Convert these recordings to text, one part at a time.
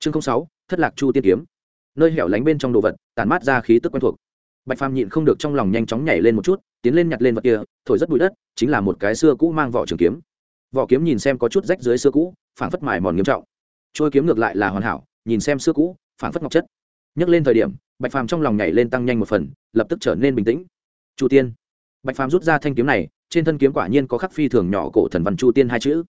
chương sáu, thất lạc chu tiên kiếm. Nơi hẻo lánh bên trong đồ vật tàn mát ra khí tức quen thuộc. Bạch phàm nhịn không được trong lòng nhanh chóng nhảy lên một chút, tiến lên nhặt lên vật kia, thổi rất bụi đất, chính là một cái xưa cũ mang vỏ trường kiếm. Vỏ kiếm nhìn xem có chút rách dưới xưa cũ, phảng phất mài mòn nghiêm trọng. Trôi kiếm ngược lại là hoàn hảo, nhìn xem xưa cũ, phảng phất ngọc chất. Nhấc lên thời điểm, bạch phàm trong lòng nhảy lên tăng nhanh một phần, lập tức trở nên bình tĩnh. Chu tiên. Bạch phàm rút ra thanh kiếm này, trên thân kiếm quả nhiên có khắc phi thường nhỏ cổ thần văn chu tiên hai chữ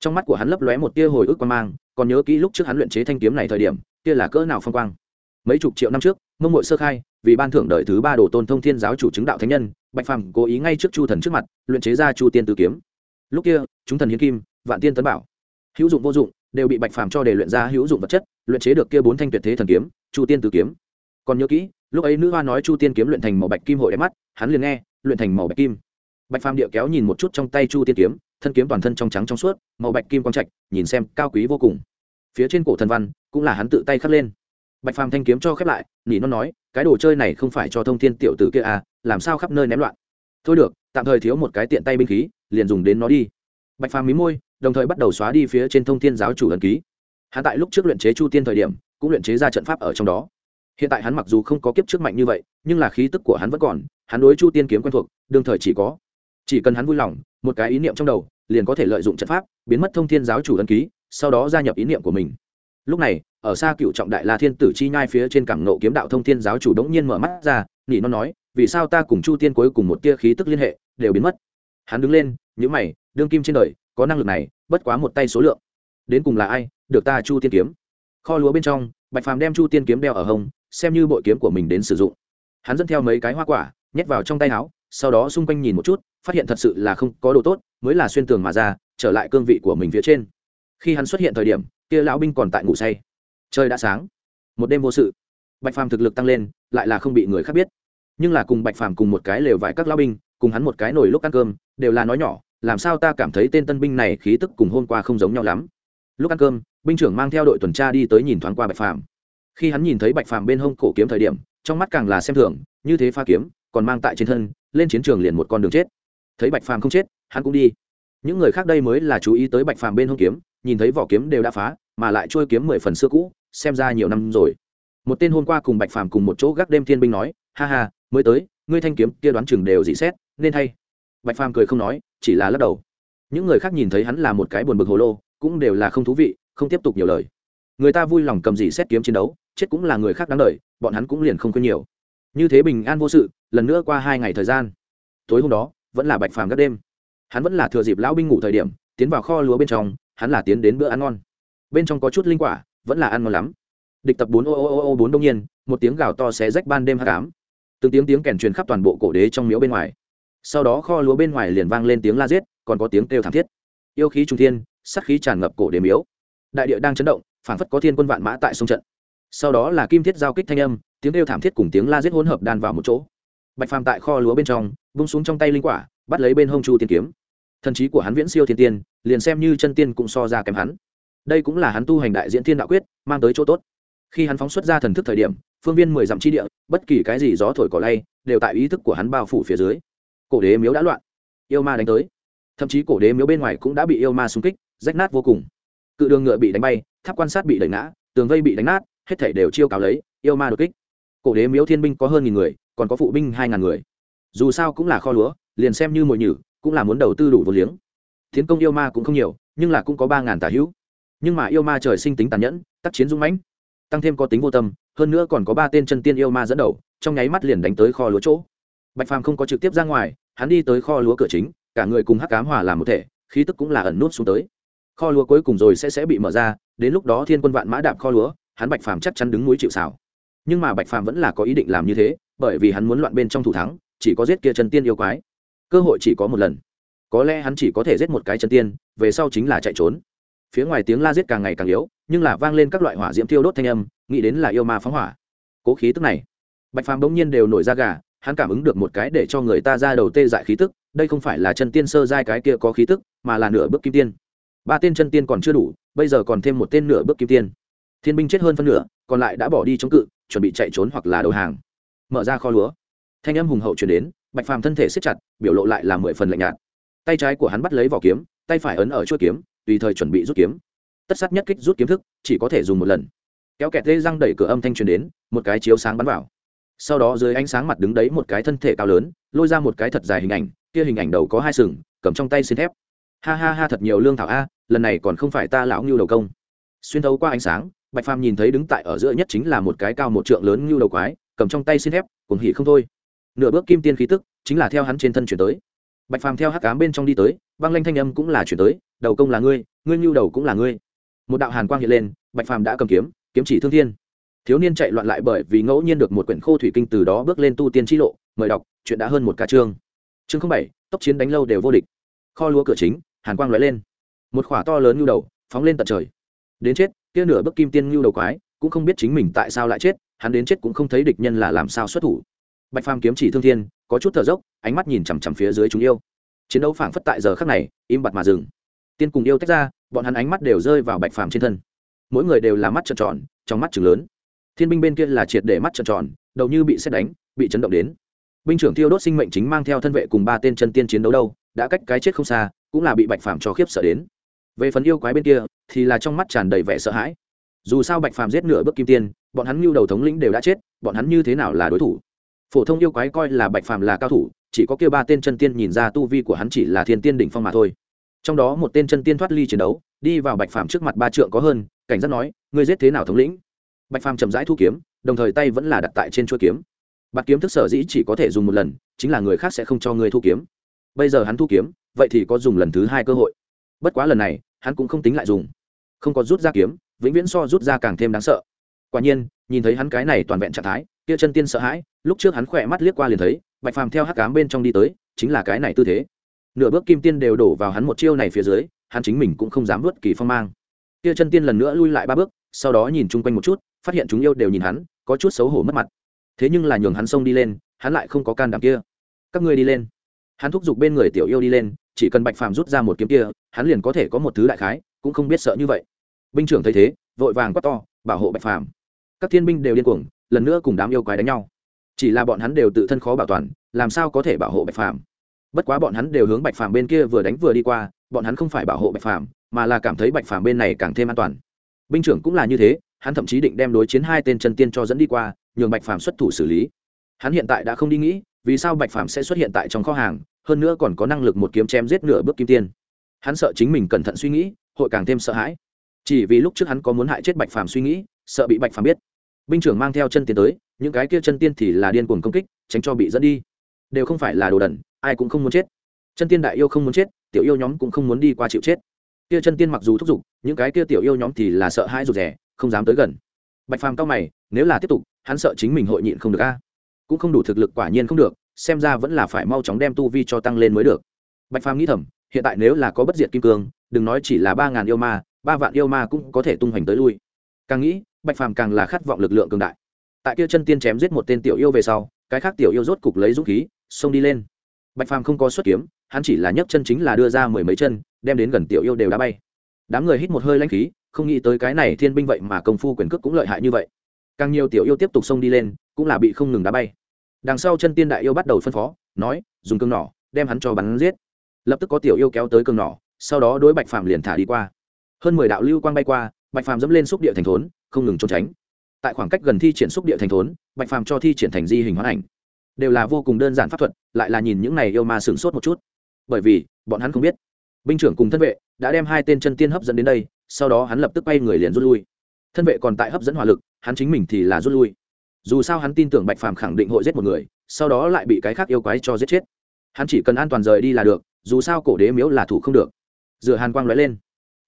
trong mắt của hắn lấp lóe một tia hồi ức quan mang, còn nhớ kỹ lúc trước hắn luyện chế thanh kiếm này thời điểm, kia là cỡ nào phong quang. Mấy chục triệu năm trước, mông mội sơ khai, vì ban thưởng đợi thứ ba đồ tôn thông thiên giáo chủ chứng đạo thánh nhân, bạch phàm cố ý ngay trước chu thần trước mặt, luyện chế ra chu tiên tử kiếm. Lúc kia, chúng thần hiến kim, vạn tiên tấn bảo. Hữu dụng vô dụng, đều bị bạch phàm cho để luyện ra hữu dụng vật chất, luyện chế được kia bốn thanh tuyệt thế thần kiếm, chu tiên tử kiếm. Còn nhớ kỹ, lúc ấy nữ hoa nói chu tiên kiếm luyện thành màu bạch kim hội đẹp mắt, hắn liền nghe, luyện thành màu bạch kim. Bạch phàm địa kéo nhìn một chút trong tay chu tiên kiếm thân kiếm toàn thân trong trắng trong suốt, màu bạch kim quang trạch, nhìn xem cao quý vô cùng. Phía trên cổ thần văn, cũng là hắn tự tay khắc lên. Bạch phàm thanh kiếm cho khép lại, nỉ nó nói, cái đồ chơi này không phải cho thông thiên tiểu tử kia à làm sao khắp nơi ném loạn? Thôi được, tạm thời thiếu một cái tiện tay binh khí, liền dùng đến nó đi. Bạch phàm mí môi, đồng thời bắt đầu xóa đi phía trên thông thiên giáo chủ ấn ký. Hắn tại lúc trước luyện chế chu tiên thời điểm, cũng luyện chế ra trận pháp ở trong đó. Hiện tại hắn mặc dù không có kiếp trước mạnh như vậy, nhưng là khí tức của hắn vẫn còn, hắn đối chu tiên kiếm quen thuộc, đương thời chỉ có. Chỉ cần hắn vui lòng một cái ý niệm trong đầu, liền có thể lợi dụng trận pháp, biến mất thông thiên giáo chủ ân ký, sau đó gia nhập ý niệm của mình. Lúc này, ở xa cựu trọng đại la thiên tử chi nhai phía trên cảng nộ kiếm đạo thông thiên giáo chủ đống nhiên mở mắt ra nỉ nó nói, vì sao ta cùng chu tiên cuối cùng một tia khí tức liên hệ, đều biến mất? Hắn đứng lên những mày, đương kim trên đời, có năng lực này, bất quá một tay số lượng. Đến cùng là ai, được ta chu tiên kiếm? Kho lúa bên trong, bạch phàm đem chu tiên kiếm đeo ở hông, xem như bội kiếm của mình đến sử dụng. Hắn dẫn theo mấy cái hoa quả, nhét vào trong tay áo, sau đó xung quanh nhìn một chút phát hiện thật sự là không có đồ tốt, mới là xuyên tường mà ra, trở lại cương vị của mình phía trên. Khi hắn xuất hiện thời điểm, kia lão binh còn tại ngủ say. Trời đã sáng. Một đêm vô sự. Bạch phàm thực lực tăng lên, lại là không bị người khác biết. Nhưng là cùng bạch phàm cùng một cái lều vải các lão binh, cùng hắn một cái nồi lúc ăn cơm, đều là nói nhỏ, làm sao ta cảm thấy tên tân binh này khí tức cùng hôm qua không giống nhau lắm. Lúc ăn cơm, binh trưởng mang theo đội tuần tra đi tới nhìn thoáng qua bạch phàm. Khi hắn nhìn thấy bạch phàm bên hông cổ kiếm thời điểm, trong mắt càng là xem thường, như thế pha kiếm, còn mang tại trên thân, lên chiến trường liền một con đường chết thấy bạch phàm không chết, hắn cũng đi. Những người khác đây mới là chú ý tới bạch phàm bên hông kiếm, nhìn thấy vỏ kiếm đều đã phá, mà lại trôi kiếm mười phần xưa cũ, xem ra nhiều năm rồi. Một tên hôm qua cùng bạch phàm cùng một chỗ gác đêm thiên binh nói, ha ha, mới tới, ngươi thanh kiếm kia đoán chừng đều dị xét, nên hay bạch phàm cười không nói, chỉ là lắc đầu. Những người khác nhìn thấy hắn là một cái buồn bực hồ lô, cũng đều là không thú vị, không tiếp tục nhiều lời. Người ta vui lòng cầm dị xét kiếm chiến đấu, chết cũng là người khác đáng đợi bọn hắn cũng liền không quên nhiều. Như thế bình an vô sự, lần nữa qua hai ngày thời gian. Tối hôm đó vẫn là bạch phàm các đêm. Hắn vẫn là thừa dịp lão binh ngủ thời điểm, tiến vào kho lúa bên trong, hắn là tiến đến bữa ăn ngon. Bên trong có chút linh quả, vẫn là ăn ngon lắm. Địch tập bốn ô ô ô ô bốn đông nhiên, một tiếng gào to xé rách ban đêm hát cám từng tiếng tiếng kèn truyền khắp toàn bộ cổ đế trong miếu bên ngoài. Sau đó kho lúa bên ngoài liền vang lên tiếng la giết, còn có tiếng kêu thảm thiết. Yêu khí trung thiên sắc khí tràn ngập cổ đế miếu. Đại địa đang chấn động, phảng phất có thiên quân vạn mã tại sông trận. Sau đó là kim thiết giao kích thanh âm, tiếng kêu thảm thiết cùng tiếng la giết hỗn hợp đan vào một chỗ bạch phàm tại kho lúa bên trong bung xuống trong tay linh quả, bắt lấy bên hông chu tiên kiếm. Thần trí của hắn viễn siêu thiên tiên, liền xem như chân tiên cũng so ra kém hắn. Đây cũng là hắn tu hành đại diễn thiên đạo quyết, mang tới chỗ tốt. Khi hắn phóng xuất ra thần thức thời điểm, phương viên mười dặm chi địa, bất kỳ cái gì gió thổi cỏ lay, đều tại ý thức của hắn bao phủ phía dưới. Cổ đế miếu đã loạn. Yêu ma đánh tới. Thậm chí cổ đế miếu bên ngoài cũng đã bị yêu ma xung kích, rách nát vô cùng. Cự đường ngựa bị đánh bay, tháp quan sát bị đẩy ngã, tường vây bị đánh nát, hết thảy đều chiêu cáo lấy, yêu ma đột kích cổ đế miếu thiên binh có hơn nghìn người, còn có phụ binh hai ngàn người. Dù sao cũng là kho lúa, liền xem như mồi nhử, cũng là muốn đầu tư đủ vô liếng. Tiến công yêu ma cũng không nhiều, nhưng là cũng có ba ngàn tả hữu. Nhưng mà yêu ma trời sinh tính tàn nhẫn, tác chiến dũng mãnh, tăng thêm có tính vô tâm, hơn nữa còn có ba tên chân tiên yêu ma dẫn đầu, trong nháy mắt liền đánh tới kho lúa chỗ. Bạch phàm không có trực tiếp ra ngoài, hắn đi tới kho lúa cửa chính, cả người cùng hắc cám hòa làm một thể, khí tức cũng là ẩn nút xuống tới. Kho lúa cuối cùng rồi sẽ sẽ bị mở ra, đến lúc đó thiên quân vạn mã đạp kho lúa, hắn bạch phàm chắc chắn đứng núi chịu xảo nhưng mà bạch phàm vẫn là có ý định làm như thế, bởi vì hắn muốn loạn bên trong thủ thắng, chỉ có giết kia chân tiên yêu quái. Cơ hội chỉ có một lần. Có lẽ hắn chỉ có thể giết một cái chân tiên, về sau chính là chạy trốn. Phía ngoài tiếng la giết càng ngày càng yếu, nhưng là vang lên các loại hỏa diễm tiêu đốt thanh âm, nghĩ đến là yêu ma phóng hỏa. Cố khí tức này. Bạch phàm bỗng nhiên đều nổi ra gà, hắn cảm ứng được một cái để cho người ta ra đầu tê dại khí tức, đây không phải là chân tiên sơ giai cái kia có khí tức, mà là nửa bước kim tiên. Ba tên chân tiên còn chưa đủ, bây giờ còn thêm một tên nửa bước kim tiên. Thiên binh chết hơn phân nửa, còn lại đã bỏ đi chống cự chuẩn bị chạy trốn hoặc là đầu hàng. Mở ra kho lúa. Thanh âm hùng hậu chuyển đến, bạch phàm thân thể siết chặt, biểu lộ lại là mười phần lạnh nhạt. Tay trái của hắn bắt lấy vỏ kiếm, tay phải ấn ở chuỗi kiếm, tùy thời chuẩn bị rút kiếm. Tất sát nhất kích rút kiếm thức, chỉ có thể dùng một lần. Kéo kẹt lê răng đẩy cửa âm thanh truyền đến, một cái chiếu sáng bắn vào. Sau đó dưới ánh sáng mặt đứng đấy một cái thân thể cao lớn, lôi ra một cái thật dài hình ảnh, kia hình ảnh đầu có hai sừng, cầm trong tay xin thép. Ha ha ha thật nhiều lương thảo a, lần này còn không phải ta lão ngưu đầu công. Xuyên thấu qua ánh sáng bạch phàm nhìn thấy đứng tại ở giữa nhất chính là một cái cao một trượng lớn như đầu quái, cầm trong tay xin thép cùng hỉ không thôi. Nửa bước kim tiên khí tức chính là theo hắn trên thân chuyển tới. Bạch phàm theo hắc cám bên trong đi tới, băng lanh thanh âm cũng là chuyển tới, đầu công là ngươi ngươi ngưu đầu cũng là ngươi. Một đạo hàn quang hiện lên, bạch phàm đã cầm kiếm kiếm chỉ thương thiên. Thiếu niên chạy loạn lại bởi vì ngẫu nhiên được một quyển khô thủy kinh từ đó bước lên tu tiên t lộ, mời đọc, chuyện đã hơn một ca chương. Chương bảy, tốc chiến đánh lâu đều vô địch. Kho lúa cửa chính, hàn quang lóe lên. Một khỏa to lớn ngưu đầu, phóng lên tận trời. Đến chết kia nửa bức kim tiên ngưu đầu quái, cũng không biết chính mình tại sao lại chết, hắn đến chết cũng không thấy địch nhân là làm sao xuất thủ. Bạch phàm kiếm chỉ thương thiên, có chút thở dốc, ánh mắt nhìn chằm chằm phía dưới chúng yêu. Chiến đấu phảng phất tại giờ khắc này, im bặt mà dừng. Tiên cùng yêu tách ra, bọn hắn ánh mắt đều rơi vào bạch phàm trên thân. Mỗi người đều là mắt trợn tròn, trong mắt chừng lớn. Thiên binh bên kia là triệt để mắt trợn tròn, đầu như bị xét đánh, bị chấn động đến. Binh trưởng thiêu đốt sinh mệnh chính mang theo thân vệ cùng ba tên chân tiên chiến đấu đâu, đã cách cái chết không xa, cũng là bị bạch phàm cho khiếp sợ đến về phần yêu quái bên kia, thì là trong mắt tràn đầy vẻ sợ hãi. Dù sao bạch phàm giết nửa bước kim tiên, bọn hắn mưu đầu thống lĩnh đều đã chết, bọn hắn như thế nào là đối thủ? Phổ thông yêu quái coi là bạch phàm là cao thủ, chỉ có kêu ba tên chân tiên nhìn ra tu vi của hắn chỉ là thiên tiên đỉnh phong mà thôi. Trong đó một tên chân tiên thoát ly chiến đấu, đi vào bạch phàm trước mặt ba trượng có hơn, cảnh giác nói, ngươi giết thế nào thống lĩnh? Bạch phàm chậm rãi thu kiếm, đồng thời tay vẫn là đặt tại trên chuỗi kiếm. Bạc kiếm thức sở dĩ chỉ có thể dùng một lần, chính là người khác sẽ không cho ngươi thu kiếm. Bây giờ hắn thu kiếm, vậy thì có dùng lần thứ hai cơ hội. Bất quá lần này hắn cũng không tính lại dùng. Không có rút ra kiếm, vĩnh viễn so rút ra càng thêm đáng sợ. Quả nhiên, nhìn thấy hắn cái này toàn vẹn trạng thái, kia chân tiên sợ hãi, lúc trước hắn khỏe mắt liếc qua liền thấy, bạch phàm theo hắc cám bên trong đi tới, chính là cái này tư thế. Nửa bước kim tiên đều đổ vào hắn một chiêu này phía dưới, hắn chính mình cũng không dám vớt kỳ phong mang. Kia chân tiên lần nữa lui lại ba bước, sau đó nhìn chung quanh một chút, phát hiện chúng yêu đều nhìn hắn, có chút xấu hổ mất mặt. Thế nhưng là nhường hắn xông đi lên, hắn lại không có can đảm kia. Các ngươi đi lên. Hắn thúc giục bên người tiểu yêu đi lên chỉ cần bạch phàm rút ra một kiếm kia, hắn liền có thể có một thứ đại khái, cũng không biết sợ như vậy. Binh trưởng thấy thế, vội vàng quát to, bảo hộ bạch phàm. Các thiên binh đều điên cuồng, lần nữa cùng đám yêu quái đánh nhau. Chỉ là bọn hắn đều tự thân khó bảo toàn, làm sao có thể bảo hộ bạch phàm? Bất quá bọn hắn đều hướng bạch phàm bên kia vừa đánh vừa đi qua, bọn hắn không phải bảo hộ bạch phàm, mà là cảm thấy bạch phàm bên này càng thêm an toàn. Binh trưởng cũng là như thế, hắn thậm chí định đem đối chiến hai tên chân tiên cho dẫn đi qua, nhường bạch phàm xuất thủ xử lý. Hắn hiện tại đã không đi nghĩ, vì sao bạch phàm sẽ xuất hiện tại trong kho hàng hơn nữa còn có năng lực một kiếm chém giết nửa bước kim tiên. Hắn sợ chính mình cẩn thận suy nghĩ, hội càng thêm sợ hãi. Chỉ vì lúc trước hắn có muốn hại chết bạch phàm suy nghĩ, sợ bị bạch phàm biết. Binh trưởng mang theo chân tiên tới, những cái kia chân tiên thì là điên cuồng công kích, tránh cho bị dẫn đi. Đều không phải là đồ đần, ai cũng không muốn chết. Chân tiên đại yêu không muốn chết, tiểu yêu nhóm cũng không muốn đi qua chịu chết. Kia chân tiên mặc dù thúc giục, những cái kia tiểu yêu nhóm thì là sợ hãi rụt rè, không dám tới gần. Bạch phàm cao mày, nếu là tiếp tục, hắn sợ chính mình hội nhịn không được a. Cũng không đủ thực lực quả nhiên không được xem ra vẫn là phải mau chóng đem tu vi cho tăng lên mới được. Bạch phàm nghĩ thầm, hiện tại nếu là có bất diệt kim cương, đừng nói chỉ là ba ngàn yêu ma, ba vạn yêu ma cũng có thể tung hoành tới lui. Càng nghĩ, bạch phàm càng là khát vọng lực lượng cường đại. Tại kia chân tiên chém giết một tên tiểu yêu về sau, cái khác tiểu yêu rốt cục lấy dũng khí, xông đi lên. Bạch phàm không có xuất kiếm, hắn chỉ là nhấc chân chính là đưa ra mười mấy chân, đem đến gần tiểu yêu đều đã bay. Đám người hít một hơi lãnh khí, không nghĩ tới cái này thiên binh vậy mà công phu quyền cước cũng lợi hại như vậy. Càng nhiều tiểu yêu tiếp tục xông đi lên, cũng là bị không ngừng đá bay đằng sau chân tiên đại yêu bắt đầu phân phó, nói, dùng cương nỏ, đem hắn cho bắn giết. Lập tức có tiểu yêu kéo tới cương nỏ, sau đó đối bạch phàm liền thả đi qua. Hơn mười đạo lưu quang bay qua, bạch phàm dẫm lên xúc địa thành thốn, không ngừng trốn tránh. Tại khoảng cách gần thi triển xúc địa thành thốn, bạch phàm cho thi triển thành di hình hoán ảnh. Đều là vô cùng đơn giản pháp thuật, lại là nhìn những này yêu ma sửng sốt một chút. Bởi vì, bọn hắn không biết. Binh trưởng cùng thân vệ đã đem hai tên chân tiên hấp dẫn đến đây, sau đó hắn lập tức bay người liền rút lui. Thân vệ còn tại hấp dẫn hỏa lực, hắn chính mình thì là rút lui dù sao hắn tin tưởng bạch phàm khẳng định hội giết một người, sau đó lại bị cái khác yêu quái cho giết chết. Hắn chỉ cần an toàn rời đi là được, dù sao cổ đế miếu là thủ không được. Dựa hàn quang lóe lên.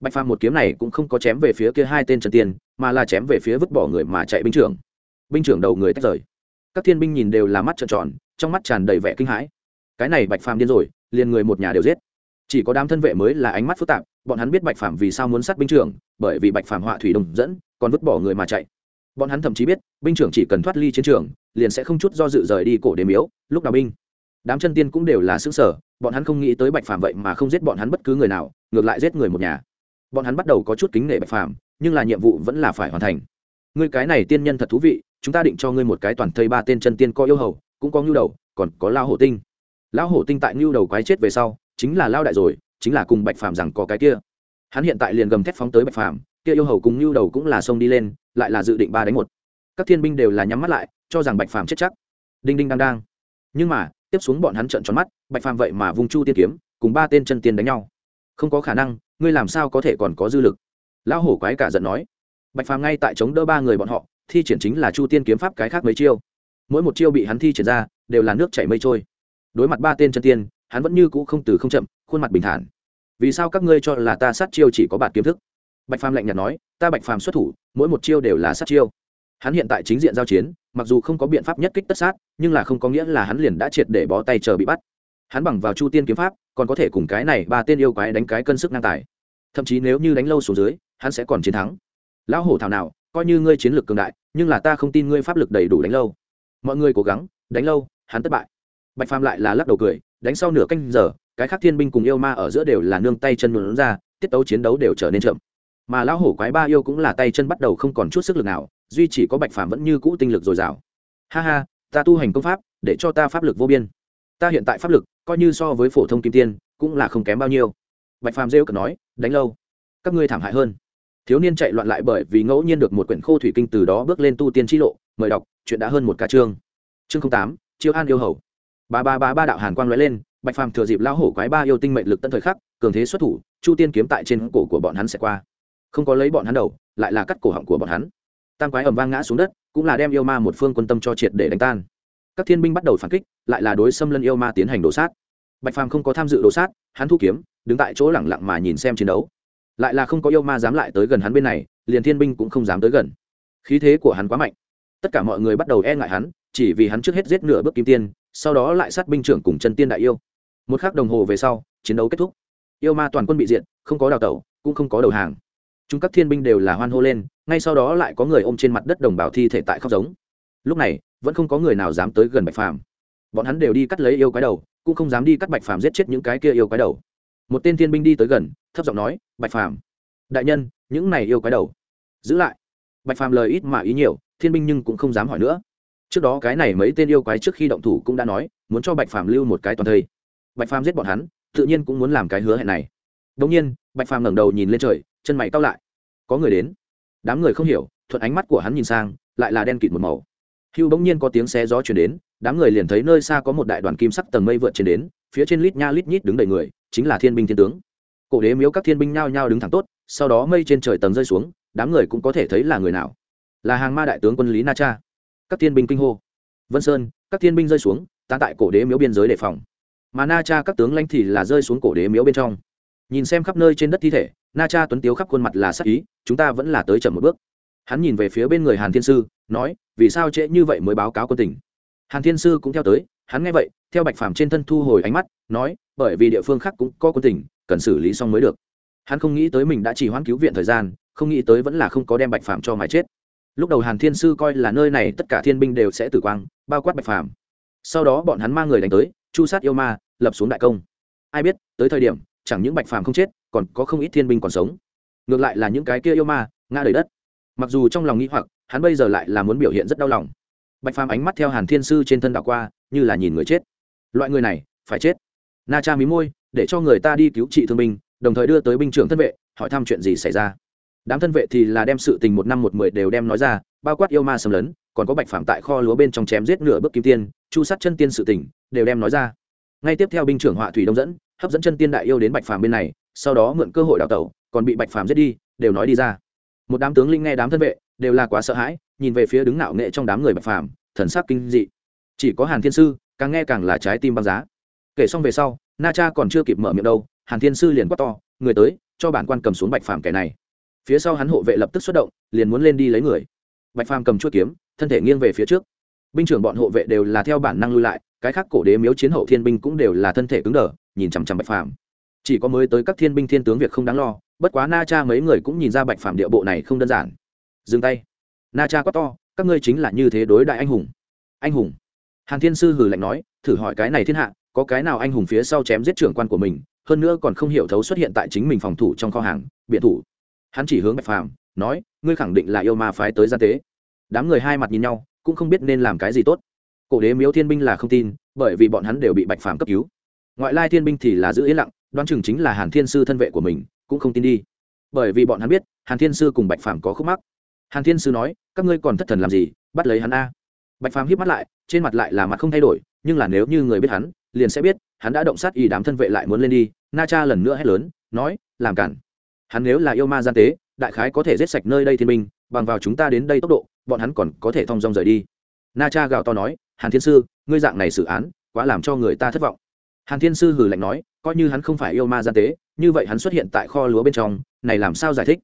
Bạch phàm một kiếm này cũng không có chém về phía kia hai tên trần tiên, mà là chém về phía vứt bỏ người mà chạy binh trưởng. Binh trưởng đầu người tách rời. Các thiên binh nhìn đều là mắt trợn tròn, trong mắt tràn đầy vẻ kinh hãi. Cái này bạch phàm điên rồi, liền người một nhà đều giết. Chỉ có đám thân vệ mới là ánh mắt phức tạp, bọn hắn biết bạch phàm vì sao muốn sát binh trưởng, bởi vì bạch phàm họa thủy đồng dẫn, còn vứt bỏ người mà chạy bọn hắn thậm chí biết, binh trưởng chỉ cần thoát ly chiến trường, liền sẽ không chút do dự rời đi cổ đế miếu, lúc nào binh, đám chân tiên cũng đều là xứ sở bọn hắn không nghĩ tới bạch phàm vậy mà không giết bọn hắn bất cứ người nào, ngược lại giết người một nhà. Bọn hắn bắt đầu có chút kính nể bạch phàm, nhưng là nhiệm vụ vẫn là phải hoàn thành. Ngươi cái này tiên nhân thật thú vị, chúng ta định cho ngươi một cái toàn thây ba tên chân tiên có yêu hầu, cũng có ngưu đầu, còn có lao hổ tinh. Lão hổ tinh tại ngưu đầu quái chết về sau, chính là lao đại rồi, chính là cùng bạch phàm rằng có cái kia. Hắn hiện tại liền gầm thép phóng tới bạch phàm kia yêu hầu cùng nhu đầu cũng là xông đi lên, lại là dự định ba đánh một. Các thiên binh đều là nhắm mắt lại, cho rằng bạch phàm chết chắc. Đinh đinh đang đang. Nhưng mà, tiếp xuống bọn hắn trợn tròn mắt, bạch phàm vậy mà vung chu tiên kiếm, cùng ba tên chân tiên đánh nhau. Không có khả năng, ngươi làm sao có thể còn có dư lực? Lão hổ quái cả giận nói. Bạch phàm ngay tại chống đỡ ba người bọn họ, thi triển chính là chu tiên kiếm pháp cái khác mấy chiêu. Mỗi một chiêu bị hắn thi triển ra, đều là nước chảy mây trôi. Đối mặt ba tên chân tiên, hắn vẫn như cũ không từ không chậm, khuôn mặt bình thản. Vì sao các ngươi cho là ta sát chiêu chỉ có bản kiếm thức? Bạch phàm lạnh nhạt nói, ta bạch phàm xuất thủ, mỗi một chiêu đều là sát chiêu. Hắn hiện tại chính diện giao chiến, mặc dù không có biện pháp nhất kích tất sát, nhưng là không có nghĩa là hắn liền đã triệt để bó tay chờ bị bắt. Hắn bằng vào chu tiên kiếm pháp, còn có thể cùng cái này ba tên yêu quái đánh cái cân sức ngang tài. Thậm chí nếu như đánh lâu xuống dưới, hắn sẽ còn chiến thắng. Lão hổ thảo nào, coi như ngươi chiến lược cường đại, nhưng là ta không tin ngươi pháp lực đầy đủ đánh lâu. Mọi người cố gắng, đánh lâu, hắn thất bại. Bạch phàm lại là lắc đầu cười, đánh sau nửa canh giờ, cái khác thiên binh cùng yêu ma ở giữa đều là nương tay chân nhuận ra, tiết tấu chiến đấu đều trở nên chậm mà lão hổ quái ba yêu cũng là tay chân bắt đầu không còn chút sức lực nào, duy chỉ có bạch phàm vẫn như cũ tinh lực dồi dào. Ha ha, ta tu hành công pháp, để cho ta pháp lực vô biên. Ta hiện tại pháp lực, coi như so với phổ thông kim tiên, cũng là không kém bao nhiêu. Bạch phàm rêu cờ nói, đánh lâu. Các ngươi thảm hại hơn. Thiếu niên chạy loạn lại bởi vì ngẫu nhiên được một quyển khô thủy kinh từ đó bước lên tu tiên t lộ, mời đọc, chuyện đã hơn một ca chương. Chương tám, chiêu an yêu hầu. Ba ba ba ba đạo hàn quang lóe lên, bạch phàm thừa dịp lão hổ quái ba yêu tinh mệnh lực tân thời khắc, cường thế xuất thủ, chu tiên kiếm tại trên cổ của bọn hắn sẽ qua không có lấy bọn hắn đầu, lại là cắt cổ họng của bọn hắn. Tam quái ẩm vang ngã xuống đất, cũng là đem yêu ma một phương quân tâm cho triệt để đánh tan. Các thiên binh bắt đầu phản kích, lại là đối xâm lân yêu ma tiến hành đổ sát. Bạch phàm không có tham dự đổ sát, hắn thu kiếm, đứng tại chỗ lẳng lặng mà nhìn xem chiến đấu. Lại là không có yêu ma dám lại tới gần hắn bên này, liền thiên binh cũng không dám tới gần. Khí thế của hắn quá mạnh. Tất cả mọi người bắt đầu e ngại hắn, chỉ vì hắn trước hết giết nửa bước kim tiên, sau đó lại sát binh trưởng cùng chân tiên đại yêu. Một k h ắ c đồng hồ về sau, chiến đấu kết thúc. Yêu ma toàn quân bị diện không có đào tẩu, cũng không có đầu hàng chúng các thiên binh đều là hoan hô lên, ngay sau đó lại có người ôm trên mặt đất đồng bào thi thể tại khóc giống. Lúc này, vẫn không có người nào dám tới gần bạch phàm. Bọn hắn đều đi cắt lấy yêu quái đầu, cũng không dám đi cắt bạch phàm giết chết những cái kia yêu quái đầu. Một tên thiên binh đi tới gần, thấp giọng nói, bạch phàm, đại nhân, những này yêu quái đầu, giữ lại. Bạch phàm lời ít mà ý nhiều, thiên binh nhưng cũng không dám hỏi nữa. Trước đó cái này mấy tên yêu quái trước khi động thủ cũng đã nói, muốn cho bạch phàm lưu một cái toàn thây. Bạch phàm giết bọn hắn, tự nhiên cũng muốn làm cái hứa hẹn này đông nhiên, bạch phàm ngẩng đầu nhìn lên trời, chân mày cao lại. Có người đến. Đám người không hiểu, thuận ánh mắt của hắn nhìn sang, lại là đen kịt một màu. Hưu bỗng nhiên có tiếng xe gió truyền đến, đám người liền thấy nơi xa có một đại đoàn kim sắc tầng mây vượt trên đến, phía trên lít nha lít nhít đứng đầy người, chính là thiên binh thiên tướng. Cổ đế miếu các thiên binh nhao nhao đứng thẳng tốt, sau đó mây trên trời tầng rơi xuống, đám người cũng có thể thấy là người nào. Là hàng ma đại tướng quân lý na cha. Các thiên binh kinh hô. Vân sơn, các thiên binh rơi xuống tán tại cổ đế miếu biên giới đề phòng. Mà na cha các tướng lãnh thì là rơi xuống cổ đế miếu bên trong nhìn xem khắp nơi trên đất thi thể, na cha tuấn tiếu khắp khuôn mặt là sắc ý, chúng ta vẫn là tới chậm một bước. Hắn nhìn về phía bên người hàn thiên sư, nói, vì sao trễ như vậy mới báo cáo quân tỉnh hàn thiên sư cũng theo tới, hắn nghe vậy, theo bạch phàm trên thân thu hồi ánh mắt, nói, bởi vì địa phương khác cũng có quân tỉnh cần xử lý xong mới được. Hắn không nghĩ tới mình đã chỉ hoãn cứu viện thời gian, không nghĩ tới vẫn là không có đem bạch phàm cho mái chết. Lúc đầu hàn thiên sư coi là nơi này tất cả thiên binh đều sẽ tử quang, bao quát bạch phàm. Sau đó bọn hắn mang người đánh tới, chu sát yêu ma, lập xuống đại công. Ai biết, tới thời điểm chẳng những bạch phàm không chết, còn có không ít thiên binh còn sống. Ngược lại là những cái kia yêu ma, ngã đầy đất. Mặc dù trong lòng nghĩ hoặc, hắn bây giờ lại là muốn biểu hiện rất đau lòng. Bạch phàm ánh mắt theo hàn thiên sư trên thân đảo qua, như là nhìn người chết. Loại người này, phải chết. Na cha mí môi, để cho người ta đi cứu trị thương binh, đồng thời đưa tới binh trưởng thân vệ, hỏi thăm chuyện gì xảy ra. Đám thân vệ thì là đem sự tình một năm một mười đều đem nói ra, bao quát yêu ma xâm lấn, còn có bạch phàm tại kho lúa bên trong chém giết nửa bước kim tiên, chu sát chân tiên sự tình, đều đem nói ra. Ngay tiếp theo binh trưởng họa thủy đông dẫn hấp dẫn chân tiên đại yêu đến bạch phàm bên này, sau đó mượn cơ hội đào tẩu, còn bị bạch phàm giết đi, đều nói đi ra. Một đám tướng linh nghe đám thân vệ, đều là quá sợ hãi, nhìn về phía đứng nạo nghệ trong đám người bạch phàm, thần sắc kinh dị. Chỉ có hàn thiên sư, càng nghe càng là trái tim băng giá. Kể xong về sau, na cha còn chưa kịp mở miệng đâu, hàn thiên sư liền quát to, người tới, cho bản quan cầm xuống bạch phàm kẻ này. Phía sau hắn hộ vệ lập tức xuất động, liền muốn lên đi lấy người. Bạch phàm cầm chuỗi kiếm, thân thể nghiêng về phía trước. Binh trưởng bọn hộ vệ đều là theo bản năng lui lại cái khác cổ đế miếu chiến hậu thiên binh cũng đều là thân thể cứng đờ, nhìn chằm chằm bạch phàm. Chỉ có mới tới các thiên binh thiên tướng việc không đáng lo, bất quá na cha mấy người cũng nhìn ra bạch phàm địa bộ này không đơn giản. Dừng tay. Na cha quá to, các ngươi chính là như thế đối đại anh hùng. Anh hùng. Hàn thiên sư hừ lạnh nói, thử hỏi cái này thiên hạ, có cái nào anh hùng phía sau chém giết trưởng quan của mình, hơn nữa còn không hiểu thấu xuất hiện tại chính mình phòng thủ trong kho hàng, biện thủ. Hắn chỉ hướng bạch phàm, nói, ngươi khẳng định là yêu ma phái tới gian tế. Đám người hai mặt nhìn nhau, cũng không biết nên làm cái gì tốt cổ đế miếu thiên binh là không tin, bởi vì bọn hắn đều bị bạch phàm cấp cứu. Ngoại lai thiên binh thì là giữ yên lặng, đoán chừng chính là hàn thiên sư thân vệ của mình, cũng không tin đi. Bởi vì bọn hắn biết, hàn thiên sư cùng bạch phàm có khúc mắc. Hàn thiên sư nói, các ngươi còn thất thần làm gì, bắt lấy hắn a? Bạch phàm hiếp mắt lại, trên mặt lại là mặt không thay đổi, nhưng là nếu như người biết hắn, liền sẽ biết, hắn đã động sát y đám thân vệ lại muốn lên đi, na cha lần nữa hét lớn, nói, làm cản. Hắn nếu là yêu ma gian tế, đại khái có thể giết sạch nơi đây thiên minh bằng vào chúng ta đến đây tốc độ, bọn hắn còn có thể thong dong rời đi. Na cha gào to nói hàn thiên sư, ngươi dạng này xử án, quá làm cho người ta thất vọng. Hàn thiên sư hừ lạnh nói, coi như hắn không phải yêu ma gian tế, như vậy hắn xuất hiện tại kho lúa bên trong, này làm sao giải thích?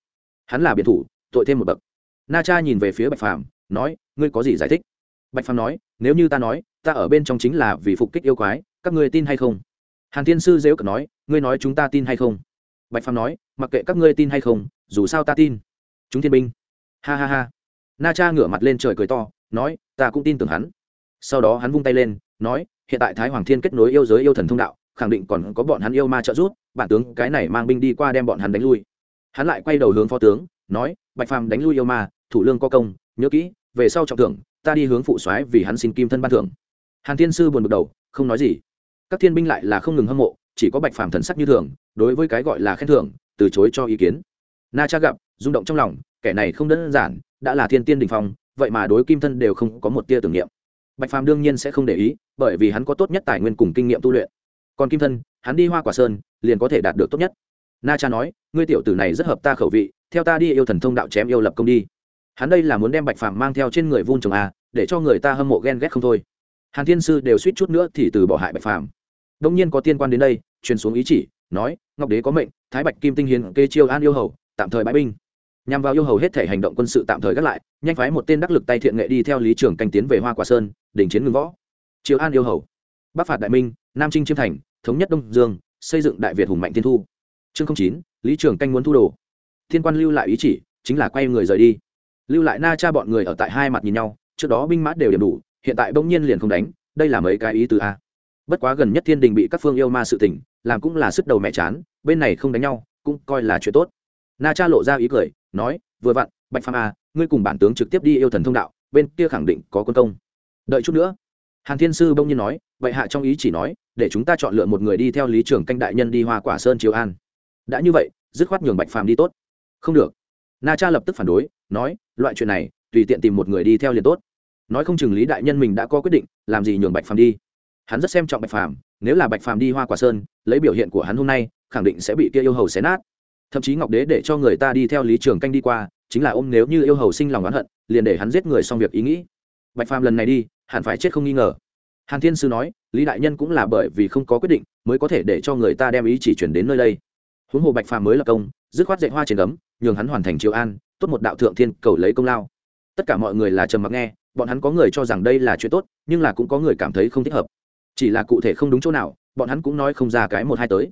Hắn là biệt thủ, tội thêm một bậc. Na cha nhìn về phía bạch phàm, nói, ngươi có gì giải thích? Bạch phàm nói, nếu như ta nói, ta ở bên trong chính là vì phục kích yêu quái, các ngươi tin hay không? Hàn thiên sư dễu cợt nói, ngươi nói chúng ta tin hay không? Bạch phàm nói, mặc kệ các ngươi tin hay không, dù sao ta tin. Chúng thiên binh. Ha ha ha. Na cha ngửa mặt lên trời cười to, nói, ta cũng tin tưởng hắn sau đó hắn vung tay lên, nói, hiện tại thái hoàng thiên kết nối yêu giới yêu thần thông đạo, khẳng định còn có bọn hắn yêu ma trợ giúp, bản tướng cái này mang binh đi qua đem bọn hắn đánh lui. Hắn lại quay đầu hướng phó tướng, nói, bạch phàm đánh lui yêu ma, thủ lương có công, nhớ kỹ, về sau trọng thưởng, ta đi hướng phụ soái vì hắn xin kim thân ban thưởng. Hàn thiên sư buồn bực đầu, không nói gì. Các thiên binh lại là không ngừng hâm mộ, chỉ có bạch phàm thần sắc như thường, đối với cái gọi là khen thưởng, từ chối cho ý kiến. Na cha gặp, rung động trong lòng, kẻ này không đơn giản, đã là thiên tiên đình phong, vậy mà đối kim thân đều không có một tia tưởng niệm bạch phàm đương nhiên sẽ không để ý, bởi vì hắn có tốt nhất tài nguyên cùng kinh nghiệm tu luyện. Còn kim thân, hắn đi hoa quả sơn, liền có thể đạt được tốt nhất. Na cha nói, ngươi tiểu tử này rất hợp ta khẩu vị, theo ta đi yêu thần thông đạo chém yêu lập công đi. Hắn đây là muốn đem bạch phàm mang theo trên người vun trồng a để cho người ta hâm mộ ghen ghét không thôi. Hàn thiên sư đều suýt chút nữa thì từ bỏ hại bạch phàm. Đông nhiên có tiên quan đến đây, truyền xuống ý chỉ, nói, ngọc đế có mệnh, thái bạch kim tinh hiền kê chiêu an yêu hầu, tạm thời bãi binh nhằm vào yêu hầu hết thể hành động quân sự tạm thời gác lại, nhanh phái một tên đắc lực tay thiện nghệ đi theo lý trường canh tiến về hoa quả sơn đỉnh chiến ngưng võ. Triều an yêu hầu. Bắc phạt đại minh, nam trinh chiêm thành, thống nhất đông dương, xây dựng đại việt hùng mạnh tiên thu. Chương chín, lý trường canh muốn thu đồ. Thiên quan lưu lại ý chỉ, chính là quay người rời đi. Lưu lại na cha bọn người ở tại hai mặt nhìn nhau, trước đó binh mã đều điểm đủ, hiện tại bỗng nhiên liền không đánh, đây là mấy cái ý từ a. Bất quá gần nhất thiên đình bị các phương yêu ma sự tỉnh làm cũng là sức đầu mẹ chán, bên này không đánh nhau, cũng coi là chuyện tốt. Na cha lộ ra ý cười nói, vừa vặn, bạch phàm à ngươi cùng bản tướng trực tiếp đi yêu thần thông đạo, bên kia khẳng định có quân công. Đợi chút nữa. Hàn thiên sư bỗng nhiên nói vậy hạ trong ý chỉ nói, để chúng ta chọn lựa một người đi theo lý trưởng canh đại nhân đi hoa quả sơn triều an. Đã như vậy, dứt khoát nhường bạch phàm đi tốt. Không được. Na cha lập tức phản đối, nói, loại chuyện này, tùy tiện tìm một người đi theo liền tốt. Nói không chừng lý đại nhân mình đã có quyết định, làm gì nhường bạch phàm đi. Hắn rất xem trọng bạch phàm, nếu là bạch phàm đi hoa quả sơn, lấy biểu hiện của hắn hôm nay, khẳng định sẽ bị kia yêu hầu xé nát thậm chí ngọc đế để cho người ta đi theo lý trường canh đi qua, chính là ôm nếu như yêu hầu sinh lòng oán hận, liền để hắn giết người xong việc ý nghĩ. Bạch phàm lần này đi, hẳn phải chết không nghi ngờ. Hàn thiên sư nói, lý đại nhân cũng là bởi vì không có quyết định, mới có thể để cho người ta đem ý chỉ chuyển đến nơi đây. Huống hồ bạch phàm mới là công, dứt khoát dạy hoa trên gấm, nhường hắn hoàn thành triều an, tốt một đạo thượng thiên cầu lấy công lao. Tất cả mọi người là trầm mặc nghe, bọn hắn có người cho rằng đây là chuyện tốt, nhưng là cũng có người cảm thấy không thích hợp. Chỉ là cụ thể không đúng chỗ nào, bọn hắn cũng nói không ra cái một hai tới.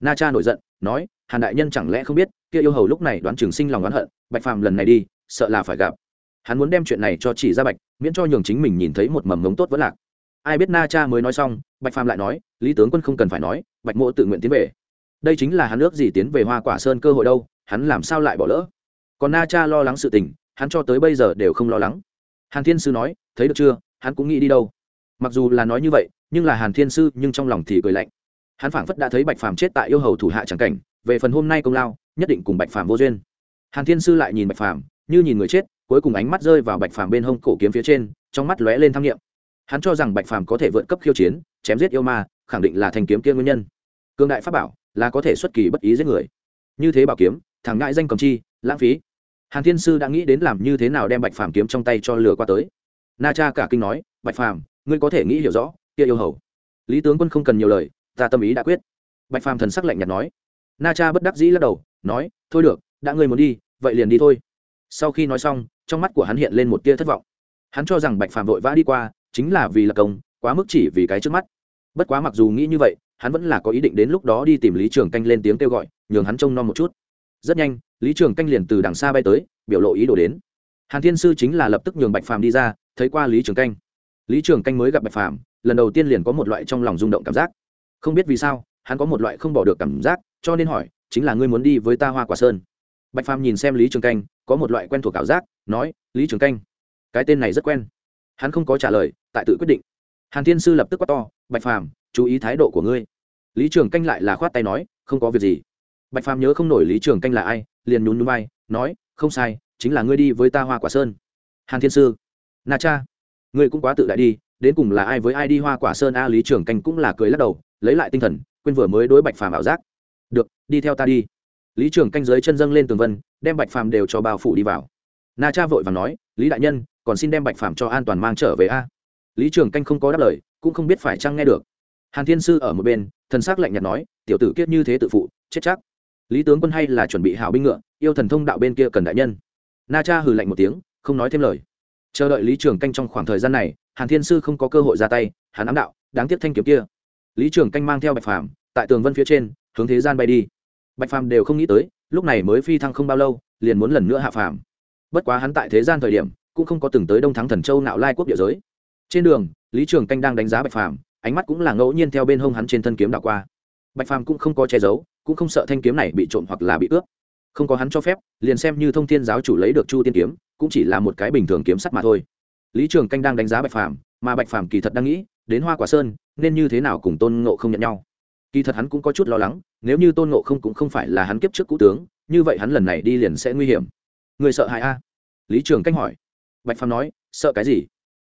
Na cha nổi giận, nói hàn đại nhân chẳng lẽ không biết, kia yêu hầu lúc này đoán trường sinh lòng đoán hận, bạch phàm lần này đi, sợ là phải gặp. Hắn muốn đem chuyện này cho chỉ ra bạch, miễn cho nhường chính mình nhìn thấy một mầm ngống tốt vẫn lạc. Ai biết na cha mới nói xong, bạch phàm lại nói, lý tướng quân không cần phải nói, bạch mộ tự nguyện tiến về. Đây chính là hắn ước gì tiến về hoa quả sơn cơ hội đâu, hắn làm sao lại bỏ lỡ? Còn na cha lo lắng sự tình, hắn cho tới bây giờ đều không lo lắng. Hàn thiên sư nói, thấy được chưa, hắn cũng nghĩ đi đâu. Mặc dù là nói như vậy, nhưng là hàn thiên sư nhưng trong lòng thì cười lạnh hắn phảng phất đã thấy bạch phàm chết tại yêu hầu thủ hạ tràng cảnh, về phần hôm nay công lao, nhất định cùng bạch phàm vô duyên. Hàn thiên sư lại nhìn bạch phàm, như nhìn người chết, cuối cùng ánh mắt rơi vào bạch phàm bên hông cổ kiếm phía trên, trong mắt lóe lên tham nghiệm hắn cho rằng bạch phàm có thể vượt cấp khiêu chiến, chém giết yêu ma, khẳng định là thành kiếm kia nguyên nhân. Cương đại pháp bảo là có thể xuất kỳ bất ý giết người. Như thế bảo kiếm, thằng ngại danh cầm chi, lãng phí. Hàn thiên sư đã nghĩ đến làm như thế nào đem bạch phàm kiếm trong tay cho lừa qua tới. Na cha cả kinh nói, bạch phàm, ngươi có thể nghĩ hiểu rõ, kia yêu hầu. Lý tướng quân không cần nhiều lời ta tâm ý đã quyết. Bạch phàm thần sắc lạnh nhạt nói. Na cha bất đắc dĩ lắc đầu, nói, thôi được, đã ngươi muốn đi, vậy liền đi thôi. Sau khi nói xong, trong mắt của hắn hiện lên một tia thất vọng. Hắn cho rằng bạch phàm vội vã đi qua, chính là vì lập công, quá mức chỉ vì cái trước mắt. Bất quá mặc dù nghĩ như vậy, hắn vẫn là có ý định đến lúc đó đi tìm lý trường canh lên tiếng kêu gọi, nhường hắn trông nom một chút. Rất nhanh, lý trường canh liền từ đằng xa bay tới, biểu lộ ý đồ đến. Hàn thiên sư chính là lập tức nhường bạch phàm đi ra, thấy qua lý trường canh. Lý trường canh mới gặp bạch phàm, lần đầu tiên liền có một loại trong lòng rung động cảm giác không biết vì sao, hắn có một loại không bỏ được cảm giác, cho nên hỏi, chính là ngươi muốn đi với ta hoa quả sơn. Bạch phàm nhìn xem lý trường canh, có một loại quen thuộc ảo giác, nói, lý trường canh, cái tên này rất quen. Hắn không có trả lời, tại tự quyết định. Hàn thiên sư lập tức quát to, bạch phàm, chú ý thái độ của ngươi. Lý trường canh lại là khoát tay nói, không có việc gì. Bạch phàm nhớ không nổi lý trường canh là ai, liền nhún nhún vai, nói, không sai, chính là ngươi đi với ta hoa quả sơn. Hàn thiên sư, na cha, ngươi cũng quá tự đại đi, đến cùng là ai với ai đi hoa quả sơn? A, lý trường canh cũng là cười lắc đầu lấy lại tinh thần, quên vừa mới đối bạch phàm ảo giác. Được, đi theo ta đi. Lý trường canh dưới chân dâng lên tường vân, đem bạch phàm đều cho bao phủ đi vào. Na cha vội và nói, lý đại nhân, còn xin đem bạch phàm cho an toàn mang trở về a. Lý trường canh không có đáp lời, cũng không biết phải chăng nghe được. Hàn thiên sư ở một bên, thần s ắ c lạnh nhạt nói, tiểu tử kiết như thế tự phụ, chết chắc. Lý tướng quân hay là chuẩn bị hào binh ngựa, yêu thần thông đạo bên kia cần đại nhân. Na cha hừ lạnh một tiếng, không nói thêm lời. Chờ đợi lý trường canh trong khoảng thời gian này, hàn thiên sư không có cơ hội ra tay, hắn ám đạo, đáng tiếc thanh kiếm kia lý trường canh mang theo bạch phàm, tại tường vân phía trên, hướng thế gian bay đi. Bạch phàm đều không nghĩ tới, lúc này mới phi thăng không bao lâu, liền muốn lần nữa hạ phàm. Bất quá hắn tại thế gian thời điểm, cũng không có từng tới đông thắng thần châu nạo lai quốc địa giới. Trên đường, lý trường canh đang đánh giá bạch phàm, ánh mắt cũng là ngẫu nhiên theo bên hông hắn trên thân kiếm đảo qua. Bạch phàm cũng không có che giấu, cũng không sợ thanh kiếm này bị trộm hoặc là bị ướp. Không có hắn cho phép, liền xem như thông thiên giáo chủ lấy được chu tiên kiếm, cũng chỉ là một cái bình thường kiếm sắt mà thôi. Lý trường canh đang đánh giá bạch phàm, mà bạch phàm kỳ thật đang nghĩ đến hoa quả sơn, nên như thế nào cùng tôn ngộ không nhận nhau? Kỳ thật hắn cũng có chút lo lắng, nếu như tôn ngộ không cũng không phải là hắn kiếp trước cũ tướng, như vậy hắn lần này đi liền sẽ nguy hiểm. Người sợ hãi a? Lý trường canh hỏi. Bạch phàm nói, sợ cái gì?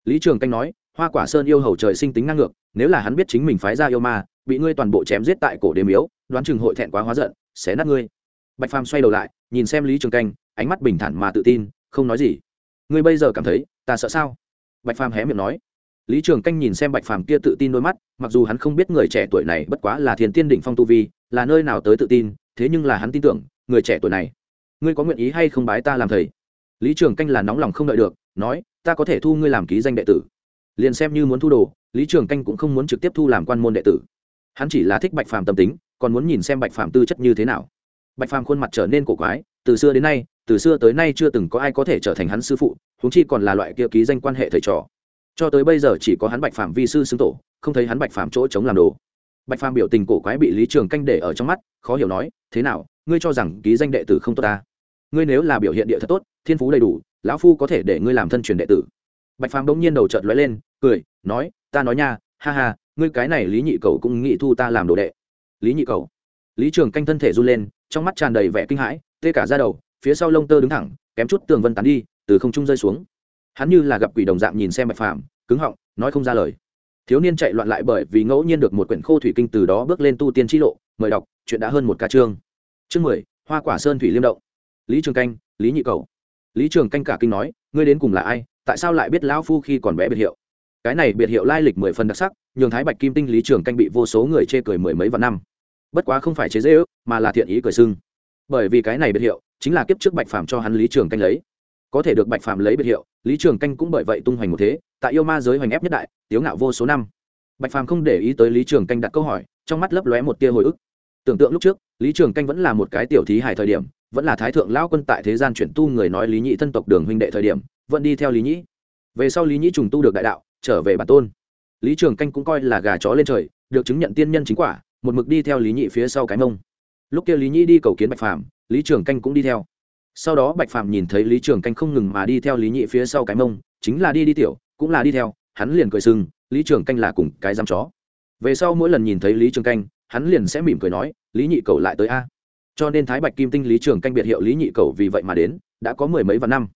Lý trường canh nói, hoa quả sơn yêu hầu trời sinh tính năng ngược, nếu là hắn biết chính mình phái ra yêu ma, bị ngươi toàn bộ chém giết tại cổ đêm yếu đoán chừng hội thẹn quá hóa giận, xé nát ngươi. Bạch phàm xoay đầu lại, nhìn xem lý trường canh, ánh mắt bình thản mà tự tin, không nói gì. Ngươi bây giờ cảm thấy ta sợ sao? Bạch phàm hé miệng nói lý trường canh nhìn xem bạch phàm kia tự tin đôi mắt, mặc dù hắn không biết người trẻ tuổi này bất quá là thiền tiên đỉnh phong tu vi, là nơi nào tới tự tin, thế nhưng là hắn tin tưởng, người trẻ tuổi này, ngươi có nguyện ý hay không bái ta làm thầy? Lý trường canh là nóng lòng không đợi được, nói, ta có thể thu ngươi làm ký danh đệ tử. Liền xem như muốn thu đồ, lý trường canh cũng không muốn trực tiếp thu làm quan môn đệ tử. Hắn chỉ là thích bạch phàm tâm tính, còn muốn nhìn xem bạch phàm tư chất như thế nào. Bạch phàm khuôn mặt trở nên cổ quái, từ xưa đến nay, từ xưa tới nay chưa từng có ai có thể trở thành hắn sư phụ, huống chi còn là loại kia ký danh quan hệ thầy trò cho tới bây giờ chỉ có hắn bạch phàm vi sư xưng tổ, không thấy hắn bạch phàm chỗ chống làm đồ. Bạch phàm biểu tình cổ quái bị lý trường canh để ở trong mắt, khó hiểu nói, thế nào, ngươi cho rằng ký danh đệ tử không tốt ta? Ngươi nếu là biểu hiện địa thật tốt, thiên phú đầy đủ, lão phu có thể để ngươi làm thân truyền đệ tử. Bạch phàm đông nhiên đầu trợt lóe lên, cười, nói, ta nói nha, ha ha, ngươi cái này lý nhị cầu cũng nghĩ thu ta làm đồ đệ. Lý nhị cầu? Lý trường canh thân thể run lên, trong mắt tràn đầy vẻ kinh hãi, tê cả ra đầu, phía sau lông tơ đứng thẳng, kém chút tường vân tán đi, từ không trung rơi xuống hắn như là gặp quỷ đồng dạng nhìn xem bạch phàm, cứng họng, nói không ra lời. Thiếu niên chạy loạn lại bởi vì ngẫu nhiên được một quyển khô thủy kinh từ đó bước lên tu tiên t lộ, mời đọc, chuyện đã hơn một ca chương. Chương mười, hoa quả sơn thủy liêm động lý trường canh, lý nhị cầu. Lý trường canh cả kinh nói, ngươi đến cùng là ai, tại sao lại biết lão phu khi còn bé biệt hiệu? Cái này biệt hiệu lai lịch mười phần đặc sắc, nhường thái bạch kim tinh lý trường canh bị vô số người chê cười mười mấy vạn năm. Bất quá không phải chế dễ ước mà là thiện ý cười sưng. Bởi vì cái này biệt hiệu, chính là kiếp trước bạch phàm cho hắn lý trường canh lấy có thể được bạch phàm lấy biệt hiệu, lý trường canh cũng bởi vậy tung hoành một thế, tại yêu ma giới hoành ép nhất đại, tiếu ngạo vô số năm. Bạch phàm không để ý tới lý trường canh đặt câu hỏi, trong mắt lấp lóe một tia hồi ức. Tưởng tượng lúc trước, lý trường canh vẫn là một cái tiểu thí hài thời điểm, vẫn là thái thượng lão quân tại thế gian chuyển tu người nói lý nhị thân tộc đường huynh đệ thời điểm, vẫn đi theo lý nhĩ. Về sau lý nhĩ trùng tu được đại đạo, trở về bản tôn. Lý trường canh cũng coi là gà chó lên trời, được chứng nhận tiên nhân chính quả, một mực đi theo lý nhị phía sau cái mông. Lúc kia lý nhĩ đi cầu kiến bạch phàm, lý trường canh cũng đi theo sau đó bạch phàm nhìn thấy lý trường canh không ngừng mà đi theo lý nhị phía sau cái mông, chính là đi đi tiểu, cũng là đi theo, hắn liền cười sưng lý trường canh là cùng cái dám chó. Về sau mỗi lần nhìn thấy lý trường canh, hắn liền sẽ mỉm cười nói, lý nhị cầu lại tới a. Cho nên thái bạch kim tinh lý trường canh biệt hiệu lý nhị cầu vì vậy mà đến, đã có mười mấy vạn năm.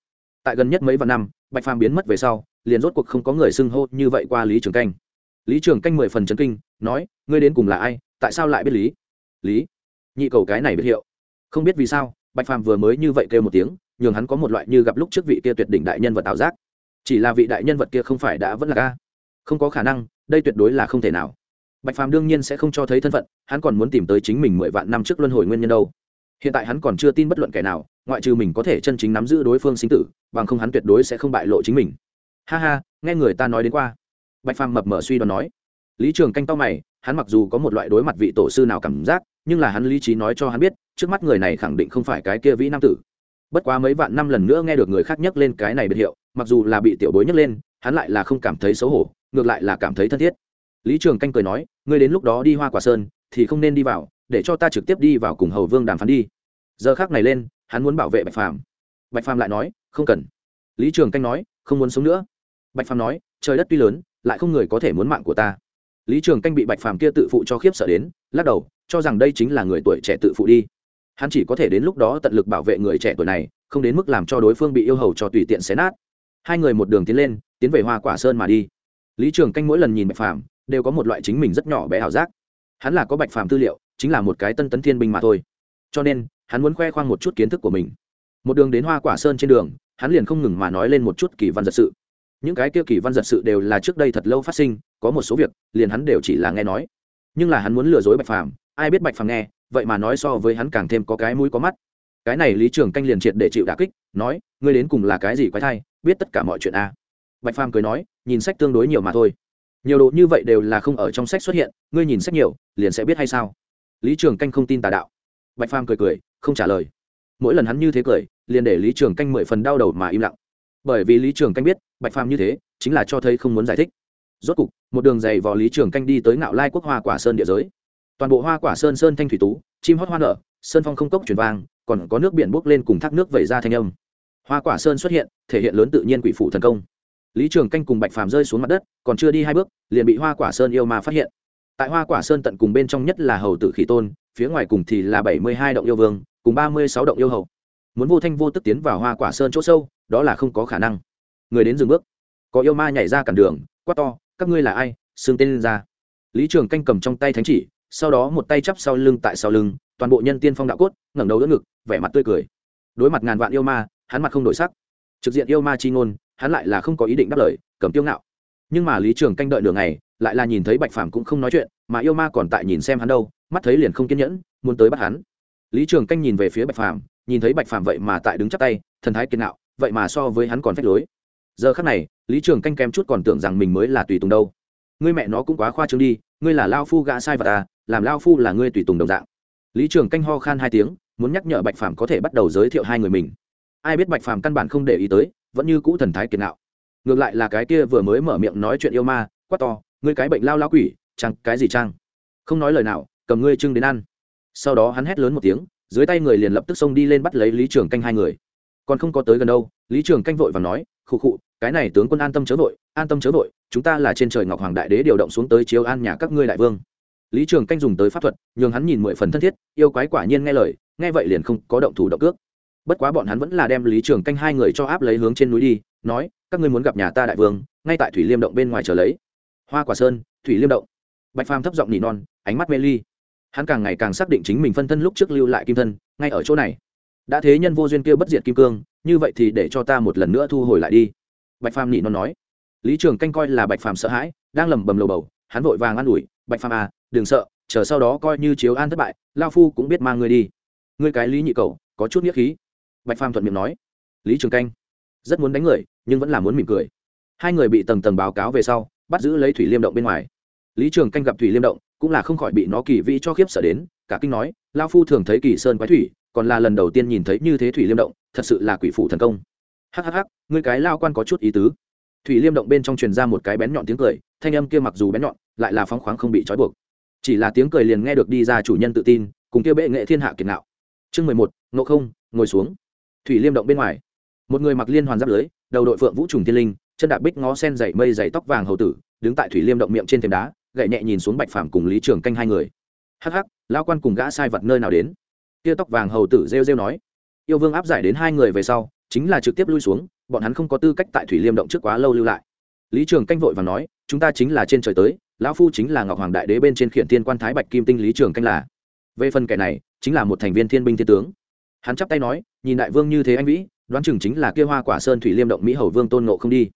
Tại gần nhất mấy vạn năm, bạch phàm biến mất về sau, liền rốt cuộc không có người xưng hô như vậy qua lý trường canh. Lý trường canh mười phần chấn kinh, nói, ngươi đến cùng là ai? Tại sao lại biết lý? Lý? Nhị cầu cái này biết hiệu? Không biết vì sao bạch phàm vừa mới như vậy kêu một tiếng, nhường hắn có một loại như gặp lúc trước vị kia tuyệt đỉnh đại nhân vật tạo giác. Chỉ là vị đại nhân vật kia không phải đã vẫn là ca không có khả năng, đây tuyệt đối là không thể nào. Bạch phàm đương nhiên sẽ không cho thấy thân phận, hắn còn muốn tìm tới chính mình mười vạn năm trước luân hồi nguyên nhân đâu. Hiện tại hắn còn chưa tin bất luận kẻ nào, ngoại trừ mình có thể chân chính nắm giữ đối phương sinh tử, bằng không hắn tuyệt đối sẽ không bại lộ chính mình. Ha ha, nghe người ta nói đến qua. Bạch phàm mập mờ suy đoán nói. Lý trường canh to mày, hắn mặc dù có một loại đối mặt vị tổ sư nào cảm giác nhưng là hắn lý trí nói cho hắn biết, trước mắt người này khẳng định không phải cái kia vĩ nam tử. Bất quá mấy vạn năm lần nữa nghe được người khác nhắc lên cái này biệt hiệu, mặc dù là bị tiểu bối nhắc lên, hắn lại là không cảm thấy xấu hổ, ngược lại là cảm thấy thân thiết. Lý trường canh cười nói, ngươi đến lúc đó đi hoa quả sơn, thì không nên đi vào, để cho ta trực tiếp đi vào cùng hầu vương đàm phán đi. Giờ khác này lên, hắn muốn bảo vệ bạch phàm. Bạch phàm lại nói, không cần. Lý trường canh nói, không muốn sống nữa. Bạch phàm nói, trời đất tuy lớn, lại không người có thể muốn mạng của ta. Lý trường canh bị bạch phàm kia tự phụ cho khiếp sợ đến, lắc đầu cho rằng đây chính là người tuổi trẻ tự phụ đi. Hắn chỉ có thể đến lúc đó tận lực bảo vệ người trẻ tuổi này, không đến mức làm cho đối phương bị yêu hầu cho tùy tiện xé nát. Hai người một đường tiến lên, tiến về hoa quả sơn mà đi. Lý trường canh mỗi lần nhìn bạch phàm, đều có một loại chính mình rất nhỏ bé ảo giác. Hắn là có bạch phàm tư liệu, chính là một cái tân tấn thiên binh mà thôi. Cho nên, hắn muốn khoe khoang một chút kiến thức của mình. Một đường đến hoa quả sơn trên đường, hắn liền không ngừng mà nói lên một chút kỳ văn giật sự. Những cái kia kỳ văn giật sự đều là trước đây thật lâu phát sinh, có một số việc, liền hắn đều chỉ là nghe nói. Nhưng là hắn muốn lừa dối bạch phàm ai biết bạch phàm nghe, vậy mà nói so với hắn càng thêm có cái mũi có mắt. Cái này lý trường canh liền triệt để chịu đà kích, nói, ngươi đến cùng là cái gì quái thai, biết tất cả mọi chuyện a à. bạch phàm cười nói, nhìn sách tương đối nhiều mà thôi. Nhiều đồ như vậy đều là không ở trong sách xuất hiện, ngươi nhìn sách nhiều, liền sẽ biết hay sao? Lý trường canh không tin tà đạo. Bạch phàm cười cười, không trả lời. Mỗi lần hắn như thế cười, liền để lý trường canh mười phần đau đầu mà im lặng. Bởi vì lý trường canh biết, bạch phàm như thế, chính là cho thấy không muốn giải thích. Rốt cục, một đường dày vò lý trường canh đi tới ngạo lai quốc hoa quả sơn địa giới toàn bộ hoa quả sơn sơn thanh thủy tú, chim hót hoa nở, sơn phong không cốc truyền vang, còn có nước biển bốc lên cùng thác nước vẩy ra thanh âm. Hoa quả sơn xuất hiện, thể hiện lớn tự nhiên quỷ phủ thần công. Lý trường canh cùng bạch phàm rơi xuống mặt đất, còn chưa đi hai bước, liền bị hoa quả sơn yêu ma phát hiện. Tại hoa quả sơn tận cùng bên trong nhất là hầu tử khỉ tôn, phía ngoài cùng thì là bảy mươi hai động yêu vương, cùng ba mươi sáu động yêu hầu. Muốn vô thanh vô tức tiến vào hoa quả sơn chỗ sâu, đó là không có khả năng. Người đến dừng bước. Có yêu ma nhảy ra cản đường, quát to, các ngươi là ai? Xương tên lên ra. Lý trường canh cầm trong tay thánh chỉ sau đó một tay chắp sau lưng tại sau lưng, toàn bộ nhân tiên phong đạo cốt, ngẩng đầu đỡ ngực, vẻ mặt tươi cười. Đối mặt ngàn vạn yêu ma, hắn mặt không đổi sắc. Trực diện yêu ma chi ngôn, hắn lại là không có ý định đáp lời, cầm tiêu ngạo. Nhưng mà lý trường canh đợi nửa ngày, lại là nhìn thấy bạch phàm cũng không nói chuyện, mà yêu ma còn tại nhìn xem hắn đâu, mắt thấy liền không kiên nhẫn, muốn tới bắt hắn. Lý trường canh nhìn về phía bạch phàm, nhìn thấy bạch phàm vậy mà tại đứng chắc tay, thần thái kiên nạo vậy mà so với hắn còn phách lối. Giờ khắc này, lý trường canh kém chút còn tưởng rằng mình mới là tùy tùng đâu ngươi mẹ nó cũng quá khoa trương đi, ngươi là lao phu gã sai vật à làm lao phu là ngươi tùy tùng đồng dạng. Lý trường canh ho khan hai tiếng, muốn nhắc nhở bạch phàm có thể bắt đầu giới thiệu hai người mình. Ai biết bạch phàm căn bản không để ý tới, vẫn như cũ thần thái kiệt nạo ngược lại là cái kia vừa mới mở miệng nói chuyện yêu ma, quát to, ngươi cái bệnh lao lao quỷ, chẳng cái gì chăng? Không nói lời nào, cầm ngươi trưng đến ăn. Sau đó hắn hét lớn một tiếng, dưới tay người liền lập tức xông đi lên bắt lấy lý trường canh hai người. Còn không có tới gần đâu, lý trường canh vội và nói, khụ khụ, cái này tướng quân an tâm chớ vội, an tâm chớ vội chúng ta là trên trời ngọc hoàng đại đế điều động xuống tới chiếu an nhà các ngươi đại vương. Lý trường canh dùng tới pháp thuật, nhường hắn nhìn mười phần thân thiết, yêu quái quả nhiên nghe lời, nghe vậy liền không có động thủ động cước. Bất quá bọn hắn vẫn là đem lý trường canh hai người cho áp lấy hướng trên núi đi, nói, các ngươi muốn gặp nhà ta đại vương, ngay tại thủy liêm động bên ngoài chờ lấy. Hoa quả sơn, thủy liêm động. Bạch phàm thấp giọng nỉ non, ánh mắt mê ly. Hắn càng ngày càng xác định chính mình phân thân lúc trước lưu lại kim thân, ngay ở chỗ này. Đã thế nhân vô duyên kia bất diệt kim cương, như vậy thì để cho ta một lần nữa thu hồi lại đi. Bạch phàm nỉ non nói lý trường canh coi là bạch phàm sợ hãi, đang lầm bầm lầu bầu, hắn vội vàng an ủi, bạch phàm à đừng sợ, chờ sau đó coi như chiếu an thất bại, lao phu cũng biết mang ngươi đi. Ngươi cái lý nhị cầu có chút nghĩa khí. Bạch phàm thuận miệng nói. Lý trường canh, rất muốn đánh người, nhưng vẫn là muốn mỉm cười. Hai người bị tầng tầng báo cáo về sau, bắt giữ lấy thủy liêm động bên ngoài. Lý trường canh gặp thủy liêm động, cũng là không khỏi bị nó kỳ vĩ cho khiếp sợ đến, cả kinh nói, lao phu thường thấy kỳ sơn quái thủy, còn là lần đầu tiên nhìn thấy như thế thủy liêm động, thật sự là quỷ phủ thần công. Hhh ngươi cái lao quan có chút ý tứ thủy liêm động bên trong truyền ra một cái bén nhọn tiếng cười, thanh âm kia mặc dù bén nhọn, lại là phóng khoáng không bị trói buộc. Chỉ là tiếng cười liền nghe được đi ra chủ nhân tự tin, cùng kia bệ nghệ thiên hạ kiệt nạo chương mười một, ngộ không, ngồi xuống. Thủy liêm động bên ngoài, một người mặc liên hoàn giáp lưới, đầu đội phượng vũ trùng thiên linh, chân đạp bích ngó sen dày mây dày tóc vàng hầu tử, đứng tại thủy liêm động miệng trên thềm đá, gậy nhẹ nhìn xuống bạch phàm cùng lý trường canh hai người. Hắc hắc lao quan cùng gã sai vật nơi nào đến? Kia tóc vàng hầu tử rêu rêu nói. Yêu vương áp giải đến hai người về sau chính là trực tiếp lui xuống, bọn hắn không có tư cách tại thủy liêm động trước quá lâu lưu lại. Lý trường canh vội và nói, chúng ta chính là trên trời tới, lão phu chính là ngọc hoàng đại đế bên trên khiển thiên quan thái bạch kim tinh lý trường canh là. Về phần kẻ này, chính là một thành viên thiên binh thiên tướng. Hắn chắp tay nói, nhìn đại vương như thế anh vĩ, đoán chừng chính là kia hoa quả sơn thủy liêm động mỹ hầu vương tôn nộ không đi.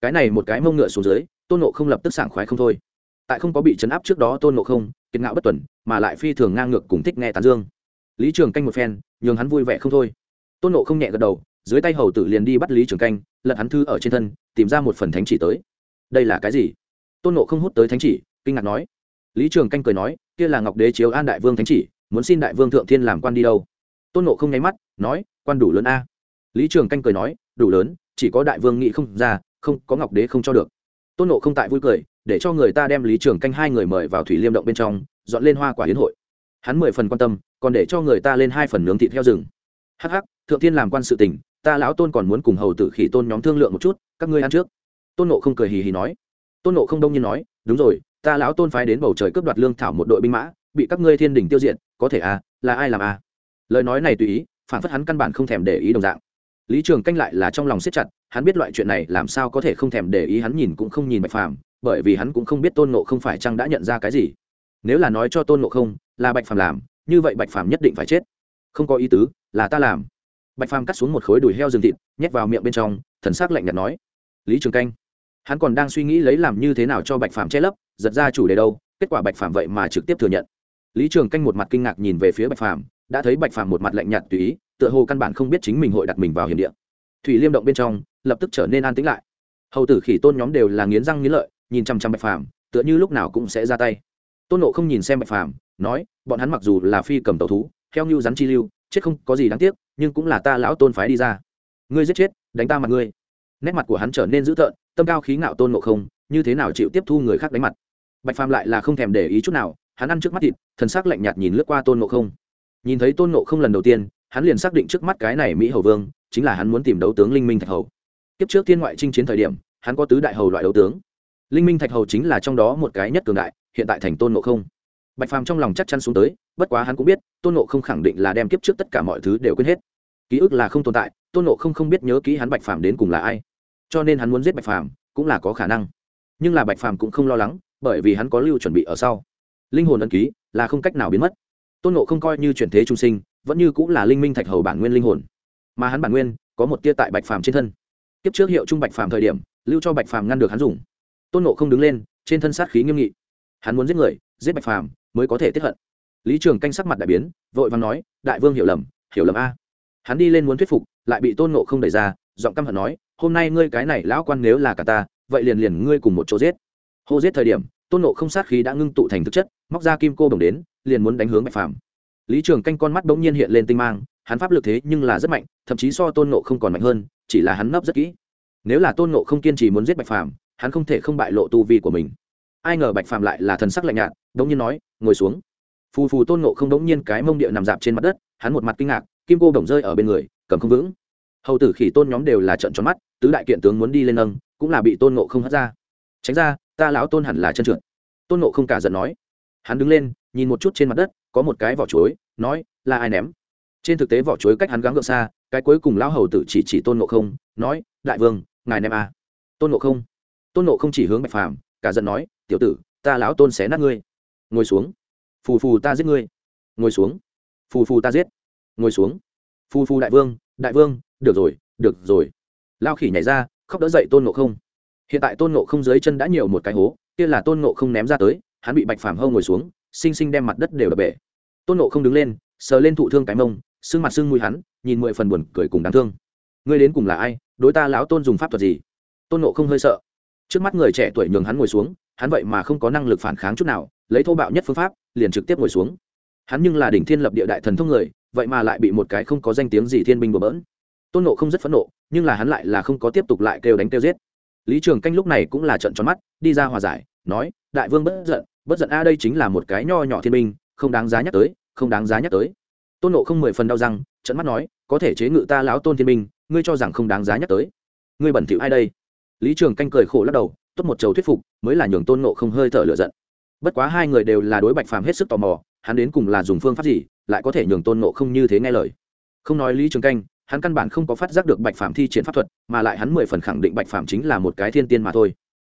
Cái này một cái mông ngựa xuống dưới, tôn nộ không lập tức sảng khoái không thôi. Tại không có bị chấn áp trước đó tôn nộ không, kiệt ngạo bất tuần, mà lại phi thường ngang ngược cùng thích nghe tán dương. Lý trường canh một phen, nhường hắn vui vẻ không thôi. Tôn nộ không nhẹ gật đầu dưới tay hầu tử liền đi bắt lý trường canh, lật hắn thư ở trên thân, tìm ra một phần thánh chỉ tới. Đây là cái gì? Tôn nộ không hút tới thánh chỉ, kinh ngạc nói. Lý trường canh cười nói, kia là ngọc đế chiếu an đại vương thánh chỉ, muốn xin đại vương thượng thiên làm quan đi đâu? Tôn nộ không nháy mắt, nói, quan đủ lớn a. Lý trường canh cười nói, đủ lớn, chỉ có đại vương nghị không ra, không có ngọc đế không cho được. Tôn nộ không tại vui cười, để cho người ta đem lý trường canh hai người mời vào thủy liêm động bên trong, dọn lên hoa quả hiến hội. Hắn mười phần quan tâm, còn để cho người ta lên hai phần nướng thịt heo rừng. Hắc hắc, thượng thiên làm quan sự tình ta lão tôn còn muốn cùng hầu tử khỉ tôn nhóm thương lượng một chút, các ngươi ăn trước. Tôn nộ không cười hì hì nói. Tôn nộ không đông nhiên nói, đúng rồi, ta lão tôn phái đến bầu trời cướp đoạt lương thảo một đội binh mã, bị các ngươi thiên đình tiêu diệt, có thể à là ai làm à? Lời nói này tùy ý, phản phất hắn căn bản không thèm để ý đồng dạng. Lý trường canh lại là trong lòng siết chặt, hắn biết loại chuyện này làm sao có thể không thèm để ý, hắn nhìn cũng không nhìn bạch phàm, bởi vì hắn cũng không biết tôn nộ không phải chăng đã nhận ra cái gì. Nếu là nói cho tôn nộ không, là bạch phàm làm, như vậy bạch phàm nhất định phải chết. Không có ý tứ, là ta làm bạch phàm cắt xuống một khối đùi heo rừng thịt, nhét vào miệng bên trong, thần s ắ c lạnh nhạt nói, lý trường canh, hắn còn đang suy nghĩ lấy làm như thế nào cho bạch phàm che lấp, giật ra chủ đề đâu, kết quả bạch phàm vậy mà trực tiếp thừa nhận. Lý trường canh một mặt kinh ngạc nhìn về phía bạch phàm, đã thấy bạch phàm một mặt lạnh nhạt tùy ý, tựa hồ căn bản không biết chính mình hội đặt mình vào hiểm địa. Thủy liêm động bên trong, lập tức trở nên an tĩnh lại. Hầu tử khỉ tôn nhóm đều là nghiến răng nghiến lợi, nhìn chăm chăm bạch phàm, tựa như lúc nào cũng sẽ ra tay. Tôn nộ không nhìn xem bạch phàm, nói, bọn hắn mặc dù là phi cầm tàu thú theo như rắn chi lưu, chết không có gì đáng tiếc nhưng cũng là ta lão tôn phái đi ra. Ngươi giết chết, đánh ta mặt ngươi. Nét mặt của hắn trở nên dữ tợn, tâm cao khí ngạo tôn ngộ không, như thế nào chịu tiếp thu người khác đánh mặt? Bạch phàm lại là không thèm để ý chút nào, hắn ăn trước mắt thịt, thần sắc lạnh nhạt nhìn lướt qua tôn ngộ không. Nhìn thấy tôn ngộ không lần đầu tiên, hắn liền xác định trước mắt cái này mỹ hầu vương, chính là hắn muốn tìm đấu tướng linh minh thạch hầu. Kiếp trước thiên ngoại chinh chiến thời điểm, hắn có tứ đại hầu loại đấu tướng. Linh minh thạch hầu chính là trong đó một cái nhất cường đại, hiện tại thành tôn ngộ không. Bạch phàm trong lòng chắc chắn xuống tới bất quá hắn cũng biết, tôn nộ không khẳng định là đem kiếp trước tất cả mọi thứ đều quên hết. Ký ức là không tồn tại, tôn nộ không không biết nhớ ký hắn bạch phàm đến cùng là ai. Cho nên hắn muốn giết bạch phàm cũng là có khả năng. Nhưng là bạch phàm cũng không lo lắng, bởi vì hắn có lưu chuẩn bị ở sau. Linh hồn ân ký là không cách nào biến mất. Tôn nộ không coi như chuyển thế trung sinh, vẫn như cũng là linh minh thạch hầu bản nguyên linh hồn. Mà hắn bản nguyên có một tia tại bạch phàm trên thân. Kiếp trước hiệu trung bạch phàm thời điểm, lưu cho bạch phàm ngăn được hắn dùng. Tôn nộ không đứng lên, trên thân sát khí nghiêm nghị. Hắn muốn giết người, giết bạch phàm mới có thể tiếp hận lý trường canh sắc mặt đại biến, vội vàng nói, đại vương hiểu lầm hiểu lầm a. Hắn đi lên muốn thuyết phục, lại bị tôn nộ không đẩy ra, giọng căm hận nói, hôm nay ngươi cái này lão quan nếu là cả ta, vậy liền liền ngươi cùng một chỗ giết. Hô giết thời điểm, tôn nộ không sát khí đã ngưng tụ thành thực chất, móc ra kim cô đồng đến, liền muốn đánh hướng bạch phàm. Lý trường canh con mắt bỗng nhiên hiện lên tinh mang, hắn pháp lực thế nhưng là rất mạnh, thậm chí so tôn nộ không còn mạnh hơn, chỉ là hắn nấp rất kỹ. Nếu là tôn nộ không kiên trì muốn giết bạch phàm, hắn không thể không bại lộ tu vi của mình. Ai ngờ bạch phàm lại là thần sắc lạnh nhạt đống nhiên nói, ngồi xuống phù phù tôn nộ không đống nhiên cái mông địa nằm dạp trên mặt đất, hắn một mặt kinh ngạc, kim cô bổng rơi ở bên người, cầm không vững. Hầu tử khỉ tôn nhóm đều là trận tròn mắt, tứ đại kiện tướng muốn đi lên nâng, cũng là bị tôn nộ không hất ra. Tránh ra, ta lão tôn hẳn là chân trượt. Tôn nộ không cả giận nói. Hắn đứng lên, nhìn một chút trên mặt đất, có một cái vỏ chuối, nói, là ai ném? Trên thực tế vỏ chuối cách hắn gắng gượng xa, cái cuối cùng lão hầu tử chỉ chỉ tôn nộ không, nói, đại vương, ngài ném à. tôn nộ không. Tôn nộ không chỉ hướng bạch phàm, cả giận nói, tiểu tử, ta lão tôn xé nát ngươi. Ngồi xuống phù phù ta giết ngươi. Ngồi xuống. Phù phù ta giết. Ngồi xuống. Phù phù đại vương đại vương, được rồi được rồi. Lao khỉ nhảy ra, khóc đỡ dậy tôn nộ không. Hiện tại tôn nộ không dưới chân đã nhiều một cái hố, kia là tôn nộ không ném ra tới, hắn bị bạch phàm hâu ngồi xuống, xinh xinh đem mặt đất đều đập bể. Tôn nộ không đứng lên, sờ lên thụ thương cái mông, sưng mặt sưng mùi hắn, nhìn mười phần buồn cười cùng đáng thương. Ngươi đến cùng là ai? Đối ta lão tôn dùng pháp thuật gì? Tôn nộ không hơi sợ. Trước mắt người trẻ tuổi nhường hắn ngồi xuống hắn vậy mà không có năng lực phản kháng chút nào, lấy thô bạo nhất phương pháp, liền trực tiếp ngồi xuống. Hắn nhưng là đỉnh thiên lập địa đại thần thông người, vậy mà lại bị một cái không có danh tiếng gì thiên binh bừa bỡn. Tôn nộ không rất phẫn nộ, nhưng là hắn lại là không có tiếp tục lại kêu đánh kêu giết. Lý trường canh lúc này cũng là trận tròn mắt, đi ra hòa giải, nói, đại vương bất giận bất giận a, đây chính là một cái nho nhỏ thiên binh, không đáng giá nhắc tới, không đáng giá nhắc tới. Tôn nộ không mười phần đau răng trận mắt nói, có thể chế ngự ta láo tôn thiên binh, ngươi cho rằng không đáng giá nhắc tới. Ngươi bẩn thỉu ai đây? Lý trường canh cười khổ lắc đầu tốt một chầu thuyết phục, mới là nhường tôn nộ không hơi thở lựa giận. Bất quá hai người đều là đối bạch phàm hết sức tò mò, hắn đến cùng là dùng phương pháp gì, lại có thể nhường tôn nộ không như thế nghe lời. Không nói lý trường canh, hắn căn bản không có phát giác được bạch phàm thi triển pháp thuật, mà lại hắn mười phần khẳng định bạch phàm chính là một cái thiên tiên mà thôi.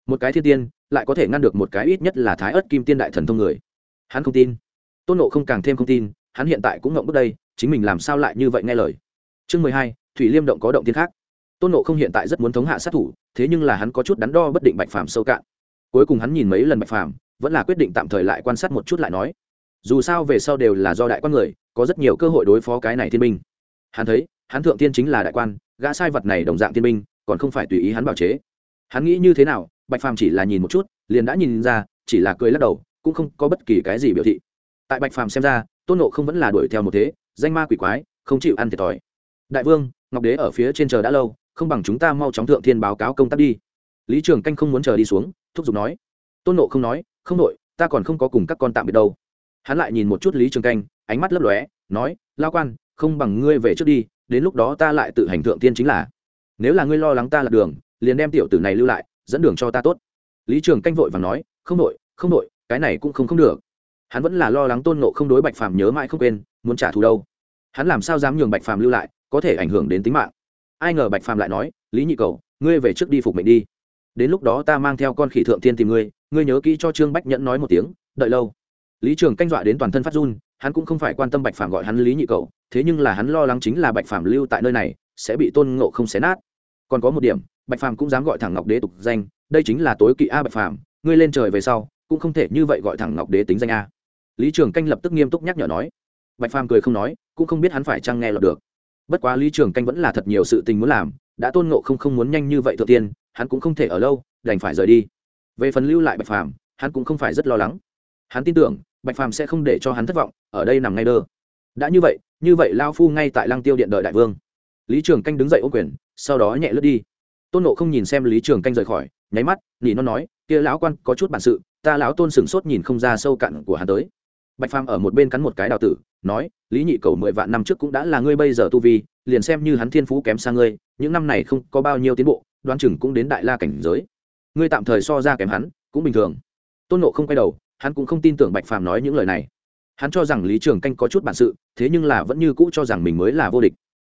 Một cái thiên tiên, lại có thể ngăn được một cái ít nhất là thái ớt kim tiên đại thần thông người. Hắn không tin. Tôn nộ không càng thêm không tin, hắn hiện tại cũng ngộng bước đây, chính mình làm sao lại như vậy nghe lời. Chương mười hai, thủy liêm động có động tiên khác tôn nộ không hiện tại rất muốn thống hạ sát thủ, thế nhưng là hắn có chút đắn đo bất định bạch phàm sâu cạn. Cuối cùng hắn nhìn mấy lần bạch phàm, vẫn là quyết định tạm thời lại quan sát một chút lại nói. Dù sao về sau đều là do đại quan người, có rất nhiều cơ hội đối phó cái này thiên binh. Hắn thấy, hắn thượng tiên chính là đại quan, gã sai vật này đồng dạng thiên binh, còn không phải tùy ý hắn bảo chế. Hắn nghĩ như thế nào, bạch phàm chỉ là nhìn một chút, liền đã nhìn ra, chỉ là cười lắc đầu, cũng không có bất kỳ cái gì biểu thị. Tại bạch phàm xem ra, tôn nộ không vẫn là đuổi theo một thế, danh ma quỷ quái, không chịu ăn thiệt thòi. Đại vương, ngọc đế ở phía trên chờ đã lâu không bằng chúng ta mau chóng thượng thiên báo cáo công tác đi. Lý trường canh không muốn chờ đi xuống, thúc giục nói. Tôn nộ không nói, không nội ta còn không có cùng các con tạm biệt đâu. Hắn lại nhìn một chút lý trường canh, ánh mắt lấp lóe, nói, lao quan, không bằng ngươi về trước đi, đến lúc đó ta lại tự hành thượng tiên chính là. Nếu là ngươi lo lắng ta lạc đường, liền đem tiểu tử này lưu lại, dẫn đường cho ta tốt. Lý trường canh vội và nói, không nội không nội cái này cũng không không được. Hắn vẫn là lo lắng tôn nộ không đối bạch phàm nhớ mãi không quên, muốn trả thù đâu. Hắn làm sao dám nhường bạch phàm lưu lại, có thể ảnh hưởng đến tính mạng ai ngờ bạch phàm lại nói, lý nhị cầu, ngươi về trước đi phục mệnh đi. Đến lúc đó ta mang theo con khỉ thượng Thiên tìm ngươi ngươi nhớ kỹ cho trương bách nhẫn nói một tiếng, đợi lâu. Lý trường canh dọa đến toàn thân phát run, hắn cũng không phải quan tâm bạch phàm gọi hắn lý nhị cầu, thế nhưng là hắn lo lắng chính là bạch phàm lưu tại nơi này, sẽ bị tôn ngộ không xé nát. Còn có một điểm, bạch phàm cũng dám gọi thẳng ngọc đế tục danh, đây chính là tối kỵ a bạch phàm, ngươi lên trời về sau, cũng không thể như vậy gọi thẳng ngọc đế tính danh a. Lý trường canh lập tức nghiêm túc nhắc nhở nói. Bạch phàm cười không nói, cũng không biết hắn phải chăng nghe lọt được bất quá lý trường canh vẫn là thật nhiều sự tình muốn làm, đã tôn ngộ không không muốn nhanh như vậy thượng tiên, hắn cũng không thể ở lâu, đành phải rời đi. Về phần lưu lại bạch phàm, hắn cũng không phải rất lo lắng. Hắn tin tưởng, bạch phàm sẽ không để cho hắn thất vọng, ở đây nằm ngay đơ. Đã như vậy như vậy lao phu ngay tại lăng tiêu điện đợi đại vương. Lý trường canh đứng dậy ô quyền, sau đó nhẹ lướt đi. Tôn nộ không nhìn xem lý trường canh rời khỏi, nháy mắt, nỉ nó nói, kia lão quan có chút bản sự, ta lão tôn sửng sốt nhìn không ra sâu cặn của hắn tới bạch phàm ở một bên cắn một cái đào tử, nói, lý nhị cầu mười vạn năm trước cũng đã là ngươi bây giờ tu vi, liền xem như hắn thiên phú kém xa ngươi, những năm này không có bao nhiêu tiến bộ Đoan chừng cũng đến đại la cảnh giới. Ngươi tạm thời so ra kém hắn, cũng bình thường. Tôn nộ không quay đầu, hắn cũng không tin tưởng bạch phàm nói những lời này. Hắn cho rằng lý trường canh có chút bản sự, thế nhưng là vẫn như cũ cho rằng mình mới là vô địch.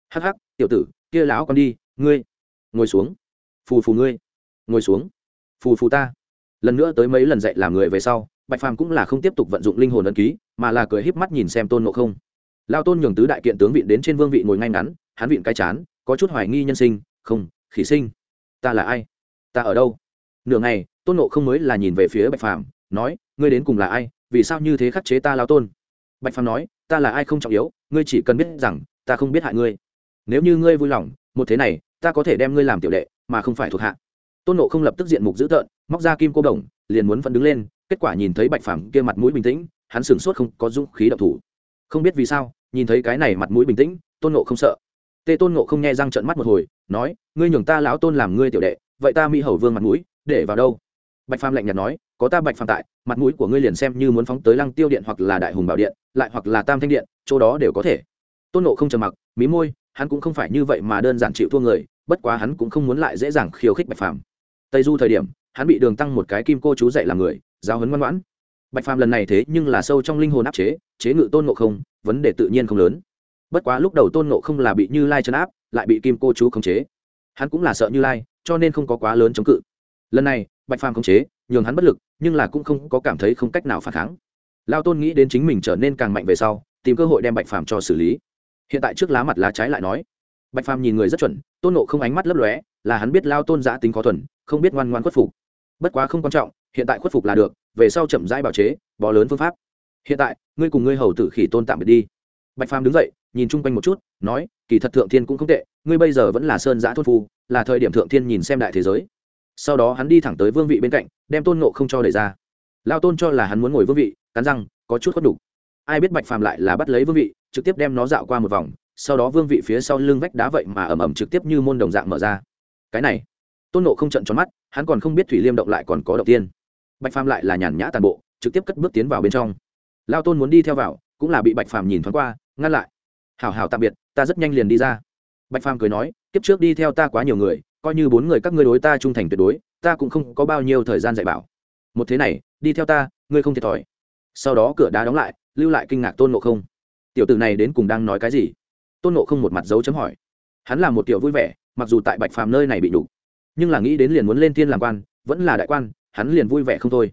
Hắc hắc, tiểu tử, kia lão con đi, ngươi, ngồi xuống. Phù phù ngươi, ngồi xuống. Phù phù ta. Lần nữa tới mấy lần dạy làm người về sau bạch phàm cũng là không tiếp tục vận dụng linh hồn ấn ký, mà là cười híp mắt nhìn xem tôn ngộ không. Lao tôn nhường tứ đại kiện tướng vịn đến trên vương vị ngồi ngay ngắn, hắn vịn cái chán, có chút hoài nghi nhân sinh, không, khỉ sinh, ta là ai? Ta ở đâu? Nửa ngày, tôn ngộ không mới là nhìn về phía bạch phàm, nói, ngươi đến cùng là ai? Vì sao như thế khắc chế ta lao tôn? Bạch phàm nói, ta là ai không trọng yếu, ngươi chỉ cần biết rằng, ta không biết hại ngươi. Nếu như ngươi vui lòng, một thế này, ta có thể đem ngươi làm tiểu đệ, mà không phải thuộc hạ. Tôn nộ không lập tức diện mục dữ tợn, móc ra kim cô đồng, liền muốn vẫn đứng lên kết quả nhìn thấy bạch phàm kia mặt mũi bình tĩnh, hắn sửng sốt không có dũng khí độc thủ. Không biết vì sao, nhìn thấy cái này mặt mũi bình tĩnh, tôn nộ không sợ. Tê tôn nộ không nghe răng trận mắt một hồi, nói, ngươi nhường ta lão tôn làm ngươi tiểu đệ, vậy ta mỹ hầu vương mặt mũi, để vào đâu? Bạch phàm lạnh nhạt nói, có ta bạch phàm tại, mặt mũi của ngươi liền xem như muốn phóng tới lăng tiêu điện hoặc là đại hùng bảo điện, lại hoặc là tam thanh điện, chỗ đó đều có thể. Tôn nộ không trầm mặc, mí môi, hắn cũng không phải như vậy mà đơn giản chịu thua người, bất quá hắn cũng không muốn lại dễ dàng khiêu khích bạch phàm. Tây du thời điểm, hắn bị đường tăng một cái kim cô chú dạy làm người giáo huấn ngoan ngoãn. Bạch phàm lần này thế nhưng là sâu trong linh hồn áp chế chế ngự tôn ngộ không, vấn đề tự nhiên không lớn. Bất quá lúc đầu tôn ngộ không là bị như lai chấn áp, lại bị kim cô chú khống chế. Hắn cũng là sợ như lai, cho nên không có quá lớn chống cự. Lần này, bạch phàm khống chế, nhường hắn bất lực, nhưng là cũng không có cảm thấy không cách nào phản kháng. Lao tôn nghĩ đến chính mình trở nên càng mạnh về sau, tìm cơ hội đem bạch phàm cho xử lý. Hiện tại trước lá mặt lá trái lại nói, bạch phàm nhìn người rất chuẩn, tôn nộ không ánh mắt lấp lóe, là hắn biết lao tôn giã tính khó thuần, không biết ngoan ngoan khuất phục bất quá không quan trọng, hiện tại khuất phục là được, về sau chậm rãi bào chế, bó lớn phương pháp. Hiện tại, ngươi cùng ngươi hầu tử khỉ tôn tạm biệt đi. Bạch phàm đứng dậy, nhìn chung quanh một chút, nói, kỳ thật thượng thiên cũng không tệ, ngươi bây giờ vẫn là sơn giã thôn phu, là thời điểm thượng thiên nhìn xem đại thế giới. Sau đó hắn đi thẳng tới vương vị bên cạnh, đem tôn nộ không cho đẩy ra. Lao tôn cho là hắn muốn ngồi vương vị, cắn răng, có chút khuất đục ai biết bạch phàm lại là bắt lấy vương vị, trực tiếp đem nó dạo qua một vòng, sau đó vương vị phía sau lưng vách đá vậy mà ẩm ẩm trực tiếp như môn đồng dạng mở ra. Cái này tôn nộ không trận tròn mắt, hắn còn không biết thủy liêm động lại còn có động tiên. Bạch phàm lại là nhàn nhã tàn bộ, trực tiếp cất bước tiến vào bên trong. Lao tôn muốn đi theo vào, cũng là bị bạch phàm nhìn thoáng qua, ngăn lại. Hảo hảo tạm biệt, ta rất nhanh liền đi ra. Bạch phàm cười nói, kiếp trước đi theo ta quá nhiều người, coi như bốn người các ngươi đối ta trung thành tuyệt đối, ta cũng không có bao nhiêu thời gian dạy bảo. Một thế này, đi theo ta, ngươi không thiệt thòi. Sau đó cửa đá đóng lại, lưu lại kinh ngạc tôn nộ không. Tiểu tử này đến cùng đang nói cái gì? Tôn nộ không một mặt dấu chấm hỏi. Hắn là một tiểu vui vẻ, mặc dù tại bạch phàm nơi này bị đục nhưng là nghĩ đến liền muốn lên thiên làm quan, vẫn là đại quan, hắn liền vui vẻ không thôi.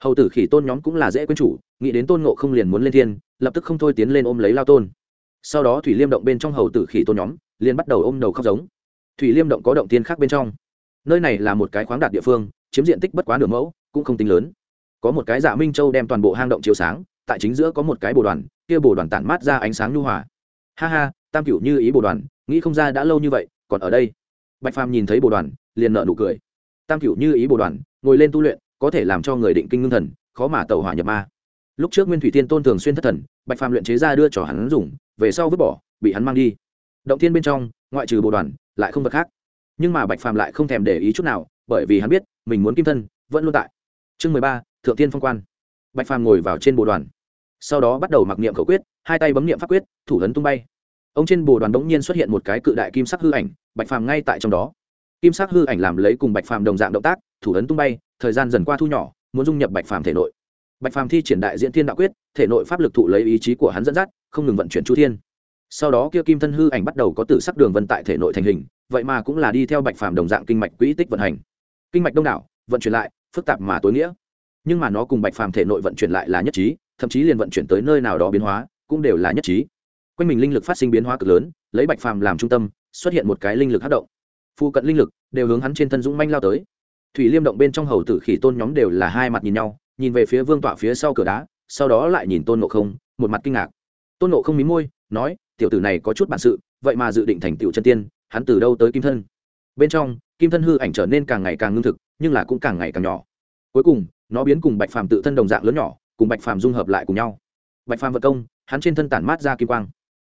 Hầu tử khỉ tôn nhóm cũng là dễ quên chủ, nghĩ đến tôn ngộ không liền muốn lên thiên, lập tức không thôi tiến lên ôm lấy lao tôn. Sau đó thủy liêm động bên trong hầu tử khỉ tôn nhóm, liền bắt đầu ôm đầu khóc giống. Thủy liêm động có động tiên khác bên trong. Nơi này là một cái khoáng đạt địa phương, chiếm diện tích bất quá nửa mẫu, cũng không tính lớn. Có một cái dạ minh châu đem toàn bộ hang động chiếu sáng, tại chính giữa có một cái bồ đoàn, kia bồ đoàn tản mát ra ánh sáng nhu hòa. Ha ha, tam cửu như ý bồ đoàn, nghĩ không ra đã lâu như vậy, còn ở đây. Bạch phàm nhìn thấy bồ đoàn liền nợ nụ cười. Tam cửu như ý bồ đoàn, ngồi lên tu luyện, có thể làm cho người định kinh ngưng thần, khó mà tẩu hỏa nhập ma. Lúc trước nguyên thủy tiên tôn thường xuyên thất thần, bạch phàm luyện chế ra đưa cho hắn dùng, về sau vứt bỏ, bị hắn mang đi. Động thiên bên trong, ngoại trừ bồ đoàn, lại không vật khác. Nhưng mà bạch phàm lại không thèm để ý chút nào, bởi vì hắn biết, mình muốn kim thân, vẫn luôn tại. Chương mười ba, thượng tiên phong quan. Bạch phàm ngồi vào trên bồ đoàn. Sau đó bắt đầu mặc niệm khẩu quyết, hai tay bấm niệm pháp quyết, thủ lấn tung bay. Ông trên bồ đoàn đ ỗ n g nhiên xuất hiện một cái cự đại kim sắc hư ảnh, bạch phàm ngay tại trong đó kim sắc hư ảnh làm lấy cùng bạch phàm đồng dạng động tác, thủ ấn tung bay, thời gian dần qua thu nhỏ, muốn dung nhập bạch phàm thể nội. Bạch phàm thi triển đại diễn thiên đạo quyết, thể nội pháp lực thụ lấy ý chí của hắn dẫn dắt, không ngừng vận chuyển chu thiên. Sau đó kia kim thân hư ảnh bắt đầu có tử sắc đường vân tại thể nội thành hình, vậy mà cũng là đi theo bạch phàm đồng dạng kinh mạch quỹ tích vận hành. Kinh mạch đông đảo, vận chuyển lại, phức tạp mà tối nghĩa. Nhưng mà nó cùng bạch phàm thể nội vận chuyển lại là nhất trí, thậm chí liền vận chuyển tới nơi nào đó biến hóa, cũng đều là nhất trí. Quanh mình linh lực phát sinh biến hóa cực lớn, lấy bạch phàm làm trung tâm, xuất hiện một cái linh lực hát động phụ cận linh lực đều hướng hắn trên thân dũng manh lao tới. Thủy liêm động bên trong hầu tử khỉ tôn nhóm đều là hai mặt nhìn nhau, nhìn về phía vương tọa phía sau cửa đá, sau đó lại nhìn tôn nộ không, một mặt kinh ngạc. Tôn nộ không mí môi, nói, tiểu tử này có chút bản sự, vậy mà dự định thành tựu chân tiên, hắn từ đâu tới kim thân? Bên trong, kim thân hư ảnh trở nên càng ngày càng ngưng thực, nhưng là cũng càng ngày càng nhỏ. Cuối cùng, nó biến cùng bạch phàm tự thân đồng dạng lớn nhỏ, cùng bạch phàm dung hợp lại cùng nhau. Bạch phàm vật công, hắn trên thân tản mát ra kim quang.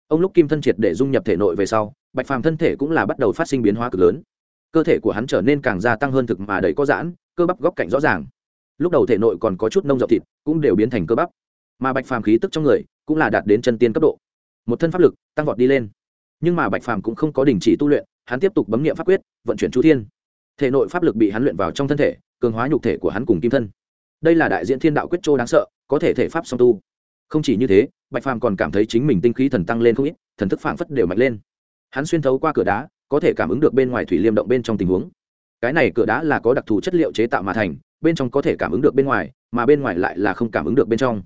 Ông lúc kim thân triệt để dung nhập thể nội về sau bạch phàm thân thể cũng là bắt đầu phát sinh biến hóa cực lớn. Cơ thể của hắn trở nên càng gia tăng hơn thực mà đầy có giãn, cơ bắp góc cạnh rõ ràng. Lúc đầu thể nội còn có chút nông dọc thịt, cũng đều biến thành cơ bắp. Mà bạch phàm khí tức trong người cũng là đạt đến chân tiên cấp độ. Một thân pháp lực tăng vọt đi lên. Nhưng mà bạch phàm cũng không có đình chỉ tu luyện, hắn tiếp tục bấm nghiệm pháp quyết, vận chuyển chu thiên. Thể nội pháp lực bị hắn luyện vào trong thân thể, cường hóa nhục thể của hắn cùng kim thân. Đây là đại diện thiên đạo quyết châu đáng sợ, có thể thể pháp song tu. Không chỉ như thế, bạch phàm còn cảm thấy chính mình tinh khí thần tăng lên không ít, thần thức phảng phất đều mạnh lên hắn xuyên thấu qua cửa đá, có thể cảm ứng được bên ngoài thủy liêm động bên trong tình huống. Cái này cửa đá là có đặc thù chất liệu chế tạo mà thành, bên trong có thể cảm ứng được bên ngoài, mà bên ngoài lại là không cảm ứng được bên trong.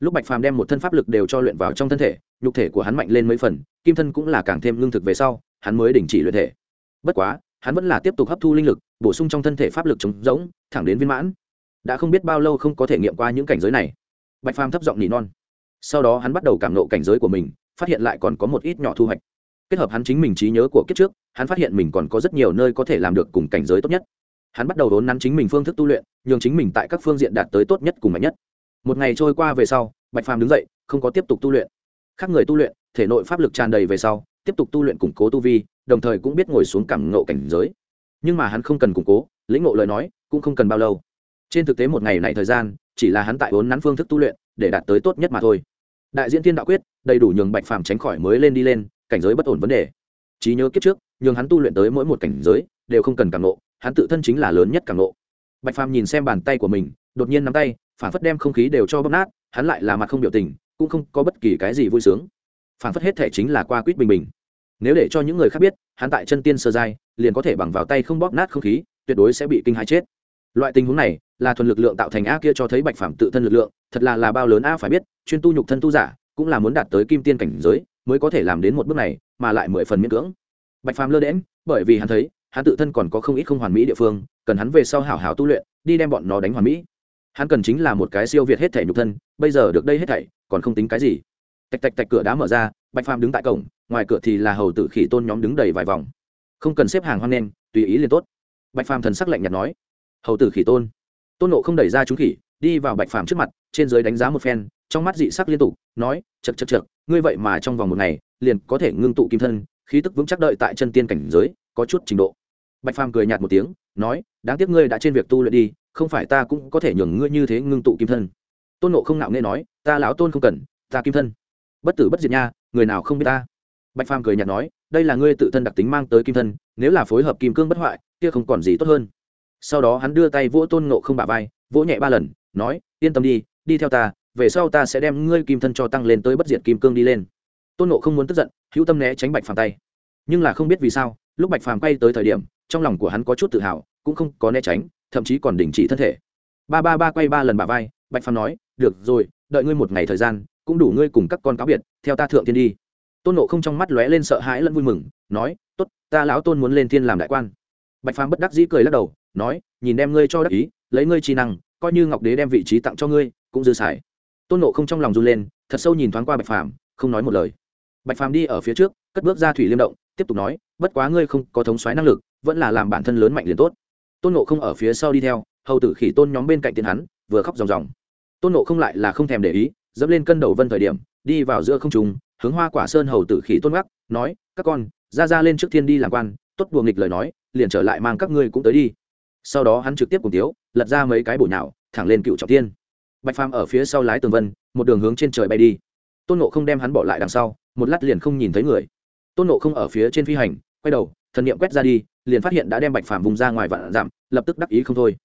Lúc bạch phàm đem một thân pháp lực đều cho luyện vào trong thân thể, nhục thể của hắn mạnh lên mấy phần, kim thân cũng là càng thêm lương thực về sau, hắn mới đình chỉ luyện thể. Bất quá, hắn vẫn là tiếp tục hấp thu linh lực, bổ sung trong thân thể pháp lực chống rỗng, thẳng đến viên mãn. Đã không biết bao lâu không có thể nghiệm qua những cảnh giới này. Bạch phàm thấp giọng nỉ non. Sau đó hắn bắt đầu cảm nộ cảnh giới của mình, phát hiện lại còn có một ít nhỏ thu hoạch kết hợp hắn chính mình trí nhớ của kiếp trước, hắn phát hiện mình còn có rất nhiều nơi có thể làm được cùng cảnh giới tốt nhất. Hắn bắt đầu đốn nắn chính mình phương thức tu luyện, nhường chính mình tại các phương diện đạt tới tốt nhất cùng mạnh nhất. Một ngày trôi qua về sau, bạch phàm đứng dậy, không có tiếp tục tu luyện. Khác người tu luyện, thể nội pháp lực tràn đầy về sau, tiếp tục tu luyện củng cố tu vi, đồng thời cũng biết ngồi xuống cảm ngộ cảnh giới. Nhưng mà hắn không cần củng cố, lĩnh ngộ lời nói, cũng không cần bao lâu. Trên thực tế một ngày này thời gian, chỉ là hắn tại vốn nắn phương thức tu luyện, để đạt tới tốt nhất mà thôi. Đại diễn thiên đạo quyết, đầy đủ nhường bạch phàm tránh khỏi mới lên đi lên cảnh giới bất ổn vấn đề. Trí nhớ kiếp trước, nhường hắn tu luyện tới mỗi một cảnh giới, đều không cần cảm nộ, hắn tự thân chính là lớn nhất cảm nộ. Bạch phàm nhìn xem bàn tay của mình, đột nhiên nắm tay, phản phất đem không khí đều cho bóp nát, hắn lại là mặt không biểu tình, cũng không có bất kỳ cái gì vui sướng. Phản phất hết thể chính là qua quýt bình bình. Nếu để cho những người khác biết, hắn tại chân tiên sơ giai, liền có thể bằng vào tay không bóp nát không khí, tuyệt đối sẽ bị kinh hãi chết. Loại tình huống này, là thuần lực lượng tạo thành a kia cho thấy bạch Phàm tự thân lực lượng, thật là là bao lớn a phải biết, chuyên tu nhục thân tu giả, cũng là muốn đạt tới kim tiên cảnh giới mới có thể làm đến một bước này, mà lại mười phần miễn cưỡng. Bạch phàm lơ đễm bởi vì hắn thấy, hắn tự thân còn có không ít không hoàn mỹ địa phương, cần hắn về sau hảo hảo tu luyện, đi đem bọn nó đánh hoàn mỹ. Hắn cần chính là một cái siêu việt hết thể nhục thân, bây giờ được đây hết thảy, còn không tính cái gì. Tạch tạch tạch cửa đá mở ra, bạch phàm đứng tại cổng, ngoài cửa thì là hầu tử khỉ tôn nhóm đứng đầy vài vòng. Không cần xếp hàng hoan nghênh, tùy ý liền tốt. Bạch phàm thần sắc lạnh nhạt nói, hầu tử khỉ tôn. Tôn nộ không đẩy ra chúng khỉ, đi vào bạch phàm trước mặt, trên giới đánh giá một phen trong mắt dị sắc liên tục, nói chật chật chật ngươi vậy mà trong vòng một ngày, liền có thể ngưng tụ kim thân, khí tức vững chắc đợi tại chân tiên cảnh giới, có chút trình độ. Bạch phàm cười nhạt một tiếng, nói, đáng tiếc ngươi đã trên việc tu luyện đi, không phải ta cũng có thể nhường ngươi như thế ngưng tụ kim thân. Tôn nộ không nạo nghe nói, ta lão tôn không cần, ta kim thân. Bất tử bất diệt nha, người nào không biết ta? Bạch phàm cười nhạt nói, đây là ngươi tự thân đặc tính mang tới kim thân, nếu là phối hợp kim cương bất hoại, kia không còn gì tốt hơn. Sau đó hắn đưa tay vỗ tôn nộ không bả vai, vỗ nhẹ ba lần, nói, yên tâm đi đi theo ta về sau ta sẽ đem ngươi kim thân cho tăng lên tới bất diệt kim cương đi lên. Tôn nộ không muốn tức giận, hữu tâm né tránh bạch phàm tay. Nhưng là không biết vì sao, lúc bạch phàm quay tới thời điểm, trong lòng của hắn có chút tự hào, cũng không có né tránh, thậm chí còn đình chỉ thân thể. Ba ba ba quay ba lần bà vai, bạch phàm nói, được rồi, đợi ngươi một ngày thời gian, cũng đủ ngươi cùng các con cáo biệt, theo ta thượng thiên đi. Tôn nộ không trong mắt lóe lên sợ hãi lẫn vui mừng, nói t ố t ta lão tôn muốn lên thiên làm đại quan. Bạch phàm bất đắc dĩ cười lắc đầu, nói, nhìn đem ngươi cho đắc ý, lấy ngươi trí năng, coi như ngọc đế đem vị trí tặng cho ngươi, cũng dư xài tôn nộ không trong lòng run lên, thật sâu nhìn thoáng qua bạch phàm, không nói một lời. Bạch phàm đi ở phía trước, cất bước ra thủy liêm động, tiếp tục nói, bất quá ngươi không có thống xoáy năng lực, vẫn là làm bản thân lớn mạnh liền tốt. Tôn nộ không ở phía sau đi theo, hầu tử khỉ tôn nhóm bên cạnh tiến hắn, vừa khóc ròng ròng. Tôn nộ không lại là không thèm để ý, dẫm lên cân đầu vân thời điểm, đi vào giữa không trùng hướng hoa quả sơn hầu tử khỉ tôn gác, nói, các con, ra ra lên trước thiên đi làm quan, tốt buồng nghịch lời nói, liền trở lại mang các ngươi cũng tới đi. Sau đó hắn trực tiếp cùng tiếu, lật ra mấy cái bổ nhạo thẳng lên cựu trọng tiên bạch phàm ở phía sau lái tường vân, một đường hướng trên trời bay đi. Tôn nộ không đem hắn bỏ lại đằng sau, một lát liền không nhìn thấy người. Tôn nộ không ở phía trên phi hành, quay đầu, thần niệm quét ra đi, liền phát hiện đã đem bạch phàm vùng ra ngoài vạn dặm, lập tức đắc ý không thôi.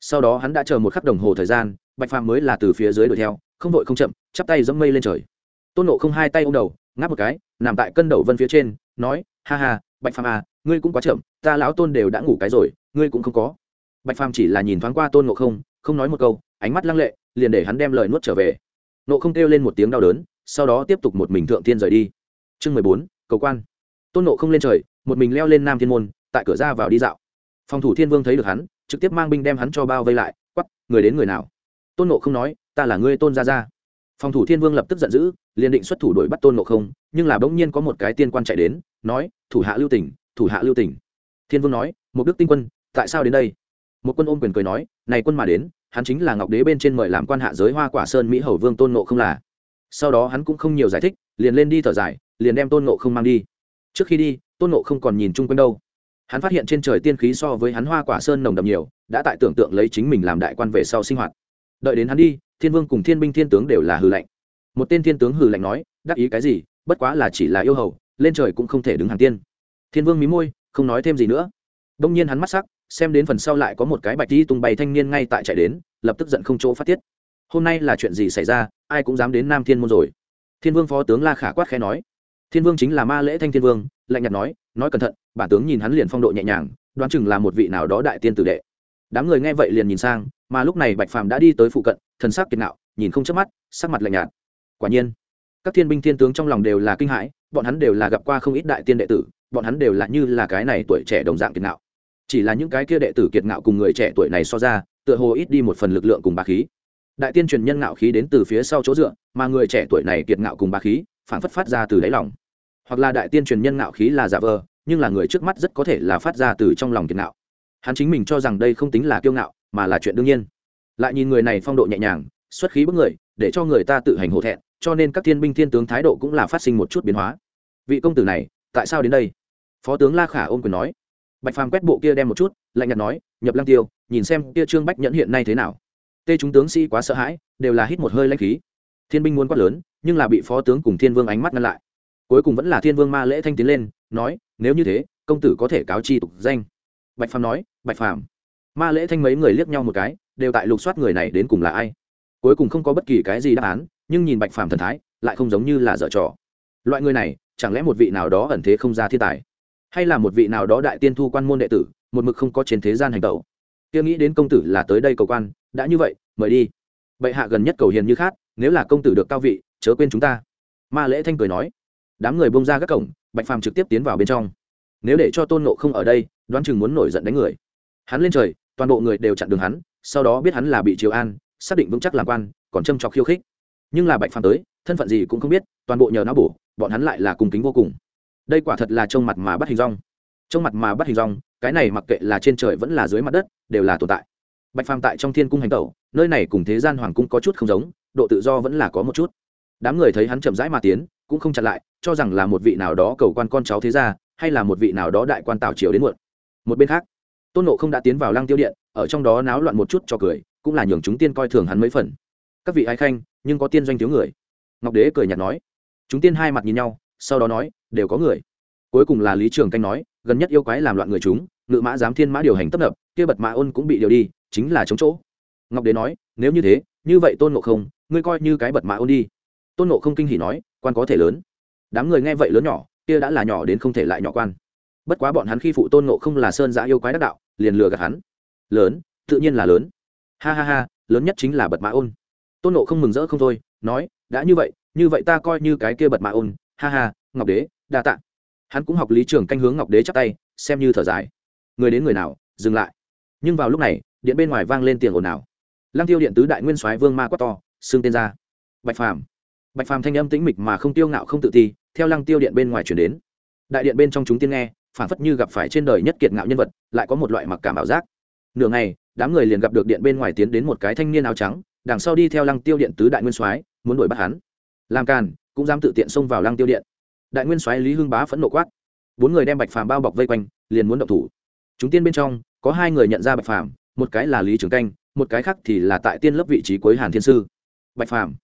Sau đó hắn đã chờ một khắc đồng hồ thời gian, bạch phàm mới là từ phía dưới đuổi theo, không vội không chậm, chắp tay dẫm mây lên trời. Tôn nộ không hai tay ô m đầu, ngáp một cái, nằm tại cân đầu vân phía trên, nói, ha ha, bạch phàm à ngươi cũng quá chậm, ta lão tôn đều đã ngủ cái rồi, ngươi cũng không có. Bạch phàm chỉ là nhìn thoáng qua tôn nộ không không nói một câu ánh mắt lăng lệ, liền để hắn đem lời nuốt trở về. Nộ không kêu lên một tiếng đau đớn, sau đó tiếp tục một mình thượng tiên rời đi. Chương mười bốn, cầu quan. Tôn nộ không lên trời, một mình leo lên nam thiên môn, tại cửa ra vào đi dạo. Phòng thủ thiên vương thấy được hắn, trực tiếp mang binh đem hắn cho bao vây lại, quắp, người đến người nào? Tôn nộ không nói, ta là ngươi tôn gia gia. Phòng thủ thiên vương lập tức giận dữ, liền định xuất thủ đuổi bắt tôn nộ không, nhưng là bỗng nhiên có một cái tiên quan chạy đến, nói, thủ hạ lưu tỉnh thủ hạ lưu tỉnh thiên vương nói, một đức tinh quân, tại sao đến đây? Một quân ôm quyền cười nói, này quân mà đến hắn chính là ngọc đế bên trên mời làm quan hạ giới hoa quả sơn mỹ hầu vương tôn nộ không là. Sau đó hắn cũng không nhiều giải thích, liền lên đi thở dài, liền đem tôn nộ không mang đi. Trước khi đi, tôn nộ không còn nhìn chung quanh đâu. Hắn phát hiện trên trời tiên khí so với hắn hoa quả sơn nồng đậm nhiều, đã tại tưởng tượng lấy chính mình làm đại quan về sau sinh hoạt. Đợi đến hắn đi, thiên vương cùng thiên binh thiên tướng đều là hư lệnh một tên thiên tướng hư lệnh nói, đắc ý cái gì? Bất quá là chỉ là yêu hầu, lên trời cũng không thể đứng hàng tiên. Thiên vương mí môi, không nói thêm gì nữa. Đông nhiên hắn mắt sắc xem đến phần sau lại có một cái bạch đi tung bay thanh niên ngay tại chạy đến, lập tức giận không chỗ phát tiết. Hôm nay là chuyện gì xảy ra, ai cũng dám đến nam thiên môn rồi. Thiên vương phó tướng la khả quát khẽ nói. Thiên vương chính là ma lễ thanh thiên vương, lạnh nhạt nói nói cẩn thận, bản tướng nhìn hắn liền phong độ nhẹ nhàng, đoán chừng là một vị nào đó đại tiên tử đệ. Đám người nghe vậy liền nhìn sang, mà lúc này bạch phàm đã đi tới phụ cận, thần sắc kiệt nạo nhìn không chớp mắt, sắc mặt lạnh nhạt. Quả nhiên, các thiên binh thiên tướng trong lòng đều là kinh hãi, bọn hắn đều là gặp qua không ít đại tiên đệ tử, bọn hắn đều là như là cái này tuổi trẻ đồng dạng kiệt nạo chỉ là những cái kia đệ tử kiệt ngạo cùng người trẻ tuổi này so ra, tựa hồ ít đi một phần lực lượng cùng bá khí. Đại tiên truyền nhân ngạo khí đến từ phía sau chỗ dựa, mà người trẻ tuổi này kiệt ngạo cùng bá khí phản phất phát ra từ đáy lòng. Hoặc là đại tiên truyền nhân ngạo khí là giả vờ, nhưng là người trước mắt rất có thể là phát ra từ trong lòng kiệt ngạo. Hắn chính mình cho rằng đây không tính là kiêu ngạo, mà là chuyện đương nhiên. Lại nhìn người này phong độ nhẹ nhàng, xuất khí bức người, để cho người ta tự hành hổ thẹn, cho nên các thiên binh thiên tướng thái độ cũng là phát sinh một chút biến hóa. Vị công tử này, tại sao đến đây? Phó tướng la khả ôm quyền nói bạch phàm quét bộ kia đem một chút, lạnh nhạt nói, nhập lăng tiêu, nhìn xem kia trương bách nhẫn hiện nay thế nào. Tê chúng tướng sĩ quá sợ hãi, đều là hít một hơi lãnh khí. Thiên binh muốn quát lớn, nhưng là bị phó tướng cùng thiên vương ánh mắt ngăn lại. Cuối cùng vẫn là thiên vương ma lễ thanh tiến lên, nói, nếu như thế, công tử có thể cáo chi tục danh. Bạch phàm nói, bạch phàm. Ma lễ thanh mấy người liếc nhau một cái, đều tại lục soát người này đến cùng là ai. Cuối cùng không có bất kỳ cái gì đáp án, nhưng nhìn bạch phàm thần thái, lại không giống như là dở trò. Loại người này, chẳng lẽ một vị nào đó ẩn thế không ra thiên tài? Hay là một vị nào đó đại tiên thu quan môn đệ tử, một mực không có trên thế gian hành tẩu. Kia nghĩ đến công tử là tới đây cầu quan, đã như vậy, mời đi. Bệ hạ gần nhất cầu hiền như khác, nếu là công tử được cao vị, chớ quên chúng ta. Ma lễ thanh cười nói. Đám người bông ra các cổng, bạch phàm trực tiếp tiến vào bên trong. Nếu để cho tôn nộ không ở đây, đoán chừng muốn nổi giận đánh người. Hắn lên trời, toàn bộ người đều chặn đường hắn, sau đó biết hắn là bị triều an, xác định vững chắc làm quan, còn châm trọc khiêu khích. Nhưng là bạch phàm tới, thân phận gì cũng không biết, toàn bộ nhờ nó bổ, bọn hắn lại là cùng kính vô cùng đây quả thật là trông mặt mà bắt hình rong. Trông mặt mà bắt hình rong, cái này mặc kệ là trên trời vẫn là dưới mặt đất, đều là tồn tại. Bạch phàm tại trong thiên cung hành tẩu, nơi này cùng thế gian hoàng cung có chút không giống, độ tự do vẫn là có một chút. Đám người thấy hắn chậm rãi mà tiến, cũng không chặn lại, cho rằng là một vị nào đó cầu quan con cháu thế gia, hay là một vị nào đó đại quan tào triều đến muộn. Một bên khác, tôn nộ không đã tiến vào lăng tiêu điện, ở trong đó náo loạn một chút cho cười, cũng là nhường chúng tiên coi thường hắn mấy phần. Các vị ai khanh, nhưng có tiên doanh thiếu người. Ngọc đế cười nhạt nói. Chúng tiên hai mặt nhìn nhau, sau đó nói đều có người. Cuối cùng là lý trường canh nói, gần nhất yêu quái làm loạn người chúng, ngự mã giám thiên mã điều hành tấp nập, kia bật mã ôn cũng bị điều đi, chính là chống chỗ. Ngọc đế nói, nếu như thế, như vậy tôn ngộ không, ngươi coi như cái bật mã ôn đi. Tôn ngộ không kinh hỉ nói, quan có thể lớn. Đám người nghe vậy lớn nhỏ, kia đã là nhỏ đến không thể lại nhỏ quan. Bất quá bọn hắn khi phụ tôn ngộ không là sơn giã yêu quái đắc đạo, liền lừa gạt hắn. Lớn, tự nhiên là lớn. Ha ha ha, lớn nhất chính là bật mã ôn. Tôn ngộ không mừng rỡ không thôi, nói, đã như vậy như vậy ta coi như cái kia bật mã ôn. Ha ha, ngọc đế đa tạ. Hắn cũng học lý trường canh hướng ngọc đế chắc tay, xem như thở dài. Người đến người nào, dừng lại. Nhưng vào lúc này, điện bên ngoài vang lên tiền ồn ào. Lăng tiêu điện tứ đại nguyên soái vương ma quát to, xưng tên ra. Bạch phàm. Bạch phàm thanh âm tĩnh mịch mà không tiêu ngạo không tự ti, theo lăng tiêu điện bên ngoài chuyển đến. Đại điện bên trong chúng tiên nghe, phản phất như gặp phải trên đời nhất kiệt ngạo nhân vật, lại có một loại mặc cảm ảo giác. Nửa ngày, đám người liền gặp được điện bên ngoài tiến đến một cái thanh niên áo trắng, đằng sau đi theo lăng tiêu điện tứ đại nguyên soái, muốn đuổi bắt hắn. Làm càn, cũng dám tự tiện xông vào lăng tiêu điện đại nguyên soái lý hưng bá phẫn nộ quát. Bốn người đem bạch phàm bao bọc vây quanh, liền muốn động thủ. Chúng tiên bên trong, có hai người nhận ra bạch phàm, một cái là lý trường canh, một cái khác thì là tại tiên lớp vị trí cuối hàn thiên sư. Bạch phàm.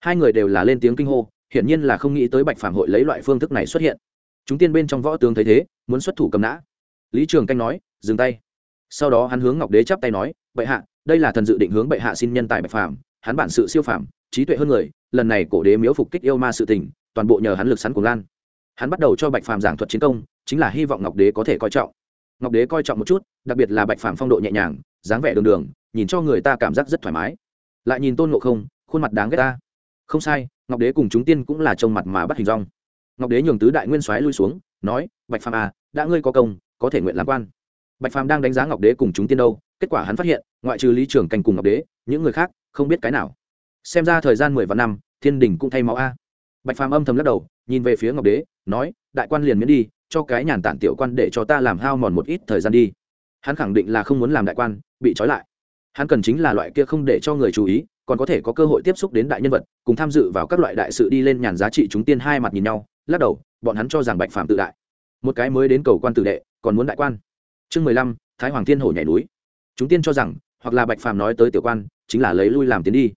Hai người đều là lên tiếng kinh hô, hiển nhiên là không nghĩ tới bạch phàm hội lấy loại phương thức này xuất hiện. Chúng tiên bên trong võ tướng thấy thế, muốn xuất thủ cầm nã. Lý trường canh nói, dừng tay. Sau đó hắn hướng ngọc đế chắp tay nói, bệ hạ, đây là thần dự định hướng bệ hạ xin nhân tài bạch phàm, hắn bản sự siêu phàm, trí tuệ hơn người, lần này cổ đế miếu phục kích yêu ma sự tình, toàn bộ nhờ hắn lực sắn của lan hắn bắt đầu cho bạch phàm giảng thuật chiến công, chính là hy vọng ngọc đế có thể coi trọng. Ngọc đế coi trọng một chút, đặc biệt là bạch phàm phong độ nhẹ nhàng, dáng vẻ đường đường, nhìn cho người ta cảm giác rất thoải mái. Lại nhìn tôn ngộ không, khuôn mặt đáng ghét ta. Không sai, ngọc đế cùng chúng tiên cũng là trông mặt mà bắt hình rong. Ngọc đế nhường tứ đại nguyên soái lui xuống, nói, bạch phàm à đã ngươi có công, có thể nguyện làm quan. Bạch phàm đang đánh giá ngọc đế cùng chúng tiên đâu, kết quả hắn phát hiện, ngoại trừ lý trưởng cành cùng ngọc đế, những người khác không biết cái nào. Xem ra thời gian mười vạn năm, thiên đình cũng thay máu a bạch phàm âm thầm lắc đầu, nhìn về phía ngọc đế, nói, đại quan liền miễn đi, cho cái nhàn tản tiểu quan để cho ta làm hao mòn một ít thời gian đi. Hắn khẳng định là không muốn làm đại quan, bị trói lại. Hắn cần chính là loại kia không để cho người chú ý, còn có thể có cơ hội tiếp xúc đến đại nhân vật, cùng tham dự vào các loại đại sự đi lên nhàn giá trị chúng tiên hai mặt nhìn nhau, lắc đầu, bọn hắn cho rằng bạch phàm tự đại. Một cái mới đến cầu quan tử đệ, còn muốn đại quan. Chương mười lăm, thái hoàng thiên hổ nhảy núi. Chúng tiên cho rằng, hoặc là bạch phàm nói tới tiểu quan, chính là lấy lui làm tiến đi.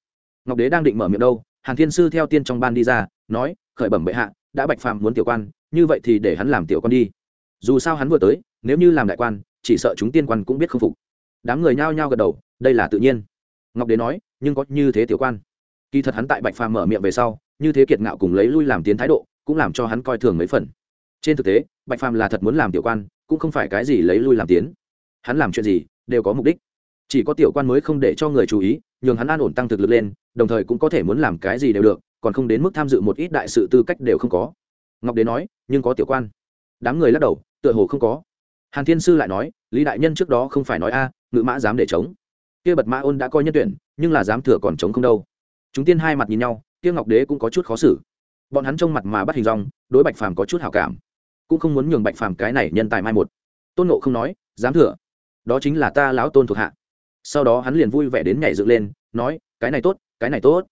Ngọc đế đang định mở miệng đâu, hàn thiên sư theo tiên trong ban đi ra nói, khởi bẩm bệ hạ, đã bạch phàm muốn tiểu quan, như vậy thì để hắn làm tiểu quan đi. Dù sao hắn vừa tới, nếu như làm đại quan, chỉ sợ chúng tiên quan cũng biết không phục. Đám người nhao nhao gật đầu, đây là tự nhiên. Ngọc đế nói, nhưng có như thế tiểu quan. Kỳ thật hắn tại bạch phàm mở miệng về sau, như thế kiệt ngạo cùng lấy lui làm tiến thái độ, cũng làm cho hắn coi thường mấy phần. Trên thực tế, bạch phàm là thật muốn làm tiểu quan, cũng không phải cái gì lấy lui làm tiến. Hắn làm chuyện gì, đều có mục đích chỉ có tiểu quan mới không để cho người chú ý, nhường hắn an ổn tăng thực lực lên, đồng thời cũng có thể muốn làm cái gì đều được, còn không đến mức tham dự một ít đại sự tư cách đều không có. Ngọc đế nói, nhưng có tiểu quan. Đám người lắc đầu, tựa hồ không có. Hàn thiên sư lại nói, lý đại nhân trước đó không phải nói a, ngự mã dám để chống. Kia bật mã ôn đã coi nhân tuyển, nhưng là dám thừa còn chống không đâu. Chúng tiên hai mặt nhìn nhau, kia ngọc đế cũng có chút khó xử. Bọn hắn trông mặt mà bắt hình rong đối bạch phàm có chút hảo cảm. Cũng không muốn nhường bạch phàm cái này nhân tài mai một. Tôn nộ không nói, dám thừa. Đó chính là ta lão tôn thuộc hạ sau đó hắn liền vui vẻ đến nhảy dựng lên, nói, cái này tốt, cái này tốt.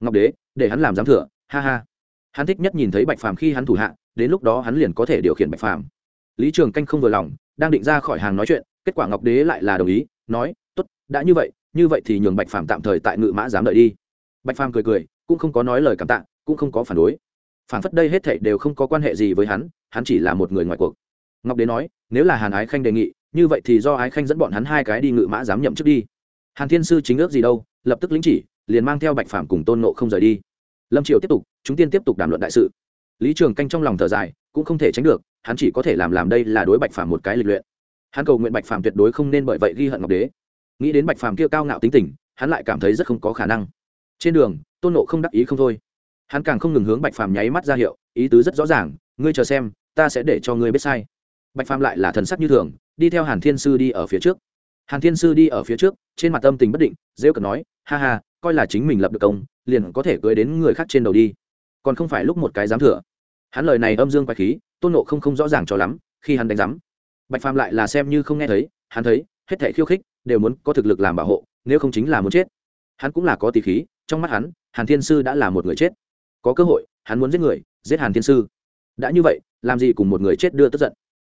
Ngọc đế, để hắn làm giám thừa, ha ha. Hắn thích nhất nhìn thấy bạch phàm khi hắn thủ hạ, đến lúc đó hắn liền có thể điều khiển bạch phàm. Lý trường canh không vừa lòng, đang định ra khỏi hàng nói chuyện, kết quả ngọc đế lại là đồng ý, nói, tốt, đã như vậy như vậy thì nhường bạch phàm tạm thời tại ngự mã dám đợi đi. Bạch phàm cười cười, cũng không có nói lời cảm tạ, cũng không có phản đối. Phản phất đây hết thảy đều không có quan hệ gì với hắn hắn chỉ là một người ngoài cuộc ngọc đế nói, nếu là hàn ái khanh đề nghị, như vậy thì do ái khanh dẫn bọn hắn hai cái đi ngự mã dám nhậm trước đi. Hàn thiên sư chính ước gì đâu, lập tức lính chỉ, liền mang theo bạch phàm cùng tôn nộ không rời đi. Lâm triều tiếp tục, chúng tiên tiếp tục đàm luận đại sự. Lý trường canh trong lòng thở dài, cũng không thể tránh được, hắn chỉ có thể làm làm đây là đối bạch phàm một cái lịch luyện. Hắn cầu nguyện bạch phàm tuyệt đối không nên bởi vậy ghi hận ngọc đế. Nghĩ đến bạch phàm kia cao ngạo tính tình, hắn lại cảm thấy rất không có khả năng. Trên đường, tôn nộ không đắc ý không thôi. Hắn càng không ngừng hướng bạch phàm nháy mắt ra hiệu, ý tứ rất rõ ràng, ngươi chờ xem, ta sẽ để cho ngươi biết sai bạch phàm lại là thần sắc như thường, đi theo hàn thiên sư đi ở phía trước. Hàn thiên sư đi ở phía trước, trên mặt tâm tình bất định dễ cận nói, ha ha, coi là chính mình lập được công, liền có thể cưới đến người khác trên đầu đi. Còn không phải lúc một cái dám thừa. Hắn lời này âm dương quái khí, tôn nộ không không rõ ràng cho lắm, khi hắn đánh giám, bạch phàm lại là xem như không nghe thấy, hắn thấy, hết thể khiêu khích, đều muốn có thực lực làm bảo hộ, nếu không chính là muốn chết. Hắn cũng là có tỷ khí, trong mắt hắn, hàn thiên sư đã là một người chết. Có cơ hội, hắn muốn giết người, giết hàn thiên sư. Đã như vậy, làm gì cùng một người chết đưa tức giận?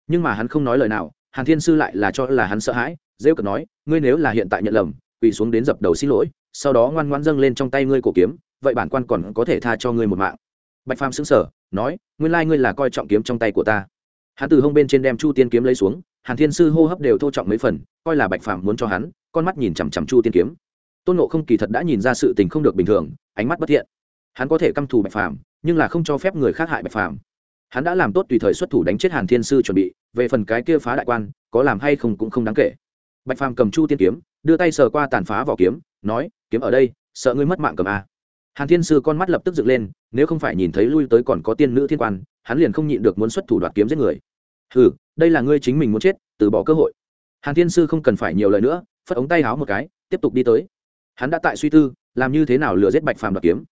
Nhưng mà hắn không nói lời nào, hàn thiên sư lại là cho là hắn sợ hãi, rêu cực nói, ngươi nếu là hiện tại nhận lầm, quỳ xuống đến dập đầu xin lỗi, sau đó ngoan ngoan dâng lên trong tay ngươi cổ kiếm, vậy bản quan còn có thể tha cho ngươi một mạng. Bạch phàm xứng sở nói, nguyên lai ngươi là coi trọng kiếm trong tay của ta. Hắn từ hông bên trên đem chu tiên kiếm lấy xuống, hàn thiên sư hô hấp đều thô trọng mấy phần, coi là bạch phàm muốn cho hắn, con mắt nhìn chằm chằm chu tiên kiếm. Tôn nộ không kỳ thật đã nhìn ra sự tình không được bình thường, ánh mắt bất thiện. Hắn có thể căm thù bạch phàm, nhưng là không cho phép người khác hại bạch phàm hắn đã làm tốt tùy thời xuất thủ đánh chết hàn thiên sư chuẩn bị, về phần cái kia phá đại quan, có làm hay không cũng không đáng kể. Bạch phàm cầm chu tiên kiếm, đưa tay sờ qua tàn phá vỏ kiếm, nói, kiếm ở đây, sợ ngươi mất mạng cầm a. Hàn thiên sư con mắt lập tức dựng lên, nếu không phải nhìn thấy lui tới còn có tiên nữ thiên quan, hắn liền không nhịn được muốn xuất thủ đoạt kiếm giết người. Ừ đây là ngươi chính mình muốn chết, từ bỏ cơ hội. Hàn thiên sư không cần phải nhiều lời nữa, phất ống tay háo một cái, tiếp tục đi tới. Hắn đã tại suy tư, làm như thế nào lừa giết bạch phàm đoạt kiếm.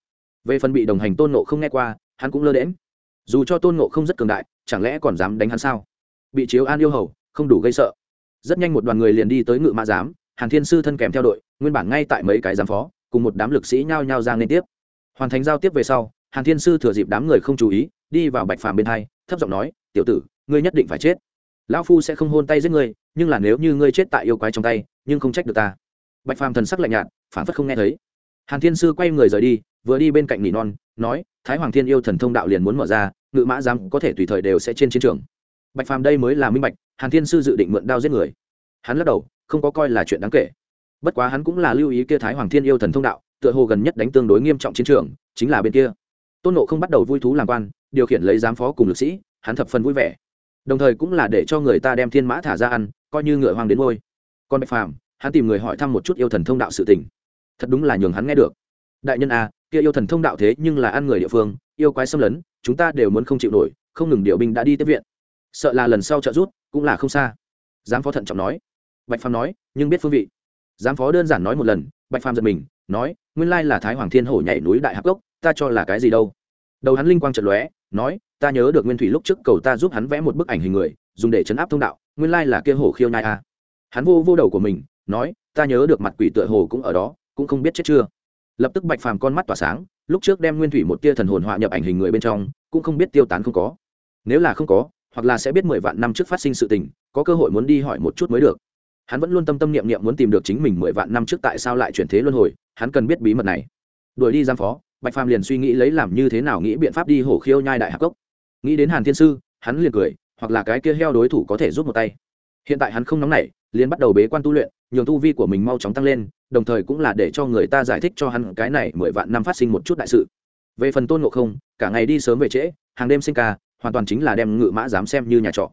Về phần bị đồng hành tôn nộ không nghe qua, hắn cũng lơ đễm dù cho tôn ngộ không rất cường đại, chẳng lẽ còn dám đánh hắn sao? Bị chiếu an yêu hầu, không đủ gây sợ. Rất nhanh một đoàn người liền đi tới ngự mã giám, hàn thiên sư thân kèm theo đội, nguyên bản ngay tại mấy cái giám phó, cùng một đám lực sĩ nhao nhao ra liên tiếp. Hoàn thành giao tiếp về sau, hàn thiên sư thừa dịp đám người không chú ý, đi vào bạch phàm bên hai, thấp giọng nói, tiểu tử, ngươi nhất định phải chết. Lão phu sẽ không hôn tay giết ngươi, nhưng là nếu như ngươi chết tại yêu quái trong tay, nhưng không trách được ta. Bạch phàm thần sắc lạnh nhạt phản phất không nghe thấy. Hàn thiên sư quay người rời đi, vừa đi bên cạnh nỉ non nói thái hoàng thiên yêu thần thông đạo liền muốn mở ra ngự mã giám có thể tùy thời đều sẽ trên chiến trường. Bạch phàm đây mới là minh bạch hàn thiên sư dự định mượn đao giết người. Hắn lắc đầu không có coi là chuyện đáng kể. Bất quá hắn cũng là lưu ý kia thái hoàng thiên yêu thần thông đạo tựa hồ gần nhất đánh tương đối nghiêm trọng chiến trường chính là bên kia. Tôn nộ không bắt đầu vui thú làm quan điều khiển lấy giám phó cùng lực sĩ hắn thập phần vui vẻ. Đồng thời cũng là để cho người ta đem thiên mã thả ra ăn coi như ngựa hoang đến ngôi. Còn bạch phàm hắn tìm người hỏi thăm một chút yêu thần thông đạo sự tình. Thật đúng là nhường hắn nghe được. Đại nhân a à, kia yêu thần thông đạo thế nhưng là ăn người địa phương, yêu quái xâm lấn, chúng ta đều muốn không chịu nổi, không ngừng điều binh đã đi tiếp viện. Sợ là lần sau trợ rút cũng là không xa. Giám phó thận trọng nói. Bạch phàm nói, nhưng biết phương vị. Giám phó đơn giản nói một lần, bạch phàm giật mình, nói, nguyên lai là thái hoàng thiên hổ nhảy núi đại hạc gốc ta cho là cái gì đâu? Đầu hắn linh quang trận lóe, nói, ta nhớ được nguyên thủy lúc trước cầu ta giúp hắn vẽ một bức ảnh hình người, dùng để chấn áp thông đạo, nguyên lai là kia hổ khiêu nhai a hắn vô vô đầu của mình, nói, ta nhớ được mặt quỷ tựa hồ cũng ở đó, cũng không biết chết chưa lập tức bạch phàm con mắt tỏa sáng, lúc trước đem nguyên thủy một tia thần hồn họa nhập ảnh hình người bên trong, cũng không biết tiêu tán không có. Nếu là không có, hoặc là sẽ biết mười vạn năm trước phát sinh sự tình, có cơ hội muốn đi hỏi một chút mới được. Hắn vẫn luôn tâm tâm niệm niệm muốn tìm được chính mình mười vạn năm trước tại sao lại chuyển thế luân hồi, hắn cần biết bí mật này. Đuổi đi giam phó, bạch phàm liền suy nghĩ lấy làm như thế nào nghĩ biện pháp đi hổ khiêu nhai đại hạc cốc. Nghĩ đến hàn thiên sư, hắn liền cười, hoặc là cái kia heo đối thủ có thể giúp một tay. Hiện tại hắn không nóng nảy, liền bắt đầu bế quan tu luyện, nhường tu vi của mình mau chóng tăng lên đồng thời cũng là để cho người ta giải thích cho hắn cái này mười vạn năm phát sinh một chút đại sự. Về phần tôn ngộ không, cả ngày đi sớm về trễ, hàng đêm sinh ca, hoàn toàn chính là đem ngự mã dám xem như nhà trọ.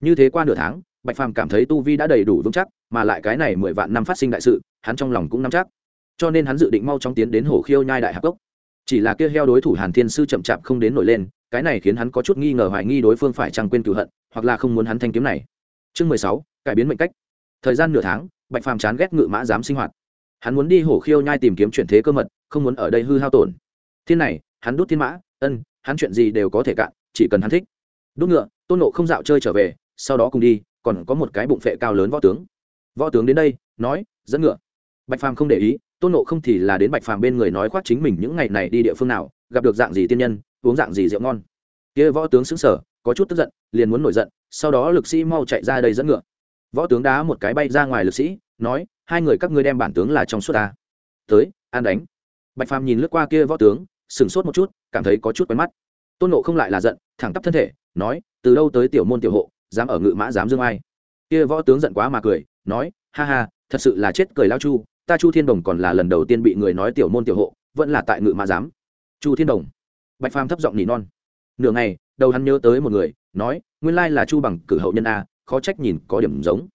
Như thế qua nửa tháng, bạch phàm cảm thấy tu vi đã đầy đủ vững chắc, mà lại cái này mười vạn năm phát sinh đại sự, hắn trong lòng cũng nắm chắc. Cho nên hắn dự định mau chóng tiến đến hồ khiêu nhai đại hạc cốc. Chỉ là kia heo đối thủ hàn thiên sư chậm chạp không đến nổi lên, cái này khiến hắn có chút nghi ngờ hoài nghi đối phương phải chăng quên cựu hận, hoặc là không muốn hắn thanh kiếm này. Chương mười sáu, cải biến mệnh cách. Thời gian nửa tháng, bạch phàm chán ghét ngự mã dám sinh hoạt hắn muốn đi hổ khiêu nhai tìm kiếm chuyển thế cơ mật, không muốn ở đây hư hao tổn. Thiên này, hắn đút thiên mã, ân, hắn chuyện gì đều có thể cạn, chỉ cần hắn thích. Đốt ngựa, tôn nộ không dạo chơi trở về, sau đó cùng đi, còn có một cái bụng phệ cao lớn võ tướng. Võ tướng đến đây, nói, dẫn ngựa. Bạch phàm không để ý, tôn nộ không thì là đến bạch phàm bên người nói khoác chính mình những ngày này đi địa phương nào, gặp được dạng gì tiên nhân, uống dạng gì rượu ngon. Kia võ tướng xứng sở có chút tức giận, liền muốn nổi giận, sau đó lực sĩ mau chạy ra đây dẫn ngựa. Võ tướng đá một cái bay ra ngoài lực sĩ nói, hai người các ngươi đem bản tướng là trong suốt ta. Tới, an đánh. Bạch phàm nhìn lướt qua kia võ tướng, sửng sốt một chút, cảm thấy có chút quen mắt. Tôn nộ không lại là giận, thẳng tắp thân thể, nói, từ đâu tới tiểu môn tiểu hộ, dám ở ngự mã dám dương ai? Kia võ tướng giận quá mà cười, nói, ha ha, thật sự là chết cười lao chu, ta chu thiên đồng còn là lần đầu tiên bị người nói tiểu môn tiểu hộ, vẫn là tại ngự mã dám chu thiên đồng? Bạch phàm thấp giọng nỉ non. Nửa ngày, đầu hắn nhớ tới một người, nói, nguyên lai là chu bằng cử hậu nhân a, khó trách nhìn có điểm giống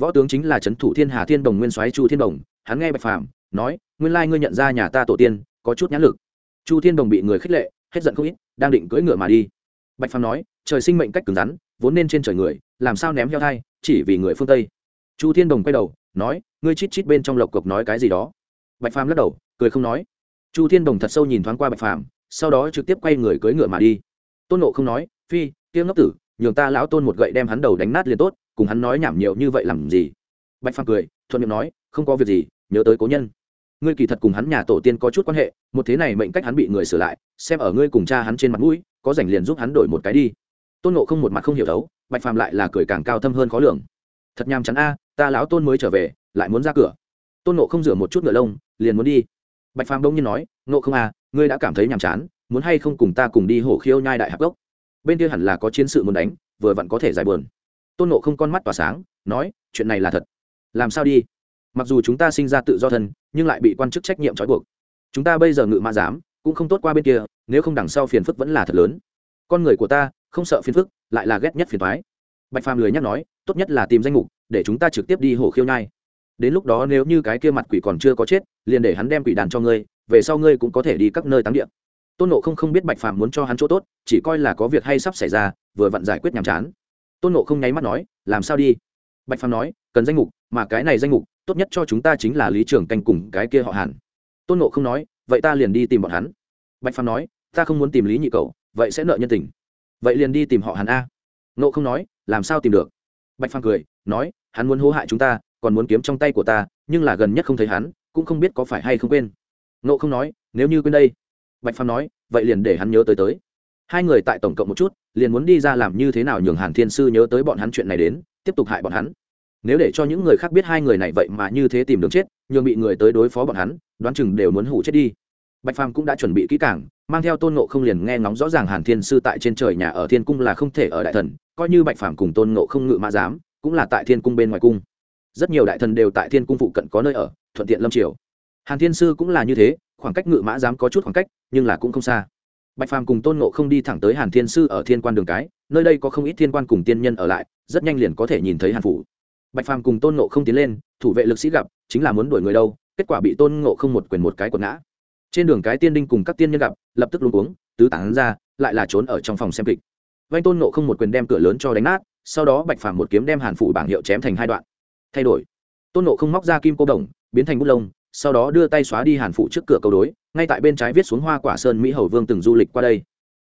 võ tướng chính là trấn thủ thiên hà thiên đồng nguyên soái chu thiên đồng, hắn nghe bạch phàm nói, nguyên lai ngươi nhận ra nhà ta tổ tiên, có chút nhãn lực. Chu thiên đồng bị người khích lệ, hết giận không ít, đang định cưỡi ngựa mà đi. Bạch phàm nói, trời sinh mệnh cách cứng rắn, vốn nên trên trời người, làm sao ném heo thai, chỉ vì người phương tây. Chu thiên đồng quay đầu, nói, ngươi chít chít bên trong lộc cộc nói cái gì đó. Bạch phàm lắc đầu, cười không nói. Chu thiên đồng thật sâu nhìn thoáng qua bạch phàm, sau đó trực tiếp quay người cưỡi ngựa mà đi. Tôn nộ không nói, phi tiêu ngốc tử, nhường ta lão tôn một gậy đem hắn đầu đánh nát liền tốt cùng hắn nói nhảm nhiều như vậy làm gì? Bạch phàm cười, thuận miệng nói, không có việc gì, nhớ tới cố nhân. Ngươi kỳ thật cùng hắn nhà tổ tiên có chút quan hệ, một thế này mệnh cách hắn bị người sửa lại, xem ở ngươi cùng cha hắn trên mặt mũi, có rảnh liền giúp hắn đổi một cái đi. Tôn nộ không một mặt không hiểu đấu, bạch phàm lại là cười càng cao thâm hơn khó lường. Thật nhàm chắn a, ta lão tôn mới trở về, lại muốn ra cửa. Tôn nộ không rửa một chút ngựa lông, liền muốn đi. Bạch phàm đông nhiên nói nộ không a, ngươi đã cảm thấy nhàm chán, muốn hay không cùng ta cùng đi hổ khiêu nhai đại hạc gốc bên kia hẳn là có chiến sự muốn đánh, vừa vặn có thể giải buồn tôn nộ không con mắt tỏa sáng, nói, chuyện này là thật. Làm sao đi? Mặc dù chúng ta sinh ra tự do thân, nhưng lại bị quan chức trách nhiệm trói buộc. Chúng ta bây giờ ngự mã giám, cũng không tốt qua bên kia, nếu không đằng sau phiền phức vẫn là thật lớn. Con người của ta, không sợ phiền phức, lại là ghét nhất phiền thoái bạch phàm lười nhắc nói, tốt nhất là tìm danh mục, để chúng ta trực tiếp đi hồ khiêu nhai. Đến lúc đó nếu như cái kia mặt quỷ còn chưa có chết, liền để hắn đem quỷ đàn cho ngươi, về sau ngươi cũng có thể đi các nơi táng điện tôn nộ không không biết bạch phàm muốn cho hắn chỗ tốt, chỉ coi là có việc hay sắp xảy ra, vừa vặn giải quyết nhàm chán tôn nộ không nháy mắt nói, làm sao đi? Bạch phàm nói, cần danh mục, mà cái này danh mục, tốt nhất cho chúng ta chính là lý trưởng canh cùng cái kia họ hàn. Tôn nộ không nói, vậy ta liền đi tìm bọn hắn. Bạch phàm nói, ta không muốn tìm lý nhị cầu vậy sẽ nợ nhân tình. Vậy liền đi tìm họ hàn a. Nộ không nói, làm sao tìm được? Bạch phàm cười, nói, hắn muốn hố hại chúng ta, còn muốn kiếm trong tay của ta, nhưng là gần nhất không thấy hắn, cũng không biết có phải hay không quên. Nộ không nói, nếu như quên đây. Bạch phàm nói, vậy liền để hắn nhớ tới tới hai người tại tổng cộng một chút, liền muốn đi ra làm như thế nào nhường hàn thiên sư nhớ tới bọn hắn chuyện này đến, tiếp tục hại bọn hắn. Nếu để cho những người khác biết hai người này vậy mà như thế tìm đường chết, nhường bị người tới đối phó bọn hắn, đoán chừng đều muốn hủ chết đi. Bạch phàm cũng đã chuẩn bị kỹ cảng mang theo tôn nộ không liền nghe ngóng rõ ràng hàn thiên sư tại trên trời nhà ở thiên cung là không thể ở đại thần, coi như bạch phàm cùng tôn nộ không ngự mã giám, cũng là tại thiên cung bên ngoài cung. Rất nhiều đại thần đều tại thiên cung phụ cận có nơi ở, thuận tiện lâm triều. Hàn thiên sư cũng là như thế, khoảng cách ngự mã dám có chút khoảng cách, nhưng là cũng không xa bạch phàm cùng tôn nộ không đi thẳng tới hàn thiên sư ở thiên quan đường cái, nơi đây có không ít thiên quan cùng tiên nhân ở lại, rất nhanh liền có thể nhìn thấy hàn phủ. Bạch phàm cùng tôn nộ không tiến lên, thủ vệ lực sĩ gặp, chính là muốn đuổi người đâu, kết quả bị tôn nộ không một quyền một cái quật ngã. Trên đường cái tiên đinh cùng các tiên nhân gặp, lập tức luôn uống tứ tản ra, lại là trốn ở trong phòng xem kịch. Vanh tôn nộ không một quyền đem cửa lớn cho đánh nát, sau đó bạch phàm một kiếm đem hàn phủ bảng hiệu chém thành hai đoạn. Thay đổi. Tôn nộ không móc ra kim cô đồng, biến thành bút lông sau đó đưa tay xóa đi hàn Phụ trước cửa câu đối, ngay tại bên trái viết xuống hoa quả sơn mỹ hầu vương từng du lịch qua đây.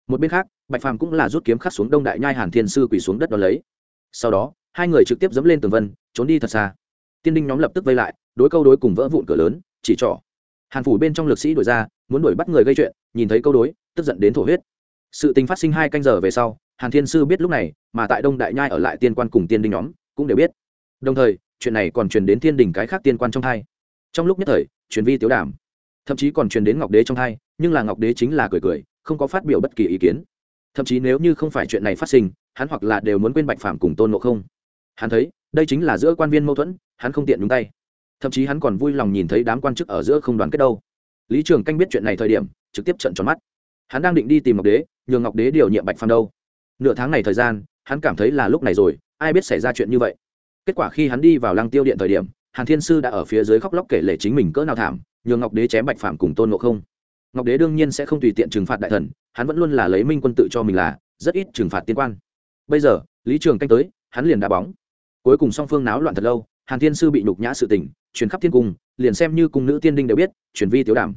Một bên khác, bạch phàm cũng là rút kiếm khắc xuống đông đại nhai hàn thiên sư quỳ xuống đất đ ó lấy. Sau đó, hai người trực tiếp dẫm lên tường vân, trốn đi thật xa. Tiên đinh nhóm lập tức vây lại, đối câu đối cùng vỡ vụn cửa lớn, chỉ trỏ. Hàn phủ bên trong lực sĩ đuổi ra, muốn đuổi bắt người gây chuyện, nhìn thấy câu đối, tức giận đến thổ huyết. Sự tình phát sinh hai canh giờ về sau, hàn thiên sư biết lúc này, mà tại đông đại nhai ở lại tiên quan cùng tiên đinh nhóm, cũng đều biết. Đồng thời, chuyện này còn truyền đến thiên đình cái khác tiên quan trong hai trong lúc nhất thời, truyền vi tiếu đàm. Thậm chí còn truyền đến ngọc đế trong thai nhưng là ngọc đế chính là cười cười, không có phát biểu bất kỳ ý kiến. Thậm chí nếu như không phải chuyện này phát sinh, hắn hoặc là đều muốn quên bạch phạm cùng tôn ngộ không. Hắn thấy, đây chính là giữa quan viên mâu thuẫn, hắn không tiện nhúng tay. Thậm chí hắn còn vui lòng nhìn thấy đám quan chức ở giữa không đoàn kết đâu. Lý trường canh biết chuyện này thời điểm, trực tiếp trận tròn mắt. Hắn đang định đi tìm ngọc đế, nhường ngọc đế điều nhiệm bạch phàm đâu. Nửa tháng này thời gian, hắn cảm thấy là lúc này rồi, ai biết xảy ra chuyện như vậy. Kết quả khi hắn đi vào lăng tiêu điện thời điểm hàn thiên sư đã ở phía dưới khóc lóc kể lể chính mình cỡ nào thảm nhường ngọc đế chém bạch phàm cùng tôn ngộ không. Ngọc đế đương nhiên sẽ không tùy tiện trừng phạt đại thần, hắn vẫn luôn là lấy minh quân tự cho mình là rất ít trừng phạt tiên quan. Bây giờ, lý trường canh tới, hắn liền đá bóng. Cuối cùng song phương náo loạn thật lâu, hàn thiên sư bị nhục nhã sự tình, truyền khắp thiên cung, liền xem như cung nữ tiên đinh đều biết, truyền vi tiếu đảm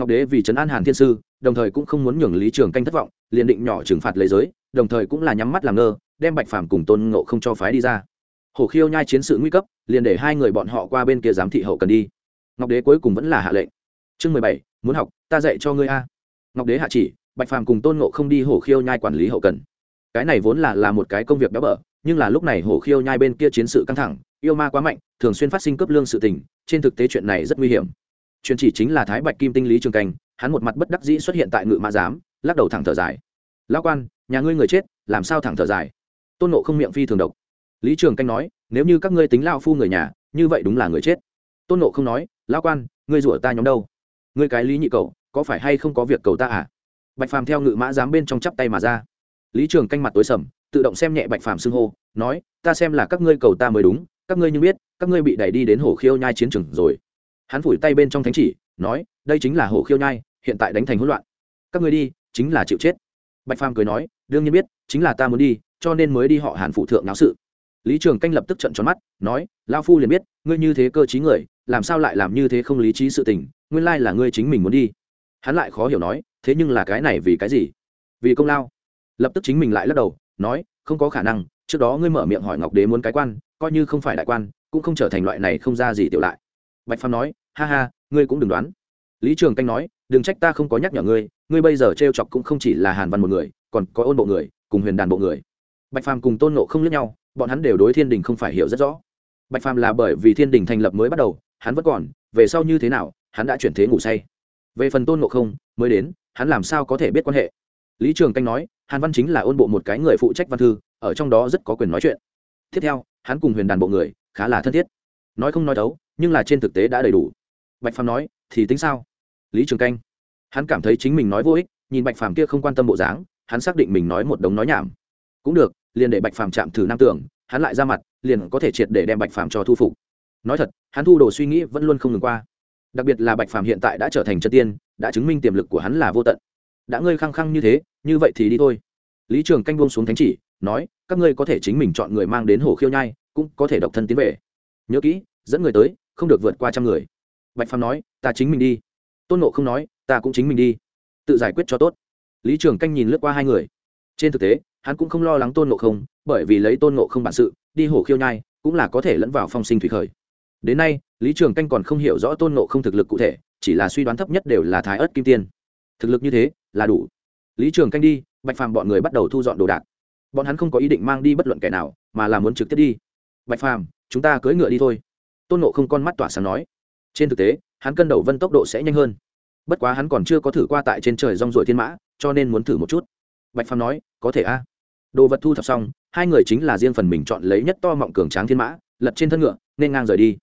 ngọc đế vì trấn an hàn thiên sư, đồng thời cũng không muốn nhường lý trường canh thất vọng, liền định nhỏ trừng phạt lấy giới, đồng thời cũng là nhắm mắt làm ngơ, đem bạch phàm cùng tôn ngộ không cho phái đi ra hổ khiêu nhai chiến sự nguy cấp, liền để hai người bọn họ qua bên kia giám thị hậu cần đi. Ngọc đế cuối cùng vẫn là hạ lệnh. Chương mười bảy, muốn học, ta dạy cho ngươi a. Ngọc đế hạ chỉ, bạch phàm cùng tôn ngộ không đi hổ khiêu nhai quản lý hậu cần. Cái này vốn là là một cái công việc béo bở, nhưng là lúc này hổ khiêu nhai bên kia chiến sự căng thẳng, yêu ma quá mạnh, thường xuyên phát sinh cấp lương sự tình, trên thực tế chuyện này rất nguy hiểm. Chuyện chỉ chính là thái bạch kim tinh lý trường canh hắn một mặt bất đắc dĩ xuất hiện tại ngự mã giám, lắc đầu thẳng thở dài. Lão quan, nhà ngươi người chết, làm sao thẳng thở dài? Tôn nộ không miệng phi thường độc lý trường canh nói, nếu như các ngươi tính lao phu người nhà, như vậy đúng là người chết. Tôn nộ không nói, lão quan, ngươi rủa ta nhóm đâu? Ngươi cái lý nhị cầu có phải hay không có việc cầu ta à? Bạch phàm theo ngự mã dám bên trong chắp tay mà ra. Lý trường canh mặt tối sầm, tự động xem nhẹ bạch phàm xưng hô, nói, ta xem là các ngươi cầu ta mới đúng, các ngươi như biết, các ngươi bị đẩy đi đến hồ khiêu nhai chiến trường rồi. Hắn phủi tay bên trong thánh chỉ, nói, đây chính là hồ khiêu nhai, hiện tại đánh thành hỗn loạn. Các ngươi đi, chính là chịu chết. Bạch phàm cười nói, đương nhiên biết, chính là ta muốn đi, cho nên mới đi họ hàn phụ thượng náo sự lý trường canh lập tức trận tròn mắt, nói lao phu liền biết, ngươi như thế cơ t người, làm sao lại làm như thế không lý trí sự tình, nguyên lai là ngươi chính mình muốn đi. Hắn lại khó hiểu nói, thế nhưng là cái này vì cái gì? Vì công lao. Lập tức chính mình lại lắc đầu, nói, không có khả năng, trước đó ngươi mở miệng hỏi ngọc đế muốn cái quan, coi như không phải đại quan, cũng không trở thành loại này không ra gì tiểu lại. Bạch phàm nói, ha ha, ngươi cũng đừng đoán. Lý trường canh nói, đừng trách ta không có nhắc nhở ngươi ngươi bây giờ t r e o chọc cũng không chỉ là hàn văn một người, còn có ôn bộ người, cùng huyền đàn bộ người. Bạch phàm cùng tôn nộ không lẫn nhau bọn hắn đều đối thiên đình không phải hiểu rất rõ. Bạch phàm là bởi vì thiên đình thành lập mới bắt đầu, hắn vẫn còn, về sau như thế nào, hắn đã chuyển thế ngủ say. Về phần tôn ngộ không, mới đến, hắn làm sao có thể biết quan hệ? Lý trường canh nói, hàn văn chính là ôn bộ một cái người phụ trách văn thư, ở trong đó rất có quyền nói chuyện. Tiếp theo, hắn cùng huyền đàn bộ người, khá là thân thiết. Nói không nói đấu, nhưng là trên thực tế đã đầy đủ. Bạch phàm nói, thì tính sao? Lý trường canh, hắn cảm thấy chính mình nói vô ích, nhìn bạch phàm kia không quan tâm bộ dáng, hắn xác định mình nói một đống nói nhảm. Cũng được liền để bạch phàm chạm thử nam tưởng, hắn lại ra mặt, liền có thể triệt để đem bạch phàm cho thu phục. Nói thật, hắn thu đồ suy nghĩ vẫn luôn không ngừng qua. Đặc biệt là bạch phàm hiện tại đã trở thành chân tiên, đã chứng minh tiềm lực của hắn là vô tận. Đã ngươi khăng khăng như thế, như vậy thì đi thôi. Lý trường canh buông xuống thánh chỉ, nói, các ngươi có thể chính mình chọn người mang đến hồ khiêu nhai, cũng có thể độc thân tiến về. Nhớ kỹ, dẫn người tới, không được vượt qua trăm người. Bạch phàm nói, ta chính mình đi. Tôn nộ không nói, ta cũng chính mình đi. Tự giải quyết cho tốt. Lý trường canh nhìn lướt qua hai người. Trên thực tế hắn cũng không lo lắng tôn ngộ không, bởi vì lấy tôn ngộ không bản sự, đi hồ khiêu nhai, cũng là có thể lẫn vào phong sinh thủy khởi. Đến nay, lý trường canh còn không hiểu rõ tôn ngộ không thực lực cụ thể, chỉ là suy đoán thấp nhất đều là thái ớt kim tiên. Thực lực như thế, là đủ. Lý trường canh đi, bạch phàm bọn người bắt đầu thu dọn đồ đạc. Bọn hắn không có ý định mang đi bất luận kẻ nào, mà là muốn trực tiếp đi. Bạch phàm, chúng ta cưỡi ngựa đi thôi. Tôn nộ không con mắt tỏa sáng nói. Trên thực tế, hắn cân đầu vân tốc độ sẽ nhanh hơn. Bất quá hắn còn chưa có thử qua tại trên trời rong ruổi thiên mã, cho nên muốn thử một chút. Bạch phàm nói, có thể a đồ vật thu thập xong, hai người chính là riêng phần mình chọn lấy nhất to mọng cường tráng thiên mã, lật trên thân ngựa, nên ngang rời đi.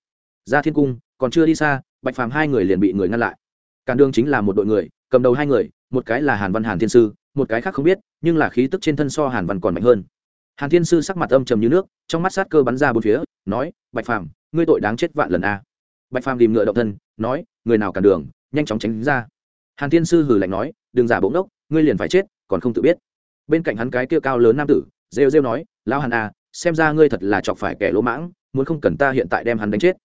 Ra thiên cung, còn chưa đi xa, bạch phàm hai người liền bị người ngăn lại. Cản đường chính là một đội người, cầm đầu hai người, một cái là hàn văn hàn thiên sư, một cái khác không biết, nhưng là khí tức trên thân so hàn văn còn mạnh hơn. Hàn thiên sư sắc mặt âm trầm như nước, trong mắt sát cơ bắn ra bốn phía, nói, bạch phàm, ngươi tội đáng chết vạn lần a. Bạch phàm tìm ngựa động thân, nói, người nào cản đường, nhanh chóng tránh ra. Hàn thiên sư hừ lạnh nói, đừng giả bỗng đốc ngươi liền phải chết, còn không tự biết bên cạnh hắn cái kia cao lớn nam tử, rêu rêu nói, lão hàn a xem ra ngươi thật là chọc phải kẻ lỗ mãng, muốn không cần ta hiện tại đem hắn đánh chết.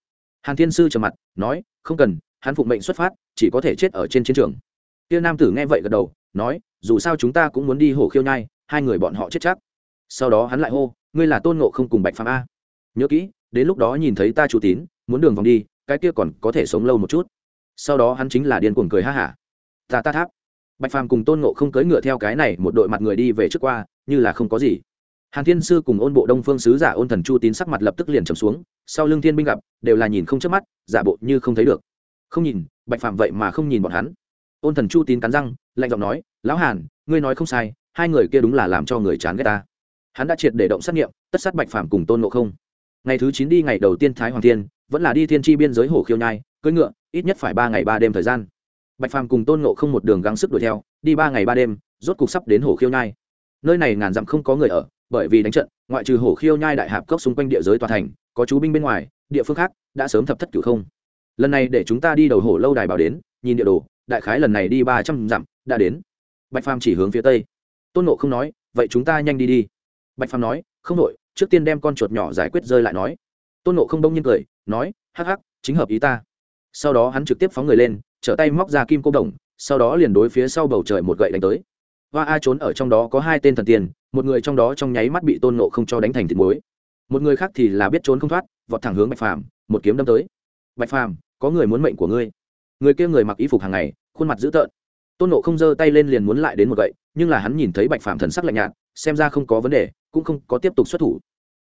Hàn thiên sư trầm mặt, nói, không cần, hắn phụng mệnh xuất phát, chỉ có thể chết ở trên chiến trường. Kia nam tử nghe vậy gật đầu, nói, dù sao chúng ta cũng muốn đi hổ khiêu nhai, hai người bọn họ chết chắc. Sau đó hắn lại hô, ngươi là tôn ngộ không cùng bạch phạm a. Nhớ kỹ, đến lúc đó nhìn thấy ta chủ tín, muốn đường vòng đi, cái kia còn có thể sống lâu một chút. Sau đó hắn chính là điên cuồng cười ha hả. Ta ta tháp bạch phàm cùng tôn ngộ không cưỡi ngựa theo cái này một đội mặt người đi về trước qua, như là không có gì. Hàn thiên sư cùng ôn bộ đông phương sứ giả ôn thần chu tín sắc mặt lập tức liền trầm xuống, sau lưng thiên binh gặp, đều là nhìn không chớp mắt, giả bộ như không thấy được. Không nhìn, bạch phàm vậy mà không nhìn bọn hắn. Ôn thần chu tín cắn răng, lạnh giọng nói, lão hàn, ngươi nói không sai, hai người kia đúng là làm cho người chán ghét ta. Hắn đã triệt để động xét nghiệm, tất sát bạch phàm cùng tôn ngộ không. Ngày thứ chín đi ngày đầu tiên thái hoàng thiên, vẫn là đi thiên tri biên giới hồ khiêu nhai, cưỡi ngựa, ít nhất phải ba ngày ba đêm thời gian bạch phàm cùng tôn ngộ không một đường gắng sức đuổi theo, đi ba ngày ba đêm, rốt cục sắp đến hồ khiêu nhai. Nơi này ngàn dặm không có người ở, bởi vì đánh trận, ngoại trừ hồ khiêu nhai đại hạp cốc xung quanh địa giới toàn thành, có chú binh bên ngoài, địa phương khác đã sớm thập thất cửu không. Lần này để chúng ta đi đầu hồ lâu đài bảo đến, nhìn địa đồ, đại khái lần này đi ba trăm dặm, đã đến. Bạch phàm chỉ hướng phía tây. Tôn nộ không nói, vậy chúng ta nhanh đi đi. Bạch phàm nói, không đội trước tiên đem con chuột nhỏ giải quyết rơi lại nói. Tôn nộ không đông nhiên cười, nói, hắc hắc, chính hợp ý ta. Sau đó hắn trực tiếp phóng người lên trở tay móc ra kim cô đồng, sau đó liền đối phía sau bầu trời một gậy đánh tới. Hoa a trốn ở trong đó có hai tên thần tiền một người trong đó trong nháy mắt bị tôn nộ không cho đánh thành thịt muối. Một người khác thì là biết trốn không thoát, vọt thẳng hướng bạch phàm, một kiếm đâm tới. Bạch phàm, có người muốn mệnh của ngươi. Người kia người mặc y phục hàng ngày, khuôn mặt dữ tợn. Tôn nộ không giơ tay lên liền muốn lại đến một gậy, nhưng là hắn nhìn thấy bạch phàm thần sắc lạnh nhạt, xem ra không có vấn đề, cũng không có tiếp tục xuất thủ.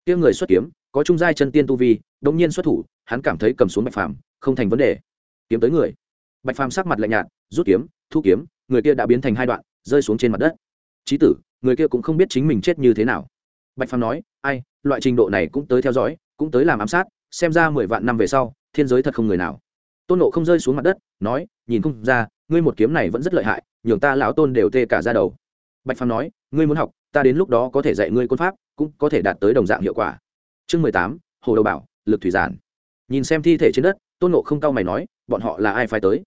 Kia người xuất kiếm, có trung giai chân tiên tu vi đống nhiên xuất thủ, hắn cảm thấy cầm xuống bạch phàm, không thành vấn đề. Kiếm tới người bạch phàm sắc mặt lạnh nhạt, rút kiếm, thu kiếm, người kia đã biến thành hai đoạn, rơi xuống trên mặt đất. Trí tử, người kia cũng không biết chính mình chết như thế nào. Bạch phàm nói, ai, loại trình độ này cũng tới theo dõi, cũng tới làm ám sát, xem ra mười vạn năm về sau, thiên giới thật không người nào. Tôn nộ không rơi xuống mặt đất, nói, nhìn không ra, ngươi một kiếm này vẫn rất lợi hại, nhường ta lão tôn đều tê cả ra đầu. Bạch phàm nói, ngươi muốn học, ta đến lúc đó có thể dạy ngươi quân pháp, cũng có thể đạt tới đồng dạng hiệu quả. Chương mười tám, hồ đầu bảo, lực thủy giản. Nhìn xem thi thể trên đất, tôn nộ không cao mày nói, bọn họ là ai phải tới?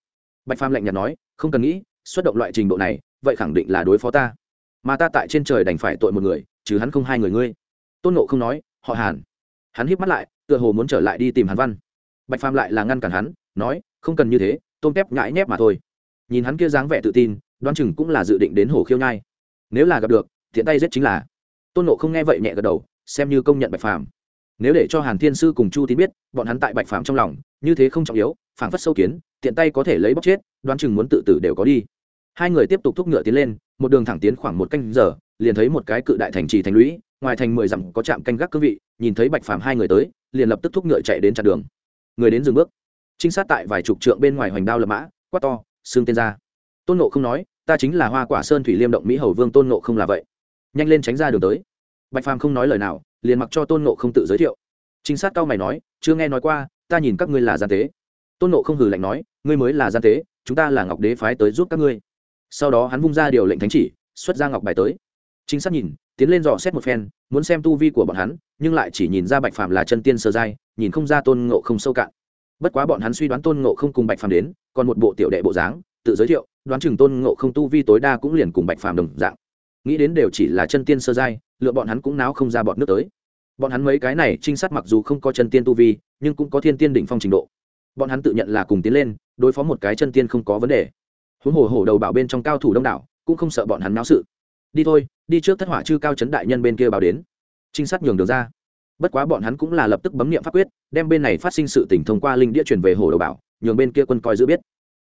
Bạch phàm lạnh nhạt nói, không cần nghĩ, xuất động loại trình độ này, vậy khẳng định là đối phó ta. Mà ta tại trên trời đành phải tội một người, chứ hắn không hai người ngươi. Tôn nộ không nói, họ hàn. Hắn híp mắt lại, tựa hồ muốn trở lại đi tìm hàn văn. Bạch phàm lại là ngăn cản hắn, nói, không cần như thế, tôm tép nhãi nhép mà thôi. Nhìn hắn kia dáng vẻ tự tin, đoán chừng cũng là dự định đến hồ khiêu nhai. Nếu là gặp được, thiện tay giết chính là. Tôn nộ không nghe vậy nhẹ gật đầu, xem như công nhận bạch phàm. Nếu để cho hàn thiên sư cùng chu tín biết, bọn hắn tại bạch phàm trong lòng, như thế không trọng yếu, phảng phất sâu kiến tiện tay có thể lấy bóc chết, đoán chừng muốn tự tử đều có đi. Hai người tiếp tục thúc ngựa tiến lên, một đường thẳng tiến khoảng một canh giờ, liền thấy một cái cự đại thành trì thành lũy, ngoài thành mười dặm có trạm canh gác cương vị, nhìn thấy bạch phàm hai người tới, liền lập tức thúc ngựa chạy đến chặn đường. Người đến dừng bước. Trinh sát tại vài chục trượng bên ngoài hoành đao lập mã, quát to xương tên ra tôn nộ không nói, ta chính là hoa quả sơn thủy liêm động mỹ hầu vương tôn nộ không là vậy. Nhanh lên tránh ra đường tới. Bạch phàm không nói lời nào, liền mặc cho tôn nộ không tự giới thiệu. Trinh sát cao mày nói, chưa nghe nói qua, ta nhìn các ngươi là gian tế tôn nộ không hừ lạnh nói, ngươi mới là gian tế, chúng ta là ngọc đế phái tới giúp các ngươi. Sau đó hắn vung ra điều lệnh thánh chỉ, xuất ra ngọc bài tới. Trinh sát nhìn, tiến lên dò xét một phen, muốn xem tu vi của bọn hắn, nhưng lại chỉ nhìn ra bạch phàm là chân tiên sơ giai, nhìn không ra tôn ngộ không sâu cạn. Bất quá bọn hắn suy đoán tôn ngộ không cùng bạch phàm đến, còn một bộ tiểu đệ bộ dáng, tự giới thiệu, đoán chừng tôn ngộ không tu vi tối đa cũng liền cùng bạch phàm đồng dạng. Nghĩ đến đều chỉ là chân tiên sơ giai, lựa bọn hắn cũng náo không ra bọn nước tới. Bọn hắn mấy cái này, trinh sát mặc dù không có chân tiên tu vi, nhưng cũng có thiên tiên đỉnh phong trình độ bọn hắn tự nhận là cùng tiến lên, đối phó một cái chân tiên không có vấn đề. Huống hồ hổ đầu bảo bên trong cao thủ đông đảo, cũng không sợ bọn hắn náo sự. Đi thôi, đi trước thất hỏa chư cao chấn đại nhân bên kia báo đến. Trinh sát nhường đường ra. Bất quá bọn hắn cũng là lập tức bấm nghiệm pháp quyết, đem bên này phát sinh sự tỉnh thông qua linh đĩa truyền về hồ đầu bảo, nhường bên kia quân coi giữ biết.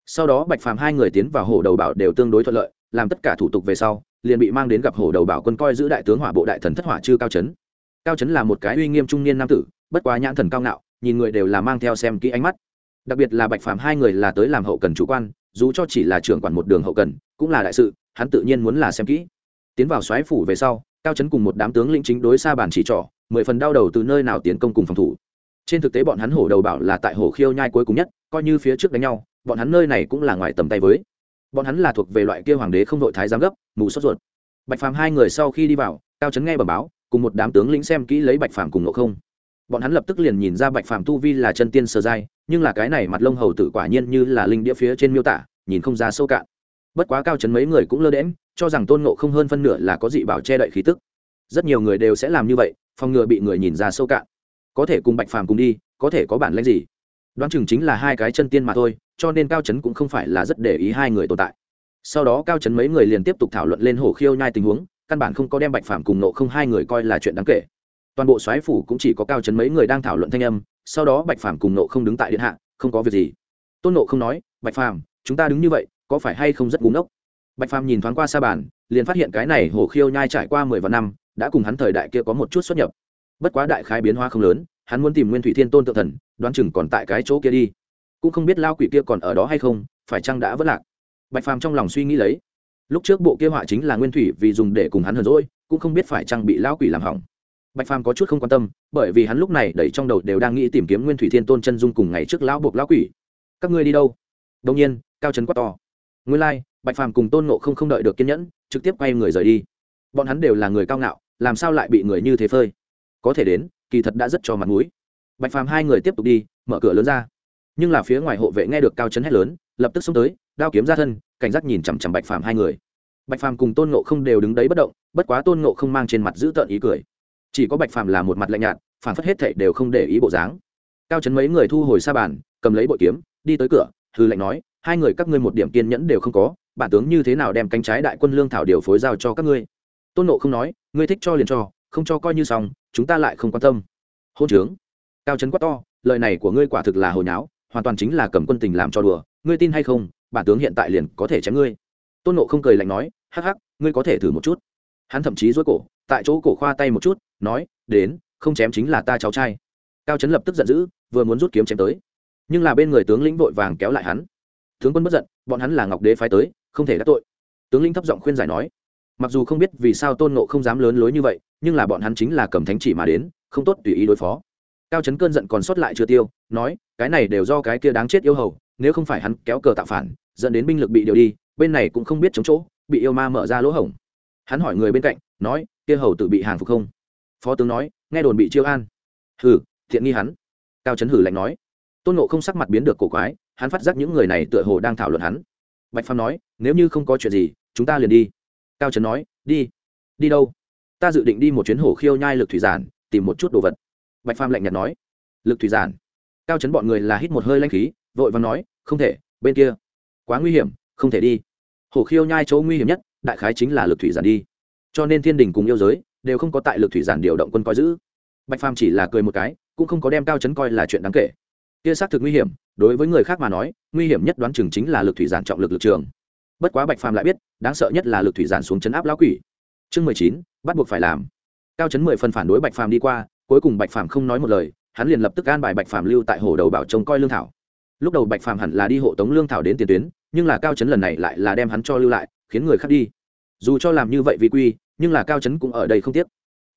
Sau đó bạch phàm hai người tiến vào hồ đầu bảo đều tương đối thuận lợi, làm tất cả thủ tục về sau, liền bị mang đến gặp hồ đầu bảo quân coi giữ đại tướng hỏa bộ đại thần thất hỏa chư cao trấn cao trấn là một cái uy nghiêm trung niên nam tử, bất quá nhãn thần cao ngạo, nhìn người đều là mang theo xem kỹ ánh mắt đặc biệt là bạch phàm hai người là tới làm hậu cần chủ quan, dù cho chỉ là trưởng quản một đường hậu cần, cũng là đại sự, hắn tự nhiên muốn là xem kỹ. Tiến vào xoáy phủ về sau, cao trấn cùng một đám tướng lĩnh chính đối xa bàn chỉ trỏ, mười phần đau đầu từ nơi nào tiến công cùng phòng thủ. Trên thực tế bọn hắn hổ đầu bảo là tại hổ khiêu nhai cuối cùng nhất, coi như phía trước đánh nhau, bọn hắn nơi này cũng là ngoài tầm tay với. Bọn hắn là thuộc về loại kia hoàng đế không đội thái giám gấp, mù sốt ruột. Bạch phàm hai người sau khi đi vào, cao trấn nghe bẩm báo, cùng một đám tướng lĩnh xem kỹ lấy bạch phàm cùng ngộ không bọn hắn lập tức liền nhìn ra bạch phàm tu vi là chân tiên sơ giai, nhưng là cái này mặt lông hầu tử quả nhiên như là linh đĩa phía trên miêu tả, nhìn không ra sâu cạn. Bất quá cao chấn mấy người cũng lơ đễm cho rằng tôn ngộ không hơn phân nửa là có dị bảo che đậy khí tức. Rất nhiều người đều sẽ làm như vậy, phòng ngừa bị người nhìn ra sâu cạn. Có thể cùng bạch phàm cùng đi, có thể có bản lãnh gì? Đoán chừng chính là hai cái chân tiên mà thôi, cho nên cao chấn cũng không phải là rất để ý hai người tồn tại. Sau đó cao chấn mấy người liền tiếp tục thảo luận lên hổ khiêu nhai tình huống, căn bản không có đem bạch phàm cùng nộ không hai người coi là chuyện đáng kể toàn bộ soái phủ cũng chỉ có cao trấn mấy người đang thảo luận thanh âm, sau đó bạch phàm cùng nộ không đứng tại điện hạ, không có việc gì. Tôn nộ không nói, bạch phàm, chúng ta đứng như vậy, có phải hay không rất búng ốc bạch phàm nhìn thoáng qua sa bàn, liền phát hiện cái này hổ khiêu nhai trải qua mười vạn năm, đã cùng hắn thời đại kia có một chút xuất nhập. Bất quá đại khái biến hóa không lớn, hắn muốn tìm nguyên thủy thiên tôn tự thần, đoán chừng còn tại cái chỗ kia đi. Cũng không biết lao quỷ kia còn ở đó hay không, phải chăng đã vất lạc. Bạch phàm trong lòng suy nghĩ lấy. Lúc trước bộ kia họa chính là nguyên thủy vì dùng để cùng hắn hờn rỗi cũng không biết phải chăng bị lão quỷ làm hỏng bạch phàm có chút không quan tâm bởi vì hắn lúc này đẩy trong đầu đều đang nghĩ tìm kiếm nguyên thủy thiên tôn chân dung cùng ngày trước lão buộc lão quỷ. Các ngươi đi đâu? Đông nhiên cao trấn quát to. Nguyên lai、like, bạch phàm cùng tôn nộ không không đợi được kiên nhẫn trực tiếp quay người rời đi. Bọn hắn đều là người cao ngạo làm sao lại bị người như thế phơi? Có thể đến kỳ thật đã rất cho mặt mũi. Bạch phàm hai người tiếp tục đi mở cửa lớn ra. Nhưng là phía ngoài hộ vệ nghe được cao trấn hét lớn lập tức xông tới đao kiếm ra thân cảnh giác nhìn chằm chằm bạch phàm hai người. Bạch phàm cùng tôn nộ không đều đứng đấy bất động bất quá tôn nộ không mang trên mặt giữ tợn ý cười chỉ có bạch phàm là một mặt lạnh nhạt phản phất hết thệ đều không để ý bộ dáng. Cao chấn mấy người thu hồi xa bàn, cầm lấy bội kiếm, đi tới cửa, hư lệnh nói, hai người các ngươi một điểm kiên nhẫn đều không có, bản tướng như thế nào đem cánh trái đại quân lương thảo điều phối giao cho các ngươi? Tôn nộ không nói, ngươi thích cho liền cho, không cho coi như xong, chúng ta lại không quan tâm. Hôn trướng. Cao trấn quát to, lời này của ngươi quả thực là hồi nháo, hoàn toàn chính là cầm quân tình làm cho đùa, ngươi tin hay không, bản tướng hiện tại liền có thể chém ngươi. Tôn nộ không cười lạnh nói, hắc hắc, ngươi có thể thử một chút. Hắn thậm chí dối cổ tại chỗ cổ khoa tay một chút, nói, đến, không chém chính là ta cháu trai. Cao trấn lập tức giận dữ, vừa muốn rút kiếm chém tới. Nhưng là bên người tướng lĩnh vội vàng kéo lại hắn. Tướng quân bất giận, bọn hắn là ngọc đế phái tới, không thể đắc tội. Tướng lĩnh thấp giọng khuyên giải nói, mặc dù không biết vì sao tôn nộ không dám lớn lối như vậy, nhưng là bọn hắn chính là cầm thánh chỉ mà đến, không tốt tùy ý đối phó. Cao chấn cơn giận còn sót lại chưa tiêu, nói, cái này đều do cái kia đáng chết yêu hầu, nếu không phải hắn kéo cờ tạo phản, dẫn đến binh lực bị điều đi, bên này cũng không biết chống chỗ, bị yêu ma mở ra lỗ hổng. Hắn hỏi người bên cạnh, nói kia hầu tự bị hàng phục không? Phó tướng nói, nghe đồn bị chiêu an. Hử thiện nghi hắn. Cao chấn hử lạnh nói. Tôn nộ không sắc mặt biến được cổ quái, hắn phát giác những người này tựa hồ đang thảo luận hắn. Bạch phàm nói, nếu như không có chuyện gì, chúng ta liền đi. Cao trấn nói, đi. Đi đâu? Ta dự định đi một chuyến hồ khiêu nhai lực thủy giản, tìm một chút đồ vật. Bạch phàm lạnh nhạt nói. Lực thủy giản? Cao trấn bọn người là hít một hơi lanh khí, vội và nói, không thể, bên kia. Quá nguy hiểm, không thể đi. Hồ khiêu nhai chỗ nguy hiểm nhất, đại khái chính là lực thủy giản đi cho nên thiên đình cùng yêu giới đều không có tại lực thủy giản điều động quân coi giữ. Bạch phàm chỉ là cười một cái, cũng không có đem cao chấn coi là chuyện đáng kể. Kia xác thực nguy hiểm, đối với người khác mà nói, nguy hiểm nhất đoán chừng chính là lực thủy giản trọng lực lực trường. Bất quá bạch phàm lại biết, đáng sợ nhất là lực thủy giản xuống chấn áp lão quỷ. Chương mười chín, bắt buộc phải làm. Cao chấn mười phần phản đối bạch phàm đi qua, cuối cùng bạch phàm không nói một lời, hắn liền lập tức an bài bạch phàm lưu tại hồ đầu bảo trông coi lương thảo. Lúc đầu bạch phàm hẳn là đi hộ tống lương thảo đến tiền tuyến, nhưng là cao chấn lần này lại là đem hắn cho lưu lại, khiến người khác đi. Dù cho làm như vậy vì quy nhưng là cao chấn cũng ở đây không tiếc.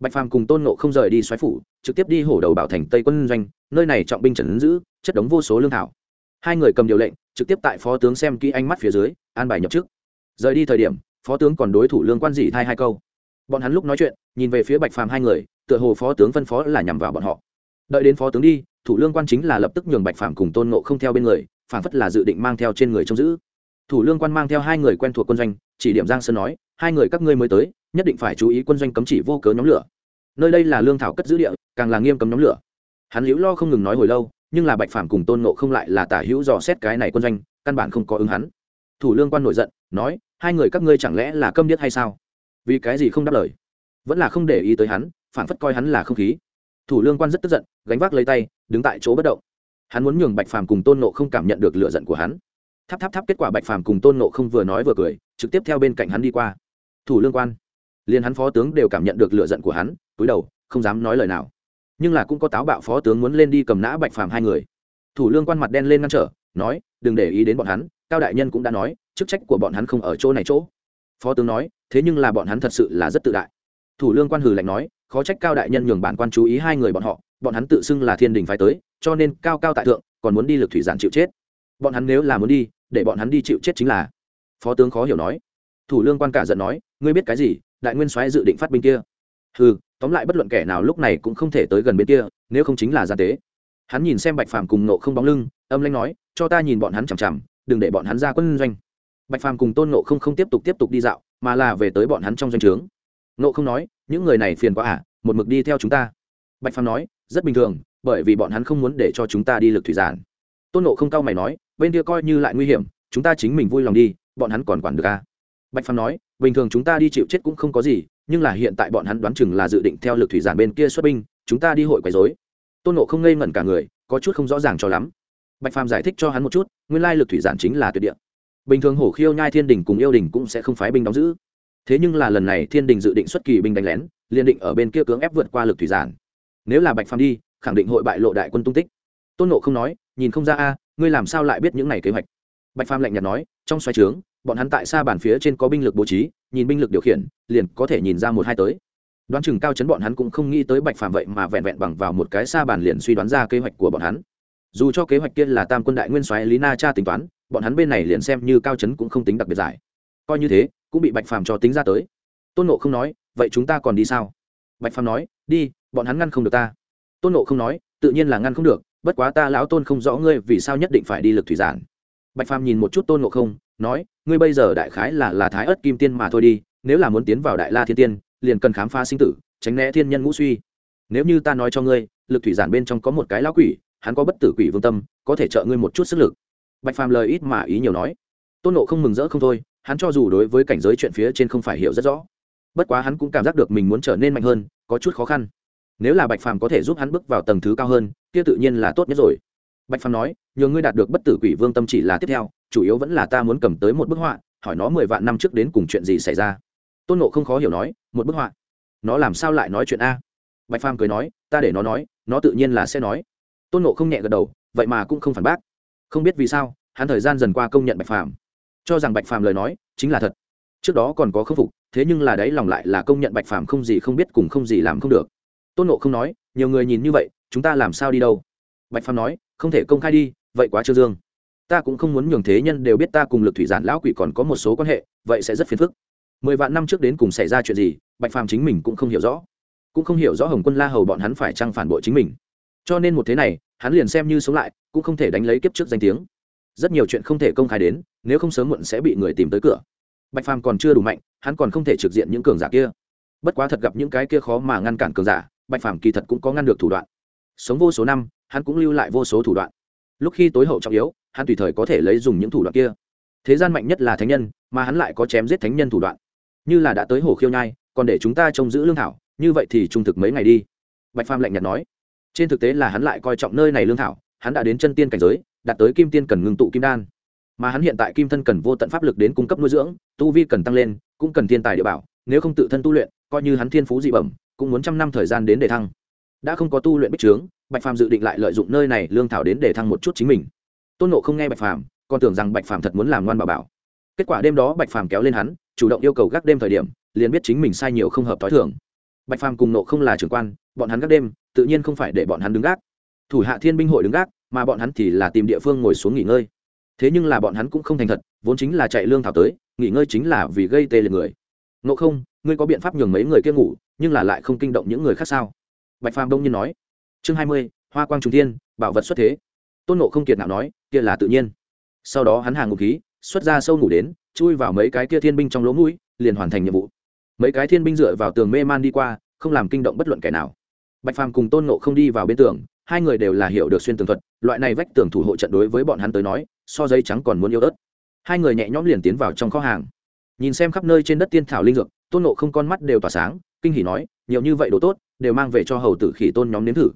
Bạch phàm cùng tôn nộ không rời đi xoáy phủ, trực tiếp đi hổ đầu bảo thành tây quân doanh, nơi này trọng binh trần giữ, chất đống vô số lương thảo. Hai người cầm điều lệnh, trực tiếp tại phó tướng xem kỹ ánh mắt phía dưới, an bài nhập chức. Rời đi thời điểm, phó tướng còn đối thủ lương quan dị thay hai câu. Bọn hắn lúc nói chuyện, nhìn về phía bạch phàm hai người, tựa hồ phó tướng phân phó là nhằm vào bọn họ. Đợi đến phó tướng đi, thủ lương quan chính là lập tức nhường bạch phàm cùng tôn nộ không theo bên người, phản phất là dự định mang theo trên người trông giữ. Thủ lương quan mang theo hai người quen thuộc quân doanh chỉ điểm giang sơn nói, hai người các ngươi mới tới, nhất định phải chú ý quân doanh cấm chỉ vô cớ nhóm lửa. Nơi đây là lương thảo cất giữ địa, càng là nghiêm cấm nhóm lửa. Hắn liễu lo không ngừng nói hồi lâu, nhưng là bạch phàm cùng tôn nộ không lại là tả hữu dò xét cái này quân doanh, căn bản không có ứng hắn. Thủ lương quan nổi giận, nói, hai người các ngươi chẳng lẽ là câm điếc hay sao? Vì cái gì không đáp lời? Vẫn là không để ý tới hắn phản phất coi hắn là không khí. Thủ lương quan rất tức giận, gánh vác lấy tay, đứng tại chỗ bất động. Hắn muốn nhường bạch phàm cùng tôn nộ không cảm nhận được lựa giận của hắn. Tháp tháp tháp, kết quả bạch phàm cùng tôn nộ không vừa nói vừa cười trực tiếp theo bên cạnh hắn đi qua. Thủ lương quan. Liền hắn phó tướng đều cảm nhận được lựa giận của hắn, túi đầu, không dám nói lời nào. Nhưng là cũng có táo bạo phó tướng muốn lên đi cầm nã bạch phàm hai người. Thủ lương quan mặt đen lên ngăn trở, nói, đừng để ý đến bọn hắn, cao đại nhân cũng đã nói, chức trách của bọn hắn không ở chỗ này chỗ. Phó tướng nói, thế nhưng là bọn hắn thật sự là rất tự đại. Thủ lương quan hừ lạnh nói, khó trách cao đại nhân nhường bản quan chú ý hai người bọn họ, bọn hắn tự xưng là thiên đình phải tới, cho nên cao cao tại thượng, còn muốn đi lực thủy giản chịu chết. Bọn hắn nếu là muốn đi, để bọn hắn đi chịu chết chính là phó tướng khó hiểu nói. Thủ lương quan cả giận nói, ngươi biết cái gì? Đại nguyên soái dự định phát binh kia. Ừ tóm lại bất luận kẻ nào lúc này cũng không thể tới gần bên kia, nếu không chính là gian tế. Hắn nhìn xem bạch phàm cùng nộ không bóng lưng, âm lanh nói, cho ta nhìn bọn hắn chằm chằm, đừng để bọn hắn ra quân doanh. Bạch phàm cùng tôn nộ không không tiếp tục tiếp tục đi dạo, mà là về tới bọn hắn trong doanh trướng. Nộ không nói, những người này phiền quá à một mực đi theo chúng ta. Bạch phàm nói, rất bình thường, bởi vì bọn hắn không muốn để cho chúng ta đi lực thủy giản. Tôn nộ không cao mày nói, bên kia coi như lại nguy hiểm, chúng ta chính mình vui lòng đi bọn hắn còn quản được à? Bạch phàm nói, bình thường chúng ta đi chịu chết cũng không có gì, nhưng là hiện tại bọn hắn đoán chừng là dự định theo lực thủy giản bên kia xuất binh, chúng ta đi hội quấy dối tôn nộ không ngây ngẩn cả người, có chút không rõ ràng cho lắm. Bạch phàm giải thích cho hắn một chút, nguyên lai lực thủy giản chính là tuyệt địa. Bình thường hổ khiêu nhai thiên đình cùng yêu đình cũng sẽ không phái binh đóng giữ. Thế nhưng là lần này thiên đình dự định xuất kỳ binh đánh lén, liền định ở bên kia cưỡng ép vượt qua lực thủy giản. Nếu là bạch phàm đi, khẳng định hội bại lộ đại quân tung tích. Tôn nộ không nói, nhìn không ra a, ngươi làm sao lại biết những này kế hoạch? Bạch phàm lạnh nhạt nói, trong xoay trướng bọn hắn tại xa bàn phía trên có binh lực bố trí, nhìn binh lực điều khiển, liền có thể nhìn ra một hai tới. Đoán chừng cao chấn bọn hắn cũng không nghĩ tới bạch phàm vậy mà vẹn vẹn bằng vào một cái xa bàn liền suy đoán ra kế hoạch của bọn hắn. Dù cho kế hoạch kia là tam quân đại nguyên soái lý na cha tính toán, bọn hắn bên này liền xem như cao chấn cũng không tính đặc biệt giải coi như thế, cũng bị bạch phàm cho tính ra tới. Tôn nộ không nói, vậy chúng ta còn đi sao? Bạch phàm nói, đi, bọn hắn ngăn không được ta. Tôn nộ không nói, tự nhiên là ngăn không được, bất quá ta lão tôn không rõ ngươi vì sao nhất định phải đi lực thủy giản. Bạch phàm nhìn một chút tôn nộ không nói, ngươi bây giờ đại khái là là thái ớt kim tiên mà thôi đi, nếu là muốn tiến vào đại la thiên tiên, liền cần khám phá sinh tử, tránh né thiên nhân ngũ suy. Nếu như ta nói cho ngươi, lực thủy giản bên trong có một cái lão quỷ, hắn có bất tử quỷ vương tâm, có thể trợ ngươi một chút sức lực. Bạch phàm lời ít mà ý nhiều nói. Tôn nộ không mừng rỡ không thôi, hắn cho dù đối với cảnh giới chuyện phía trên không phải hiểu rất rõ. Bất quá hắn cũng cảm giác được mình muốn trở nên mạnh hơn, có chút khó khăn. Nếu là bạch phàm có thể giúp hắn bước vào tầng thứ cao hơn, kia tự nhiên là tốt nhất rồi bạch phàm nói, nhờ ngươi đạt được bất tử quỷ vương tâm chỉ là tiếp theo, chủ yếu vẫn là ta muốn cầm tới một bức họa, hỏi nó mười vạn năm trước đến cùng chuyện gì xảy ra. Tôn nộ không khó hiểu nói, một bức họa? Nó làm sao lại nói chuyện a? Bạch phàm cười nói, ta để nó nói, nó tự nhiên là sẽ nói. Tôn nộ không nhẹ gật đầu, vậy mà cũng không phản bác. Không biết vì sao, hắn thời gian dần qua công nhận bạch phàm. Cho rằng bạch phàm lời nói, chính là thật. Trước đó còn có khâm phục, thế nhưng là đấy lòng lại là công nhận bạch phàm không gì không biết cùng không gì làm không được. Tôn nộ không nói, nhiều người nhìn như vậy, chúng ta làm sao đi đâu? Bạch phàm nói không thể công khai đi, vậy quá trương dương. Ta cũng không muốn nhường thế nhân đều biết ta cùng lực thủy giản lão quỷ còn có một số quan hệ, vậy sẽ rất phiền phức. Mười vạn năm trước đến cùng xảy ra chuyện gì, bạch phàm chính mình cũng không hiểu rõ. Cũng không hiểu rõ hồng quân la hầu bọn hắn phải chăng phản bội chính mình. Cho nên một thế này, hắn liền xem như sống lại, cũng không thể đánh lấy kiếp trước danh tiếng. Rất nhiều chuyện không thể công khai đến, nếu không sớm muộn sẽ bị người tìm tới cửa. Bạch phàm còn chưa đủ mạnh, hắn còn không thể trực diện những cường giả kia. Bất quá thật gặp những cái kia khó mà ngăn cản cường giả, bạch phàm kỳ thật cũng có ngăn được thủ đoạn. Sống vô số năm hắn cũng lưu lại vô số thủ đoạn. Lúc khi tối hậu trọng yếu, hắn tùy thời có thể lấy dùng những thủ đoạn kia. Thế gian mạnh nhất là thánh nhân, mà hắn lại có chém giết thánh nhân thủ đoạn. Như là đã tới hồ khiêu nhai, còn để chúng ta trông giữ lương thảo, như vậy thì trung thực mấy ngày đi. Bạch phàm lạnh nhạt nói. Trên thực tế là hắn lại coi trọng nơi này lương thảo, hắn đã đến chân tiên cảnh giới, đạt tới kim tiên cần ngưng tụ kim đan. Mà hắn hiện tại kim thân cần vô tận pháp lực đến cung cấp nuôi dưỡng, tu vi cần tăng lên, cũng cần thiên tài địa bảo, nếu không tự thân tu luyện, coi như hắn thiên phú dị bẩm, cũng muốn trăm năm thời gian đến để thăng đã không có tu luyện bích trướng, bạch phàm dự định lại lợi dụng nơi này lương thảo đến để thăng một chút chính mình. Tôn nộ không nghe bạch phàm, còn tưởng rằng bạch phàm thật muốn làm ngoan bảo bảo. Kết quả đêm đó bạch phàm kéo lên hắn, chủ động yêu cầu gác đêm thời điểm, liền biết chính mình sai nhiều không hợp t h o i thường. Bạch phàm cùng nộ không là trưởng quan, bọn hắn gác đêm, tự nhiên không phải để bọn hắn đứng gác. Thủ hạ thiên binh hội đứng gác, mà bọn hắn thì là tìm địa phương ngồi xuống nghỉ ngơi. Thế nhưng là bọn hắn cũng không thành thật, vốn chính là chạy lương thảo tới, nghỉ ngơi chính là vì gây tê liệt người. Nộ không, ngươi có biện pháp nhường mấy người kia ngủ, nhưng là lại không kinh động những người khác sao? Bạch phàm đông nhiên nói, chương hai mươi, hoa quang trung thiên, bảo vật xuất thế. Tôn nộ không kiệt nào nói, kia là tự nhiên. Sau đó hắn hàng ngục khí, xuất ra sâu ngủ đến, chui vào mấy cái kia thiên binh trong lỗ mũi, liền hoàn thành nhiệm vụ. Mấy cái thiên binh dựa vào tường mê man đi qua, không làm kinh động bất luận kẻ nào. Bạch phàm cùng tôn nộ không đi vào bên tường, hai người đều là hiểu được xuyên tường thuật, loại này vách tường thủ hộ trận đối với bọn hắn tới nói, so giấy trắng còn muốn yêu ớt. Hai người nhẹ nhõm liền tiến vào trong kho hàng. Nhìn xem khắp nơi trên đất tiên thảo linh dược, tôn nộ không con mắt đều tỏa sáng, kinh hỉ nói, nhiều như vậy đồ tốt đều mang về cho hầu tử khỉ tôn nhóm nếm thử.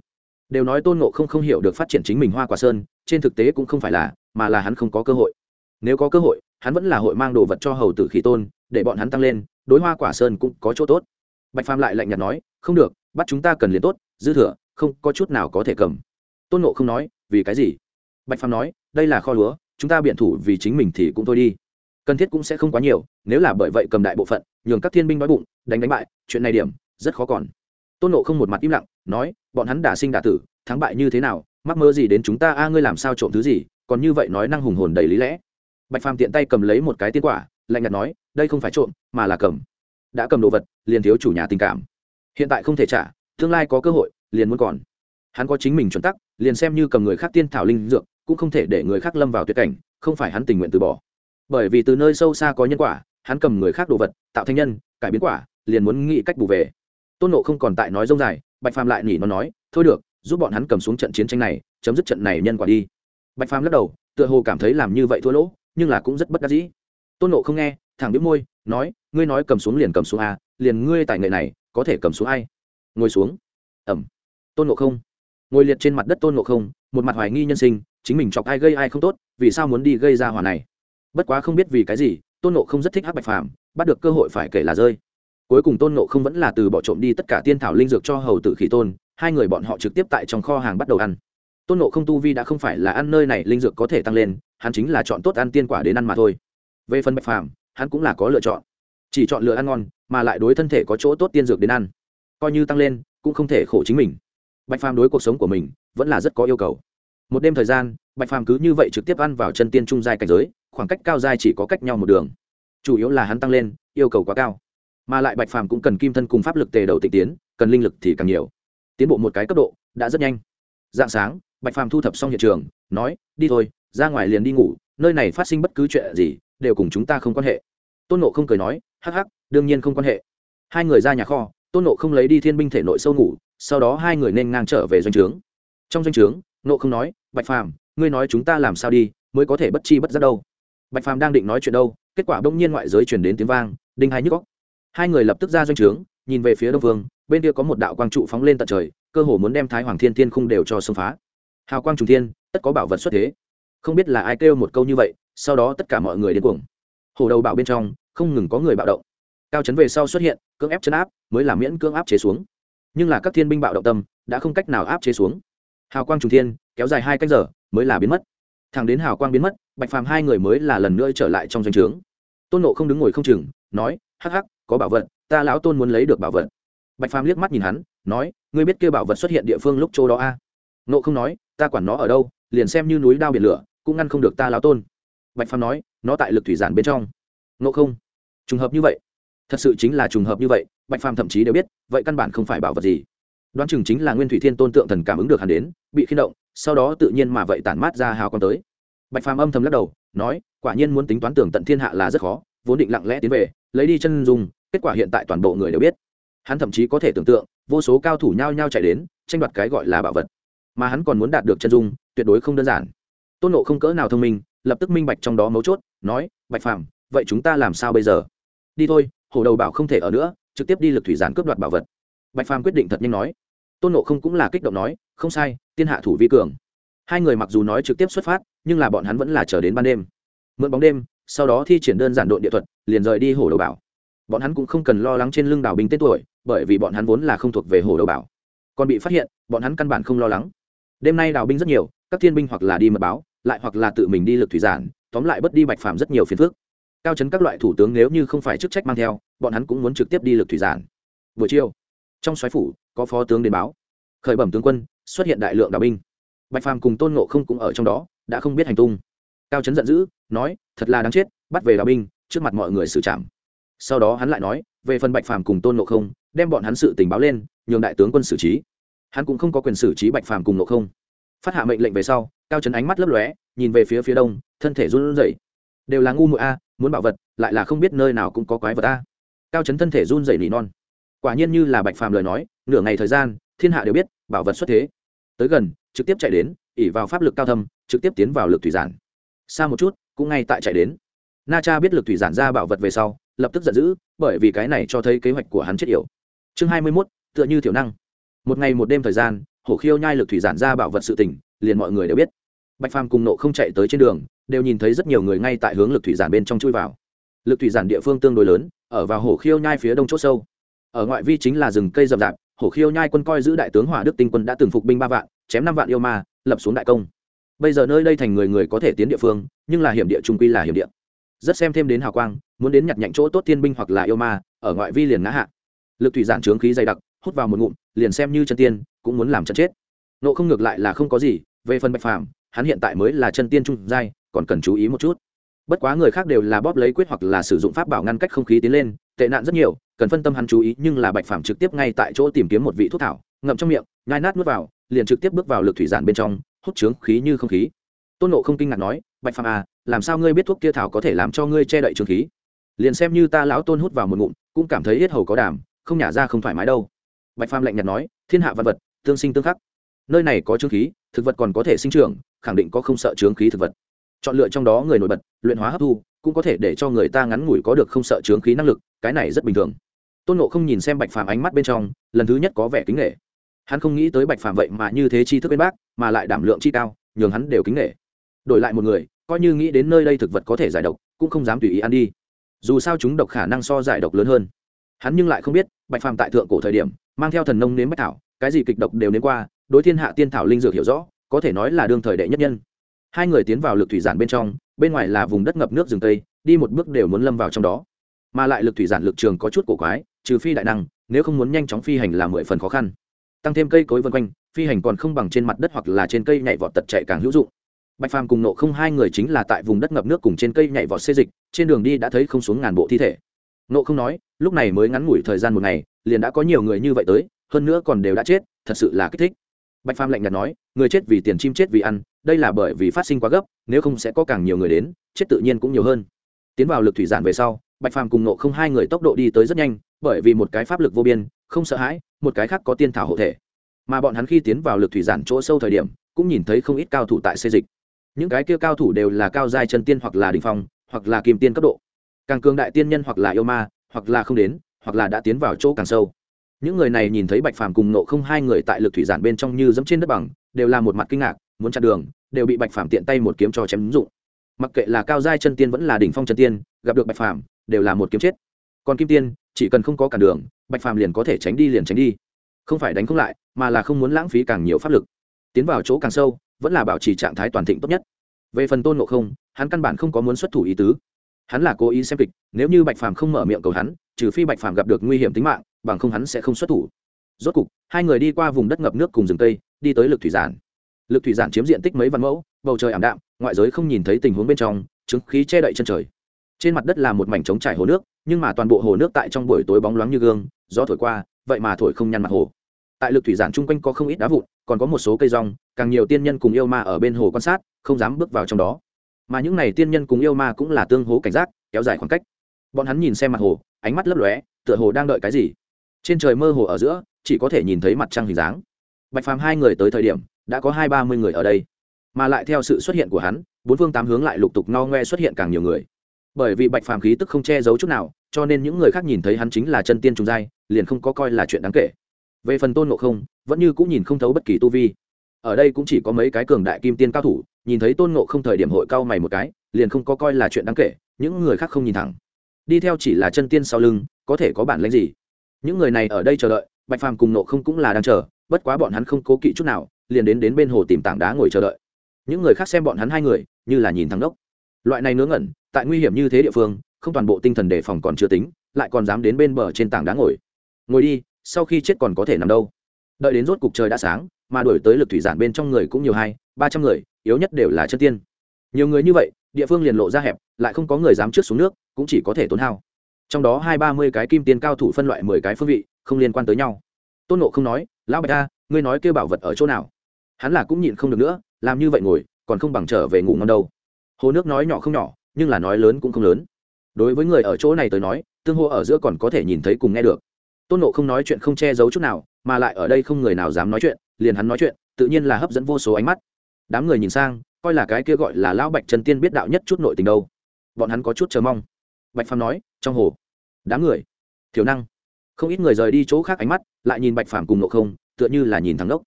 Đều nói tôn nộ không không hiểu được phát triển chính mình hoa quả sơn, trên thực tế cũng không phải là, mà là hắn không có cơ hội. Nếu có cơ hội, hắn vẫn là hội mang đồ vật cho hầu tử khỉ tôn, để bọn hắn tăng lên, đối hoa quả sơn cũng có chỗ tốt. Bạch phàm lại lạnh nhạt nói, không được, bắt chúng ta cần liền tốt, dư thừa, không có chút nào có thể cầm. Tôn nộ không nói, vì cái gì? Bạch phàm nói, đây là kho lúa, chúng ta biện thủ vì chính mình thì cũng thôi đi. Cần thiết cũng sẽ không quá nhiều, nếu là bởi vậy cầm đại bộ phận, nhường các thiên binh đói bụng, đánh đánh bại, chuyện này điểm, rất khó còn tôn nộ không một mặt im lặng, nói, bọn hắn đả sinh đả tử, thắng bại như thế nào? Mắc mơ gì đến chúng ta? A, ngươi làm sao trộm thứ gì? Còn như vậy nói năng hùng hồn đầy lý lẽ. Bạch phàm tiện tay cầm lấy một cái tiên quả, lạnh nhạt nói, đây không phải trộm, mà là cầm. Đã cầm đồ vật, liền thiếu chủ nhà tình cảm. Hiện tại không thể trả, tương lai có cơ hội, liền muốn còn. Hắn có chính mình chuẩn tắc, liền xem như cầm người khác tiên thảo linh dược, cũng không thể để người khác lâm vào tuyệt cảnh, không phải hắn tình nguyện từ bỏ. Bởi vì từ nơi sâu xa có nhân quả, hắn cầm người khác đồ vật, tạo thanh nhân, cải biến quả, liền muốn nghĩ cách bù về tôn nộ không còn tại nói dông dài, bạch phàm lại nỉ nó nói, thôi được, giúp bọn hắn cầm xuống trận chiến tranh này, chấm dứt trận này nhân quả đi. Bạch phàm lắc đầu, tựa hồ cảm thấy làm như vậy thua lỗ, nhưng là cũng rất bất đắc dĩ. Tôn nộ không nghe, thẳng biết môi, nói, ngươi nói cầm xuống liền cầm xuống a liền ngươi tài nghệ này, có thể cầm xuống ai? Ngồi xuống. Ẩm. Tôn nộ không. Ngồi liệt trên mặt đất tôn nộ không, một mặt hoài nghi nhân sinh, chính mình chọc ai gây ai không tốt, vì sao muốn đi gây ra hòa này? Bất quá không biết vì cái gì, tôn nộ không rất thích hắc bạch phàm, bắt được cơ hội phải kể là rơi cuối cùng tôn nộ không vẫn là từ bỏ trộm đi tất cả tiên thảo linh dược cho hầu tử khỉ tôn, hai người bọn họ trực tiếp tại trong kho hàng bắt đầu ăn. Tôn nộ không tu vi đã không phải là ăn nơi này, linh dược có thể tăng lên, hắn chính là chọn tốt ăn tiên quả đến ăn mà thôi. Về phần bạch phàm, hắn cũng là có lựa chọn. Chỉ chọn lựa ăn ngon, mà lại đối thân thể có chỗ tốt tiên dược đến ăn. Coi như tăng lên, cũng không thể khổ chính mình. Bạch phàm đối cuộc sống của mình, vẫn là rất có yêu cầu. Một đêm thời gian, bạch phàm cứ như vậy trực tiếp ăn vào chân tiên trung giai cảnh giới, khoảng cách cao giai chỉ có cách nhau một đường. Chủ yếu là hắn tăng lên, yêu cầu quá cao mà lại bạch phàm cũng cần kim thân cùng pháp lực tề đầu tịnh tiến, cần linh lực thì càng nhiều. Tiến bộ một cái cấp độ, đã rất nhanh. Dạng sáng, bạch phàm thu thập xong hiện trường, nói, đi thôi, ra ngoài liền đi ngủ, nơi này phát sinh bất cứ chuyện gì, đều cùng chúng ta không quan hệ. Tôn nộ không cười nói, hắc hắc, đương nhiên không quan hệ. Hai người ra nhà kho, tôn nộ không lấy đi thiên binh thể nội sâu ngủ, sau đó hai người nên ngang trở về doanh trướng. Trong doanh trướng nộ không nói, bạch phàm, ngươi nói chúng ta làm sao đi, mới có thể bất chi bất giác đâu? Bạch phàm đang định nói chuyện đâu, kết quả đông nhiên ngoại giới chuyển đến tiếng vang, đinh hai nhức góc hai người lập tức ra doanh trướng, nhìn về phía đông vương, bên kia có một đạo quang trụ phóng lên tận trời, cơ hồ muốn đem thái hoàng thiên thiên khung đều cho xông phá. Hào quang trùng thiên, tất có bảo vật xuất thế. Không biết là ai kêu một câu như vậy, sau đó tất cả mọi người đến cuồng. Hồ đầu bảo bên trong, không ngừng có người bạo động. Cao chấn về sau xuất hiện, cưỡng ép chấn áp, mới là miễn cưỡng áp chế xuống. Nhưng là các thiên binh bạo động tâm, đã không cách nào áp chế xuống. Hào quang trùng thiên, kéo dài hai canh giờ, mới là biến mất. Thằng đến hào quang biến mất, bạch phàm hai người mới là lần nữa trở lại trong doanh trướng. Tôn nộ không đứng ngồi không chừng, nói, hắc hắc có bảo vật, ta lão tôn muốn lấy được bảo vật. Bạch phàm liếc mắt nhìn hắn, nói, ngươi biết kêu bảo vật xuất hiện địa phương lúc chỗ đó a à? nộ không nói, ta quản nó ở đâu, liền xem như núi đao biển lửa, cũng ngăn không được ta lão tôn. Bạch phàm nói, nó tại lực thủy giản bên trong. Nộ không, trùng hợp như vậy. Thật sự chính là trùng hợp như vậy, bạch phàm thậm chí đều biết, vậy căn bản không phải bảo vật gì. Đoán chừng chính là nguyên thủy thiên tôn tượng thần cảm ứng được hắn đến, bị khiên động, sau đó tự nhiên mà vậy tản mát ra hào con tới. Bạch phàm âm thầm lắc đầu, nói, quả nhiên muốn tính toán tưởng tận thiên hạ là rất khó, vốn định lặng lẽ tiến về lấy đi chân dùng kết quả hiện tại toàn bộ người đều biết. Hắn thậm chí có thể tưởng tượng, vô số cao thủ nhao nhao chạy đến, tranh đoạt cái gọi là bảo vật. Mà hắn còn muốn đạt được chân dung, tuyệt đối không đơn giản. Tôn nộ không cỡ nào thông minh, lập tức minh bạch trong đó mấu chốt, nói, bạch phàm, vậy chúng ta làm sao bây giờ? Đi thôi, hổ đầu bảo không thể ở nữa, trực tiếp đi lực thủy giản cướp đoạt bảo vật. Bạch phàm quyết định thật nhanh nói. Tôn nộ không cũng là kích động nói, không sai, tiên hạ thủ vi cường. Hai người mặc dù nói trực tiếp xuất phát, nhưng là bọn hắn vẫn là chờ đến ban đêm. Mượn bóng đêm sau đó thi triển đơn giản độn địa thuật, liền rời đi hồ đầu bảo. Bọn hắn cũng không cần lo lắng trên lưng đảo binh tên tuổi, bởi vì bọn hắn vốn là không thuộc về hồ đầu bảo. Còn bị phát hiện, bọn hắn căn bản không lo lắng. Đêm nay đào binh rất nhiều, các thiên binh hoặc là đi mật báo, lại hoặc là tự mình đi lực thủy giản, tóm lại bất đi bạch phàm rất nhiều phiền phức. Cao chấn các loại thủ tướng nếu như không phải chức trách mang theo, bọn hắn cũng muốn trực tiếp đi lực thủy giản. Buổi chiều, trong xoáy phủ, có phó tướng đến báo. Khởi bẩm tướng quân, xuất hiện đại lượng đào binh. Bạch phàm cùng tôn ngộ không cũng ở trong đó, đã không biết hành tung cao chấn giận dữ, nói, thật là đáng chết, bắt về đào binh, trước mặt mọi người xử trảm. Sau đó hắn lại nói, về phần bạch phàm cùng tôn nộ không, đem bọn hắn sự tình báo lên, nhường đại tướng quân xử trí. Hắn cũng không có quyền xử trí bạch phàm cùng nộ không. Phát hạ mệnh lệnh về sau, cao chấn ánh mắt lấp lóe, nhìn về phía phía đông, thân thể run rẩy. Đều là ngu muội a, muốn bảo vật, lại là không biết nơi nào cũng có quái vật a. Cao chấn thân thể run rẩy nỉ non. Quả nhiên như là bạch phàm lời nói, nửa ngày thời gian, thiên hạ đều biết, bảo vật xuất thế. Tới gần, trực tiếp chạy đến ỉ vào pháp lực cao thâm, trực tiếp tiến vào lực thủy giản xa một chút, cũng ngay tại chạy đến. Na cha biết lực thủy giản ra bảo vật về sau, lập tức giận dữ, bởi vì cái này cho thấy kế hoạch của hắn chết yểu. Chương hai mươi mốt, tựa như thiểu năng. Một ngày một đêm thời gian, hổ khiêu nhai lực thủy giản ra bảo vật sự tỉnh liền mọi người đều biết. Bạch phàm cùng nộ không chạy tới trên đường, đều nhìn thấy rất nhiều người ngay tại hướng lực thủy giản bên trong chui vào. Lực thủy giản địa phương tương đối lớn, ở vào hổ khiêu nhai phía đông c h ỗ sâu. Ở ngoại vi chính là rừng cây rậm rạp, hổ khiêu nhai quân coi giữ đại tướng hỏa đức tinh quân đã từng phục binh ba vạn, chém năm vạn yêu ma, lập xuống đại công bây giờ nơi đây thành người người có thể tiến địa phương, nhưng là hiểm địa trung quy là hiểm địa. Rất xem thêm đến hào quang, muốn đến nhặt nhạnh chỗ tốt thiên binh hoặc là yêu ma, ở ngoại vi liền ngã hạ. Lực thủy giản trướng khí dày đặc, hút vào một ngụm, liền xem như chân tiên, cũng muốn làm chân chết. Nộ không ngược lại là không có gì, về phần bạch phàm, hắn hiện tại mới là chân tiên trung giai, còn cần chú ý một chút. Bất quá người khác đều là bóp lấy quyết hoặc là sử dụng pháp bảo ngăn cách không khí tiến lên, tệ nạn rất nhiều, cần phân tâm hắn chú ý, nhưng là bạch phàm trực tiếp ngay tại chỗ tìm kiếm một vị thuốc thảo, ngậm trong miệng, nhai nát nuốt vào, liền trực tiếp bước vào lực thủy giản bên trong hút trướng khí như không khí. Tôn nộ không kinh ngạc nói, bạch phàm à làm sao ngươi biết thuốc kia thảo có thể làm cho ngươi che đậy trướng khí? Liền xem như ta lão tôn hút vào một ngụm, cũng cảm thấy hết hầu có đảm, không nhả ra không thoải mái đâu. Bạch phàm lạnh nhạt nói, thiên hạ văn vật, tương sinh tương khắc. Nơi này có trướng khí, thực vật còn có thể sinh trưởng, khẳng định có không sợ trướng khí thực vật. Chọn lựa trong đó người nổi bật, luyện hóa hấp thu, cũng có thể để cho người ta ngắn ngủi có được không sợ trướng khí năng lực, cái này rất bình thường. Tôn nộ không nhìn xem bạch phàm ánh mắt bên trong, lần thứ nhất có vẻ kính nghệ hắn không nghĩ tới bạch phàm vậy mà như thế chi thức bên bác, mà lại đảm lượng chi cao, nhường hắn đều kính nghệ đổi lại một người, coi như nghĩ đến nơi đây thực vật có thể giải độc, cũng không dám tùy ý ăn đi. Dù sao chúng độc khả năng so giải độc lớn hơn. Hắn nhưng lại không biết, bạch phàm tại thượng cổ thời điểm, mang theo thần nông nếm bách thảo, cái gì kịch độc đều nếm qua, đối thiên hạ tiên thảo linh dược hiểu rõ, có thể nói là đương thời đệ nhất nhân. Hai người tiến vào lực thủy giản bên trong, bên ngoài là vùng đất ngập nước rừng tây, đi một bước đều muốn lâm vào trong đó. Mà lại lực thủy giản lực trường có chút cổ quái, trừ phi đại năng, nếu không muốn nhanh chóng phi hành là mười phần khó khăn tăng thêm cây cối vân quanh, phi hành còn không bằng trên mặt đất hoặc là trên cây nhảy vọt tật chạy càng hữu dụng. Bạch phàm cùng nộ không hai người chính là tại vùng đất ngập nước cùng trên cây nhảy vọt xê dịch, trên đường đi đã thấy không xuống ngàn bộ thi thể. Nộ không nói, lúc này mới ngắn ngủi thời gian một ngày, liền đã có nhiều người như vậy tới, hơn nữa còn đều đã chết, thật sự là kích thích. Bạch phàm lạnh nhạt nói, người chết vì tiền chim chết vì ăn, đây là bởi vì phát sinh quá gấp, nếu không sẽ có càng nhiều người đến, chết tự nhiên cũng nhiều hơn. Tiến vào lực thủy giản về sau, bạch phàm cùng nộ không hai người tốc độ đi tới rất nhanh, bởi vì một cái pháp lực vô biên, không sợ hãi một cái khác có tiên thảo hộ thể. Mà bọn hắn khi tiến vào lực thủy giản chỗ sâu thời điểm, cũng nhìn thấy không ít cao thủ tại xây dịch. Những cái kia cao thủ đều là cao giai chân tiên hoặc là đình phong, hoặc là kim tiên cấp độ. Càng cường đại tiên nhân hoặc là yêu ma, hoặc là không đến, hoặc là đã tiến vào chỗ càng sâu. Những người này nhìn thấy bạch phàm cùng nộ không hai người tại lực thủy giản bên trong như dẫm trên đất bằng, đều là một mặt kinh ngạc, muốn chặn đường, đều bị bạch phàm tiện tay một kiếm cho chém ứng dụng. Mặc kệ là cao giai chân tiên vẫn là đỉnh phong chân tiên, gặp được bạch phàm, đều là một kiếm chết. Còn kim tiên, chỉ cần không có cản đường bạch phàm liền có thể tránh đi liền tránh đi. Không phải đánh không lại, mà là không muốn lãng phí càng nhiều pháp lực. Tiến vào chỗ càng sâu, vẫn là bảo trì trạng thái toàn thịnh tốt nhất. Về phần tôn ngộ không, hắn căn bản không có muốn xuất thủ ý tứ. Hắn là cố ý xem kịch, nếu như bạch phàm không mở miệng cầu hắn, trừ phi bạch phàm gặp được nguy hiểm tính mạng, bằng không hắn sẽ không xuất thủ. Rốt cục, hai người đi qua vùng đất ngập nước cùng rừng tây, đi tới lực thủy giản. Lực thủy giản chiếm diện tích mấy văn mẫu, bầu trời ảm đạm, ngoại giới không nhìn thấy tình huống bên trong, chứng khí che đậy chân trời. Trên mặt đất là một mảnh trống trải hồ nước nhưng mà toàn bộ hồ nước tại trong buổi tối bóng loáng như gương, gió thổi qua, vậy mà thổi không nhăn mặt hồ. Tại lực thủy giản chung quanh có không ít đá vụn, còn có một số cây rong, càng nhiều tiên nhân cùng yêu ma ở bên hồ quan sát, không dám bước vào trong đó. Mà những n à y tiên nhân cùng yêu ma cũng là tương hố cảnh giác, kéo dài khoảng cách. Bọn hắn nhìn xem mặt hồ, ánh mắt lấp lóe, tựa hồ đang đợi cái gì. Trên trời mơ hồ ở giữa, chỉ có thể nhìn thấy mặt trăng hình dáng. Bạch phàm hai người tới thời điểm, đã có hai ba mươi người ở đây. Mà lại theo sự xuất hiện của hắn, bốn phương tám hướng lại lục tục no ngoe xuất hiện càng nhiều người bởi vì bạch phàm khí tức không che giấu chút nào, cho nên những người khác nhìn thấy hắn chính là chân tiên trùng giai, liền không có coi là chuyện đáng kể. Về phần tôn ngộ không, vẫn như cũng nhìn không thấu bất kỳ tu vi. Ở đây cũng chỉ có mấy cái cường đại kim tiên cao thủ, nhìn thấy tôn ngộ không thời điểm hội cao mày một cái, liền không có coi là chuyện đáng kể, những người khác không nhìn thẳng. Đi theo chỉ là chân tiên sau lưng, có thể có bản lãnh gì? Những người này ở đây chờ đợi, bạch phàm cùng nộ không cũng là đang chờ, bất quá bọn hắn không cố kỵ chút nào, liền đến đến bên hồ tìm tảng đá ngồi chờ đợi. Những người khác xem bọn hắn hai người, như là nhìn thắng đốc loại này ngớ ngẩn, tại nguy hiểm như thế địa phương, không toàn bộ tinh thần đề phòng còn chưa tính, lại còn dám đến bên bờ trên tảng đá ngồi. Ngồi đi, sau khi chết còn có thể nằm đâu. Đợi đến rốt cục trời đã sáng, mà đổi tới lực thủy giản bên trong người cũng nhiều hai, ba trăm người, yếu nhất đều là chân tiên. Nhiều người như vậy, địa phương liền lộ ra hẹp, lại không có người dám trước xuống nước, cũng chỉ có thể tốn hao. Trong đó hai ba mươi cái kim tiên cao thủ phân loại mười cái phương vị, không liên quan tới nhau. Tôn nộ không nói, lão bạch ta ngươi nói kêu bảo vật ở chỗ nào? Hắn là cũng nhịn không được nữa, làm như vậy ngồi, còn không bằng trở về ngủ ngon đâu hồ nước nói nhỏ không nhỏ, nhưng là nói lớn cũng không lớn. Đối với người ở chỗ này tới nói, tương hô ở giữa còn có thể nhìn thấy cùng nghe được. Tôn nộ không nói chuyện không che giấu chút nào, mà lại ở đây không người nào dám nói chuyện, liền hắn nói chuyện, tự nhiên là hấp dẫn vô số ánh mắt. Đám người nhìn sang, coi là cái kia gọi là lão bạch trần tiên biết đạo nhất chút nội tình đâu. Bọn hắn có chút chờ mong. Bạch phàm nói, trong hồ. Đám người. Thiểu năng. Không ít người rời đi chỗ khác ánh mắt, lại nhìn bạch phàm cùng nộ không, tựa như là nhìn thằng đốc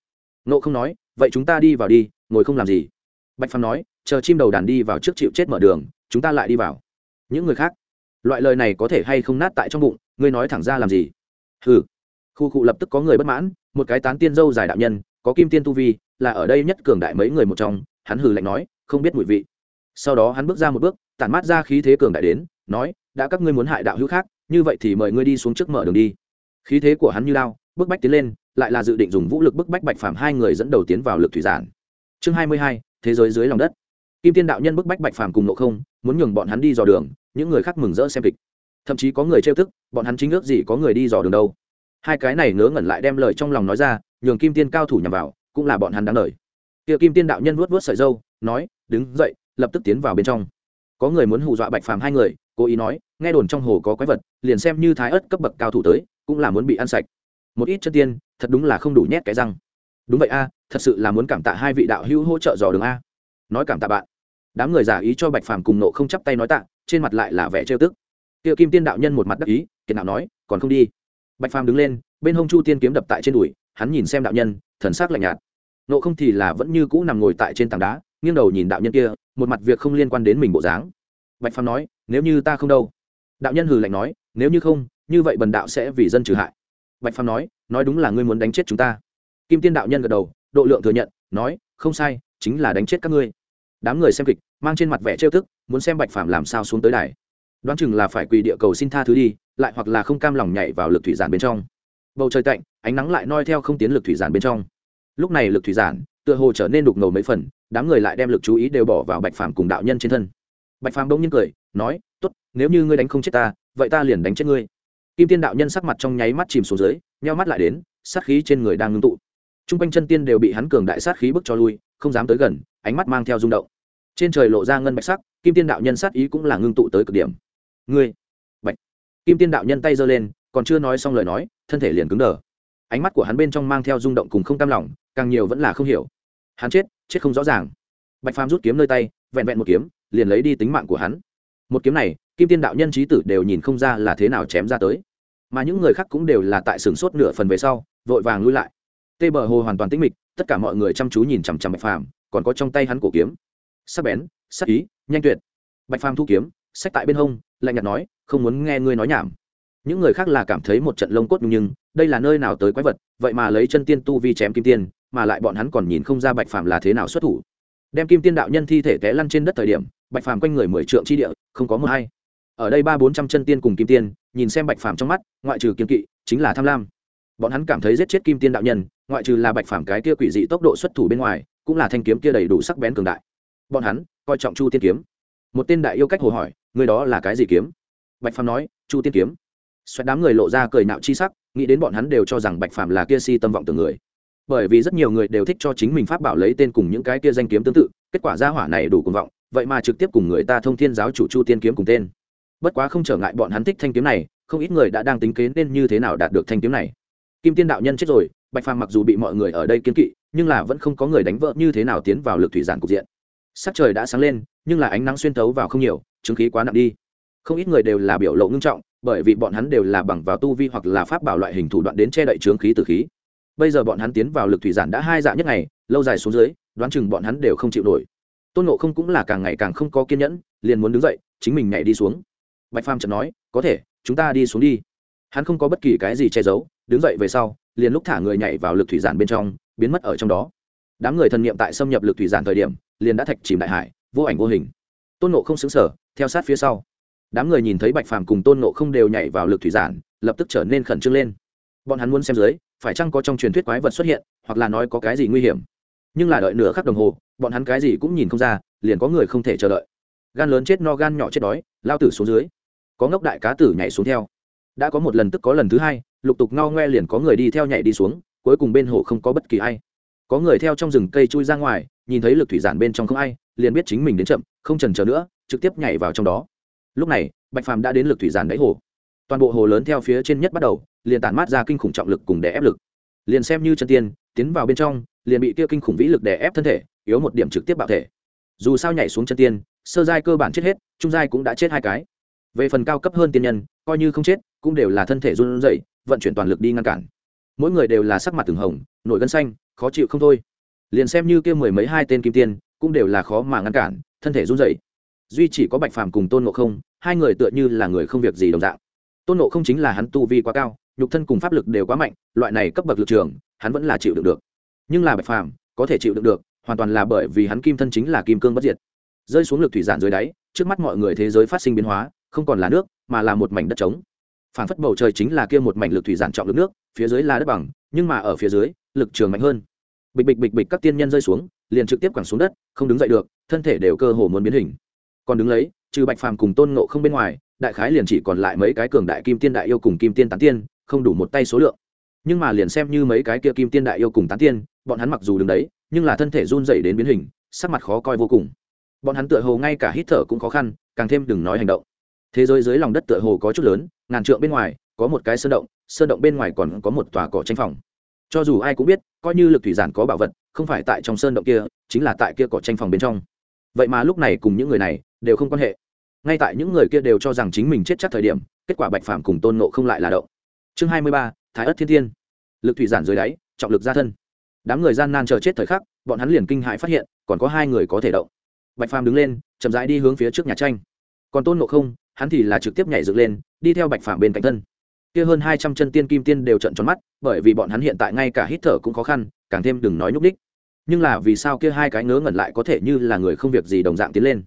nộ không nói, vậy chúng ta đi vào đi, ngồi không làm gì. Bạch phàm nói chờ chim đầu đàn đi vào trước chịu chết mở đường, chúng ta lại đi vào. Những người khác, loại lời này có thể hay không nát tại trong bụng, ngươi nói thẳng ra làm gì? Ừ khu cụ lập tức có người bất mãn, một cái tán tiên dâu dài đạo nhân, có kim tiên tu vi, là ở đây nhất cường đại mấy người một trong, hắn hừ lạnh nói, không biết mùi vị. Sau đó hắn bước ra một bước, tản mát ra khí thế cường đại đến, nói, đã các ngươi muốn hại đạo hữu khác, như vậy thì mời ngươi đi xuống trước mở đường đi. Khí thế của hắn như lao bức bách tiến lên, lại là dự định dùng vũ lực bức bách bạch phàm hai người dẫn đầu tiến vào lực thủy giản. Chương hai mươi hai, thế giới dưới lòng đất kim tiên đạo nhân bức bách bạch phàm cùng nộ không, muốn nhường bọn hắn đi dò đường, những người khác mừng rỡ xem kịch. Thậm chí có người trêu tức, bọn hắn chính ước gì có người đi dò đường đâu. Hai cái này ngớ ngẩn lại đem lời trong lòng nói ra, nhường kim tiên cao thủ nhằm vào, cũng là bọn hắn đáng lời kia kim tiên đạo nhân vuốt vuốt sợi dâu nói, đứng dậy, lập tức tiến vào bên trong. Có người muốn hù dọa bạch phàm hai người, cố ý nói, nghe đồn trong hồ có quái vật, liền xem như thái ớt cấp bậc cao thủ tới, cũng là muốn bị ăn sạch. Một ít chân tiên, thật đúng là không đủ nhét cái răng. Đúng vậy a, thật sự là muốn cảm tạ hai vị đạo hữu hỗ trợ dò đường a nói cảm tạ bạn. Đám người giả ý cho bạch phàm cùng nộ không chắp tay nói tạ, trên mặt lại là vẻ trêu tức. Kia kim tiên đạo nhân một mặt đắc ý, kiệt nào nói, còn không đi? Bạch phàm đứng lên, bên hông chu tiên kiếm đập tại trên đùi, hắn nhìn xem đạo nhân, thần s ắ c lạnh nhạt. Nộ không thì là vẫn như cũ nằm ngồi tại trên tảng đá, nghiêng đầu nhìn đạo nhân kia, một mặt việc không liên quan đến mình bộ dáng. Bạch phàm nói, nếu như ta không đâu? Đạo nhân hừ lạnh nói, nếu như không, như vậy bần đạo sẽ vì dân trừ hại. Bạch phàm nói nói đúng là ngươi muốn đánh chết chúng ta. Kim tiên đạo nhân gật đầu, độ lượng thừa nhận, nói, không sai, chính là đánh chết các ngươi đám người xem kịch, mang trên mặt vẻ trêu thức muốn xem bạch phàm làm sao xuống tới đài. Đoán chừng là phải quỳ địa cầu xin tha thứ đi, lại hoặc là không cam lòng nhảy vào lực thủy giản bên trong. Bầu trời tạnh, ánh nắng lại noi theo không tiến lực thủy giản bên trong. Lúc này lực thủy giản, tựa hồ trở nên đục ngầu mấy phần, đám người lại đem lực chú ý đều bỏ vào bạch phàm cùng đạo nhân trên thân. Bạch phàm bỗng nhiên cười, nói, tốt, nếu như ngươi đánh không chết ta, vậy ta liền đánh chết ngươi. Kim tiên đạo nhân sắc mặt trong nháy mắt chìm xuống dưới, nheo mắt lại đến, sát khí trên người đang ngưng tụ. T r u n g quanh chân tiên đều bị hắn cường đại sát khí bức cho lui không dám tới gần, ánh mắt mang theo rung động. Trên trời lộ ra ngân bạch sắc, kim tiên đạo nhân sát ý cũng là ngưng tụ tới cực điểm. Ngươi, bạch. Kim tiên đạo nhân tay giơ lên, còn chưa nói xong lời nói, thân thể liền cứng đờ. Ánh mắt của hắn bên trong mang theo rung động cùng không cam lòng, càng nhiều vẫn là không hiểu. Hắn chết chết không rõ ràng. Bạch phàm rút kiếm nơi tay, vẹn vẹn một kiếm, liền lấy đi tính mạng của hắn. Một kiếm này, kim tiên đạo nhân trí tử đều nhìn không ra là thế nào chém ra tới. Mà những người khác cũng đều là tại sừng sốt nửa phần về sau, vội vàng lui lại tê bờ hồ hoàn toàn tĩnh mịch, tất cả mọi người chăm chú nhìn chằm chằm bạch phàm, còn có trong tay hắn cổ kiếm. Sắc bén, sắc ý, nhanh tuyệt. Bạch phàm thu kiếm, sách tại bên hông, lạnh nhạt nói, không muốn nghe ngươi nói nhảm. Những người khác là cảm thấy một trận lông cốt nhưng, đây là nơi nào tới quái vật, vậy mà lấy chân tiên tu vi chém kim tiên, mà lại bọn hắn còn nhìn không ra bạch phàm là thế nào xuất thủ. Đem kim tiên đạo nhân thi thể té lăn trên đất thời điểm, bạch phàm quanh người mười trượng chi địa, không có một hay ở đây ba bốn trăm chân tiên cùng kim tiên, nhìn xem bạch phàm trong mắt, ngoại trừ kiên kỵ, chính là tham lam bọn hắn cảm thấy giết chết kim tiên đạo nhân, ngoại trừ là bạch phàm cái kia quỷ dị tốc độ xuất thủ bên ngoài, cũng là thanh kiếm kia đầy đủ sắc bén cường đại. Bọn hắn, coi trọng chu tiên kiếm. Một tên đại yêu cách hồ hỏi người đó là cái gì kiếm? Bạch phàm nói, chu tiên kiếm. Xoẹt đám người lộ ra cười nạo chi sắc, nghĩ đến bọn hắn đều cho rằng bạch phàm là kia si tâm vọng từng người. Bởi vì rất nhiều người đều thích cho chính mình pháp bảo lấy tên cùng những cái kia danh kiếm tương tự, kết quả gia hỏa này đủ cuồng vọng, vậy mà trực tiếp cùng người ta thông thiên giáo chủ chu tiên kiếm cùng tên. Bất quá không trở ngại bọn hắn thích thanh kiếm này, không ít người đã đang tính kế nên như thế nào đạt được thanh kiếm này kim tiên đạo nhân chết rồi, bạch phàm mặc dù bị mọi người ở đây kiến kỵ, nhưng là vẫn không có người đánh vỡ như thế nào tiến vào lực thủy giản cục diện. Sắc trời đã sáng lên, nhưng là ánh nắng xuyên tấu vào không nhiều, chứng khí quá nặng đi. Không ít người đều là biểu lộ ngưng trọng, bởi vì bọn hắn đều là bằng vào tu vi hoặc là pháp bảo loại hình thủ đoạn đến che đậy trướng khí từ khí. Bây giờ bọn hắn tiến vào lực thủy giản đã hai dạ nhất ngày, lâu dài xuống dưới, đoán chừng bọn hắn đều không chịu nổi. Tôn nộ không cũng là càng ngày càng không có kiên nhẫn, liền muốn đứng dậy, chính mình nhảy đi xuống. Bạch phàm chợt nói, có thể, chúng ta đi xuống đi. Hắn không có bất kỳ cái gì che giấu đứng dậy về sau, liền lúc thả người nhảy vào lực thủy giản bên trong, biến mất ở trong đó. Đám người thần niệm tại xâm nhập lực thủy giản thời điểm, liền đã thạch chìm đại hải, vô ảnh vô hình. Tôn nộ không xứng sở theo sát phía sau. Đám người nhìn thấy bạch phàm cùng tôn nộ không đều nhảy vào lực thủy giản, lập tức trở nên khẩn trương lên. Bọn hắn muốn xem dưới, phải chăng có trong truyền thuyết quái vật xuất hiện, hoặc là nói có cái gì nguy hiểm. Nhưng là đợi nửa khắc đồng hồ, bọn hắn cái gì cũng nhìn không ra, liền có người không thể chờ đợi. Gan lớn chết no gan nhỏ chết đói, lao tử xuống dưới. Có ngốc đại cá tử nhảy xuống theo. Đã có một lần tức có lần thứ hai lục tục ngao ngoe liền có người đi theo nhảy đi xuống, cuối cùng bên hồ không có bất kỳ ai. Có người theo trong rừng cây chui ra ngoài, nhìn thấy lực thủy giản bên trong không ai, liền biết chính mình đến chậm, không trần chờ nữa, trực tiếp nhảy vào trong đó. Lúc này, bạch phàm đã đến lực thủy giản đáy hồ. Toàn bộ hồ lớn theo phía trên nhất bắt đầu, liền tản mát ra kinh khủng trọng lực cùng đè ép lực. Liền xem như chân tiên, tiến vào bên trong, liền bị kia kinh khủng vĩ lực đè ép thân thể, yếu một điểm trực tiếp bạo thể. Dù sao nhảy xuống chân tiên, sơ giai cơ bản chết hết, trung giai cũng đã chết hai cái. Về phần cao cấp hơn tiên nhân, coi như không chết, cũng đều là thân thể run rẩy vận chuyển toàn lực đi ngăn cản. Mỗi người đều là sắc mặt từng hồng, nổi gân xanh, khó chịu không thôi. Liền xem như kia mười mấy hai tên kim tiên, cũng đều là khó mà ngăn cản, thân thể run rẩy. Duy chỉ có bạch phàm cùng tôn ngộ không, hai người tựa như là người không việc gì đồng dạng. Tôn ngộ không chính là hắn tu vi quá cao, nhục thân cùng pháp lực đều quá mạnh, loại này cấp bậc lực trường, hắn vẫn là chịu đựng được. Nhưng là bạch phàm, có thể chịu đựng được, hoàn toàn là bởi vì hắn kim thân chính là kim cương bất diệt. Rơi xuống lực thủy giản dưới đáy, trước mắt mọi người thế giới phát sinh biến hóa, không còn là nước, mà là một mảnh đất trống phản phất bầu trời chính là kia một mảnh lực thủy giản trọng lực nước, phía dưới là đất bằng, nhưng mà ở phía dưới, lực trường mạnh hơn. Bịch bịch bịch bịch các tiên nhân rơi xuống, liền trực tiếp quẳng xuống đất, không đứng dậy được, thân thể đều cơ hồ muốn biến hình. Còn đứng lấy, trừ bạch phàm cùng tôn ngộ không bên ngoài, đại khái liền chỉ còn lại mấy cái cường đại kim tiên đại yêu cùng kim tiên tán tiên, không đủ một tay số lượng. Nhưng mà liền xem như mấy cái kia kim tiên đại yêu cùng tán tiên, bọn hắn mặc dù đứng đấy, nhưng là thân thể run dậy đến biến hình, sắc mặt khó coi vô cùng. Bọn hắn tựa hồ ngay cả hít thở cũng khó khăn, càng thêm đừng nói hành động. Thế giới dưới lòng đất tựa hồ có chút lớn ngàn trượng bên ngoài, có một cái sơn động sơn động bên ngoài còn có một tòa cỏ tranh phòng. Cho dù ai cũng biết, coi như lực thủy giản có bảo vật, không phải tại trong sơn động kia, chính là tại kia cỏ tranh phòng bên trong. Vậy mà lúc này cùng những người này đều không quan hệ. Ngay tại những người kia đều cho rằng chính mình chết chắc thời điểm, kết quả bạch phạm cùng tôn nộ không lại là động. Chương hai mươi ba, thái ất thiên thiên. Lực thủy giản dưới đáy, trọng lực ra thân. Đám người gian nan chờ chết thời khắc, bọn hắn liền kinh hãi phát hiện, còn có hai người có thể động. Bạch phàm đứng lên, chậm rãi đi hướng phía trước nhà tranh. Còn tôn nộ không hắn thì là trực tiếp nhảy dựng lên, đi theo bạch phàm bên cạnh thân. Kia hơn hai trăm chân tiên kim tiên đều trận tròn mắt, bởi vì bọn hắn hiện tại ngay cả hít thở cũng khó khăn, càng thêm đừng nói nhúc đích nhưng là vì sao kia hai cái ngớ ngẩn lại có thể như là người không việc gì đồng dạng tiến lên?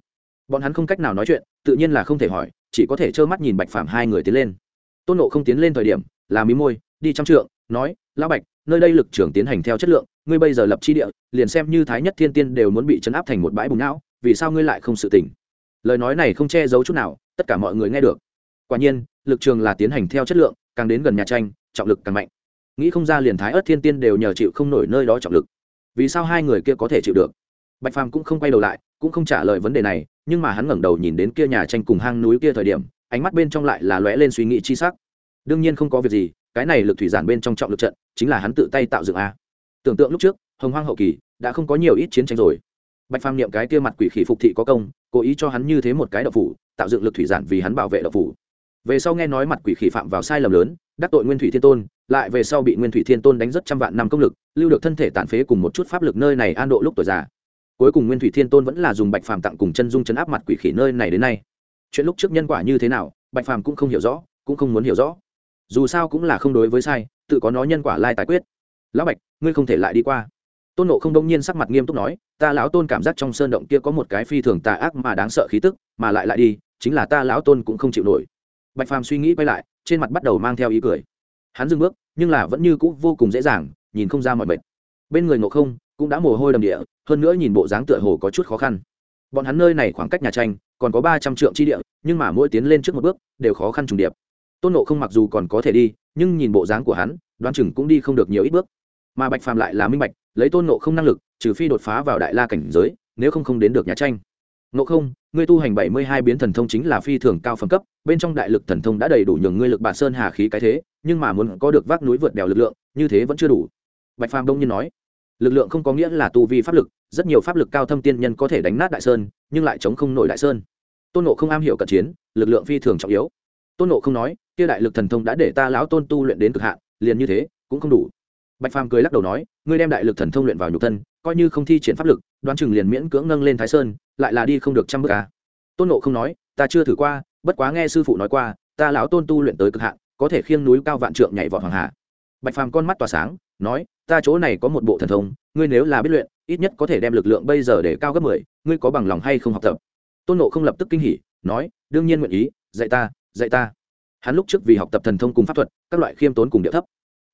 Bọn hắn không cách nào nói chuyện, tự nhiên là không thể hỏi, chỉ có thể trơ mắt nhìn bạch phàm hai người tiến lên. Tôn nộ không tiến lên thời điểm, là mí môi, đi trăm trượng, nói, lão bạch, nơi đây lực trưởng tiến hành theo chất lượng, ngươi bây giờ lập chi địa, liền xem như thái nhất thiên tiên đều muốn bị chấn áp thành một bãi bùng não, vì sao ngươi lại không sự tỉnh? Lời nói này không che giấu chút nào, tất cả mọi người nghe được. Quả nhiên, lực trường là tiến hành theo chất lượng, càng đến gần nhà tranh, trọng lực càng mạnh. Nghĩ không ra liền thái ớt thiên tiên đều nhờ chịu không nổi nơi đó trọng lực. Vì sao hai người kia có thể chịu được? Bạch phàm cũng không quay đầu lại, cũng không trả lời vấn đề này, nhưng mà hắn ngẩng đầu nhìn đến kia nhà tranh cùng hang núi kia thời điểm, ánh mắt bên trong lại là lóe lên suy nghĩ chi sắc. Đương nhiên không có việc gì, cái này lực thủy giản bên trong trọng lực trận, chính là hắn tự tay tạo dựng a. Tưởng tượng lúc trước, hồng hoang hậu kỳ, đã không có nhiều ít chiến tranh rồi bạch phàm niệm cái kia mặt quỷ khỉ phục thị có công, cố ý cho hắn như thế một cái đậu phủ, tạo dựng lực thủy giản vì hắn bảo vệ đậu phủ. Về sau nghe nói mặt quỷ khỉ phạm vào sai lầm lớn, đắc tội nguyên thủy thiên tôn, lại về sau bị nguyên thủy thiên tôn đánh rất trăm vạn năm công lực, lưu được thân thể tàn phế cùng một chút pháp lực nơi này an độ lúc tuổi già. Cuối cùng nguyên thủy thiên tôn vẫn là dùng bạch phàm tặng cùng chân dung chấn áp mặt quỷ khỉ nơi này đến nay. Chuyện lúc trước nhân quả như thế nào, bạch phàm cũng không hiểu rõ, cũng không muốn hiểu rõ. Dù sao cũng là không đối với sai, tự có nó nhân quả lai tài quyết. Lão bạch, ngươi không thể lại đi qua tôn nộ không đông nhiên sắc mặt nghiêm túc nói, ta lão tôn cảm giác trong sơn động kia có một cái phi thường tà ác mà đáng sợ khí tức, mà lại lại đi, chính là ta lão tôn cũng không chịu nổi. Bạch phàm suy nghĩ quay lại, trên mặt bắt đầu mang theo ý cười. Hắn dừng bước, nhưng là vẫn như c ũ vô cùng dễ dàng, nhìn không ra mọi mệt. Bên người ngộ không cũng đã mồ hôi đầm địa, hơn nữa nhìn bộ dáng tựa hồ có chút khó khăn. Bọn hắn nơi này khoảng cách nhà tranh, còn có ba trăm triệu chi địa, nhưng mà mỗi tiến lên trước một bước, đều khó khăn trùng điệp. Tôn nộ không mặc dù còn có thể đi, nhưng nhìn bộ dáng của hắn, đoán chừng cũng đi không được nhiều ít bước mà bạch phàm lại là minh bạch, lấy tôn nộ không năng lực, trừ phi đột phá vào đại la cảnh giới, nếu không không đến được nhà tranh. Nộ không, ngươi tu hành bảy mươi hai biến thần thông chính là phi thường cao phẩm cấp, bên trong đại lực thần thông đã đầy đủ nhường ngươi lực bản sơn hà khí cái thế, nhưng mà muốn có được vác núi vượt đèo lực lượng, như thế vẫn chưa đủ. Bạch phàm đông nhiên nói, lực lượng không có nghĩa là tu vi pháp lực, rất nhiều pháp lực cao thâm tiên nhân có thể đánh nát đại sơn, nhưng lại chống không nổi đại sơn. Tôn nộ không am hiểu cận chiến, lực lượng phi thường trọng yếu. Tôn nộ không nói, kia đại lực thần thông đã để ta lão tôn tu luyện đến cực hạn, liền như thế, cũng không đủ bạch phàm cười lắc đầu nói, ngươi đem đại lực thần thông luyện vào nhục thân, coi như không thi triển pháp lực, đoán chừng liền miễn cưỡng nâng lên thái sơn, lại là đi không được trăm bước à. tôn nộ không nói, ta chưa thử qua, bất quá nghe sư phụ nói qua, ta lão tôn tu luyện tới cực hạn, có thể khiêng núi cao vạn trượng nhảy vọt hoàng hà bạch phàm con mắt tỏa sáng, nói, ta chỗ này có một bộ thần thông, ngươi nếu là biết luyện, ít nhất có thể đem lực lượng bây giờ để cao gấp mười, ngươi có bằng lòng hay không học tập? Tôn nộ không lập tức kinh hỉ, nói, đương nhiên nguyện ý, dạy ta dạy ta. Hắn lúc trước vì học tập thần thông cùng pháp thuật, các loại khiêm tốn cùng địa thấp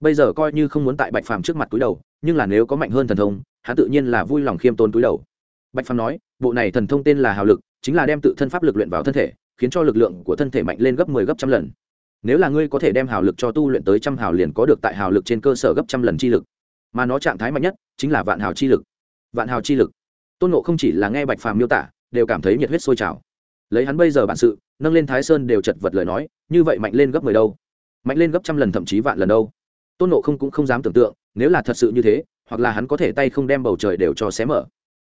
bây giờ coi như không muốn tại bạch phàm trước mặt túi đầu, nhưng là nếu có mạnh hơn thần thông, hắn tự nhiên là vui lòng khiêm tốn túi đầu. Bạch phàm nói, bộ này thần thông tên là hào lực, chính là đem tự thân pháp lực luyện vào thân thể, khiến cho lực lượng của thân thể mạnh lên gấp mười 10 gấp trăm lần. Nếu là ngươi có thể đem hào lực cho tu luyện tới trăm hào liền có được tại hào lực trên cơ sở gấp trăm lần chi lực. Mà nó trạng thái mạnh nhất chính là vạn hào chi lực. Vạn hào chi lực. Tôn nộ không chỉ là nghe bạch phàm miêu tả, đều cảm thấy nhiệt huyết sôi trào. Lấy hắn bây giờ bản sự, nâng lên thái sơn đều chật vật lời nói, như vậy mạnh lên gấp mười đâu? Mạnh lên gấp trăm lần thậm chí vạn lần đâu? Tôn nộ không cũng không dám tưởng tượng, nếu là thật sự như thế, hoặc là hắn có thể tay không đem bầu trời đều cho xé mở.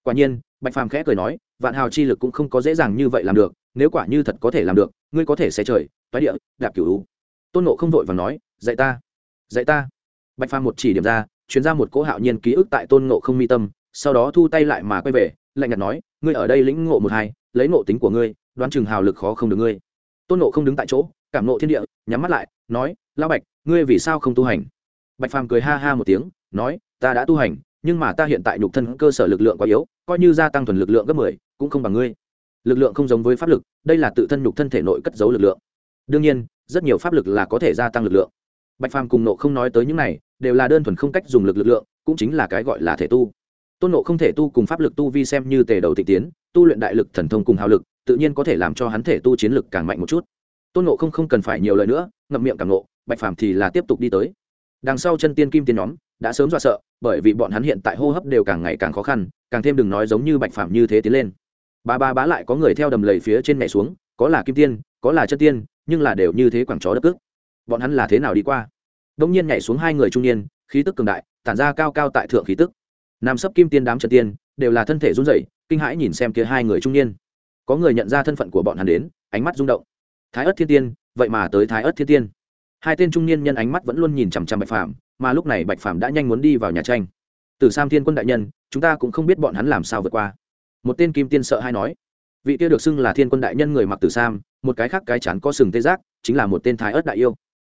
Quả nhiên, bạch phàm khẽ cười nói, vạn hào chi lực cũng không có dễ dàng như vậy làm được, nếu quả như thật có thể làm được, ngươi có thể xé trời, toái địa, đạp cửu tôn nộ không vội và nói, dạy ta dạy ta. Bạch phàm một chỉ điểm ra chuyến ra một cỗ hạo nhiên ký ức tại tôn nộ không mi tâm, sau đó thu tay lại mà quay về, lạnh nhạt nói, ngươi ở đây lĩnh ngộ một hai, lấy ngộ tính của ngươi, đoán chừng hào lực khó không được ngươi. Tôn nộ không đứng tại chỗ, cảm nộ thiên địa, nhắm mắt lại, nói lao bạch, ngươi vì sao không tu hành? Bạch phàm cười ha ha một tiếng, nói, ta đã tu hành, nhưng mà ta hiện tại nhục thân cơ sở lực lượng quá yếu, coi như gia tăng thuần lực lượng gấp mười, cũng không bằng ngươi. Lực lượng không giống với pháp lực, đây là tự thân nhục thân thể nội cất giấu lực lượng. Đương nhiên, rất nhiều pháp lực là có thể gia tăng lực lượng. Bạch phàm cùng nộ không nói tới những này, đều là đơn thuần không cách dùng lực lực lượng, cũng chính là cái gọi là thể tu. Tôn nộ không thể tu cùng pháp lực tu vi xem như tề đầu tịch tiến, tu luyện đại lực thần thông cùng hào lực, tự nhiên có thể làm cho hắn thể tu chiến lực càng mạnh một chút. Tôn nộ không không cần phải nhiều lời nữa, ngậm miệng càng nộ, bạch phàm thì là tiếp tục đi tới đằng sau chân tiên kim tiên nhóm, đã sớm dọa sợ, bởi vì bọn hắn hiện tại hô hấp đều càng ngày càng khó khăn, càng thêm đừng nói giống như bạch phạm như thế tiến lên. Ba ba bá lại có người theo đầm lầy phía trên nhảy xuống, có là kim tiên, có là chân tiên, nhưng là đều như thế quảng chó đất ức bọn hắn là thế nào đi qua? Đông nhiên nhảy xuống hai người trung niên, khí tức cường đại, tản ra cao cao tại thượng khí tức. Nam sấp kim tiên đám chân tiên, đều là thân thể run rẩy, kinh hãi nhìn xem kia hai người trung niên. Có người nhận ra thân phận của bọn hắn đến, ánh mắt rung động. Thái ất thiên tiên, vậy mà tới thái ất thiên tiên hai tên trung niên nhân ánh mắt vẫn luôn nhìn chằm chằm bạch phàm, mà lúc này bạch phàm đã nhanh muốn đi vào nhà tranh. Từ sam thiên quân đại nhân, chúng ta cũng không biết bọn hắn làm sao vượt qua. Một tên kim tiên sợ hay nói. Vị kia được xưng là thiên quân đại nhân người mặc tử sam, một cái khác cái chán có sừng tê giác, chính là một tên thái ớt đại yêu.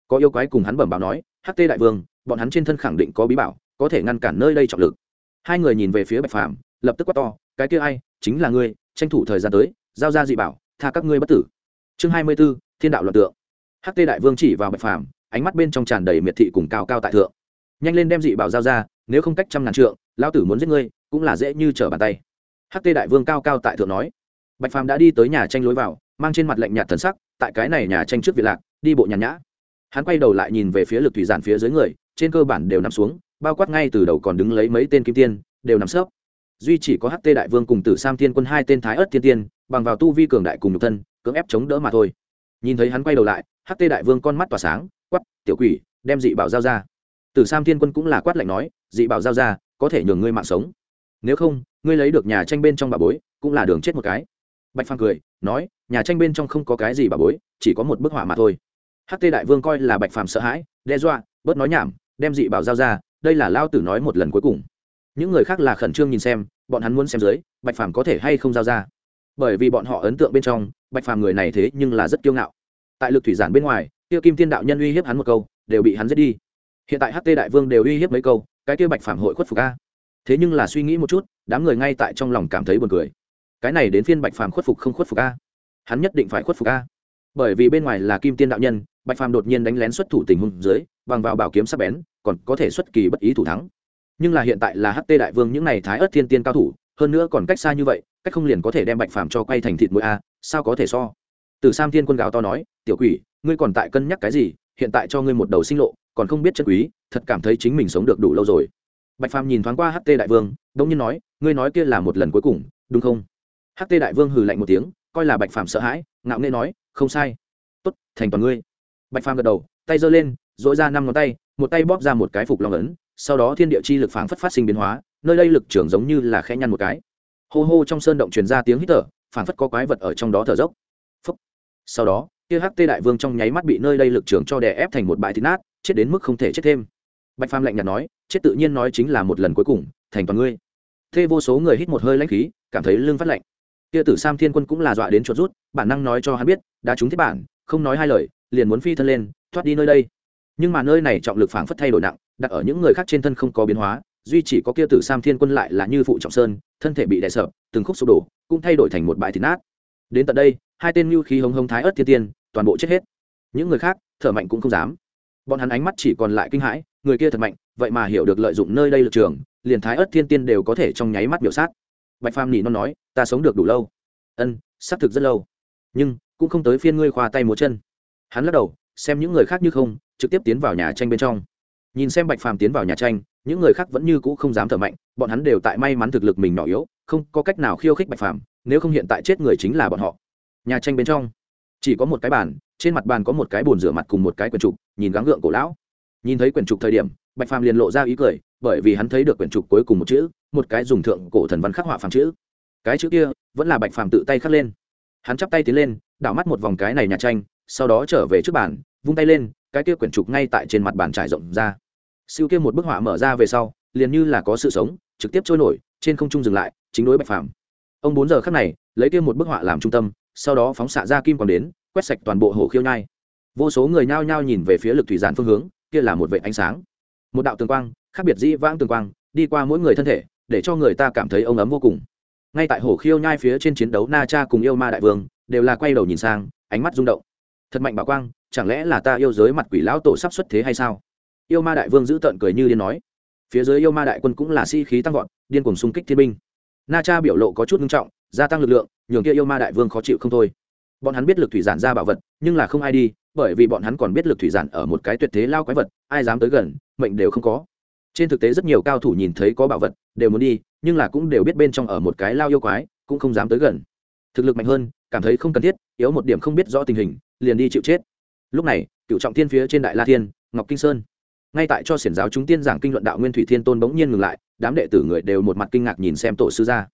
Có yêu quái cùng hắn bẩm báo nói, hắc tê đại vương, bọn hắn trên thân khẳng định có bí bảo, có thể ngăn cản nơi đây trọng lực. Hai người nhìn về phía bạch phàm, lập tức quát to, cái kia ai, chính là ngươi, tranh thủ thời gian tới, giao ra dị bảo, tha các ngươi bất tử. Chương hai mươi b ố thiên đạo luận tượng hắc tê đại vương chỉ vào bạch phàm, ánh mắt bên trong tràn đầy miệt thị cùng cao cao tại thượng. Nhanh lên đem dị bảo giao ra, nếu không cách trăm ngàn trượng lao tử muốn giết ngươi, cũng là dễ như trở bàn tay. Hắc tê đại vương cao cao tại thượng nói. Bạch phàm đã đi tới nhà tranh lối vào, mang trên mặt lạnh nhạt thần sắc, tại cái này nhà tranh trước việt lạc, đi bộ nhàn nhã. Hắn quay đầu lại nhìn về phía lực thủy giản phía dưới người, trên cơ bản đều nằm xuống, bao quát ngay từ đầu còn đứng lấy mấy tên kim tiên, đều nằm sấp. Duy chỉ có ht đại vương cùng tử sam tiên quân hai tên thái ớt thiên tiên, bằng vào tu vi cường đại cùng nhục thân, cưỡng ép chống đỡ mà thôi. Nhìn thấy hắn quay đầu lại Hắc Tê đại vương con mắt tỏa sáng quắp tiểu quỷ, đem dị bảo giao ra. Tử sam thiên quân cũng là quát lạnh nói, dị bảo giao ra, có thể nhường ngươi mạng sống. Nếu không, ngươi lấy được nhà tranh bên trong bà bối, cũng là đường chết một cái. Bạch phàm cười, nói, nhà tranh bên trong không có cái gì bà bối, chỉ có một bức họa mà thôi. Hắc Tê đại vương coi là bạch phàm sợ hãi, đe dọa, bớt nói nhảm, đem dị bảo giao ra, đây là lao tử nói một lần cuối cùng. Những người khác là khẩn trương nhìn xem, bọn hắn muốn xem dưới, bạch phàm có thể hay không giao ra. Bởi vì bọn họ ấn tượng bên trong, bạch phàm người này thế nhưng là rất kiêu ngạo tại lực thủy giản bên ngoài tiêu kim tiên đạo nhân uy hiếp hắn một câu, đều bị hắn giết đi. Hiện tại ht đại vương đều uy hiếp mấy câu, cái kia bạch phản hội khuất phục a. Thế nhưng là suy nghĩ một chút, đám người ngay tại trong lòng cảm thấy buồn cười. Cái này đến phiên bạch phàm khuất phục không khuất phục a? Hắn nhất định phải khuất phục a. Bởi vì bên ngoài là kim tiên đạo nhân, bạch phàm đột nhiên đánh lén xuất thủ tình huống dưới, bằng vào bảo kiếm sắc bén, còn có thể xuất kỳ bất ý thủ thắng. Nhưng là hiện tại là ht đại vương những n à y thái ớt thiên tiên cao thủ, hơn nữa còn cách xa như vậy, cách không liền có thể đem bạch phàm cho quay thành thịt mũi a, sao có thể so? Từ sam thiên quân gào to nói, tiểu quỷ, ngươi còn tại cân nhắc cái gì? Hiện tại cho ngươi một đầu sinh lộ, còn không biết chân quý, thật cảm thấy chính mình sống được đủ lâu rồi. Bạch phàm nhìn thoáng qua ht đại vương đông nhiên nói, ngươi nói kia là một lần cuối cùng, đúng không? Ht đại vương hừ lạnh một tiếng, coi là bạch phàm sợ hãi, ngạo nghễ nói, không sai. Tốt, thành toàn ngươi. Bạch phàm gật đầu, tay giơ lên dội ra năm ngón tay, một tay bóp ra một cái phục long ấn, sau đó thiên địa chi lực phảng phất phát sinh biến hóa, nơi đây lực trưởng giống như là khẽ nhăn một cái. Hô hô trong sơn động truyền ra tiếng hít thở, phảng phất có quái vật ở trong đó thở dốc sau đó, kia hắc tê đại vương trong nháy mắt bị nơi đây lực trưởng cho đè ép thành một bãi thịt nát, chết đến mức không thể chết thêm. Bạch phàm lạnh nhạt nói, chết tự nhiên nói chính là một lần cuối cùng, thành toàn ngươi. Thê vô số người hít một hơi lãnh khí, cảm thấy lưng phát lạnh. Kia tử sam thiên quân cũng là dọa đến chuột rút, bản năng nói cho hắn biết, đã trúng thiết bản, không nói hai lời, liền muốn phi thân lên, thoát đi nơi đây. Nhưng mà nơi này trọng lực phảng phất thay đổi nặng, đặt ở những người khác trên thân không có biến hóa, duy chỉ có kia tử sam thiên quân lại là như phụ trọng sơn, thân thể bị đè sợ từng khúc sụp đổ, cũng thay đổi thành một bãi thịt nát đến tận đây, hai tên lưu khí hống hống thái ớt thiên tiên, toàn bộ chết hết. Những người khác, thở mạnh cũng không dám. Bọn hắn ánh mắt chỉ còn lại kinh hãi, người kia thật mạnh, vậy mà hiểu được lợi dụng nơi đây lực trường, liền thái ớt thiên tiên đều có thể trong nháy mắt biểu sát. Bạch phàm nỉ non nói, ta sống được đủ lâu. Ân, xác thực rất lâu, nhưng cũng không tới phiên ngươi khoa tay múa chân. Hắn lắc đầu, xem những người khác như không, trực tiếp tiến vào nhà tranh bên trong. Nhìn xem bạch phàm tiến vào nhà tranh, những người khác vẫn như cũ không dám thở mạnh, bọn hắn đều tại may mắn thực lực mình nhỏ yếu, không có cách nào khiêu khích bạch phàm nếu không hiện tại chết người chính là bọn họ. Nhà tranh bên trong, chỉ có một cái bàn, trên mặt bàn có một cái bồn rửa mặt cùng một cái quyển trục, nhìn gắng gượng cổ lão. Nhìn thấy quyển trục thời điểm, bạch phàm liền lộ ra ý cười, bởi vì hắn thấy được quyển trục cuối cùng một chữ, một cái dùng thượng cổ thần văn khắc họa phàm chữ. Cái chữ kia, vẫn là bạch phàm tự tay khắc lên. Hắn chắp tay tiến lên, đảo mắt một vòng cái này nhà tranh, sau đó trở về trước bàn, vung tay lên, cái kia quyển trục ngay tại trên mặt bàn trải rộng ra. Siêu kia một bức họa mở ra về sau, liền như là có sự sống, trực tiếp trôi nổi, trên không trung dừng lại, chính đối bạch phàm ông bốn giờ khắc này, lấy kia một bức họa làm trung tâm, sau đó phóng xạ ra kim còn đến, quét sạch toàn bộ hồ khiêu nhai. Vô số người nhao nhao nhìn về phía lực thủy giản phương hướng, kia là một vệ ánh sáng. Một đạo tường quang, khác biệt dĩ vãng tường quang, đi qua mỗi người thân thể, để cho người ta cảm thấy ông ấm vô cùng. Ngay tại hồ khiêu nhai phía trên chiến đấu na cha cùng yêu ma đại vương, đều là quay đầu nhìn sang, ánh mắt rung động. Thật mạnh bảo quang, chẳng lẽ là ta yêu giới mặt quỷ lão tổ sắp xuất thế hay sao? Yêu ma đại vương giữ tợn cười như điên nói. Phía dưới yêu ma đại quân cũng là sĩ khí tăng vọt, điên cuồng xung kích thiên binh na cha biểu lộ có chút nghiêm trọng, gia tăng lực lượng, nhường kia yêu ma đại vương khó chịu không thôi. Bọn hắn biết lực thủy giản ra bảo vật, nhưng là không ai đi, bởi vì bọn hắn còn biết lực thủy giản ở một cái tuyệt thế lao quái vật, ai dám tới gần, mệnh đều không có. Trên thực tế rất nhiều cao thủ nhìn thấy có bảo vật, đều muốn đi, nhưng là cũng đều biết bên trong ở một cái lao yêu quái, cũng không dám tới gần. Thực lực mạnh hơn, cảm thấy không cần thiết, yếu một điểm không biết rõ tình hình, liền đi chịu chết. Lúc này, cựu trọng thiên phía trên đại la thiên, ngọc kinh sơn ngay tại cho xiển giáo chúng tiên giảng kinh luận đạo nguyên thủy thiên tôn bỗng nhiên ngừng lại, đám đệ tử người đều một mặt kinh ngạc nhìn xem tổ sư ra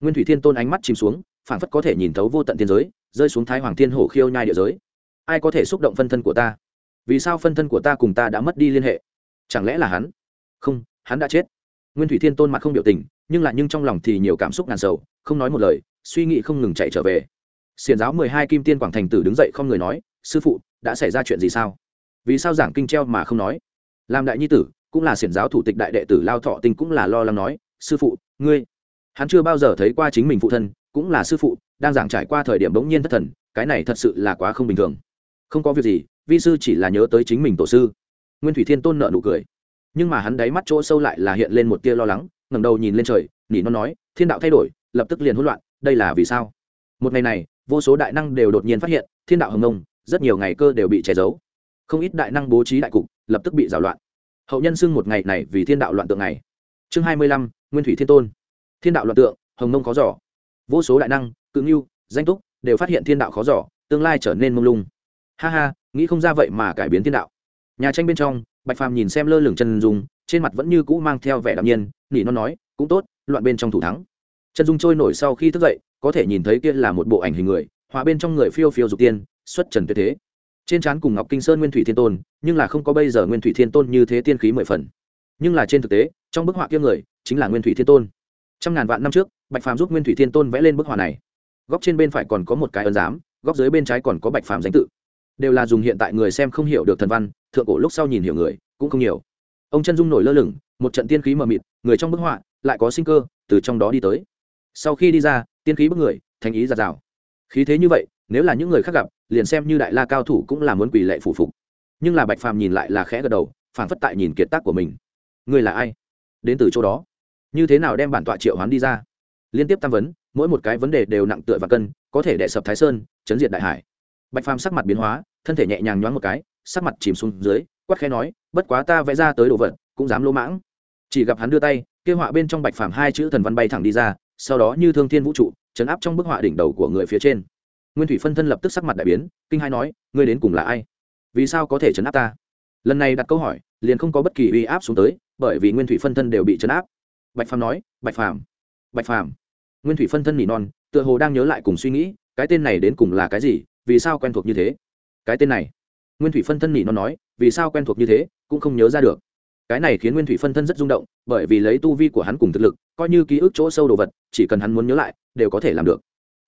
nguyên thủy thiên tôn ánh mắt chìm xuống, phảng phất có thể nhìn thấu vô tận thiên giới, rơi xuống thái hoàng thiên hổ khiêu nhai địa giới. Ai có thể xúc động phân thân của ta? Vì sao phân thân của ta cùng ta đã mất đi liên hệ? Chẳng lẽ là hắn? Không, hắn đã chết. Nguyên thủy thiên tôn mặt không biểu tình, nhưng lại nhưng trong lòng thì nhiều cảm xúc ngàn sầu, không nói một lời, suy nghĩ không ngừng chạy trở về. Xiền giáo mười hai kim tiên quảng thành tử đứng dậy không người nói, sư phụ, đã xảy ra chuyện gì sao? Vì sao giảng kinh treo mà không nói? Làm đại nhi tử, cũng là xiển giáo thủ tịch đại đệ tử lao thọ tinh cũng là lo lắng nói, sư phụ, ngươi. Hắn chưa bao giờ thấy qua chính mình phụ thân, cũng là sư phụ, đang giảng trải qua thời điểm bỗng nhiên thất thần, cái này thật sự là quá không bình thường. Không có việc gì, vi sư chỉ là nhớ tới chính mình tổ sư. Nguyên thủy thiên tôn nợ nụ cười. Nhưng mà hắn đáy mắt chỗ sâu lại là hiện lên một tia lo lắng, ngẩng đầu nhìn lên trời, nỉ nó nói, thiên đạo thay đổi, lập tức liền hỗn loạn, đây là vì sao? Một ngày này, vô số đại năng đều đột nhiên phát hiện, thiên đạo hồng ngông, rất nhiều ngày cơ đều bị che giấu. Không ít đại năng bố trí đại cục lập tức bị rào loạn. Hậu nhân xưng một ngày này vì thiên đạo loạn tượng này chương hai mươi lăm, nguyên thủy thiên tôn. Thiên đạo loạn tượng, hồng nông khó giỏ vô số đại năng, cự ngưu, danh túc đều phát hiện thiên đạo khó giỏ tương lai trở nên mông lung. Ha ha, nghĩ không ra vậy mà cải biến thiên đạo. Nhà tranh bên trong, bạch phàm nhìn xem lơ lửng chân dung, trên mặt vẫn như cũ mang theo vẻ đạm nhiên, nỉ nó nói, cũng tốt, loạn bên trong thủ thắng. Chân dung trôi nổi sau khi thức dậy, có thể nhìn thấy kia là một bộ ảnh hình người hòa bên trong người phiêu phiêu dục tiên, xuất trần tuyệt thế trên trán cùng ngọc kinh sơn nguyên thủy thiên tôn, nhưng là không có bây giờ nguyên thủy thiên tôn như thế tiên khí mười phần. Nhưng là trên thực tế, trong bức họa kia người, chính là nguyên thủy thiên tôn. Trăm ngàn vạn năm trước, bạch phàm giúp nguyên thủy thiên tôn vẽ lên bức họa này. Góc trên bên phải còn có một cái ấn giám, góc dưới bên trái còn có bạch phàm danh tự. Đều là dùng hiện tại người xem không hiểu được thần văn, thượng cổ lúc sau nhìn hiểu người, cũng không nhiều. Ông chân dung nổi lơ lửng, một trận tiên khí mờ mịt, người trong bức họa lại có sinh cơ, từ trong đó đi tới. Sau khi đi ra, tiên khí bức người, thành ý giạt rào. Khí thế như vậy nếu là những người khác gặp, liền xem như đại la cao thủ cũng là muốn quỳ lệ phủ phục. Nhưng là bạch phàm nhìn lại là khẽ gật đầu phản phất tại nhìn kiệt tác của mình. Người là ai? Đến từ chỗ đó. Như thế nào đem bản tọa triệu hoán đi ra? Liên tiếp tam vấn, mỗi một cái vấn đề đều nặng tựa và cân, có thể đè sập thái sơn, chấn diệt đại hải. Bạch phàm sắc mặt biến hóa, thân thể nhẹ nhàng nhoáng một cái, sắc mặt chìm xuống dưới, quát khẽ nói, bất quá ta vẽ ra tới đồ vật, cũng dám lỗ mãng. Chỉ gặp hắn đưa tay, kêu họa bên trong bạch phàm hai chữ thần văn bay thẳng đi ra, sau đó như thương thiên vũ trụ, chấn áp trong bức họa đỉnh đầu của người phía trên nguyên thủy phân thân lập tức sắc mặt đại biến, kinh hai nói, ngươi đến cùng là ai? Vì sao có thể chấn áp ta? Lần này đặt câu hỏi, liền không có bất kỳ uy áp xuống tới, bởi vì nguyên thủy phân thân đều bị chấn áp. Bạch phàm nói, bạch phàm bạch phàm. Nguyên thủy phân thân nỉ non, tựa hồ đang nhớ lại cùng suy nghĩ, cái tên này đến cùng là cái gì? Vì sao quen thuộc như thế? Cái tên này, nguyên thủy phân thân nỉ non nói, vì sao quen thuộc như thế, cũng không nhớ ra được. Cái này khiến nguyên thủy phân thân rất rung động, bởi vì lấy tu vi của hắn cùng thực lực, coi như ký ức chỗ sâu đồ vật, chỉ cần hắn muốn nhớ lại, đều có thể làm được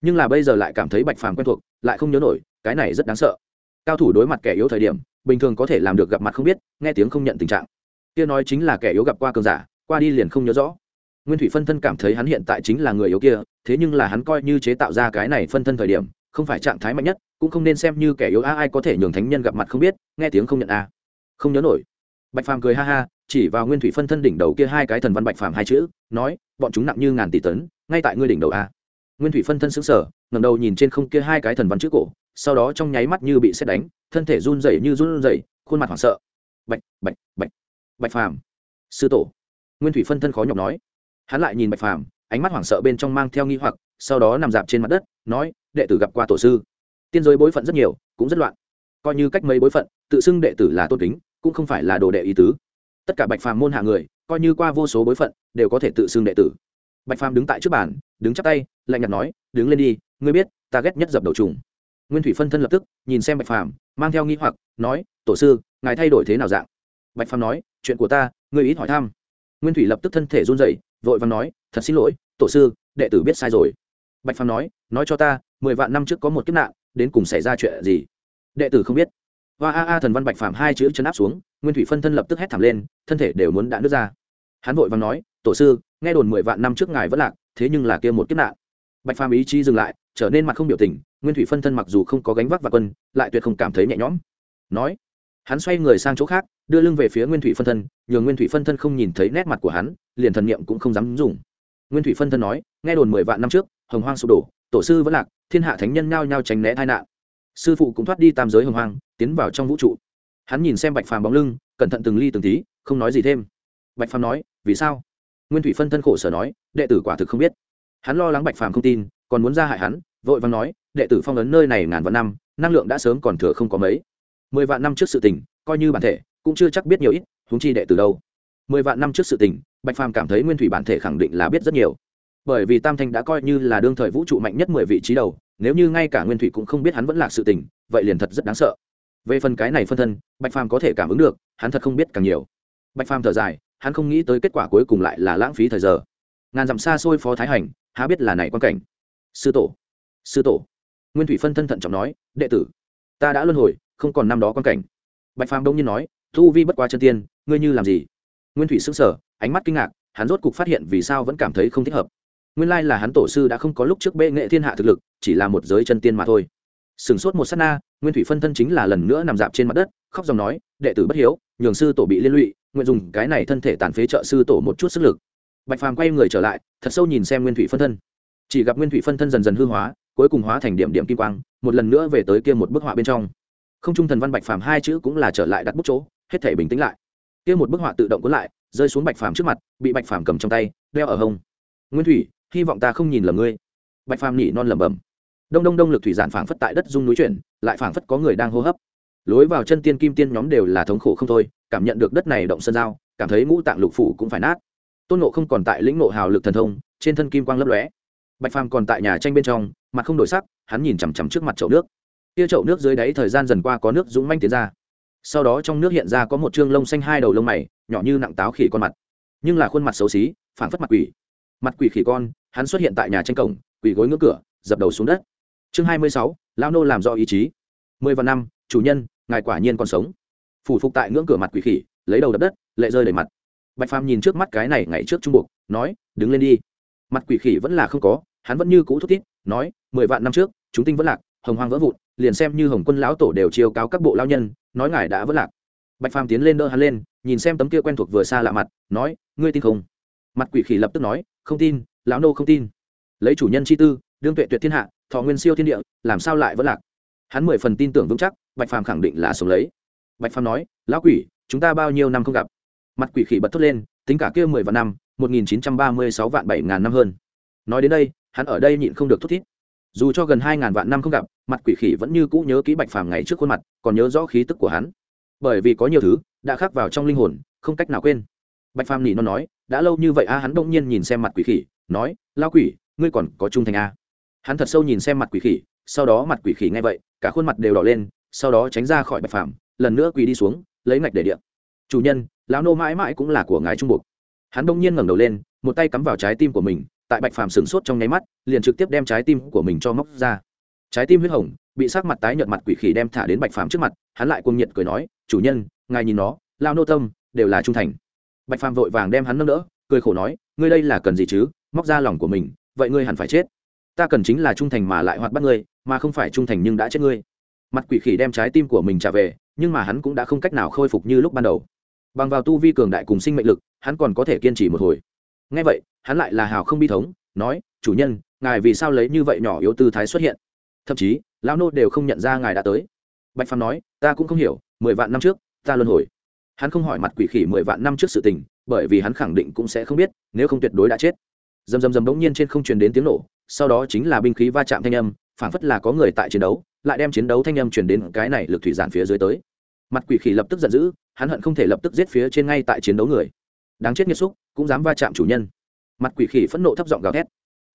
nhưng là bây giờ lại cảm thấy bạch phàm quen thuộc, lại không nhớ nổi, cái này rất đáng sợ. Cao thủ đối mặt kẻ yếu thời điểm, bình thường có thể làm được gặp mặt không biết, nghe tiếng không nhận tình trạng. Kia nói chính là kẻ yếu gặp qua cường giả, qua đi liền không nhớ rõ. Nguyên thủy phân thân cảm thấy hắn hiện tại chính là người yếu kia, thế nhưng là hắn coi như chế tạo ra cái này phân thân thời điểm, không phải trạng thái mạnh nhất, cũng không nên xem như kẻ yếu a, ai có thể nhường thánh nhân gặp mặt không biết, nghe tiếng không nhận a. Không nhớ nổi. Bạch phàm cười ha ha, chỉ vào nguyên thủy phân thân đỉnh đầu kia hai cái thần văn bạch phàm hai chữ, nói, bọn chúng nặng như ngàn tỷ tấn, ngay tại ngươi đỉnh đầu a nguyên thủy phân thân xứng sở ngầm đầu nhìn trên không kia hai cái thần văn chữ cổ, sau đó trong nháy mắt như bị xét đánh, thân thể run rẩy như run rẩy, khuôn mặt hoảng sợ. Bạch bạch bạch bạch phàm. Sư tổ. Nguyên thủy phân thân khó nhọc nói. Hắn lại nhìn bạch phàm, ánh mắt hoảng sợ bên trong mang theo nghi hoặc, sau đó nằm dạp trên mặt đất, nói, đệ tử gặp qua tổ sư. Tiên giới bối phận rất nhiều, cũng rất loạn. Coi như cách mấy bối phận, tự xưng đệ tử là tôn kính, cũng không phải là đồ đệ ý tứ. Tất cả bạch phàm môn hạ người, coi như qua vô số bối phận, đều có thể tự xưng đệ tử bạch phàm đứng tại trước bàn, đứng chắp tay, lạnh nhạt nói, đứng lên đi, ngươi biết, ta ghét nhất dập đầu trùng. Nguyên thủy phân thân lập tức, nhìn xem bạch phàm, mang theo nghi hoặc, nói, tổ sư, ngài thay đổi thế nào dạng? Bạch phàm nói, chuyện của ta, ngươi ít hỏi thăm. Nguyên thủy lập tức thân thể run dậy vội và nói, thật xin lỗi, tổ sư, đệ tử biết sai rồi. Bạch phàm nói nói cho ta, mười vạn năm trước có một kiếp nạn, đến cùng xảy ra chuyện gì? Đệ tử không biết. Hoa a a thần văn bạch phàm hai chữ chân áp xuống, nguyên thủy phân thân lập tức hét thảm lên, thân thể đều muốn đã nước ra hắn vội vàng nói, tổ sư, nghe đồn mười vạn năm trước ngài vẫn lạc, thế nhưng là kia một kiếp nạn. Bạch phàm ý chí dừng lại, trở nên mặt không biểu tình, nguyên thủy phân thân mặc dù không có gánh vác và quân, lại tuyệt không cảm thấy nhẹ nhõm. Nói, hắn xoay người sang chỗ khác, đưa lưng về phía nguyên thủy phân thân, nhường nguyên thủy phân thân không nhìn thấy nét mặt của hắn, liền thần niệm cũng không dám dùng. Nguyên thủy phân thân nói, nghe đồn mười vạn năm trước, hồng hoang sụp đổ, tổ sư vẫn lạc, thiên hạ thánh nhân nhao nhao tránh né tai nạn. Sư phụ cũng thoát đi tam giới hồng hoang, tiến vào trong vũ trụ. Hắn nhìn xem bạch phàm bóng lưng, cẩn thận từng ly từng tí, không nói gì thêm bạch phàm nói, vì sao? Nguyên thủy phân thân khổ sở nói, đệ tử quả thực không biết. Hắn lo lắng bạch phàm không tin, còn muốn ra hại hắn, vội vàng nói, đệ tử phong ấn nơi này ngàn vạn năm, năng lượng đã sớm còn thừa không có mấy. Mười vạn năm trước sự tình, coi như bản thể, cũng chưa chắc biết nhiều ít, huống chi đệ tử đâu. Mười vạn năm trước sự tình, bạch phàm cảm thấy nguyên thủy bản thể khẳng định là biết rất nhiều. Bởi vì tam thanh đã coi như là đương thời vũ trụ mạnh nhất mười vị trí đầu, nếu như ngay cả nguyên thủy cũng không biết hắn vẫn là sự tình, vậy liền thật rất đáng sợ. Về phần cái này phân thân, bạch phàm có thể cảm ứng được, hắn thật không biết càng nhiều. Bạch phàm thở dài hắn không nghĩ tới kết quả cuối cùng lại là lãng phí thời giờ. Ngàn dặm xa xôi phó thái hành, há biết là này quan cảnh. Sư tổ sư tổ. Nguyên thủy phân thân thận trọng nói, đệ tử, ta đã luân hồi, không còn năm đó quan cảnh. Bạch phàm đông nhiên nói thu vi bất quá chân tiên, ngươi như làm gì? Nguyên thủy sững sờ, ánh mắt kinh ngạc, hắn rốt cục phát hiện vì sao vẫn cảm thấy không thích hợp. Nguyên lai là hắn tổ sư đã không có lúc trước bệ nghệ thiên hạ thực lực, chỉ là một giới chân tiên mà thôi. Sửng sốt một s á t na, nguyên thủy phân thân chính là lần nữa nằm dạp trên mặt đất, khóc dòng nói, đệ tử bất hiếu nhường sư tổ bị liên lụy, nguyện dùng cái này thân thể tàn phế trợ sư tổ một chút sức lực. Bạch phàm quay người trở lại, thật sâu nhìn xem nguyên thủy phân thân. Chỉ gặp nguyên thủy phân thân dần dần hư hóa, cuối cùng hóa thành điểm điểm kim quang, một lần nữa về tới kia một bức họa bên trong. Không trung thần văn bạch phàm hai chữ cũng là trở lại đặt bút chỗ, hết thể bình tĩnh lại. Kia một bức họa tự động cuốn lại, rơi xuống bạch phàm trước mặt, bị bạch phàm cầm trong tay, đeo ở hông. Nguyên thủy, hy vọng ta không nhìn lầm ngươi. Bạch phàm nhỉ non lẩm bẩm. Đông đông đông lực thủy giản phảng phất tại đất dung núi chuyển, lại phảng phất có người đang hô hấp lối vào chân tiên kim tiên nhóm đều là thống khổ không thôi, cảm nhận được đất này động sơn dao cảm thấy ngũ tạng lục phủ cũng phải nát. Tôn nộ không còn tại lĩnh nộ hào lực thần thông, trên thân kim quang lấp lóe. Bạch phàm còn tại nhà tranh bên trong, mặt không đổi sắc, hắn nhìn chằm chằm trước mặt chậu nước. Kia chậu nước dưới đáy thời gian dần qua có nước dũng manh tiến ra. Sau đó trong nước hiện ra có một chương lông xanh hai đầu lông mày, nhỏ như nặng táo khỉ con mặt. Nhưng là khuôn mặt xấu xí phản phất mặt quỷ. Mặt quỷ khỉ con, hắn xuất hiện tại nhà tranh cổng quỷ gối ngưỡng cửa, dập đầu xuống đất. Chương hai mươi sáu lao nô làm do ý chí. Mười vạn năm, chủ nhân ngài quả nhiên còn sống. Phủ phục tại ngưỡng cửa mặt quỷ khỉ, lấy đầu đập đất, lệ rơi đầy mặt. Bạch phàm nhìn trước mắt cái này ngày trước trung buộc, nói, đứng lên đi. Mặt quỷ khỉ vẫn là không có, hắn vẫn như cũ thúc thít, nói, mười vạn năm trước, chúng tinh vẫn lạc, hồng hoang vỡ vụn, liền xem như hồng quân lão tổ đều chiêu cáo các bộ lao nhân, nói ngài đã vỡ lạc. Bạch phàm tiến lên đỡ hắn lên, nhìn xem tấm kia quen thuộc vừa xa lạ mặt, nói, ngươi tin không? Mặt quỷ khỉ lập tức nói, không tin, lão nô không tin. Lấy chủ nhân chi tư, đương tuệ tuyệt thiên hạ, thọ nguyên siêu thiên địa, làm sao lại vẫn lạc? Hắn mười phần tin tưởng vững chắc, bạch phàm khẳng định là sống lấy. Bạch phàm nói, lão quỷ, chúng ta bao nhiêu năm không gặp? Mặt quỷ khỉ bật thốt lên, tính cả kia mười vạn năm, một nghìn chín trăm ba mươi sáu vạn bảy ngàn năm hơn. Nói đến đây, hắn ở đây nhịn không được thút thít. Dù cho gần hai ngàn vạn năm không gặp, mặt quỷ khỉ vẫn như cũ nhớ kỹ bạch phàm ngày trước khuôn mặt, còn nhớ rõ khí tức của hắn. Bởi vì có nhiều thứ đã khắc vào trong linh hồn, không cách nào quên. Bạch phàm nỉ nó nói, đã lâu như vậy a, hắn đông nhiên nhìn xem mặt quỷ khỉ, nói lao quỷ, ngươi còn có trung thành a? Hắn thật sâu nhìn xem mặt quỷ khỉ, sau đó mặt quỷ khỉ nghe vậy cả khuôn mặt đều đỏ lên, sau đó tránh ra khỏi bạch phàm, lần nữa quỳ đi xuống, lấy ngạch để điện chủ nhân, lão nô mãi mãi cũng là của ngài trung buộc hắn đông nhiên ngẩng đầu lên, một tay cắm vào trái tim của mình, tại bạch phàm sửng sốt trong nháy mắt, liền trực tiếp đem trái tim của mình cho móc ra. Trái tim huyết hồng, bị sắc mặt tái nhợt mặt quỷ khỉ đem thả đến bạch phàm trước mặt, hắn lại cuồng nhiệt cười nói, chủ nhân, ngài nhìn nó lao nô tâm, đều là trung thành. Bạch phàm vội vàng đem hắn nâng đỡ, cười khổ nói, ngươi đây là cần gì chứ? Móc ra lòng của mình, vậy ngươi hẳn phải chết. Ta cần chính là trung thành mà lại hoạt bắt ngươi mà không phải trung thành nhưng đã chết ngươi. Mặt quỷ khỉ đem trái tim của mình trả về, nhưng mà hắn cũng đã không cách nào khôi phục như lúc ban đầu. Bằng vào tu vi cường đại cùng sinh mệnh lực, hắn còn có thể kiên trì một hồi. Ngay vậy, hắn lại là hào không bi thống, nói, chủ nhân, ngài vì sao lấy như vậy nhỏ yếu tư thái xuất hiện? Thậm chí, lão nô đều không nhận ra ngài đã tới. Bạch phàm nói, ta cũng không hiểu, mười vạn năm trước, ta luân hồi. Hắn không hỏi mặt quỷ khỉ mười vạn năm trước sự tình, bởi vì hắn khẳng định cũng sẽ không biết, nếu không tuyệt đối đã chết. Dầm dầm dầm bỗng nhiên trên không truyền đến tiếng nổ, sau đó chính là binh khí va chạm thanh âm phảng phất là có người tại chiến đấu, lại đem chiến đấu thanh âm truyền đến cái này lực thủy giản phía dưới tới. Mặt quỷ khỉ lập tức giận dữ, hắn hận không thể lập tức giết phía trên ngay tại chiến đấu người. Đáng chết nghiêm xúc, cũng dám va chạm chủ nhân. Mặt quỷ khỉ phẫn nộ thấp giọng gào thét.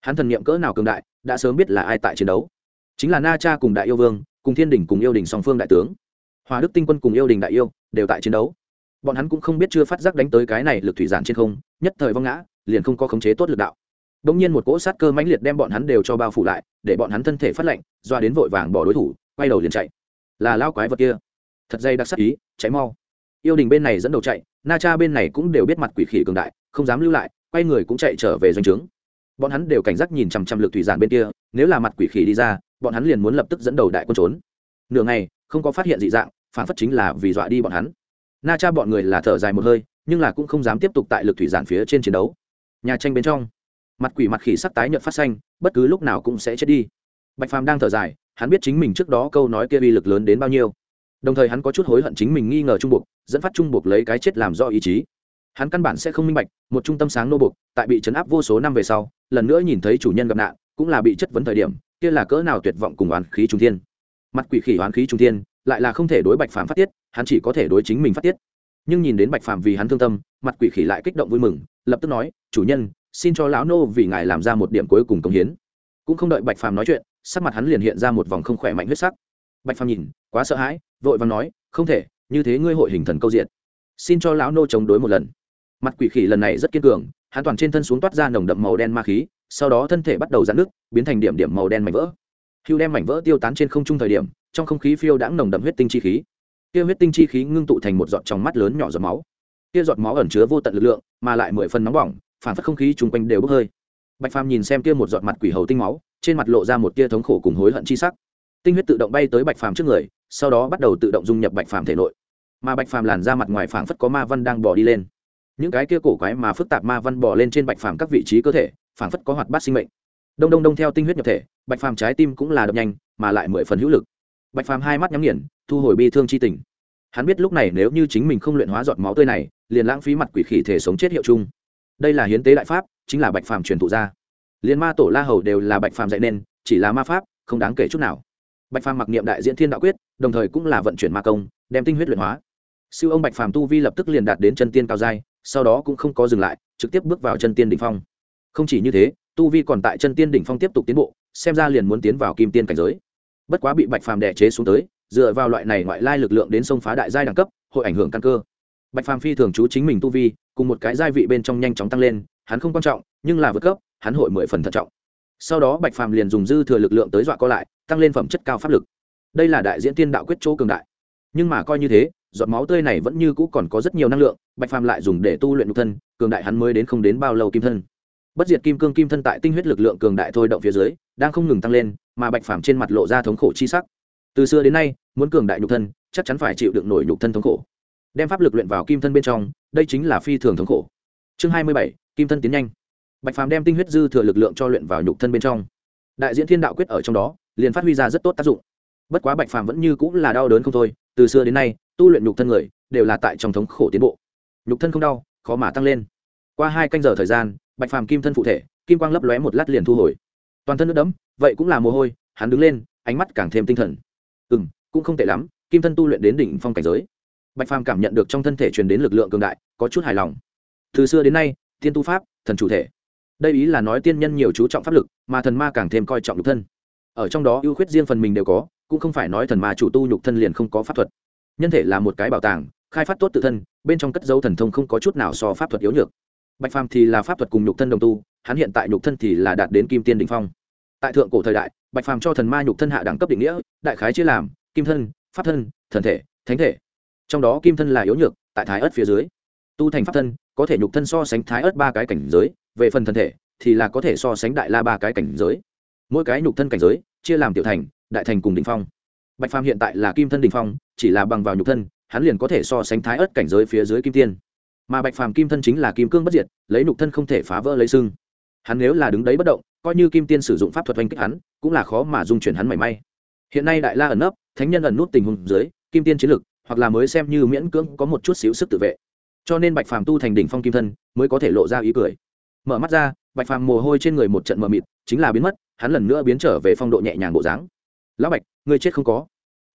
Hắn thần niệm cỡ nào cường đại, đã sớm biết là ai tại chiến đấu. Chính là na cha cùng đại yêu vương, cùng thiên đình cùng yêu đình song phương đại tướng. Hòa đức tinh quân cùng yêu đình đại yêu, đều tại chiến đấu. Bọn hắn cũng không biết chưa phát giác đánh tới cái này lực thủy giản trên không, nhất thời vong ngã, liền không có khống chế tốt lực đạo. Đông nhiên một cỗ sát cơ mãnh liệt đem bọn hắn đều cho bao phủ lại, để bọn hắn thân thể phát lạnh doa đến vội vàng bỏ đối thủ, quay đầu liền chạy. Là lao quái vật kia. Thật dây đặc sát ý cháy mau. Yêu đình bên này dẫn đầu chạy, na cha bên này cũng đều biết mặt quỷ khỉ cường đại, không dám lưu lại, quay người cũng chạy trở về doanh trướng. Bọn hắn đều cảnh giác nhìn chằm chằm lực thủy giản bên kia, nếu là mặt quỷ khỉ đi ra, bọn hắn liền muốn lập tức dẫn đầu đại quân trốn. Nửa ngày, không có phát hiện dị dạng, phản phất chính là vì dọa đi bọn hắn. Na cha bọn người là thở dài một hơi, nhưng là cũng không dám tiếp tục tại lực thủy giản phía trên chiến đấu. Nhà tranh bên trong mặt quỷ mặt khỉ sắc tái nhợt phát xanh, bất cứ lúc nào cũng sẽ chết đi. Bạch phàm đang thở dài, hắn biết chính mình trước đó câu nói kia uy lực lớn đến bao nhiêu. Đồng thời hắn có chút hối hận chính mình nghi ngờ trung buộc dẫn phát trung buộc lấy cái chết làm do ý chí. Hắn căn bản sẽ không minh bạch, một trung tâm sáng nô buộc tại bị chấn áp vô số năm về sau, lần nữa nhìn thấy chủ nhân gặp nạn, cũng là bị chất vấn thời điểm, kia là cỡ nào tuyệt vọng cùng oán khí trung thiên. Mặt quỷ khỉ oán khí trung thiên, lại là không thể đối bạch phàm phát tiết, hắn chỉ có thể đối chính mình phát tiết. Nhưng nhìn đến bạch phàm vì hắn thương tâm, mặt quỷ khỉ lại kích động vui mừng, lập tức nói, chủ nhân xin cho lão nô vì ngài làm ra một điểm cuối cùng công hiến. Cũng không đợi bạch phàm nói chuyện, sắc mặt hắn liền hiện ra một vòng không khỏe mạnh huyết sắc. Bạch phàm nhìn, quá sợ hãi, vội vàng nói, không thể, như thế ngươi hội hình thần câu diện xin cho lão nô chống đối một lần. Mặt quỷ khỉ lần này rất kiên cường, hắn toàn trên thân xuống toát ra nồng đậm màu đen ma khí, sau đó thân thể bắt đầu giãn nước biến thành điểm điểm màu đen mảnh vỡ. Hưu đem mảnh vỡ tiêu tán trên không trung thời điểm, trong không khí phiêu đãng nồng đậm huyết tinh chi khí. Kia huyết tinh chi khí ngưng tụ thành một giọt trong mắt lớn nhỏ giọt máu. Kia giọt máu ẩn chứa vô tận lực lượng, mà lại mười phần nóng bỏng phản phất không khí chung quanh đều bốc hơi. Bạch phàm nhìn xem kia một giọt mặt quỷ hầu tinh máu, trên mặt lộ ra một tia thống khổ cùng hối hận chi sắc. Tinh huyết tự động bay tới bạch phàm trước người, sau đó bắt đầu tự động dung nhập bạch phàm thể nội. Mà bạch phàm làn ra mặt ngoài phảng phất có ma văn đang bỏ đi lên. Những cái kia cổ quái mà phức tạp ma văn bỏ lên trên bạch phàm các vị trí cơ thể, phảng phất có hoạt bát sinh mệnh. Đông đông đông theo tinh huyết nhập thể, bạch phàm trái tim cũng là đập nhanh, mà lại mười phần hữu lực. Bạch phàm hai mắt nhắm nghiền, thu hồi bi thương chi tình. Hắn biết lúc này nếu như chính mình không luyện hóa giọt máu tươi này, liền lãng phí mặt quỷ khỉ thể sống chết hiệu chung đây là hiến tế đại pháp, chính là bạch phàm truyền thụ ra. Liên ma tổ la hầu đều là bạch phàm dạy nên, chỉ là ma pháp, không đáng kể chút nào. Bạch phàm mặc niệm đại diễn thiên đạo quyết, đồng thời cũng là vận chuyển ma công, đem tinh huyết luyện hóa. Siêu ông bạch phàm tu vi lập tức liền đạt đến chân tiên cao giai, sau đó cũng không có dừng lại, trực tiếp bước vào chân tiên đỉnh phong. Không chỉ như thế, tu vi còn tại chân tiên đỉnh phong tiếp tục tiến bộ, xem ra liền muốn tiến vào kim tiên cảnh giới. Bất quá bị bạch phàm đẻ chế xuống tới, dựa vào loại này ngoại lai lực lượng đến sông phá đại giai đẳng cấp, hội ảnh hưởng căn cơ. Bạch phàm phi thường chú chính mình tu vi cùng một cái giai vị bên trong nhanh chóng tăng lên, hắn không quan trọng, nhưng là vượt cấp, hắn hội mười phần thận trọng. Sau đó bạch phàm liền dùng dư thừa lực lượng tới dọa co lại, tăng lên phẩm chất cao pháp lực. Đây là đại diễn tiên đạo quyết chỗ cường đại. Nhưng mà coi như thế, giọt máu tươi này vẫn như cũ còn có rất nhiều năng lượng, bạch phàm lại dùng để tu luyện nhục thân, cường đại hắn mới đến không đến bao lâu kim thân. Bất diệt kim cương kim thân tại tinh huyết lực lượng cường đại thôi động phía dưới, đang không ngừng tăng lên, mà bạch phàm trên mặt lộ ra thống khổ chi sắc. Từ xưa đến nay, muốn cường đại nhục thân, chắc chắn phải chịu đựng nổi nhục thân thống khổ đem pháp lực luyện vào kim thân bên trong, đây chính là phi thường thống khổ. Chương hai mươi bảy, kim thân tiến nhanh. Bạch phàm đem tinh huyết dư thừa lực lượng cho luyện vào nhục thân bên trong. Đại diễn thiên đạo quyết ở trong đó, liền phát huy ra rất tốt tác dụng. Bất quá bạch phàm vẫn như cũng là đau đớn không thôi, từ xưa đến nay, tu luyện nhục thân người, đều là tại trong thống khổ tiến bộ. Nhục thân không đau, khó mà tăng lên. Qua hai canh giờ thời gian, bạch phàm kim thân phụ thể, kim quang lấp lóe một lát liền thu hồi. Toàn thân nước đẫm, vậy cũng là mồ hôi, hắn đứng lên, ánh mắt càng thêm tinh thần. Ừ m cũng không tệ lắm, kim thân tu luyện đến đỉnh phong cảnh giới bạch phàm cảm nhận được trong thân thể truyền đến lực lượng cường đại, có chút hài lòng. Từ xưa đến nay, tiên tu pháp, thần chủ thể. Đây ý là nói tiên nhân nhiều chú trọng pháp lực, mà thần ma càng thêm coi trọng nhục thân. Ở trong đó ưu khuyết riêng phần mình đều có, cũng không phải nói thần ma chủ tu nhục thân liền không có pháp thuật. Nhân thể là một cái bảo tàng, khai phát tốt tự thân, bên trong cất dấu thần thông không có chút nào so pháp thuật yếu nhược. Bạch phàm thì là pháp thuật cùng nhục thân đồng tu, hắn hiện tại nhục thân thì là đạt đến kim tiên đình phong. Tại thượng cổ thời đại, bạch phàm cho thần ma nhục thân hạ đẳng cấp định nghĩa, đại khái chia làm, kim thân, pháp thân, thần thể, thánh thể trong đó kim thân là yếu nhược, tại thái ớt phía dưới. Tu thành pháp thân, có thể nhục thân so sánh thái ớt ba cái cảnh giới, về phần thân thể, thì là có thể so sánh đại la ba cái cảnh giới. Mỗi cái nhục thân cảnh giới, chia làm tiểu thành, đại thành cùng đ ỉ n h phong. Bạch phàm hiện tại là kim thân đ ỉ n h phong, chỉ là bằng vào nhục thân, hắn liền có thể so sánh thái ớt cảnh giới phía dưới kim tiên. Mà bạch phàm kim thân chính là kim cương bất diệt, lấy nhục thân không thể phá vỡ lấy sưng hắn nếu là đứng đấy bất động, coi như kim tiên sử dụng pháp thuật oanh kích hắn, cũng là khó mà dung chuyển hắn mảy may. Hiện nay đại la ẩn nấp, thánh nhân ẩn nút tình huống dưới, kim tiên chiến lực hoặc là mới xem như miễn cưỡng có một chút xíu sức tự vệ. Cho nên bạch phàm tu thành đỉnh phong kim thân mới có thể lộ ra ý cười. Mở mắt ra, bạch phàm mồ hôi trên người một trận mờ mịt, chính là biến mất, hắn lần nữa biến trở về phong độ nhẹ nhàng bộ dáng. Lão bạch người chết không có.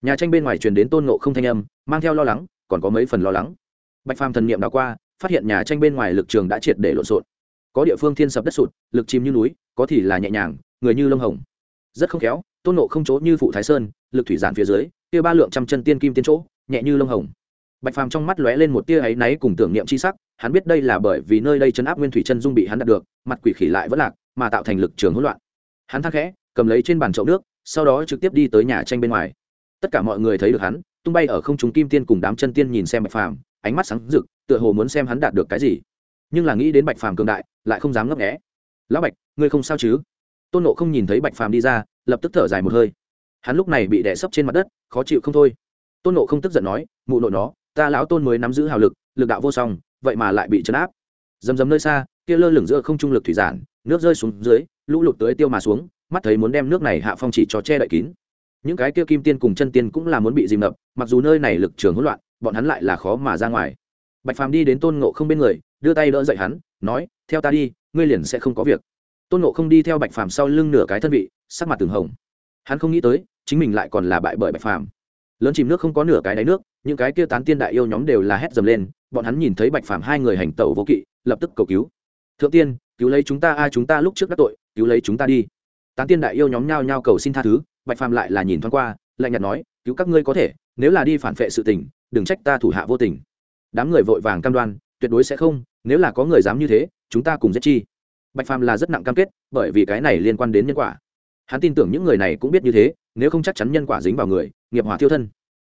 Nhà tranh bên ngoài truyền đến tôn nộ không thanh âm, mang theo lo lắng, còn có mấy phần lo lắng. Bạch phàm thần niệm đã qua, phát hiện nhà tranh bên ngoài lực trường đã triệt để lộn xộn. Có địa phương thiên sập đất sụt, lực chìm như núi, có thì là nhẹ nhàng, người như lông hồng. Rất không khéo, tôn nộ không chỗ như phụ thái sơn, lực thủy giản phía dưới, kia ba lượng trăm chân tiên kim tiên chỗ nhẹ như lông hồng. Bạch phàm trong mắt lóe lên một tia áy náy cùng tưởng niệm c h i sắc, hắn biết đây là bởi vì nơi đây chấn áp nguyên thủy chân dung bị hắn đạt được, mặt quỷ khỉ lại vẫn lạc, mà tạo thành lực trường hỗn loạn. Hắn thắc khẽ, cầm lấy trên bàn chậu nước, sau đó trực tiếp đi tới nhà tranh bên ngoài. Tất cả mọi người thấy được hắn, tung bay ở không chúng kim tiên cùng đám chân tiên nhìn xem bạch phàm, ánh mắt sáng rực, tựa hồ muốn xem hắn đạt được cái gì. Nhưng là nghĩ đến bạch phàm cường đại, lại không dám ngấp nghẽ lão bạch, ngươi không sao chứ? Tôn nộ không nhìn thấy bạch phàm đi ra, lập tức thở dài một hơi. Hắn lúc này bị đè sấp trên mặt đất, khó chịu không thôi tôn nộ không tức giận nói, mụ nội nó, ta lão tôn mới nắm giữ hào lực lực đạo vô song, vậy mà lại bị chấn áp. Dầm dầm nơi xa, kia lơ lửng giữa không trung lực thủy giản, nước rơi xuống dưới, lũ lụt tới tiêu mà xuống, mắt thấy muốn đem nước này hạ phong chỉ cho che đậy kín. Những cái kia kim tiên cùng chân tiên cũng là muốn bị dìm ngập, mặc dù nơi này lực trường hỗn loạn, bọn hắn lại là khó mà ra ngoài. Bạch phàm đi đến tôn ngộ không bên người, đưa tay đỡ dậy hắn, nói, theo ta đi, ngươi liền sẽ không có việc. Tôn ngộ không đi theo bạch phàm sau lưng nửa cái thân vị, sắc mặt từng hồng. Hắn không nghĩ tới, chính mình lại còn là bại bởi bạch phàm lớn chìm nước không có nửa cái đáy nước, những cái kia tán tiên đại yêu nhóm đều là hét dầm lên, bọn hắn nhìn thấy bạch phàm hai người hành tẩu vô kỵ, lập tức cầu cứu. Thượng tiên, cứu lấy chúng ta ai chúng ta lúc trước đắc tội, cứu lấy chúng ta đi. Tán tiên đại yêu nhóm nhao nhao cầu xin tha thứ, bạch phàm lại là nhìn thoáng qua, lạnh nhạt nói, cứu các ngươi có thể, nếu là đi phản vệ sự tình, đừng trách ta thủ hạ vô tình. Đám người vội vàng cam đoan, tuyệt đối sẽ không, nếu là có người dám như thế, chúng ta cùng giết chi. Bạch phàm là rất nặng cam kết, bởi vì cái này liên quan đến nhân quả. Hắn tin tưởng những người này cũng biết như thế, nếu không chắc chắn nhân quả dính vào người nghiệp hỏa thiêu thân.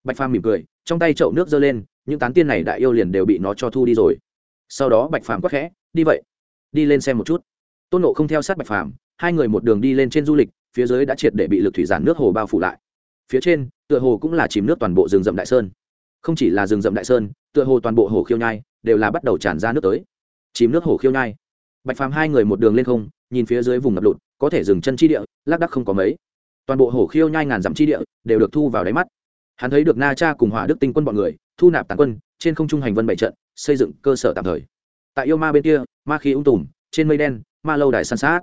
Bạch phàm mỉm cười, trong tay chậu nước dơ lên, những tán tiên này đại yêu liền đều bị nó cho thu đi rồi. Sau đó bạch phàm quắc khẽ, đi vậy, đi lên xem một chút. Tôn nộ không theo sát bạch phàm, hai người một đường đi lên trên du lịch, phía dưới đã triệt để bị lực thủy giản nước hồ bao phủ lại. Phía trên, tựa hồ cũng là chìm nước toàn bộ rừng rậm đại sơn. Không chỉ là rừng rậm đại sơn, tựa hồ toàn bộ hồ khiêu nhai đều là bắt đầu tràn ra nước tới. Chìm nước hồ khiêu nhai. Bạch phàm hai người một đường lên không, nhìn phía dưới vùng ngập lụt, có thể dừng chân chi địa, lác đắc không có mấy toàn bộ hổ khiêu nhai ngàn dặm chi địa đều được thu vào đáy mắt. Hắn thấy được na cha cùng hỏa đức tinh quân bọn người, thu nạp tàn quân, trên không trung hành vân bảy trận, xây dựng cơ sở tạm thời. Tại yêu ma bên kia, ma khí ung tùm, trên mây đen, ma lâu đài san sát.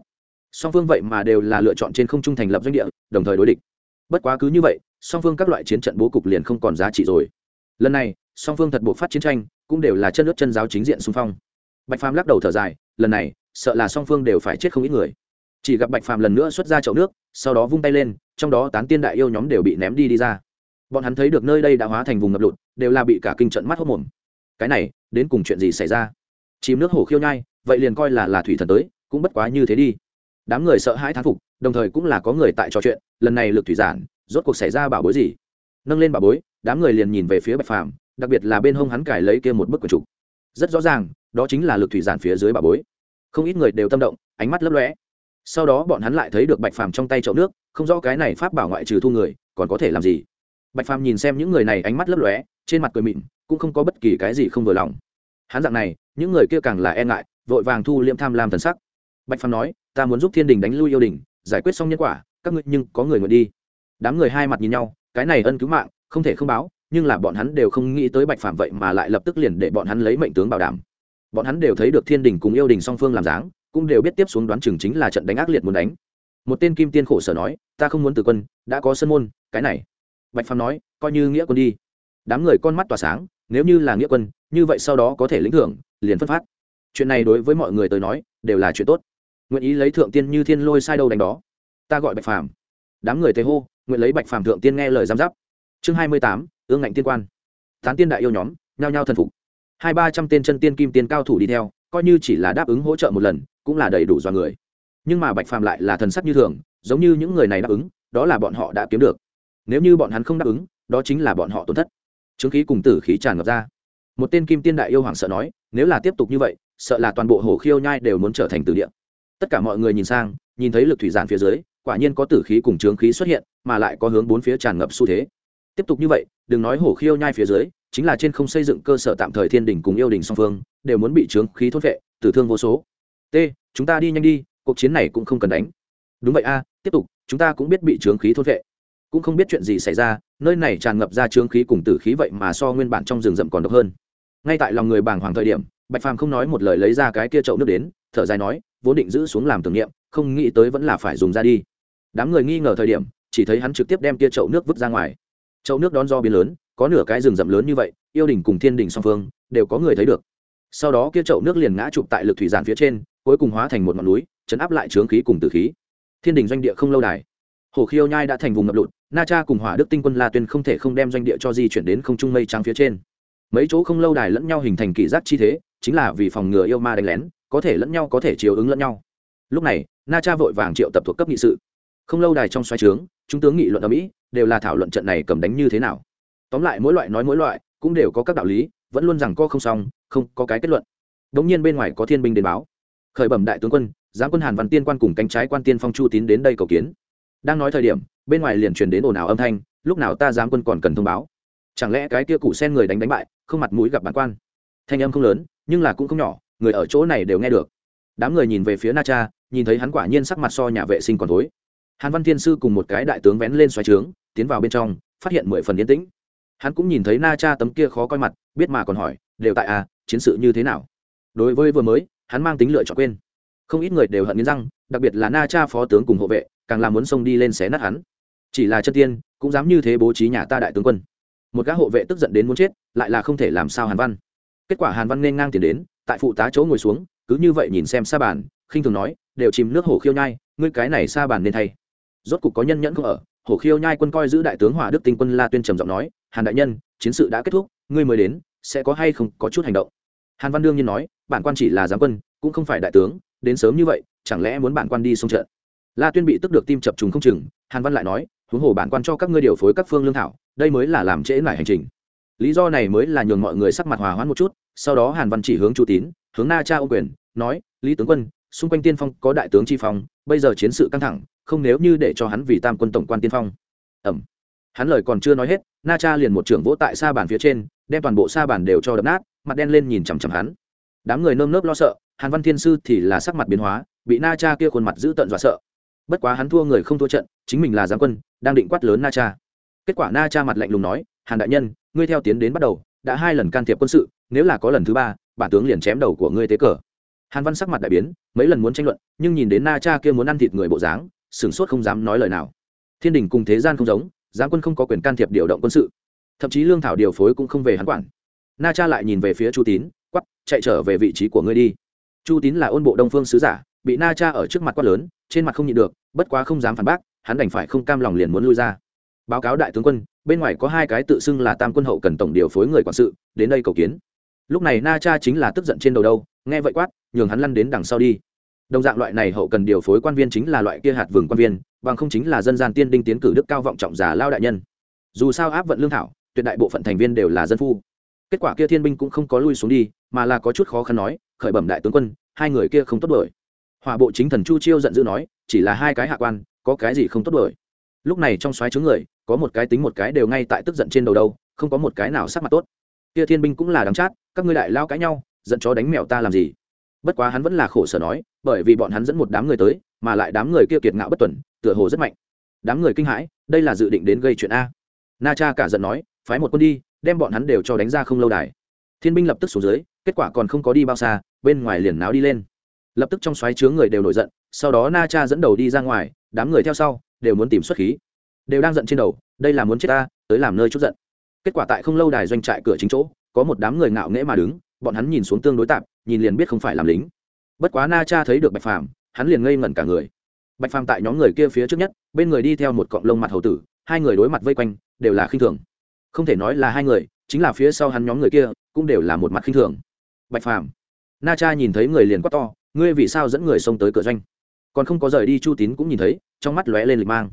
Song phương vậy mà đều là lựa chọn trên không trung thành lập doanh địa, đồng thời đối địch. Bất quá cứ như vậy, song phương các loại chiến trận bố cục liền không còn giá trị rồi. Lần này, song phương thật buộc phát chiến tranh, cũng đều là chân nước chân giáo chính diện xung phong. Bạch phàm lắc đầu thở dài, lần này, sợ là song phương đều phải chết không ít người chỉ gặp bạch phàm lần nữa xuất ra chậu nước, sau đó vung tay lên, trong đó tán tiên đại yêu nhóm đều bị ném đi đi ra. Bọn hắn thấy được nơi đây đã hóa thành vùng ngập lụt, đều là bị cả kinh trận mắt hốc mồm. Cái này, đến cùng chuyện gì xảy ra? Chìm nước hổ khiêu nhai, vậy liền coi là là thủy thần tới, cũng bất quá như thế đi. Đám người sợ hãi thán phục, đồng thời cũng là có người tại trò chuyện, lần này lực thủy giản, rốt cuộc xảy ra bảo bối gì? Nâng lên bảo bối, đám người liền nhìn về phía bạch phàm, đặc biệt là bên hông hắn cải lấy kia một bức quần trục. Rất rõ ràng, đó chính là lực thủy giản phía dưới bảo bối. Không ít người đều tâm động, ánh mắt lấp lóe sau đó bọn hắn lại thấy được bạch phàm trong tay chậu nước, không rõ cái này pháp bảo ngoại trừ thu người, còn có thể làm gì. Bạch phàm nhìn xem những người này ánh mắt lấp lóe, trên mặt cười mịn, cũng không có bất kỳ cái gì không vừa lòng. Hắn dạng này, những người kia càng là e ngại, vội vàng thu liêm tham lam thần sắc. Bạch phàm nói, ta muốn giúp thiên đình đánh lui yêu đình, giải quyết xong nhân quả, các ngươi nhưng có người nguyện đi. Đám người hai mặt nhìn nhau, cái này ân cứu mạng, không thể không báo, nhưng là bọn hắn đều không nghĩ tới bạch phàm vậy mà lại lập tức liền để bọn hắn lấy mệnh tướng bảo đảm. Bọn hắn đều thấy được thiên đình cùng yêu đình song phương làm dáng cũng đều biết tiếp xuống đoán chừng chính là trận đánh ác liệt muốn đánh. Một tên kim tiên khổ sở nói, ta không muốn từ quân, đã có sân môn, cái này. Bạch phàm nói, coi như nghĩa quân đi. Đám người con mắt tỏa sáng, nếu như là nghĩa quân, như vậy sau đó có thể lĩnh thưởng, liền phân phát. Chuyện này đối với mọi người tới nói, đều là chuyện tốt. Nguyện ý lấy thượng tiên như thiên lôi sai đâu đánh đó. Ta gọi bạch phàm. Đám người tề hô, nguyện lấy bạch phàm thượng tiên nghe lời giám giáp. Chương hai mươi tám, ương ngạnh tiên quan. Tán tiên đại yêu nhóm, nhao nhao thần phục. Hai ba trăm tên chân tiên kim tiên cao thủ đi theo, coi như chỉ là đáp ứng hỗ trợ một lần cũng là đầy đủ do người. Nhưng mà bạch phàm lại là thần sắc như thường, giống như những người này đáp ứng, đó là bọn họ đã kiếm được. Nếu như bọn hắn không đáp ứng, đó chính là bọn họ tổn thất. Chứng khí cùng tử khí tràn ngập ra. Một tên kim tiên đại yêu hoàng sợ nói, nếu là tiếp tục như vậy, sợ là toàn bộ hồ khiêu nhai đều muốn trở thành tử địa. Tất cả mọi người nhìn sang, nhìn thấy lực thủy giản phía dưới, quả nhiên có tử khí cùng trướng khí xuất hiện, mà lại có hướng bốn phía tràn ngập xu thế. Tiếp tục như vậy, đừng nói hồ khiêu nhai phía dưới, chính là trên không xây dựng cơ sở tạm thời thiên đình cùng yêu đình song phương, đều muốn bị trướng khí thốt vệ tử thương vô số t, chúng ta đi nhanh đi, cuộc chiến này cũng không cần đánh. Đúng vậy a, tiếp tục, chúng ta cũng biết bị trướng khí thốt vệ. Cũng không biết chuyện gì xảy ra, nơi này tràn ngập ra trướng khí cùng tử khí vậy mà so nguyên bản trong rừng rậm còn độc hơn. Ngay tại lòng người bàng hoàng thời điểm, bạch phàm không nói một lời lấy ra cái kia chậu nước đến, thở dài nói, vốn định giữ xuống làm tưởng niệm, không nghĩ tới vẫn là phải dùng ra đi. Đám người nghi ngờ thời điểm, chỉ thấy hắn trực tiếp đem kia chậu nước vứt ra ngoài. Chậu nước đón do biến lớn, có nửa cái rừng rậm lớn như vậy, yêu đình cùng thiên đình song phương, đều có người thấy được. Sau đó kia chậu nước liền ngã chụp tại lực thủy giản phía trên cuối cùng hóa thành một ngọn núi, chấn áp lại trướng khí cùng tử khí. Thiên đình doanh địa không lâu đài. Hồ khiêu nhai đã thành vùng ngập lụt, na cha cùng hỏa đức tinh quân la tuyên không thể không đem doanh địa cho di chuyển đến không trung mây trắng phía trên. Mấy chỗ không lâu đài lẫn nhau hình thành kỷ giác chi thế, chính là vì phòng ngừa yêu ma đánh lén, có thể lẫn nhau có thể chiều ứng lẫn nhau. Lúc này, na cha vội vàng triệu tập thuộc cấp nghị sự. Không lâu đài trong xoay trướng chúng tướng nghị luận ở mỹ đều là thảo luận trận này cầm đánh như thế nào. Tóm lại mỗi loại nói mỗi loại, cũng đều có các đạo lý, vẫn luôn rằng co không xong, không có cái kết luận. Đống nhiên bên ngoài có thiên binh đến báo khởi bẩm đại tướng quân giáng quân hàn văn tiên quan cùng cánh trái quan tiên phong chu tín đến đây cầu kiến. Đang nói thời điểm, bên ngoài liền truyền đến ồn ào âm thanh, lúc nào ta giáng quân còn cần thông báo. Chẳng lẽ cái kia cụ sen người đánh đánh bại, không mặt mũi gặp bản quan? Thanh âm không lớn, nhưng là cũng không nhỏ, người ở chỗ này đều nghe được. Đám người nhìn về phía na cha, nhìn thấy hắn quả nhiên sắc mặt so nhà vệ sinh còn tối hàn văn thiên sư cùng một cái đại tướng vén lên xoáy trướng, tiến vào bên trong, phát hiện mười phần yên tĩnh. Hắn cũng nhìn thấy na cha tấm kia khó coi mặt, biết mà còn hỏi, đều tại à chiến sự như thế nào? Đối với vừa mới hắn mang tính lựa chọn quên. Không ít người đều hận nghiến răng, đặc biệt là na cha phó tướng cùng hộ vệ, càng làm muốn xông đi lên xé nát hắn. Chỉ là chân tiên, cũng dám như thế bố trí nhà ta đại tướng quân. Một gã hộ vệ tức giận đến muốn chết, lại là không thể làm sao hàn văn. Kết quả hàn văn nên ngang tiền đến, tại phụ tá chỗ ngồi xuống, cứ như vậy nhìn xem sa bàn, khinh thường nói, đều chìm nước hổ khiêu nhai, ngươi cái này sa bàn nên thay. Rốt cục có nhân nhẫn không ở hổ khiêu nhai quân coi giữ đại tướng hòa đức tinh quân la tuyên trầm giọng nói, hàn đại nhân, chiến sự đã kết thúc, ngươi mới đến, sẽ có hay không có chút hành động? Hàn văn đương nhiên nói bản quan chỉ là giám quân, cũng không phải đại tướng, đến sớm như vậy, chẳng lẽ muốn bản quan đi xung trận? La tuyên bị tức được tim chập trùng không chừng, hàn văn lại nói, huống hồ bản quan cho các ngươi điều phối các phương lương thảo, đây mới là làm trễ lại hành trình. Lý do này mới là nhường mọi người sắc mặt hòa hoãn một chút, sau đó hàn văn chỉ hướng chu tín, hướng na cha ô quyền, nói, lý tướng quân, xung quanh tiên phong có đại tướng chi phong, bây giờ chiến sự căng thẳng, không nếu như để cho hắn vì tam quân tổng quan tiên phong. Ẩm. Hắn lời còn chưa nói hết, na cha liền một trưởng vỗ tại sa bàn phía trên, đem toàn bộ sa bàn đều cho đập nát, mặt đen lên nhìn chằm chằm hắn đám người nơm nớp lo sợ, hàn văn thiên sư thì là sắc mặt biến hóa, bị na cha kia khuôn mặt giữ tận dọa sợ. Bất quá hắn thua người không thua trận, chính mình là giáng quân, đang định quát lớn na cha. Kết quả na cha mặt lạnh lùng nói, hàn đại nhân, ngươi theo tiến đến bắt đầu, đã hai lần can thiệp quân sự, nếu là có lần thứ ba, bản tướng liền chém đầu của ngươi tế cờ. Hàn văn sắc mặt đại biến, mấy lần muốn tranh luận, nhưng nhìn đến na cha kia muốn ăn thịt người bộ dáng, sửng sốt không dám nói lời nào. Thiên đình cùng thế gian không giống giáng quân không có quyền can thiệp điều động quân sự. Thậm chí lương thảo điều phối cũng không về hắn quản. Na cha lại nhìn về phía chu tín quắp chạy trở về vị trí của ngươi đi. Chu tín là ôn bộ đông phương sứ giả, bị na cha ở trước mặt quát lớn, trên mặt không nhịn được, bất quá không dám phản bác, hắn đành phải không cam lòng liền muốn lui ra. Báo cáo đại tướng quân, bên ngoài có hai cái tự xưng là tam quân hậu cần tổng điều phối người quản sự, đến đây cầu kiến. Lúc này na cha chính là tức giận trên đầu đâu, nghe vậy quát, nhường hắn lăn đến đằng sau đi. Đồng dạng loại này hậu cần điều phối quan viên chính là loại kia hạt vườn quan viên, bằng không chính là dân gian tiên đinh tiến cử đức cao vọng trọng giả lao đại nhân. Dù sao áp vận lương thảo, tuyệt đại bộ phận thành viên đều là dân phu. Kết quả kia thiên binh cũng không có lui xuống đi mà là có chút khó khăn nói, khởi bẩm đại tướng quân, hai người kia không tốt đổi hòa bộ chính thần chu chiêu giận dữ nói, chỉ là hai cái hạ quan, có cái gì không tốt đổi lúc này trong xoáy chướng người, có một cái tính một cái đều ngay tại tức giận trên đầu đâu, không có một cái nào sắc mặt tốt. Kia thiên binh cũng là đáng chát, các ngươi đại lao cãi nhau, giận chó đánh mèo ta làm gì? Bất quá hắn vẫn là khổ sở nói, bởi vì bọn hắn dẫn một đám người tới, mà lại đám người kia kiệt ngạo bất tuần, tựa hồ rất mạnh. Đám người kinh hãi, đây là dự định đến gây chuyện a? Na cha cả giận nói, phái một quân đi, đem bọn hắn đều cho đánh ra không lâu đài. Thiên binh lập tức xuống dưới kết quả còn không có đi bao xa, bên ngoài liền náo đi lên. Lập tức trong xoáy chứa người đều nổi giận, sau đó na cha dẫn đầu đi ra ngoài, đám người theo sau, đều muốn tìm xuất khí. Đều đang giận trên đầu, đây là muốn chết ta, tới làm nơi chút giận. Kết quả tại không lâu đài doanh trại cửa chính chỗ, có một đám người ngạo nghễ mà đứng, bọn hắn nhìn xuống tương đối tạp nhìn liền biết không phải làm lính. Bất quá na cha thấy được bạch phàm, hắn liền ngây ngẩn cả người. Bạch phàm tại nhóm người kia phía trước nhất, bên người đi theo một cọng lông mặt hầu tử, hai người đối mặt vây quanh, đều là khinh thường. Không thể nói là hai người, chính là phía sau hắn nhóm người kia, cũng đều là một mặt khinh thường bạch phàm. Na cha nhìn thấy người liền quát to, ngươi vì sao dẫn người xông tới cửa doanh? Còn không có rời đi, chu tín cũng nhìn thấy, trong mắt lóe lên lịch mang.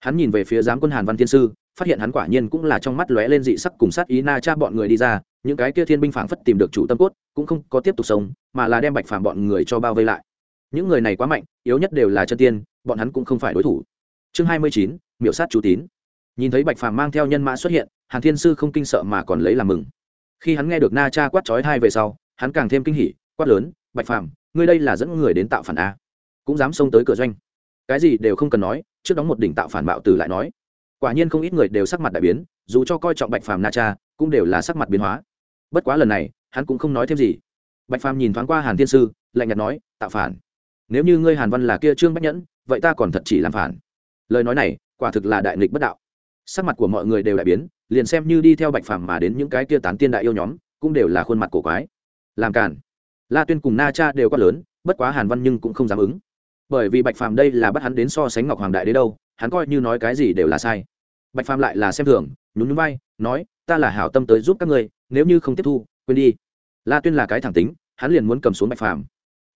Hắn nhìn về phía giám quân hàn văn thiên sư, phát hiện hắn quả nhiên cũng là trong mắt lóe lên dị sắc cùng sát ý. Na cha bọn người đi ra, những cái kia thiên binh phảng phất tìm được chủ tâm cốt, cũng không có tiếp tục sống mà là đem bạch phàm bọn người cho bao vây lại. Những người này quá mạnh, yếu nhất đều là chân tiên, bọn hắn cũng không phải đối thủ. Chương hai mươi chín, miểu sát chú tín. Nhìn thấy bạch phàm mang theo nhân mã xuất hiện, hàn thiên sư không kinh sợ mà còn lấy làm mừng. Khi hắn nghe được na cha quát trói hai về sau hắn càng thêm kinh hỉ, quát lớn, bạch phàm, ngươi đây là dẫn người đến tạo phản a, cũng dám xông tới cửa doanh. Cái gì đều không cần nói, trước đóng một đỉnh tạo phản bạo từ lại nói. Quả nhiên không ít người đều sắc mặt đại biến, dù cho coi trọng bạch phàm na cha, cũng đều là sắc mặt biến hóa. Bất quá lần này, hắn cũng không nói thêm gì. Bạch phàm nhìn thoáng qua hàn thiên sư, lạnh nhạt nói, tạo phản? Nếu như ngươi hàn văn là kia trương bách nhẫn, vậy ta còn thật chỉ làm phản. Lời nói này, quả thực là đại nghịch bất đạo. Sắc mặt của mọi người đều đại biến, liền xem như đi theo bạch phàm mà đến những cái kia tán tiên đại yêu nhóm, cũng đều là khuôn mặt cổ quái làm cản la tuyên cùng na cha đều quá lớn, bất quá hàn văn nhưng cũng không dám ứng. Bởi vì bạch phàm đây là bắt hắn đến so sánh ngọc hoàng đại đế đâu, hắn coi như nói cái gì đều là sai. Bạch phàm lại là xem thường, nhún nhún vai, nói, ta là hảo tâm tới giúp các ngươi, nếu như không tiếp thu, quên đi. La tuyên là cái thẳng tính, hắn liền muốn cầm xuống bạch phàm.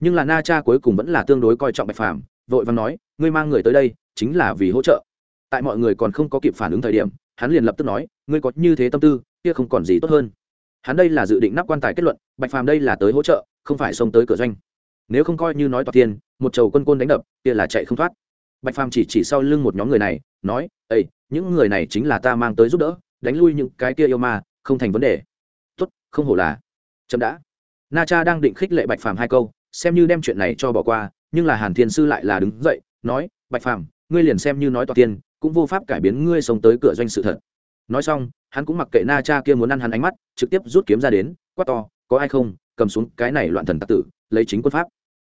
Nhưng là na cha cuối cùng vẫn là tương đối coi trọng bạch phàm, vội vàng nói, ngươi mang người tới đây, chính là vì hỗ trợ. Tại mọi người còn không có kịp phản ứng thời điểm, hắn liền lập tức nói, ngươi có như thế tâm tư, kia không còn gì tốt hơn hắn đây là dự định nắp quan tài kết luận, bạch phàm đây là tới hỗ trợ, không phải xông tới cửa doanh. Nếu không coi như nói toạc tiên một chầu quân côn đánh đập, kia là chạy không thoát. Bạch phàm chỉ chỉ sau lưng một nhóm người này, nói ây những người này chính là ta mang tới giúp đỡ, đánh lui những cái kia yêu ma, không thành vấn đề. Tốt, không hổ là. Chậm đã. Na cha đang định khích lệ bạch phàm hai câu, xem như đem chuyện này cho bỏ qua, nhưng là hàn thiên sư lại là đứng dậy, nói, bạch phàm, ngươi liền xem như nói toạc tiên cũng vô pháp cải biến ngươi sống tới cửa doanh sự thật nói xong, hắn cũng mặc kệ na cha kia muốn ăn hắn ánh mắt, trực tiếp rút kiếm ra đến, quát to, có ai không? Cầm xuống cái này loạn thần tặc tử, lấy chính quân pháp.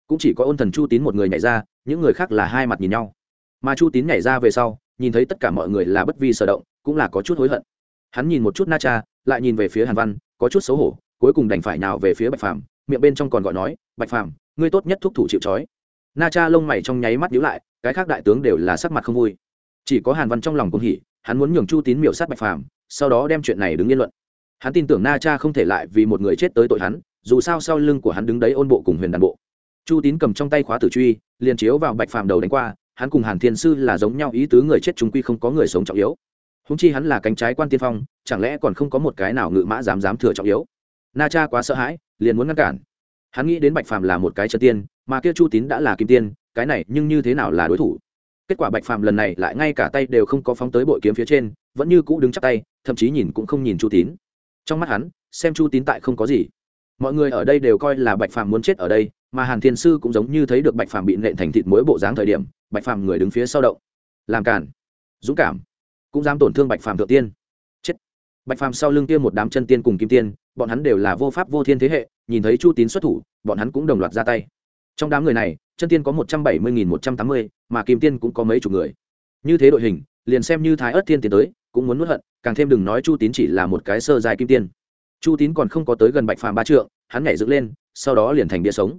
Cũng chỉ có ôn thần chu tín một người nhảy ra, những người khác là hai mặt nhìn nhau. Mà chu tín nhảy ra về sau, nhìn thấy tất cả mọi người là bất vi sở động, cũng là có chút hối hận. Hắn nhìn một chút na cha, lại nhìn về phía hàn văn, có chút xấu hổ, cuối cùng đành phải nào về phía bạch phàm, miệng bên trong còn gọi nói, bạch phàm, ngươi tốt nhất thúc thủ chịu trói. Na cha lông mày trong nháy mắt nhíu lại, cái khác đại tướng đều là sắc mặt không vui. Chỉ có hàn văn trong lòng cũng hỉ hắn muốn nhường chu tín miểu sát bạch phàm, sau đó đem chuyện này đứng yên luận. Hắn tin tưởng na cha không thể lại vì một người chết tới tội hắn, dù sao sau lưng của hắn đứng đấy ôn bộ cùng huyền đàn bộ. Chu tín cầm trong tay khóa tử truy, liền chiếu vào bạch phàm đầu đánh qua, hắn cùng hàn thiên sư là giống nhau ý tứ người chết chúng quy không có người sống trọng yếu. Húng chi hắn là cánh trái quan tiên phong, chẳng lẽ còn không có một cái nào ngự mã dám dám thừa trọng yếu? Na cha quá sợ hãi, liền muốn ngăn cản. Hắn nghĩ đến bạch phàm là một cái chân tiên, mà kia chu tín đã là kim tiên, cái này nhưng như thế nào là đối thủ? Kết quả bạch phàm lần này lại ngay cả tay đều không có phóng tới bội kiếm phía trên, vẫn như cũ đứng chắc tay, thậm chí nhìn cũng không nhìn chu tín. Trong mắt hắn, xem chu tín tại không có gì. Mọi người ở đây đều coi là bạch phàm muốn chết ở đây, mà hàn thiên sư cũng giống như thấy được bạch phàm bị nện thành thịt muối bộ dáng thời điểm, bạch phàm người đứng phía sau động. Làm cản dũng cảm. Cũng dám tổn thương bạch phàm thượng tiên. Chết. Bạch phàm sau lưng kia một đám chân tiên cùng kim tiên, bọn hắn đều là vô pháp vô thiên thế hệ, nhìn thấy chu tín xuất thủ, bọn hắn cũng đồng loạt ra tay trong đám người này, chân tiên có một trăm bảy mươi nghìn một trăm tám mươi, mà kim tiên cũng có mấy chục người. Như thế đội hình, liền xem như thái ớt tiên tiến tới, cũng muốn nuốt hận, càng thêm đừng nói chu tín chỉ là một cái sơ dài kim tiên. Chu tín còn không có tới gần bạch phàm ba trượng, hắn nhảy dựng lên, sau đó liền thành địa sống.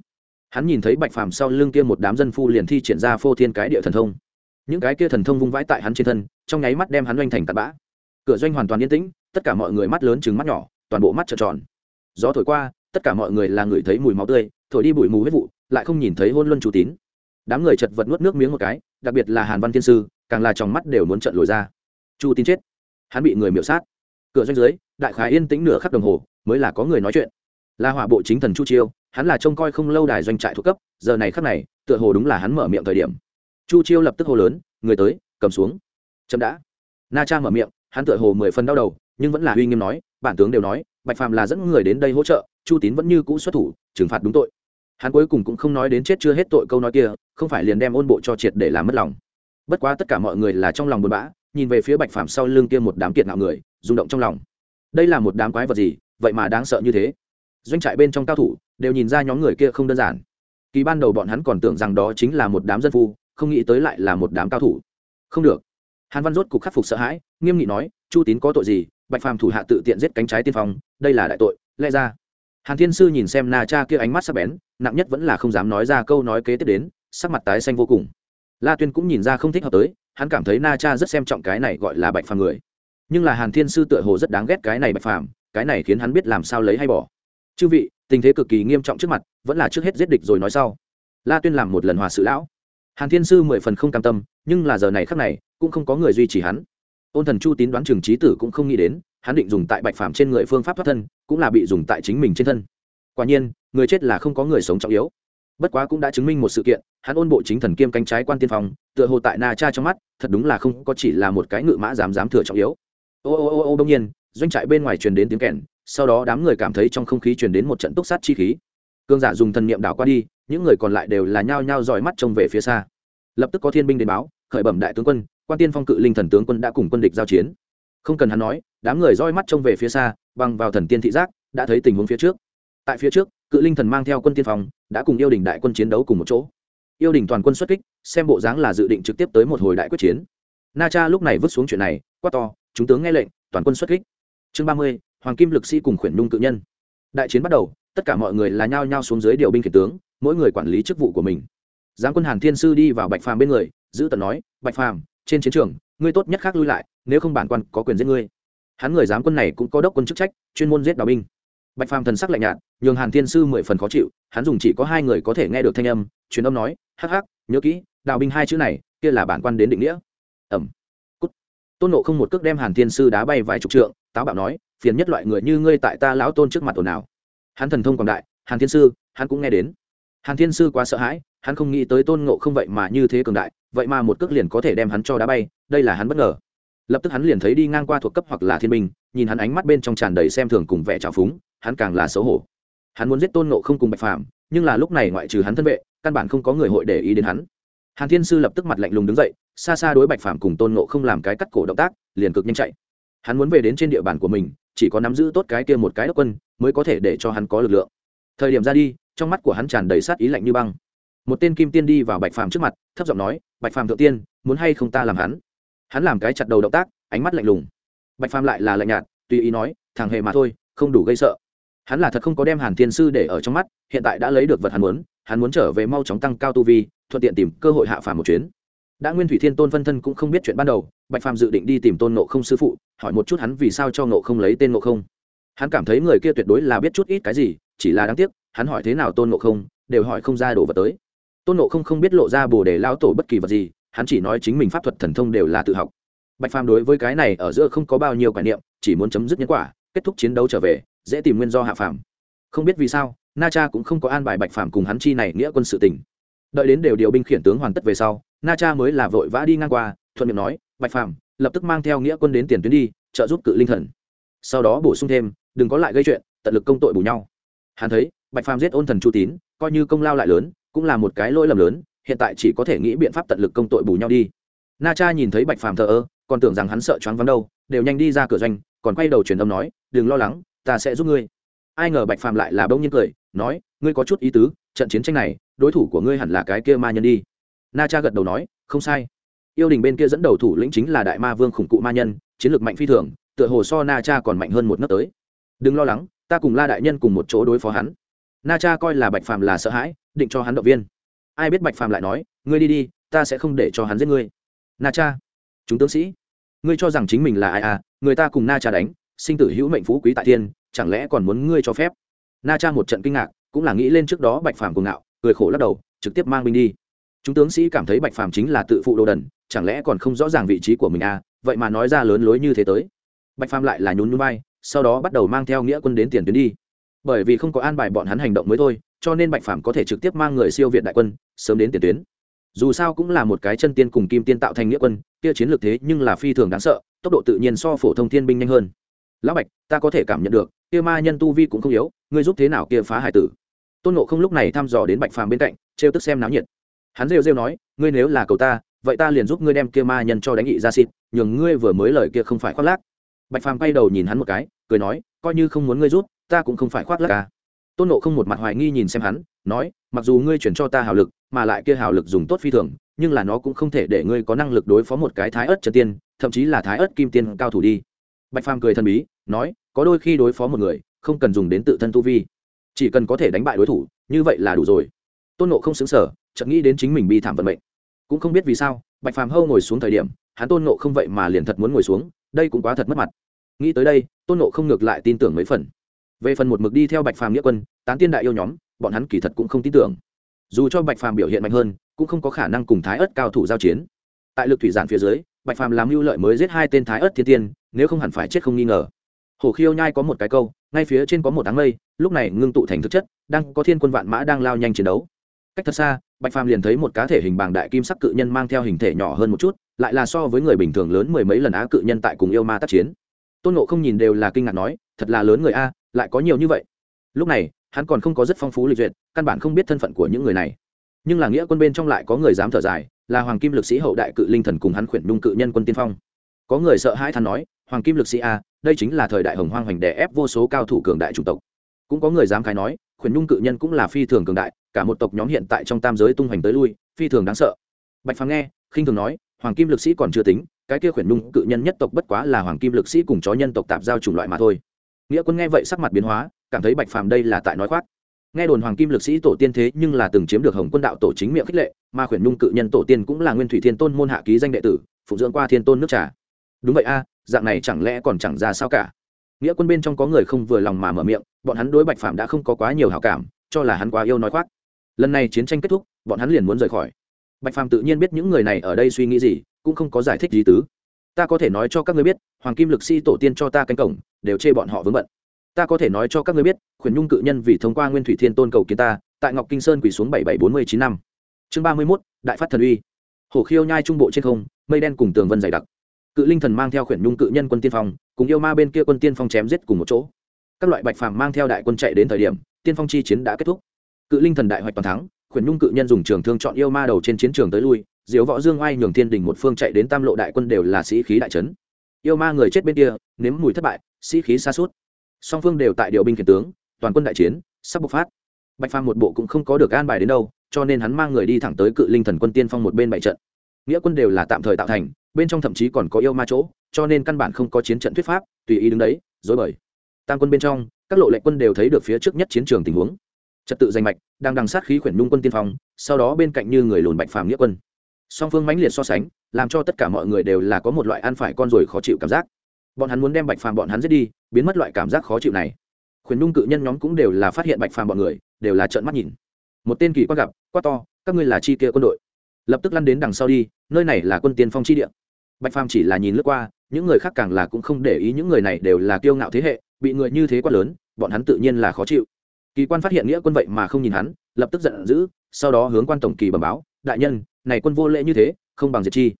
Hắn nhìn thấy bạch phàm sau lưng kia một đám dân phu liền thi triển ra phô thiên cái địa thần thông. Những cái kia thần thông vung vãi tại hắn trên thân, trong nháy mắt đem hắn doanh thành tạt bã. Cửa doanh hoàn toàn yên tĩnh, tất cả mọi người mắt lớn chừng mắt nhỏ, toàn bộ mắt trợn tròn. Gió thổi qua, tất cả mọi người là người thấy mùi máu tươi, thổi đi bụi mù huyết vụ lại không nhìn thấy hôn luân chu tín. Đám người chật vật nuốt nước miếng một cái, đặc biệt là hàn văn thiên sư, càng là trong mắt đều muốn trận lồi ra. Chu tín chết. Hắn bị người miễu sát. Cửa doanh dưới, đại khái yên tĩnh nửa khắc đồng hồ, mới là có người nói chuyện. Là hỏa bộ chính thần chu chiêu, hắn là trông coi không lâu đài doanh trại thuộc cấp, giờ này khắc này, tựa hồ đúng là hắn mở miệng thời điểm. Chu chiêu lập tức hô lớn, người tới, cầm xuống. Chậm đã. Na cha mở miệng, hắn tựa hồ mười phần đau đầu, nhưng vẫn là uy nghiêm nói, bản tướng đều nói, bạch phàm là dẫn người đến đây hỗ trợ, chu tín vẫn như cũ xuất thủ, trừng phạt đúng tội hắn cuối cùng cũng không nói đến chết chưa hết tội câu nói kia, không phải liền đem ôn bộ cho triệt để làm mất lòng. Bất quá tất cả mọi người là trong lòng buồn bã, nhìn về phía bạch phàm sau lưng kia một đám kiệt ngạo người, rung động trong lòng. Đây là một đám quái vật gì? Vậy mà đáng sợ như thế. Doanh trại bên trong cao thủ đều nhìn ra nhóm người kia không đơn giản. Kỳ ban đầu bọn hắn còn tưởng rằng đó chính là một đám dân phu, không nghĩ tới lại là một đám cao thủ. Không được. Hàn văn rốt cục khắc phục sợ hãi, nghiêm nghị nói, chu tín có tội gì? Bạch phàm thủ hạ tự tiện giết cánh trái tiên phong, đây là đại tội, lẽ ra hàn thiên sư nhìn xem na cha kia ánh mắt sắc bén, nặng nhất vẫn là không dám nói ra câu nói kế tiếp đến, sắc mặt tái xanh vô cùng. La tuyên cũng nhìn ra không thích hợp tới, hắn cảm thấy na cha rất xem trọng cái này gọi là bạch phàm người. Nhưng là hàn thiên sư tựa hồ rất đáng ghét cái này bạch phàm, cái này khiến hắn biết làm sao lấy hay bỏ. Chư vị, tình thế cực kỳ nghiêm trọng trước mặt, vẫn là trước hết giết địch rồi nói sau. La tuyên làm một lần hòa sự lão. Hàn thiên sư mười phần không cam tâm, nhưng là giờ này khác này, cũng không có người duy trì hắn. Ôn thần chu tín đoán trường trí tử cũng không nghĩ đến hắn định dùng tại bạch phàm trên người phương pháp thoát thân, cũng là bị dùng tại chính mình trên thân. Quả nhiên, người chết là không có người sống trọng yếu. Bất quá cũng đã chứng minh một sự kiện, hắn ôn bộ chính thần kiêm cánh trái quan tiên phong, tựa hồ tại na cha trong mắt, thật đúng là không có chỉ là một cái ngự mã dám dám thừa trọng yếu. Ô ô ô ô, đông nhiên, doanh trại bên ngoài truyền đến tiếng kèn, sau đó đám người cảm thấy trong không khí truyền đến một trận túc sát chi khí. Cương giả dùng thần niệm đảo qua đi, những người còn lại đều là nhao nhao dòi mắt trông về phía xa. Lập tức có thiên binh đến báo, khởi bẩm đại tướng quân, quan tiên phong cự linh thần tướng quân đã cùng quân địch giao chiến. Không cần hắn nói đám người roi mắt trông về phía xa băng vào thần tiên thị giác, đã thấy tình huống phía trước. Tại phía trước, cự linh thần mang theo quân tiên phòng, đã cùng yêu đình đại quân chiến đấu cùng một chỗ. Yêu đình toàn quân xuất kích, xem bộ dáng là dự định trực tiếp tới một hồi đại quyết chiến. Na cha lúc này vứt xuống chuyện này, quát to, chúng tướng nghe lệnh, toàn quân xuất kích. Chương ba mươi, hoàng kim lực sĩ cùng khuyển nhung cự nhân. Đại chiến bắt đầu, tất cả mọi người là nhao nhao xuống dưới điều binh khiển tướng, mỗi người quản lý chức vụ của mình. Giáng quân hàn thiên sư đi vào bạch phàm bên người, giữ tận nói, bạch phàm, trên chiến trường, ngươi tốt nhất khác lui lại, nếu không bản quan có quyền giết ngươi hắn người giám quân này cũng có đốc quân chức trách, chuyên môn giết đào binh. Bạch phàm thần sắc lạnh nhạt, nhường hàn thiên sư mười phần khó chịu, hắn dùng chỉ có hai người có thể nghe được thanh âm, truyền âm nói, hắc hắc, nhớ kỹ, đào binh hai chữ này, kia là bản quan đến định nghĩa. Ẩm cút. Tôn nộ không một cước đem hàn thiên sư đá bay vài chục trượng, táo bạo nói, phiền nhất loại người như ngươi tại ta lão tôn trước mặt ồn nào hắn thần thông quảng đại, hàn thiên sư, hắn cũng nghe đến. Hàn thiên sư quá sợ hãi, hắn không nghĩ tới tôn ngộ không vậy mà như thế cường đại, vậy mà một cước liền có thể đem hắn cho đá bay, đây là hắn bất ngờ lập tức hắn liền thấy đi ngang qua thuộc cấp hoặc là thiên binh, nhìn hắn ánh mắt bên trong tràn đầy xem thường cùng vẻ trào phúng, hắn càng là xấu hổ. Hắn muốn giết tôn nộ không cùng bạch phàm, nhưng là lúc này ngoại trừ hắn thân vệ, căn bản không có người hội để ý đến hắn. Hàn thiên sư lập tức mặt lạnh lùng đứng dậy, xa xa đối bạch phàm cùng tôn nộ không làm cái cắt cổ động tác, liền cực nhanh chạy. Hắn muốn về đến trên địa bàn của mình, chỉ có nắm giữ tốt cái kia một cái đốc quân, mới có thể để cho hắn có lực lượng. Thời điểm ra đi, trong mắt của hắn tràn đầy sát ý lạnh như băng. Một tên kim tiên đi vào bạch phàm trước mặt, thấp giọng nói, bạch phàm thượng tiên, muốn hay không ta làm hắn? Hắn làm cái chặt đầu động tác, ánh mắt lạnh lùng. Bạch phàm lại là lạnh nhạt, tùy ý nói, thằng hề mà thôi, không đủ gây sợ. Hắn là thật không có đem hàn thiên sư để ở trong mắt, hiện tại đã lấy được vật hắn muốn hắn muốn trở về mau chóng tăng cao tu vi, thuận tiện tìm cơ hội hạ phàm một chuyến. Đã nguyên thủy thiên tôn phân thân cũng không biết chuyện ban đầu, bạch phàm dự định đi tìm tôn nộ không sư phụ, hỏi một chút hắn vì sao cho nộ không lấy tên nộ không. Hắn cảm thấy người kia tuyệt đối là biết chút ít cái gì, chỉ là đáng tiếc, hắn hỏi thế nào tôn nộ không, đều hỏi không ra đồ vật tới. Tôn nộ không không biết lộ ra bồ đề lao tổ bất kỳ vật gì hắn chỉ nói chính mình pháp thuật thần thông đều là tự học. Bạch phàm đối với cái này ở giữa không có bao nhiêu quan niệm, chỉ muốn chấm dứt nhân quả, kết thúc chiến đấu trở về, dễ tìm nguyên do hạ phàm. Không biết vì sao, na cha cũng không có an bài bạch phàm cùng hắn chi này nghĩa quân sự tình. đợi đến đều điều binh khiển tướng hoàn tất về sau, na cha mới là vội vã đi ngang qua, thuận miệng nói, bạch phàm, lập tức mang theo nghĩa quân đến tiền tuyến đi, trợ giúp cự linh thần. Sau đó bổ sung thêm, đừng có lại gây chuyện, tận lực công tội bù nhau. Hắn thấy, bạch phàm giết ôn thần chu tín, coi như công lao lại lớn, cũng là một cái lỗi lầm lớn hiện tại chỉ có thể nghĩ biện pháp tận lực công tội bù nhau đi. Na cha nhìn thấy bạch phàm thờ ơ, còn tưởng rằng hắn sợ choáng vắng đâu, đều nhanh đi ra cửa doanh, còn quay đầu truyền âm nói, đừng lo lắng, ta sẽ giúp ngươi. Ai ngờ bạch phàm lại là bỗng nhiên cười, nói, ngươi có chút ý tứ, trận chiến tranh này, đối thủ của ngươi hẳn là cái kia ma nhân đi. Na cha gật đầu nói, không sai. Yêu đình bên kia dẫn đầu thủ lĩnh chính là đại ma vương khủng cụ ma nhân, chiến lược mạnh phi thường, tựa hồ so na cha còn mạnh hơn một nấc tới. Đừng lo lắng, ta cùng la đại nhân cùng một chỗ đối phó hắn. Na cha coi là bạch phàm là sợ hãi, định cho hắn động viên ai biết bạch phàm lại nói, ngươi đi đi, ta sẽ không để cho hắn giết ngươi. Na cha. Chúng tướng sĩ, ngươi cho rằng chính mình là ai à? Người ta cùng na cha đánh, sinh tử hữu mệnh phú quý tại thiên, chẳng lẽ còn muốn ngươi cho phép? Na cha một trận kinh ngạc, cũng là nghĩ lên trước đó bạch phàm cùng ngạo, cười khổ lắc đầu, trực tiếp mang binh đi. Chúng tướng sĩ cảm thấy bạch phàm chính là tự phụ đồ đần, chẳng lẽ còn không rõ ràng vị trí của mình à? Vậy mà nói ra lớn lối như thế tới. Bạch phàm lại là nhún nhún vai, sau đó bắt đầu mang theo nghĩa quân đến tiền tuyến đi. Bởi vì không có an bài bọn hắn hành động mới thôi cho nên bạch phàm có thể trực tiếp mang người siêu việt đại quân, sớm đến tiền tuyến. Dù sao cũng là một cái chân tiên cùng kim tiên tạo thành nghĩa quân, kia chiến lược thế nhưng là phi thường đáng sợ, tốc độ tự nhiên so phổ thông thiên binh nhanh hơn. Lão bạch, ta có thể cảm nhận được, kia ma nhân tu vi cũng không yếu, ngươi giúp thế nào kia phá hải tử? Tôn nộ không lúc này thăm dò đến bạch phàm bên cạnh, trêu tức xem náo nhiệt. Hắn rêu rêu nói, ngươi nếu là cầu ta, vậy ta liền giúp ngươi đem kia ma nhân cho đánh nghị ra xịt, nhường ngươi vừa mới lời kia không phải khoác lác. Bạch phàm quay đầu nhìn hắn một cái, cười nói, coi như không muốn ngươi rút ta cũng không phải khoác lác cả tôn nộ không một mặt hoài nghi nhìn xem hắn, nói, mặc dù ngươi chuyển cho ta hào lực, mà lại kia hào lực dùng tốt phi thường, nhưng là nó cũng không thể để ngươi có năng lực đối phó một cái thái ớt trần tiên, thậm chí là thái ớt kim tiên cao thủ đi. Bạch phàm cười thần bí, nói, có đôi khi đối phó một người, không cần dùng đến tự thân tu vi. Chỉ cần có thể đánh bại đối thủ, như vậy là đủ rồi. Tôn nộ không xứng sở chợt nghĩ đến chính mình bi thảm vận mệnh. Cũng không biết vì sao, bạch phàm hâu ngồi xuống thời điểm, hắn tôn nộ không vậy mà liền thật muốn ngồi xuống, đây cũng quá thật mất mặt. Nghĩ tới đây, tôn nộ không ngược lại tin tưởng mấy phần về phần một mực đi theo bạch phàm nghĩa quân, tán tiên đại yêu nhóm, bọn hắn kỳ thật cũng không tin tưởng. Dù cho bạch phàm biểu hiện mạnh hơn, cũng không có khả năng cùng thái ớt cao thủ giao chiến. Tại lực thủy giản phía dưới, bạch phàm làm mưu lợi mới giết hai tên thái ớt thiên tiên, nếu không hẳn phải chết không nghi ngờ. Hồ khiêu nhai có một cái câu, ngay phía trên có một áng mây, lúc này ngưng tụ thành thực chất, đang có thiên quân vạn mã đang lao nhanh chiến đấu. Cách thật xa, bạch phàm liền thấy một cá thể hình bằng đại kim sắc cự nhân mang theo hình thể nhỏ hơn một chút, lại là so với người bình thường lớn mười mấy lần á cự nhân tại cùng yêu ma tác chiến. Tôn nộ không nhìn đều là kinh ngạc nói, thật là lớn người a lại có nhiều như vậy. Lúc này, hắn còn không có rất phong phú lịch duyệt, căn bản không biết thân phận của những người này. Nhưng là nghĩa quân bên trong lại có người dám thở dài, là hoàng kim lực sĩ hậu đại cự linh thần cùng hắn khuyển nhung cự nhân quân tiên phong. Có người sợ hãi than nói, hoàng kim lực sĩ a đây chính là thời đại hồng hoang hoành đè ép vô số cao thủ cường đại chủng tộc. Cũng có người dám khai nói, khuyển nhung cự nhân cũng là phi thường cường đại, cả một tộc nhóm hiện tại trong tam giới tung hoành tới lui, phi thường đáng sợ. Bạch phàm nghe, khinh thường nói, hoàng kim lực sĩ còn chưa tính, cái kia khuyển nhung cự nhân nhất tộc bất quá là hoàng kim lực sĩ cùng chó nhân tộc tạp giao chủng loại mà thôi nghĩa quân nghe vậy sắc mặt biến hóa, cảm thấy bạch phàm đây là tại nói khoác. Nghe đồn hoàng kim lực sĩ tổ tiên thế nhưng là từng chiếm được hồng quân đạo tổ chính miệng khích lệ, mà khuyển nhung cự nhân tổ tiên cũng là nguyên thủy thiên tôn môn hạ ký danh đệ tử, phụ dưỡng qua thiên tôn nước trà. Đúng vậy a, dạng này chẳng lẽ còn chẳng ra sao cả? Nghĩa quân bên trong có người không vừa lòng mà mở miệng, bọn hắn đối bạch phàm đã không có quá nhiều hảo cảm, cho là hắn quá yêu nói khoác. Lần này chiến tranh kết thúc, bọn hắn liền muốn rời khỏi. Bạch phàm tự nhiên biết những người này ở đây suy nghĩ gì, cũng không có giải thích gì tứ. Ta có thể nói cho các ngươi biết, hoàng kim lực sĩ tổ tiên cho ta cánh cổng đều chê bọn họ vướng bận. Ta có thể nói cho các ngươi biết, khuyển nhung cự nhân vì thông qua nguyên thủy thiên tôn cầu kiến ta, tại ngọc kinh sơn quỳ xuống bảy bảy bốn mươi chín năm. Chương ba mươi mốt, đại phát thần uy. Hổ khiêu nhai trung bộ trên không, mây đen cùng tường vân dày đặc. Cự linh thần mang theo khuyển nhung cự nhân quân tiên phong, cùng yêu ma bên kia quân tiên phong chém giết cùng một chỗ. Các loại bạch phàm mang theo đại quân chạy đến thời điểm, tiên phong chi chiến đã kết thúc. Cự linh thần đại hoạch toàn thắng, khuyển nhung cự nhân dùng trường thương chọn yêu ma đầu trên chiến trường tới lui, diếu võ dương oai nhường thiên đình một phương chạy đến tam lộ đại quân đều là sĩ khí đại trấn yêu ma người chết bên kia, nếm mùi thất bại sĩ khí xa suốt. Song phương đều tại điều binh khiển tướng, toàn quân đại chiến, sắp bộc phát. Bạch phàm một bộ cũng không có được an bài đến đâu, cho nên hắn mang người đi thẳng tới cự linh thần quân tiên phong một bên bảy trận. Nghĩa quân đều là tạm thời tạo thành, bên trong thậm chí còn có yêu ma chỗ, cho nên căn bản không có chiến trận thuyết pháp, tùy ý đứng đấy, dối bời. Tam quân bên trong, các lộ lệnh quân đều thấy được phía trước nhất chiến trường tình huống. Trật tự danh mạch, đang đằng sát khí khuyển nhung quân tiên phong, sau đó bên cạnh như người lùn bạch phàm nghĩa quân. Song phương mãnh liệt so sánh, làm cho tất cả mọi người đều là có một loại ăn phải con rồi khó chịu cảm giác bọn hắn muốn đem bạch phàm bọn hắn giết đi, biến mất loại cảm giác khó chịu này. Khuyến nhung cự nhân nhóm cũng đều là phát hiện bạch phàm bọn người, đều là trợn mắt nhìn. Một tên kỳ quan gặp, quát to, các ngươi là chi kia quân đội? Lập tức lăn đến đằng sau đi, nơi này là quân tiên phong chi địa. Bạch phàm chỉ là nhìn lướt qua, những người khác càng là cũng không để ý những người này đều là kiêu ngạo thế hệ, bị người như thế quá lớn, bọn hắn tự nhiên là khó chịu. Kỳ quan phát hiện nghĩa quân vậy mà không nhìn hắn, lập tức giận dữ, sau đó hướng quan tổng kỳ bẩm báo, đại nhân, này quân vô lễ như thế, không bằng diệt chi.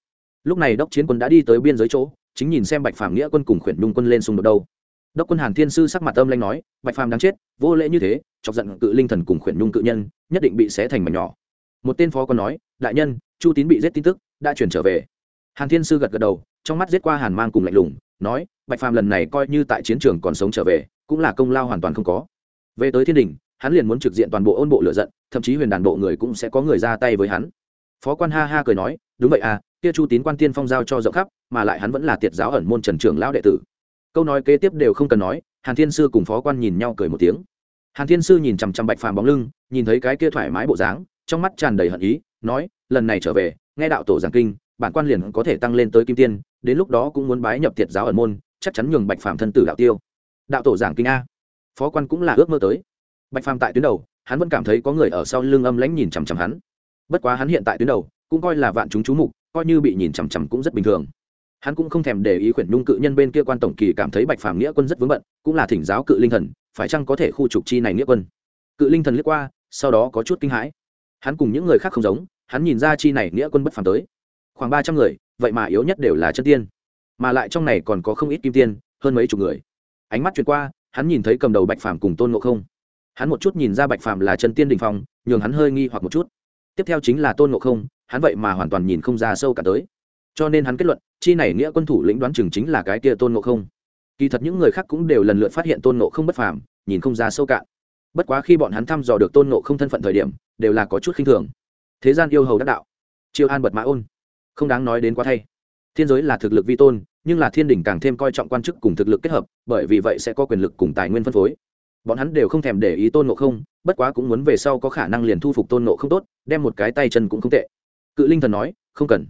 Lúc này đốc chiến quân đã đi tới biên giới chỗ chính nhìn xem bạch phàm nghĩa quân cùng khuyển nhung quân lên xung đột đâu. Đốc quân hàn thiên sư sắc mặt âm lanh nói, bạch phàm đáng chết, vô lễ như thế, chọc giận cự linh thần cùng khuyển nhung cự nhân, nhất định bị xé thành mảnh nhỏ. Một tên phó còn nói, đại nhân, chu tín bị giết tin tức, đã chuyển trở về. Hàn thiên sư gật gật đầu, trong mắt giết qua hàn mang cùng lạnh lùng, nói, bạch phàm lần này coi như tại chiến trường còn sống trở về, cũng là công lao hoàn toàn không có. Về tới thiên đình, hắn liền muốn trực diện toàn bộ ôn bộ lựa giận, thậm chí huyền đàn bộ người cũng sẽ có người ra tay với hắn. Phó quan ha ha cười nói, đúng vậy à kia chu tín quan tiên phong giao cho rộng khắp, mà lại hắn vẫn là tiệt giáo ẩn môn trần trường lão đệ tử. Câu nói kế tiếp đều không cần nói, hàn thiên sư cùng phó quan nhìn nhau cười một tiếng. Hàn thiên sư nhìn chằm chằm bạch phàm bóng lưng, nhìn thấy cái kia thoải mái bộ dáng, trong mắt tràn đầy hận ý, nói, lần này trở về, nghe đạo tổ giảng kinh, bản quan liền có thể tăng lên tới kim tiên, đến lúc đó cũng muốn bái nhập tiệt giáo ẩn môn, chắc chắn nhường bạch phàm thân tử đạo tiêu. Đạo tổ giảng kinh a. Phó quan cũng là ước mơ tới. Bạch phàm tại tuyến đầu, hắn vẫn cảm thấy có người ở sau lưng âm lãnh nhìn chằm chằm hắn. Bất quá hắn hiện tại tuyến đầu, cũng coi là vạn chúng chú mục coi như bị nhìn chằm chằm cũng rất bình thường. Hắn cũng không thèm để ý khuyển nhung cự nhân bên kia quan tổng kỳ cảm thấy bạch phàm nghĩa quân rất vướng bận, cũng là thỉnh giáo cự linh thần, phải chăng có thể khu trục chi này nghĩa quân? Cự linh thần liếc qua, sau đó có chút kinh hãi. Hắn cùng những người khác không giống, hắn nhìn ra chi này nghĩa quân bất phàm tới. Khoảng ba trăm người, vậy mà yếu nhất đều là chân tiên. Mà lại trong này còn có không ít kim tiên, hơn mấy chục người. Ánh mắt chuyển qua, hắn nhìn thấy cầm đầu bạch phàm cùng tôn ngộ không. Hắn một chút nhìn ra bạch phàm là chân tiên đình phong, nhường hắn hơi nghi hoặc một chút. Tiếp theo chính là tôn ngộ không hắn vậy mà hoàn toàn nhìn không ra sâu cả tới. Cho nên hắn kết luận, chi này nghĩa quân thủ lĩnh đoán chừng chính là cái kia tôn ngộ không. Kỳ thật những người khác cũng đều lần lượt phát hiện tôn ngộ không bất phàm, nhìn không ra sâu cạn. Bất quá khi bọn hắn thăm dò được tôn ngộ không thân phận thời điểm, đều là có chút khinh thường. Thế gian yêu hầu đắc đạo. Chiêu an bật mã ôn. Không đáng nói đến quá thay. Thiên giới là thực lực vi tôn, nhưng là thiên đình càng thêm coi trọng quan chức cùng thực lực kết hợp, bởi vì vậy sẽ có quyền lực cùng tài nguyên phân phối. Bọn hắn đều không thèm để ý tôn ngộ không, bất quá cũng muốn về sau có khả năng liền thu phục tôn ngộ không tốt, đem một cái tay chân cũng không tệ cự linh thần nói, không cần.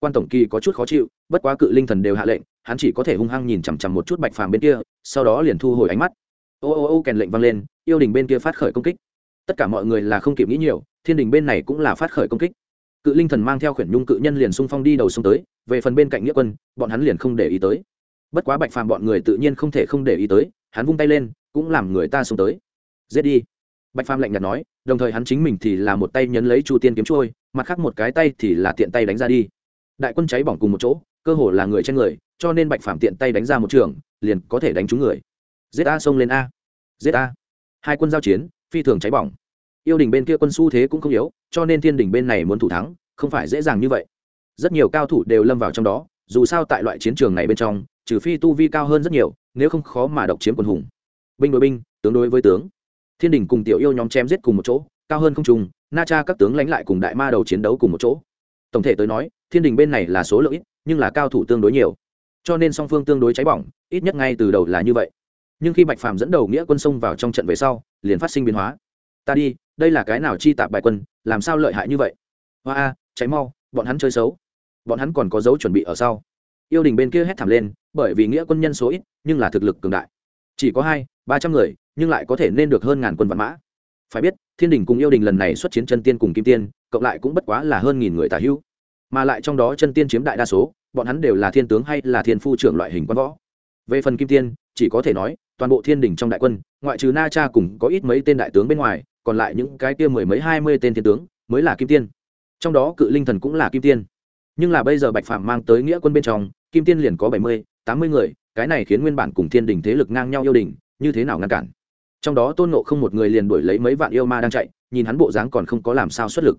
Quan tổng kỳ có chút khó chịu, bất quá cự linh thần đều hạ lệnh, hắn chỉ có thể hung hăng nhìn chằm chằm một chút bạch phàm bên kia, sau đó liền thu hồi ánh mắt. Ô ô ô, kèn lệnh vang lên, yêu đình bên kia phát khởi công kích. Tất cả mọi người là không kịp nghĩ nhiều, thiên đình bên này cũng là phát khởi công kích. Cự linh thần mang theo khuyển nhung cự nhân liền xung phong đi đầu sông tới, về phần bên cạnh nghĩa quân, bọn hắn liền không để ý tới. Bất quá bạch phàm bọn người tự nhiên không thể không để ý tới, hắn vung tay lên, cũng làm người ta xông tới. Giết đi bạch phàm lạnh nhạt nói, đồng thời hắn chính mình thì là một tay nhấn lấy chu tiên kiếm trôi, mặt khác một cái tay thì là tiện tay đánh ra đi. Đại quân cháy bỏng cùng một chỗ, cơ hồ là người trên người, cho nên bạch phàm tiện tay đánh ra một trường, liền có thể đánh trúng người. Giết a xông lên a. Giết a. Hai quân giao chiến, phi thường cháy bỏng. Yêu đình bên kia quân xu thế cũng không yếu, cho nên thiên đình bên này muốn thủ thắng, không phải dễ dàng như vậy. Rất nhiều cao thủ đều lâm vào trong đó, dù sao tại loại chiến trường này bên trong, trừ phi tu vi cao hơn rất nhiều, nếu không khó mà độc chiếm quân hùng. Binh đối binh, tướng đối với tướng thiên đình cùng tiểu yêu nhóm chém giết cùng một chỗ, cao hơn không trùng na cha các tướng lãnh lại cùng đại ma đầu chiến đấu cùng một chỗ. Tổng thể tới nói, thiên đình bên này là số lượng ít, nhưng là cao thủ tương đối nhiều. Cho nên song phương tương đối cháy bỏng, ít nhất ngay từ đầu là như vậy. Nhưng khi bạch phàm dẫn đầu nghĩa quân sông vào trong trận về sau, liền phát sinh biến hóa. Ta đi, đây là cái nào chi tạp bài quân, làm sao lợi hại như vậy? Hoa a, cháy mau, bọn hắn chơi xấu. Bọn hắn còn có dấu chuẩn bị ở sau. Yêu đình bên kia hét thảm lên, bởi vì nghĩa quân nhân số ít, nhưng là thực lực cường đại. Chỉ có hai, ba trăm người nhưng lại có thể nên được hơn ngàn quân vạn mã. Phải biết, thiên đình cùng yêu đình lần này xuất chiến chân tiên cùng kim tiên, cộng lại cũng bất quá là hơn nghìn người tả hữu. Mà lại trong đó chân tiên chiếm đại đa số, bọn hắn đều là thiên tướng hay là thiên phu trưởng loại hình quan võ. Về phần kim tiên, chỉ có thể nói, toàn bộ thiên đình trong đại quân, ngoại trừ na cha cùng có ít mấy tên đại tướng bên ngoài, còn lại những cái kia mười mấy hai mươi tên thiên tướng mới là kim tiên. Trong đó cự linh thần cũng là kim tiên. Nhưng là bây giờ bạch phạm mang tới nghĩa quân bên trong, kim tiên liền có bảy mươi, tám mươi người, cái này khiến nguyên bản cùng thiên đình thế lực ngang nhau yêu đình, như thế nào ngăn cản? Trong đó tôn nộ không một người liền đuổi lấy mấy vạn yêu ma đang chạy, nhìn hắn bộ dáng còn không có làm sao xuất lực.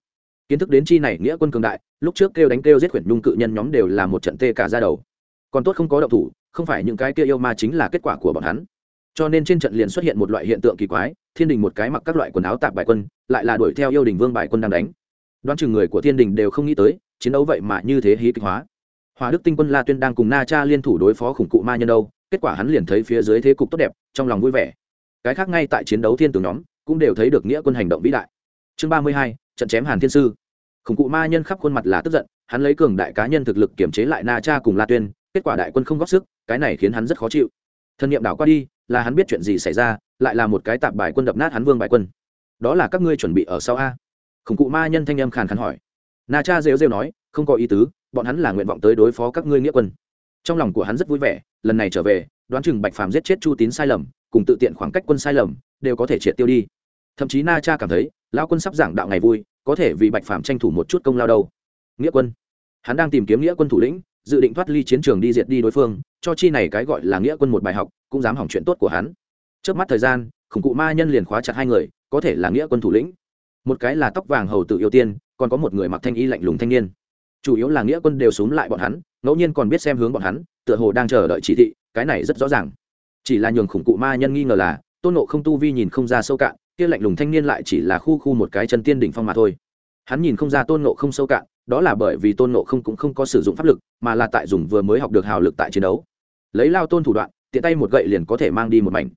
Kiến thức đến chi này nghĩa quân cường đại, lúc trước kêu đánh kêu giết khuyển nhung cự nhân nhóm đều là một trận tê cả ra đầu. Còn tốt không có động thủ, không phải những cái kia yêu ma chính là kết quả của bọn hắn. Cho nên trên trận liền xuất hiện một loại hiện tượng kỳ quái, thiên đình một cái mặc các loại quần áo tạp bài quân, lại là đuổi theo yêu đình vương bài quân đang đánh. Đoán chừng người của thiên đình đều không nghĩ tới, chiến đấu vậy mà như thế hí kịch hóa. Hòa đức tinh quân la tuyên đang cùng na cha liên thủ đối phó khủng cụ ma nhân đâu, kết quả hắn liền thấy phía dưới thế cục tốt đẹp, trong lòng vui vẻ cái khác ngay tại chiến đấu thiên tử nhóm cũng đều thấy được nghĩa quân hành động vĩ đại. Chương ba mươi hai, trận chém hàn thiên sư. Khủng cụ ma nhân khắp khuôn mặt là tức giận, hắn lấy cường đại cá nhân thực lực kiểm chế lại na cha cùng la tuyên, kết quả đại quân không góp sức, cái này khiến hắn rất khó chịu. Thân nhiệm đảo qua đi, là hắn biết chuyện gì xảy ra, lại là một cái tạp bài quân đập nát hắn vương bài quân. Đó là các ngươi chuẩn bị ở sau a. Khủng cụ ma nhân thanh âm khàn khàn hỏi. Na cha rêu rêu nói, không có ý tứ, bọn hắn là nguyện vọng tới đối phó các ngươi nghĩa quân. Trong lòng của hắn rất vui vẻ, lần này trở về, đoán chừng bạch phàm giết chết chu tín sai lầm cùng tự tiện khoảng cách quân sai lầm, đều có thể triệt tiêu đi. Thậm chí na cha cảm thấy, lão quân sắp giảng đạo ngày vui, có thể vì bạch phàm tranh thủ một chút công lao đâu. Nghĩa quân. Hắn đang tìm kiếm nghĩa quân thủ lĩnh, dự định thoát ly chiến trường đi diệt đi đối phương, cho chi này cái gọi là nghĩa quân một bài học, cũng dám hỏng chuyện tốt của hắn. Trước mắt thời gian, khủng cụ ma nhân liền khóa chặt hai người, có thể là nghĩa quân thủ lĩnh. Một cái là tóc vàng hầu tự yêu tiên, còn có một người mặc thanh y lạnh lùng thanh niên. Chủ yếu là nghĩa quân đều xúm lại bọn hắn, ngẫu nhiên còn biết xem hướng bọn hắn, tựa hồ đang chờ đợi chỉ thị, cái này rất rõ ràng chỉ là nhường khủng cụ ma nhân nghi ngờ là, tôn nộ không tu vi nhìn không ra sâu cạn, kia lạnh lùng thanh niên lại chỉ là khu khu một cái chân tiên đỉnh phong mà thôi. Hắn nhìn không ra tôn nộ không sâu cạn, đó là bởi vì tôn nộ không cũng không có sử dụng pháp lực, mà là tại dùng vừa mới học được hào lực tại chiến đấu. Lấy lao tôn thủ đoạn, tiện tay một gậy liền có thể mang đi một mảnh.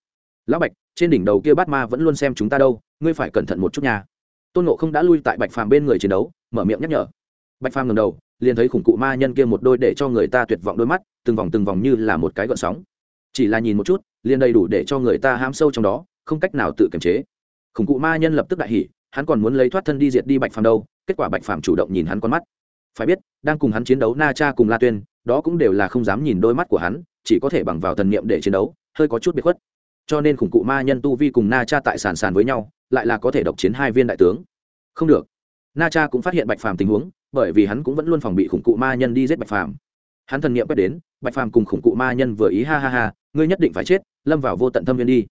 Lão bạch, trên đỉnh đầu kia bát ma vẫn luôn xem chúng ta đâu, ngươi phải cẩn thận một chút nha. Tôn nộ không đã lui tại bạch phàm bên người chiến đấu, mở miệng nhắc nhở. Bạch phàm ngầm đầu, liền thấy khủng cụ ma nhân kia một đôi để cho người ta tuyệt vọng đôi mắt, từng vòng từng vòng như là một cái gợn sóng chỉ là nhìn một chút, liền đầy đủ để cho người ta hám sâu trong đó, không cách nào tự kiềm chế. Khủng cụ ma nhân lập tức đại hỉ, hắn còn muốn lấy thoát thân đi diệt đi bạch phàm đâu, kết quả bạch phàm chủ động nhìn hắn con mắt. Phải biết, đang cùng hắn chiến đấu na cha cùng la tuyên, đó cũng đều là không dám nhìn đôi mắt của hắn, chỉ có thể bằng vào thần niệm để chiến đấu, hơi có chút biệt khuất. Cho nên khủng cụ ma nhân tu vi cùng na cha tại sàn sàn với nhau, lại là có thể độc chiến hai viên đại tướng. Không được. Na cha cũng phát hiện bạch phàm tình huống, bởi vì hắn cũng vẫn luôn phòng bị khủng cụ ma nhân đi giết bạch phàm. Hắn thần niệm quét đến bạch phàm cùng khủng cụ ma nhân vừa ý, ha ha ha, ngươi nhất định phải chết, lâm vào vô tận thâm viên đi.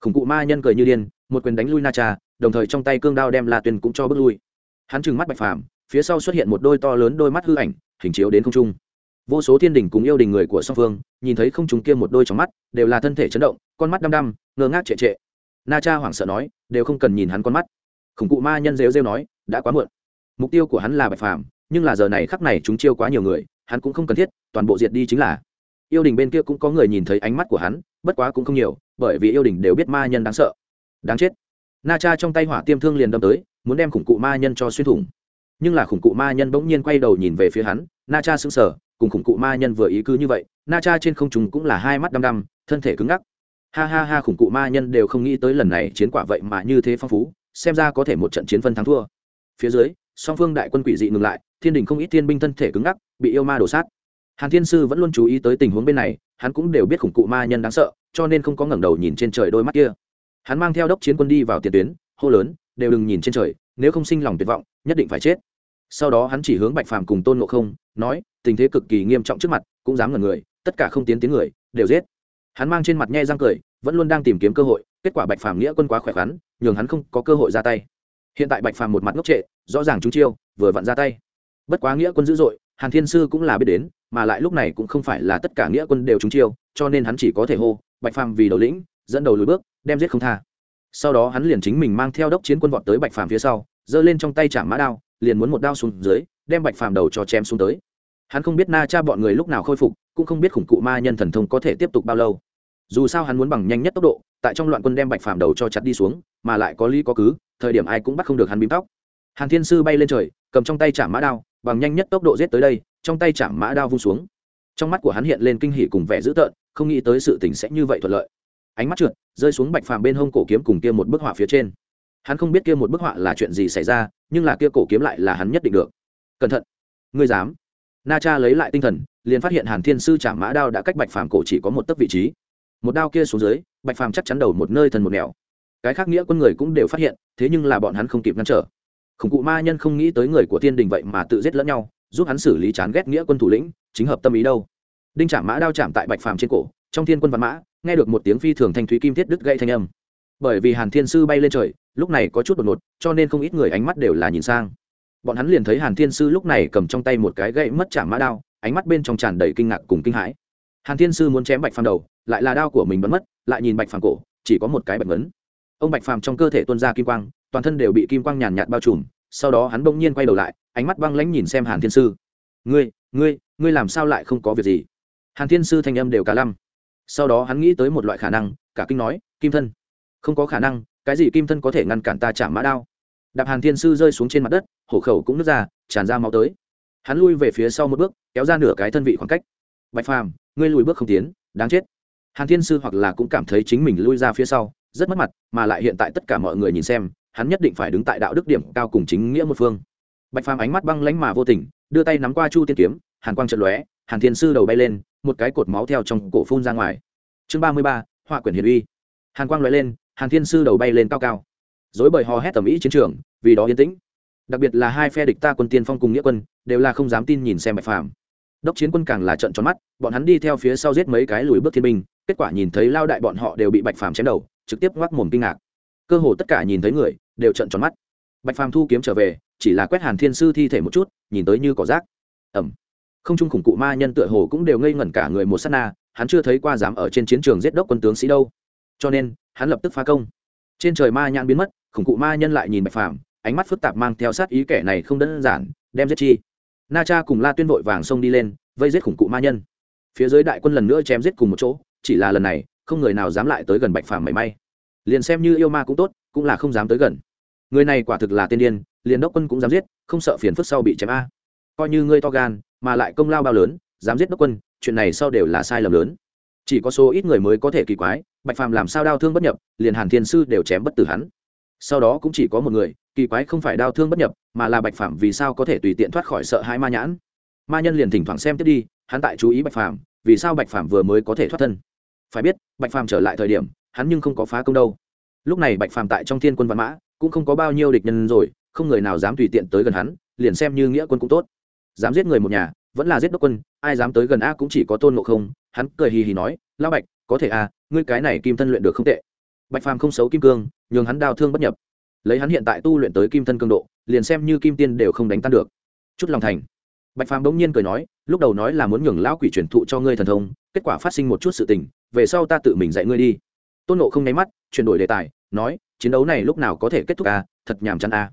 Khủng cụ ma nhân cười như điên, một quyền đánh lui na cha đồng thời trong tay cương đao đem la tuyền cũng cho bước lui. Hắn trừng mắt bạch phàm, phía sau xuất hiện một đôi to lớn đôi mắt hư ảnh, hình chiếu đến không trung. Vô số thiên đình cùng yêu đình người của song phương, nhìn thấy không trung kia một đôi trong mắt, đều là thân thể chấn động, con mắt đăm đăm, ngơ ngác trệ trệ. Na cha hoảng sợ nói, đều không cần nhìn hắn con mắt. Khủng cụ ma nhân rêu rêu nói, đã quá muộn. Mục tiêu của hắn là bạch phàm, nhưng là giờ này khắc này chúng chiêu quá nhiều người, hắn cũng không cần thiết toàn bộ diệt đi chính là. Yêu đình bên kia cũng có người nhìn thấy ánh mắt của hắn, bất quá cũng không nhiều, bởi vì yêu đình đều biết ma nhân đáng sợ. Đáng chết. Na cha trong tay hỏa tiêm thương liền đâm tới, muốn đem khủng cụ ma nhân cho xuyên thủng. Nhưng là khủng cụ ma nhân bỗng nhiên quay đầu nhìn về phía hắn, na cha sững sờ, cùng khủng cụ ma nhân vừa ý cứ như vậy, na cha trên không trùng cũng là hai mắt đăm đăm, thân thể cứng ngắc. Ha ha ha, khủng cụ ma nhân đều không nghĩ tới lần này chiến quả vậy mà như thế phong phú, xem ra có thể một trận chiến phân thắng thua. Phía dưới, song phương đại quân quỷ dị ngừng lại, thiên đình không ít thiên binh thân thể cứng ngắc, bị yêu ma đổ sát hàn thiên sư vẫn luôn chú ý tới tình huống bên này, hắn cũng đều biết khủng cụ ma nhân đáng sợ, cho nên không có ngẩng đầu nhìn trên trời đôi mắt kia. Hắn mang theo đốc chiến quân đi vào tiền tuyến, hô lớn, đều đừng nhìn trên trời, nếu không sinh lòng tuyệt vọng, nhất định phải chết. Sau đó hắn chỉ hướng bạch phàm cùng tôn ngộ không, nói, tình thế cực kỳ nghiêm trọng trước mặt, cũng dám ngần người, tất cả không tiến tiếng người, đều giết. Hắn mang trên mặt nhe răng cười, vẫn luôn đang tìm kiếm cơ hội, kết quả bạch phàm nghĩa quân quá khỏe khoắn, nhường hắn không có cơ hội ra tay. Hiện tại bạch phàm một mặt ngốc trệ, rõ ràng chúng chiêu, vừa vặn ra tay. Bất quá nghĩa quân dữ dội, hàn thiên sư cũng là biết đến mà lại lúc này cũng không phải là tất cả nghĩa quân đều trúng chiêu, cho nên hắn chỉ có thể hô, bạch phàm vì đầu lĩnh, dẫn đầu lùi bước, đem giết không tha. Sau đó hắn liền chính mình mang theo đốc chiến quân vọt tới bạch phàm phía sau, giơ lên trong tay chạm mã đao, liền muốn một đao xuống dưới, đem bạch phàm đầu cho chém xuống tới. Hắn không biết na cha bọn người lúc nào khôi phục, cũng không biết khủng cụ ma nhân thần thông có thể tiếp tục bao lâu. Dù sao hắn muốn bằng nhanh nhất tốc độ, tại trong loạn quân đem bạch phàm đầu cho chặt đi xuống, mà lại có lý có cứ, thời điểm ai cũng bắt không được hắn bím tóc. Hàn thiên sư bay lên trời, cầm trong tay chạm mã đao bằng nhanh nhất tốc độ giết tới đây, trong tay chạm mã đao vung xuống. Trong mắt của hắn hiện lên kinh hỉ cùng vẻ dữ tợn, không nghĩ tới sự tình sẽ như vậy thuận lợi. Ánh mắt trượt, rơi xuống bạch phàm bên hông cổ kiếm cùng kia một bức họa phía trên. Hắn không biết kia một bức họa là chuyện gì xảy ra, nhưng là kia cổ kiếm lại là hắn nhất định được. Cẩn thận, ngươi dám. Na cha lấy lại tinh thần, liền phát hiện hàn thiên sư chạm mã đao đã cách bạch phàm cổ chỉ có một tấc vị trí. Một đao kia xuống dưới, bạch phàm chắc chắn đầu một nơi thần một nẻo. Cái khác nghĩa quân người cũng đều phát hiện, thế nhưng là bọn hắn không kịp ngăn trở khủng cụ ma nhân không nghĩ tới người của thiên đình vậy mà tự giết lẫn nhau, giúp hắn xử lý chán ghét nghĩa quân thủ lĩnh, chính hợp tâm ý đâu. Đinh chạm mã đao chạm tại bạch phàm trên cổ, trong thiên quân văn mã, nghe được một tiếng phi thường thanh thúy kim thiết đứt gây thanh âm. Bởi vì hàn thiên sư bay lên trời, lúc này có chút đột ngột, cho nên không ít người ánh mắt đều là nhìn sang. Bọn hắn liền thấy hàn thiên sư lúc này cầm trong tay một cái gậy mất chạm mã đao, ánh mắt bên trong tràn đầy kinh ngạc cùng kinh hãi. Hàn thiên sư muốn chém bạch phàm đầu, lại là đao của mình bắn mất, lại nhìn bạch phàm cổ, chỉ có một cái bạch vấn ông bạch phàm trong cơ thể tuôn ra kim quang toàn thân đều bị kim quang nhàn nhạt bao trùm, sau đó hắn bỗng nhiên quay đầu lại, ánh mắt băng lãnh nhìn xem hàn thiên sư. Ngươi ngươi ngươi làm sao lại không có việc gì? Hàn thiên sư thanh âm đều cả lăm. Sau đó hắn nghĩ tới một loại khả năng, cả kinh nói, kim thân. Không có khả năng, cái gì kim thân có thể ngăn cản ta chạm mã đao? Đạp hàn thiên sư rơi xuống trên mặt đất, hổ khẩu cũng nứt ra, tràn ra máu tới. Hắn lui về phía sau một bước, kéo ra nửa cái thân vị khoảng cách. Bạch phàm, ngươi lùi bước không tiến, đáng chết. Hàn thiên sư hoặc là cũng cảm thấy chính mình lui ra phía sau, rất mất mặt, mà lại hiện tại tất cả mọi người nhìn xem hắn nhất định phải đứng tại đạo đức điểm cao cùng chính nghĩa một phương. Bạch phàm ánh mắt băng lánh mà vô tình, đưa tay nắm qua chu tiên kiếm, hàn quang trận lóe, hàn thiên sư đầu bay lên, một cái cột máu theo trong cổ phun ra ngoài. Chương ba mươi ba, họa quyển hiền uy. Hàn quang lóe lên, hàn thiên sư đầu bay lên cao cao. Dối bời hò hét tầm ý chiến trường, vì đó yên tĩnh. Đặc biệt là hai phe địch ta quân tiên phong cùng nghĩa quân, đều là không dám tin nhìn xem bạch phàm. Đốc chiến quân càng là trận tròn mắt, bọn hắn đi theo phía sau giết mấy cái lùi bước thiên binh, kết quả nhìn thấy lao đại bọn họ đều bị bạch phàm chém đầu, trực tiếp ngoác mồm kinh ngạc cơ hồ tất cả nhìn thấy người, đều trận tròn mắt. Bạch phàm thu kiếm trở về, chỉ là quét hàn thiên sư thi thể một chút, nhìn tới như cỏ rác. Ẩm không trung khủng cụ ma nhân tựa hồ cũng đều ngây ngẩn cả người một s á t na, hắn chưa thấy qua dám ở trên chiến trường giết đốc quân tướng sĩ đâu. Cho nên, hắn lập tức phá công. Trên trời ma nhãn biến mất, khủng cụ ma nhân lại nhìn bạch phàm, ánh mắt phức tạp mang theo sát ý kẻ này không đơn giản, đem giết chi. Na cha cùng la tuyên vội vàng xông đi lên, vây giết khủng cụ ma nhân. Phía dưới đại quân lần nữa chém giết cùng một chỗ, chỉ là lần này, không người nào dám lại tới gần bạch phàm mảy may liền xem như yêu ma cũng tốt, cũng là không dám tới gần. Người này quả thực là tiên điên, liền đốc quân cũng dám giết, không sợ phiền phức sau bị chém a. Coi như ngươi to gan, mà lại công lao bao lớn, dám giết đốc quân, chuyện này sau đều là sai lầm lớn. Chỉ có số ít người mới có thể kỳ quái, bạch phàm làm sao đau thương bất nhập, liền hàn thiên sư đều chém bất tử hắn. Sau đó cũng chỉ có một người, kỳ quái không phải đau thương bất nhập, mà là bạch phàm vì sao có thể tùy tiện thoát khỏi sợ hai ma nhãn. Ma nhân liền thỉnh thoảng xem tiếp đi, hắn tại chú ý bạch phàm, vì sao bạch phàm vừa mới có thể thoát thân. Phải biết, bạch phàm trở lại thời điểm hắn nhưng không có phá công đâu. Lúc này bạch phàm tại trong thiên quân văn mã, cũng không có bao nhiêu địch nhân rồi, không người nào dám tùy tiện tới gần hắn, liền xem như nghĩa quân cũng tốt. Dám giết người một nhà, vẫn là giết đốc quân, ai dám tới gần a cũng chỉ có tôn ngộ không, hắn cười hì hì nói lao bạch, có thể a, ngươi cái này kim thân luyện được không tệ. Bạch phàm không xấu kim cương, nhường hắn đào thương bất nhập. Lấy hắn hiện tại tu luyện tới kim thân cương độ, liền xem như kim tiên đều không đánh tan được. Chút lòng thành. Bạch phàm bỗng nhiên cười nói, lúc đầu nói là muốn nhường lão quỷ truyền thụ cho ngươi thần thông, kết quả phát sinh một chút sự tình, về sau ta tự mình dạy ngươi đi tôn nộ không nháy mắt, chuyển đổi đề tài, nói, chiến đấu này lúc nào có thể kết thúc à thật nhàm chán a.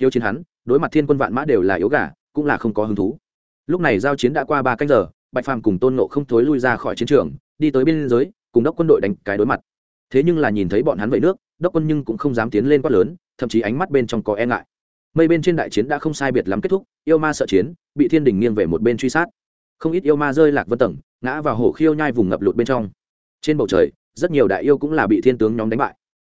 Hiếu chiến hắn, đối mặt thiên quân vạn mã đều là yếu gà, cũng là không có hứng thú. Lúc này giao chiến đã qua ba canh giờ, bạch phàm cùng tôn nộ không thối lui ra khỏi chiến trường, đi tới biên giới, cùng đốc quân đội đánh cái đối mặt. Thế nhưng là nhìn thấy bọn hắn vậy nước, đốc quân nhưng cũng không dám tiến lên quát lớn, thậm chí ánh mắt bên trong có e ngại. Mây bên trên đại chiến đã không sai biệt lắm kết thúc, yêu ma sợ chiến, bị thiên đình nghiêng về một bên truy sát. Không ít yêu ma rơi lạc vân tầng, ngã vào hổ khiêu nhai vùng ngập lụt bên trong. Trên bầu trời rất nhiều đại yêu cũng là bị thiên tướng nhóm đánh bại.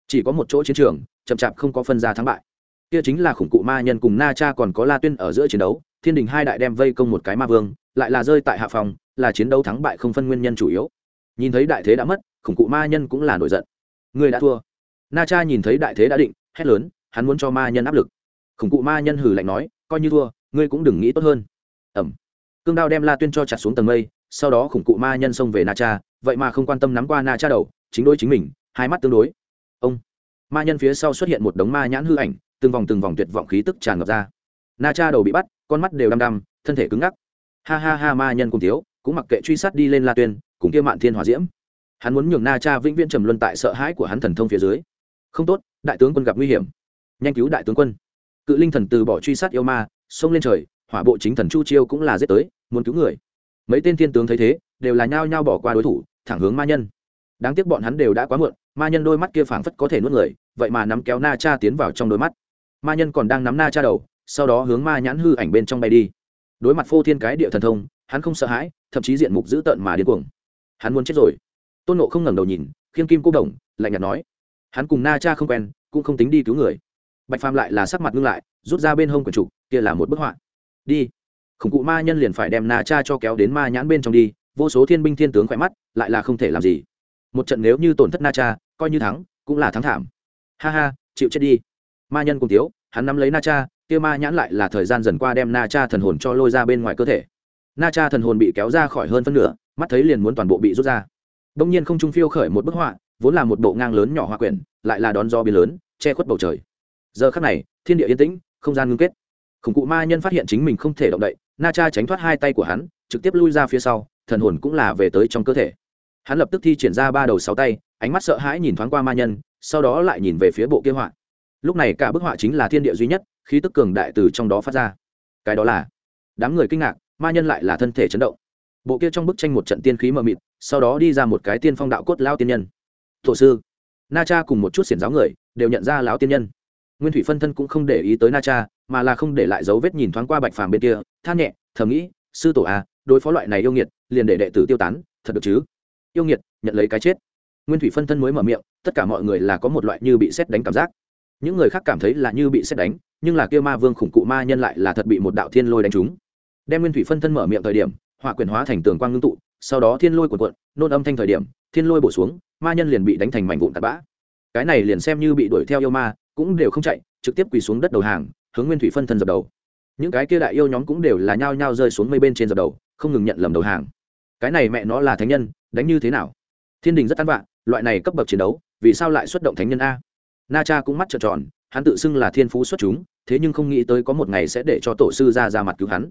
Chỉ có một chỗ chiến trường, chậm chạp không có phân ra thắng bại. Kia chính là khủng cụ ma nhân cùng na cha còn có la tuyên ở giữa chiến đấu, thiên đình hai đại đem vây công một cái ma vương, lại là rơi tại hạ phòng, là chiến đấu thắng bại không phân nguyên nhân chủ yếu. Nhìn thấy đại thế đã mất, khủng cụ ma nhân cũng là nổi giận. Người đã thua. Na cha nhìn thấy đại thế đã định, hét lớn, hắn muốn cho ma nhân áp lực. Khủng cụ ma nhân hử lạnh nói, coi như thua, ngươi cũng đừng nghĩ tốt hơn. Ẩm. Cương đao đem la tuyên cho chặt xuống tầng mây, sau đó khủng cụ ma nhân xông về na cha vậy mà không quan tâm nắm qua na cha đầu, chính đối chính mình, hai mắt tương đối. Ông ma nhân phía sau xuất hiện một đống ma nhãn hư ảnh, từng vòng từng vòng tuyệt vọng khí tức tràn ngập ra. Na cha đầu bị bắt, con mắt đều đăm đăm, thân thể cứng ngắc. Ha ha ha, ma nhân cùng thiếu, cũng mặc kệ truy sát đi lên la tuyên, cùng kia mạn thiên hòa diễm. Hắn muốn nhường na cha vĩnh viễn trầm luân tại sợ hãi của hắn thần thông phía dưới. Không tốt, đại tướng quân gặp nguy hiểm. Nhanh cứu đại tướng quân. Cự linh thần từ bỏ truy sát yêu ma, xông lên trời, hỏa bộ chính thần chu chiêu cũng là giết tới, muốn cứu người. Mấy tên thiên tướng thấy thế, đều là nhao nhao bỏ qua đối thủ thẳng hướng ma nhân. Đáng tiếc bọn hắn đều đã quá muộn, ma nhân đôi mắt kia phảng phất có thể nuốt người, vậy mà nắm kéo na cha tiến vào trong đôi mắt. Ma nhân còn đang nắm na cha đầu, sau đó hướng ma nhãn hư ảnh bên trong bay đi. Đối mặt phô thiên cái địa thần thông, hắn không sợ hãi, thậm chí diện mục dữ tợn mà điên cuồng. Hắn muốn chết rồi. Tôn nộ không ngẩng đầu nhìn, khiêng kim cô đồng, lạnh nhạt nói. Hắn cùng na cha không quen, cũng không tính đi cứu người. Bạch phàm lại là sắc mặt ngưng lại, rút ra bên hông quần trục kia là một bức họa. Đi. Khủng cụ ma nhân liền phải đem na cha cho kéo đến ma nhãn bên trong đi vô số thiên binh thiên tướng khỏe mắt, lại là không thể làm gì. Một trận nếu như tổn thất na cha, coi như thắng, cũng là thắng thảm. Ha ha, chịu chết đi. Ma nhân cùng tiếu, hắn nắm lấy na cha, kia ma nhãn lại là thời gian dần qua đem na cha thần hồn cho lôi ra bên ngoài cơ thể. Na cha thần hồn bị kéo ra khỏi hơn phân nửa, mắt thấy liền muốn toàn bộ bị rút ra. Đông nhiên không trung phiêu khởi một bức họa, vốn là một bộ ngang lớn nhỏ hoa quyển, lại là đón gió biến lớn, che khuất bầu trời. Giờ khắc này, thiên địa yên tĩnh, không gian ngưng kết. Khủng cụ ma nhân phát hiện chính mình không thể động đậy, na cha tránh thoát hai tay của hắn, trực tiếp lui ra phía sau thần hồn cũng là về tới trong cơ thể. Hắn lập tức thi triển ra ba đầu sáu tay ánh mắt sợ hãi nhìn thoáng qua ma nhân sau đó lại nhìn về phía bộ kia họa. Lúc này cả bức họa chính là thiên địa duy nhất khí tức cường đại từ trong đó phát ra. Cái đó là đám người kinh ngạc ma nhân lại là thân thể chấn động. Bộ kia trong bức tranh một trận tiên khí mờ mịt sau đó đi ra một cái tiên phong đạo cốt lao tiên nhân. Thổ sư na cha cùng một chút xiển giáo người đều nhận ra lão tiên nhân. Nguyên thủy phân thân cũng không để ý tới na cha mà là không để lại dấu vết nhìn thoáng qua bạch phàm bên kia than nhẹ thầm nghĩ sư tổ à, đối phó loại này yêu nghiệt, liền để đệ tử tiêu tán, thật được chứ? Yêu nghiệt, nhận lấy cái chết. Nguyên thủy phân thân mới mở miệng, tất cả mọi người là có một loại như bị xét đánh cảm giác. Những người khác cảm thấy là như bị xét đánh, nhưng là kia ma vương khủng cụ ma nhân lại là thật bị một đạo thiên lôi đánh trúng. Đem nguyên thủy phân thân mở miệng thời điểm, hỏa quyền hóa thành tường quang ngưng tụ, sau đó thiên lôi cuộn cuộn, nôn âm thanh thời điểm, thiên lôi bổ xuống, ma nhân liền bị đánh thành mảnh vụn tạt bã. Cái này liền xem như bị đuổi theo yêu ma, cũng đều không chạy, trực tiếp quỳ xuống đất đầu hàng, hướng nguyên thủy phân thân dập đầu. Những cái kia đại yêu nhóm cũng đều là nhao nhao rơi xuống mây bên trên dập đầu không ngừng nhận lầm đầu hàng. Cái này mẹ nó là thánh nhân, đánh như thế nào? Thiên đình rất tán vạn loại này cấp bậc chiến đấu, vì sao lại xuất động thánh nhân a? Na cha cũng mắt trợn tròn, hắn tự xưng là thiên phú xuất chúng, thế nhưng không nghĩ tới có một ngày sẽ để cho tổ sư ra ra mặt cứu hắn.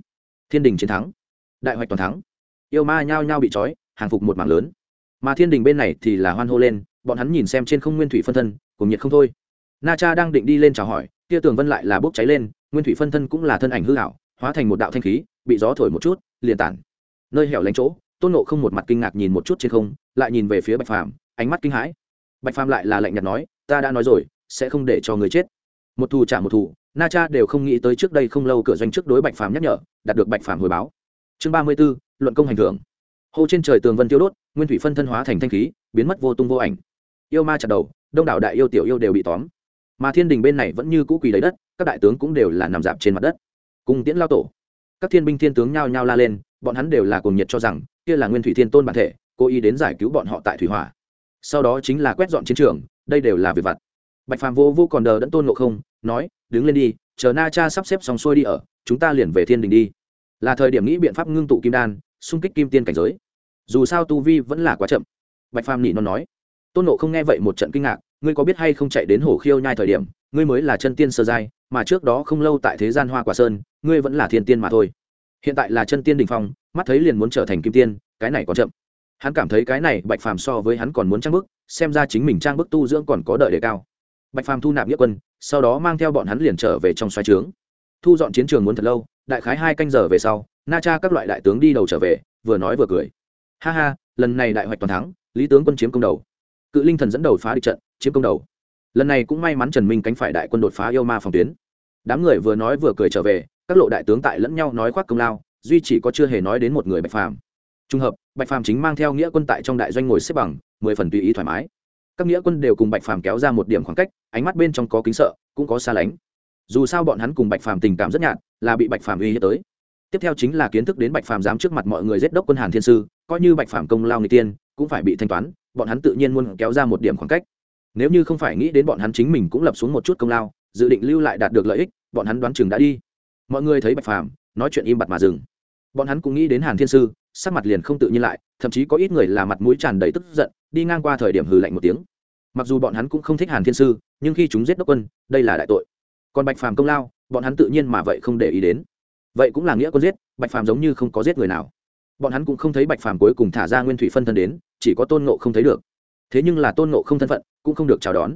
Thiên đình chiến thắng. Đại hoạch toàn thắng. Yêu ma nhao nhao bị trói, hàng phục một mảng lớn. Mà thiên đình bên này thì là hoan hô lên, bọn hắn nhìn xem trên không nguyên thủy phân thân, cùng nhiệt không thôi. Na cha đang định đi lên chào hỏi, kia tường vân lại là bốc cháy lên, nguyên thủy phân thân cũng là thân ảnh hư hảo hóa thành một đạo thanh khí bị gió thổi một chút, liền tản. Nơi hẻo lánh chỗ, tôn nộ không một mặt kinh ngạc nhìn một chút trên không, lại nhìn về phía bạch phàm, ánh mắt kinh hãi. Bạch phàm lại là lạnh nhạt nói, ta đã nói rồi, sẽ không để cho người chết. Một thù trả một thù, na cha đều không nghĩ tới trước đây không lâu cửa doanh trước đối bạch phàm nhắc nhở, đạt được bạch phàm hồi báo. Chương ba mươi b ố luận công hành thưởng. Hô trên trời tường vân tiêu đốt, nguyên thủy phân thân hóa thành thanh khí, biến mất vô tung vô ảnh. Yêu ma chặt đầu, đông đảo đại yêu tiểu yêu đều bị tóm. Mà thiên đình bên này vẫn như cũ quỳ lấy đất, các đại tướng cũng đều là nằm dạp trên mặt đất. Cùng tiễn lao tổ các thiên binh thiên tướng nhao nhao la lên, bọn hắn đều là cùng nhiệt cho rằng, kia là nguyên thủy thiên tôn bản thể, cố ý đến giải cứu bọn họ tại thủy hỏa. Sau đó chính là quét dọn chiến trường, đây đều là việc vặt. Bạch phàm vô vô còn đờ đẫn tôn ngộ không, nói, đứng lên đi, chờ na cha sắp xếp xong xuôi đi ở, chúng ta liền về thiên đình đi. Là thời điểm nghĩ biện pháp ngưng tụ kim đan, xung kích kim tiên cảnh giới. Dù sao tu vi vẫn là quá chậm. Bạch phàm nỉ non nói. Tôn nộ không nghe vậy một trận kinh ngạc, ngươi có biết hay không chạy đến hồ khiêu nhai thời điểm, ngươi mới là chân tiên sơ giai mà trước đó không lâu tại thế gian hoa quả sơn, ngươi vẫn là thiên tiên mà thôi. Hiện tại là chân tiên đình phong, mắt thấy liền muốn trở thành kim tiên, cái này còn chậm. Hắn cảm thấy cái này bạch phàm so với hắn còn muốn trang bức, xem ra chính mình trang bức tu dưỡng còn có đợi đề cao. Bạch phàm thu nạp nghĩa quân, sau đó mang theo bọn hắn liền trở về trong xoáy trướng. Thu dọn chiến trường muốn thật lâu, đại khái hai canh giờ về sau, na cha các loại đại tướng đi đầu trở về, vừa nói vừa cười. Ha ha, lần này đại hoạch toàn thắng, lý tướng quân chiếm công đầu. Cự linh thần dẫn đầu phá địch trận, chiếm công đầu. Lần này cũng may mắn trần minh cánh phải đại quân đột phá yêu ma phòng tuyến đám người vừa nói vừa cười trở về, các lộ đại tướng tại lẫn nhau nói khoác công lao, duy chỉ có chưa hề nói đến một người bạch phàm. Trùng hợp, bạch phàm chính mang theo nghĩa quân tại trong đại doanh ngồi xếp bằng, mười phần tùy ý thoải mái. Các nghĩa quân đều cùng bạch phàm kéo ra một điểm khoảng cách, ánh mắt bên trong có kính sợ, cũng có xa lánh. Dù sao bọn hắn cùng bạch phàm tình cảm rất nhạt, là bị bạch phàm uy hiếp tới. Tiếp theo chính là kiến thức đến bạch phàm dám trước mặt mọi người giết đốc quân hàn thiên sư, coi như bạch phàm công lao người tiên, cũng phải bị thanh toán, bọn hắn tự nhiên muốn kéo ra một điểm khoảng cách. Nếu như không phải nghĩ đến bọn hắn chính mình cũng lập xuống một chút công lao dự định lưu lại đạt được lợi ích, bọn hắn đoán chừng đã đi. Mọi người thấy bạch phàm, nói chuyện im bặt mà dừng. Bọn hắn cũng nghĩ đến hàn thiên sư, sắc mặt liền không tự nhiên lại, thậm chí có ít người là mặt mũi tràn đầy tức giận, đi ngang qua thời điểm hừ lạnh một tiếng. Mặc dù bọn hắn cũng không thích hàn thiên sư, nhưng khi chúng giết đốc quân, đây là đại tội. Còn bạch phàm công lao, bọn hắn tự nhiên mà vậy không để ý đến. Vậy cũng là nghĩa quân giết, bạch phàm giống như không có giết người nào. Bọn hắn cũng không thấy bạch phàm cuối cùng thả ra nguyên thủy phân thân đến, chỉ có tôn nộ không thấy được. Thế nhưng là tôn nộ không thân phận, cũng không được chào đón.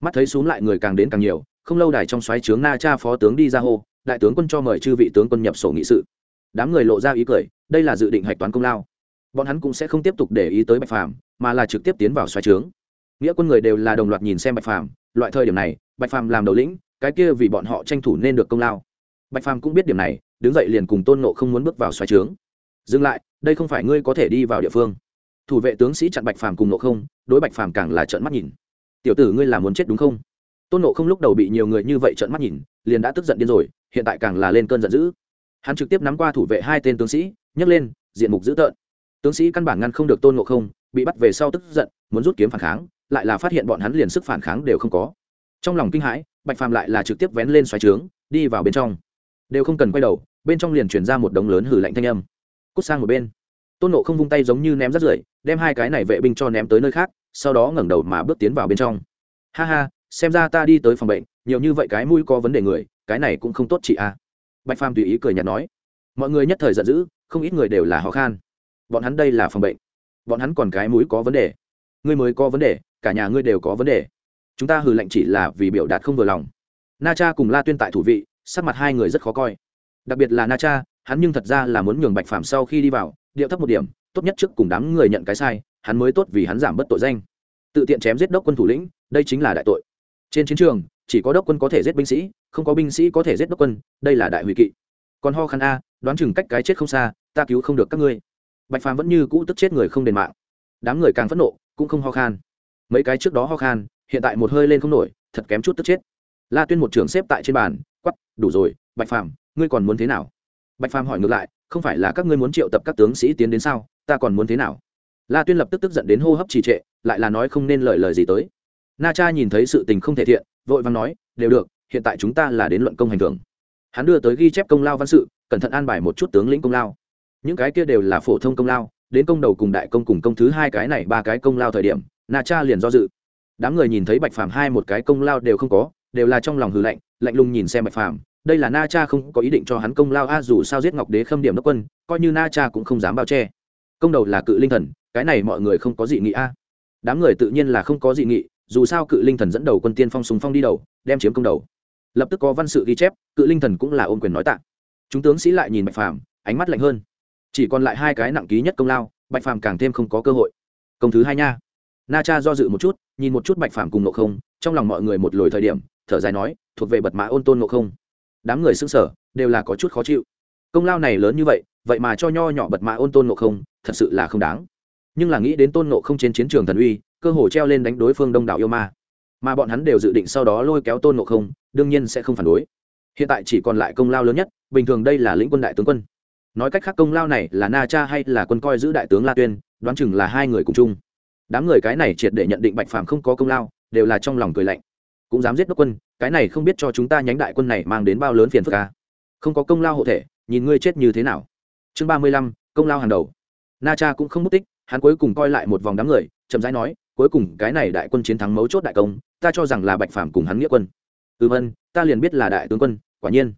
Mắt thấy xuống lại người càng đến càng nhiều không lâu đài trong xoáy trướng na cha phó tướng đi ra hô, đại tướng quân cho mời chư vị tướng quân nhập sổ nghị sự. Đám người lộ ra ý cười, đây là dự định hạch toán công lao. Bọn hắn cũng sẽ không tiếp tục để ý tới bạch phàm, mà là trực tiếp tiến vào xoáy trướng nghĩa quân người đều là đồng loạt nhìn xem bạch phàm, loại thời điểm này, bạch phàm làm đầu lĩnh, cái kia vì bọn họ tranh thủ nên được công lao. Bạch phàm cũng biết điểm này, đứng dậy liền cùng tôn nộ không muốn bước vào xoáy trướng dừng lại, đây không phải ngươi có thể đi vào địa phương. Thủ vệ tướng sĩ chặn bạch phàm cùng nộ không, đối bạch phàm càng là trợn mắt nhìn. Tiểu tử ngươi là muốn chết đúng không? Tôn nộ không lúc đầu bị nhiều người như vậy trợn mắt nhìn, liền đã tức giận điên rồi, hiện tại càng là lên cơn giận dữ. Hắn trực tiếp nắm qua thủ vệ hai tên tướng sĩ, nhấc lên, diện mục dữ tợn. Tướng sĩ căn bản ngăn không được tôn nộ không, bị bắt về sau tức giận, muốn rút kiếm phản kháng, lại là phát hiện bọn hắn liền sức phản kháng đều không có. Trong lòng kinh hãi, bạch phàm lại là trực tiếp vén lên xoáy trướng, đi vào bên trong. Đều không cần quay đầu, bên trong liền chuyển ra một đống lớn hử lạnh thanh âm. Cút sang một bên. Tôn nộ không vung tay giống như ném rắt rưởi, đem hai cái này vệ binh cho ném tới nơi khác, sau đó ngẩng đầu mà bước tiến vào bên trong. Ha ha xem ra ta đi tới phòng bệnh, nhiều như vậy cái mũi có vấn đề người, cái này cũng không tốt chị a à. bạch phàm tùy ý cười nhạt nói. Mọi người nhất thời giận dữ, không ít người đều là ho khan. Bọn hắn đây là phòng bệnh. Bọn hắn còn cái mũi có vấn đề. Ngươi mới có vấn đề, cả nhà ngươi đều có vấn đề. Chúng ta hừ lệnh chỉ là vì biểu đạt không vừa lòng. Na cha cùng la tuyên tại thủ vị, sắc mặt hai người rất khó coi. Đặc biệt là na cha, hắn nhưng thật ra là muốn nhường bạch phàm sau khi đi vào, điệu thấp một điểm, tốt nhất trước cùng đám người nhận cái sai, hắn mới tốt vì hắn giảm bất tội danh. Tự tiện chém giết đốc quân thủ lĩnh, đây chính là đại tội trên chiến trường, chỉ có đốc quân có thể giết binh sĩ, không có binh sĩ có thể giết đốc quân, đây là đại hủy kỵ. Còn ho khăn a, đoán chừng cách cái chết không xa, ta cứu không được các ngươi. Bạch phàm vẫn như cũ tức chết người không đền mạng. Đám người càng phẫn nộ, cũng không ho khan. Mấy cái trước đó ho khan, hiện tại một hơi lên không nổi, thật kém chút tức chết. La tuyên một trưởng xếp tại trên bàn quắp đủ rồi, bạch phàm, ngươi còn muốn thế nào? Bạch phàm hỏi ngược lại, không phải là các ngươi muốn triệu tập các tướng sĩ tiến đến sao, ta còn muốn thế nào? La tuyên lập tức tức giận đến hô hấp trì trệ, lại là nói không nên lời lời gì tới na cha nhìn thấy sự tình không thể thiện, vội vàng nói, đều được, hiện tại chúng ta là đến luận công hành thưởng. Hắn đưa tới ghi chép công lao văn sự, cẩn thận an bài một chút tướng lĩnh công lao. Những cái kia đều là phổ thông công lao, đến công đầu cùng đại công cùng công thứ hai cái này ba cái công lao thời điểm, na cha liền do dự. Đám người nhìn thấy bạch phàm hai một cái công lao đều không có, đều là trong lòng hư lạnh lạnh lùng nhìn xem bạch phàm, đây là na cha không có ý định cho hắn công lao, a, dù sao giết ngọc đế khâm điểm đốc quân, coi như na cha cũng không dám bao che. Công đầu là cự linh thần, cái này mọi người không có dị nghị, a. Đám người tự nhiên là không có dị nghị dù sao cự linh thần dẫn đầu quân tiên phong súng phong đi đầu, đem chiếm công đầu. Lập tức có văn sự ghi chép, cự linh thần cũng là ôm quyền nói tạ. Chúng tướng sĩ lại nhìn bạch phàm, ánh mắt lạnh hơn. Chỉ còn lại hai cái nặng ký nhất công lao, bạch phàm càng thêm không có cơ hội. Công thứ hai nha. Na cha do dự một chút, nhìn một chút bạch phàm cùng nộ không, trong lòng mọi người một lồi thời điểm, thở dài nói, thuộc về bật mã ôn tôn nộ không. Đám người xưng sở đều là có chút khó chịu. Công lao này lớn như vậy vậy mà cho nho nhỏ bật mã ôn tôn nộ không, thật sự là không đáng. Nhưng là nghĩ đến tôn nộ không trên chiến trường thần uy cơ hồ treo lên đánh đối phương đông đảo yêu ma. Mà bọn hắn đều dự định sau đó lôi kéo tôn ngộ không, đương nhiên sẽ không phản đối. Hiện tại chỉ còn lại công lao lớn nhất, bình thường đây là lĩnh quân đại tướng quân. Nói cách khác công lao này là na cha hay là quân coi giữ đại tướng la tuyên, đoán chừng là hai người cùng chung. Đám người cái này triệt để nhận định bạch phàm không có công lao, đều là trong lòng cười lạnh. Cũng dám giết đốc quân, cái này không biết cho chúng ta nhánh đại quân này mang đến bao lớn phiền phức ca không có công lao hộ thể, nhìn ngươi chết như thế nào. Chương ba mươi lăm, công lao hàng đầu. Na cha cũng không mất tích, hắn cuối cùng coi lại một vòng đám người, chậm rãi nói cuối cùng cái này đại quân chiến thắng mấu chốt đại công, ta cho rằng là bạch phàm cùng hắn nghĩa quân. Ừm ân, ta liền biết là đại tướng quân, quả nhiên.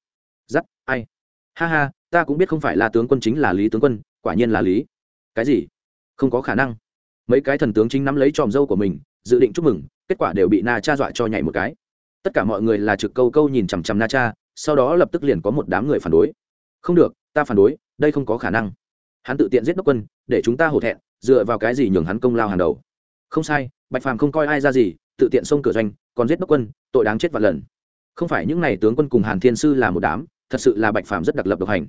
Giắt, ai? Ha ha, ta cũng biết không phải là tướng quân chính là lý tướng quân, quả nhiên là lý. Cái gì? Không có khả năng. Mấy cái thần tướng chính nắm lấy tròm dâu của mình, dự định chúc mừng, kết quả đều bị na cha dọa cho nhảy một cái. Tất cả mọi người là trực câu câu nhìn chằm chằm na cha, sau đó lập tức liền có một đám người phản đối. Không được, ta phản đối, đây không có khả năng. Hắn tự tiện giết đốc quân, để chúng ta hổ thẹn, dựa vào cái gì nhường hắn công lao hàng đầu? Không sai, bạch phàm không coi ai ra gì, tự tiện xông cửa doanh, còn giết đốc quân, tội đáng chết vạn lần. Không phải những n à y tướng quân cùng hàn thiên sư là một đám, thật sự là bạch phàm rất đặc lập độc hành.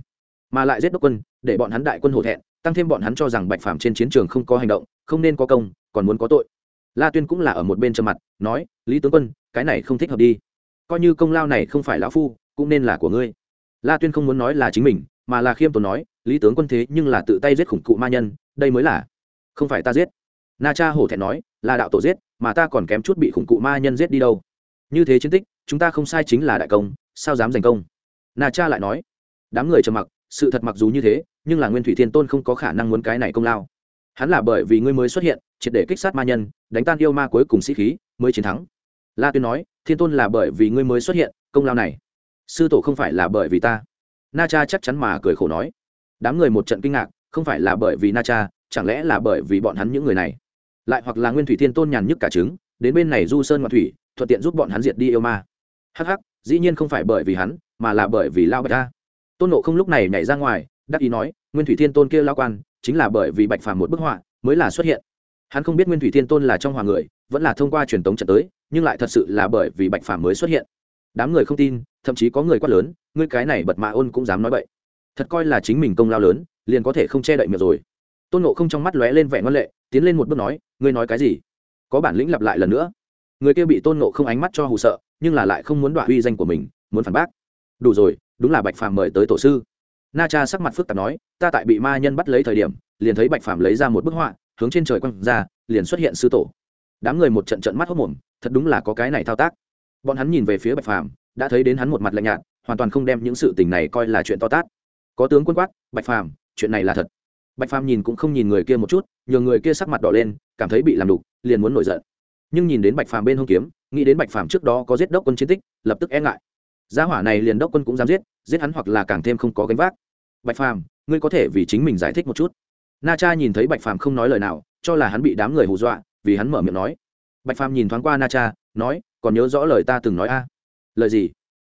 Mà lại giết đốc quân, để bọn hắn đại quân hổ thẹn, tăng thêm bọn hắn cho rằng bạch phàm trên chiến trường không có hành động, không nên có công, còn muốn có tội. La tuyên cũng là ở một bên trầm mặt, nói, lý tướng quân, cái này không thích hợp đi. Coi như công lao này không phải lão phu, cũng nên là của ngươi. La tuyên không muốn nói là chính mình, mà là khiêm tốn nói, lý tướng quân thế nhưng là tự tay giết khủng cụ ma nhân, đây mới là, không phải ta giết na cha hổ thẹn nói, là đạo tổ giết, mà ta còn kém chút bị khủng cụ ma nhân giết đi đâu. Như thế chiến tích, chúng ta không sai chính là đại công, sao dám giành công? Na cha lại nói, đám người trầm mặc, sự thật mặc dù như thế, nhưng là nguyên thủy thiên tôn không có khả năng muốn cái này công lao. Hắn là bởi vì ngươi mới xuất hiện, triệt để kích sát ma nhân, đánh tan yêu ma cuối cùng sĩ khí, mới chiến thắng. La tuyên nói, thiên tôn là bởi vì ngươi mới xuất hiện, công lao này. Sư tổ không phải là bởi vì ta. Na cha chắc chắn mà cười khổ nói. Đám người một trận kinh ngạc, không phải là bởi vì na cha, chẳng lẽ là bởi vì bọn hắn những người này? Lại hoặc là nguyên thủy thiên tôn nhàn nhức cả trứng, đến bên này du sơn ngoạn thủy, thuận tiện giúp bọn hắn diệt đi yêu ma. Hắc hắc, dĩ nhiên không phải bởi vì hắn, mà là bởi vì lao bạch ta tôn nộ không lúc này nhảy ra ngoài, đắc ý nói, nguyên thủy thiên tôn kia lao quan, chính là bởi vì bạch phàm một bức họa mới là xuất hiện. Hắn không biết nguyên thủy thiên tôn là trong hoàng người, vẫn là thông qua truyền tống trận tới, nhưng lại thật sự là bởi vì bạch phàm mới xuất hiện. Đám người không tin, thậm chí có người quát lớn, ngươi cái này bật mạ ôn cũng dám nói vậy thật coi là chính mình công lao lớn, liền có thể không che đậy miệng rồi. Tôn nộ không trong mắt lóe lên vẻ ngân lệ, tiến lên một bước nói ngươi nói cái gì? Có bản lĩnh lặp lại lần nữa. Người kia bị tôn nộ không ánh mắt cho hù sợ, nhưng là lại không muốn đoạn uy danh của mình, muốn phản bác. Đủ rồi, đúng là bạch phàm mời tới tổ sư. Na cha sắc mặt phức tạp nói, ta tại bị ma nhân bắt lấy thời điểm, liền thấy bạch phàm lấy ra một bức họa, hướng trên trời quăng ra, liền xuất hiện sư tổ. Đám người một trận trận mắt hốc mồm, thật đúng là có cái này thao tác. Bọn hắn nhìn về phía bạch phàm, đã thấy đến hắn một mặt lạnh nhạt, hoàn toàn không đem những sự tình này coi là chuyện to tát. Có tướng quân quát, bạch phàm, chuyện này là thật bạch phàm nhìn cũng không nhìn người kia một chút nhờ người kia sắc mặt đỏ lên, cảm thấy bị làm đục, liền muốn nổi giận. Nhưng nhìn đến bạch phàm bên hông kiếm, nghĩ đến bạch phàm trước đó có giết đốc quân chiến tích, lập tức e ngại. Gia hỏa này liền đốc quân cũng dám giết giết hắn hoặc là càng thêm không có gánh vác. Bạch phàm, ngươi có thể vì chính mình giải thích một chút. Na cha nhìn thấy bạch phàm không nói lời nào, cho là hắn bị đám người hù dọa, vì hắn mở miệng nói. Bạch phàm nhìn thoáng qua na cha, nói, còn nhớ rõ lời ta từng nói a? Lời gì?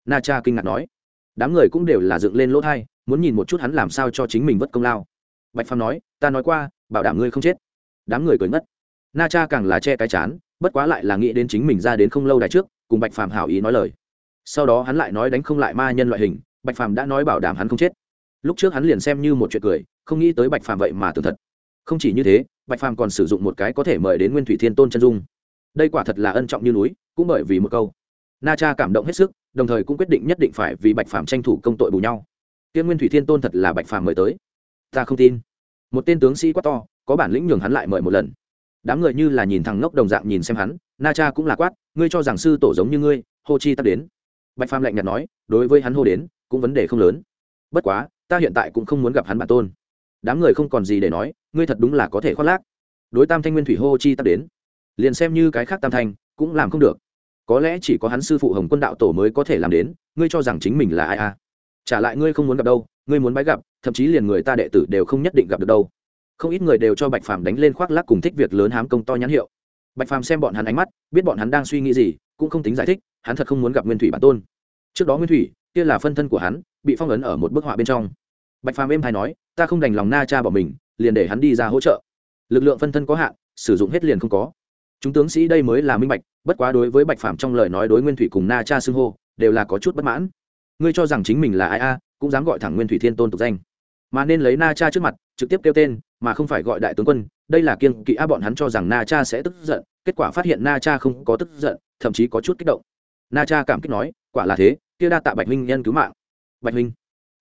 Na cha kinh ngạc nói. Đám người cũng đều là dựng lên lỗ thai muốn nhìn một chút hắn làm sao cho chính mình vất công lao bạch phàm nói, ta nói qua, bảo đảm ngươi không chết. Đám người cười ngất. na cha càng là che cái chán, bất quá lại là nghĩ đến chính mình ra đến không lâu đài trước, cùng bạch phàm hảo ý nói lời. Sau đó hắn lại nói đánh không lại ma nhân loại hình, bạch phàm đã nói bảo đảm hắn không chết. Lúc trước hắn liền xem như một chuyện cười, không nghĩ tới bạch phàm vậy mà tưởng thật. Không chỉ như thế, bạch phàm còn sử dụng một cái có thể mời đến nguyên thủy thiên tôn chân dung. Đây quả thật là ân trọng như núi, cũng bởi vì một câu. Na cha cảm động hết sức, đồng thời cũng quyết định nhất định phải vì bạch phàm tranh thủ công tội bù nhau. Tiên nguyên thủy thiên tôn thật là bạch phàm mời tới ta không tin. Một tên tướng sĩ quát to, có bản lĩnh nhường hắn lại mời một lần. Đám người như là nhìn thằng ngốc đồng dạng nhìn xem hắn, na cha cũng là quát, ngươi cho rằng sư tổ giống như ngươi, hô chi tắt đến. Bạch phàm lạnh nhạt nói, đối với hắn hô đến, cũng vấn đề không lớn. Bất quá, ta hiện tại cũng không muốn gặp hắn bản tôn. Đám người không còn gì để nói, ngươi thật đúng là có thể khoác lác. Đối tam thanh nguyên thủy hô chi tắt đến, liền xem như cái khác tam thanh, cũng làm không được. Có lẽ chỉ có hắn sư phụ hồng quân đạo tổ mới có thể làm đến, ngươi cho rằng chính mình là ai à? Trả lại ngươi không muốn gặp đâu, ngươi muốn bái gặp thậm chí liền người ta đệ tử đều không nhất định gặp được đâu. Không ít người đều cho bạch phàm đánh lên khoác lác cùng thích việc lớn hám công to nhãn hiệu. Bạch phàm xem bọn hắn ánh mắt, biết bọn hắn đang suy nghĩ gì, cũng không tính giải thích, hắn thật không muốn gặp nguyên thủy bản tôn. Trước đó nguyên thủy, kia là phân thân của hắn, bị phong ấn ở một bức họa bên trong. Bạch phàm êm hay nói, ta không đành lòng na cha bỏ mình, liền để hắn đi ra hỗ trợ. Lực lượng phân thân có hạn, sử dụng hết liền không có. Chúng tướng sĩ đây mới là minh bạch, bất quá đối với bạch phàm trong lời nói đối nguyên thủy cùng na cha xưng hô, đều là có chút bất mãn. Ngươi cho rằng chính mình là ai a, cũng dám gọi thẳng nguyên thủy thiên tôn tục danh mà nên lấy na cha trước mặt, trực tiếp kêu tên, mà không phải gọi đại tướng quân. Đây là kiêng kỵ a, bọn hắn cho rằng na cha sẽ tức giận, kết quả phát hiện na cha không có tức giận, thậm chí có chút kích động. Na cha cảm kích nói, quả là thế, kia đa tạ bạch huynh nhân cứu mạng. Bạch huynh?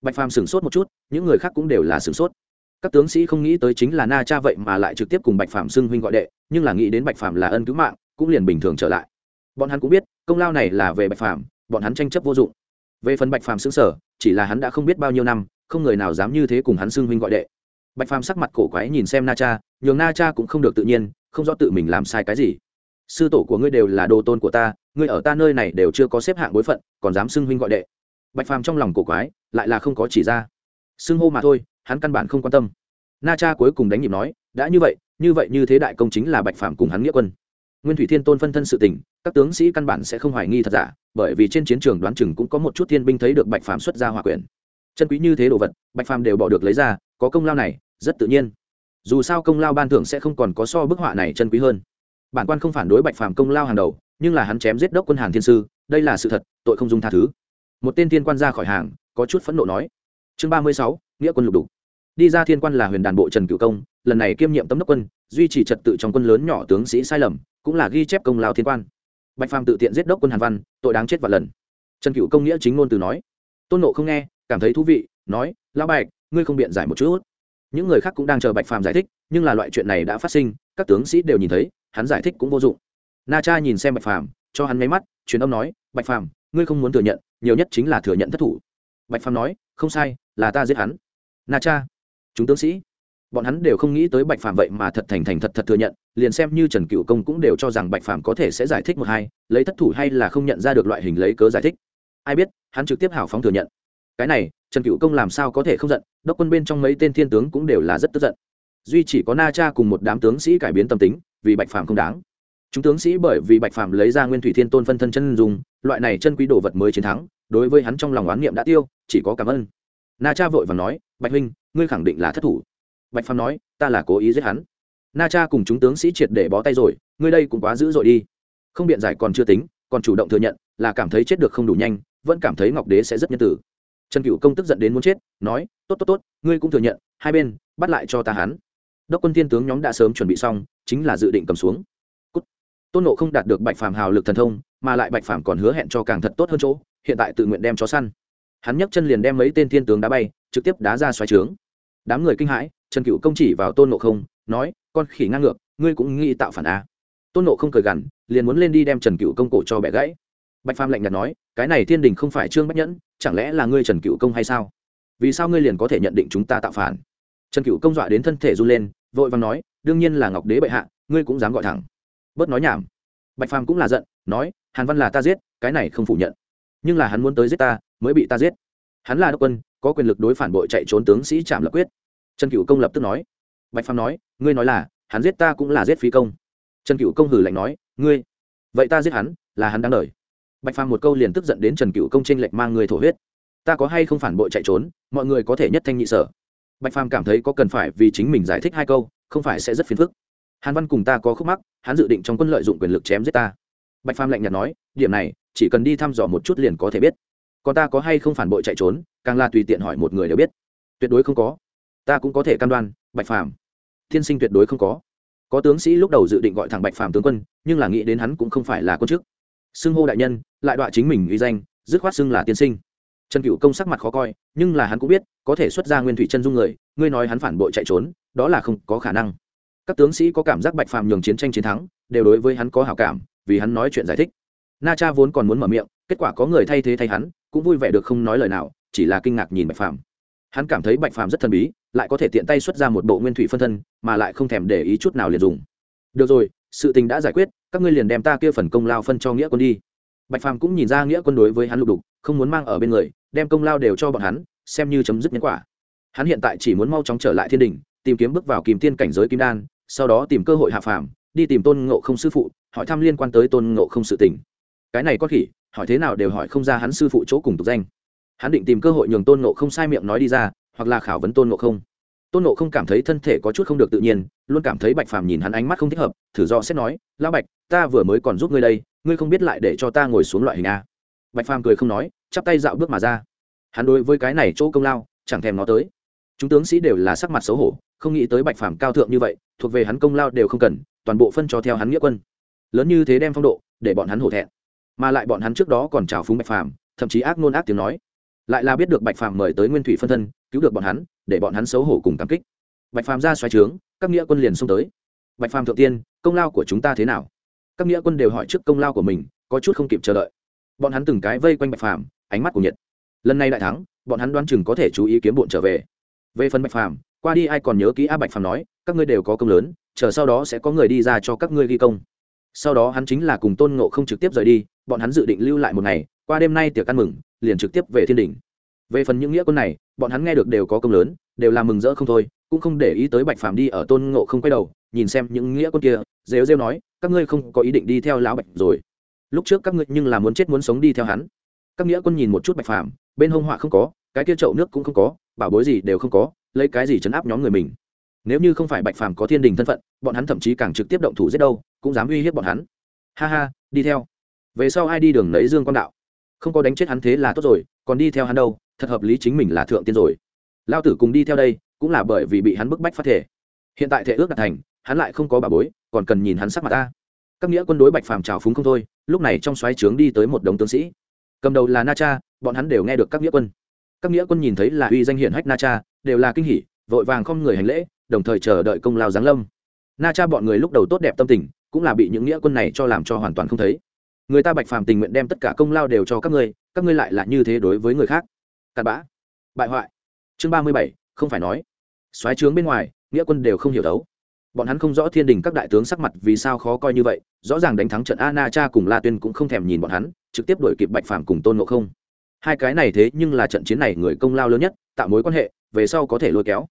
Bạch phàm sửng sốt một chút, những người khác cũng đều là sửng sốt. Các tướng sĩ không nghĩ tới chính là na cha vậy mà lại trực tiếp cùng bạch phàm xưng huynh gọi đệ, nhưng là nghĩ đến bạch phàm là ân cứu mạng, cũng liền bình thường trở lại. Bọn hắn cũng biết, công lao này là về bạch phàm, bọn hắn tranh chấp vô dụng. Về phần bạch phàm xứng sở, chỉ là hắn đã không biết bao nhiêu năm không người nào dám như thế cùng hắn xưng huynh gọi đệ. Bạch phàm sắc mặt cổ quái nhìn xem na cha, nhường na cha cũng không được tự nhiên, không rõ tự mình làm sai cái gì. Sư tổ của ngươi đều là đồ tôn của ta, ngươi ở ta nơi này đều chưa có xếp hạng bối phận, còn dám xưng huynh gọi đệ. Bạch phàm trong lòng cổ quái, lại là không có chỉ ra. Xưng hô mà thôi, hắn căn bản không quan tâm. Na cha cuối cùng đánh nhịp nói, đã như vậy như vậy như thế đại công chính là bạch phàm cùng hắn nghĩa quân. Nguyên thủy thiên tôn phân thân sự tình, các tướng sĩ căn bản sẽ không hoài nghi thật giả, bởi vì trên chiến trường đoán chừng cũng có một chút thiên binh thấy được bạch phàm xuất ra hòa quyền chân quý như thế đồ vật, bạch phàm đều bỏ được lấy ra, có công lao này, rất tự nhiên. Dù sao công lao ban thưởng sẽ không còn có so bức họa này chân quý hơn. Bản quan không phản đối bạch phàm công lao hàng đầu, nhưng là hắn chém giết đốc quân hàn thiên sư, đây là sự thật, tội không dung tha thứ. Một tên thiên quan ra khỏi hàng, có chút phẫn nộ nói. Chương ba mươi sáu, nghĩa quân lục đục. Đi ra thiên quan là huyền đàn bộ trần cựu công, lần này kiêm nhiệm tấm đốc quân, duy trì trật tự trong quân lớn nhỏ tướng sĩ sai lầm, cũng là ghi chép công lao thiên quan. Bạch phàm tự tiện giết đốc quân hàn văn, tội đáng chết và lần. Trần cựu công nghĩa chính ngôn từ nói tôn nộ không nghe, cảm thấy thú vị, nói, lão bạch, ngươi không biện giải một chút. Những người khác cũng đang chờ bạch phàm giải thích, nhưng là loại chuyện này đã phát sinh, các tướng sĩ đều nhìn thấy, hắn giải thích cũng vô dụng. Na cha nhìn xem bạch phàm, cho hắn máy mắt, truyền âm nói, bạch phàm, ngươi không muốn thừa nhận, nhiều nhất chính là thừa nhận thất thủ. Bạch phàm nói, không sai, là ta giết hắn. Na cha, chúng tướng sĩ, bọn hắn đều không nghĩ tới bạch phàm vậy mà thật thành thành thật thật thừa nhận, liền xem như trần cựu công cũng đều cho rằng bạch phàm có thể sẽ giải thích một hai, lấy thất thủ hay là không nhận ra được loại hình lấy cớ giải thích ai biết, hắn trực tiếp hào phóng thừa nhận. Cái này, trần cựu công làm sao có thể không giận, đốc quân bên trong mấy tên thiên tướng cũng đều là rất tức giận. Duy chỉ có na cha cùng một đám tướng sĩ cải biến tâm tính, vì bạch phàm không đáng. Chúng tướng sĩ bởi vì bạch phàm lấy ra nguyên thủy thiên tôn phân thân chân dùng loại này chân quý đồ vật mới chiến thắng, đối với hắn trong lòng oán niệm đã tiêu, chỉ có cảm ơn. Na cha vội và nói, bạch huynh, ngươi khẳng định là thất thủ. Bạch phàm nói, ta là cố ý giết hắn. Na cha cùng chúng tướng sĩ triệt để bó tay rồi, ngươi đây cũng quá dữ dội đi. Không biện giải còn chưa tính, còn chủ động thừa nhận, là cảm thấy chết được không đủ nhanh vẫn cảm thấy ngọc đế sẽ rất nhân tử trần cựu công tức giận đến muốn chết, nói, tốt tốt tốt, ngươi cũng thừa nhận, hai bên, bắt lại cho ta hắn. Đốc quân thiên tướng nhóm đã sớm chuẩn bị xong, chính là dự định cầm xuống. Cút. tôn nộ không đạt được bạch phàm hào lực thần thông, mà lại bạch phàm còn hứa hẹn cho càng thật tốt hơn chỗ, hiện tại tự nguyện đem chó săn. Hắn nhấc chân liền đem mấy tên thiên tướng đá bay, trực tiếp đá ra xoáy trướng. Đám người kinh hãi, trần cựu công chỉ vào tôn nộ không, nói, con khỉ ngang ngược, ngươi cũng nghĩ tạo phản á tôn nộ không cười gằn, liền muốn lên đi đem trần cựu công cổ cho bẻ gãy bạch phàm lạnh nhạt nói, cái này thiên đình không phải trương bách nhẫn, chẳng lẽ là ngươi trần cựu công hay sao? Vì sao ngươi liền có thể nhận định chúng ta tạo phản? Trần cựu công dọa đến thân thể run lên, vội vàng nói, đương nhiên là ngọc đế bệ hạ, ngươi cũng dám gọi thẳng. Bớt nói nhảm. Bạch phàm cũng là giận, nói, hàn văn là ta giết, cái này không phủ nhận. Nhưng là hắn muốn tới giết ta, mới bị ta giết. Hắn là đốc quân, có quyền lực đối phản bội chạy trốn tướng sĩ trạm lập quyết. Trần cựu công lập tức nói. Bạch phàm nói, ngươi nói là, hắn giết ta cũng là giết phí công. Trần cựu công hử lạnh nói, ngươi, vậy ta giết hắn, là hắn đáng đời bạch phàm một câu liền tức giận đến trần cựu công tranh lệch mang người thổ huyết. Ta có hay không phản bội chạy trốn, mọi người có thể nhất thanh nhị sở. Bạch phàm cảm thấy có cần phải vì chính mình giải thích hai câu, không phải sẽ rất phiền phức. Hàn văn cùng ta có khúc mắc, hắn dự định trong quân lợi dụng quyền lực chém giết ta. Bạch phàm lạnh nhạt nói, điểm này, chỉ cần đi thăm dò một chút liền có thể biết. Còn ta có hay không phản bội chạy trốn, càng là tùy tiện hỏi một người đều biết. Tuyệt đối không có. Ta cũng có thể cam đoan, bạch phàm. Thiên sinh tuyệt đối không có. Có tướng sĩ lúc đầu dự định gọi thẳng bạch phàm tướng quân, nhưng là nghĩ đến hắn cũng không phải là quân chức xưng hô đại nhân, lại đọa chính mình uy danh, dứt khoát xưng là tiên sinh. Trần cựu công sắc mặt khó coi, nhưng là hắn cũng biết, có thể xuất ra nguyên thủy chân dung người, ngươi nói hắn phản bội chạy trốn, đó là không có khả năng. Các tướng sĩ có cảm giác bạch phàm nhường chiến tranh chiến thắng, đều đối với hắn có hảo cảm, vì hắn nói chuyện giải thích. Na cha vốn còn muốn mở miệng, kết quả có người thay thế thay hắn, cũng vui vẻ được không nói lời nào, chỉ là kinh ngạc nhìn bạch phàm. Hắn cảm thấy bạch phàm rất thần bí, lại có thể tiện tay xuất ra một bộ nguyên thủy phân thân, mà lại không thèm để ý chút nào liền dùng. Được rồi, sự tình đã giải quyết các ngươi liền đem ta kia phần công lao phân cho nghĩa quân đi. Bạch phàm cũng nhìn ra nghĩa quân đối với hắn lục đục, không muốn mang ở bên người, đem công lao đều cho bọn hắn, xem như chấm dứt nhân quả. Hắn hiện tại chỉ muốn mau chóng trở lại thiên đình, tìm kiếm bước vào kìm tiên cảnh giới kim đan, sau đó tìm cơ hội hạ phàm, đi tìm tôn ngộ không sư phụ, hỏi thăm liên quan tới tôn ngộ không sự tình. Cái này có khỉ, hỏi thế nào đều hỏi không ra hắn sư phụ chỗ cùng tục danh. Hắn định tìm cơ hội nhường tôn ngộ không sai miệng nói đi ra, hoặc là khảo vấn tôn ngộ không. Tôn ngộ không cảm thấy thân thể có chút không được tự nhiên, luôn cảm thấy bạch phàm nhìn hắn ánh mắt không thích hợp, thử do xét nói, lão bạch ta vừa mới còn giúp ngươi đây, ngươi không biết lại để cho ta ngồi xuống loại hình a. Bạch phàm cười không nói, chắp tay dạo bước mà ra. Hắn đối với cái này chỗ công lao, chẳng thèm nó tới. Chúng tướng sĩ đều là sắc mặt xấu hổ, không nghĩ tới bạch phàm cao thượng như vậy, thuộc về hắn công lao đều không cần, toàn bộ phân cho theo hắn nghĩa quân. Lớn như thế đem phong độ, để bọn hắn hổ thẹn. Mà lại bọn hắn trước đó còn trào phúng bạch phàm, thậm chí ác nôn ác tiếng nói. Lại là biết được bạch phàm mời tới nguyên thủy phân thân, cứu được bọn hắn, để bọn hắn xấu hổ cùng cảm kích. Bạch phàm ra xoáy trướng, các nghĩa quân liền xông tới. Bạch phàm thượng tiên, công lao của chúng ta thế nào? Các nghĩa quân đều hỏi trước công lao của mình, có chút không kịp chờ đợi. Bọn hắn từng cái vây quanh bạch phàm, ánh mắt của nhiệt. Lần này đại thắng, bọn hắn đoán chừng có thể chú ý kiếm bộn trở về. Về phần bạch phàm, qua đi ai còn nhớ kỹ a bạch phàm nói, các ngươi đều có công lớn, chờ sau đó sẽ có người đi ra cho các ngươi ghi công. Sau đó hắn chính là cùng tôn ngộ không trực tiếp rời đi, bọn hắn dự định lưu lại một ngày, qua đêm nay tiệc ăn mừng, liền trực tiếp về thiên đình về phần những nghĩa quân này, bọn hắn nghe được đều có công lớn, đều là mừng rỡ không thôi, cũng không để ý tới bạch phàm đi ở tôn ngộ không quay đầu, nhìn xem những nghĩa quân kia, rêu rêu nói các ngươi không có ý định đi theo lão bạch rồi. Lúc trước các ngươi nhưng là muốn chết muốn sống đi theo hắn. Các nghĩa quân nhìn một chút bạch phàm, bên hông họa không có, cái kia chậu nước cũng không có, bảo bối gì đều không có, lấy cái gì chấn áp nhóm người mình. Nếu như không phải bạch phàm có thiên đình thân phận, bọn hắn thậm chí càng trực tiếp động thủ giết đâu, cũng dám uy hiếp bọn hắn. Ha ha, đi theo. Về sau ai đi đường lấy dương quan đạo. Không có đánh chết hắn thế là tốt rồi, còn đi theo hắn đâu, thật hợp lý chính mình là thượng tiên rồi. Lao tử cùng đi theo đây, cũng là bởi vì bị hắn bức bách phát thể. Hiện tại thể ước đạt thành, hắn lại không có bà bối còn cần nhìn hắn sắc mặt ta. Các nghĩa quân đối bạch phàm trào phúng không thôi, lúc này trong xoáy trướng đi tới một đống tướng sĩ. Cầm đầu là na cha, bọn hắn đều nghe được các nghĩa quân. Các nghĩa quân nhìn thấy là uy danh hiển hách na cha, đều là kinh hỉ, vội vàng không người hành lễ, đồng thời chờ đợi công lao giáng lâm. Na cha bọn người lúc đầu tốt đẹp tâm tình, cũng là bị những nghĩa quân này cho làm cho hoàn toàn không thấy. Người ta bạch phàm tình nguyện đem tất cả công lao đều cho các ngươi các ngươi lại là như thế đối với người khác. Cặn bã, bại hoại. Chương ba mươi bảy, không phải nói. Xoáy trướng bên ngoài, nghĩa quân đều không hiểu đấu bọn hắn không rõ thiên đình các đại tướng sắc mặt vì sao khó coi như vậy, rõ ràng đánh thắng trận a na cha cùng la tuyên cũng không thèm nhìn bọn hắn, trực tiếp đổi kịp bạch phàm cùng tôn ngộ không. Hai cái này thế nhưng là trận chiến này người công lao lớn nhất, tạo mối quan hệ, về sau có thể lôi kéo.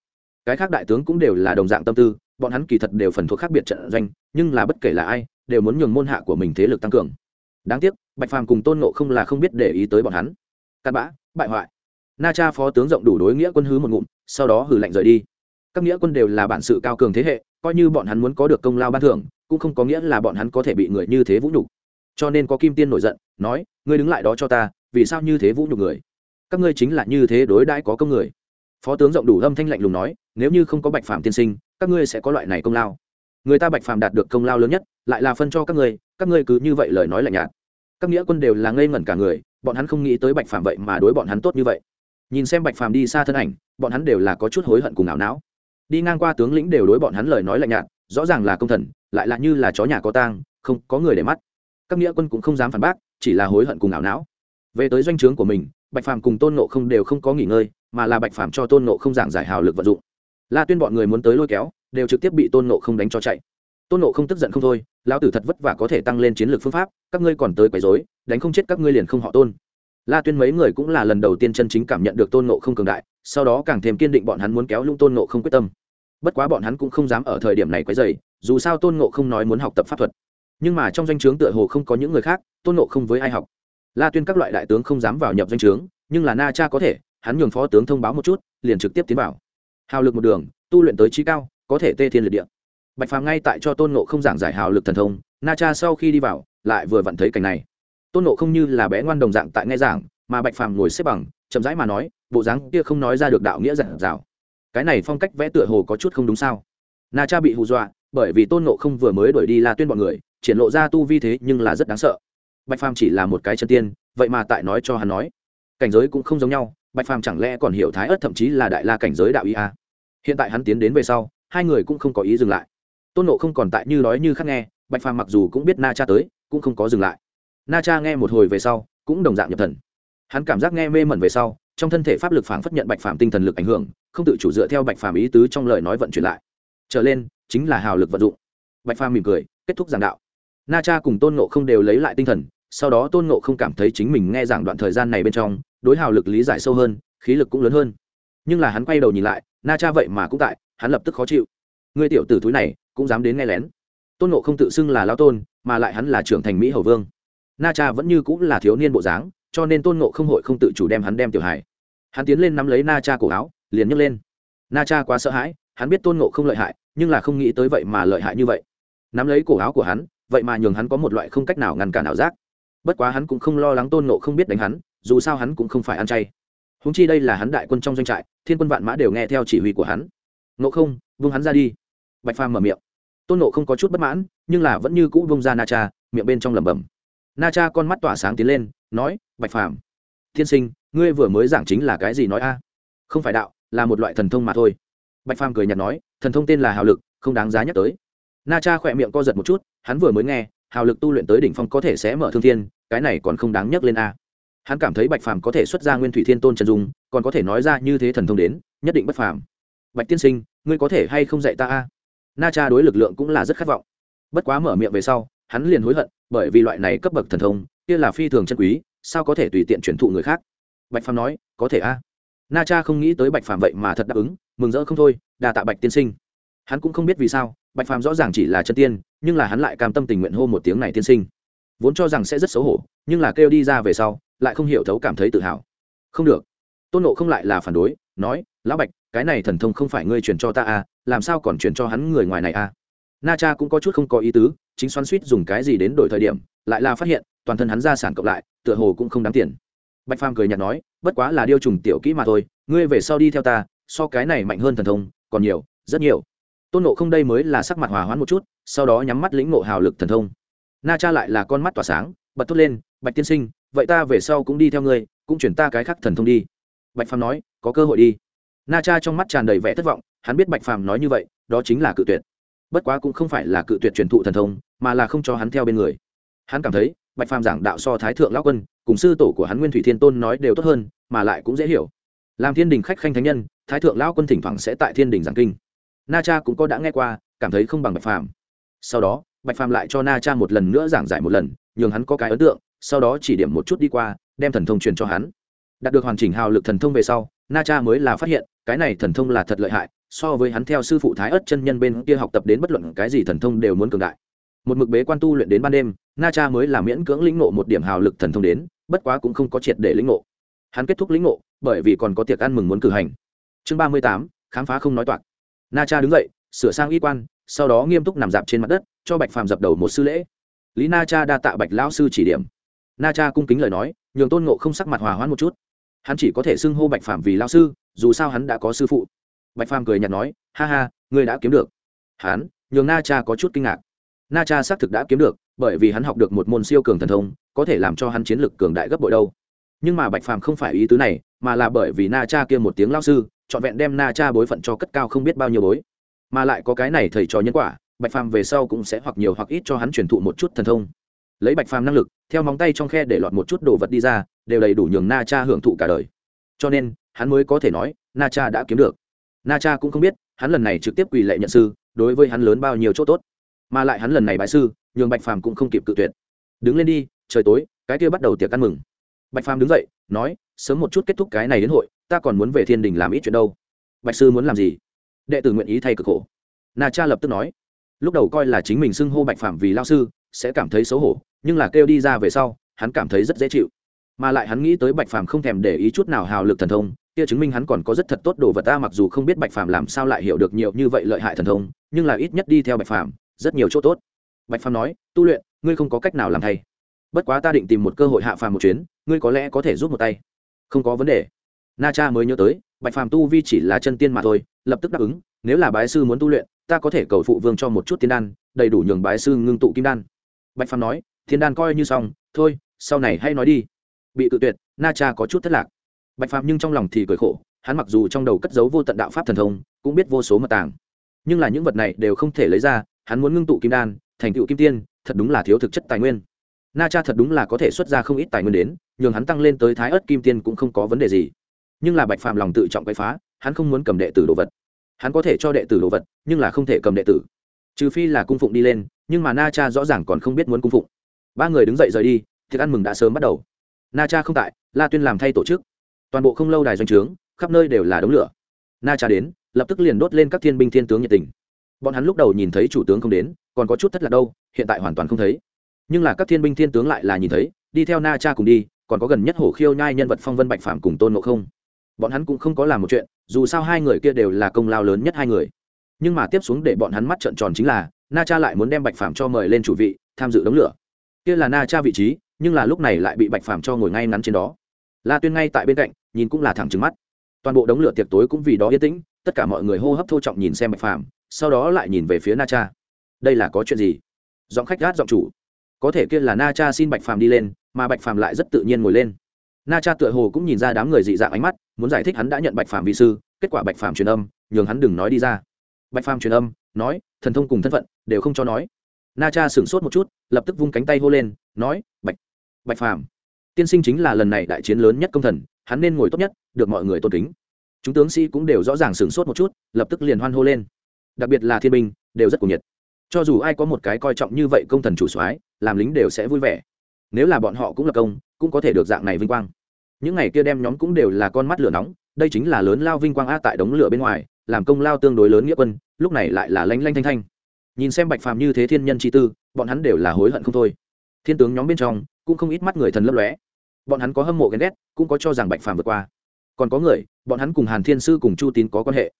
Cái khác đại tướng cũng đều là đồng dạng tâm tư, bọn hắn kỳ thật đều phần thuộc khác biệt trận doanh, nhưng là bất kể là ai, đều muốn nhường môn hạ của mình thế lực tăng cường. Đáng tiếc, bạch phàm cùng tôn nộ không là không biết để ý tới bọn hắn. Cặn bã, bại hoại. Na cha phó tướng rộng đủ đối nghĩa quân hứ một ngụm, sau đó hử lạnh rời đi các nghĩa quân đều là bản sự cao cường thế hệ, coi như bọn hắn muốn có được công lao ban thưởng, cũng không có nghĩa là bọn hắn có thể bị người như thế vũ nhục. Cho nên có kim tiên nổi giận, nói, ngươi đứng lại đó cho ta, vì sao như thế vũ nhục người? Các ngươi chính là như thế đối đãi có công người. Phó tướng rộng đủ âm thanh lạnh lùng nói, nếu như không có bạch phạm tiên sinh, các ngươi sẽ có loại này công lao. Người ta bạch phạm đạt được công lao lớn nhất, lại là phân cho các ngươi các ngươi cứ như vậy lời nói lạnh nhạt. Các nghĩa quân đều là ngây ngẩn cả người, bọn hắn không nghĩ tới bạch phạm vậy mà đối bọn hắn tốt như vậy. Nhìn xem bạch phạm đi xa thân ảnh, bọn hắn đều là có chút hối hận cùng ảo não đi ngang qua tướng lĩnh đều đối bọn hắn lời nói lạnh nhạt, rõ ràng là công thần, lại là như là chó nhà có tang, không có người để mắt. Các nghĩa quân cũng không dám phản bác, chỉ là hối hận cùng ảo não. Về tới doanh trướng của mình, bạch phàm cùng tôn nộ không đều không có nghỉ ngơi, mà là bạch phàm cho tôn nộ không giảng giải hào lực vận dụng. La tuyên bọn người muốn tới lôi kéo, đều trực tiếp bị tôn nộ không đánh cho chạy. Tôn nộ không tức giận không thôi, lão tử thật vất vả có thể tăng lên chiến lược phương pháp, các ngươi còn tới quấy dối đánh không chết các ngươi liền không họ tôn. La tuyên mấy người cũng là lần đầu tiên chân chính cảm nhận được tôn nộ không cường đại, sau đó càng thêm kiên định bọn hắn muốn kéo lung tôn nộ không quyết tâm bất quá bọn hắn cũng không dám ở thời điểm này quấy dày dù sao tôn ngộ không nói muốn học tập pháp thuật. Nhưng mà trong danh o chướng tựa hồ không có những người khác, tôn ngộ không với ai học. La tuyên các loại đại tướng không dám vào nhập danh o chướng nhưng là na cha có thể, hắn nhường phó tướng thông báo một chút, liền trực tiếp tiến vào. Hào lực một đường, tu luyện tới trí cao, có thể tê thiên liệt địa. Bạch phàm ngay tại cho tôn nộ không giảng giải hào lực thần thông, na cha sau khi đi vào, lại vừa vặn thấy cảnh này. Tôn nộ không như là bé ngoan đồng dạng tại nghe giảng, mà bạch phàm ngồi xếp bằng, chậm rãi mà nói, bộ dáng kia không nói ra được đạo nghĩa giản dào cái này phong cách vẽ tựa hồ có chút không đúng sao? Na cha bị hù dọa, bởi vì tôn nộ không vừa mới đuổi đi la tuyên bọn người, triển lộ ra tu vi thế nhưng là rất đáng sợ. Bạch phàm chỉ là một cái chân tiên, vậy mà tại nói cho hắn nói, cảnh giới cũng không giống nhau, bạch phàm chẳng lẽ còn hiểu thái ớt thậm chí là đại la cảnh giới đạo ý a hiện tại hắn tiến đến về sau, hai người cũng không có ý dừng lại. Tôn nộ không còn tại như nói như khắc nghe, bạch phàm mặc dù cũng biết na cha tới, cũng không có dừng lại. Na cha nghe một hồi về sau, cũng đồng dạng nhập thần. Hắn cảm giác nghe mê mẩn về sau, trong thân thể pháp lực phảng phất nhận bạch phàm tinh thần lực ảnh hưởng không tự chủ dựa theo bạch phàm ý tứ trong lời nói vận chuyển lại. Trở lên, chính là hào lực vận dụng. Bạch phàm mỉm cười, kết thúc giảng đạo. Na cha cùng tôn nộ không đều lấy lại tinh thần, sau đó tôn nộ không cảm thấy chính mình nghe giảng đoạn thời gian này bên trong, đối hào lực lý giải sâu hơn, khí lực cũng lớn hơn. Nhưng là hắn quay đầu nhìn lại, na cha vậy mà cũng tại, hắn lập tức khó chịu. Người tiểu tử túi này, cũng dám đến nghe lén. Tôn nộ không tự xưng là lao tôn, mà lại hắn là trưởng thành mỹ hầu vương. Na cha vẫn như cũng là thiếu niên bộ dáng, cho nên tôn nộ không hội không tự chủ đem hắn đem tiểu hải hắn tiến lên nắm lấy na cha cổ áo liền nhấc lên. Na cha quá sợ hãi, hắn biết tôn ngộ không lợi hại, nhưng là không nghĩ tới vậy mà lợi hại như vậy. Nắm lấy cổ áo của hắn, vậy mà nhường hắn có một loại không cách nào ngăn cản ảo giác. Bất quá hắn cũng không lo lắng tôn ngộ không biết đánh hắn, dù sao hắn cũng không phải ăn chay. Húng chi đây là hắn đại quân trong doanh trại, thiên quân vạn mã đều nghe theo chỉ huy của hắn. Ngộ không vung hắn ra đi. Bạch phàm mở miệng. Tôn ngộ không có chút bất mãn, nhưng là vẫn như cũ vung ra na cha, miệng bên trong lẩm bẩm. Na cha con mắt tỏa sáng tiến lên, nói, bạch phàm thiên sinh, ngươi vừa mới giảng chính là cái gì nói a? Không phải đạo là một loại thần thông mà thôi. Bạch phàm cười nhạt nói, thần thông tên là hào lực, không đáng giá nhắc tới. Na cha khỏe miệng co giật một chút, hắn vừa mới nghe, hào lực tu luyện tới đỉnh phong có thể sẽ mở thương thiên, cái này còn không đáng nhắc lên a. Hắn cảm thấy bạch phàm có thể xuất ra nguyên thủy thiên tôn trần dung, còn có thể nói ra như thế thần thông đến, nhất định bất phàm. Bạch tiên sinh, ngươi có thể hay không dạy ta a? Na cha đối lực lượng cũng là rất khát vọng. Bất quá mở miệng về sau, hắn liền hối hận, bởi vì loại này cấp bậc thần thông, kia là phi thường chân quý, sao có thể tùy tiện chuyển thụ người khác? Bạch phàm nói, có thể a na cha không nghĩ tới bạch phàm vậy mà thật đáp ứng, mừng rỡ không thôi đà tạ bạch tiên sinh. Hắn cũng không biết vì sao, bạch phàm rõ ràng chỉ là chân tiên, nhưng là hắn lại cam tâm tình nguyện hô một tiếng này tiên sinh. Vốn cho rằng sẽ rất xấu hổ, nhưng là kêu đi ra về sau, lại không hiểu thấu cảm thấy tự hào. Không được. Tôn nộ không lại là phản đối, nói, lão bạch, cái này thần thông không phải ngươi truyền cho ta à làm sao còn truyền cho hắn người ngoài này à? Na cha cũng có chút không có ý tứ, chính xoắn suýt dùng cái gì đến đổi thời điểm, lại là phát hiện, toàn thân hắn ra sản cộng lại, tựa hồ cũng không đáng tiền bạch phàm cười nhạt nói, bất quá là điêu trùng tiểu kỹ mà thôi, ngươi về sau đi theo ta, so cái này mạnh hơn thần thông, còn nhiều, rất nhiều. Tôn nộ không đây mới là sắc mặt hòa hoãn một chút, sau đó nhắm mắt lĩnh nộ hào lực thần thông. Na cha lại là con mắt tỏa sáng, bật thốt lên, bạch tiên sinh, vậy ta về sau cũng đi theo ngươi, cũng chuyển ta cái khác thần thông đi. Bạch phàm nói, có cơ hội đi. Na cha trong mắt tràn đầy vẻ thất vọng, hắn biết bạch phàm nói như vậy, đó chính là cự tuyệt. Bất quá cũng không phải là cự tuyệt truyền thụ thần thông, mà là không cho hắn theo bên người. Hắn cảm thấy, bạch phàm giảng đạo so thái thượng lão quân cùng sư tổ của hắn nguyên thủy thiên tôn nói đều tốt hơn, mà lại cũng dễ hiểu. Làm thiên đình khách khanh thánh nhân, thái thượng lão quân thỉnh thoảng sẽ tại thiên đình giảng kinh. Na cha cũng có đã nghe qua, cảm thấy không bằng bạch phàm. Sau đó, bạch phàm lại cho na cha một lần nữa giảng giải một lần, nhường hắn có cái ấn tượng, sau đó chỉ điểm một chút đi qua, đem thần thông truyền cho hắn. Đạt được hoàn chỉnh hào lực thần thông về sau, na cha mới là phát hiện, cái này thần thông là thật lợi hại, so với hắn theo sư phụ thái ất chân nhân bên kia học tập đến bất luận cái gì thần thông đều muốn cường đại một mực bế quan tu luyện đến ban đêm, na cha mới là miễn cưỡng lĩnh ngộ một điểm hào lực thần thông đến, bất quá cũng không có triệt để lĩnh ngộ. Hắn kết thúc lĩnh ngộ, bởi vì còn có tiệc ăn mừng muốn cử hành. Chương ba mươi tám, khám phá không nói toạc. Na cha đứng dậy, sửa sang y quan, sau đó nghiêm túc nằm dạp trên mặt đất, cho bạch phàm dập đầu một sư lễ. Lý na cha đa tạ bạch lão sư chỉ điểm. Na cha cung kính lời nói, nhường tôn ngộ không sắc mặt hòa hoãn một chút. Hắn chỉ có thể xưng hô bạch phàm vì lao sư, dù sao hắn đã có sư phụ. Bạch phàm cười nhạt nói, ha ha, ngươi đã kiếm được. Hắn, nhường na cha có chút kinh ngạc na cha xác thực đã kiếm được, bởi vì hắn học được một môn siêu cường thần thông, có thể làm cho hắn chiến lực cường đại gấp bội đâu. Nhưng mà bạch phàm không phải ý tứ này, mà là bởi vì na cha kia một tiếng lao sư, trọn vẹn đem na cha bối phận cho cất cao không biết bao nhiêu bối. Mà lại có cái này thầy trò nhân quả, bạch phàm về sau cũng sẽ hoặc nhiều hoặc ít cho hắn truyền thụ một chút thần thông. Lấy bạch phàm năng lực, theo móng tay trong khe để lọt một chút đồ vật đi ra, đều đầy đủ nhường na cha hưởng thụ cả đời. Cho nên, hắn mới có thể nói, na cha đã kiếm được. Na cha cũng không biết, hắn lần này trực tiếp quỳ lệ nhận sư, đối với hắn lớn bao nhiêu chỗ tốt mà lại hắn lần này bại sư, nhường bạch phàm cũng không kịp cự tuyệt. Đứng lên đi, trời tối, cái kia bắt đầu tiệc ăn mừng. Bạch phàm đứng dậy, nói, sớm một chút kết thúc cái này đến hội, ta còn muốn về thiên đình làm ít chuyện đâu. Bạch sư muốn làm gì? Đệ tử nguyện ý thay cực khổ. Na cha lập tức nói, lúc đầu coi là chính mình xưng hô bạch phàm vì lao sư, sẽ cảm thấy xấu hổ, nhưng là kêu đi ra về sau, hắn cảm thấy rất dễ chịu. Mà lại hắn nghĩ tới bạch phàm không thèm để ý chút nào hào lực thần thông, kia chứng minh hắn còn có rất thật tốt đồ vật ta mặc dù không biết bạch phàm làm sao lại hiểu được nhiều như vậy lợi hại thần thông, nhưng là ít nhất đi theo bạch phàm rất nhiều chỗ tốt. Bạch phàm nói, tu luyện, ngươi không có cách nào làm thay. Bất quá ta định tìm một cơ hội hạ phàm một chuyến, ngươi có lẽ có thể giúp một tay. Không có vấn đề. Na cha mới nhớ tới, bạch phàm tu vi chỉ là chân tiên mà thôi, lập tức đáp ứng, nếu là bái sư muốn tu luyện, ta có thể cầu phụ vương cho một chút tiên đan, đầy đủ nhường bái sư ngưng tụ kim đan. Bạch phàm nói, thiên đan coi như xong, thôi, sau này hay nói đi. Bị tự tuyệt, na cha có chút thất lạc. Bạch phàm nhưng trong lòng thì cười khổ, hắn mặc dù trong đầu cất giấu vô tận đạo pháp thần thông, cũng biết vô số mật tàng. Nhưng là những vật này đều không thể lấy ra hắn muốn ngưng tụ kim đan, thành tựu kim tiên, thật đúng là thiếu thực chất tài nguyên. Na cha thật đúng là có thể xuất ra không ít tài nguyên đến, nhường hắn tăng lên tới thái ớt kim tiên cũng không có vấn đề gì. Nhưng là bạch phàm lòng tự trọng quậy phá, hắn không muốn cầm đệ tử đồ vật. Hắn có thể cho đệ tử đồ vật, nhưng là không thể cầm đệ tử. Trừ phi là cung phụng đi lên, nhưng mà na cha rõ ràng còn không biết muốn cung phụng. Ba người đứng dậy rời đi thức ăn mừng đã sớm bắt đầu. Na cha không tại, la tuyên làm thay tổ chức. Toàn bộ không lâu đài doanh trướng, khắp nơi đều là đống lửa. Na cha đến, lập tức liền đốt lên các thiên binh thiên tướng nhiệt tình bọn hắn lúc đầu nhìn thấy chủ tướng không đến, còn có chút thất lạc đâu, hiện tại hoàn toàn không thấy. Nhưng là các thiên binh thiên tướng lại là nhìn thấy, đi theo na cha cùng đi, còn có gần nhất hổ khiêu nhai nhân vật phong vân bạch phạm cùng tôn ngộ không. Bọn hắn cũng không có làm một chuyện, dù sao hai người kia đều là công lao lớn nhất hai người. Nhưng mà tiếp xuống để bọn hắn mắt trợn tròn chính là, na cha lại muốn đem bạch phạm cho mời lên chủ vị, tham dự đống lửa. Kia là na cha vị trí, nhưng là lúc này lại bị bạch phạm cho ngồi ngay ngắn trên đó. La tuyên ngay tại bên cạnh, nhìn cũng là thẳng trứng mắt. Toàn bộ đống lửa tiệc tối cũng vì đó yên tĩnh, tất cả mọi người hô hấp thô trọng nhìn xem bạch phạm sau đó lại nhìn về phía na cha. Đây là có chuyện gì? Giọng khách gát giọng chủ. Có thể kia là na cha xin bạch phàm đi lên, mà bạch phàm lại rất tự nhiên ngồi lên. Na cha tựa hồ cũng nhìn ra đám người dị dạng ánh mắt, muốn giải thích hắn đã nhận bạch phàm vị sư, kết quả bạch phàm truyền âm, nhường hắn đừng nói đi ra. Bạch phàm truyền âm, nói, thần thông cùng thân phận đều không cho nói. Na cha sửng sốt một chút, lập tức vung cánh tay hô lên, nói, bạch bạch phàm, tiên sinh chính là lần này đại chiến lớn nhất công thần, hắn nên ngồi tốt nhất, được mọi người tôn kính. Chúng tướng sĩ cũng đều rõ ràng sửng sốt một chút, lập tức liền hoan hô lên đặc biệt là thiên binh, đều rất cuồng nhiệt. Cho dù ai có một cái coi trọng như vậy công thần chủ soái, làm lính đều sẽ vui vẻ. Nếu là bọn họ cũng là công, cũng có thể được dạng này vinh quang. Những ngày kia đem nhóm cũng đều là con mắt lửa nóng, đây chính là lớn lao vinh quang a tại đống lửa bên ngoài, làm công lao tương đối lớn nghĩa quân, lúc này lại là lanh lanh thanh thanh. Nhìn xem bạch phàm như thế thiên nhân chi tư, bọn hắn đều là hối hận không thôi. Thiên tướng nhóm bên trong, cũng không ít mắt người thần lấp lóe. Bọn hắn có hâm mộ ghen ghét, cũng có cho rằng bạch phàm vượt qua. Còn có người, bọn hắn cùng hàn thiên sư cùng chu tín có quan hệ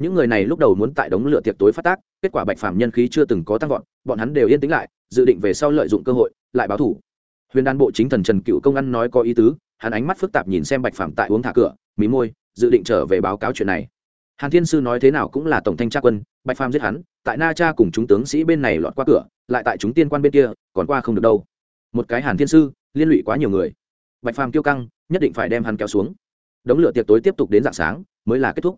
những người này lúc đầu muốn tại đống lửa tiệc tối phát tác, kết quả bạch phàm nhân khí chưa từng có tăng vọt, bọn hắn đều yên tĩnh lại, dự định về sau lợi dụng cơ hội, lại báo thủ. Huyền đan bộ chính thần trần cựu công ăn nói có ý tứ, hắn ánh mắt phức tạp nhìn xem bạch phàm tại uống thả cửa, mí môi, dự định trở về báo cáo chuyện này. Hàn thiên sư nói thế nào cũng là tổng thanh tra quân, bạch phàm giết hắn, tại na cha cùng chúng tướng sĩ bên này lọt qua cửa, lại tại chúng tiên quan bên kia, còn qua không được đâu. Một cái hàn thiên sư, liên lụy quá nhiều người. Bạch phàm kiêu căng, nhất định phải đem hắn kéo xuống. Đống lửa tiệc tối tiếp tục đến dạng sáng, mới là kết thúc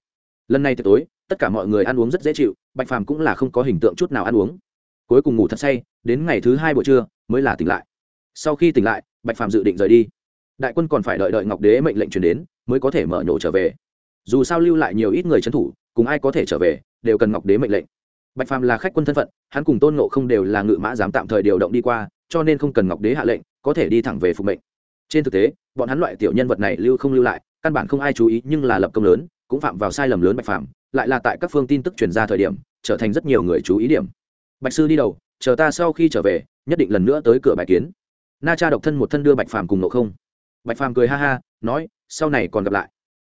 lần này tiệc tối, tất cả mọi người ăn uống rất dễ chịu, bạch phàm cũng là không có hình tượng chút nào ăn uống. Cuối cùng ngủ thật say, đến ngày thứ hai buổi trưa, mới là tỉnh lại. Sau khi tỉnh lại, bạch phàm dự định rời đi. Đại quân còn phải đợi đợi ngọc đế mệnh lệnh truyền đến, mới có thể mở nhổ trở về. Dù sao lưu lại nhiều ít người trấn thủ, cùng ai có thể trở về, đều cần ngọc đế mệnh lệnh. Bạch phàm là khách quân thân phận, hắn cùng tôn nộ không đều là ngự mã dám tạm thời điều động đi qua, cho nên không cần ngọc đế hạ lệnh, có thể đi thẳng về phục mệnh. Trên thực tế, bọn hắn loại tiểu nhân vật này lưu không lưu lại, căn bản không ai chú ý, nhưng là lập công lớn cũng phạm vào sai lầm lớn bạch phạm lại là tại các phương tin tức truyền ra thời điểm, trở thành rất nhiều người chú ý điểm. Bạch sư đi đầu, chờ ta sau khi trở về, nhất định lần nữa tới cửa bài kiến. Na cha độc thân một thân đưa bạch phàm cùng nộ không. Bạch phàm cười ha ha, nói, sau này còn gặp lại.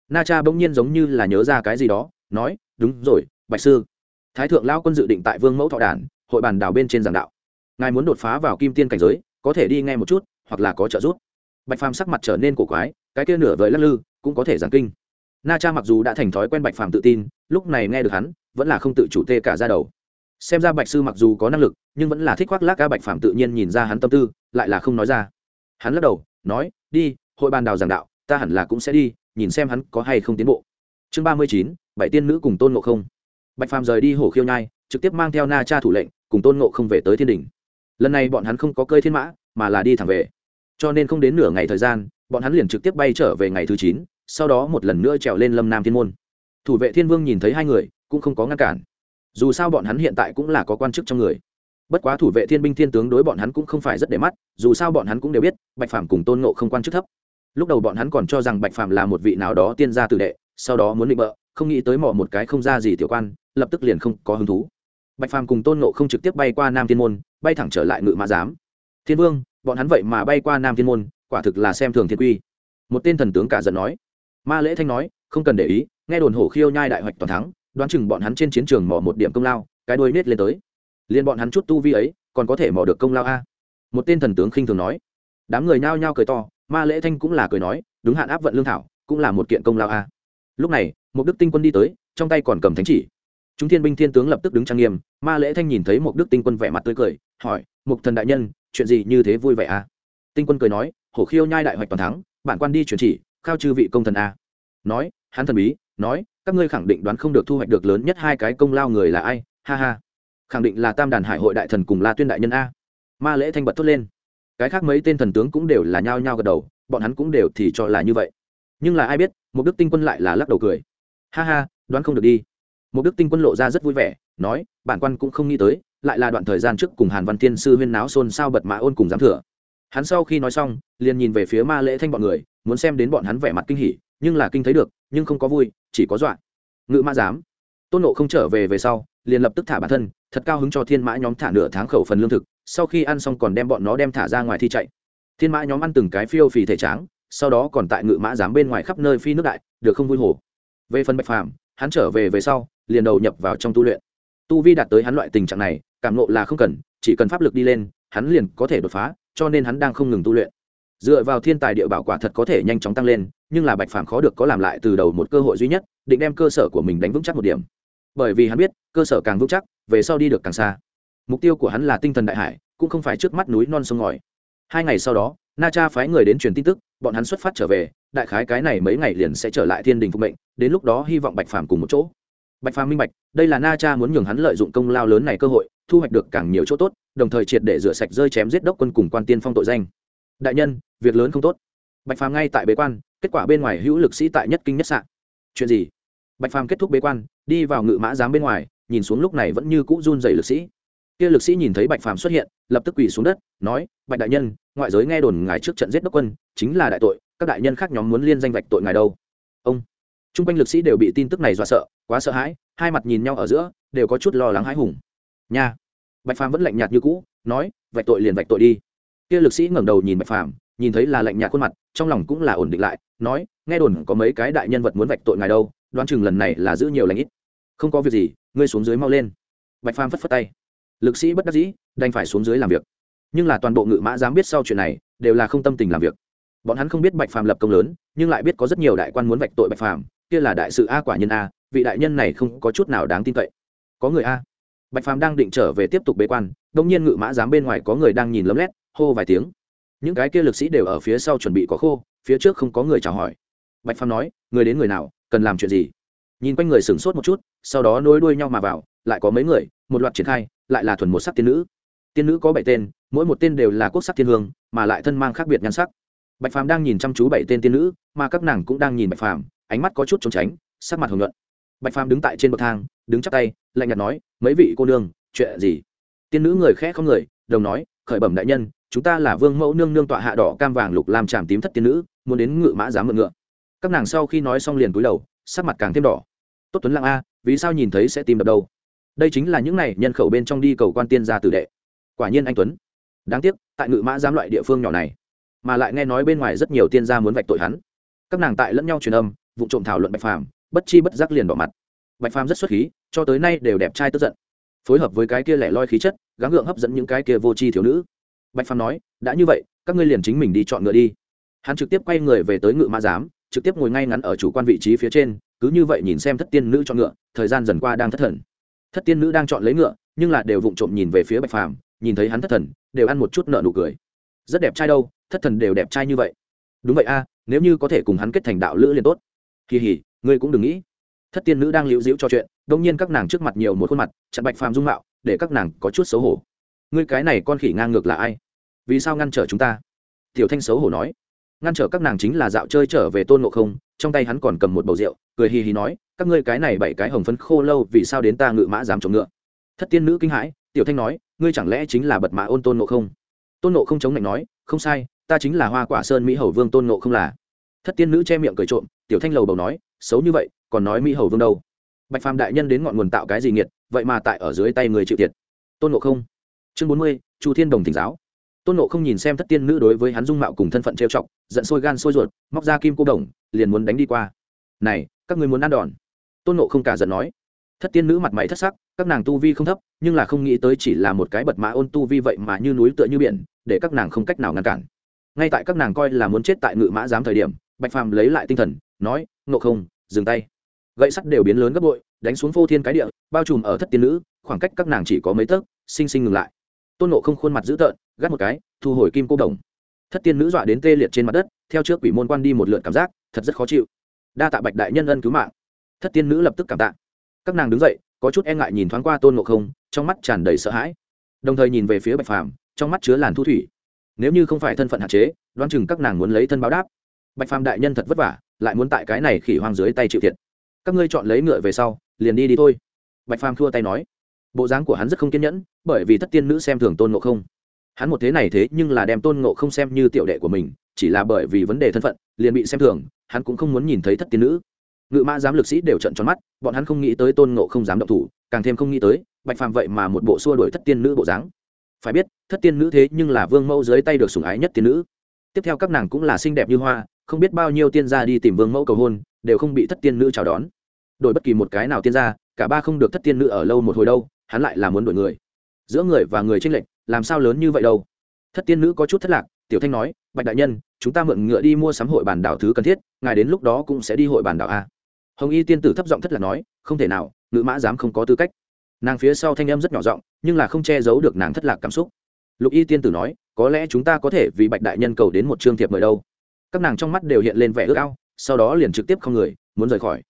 Na cha bỗng nhiên giống như là nhớ ra cái gì đó, nói, đúng rồi, bạch sư. Thái thượng lao quân dự định tại vương mẫu thọ đản hội bàn đảo bên trên giảng đạo. Ngài muốn đột phá vào kim tiên cảnh giới, có thể đi ngay một chút, hoặc là có trợ giúp. Bạch phàm sắc mặt trở nên cổ quái, cái kia nửa vời lắc lư, cũng có thể giảng kinh na cha mặc dù đã thành thói quen bạch phàm tự tin, lúc này nghe được hắn, vẫn là không tự chủ tê cả ra đầu. Xem ra bạch sư mặc dù có năng lực, nhưng vẫn là thích khoác lác ca bạch phàm tự nhiên nhìn ra hắn tâm tư, lại là không nói ra. Hắn lắc đầu, nói, đi, hội bàn đào giảng đạo, ta hẳn là cũng sẽ đi, nhìn xem hắn có hay không tiến bộ. Chương ba mươi chín, bảy tiên nữ cùng tôn ngộ không. Bạch phàm rời đi hổ khiêu nhai, trực tiếp mang theo na cha thủ lệnh, cùng tôn ngộ không về tới thiên đình. Lần này bọn hắn không có cơi thiên mã, mà là đi thẳng về. Cho nên không đến nửa ngày thời gian, bọn hắn liền trực tiếp bay trở về ngày thứ chín sau đó một lần nữa trèo lên lâm nam thiên môn. Thủ vệ thiên vương nhìn thấy hai người, cũng không có ngăn cản. Dù sao bọn hắn hiện tại cũng là có quan chức trong người. Bất quá thủ vệ thiên binh thiên tướng đối bọn hắn cũng không phải rất để mắt, dù sao bọn hắn cũng đều biết, bạch phàm cùng tôn ngộ không quan chức thấp. Lúc đầu bọn hắn còn cho rằng bạch phàm là một vị nào đó tiên gia tử đệ, sau đó muốn định bợ, không nghĩ tới mỏ một cái không ra gì tiểu quan, lập tức liền không có hứng thú. Bạch phàm cùng tôn ngộ không trực tiếp bay qua nam thiên môn, bay thẳng trở lại ngự mã giám. Thiên vương, bọn hắn vậy mà bay qua nam thiên môn, quả thực là xem thường thiên quy. Một tên thần tướng cả giận nói ma lễ thanh nói, không cần để ý, nghe đồn hổ khiêu nhai đại hoạch toàn thắng, đoán chừng bọn hắn trên chiến trường mỏ một điểm công lao, cái đuôi nết lên tới. Liền bọn hắn chút tu vi ấy, còn có thể mỏ được công lao a? Một tên thần tướng khinh thường nói. Đám người nhao nhao cười to, ma lễ thanh cũng là cười nói, đúng hạn áp vận lương thảo, cũng là một kiện công lao a. Lúc này, một đức tinh quân đi tới, trong tay còn cầm thánh chỉ. Chúng thiên binh thiên tướng lập tức đứng trang nghiêm, ma lễ thanh nhìn thấy một đức tinh quân vẻ mặt tươi cười, hỏi, mục thần đại nhân, chuyện gì như thế vui vẻ a? Tinh quân cười nói, hổ khiêu nhai đại hoạch toàn thắng, bản quan đi truyền chỉ khao chư vị công thần a. Nói, hắn thần bí, nói, các ngươi khẳng định đoán không được thu hoạch được lớn nhất hai cái công lao người là ai, ha ha. Khẳng định là tam đàn hải hội đại thần cùng la tuyên đại nhân a. Ma lễ thanh bật thốt lên. Cái khác mấy tên thần tướng cũng đều là nhao nhao gật đầu, bọn hắn cũng đều thì cho là như vậy. Nhưng là ai biết một đức tinh quân lại là lắc đầu cười. Ha ha, đoán không được đi. Một đức tinh quân lộ ra rất vui vẻ, nói, bản quan cũng không nghĩ tới, lại là đoạn thời gian trước cùng hàn văn tiên sư huyên náo xôn xao bật mã ôn cùng giám thừa. Hắn sau khi nói xong, liền nhìn về phía ma lễ thanh bọn người muốn xem đến bọn hắn vẻ mặt kinh hỉ, nhưng là kinh thấy được, nhưng không có vui, chỉ có dọa. Ngự mã dám tôn nộ không trở về về sau, liền lập tức thả bản thân, thật cao hứng cho thiên mã nhóm thả nửa tháng khẩu phần lương thực, sau khi ăn xong còn đem bọn nó đem thả ra ngoài thi chạy. Thiên mã nhóm ăn từng cái phiêu phì thể tráng, sau đó còn tại ngự mã dám bên ngoài khắp nơi phi nước đại, được không vui hồ. Về phần bạch phàm, hắn trở về về sau, liền đầu nhập vào trong tu luyện. Tu vi đạt tới hắn loại tình trạng này, cảm nộ là không cần, chỉ cần pháp lực đi lên, hắn liền có thể đột phá, cho nên hắn đang không ngừng tu luyện dựa vào thiên tài địa bảo quả thật có thể nhanh chóng tăng lên, nhưng là bạch phàm khó được có làm lại từ đầu một cơ hội duy nhất, định đem cơ sở của mình đánh vững chắc một điểm. Bởi vì hắn biết, cơ sở càng vững chắc, về sau đi được càng xa. Mục tiêu của hắn là tinh thần đại hải, cũng không phải trước mắt núi non sông ngòi. Hai ngày sau đó, na cha phái người đến truyền tin tức, bọn hắn xuất phát trở về, đại khái cái này mấy ngày liền sẽ trở lại thiên đình phục mệnh, đến lúc đó hy vọng bạch phàm cùng một chỗ. Bạch phàm minh bạch, đây là na cha muốn nhường hắn lợi dụng công lao lớn này cơ hội, thu hoạch được càng nhiều chỗ tốt, đồng thời triệt để rửa sạch rơi chém giết đốc quân cùng quan tiên phong tội danh đại nhân, việc lớn không tốt. Bạch phàm ngay tại bế quan, kết quả bên ngoài hữu lực sĩ tại nhất kinh nhất sạn chuyện gì? Bạch phàm kết thúc bế quan, đi vào ngự mã giám bên ngoài, nhìn xuống lúc này vẫn như cũ run dày lực sĩ. Kia lực sĩ nhìn thấy bạch phàm xuất hiện, lập tức quỳ xuống đất, nói, bạch đại nhân, ngoại giới nghe đồn ngài trước trận giết đốc quân, chính là đại tội, các đại nhân khác nhóm muốn liên danh vạch tội ngài đâu. Ông. T r u n g quanh lực sĩ đều bị tin tức này dọa sợ, quá sợ hãi, hai mặt nhìn nhau ở giữa, đều có chút lo lắng hãi hùng. Nha. Bạch phàm vẫn lạnh nhạt như cũ, nói, vạch tội liền vạch tội đi kia lực sĩ ngẩng đầu nhìn bạch phàm, nhìn thấy là lạnh nhạt khuôn mặt, trong lòng cũng là ổn định lại, nói, nghe đồn có mấy cái đại nhân vật muốn vạch tội ngài đâu, đoán chừng lần này là giữ nhiều lãnh ít. Không có việc gì, ngươi xuống dưới mau lên. Bạch phàm phất phất tay. Lực sĩ bất đắc dĩ, đành phải xuống dưới làm việc. Nhưng là toàn bộ ngự mã dám biết sau chuyện này, đều là không tâm tình làm việc. Bọn hắn không biết bạch phàm lập công lớn, nhưng lại biết có rất nhiều đại quan muốn vạch tội bạch phàm, kia là đại sự a quả nhân a, vị đại nhân này không có chút nào đáng tin cậy. Có người a. Bạch phàm đang định trở về tiếp tục bế quan đông nhiên ngự mã dám bên ngoài có người đang nhìn lấm lét, hô vài tiếng. Những cái kia lực sĩ đều ở phía sau chuẩn bị có khô, phía trước không có người chào hỏi. Bạch phàm nói, người đến người nào, cần làm chuyện gì? Nhìn quanh người sửng sốt một chút, sau đó nối đuôi nhau mà vào, lại có mấy người, một loạt triển khai, lại là thuần một sắc tiên nữ. Tiên nữ có bảy tên, mỗi một tên đều là quốc sắc thiên hương, mà lại thân mang khác biệt nhan sắc. Bạch phàm đang nhìn chăm chú bảy tên tiên nữ, mà các nàng cũng đang nhìn bạch phàm, ánh mắt có chút trốn tránh, sắc mặt hồng nhuận. Bạch phàm đứng tại trên bậc thang, đứng chắp tay, lạnh nhạt nói, mấy vị cô nương, chuyện gì? Tiên nữ người khẽ không người, đồng nói, khởi bẩm đại nhân, chúng ta là vương mẫu nương nương tọa hạ đỏ cam vàng lục làm tràm tím thất tiên nữ, muốn đến ngự mã giá mượn ngựa. Các nàng sau khi nói xong liền cúi đầu, sắc mặt càng thêm đỏ. Tốt tuấn lặng a, vì sao nhìn thấy sẽ tìm được đâu? Đây chính là những này nhân khẩu bên trong đi cầu quan tiên gia tử đệ. Quả nhiên anh tuấn. Đáng tiếc, tại ngự mã giám loại địa phương nhỏ này, mà lại nghe nói bên ngoài rất nhiều tiên gia muốn vạch tội hắn. Các nàng tại lẫn nhau truyền âm, vụ trộm thảo luận bạch phàm, bất chi bất giác liền bỏ mặt. Bạch phàm rất xuất khí, cho tới nay đều đẹp trai tức giận phối hợp với cái kia lẻ loi khí chất, gắng gượng hấp dẫn những cái kia vô tri thiếu nữ. Bạch phàm nói, đã như vậy, các ngươi liền chính mình đi chọn ngựa đi. Hắn trực tiếp quay người về tới ngựa mã giám, trực tiếp ngồi ngay ngắn ở chủ quan vị trí phía trên, cứ như vậy nhìn xem thất tiên nữ chọn ngựa, thời gian dần qua đang thất thần. Thất tiên nữ đang chọn lấy ngựa, nhưng là đều vụng trộm nhìn về phía bạch phàm, nhìn thấy hắn thất thần, đều ăn một chút nợ nụ cười. Rất đẹp trai đâu, thất thần đều đẹp trai như vậy. Đúng vậy a, nếu như có thể cùng hắn kết thành đạo lữ liền tốt. Kỳ hỉ, ngươi cũng đừng nghĩ thất tiên nữ đang liễu dĩu cho chuyện đông nhiên các nàng trước mặt nhiều một khuôn mặt, chặn bạch phàm dung mạo, để các nàng có chút xấu hổ. Ngươi cái này con khỉ ngang ngược là ai? Vì sao ngăn trở chúng ta? Tiểu thanh xấu hổ nói. Ngăn trở các nàng chính là dạo chơi trở về tôn ngộ không, trong tay hắn còn cầm một bầu rượu, cười hì hì nói, các ngươi cái này bảy cái hồng phấn khô lâu vì sao đến ta ngự mã dám chống ngựa? Thất tiên nữ kinh hãi, tiểu thanh nói, ngươi chẳng lẽ chính là bật mã ôn tôn ngộ không? Tôn ngộ không chống lạnh nói, không sai, ta chính là hoa quả sơn mỹ hầu vương tôn ngộ không là. Thất tiên nữ che miệng cười trộm, tiểu thanh lầu bầu nói, xấu như vậy còn nói mỹ hầu vương đâu? Bạch phàm đại nhân đến ngọn nguồn tạo cái gì nghiệt, vậy mà tại ở dưới tay người chịu thiệt. Tôn nộ không. Chương bốn mươi, chu thiên đồng thỉnh giáo. Tôn nộ không nhìn xem thất tiên nữ đối với hắn dung mạo cùng thân phận trêu chọc, giận sôi gan sôi ruột, móc ra kim cô đồng, liền muốn đánh đi qua. Này, các người muốn ăn đòn? Tôn nộ không cả giận nói. Thất tiên nữ mặt mày thất sắc, các nàng tu vi không thấp, nhưng là không nghĩ tới chỉ là một cái bật mã ôn tu vi vậy mà như núi tựa như biển, để các nàng không cách nào ngăn cản. Ngay tại các nàng coi là muốn chết tại ngự mã giám thời điểm, bạch phàm lấy lại tinh thần, nói nộ không, dừng tay gậy sắt đều biến lớn gấp bội, đánh xuống phô thiên cái địa, bao trùm ở thất tiên nữ, khoảng cách các nàng chỉ có mấy tấc sinh sinh ngừng lại. Tôn nộ không khuôn mặt dữ tợn, gắt một cái, thu hồi kim cô đồng. Thất tiên nữ dọa đến tê liệt trên mặt đất, theo trước quỷ môn quan đi một lượt cảm giác, thật rất khó chịu. Đa tạ bạch đại nhân ân cứu mạng. Thất tiên nữ lập tức cảm tạ. Các nàng đứng dậy, có chút e ngại nhìn thoáng qua tôn ngộ không, trong mắt tràn đầy sợ hãi. Đồng thời nhìn về phía bạch phàm, trong mắt chứa làn thu thủy. Nếu như không phải thân phận hạn chế, đoán chừng các nàng muốn lấy thân báo đáp. Bạch phàm đại nhân thật vất vả, lại muốn tại cái này khỉ hoang dưới tay chịu thiệt các ngươi chọn lấy ngựa về sau, liền đi đi thôi. Bạch phàm thua tay nói. Bộ dáng của hắn rất không kiên nhẫn, bởi vì thất tiên nữ xem thường tôn ngộ không. Hắn một thế này thế nhưng là đem tôn ngộ không xem như tiểu đệ của mình, chỉ là bởi vì vấn đề thân phận, liền bị xem thường, hắn cũng không muốn nhìn thấy thất tiên nữ. Ngự mã giám lực sĩ đều trận tròn mắt, bọn hắn không nghĩ tới tôn ngộ không dám động thủ, càng thêm không nghĩ tới, bạch phàm vậy mà một bộ xua đuổi thất tiên nữ bộ dáng. Phải biết, thất tiên nữ thế nhưng là vương mẫu dưới tay được sủng ái nhất tiên nữ. Tiếp theo các nàng cũng là xinh đẹp như hoa, không biết bao nhiêu tiên gia đi tìm vương mẫu cầu hôn, đều không bị thất tiên nữ chào đón đổi bất kỳ một cái nào tiên gia, cả ba không được thất tiên nữ ở lâu một hồi đâu, hắn lại là muốn đổi người. Giữa người và người tranh lệch, làm sao lớn như vậy đâu? Thất tiên nữ có chút thất lạc, tiểu thanh nói, bạch đại nhân, chúng ta mượn ngựa đi mua sắm hội bản đảo thứ cần thiết, ngài đến lúc đó cũng sẽ đi hội bản đảo a. Hồng y tiên tử thấp giọng thất lạc nói, không thể nào ngự mã dám không có tư cách. Nàng phía sau thanh âm rất nhỏ giọng, nhưng là không che giấu được nàng thất lạc cảm xúc. Lục y tiên tử nói, có lẽ chúng ta có thể vì bạch đại nhân cầu đến một chương thiệp mời đâu. Các nàng trong mắt đều hiện lên vẻ ước ao, sau đó liền trực tiếp không người, muốn rời khỏi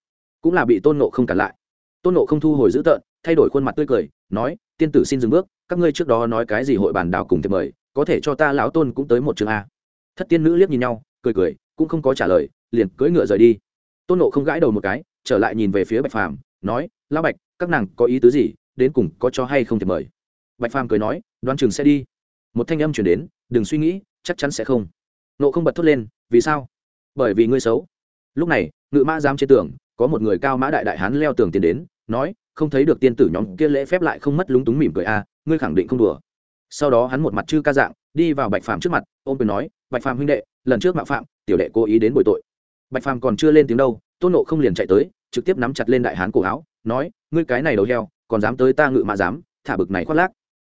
cũng là bị tôn nộ không cản lại. Tôn nộ không thu hồi dữ tợn, thay đổi khuôn mặt tươi cười, nói, tiên tử xin dừng bước, các ngươi trước đó nói cái gì hội bàn đảo cùng thiệp mời, có thể cho ta lão tôn cũng tới một chương a. Thất tiên nữ liếc nhìn nhau, cười cười, cũng không có trả lời, liền cưỡi ngựa rời đi. Tôn nộ không gãi đầu một cái, trở lại nhìn về phía bạch phàm, nói, lão bạch, các nàng có ý tứ gì, đến cùng có cho hay không thiệp mời? Bạch phàm cười nói đoan chừng sẽ đi. Một thanh âm chuyển đến, đừng suy nghĩ, chắc chắn sẽ không. Nộ không bật thốt lên, vì sao? Bởi vì ngươi xấu. Lúc này, ngự mã dám trên tưởng có một người cao mã đại đại hán leo tường tiến đến nói không thấy được tiên tử nhóm kia lễ phép lại không mất lúng túng mỉm cười a à, ngươi khẳng định không đùa. Sau đó hắn một mặt chư ca dạng đi vào bạch phàm trước mặt ôm quyền nói bạch phàm huynh đệ lần trước mạo phạm tiểu đệ cố ý đến bồi tội. Bạch phàm còn chưa lên tiếng đâu tôn nộ không liền chạy tới trực tiếp nắm chặt lên đại hán cổ áo nói ngươi cái này đầu heo còn dám tới ta ngự mà dám thả bực này khoác lác.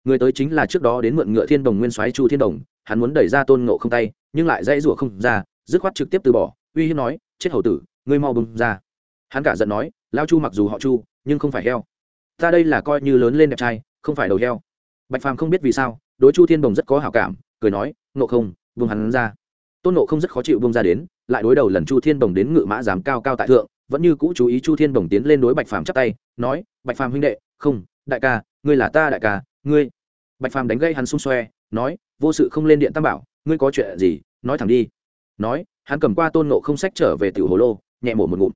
Người tới chính là trước đó đến mượn ngựa thiên đồng nguyên soái chu thiên đồng hắn muốn đẩy ra tôn nộ không tay nhưng lại dãy rủa không ra dứt khoát trực tiếp từ bỏ uy hiếp nói chết hầu tử ngươi mau bưng ra hắn cả giận nói, lao chu mặc dù họ chu, nhưng không phải heo. Ta đây là coi như lớn lên đẹp trai, không phải đầu heo. Bạch phàm không biết vì sao, đối chu thiên đồng rất có hảo cảm, cười nói nộ không vương hắn ra. Tôn nộ không rất khó chịu vương ra đến, lại đối đầu lần chu thiên đồng đến ngự mã giám cao cao tại thượng, vẫn như cũ chú ý chu thiên đồng tiến lên đối bạch phàm chắp tay, nói, bạch phàm huynh đệ, không, đại ca, ngươi là ta đại ca, ngươi. Bạch phàm đánh gây hắn xung xoe, nói, vô sự không lên điện tam bảo, ngươi có chuyện gì, nói thẳng đi. Nói, hắn cầm qua tôn nộ không sách trở về tiểu hồ lô, nhẹ mổ một ngụm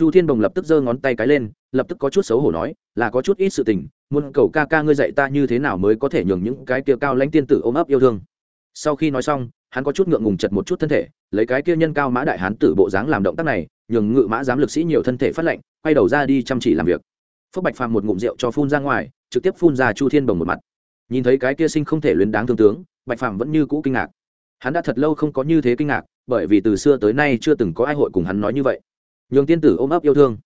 chu thiên đồng lập tức giơ ngón tay cái lên, lập tức có chút xấu hổ nói, là có chút ít sự tình, muốn cầu ca ca ngươi dạy ta như thế nào mới có thể nhường những cái kia cao lãnh tiên tử ôm ấp yêu thương. Sau khi nói xong, hắn có chút ngượng ngùng chật một chút thân thể, lấy cái kia nhân cao mã đại hán tử bộ dáng làm động tác này, nhường ngự mã giám lực sĩ nhiều thân thể phát lệnh, quay đầu ra đi chăm chỉ làm việc. Phúc bạch phàm một ngụm rượu cho phun ra ngoài, trực tiếp phun ra chu thiên bồng một mặt. Nhìn thấy cái kia sinh không thể luyến đáng thương tướng, bạch phàm vẫn như cũ kinh ngạc. Hắn đã thật lâu không có như thế kinh ngạc, bởi vì từ xưa tới nay chưa từng có ai hội cùng hắn nói như vậy nhường tiên tử ôm ấp yêu thương.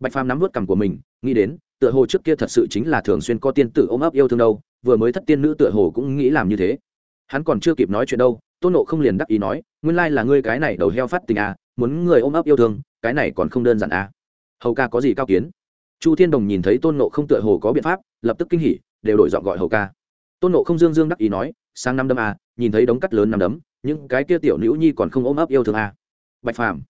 Bạch phàm nắm vớt cằm của mình, nghĩ đến, tựa hồ trước kia thật sự chính là thường xuyên có tiên tử ôm ấp yêu thương đâu, vừa mới thất tiên nữ tựa hồ cũng nghĩ làm như thế. Hắn còn chưa kịp nói chuyện đâu, tôn nộ không liền đắc ý nói, nguyên lai là ngươi cái này đầu heo phát tình à muốn người ôm ấp yêu thương, cái này còn không đơn giản à. Hầu ca có gì cao kiến? Chu thiên đồng nhìn thấy tôn nộ không tựa hồ có biện pháp, lập tức kinh hỉ, đều đổi dọn gọi hầu ca. Tôn nộ không dương dương đắc ý nói sang năm đấm à nhìn thấy đống cắt lớn năm đấm, những cái kia tiểu nữ nhi còn không ôm ấp yêu thương à. Bạch phàm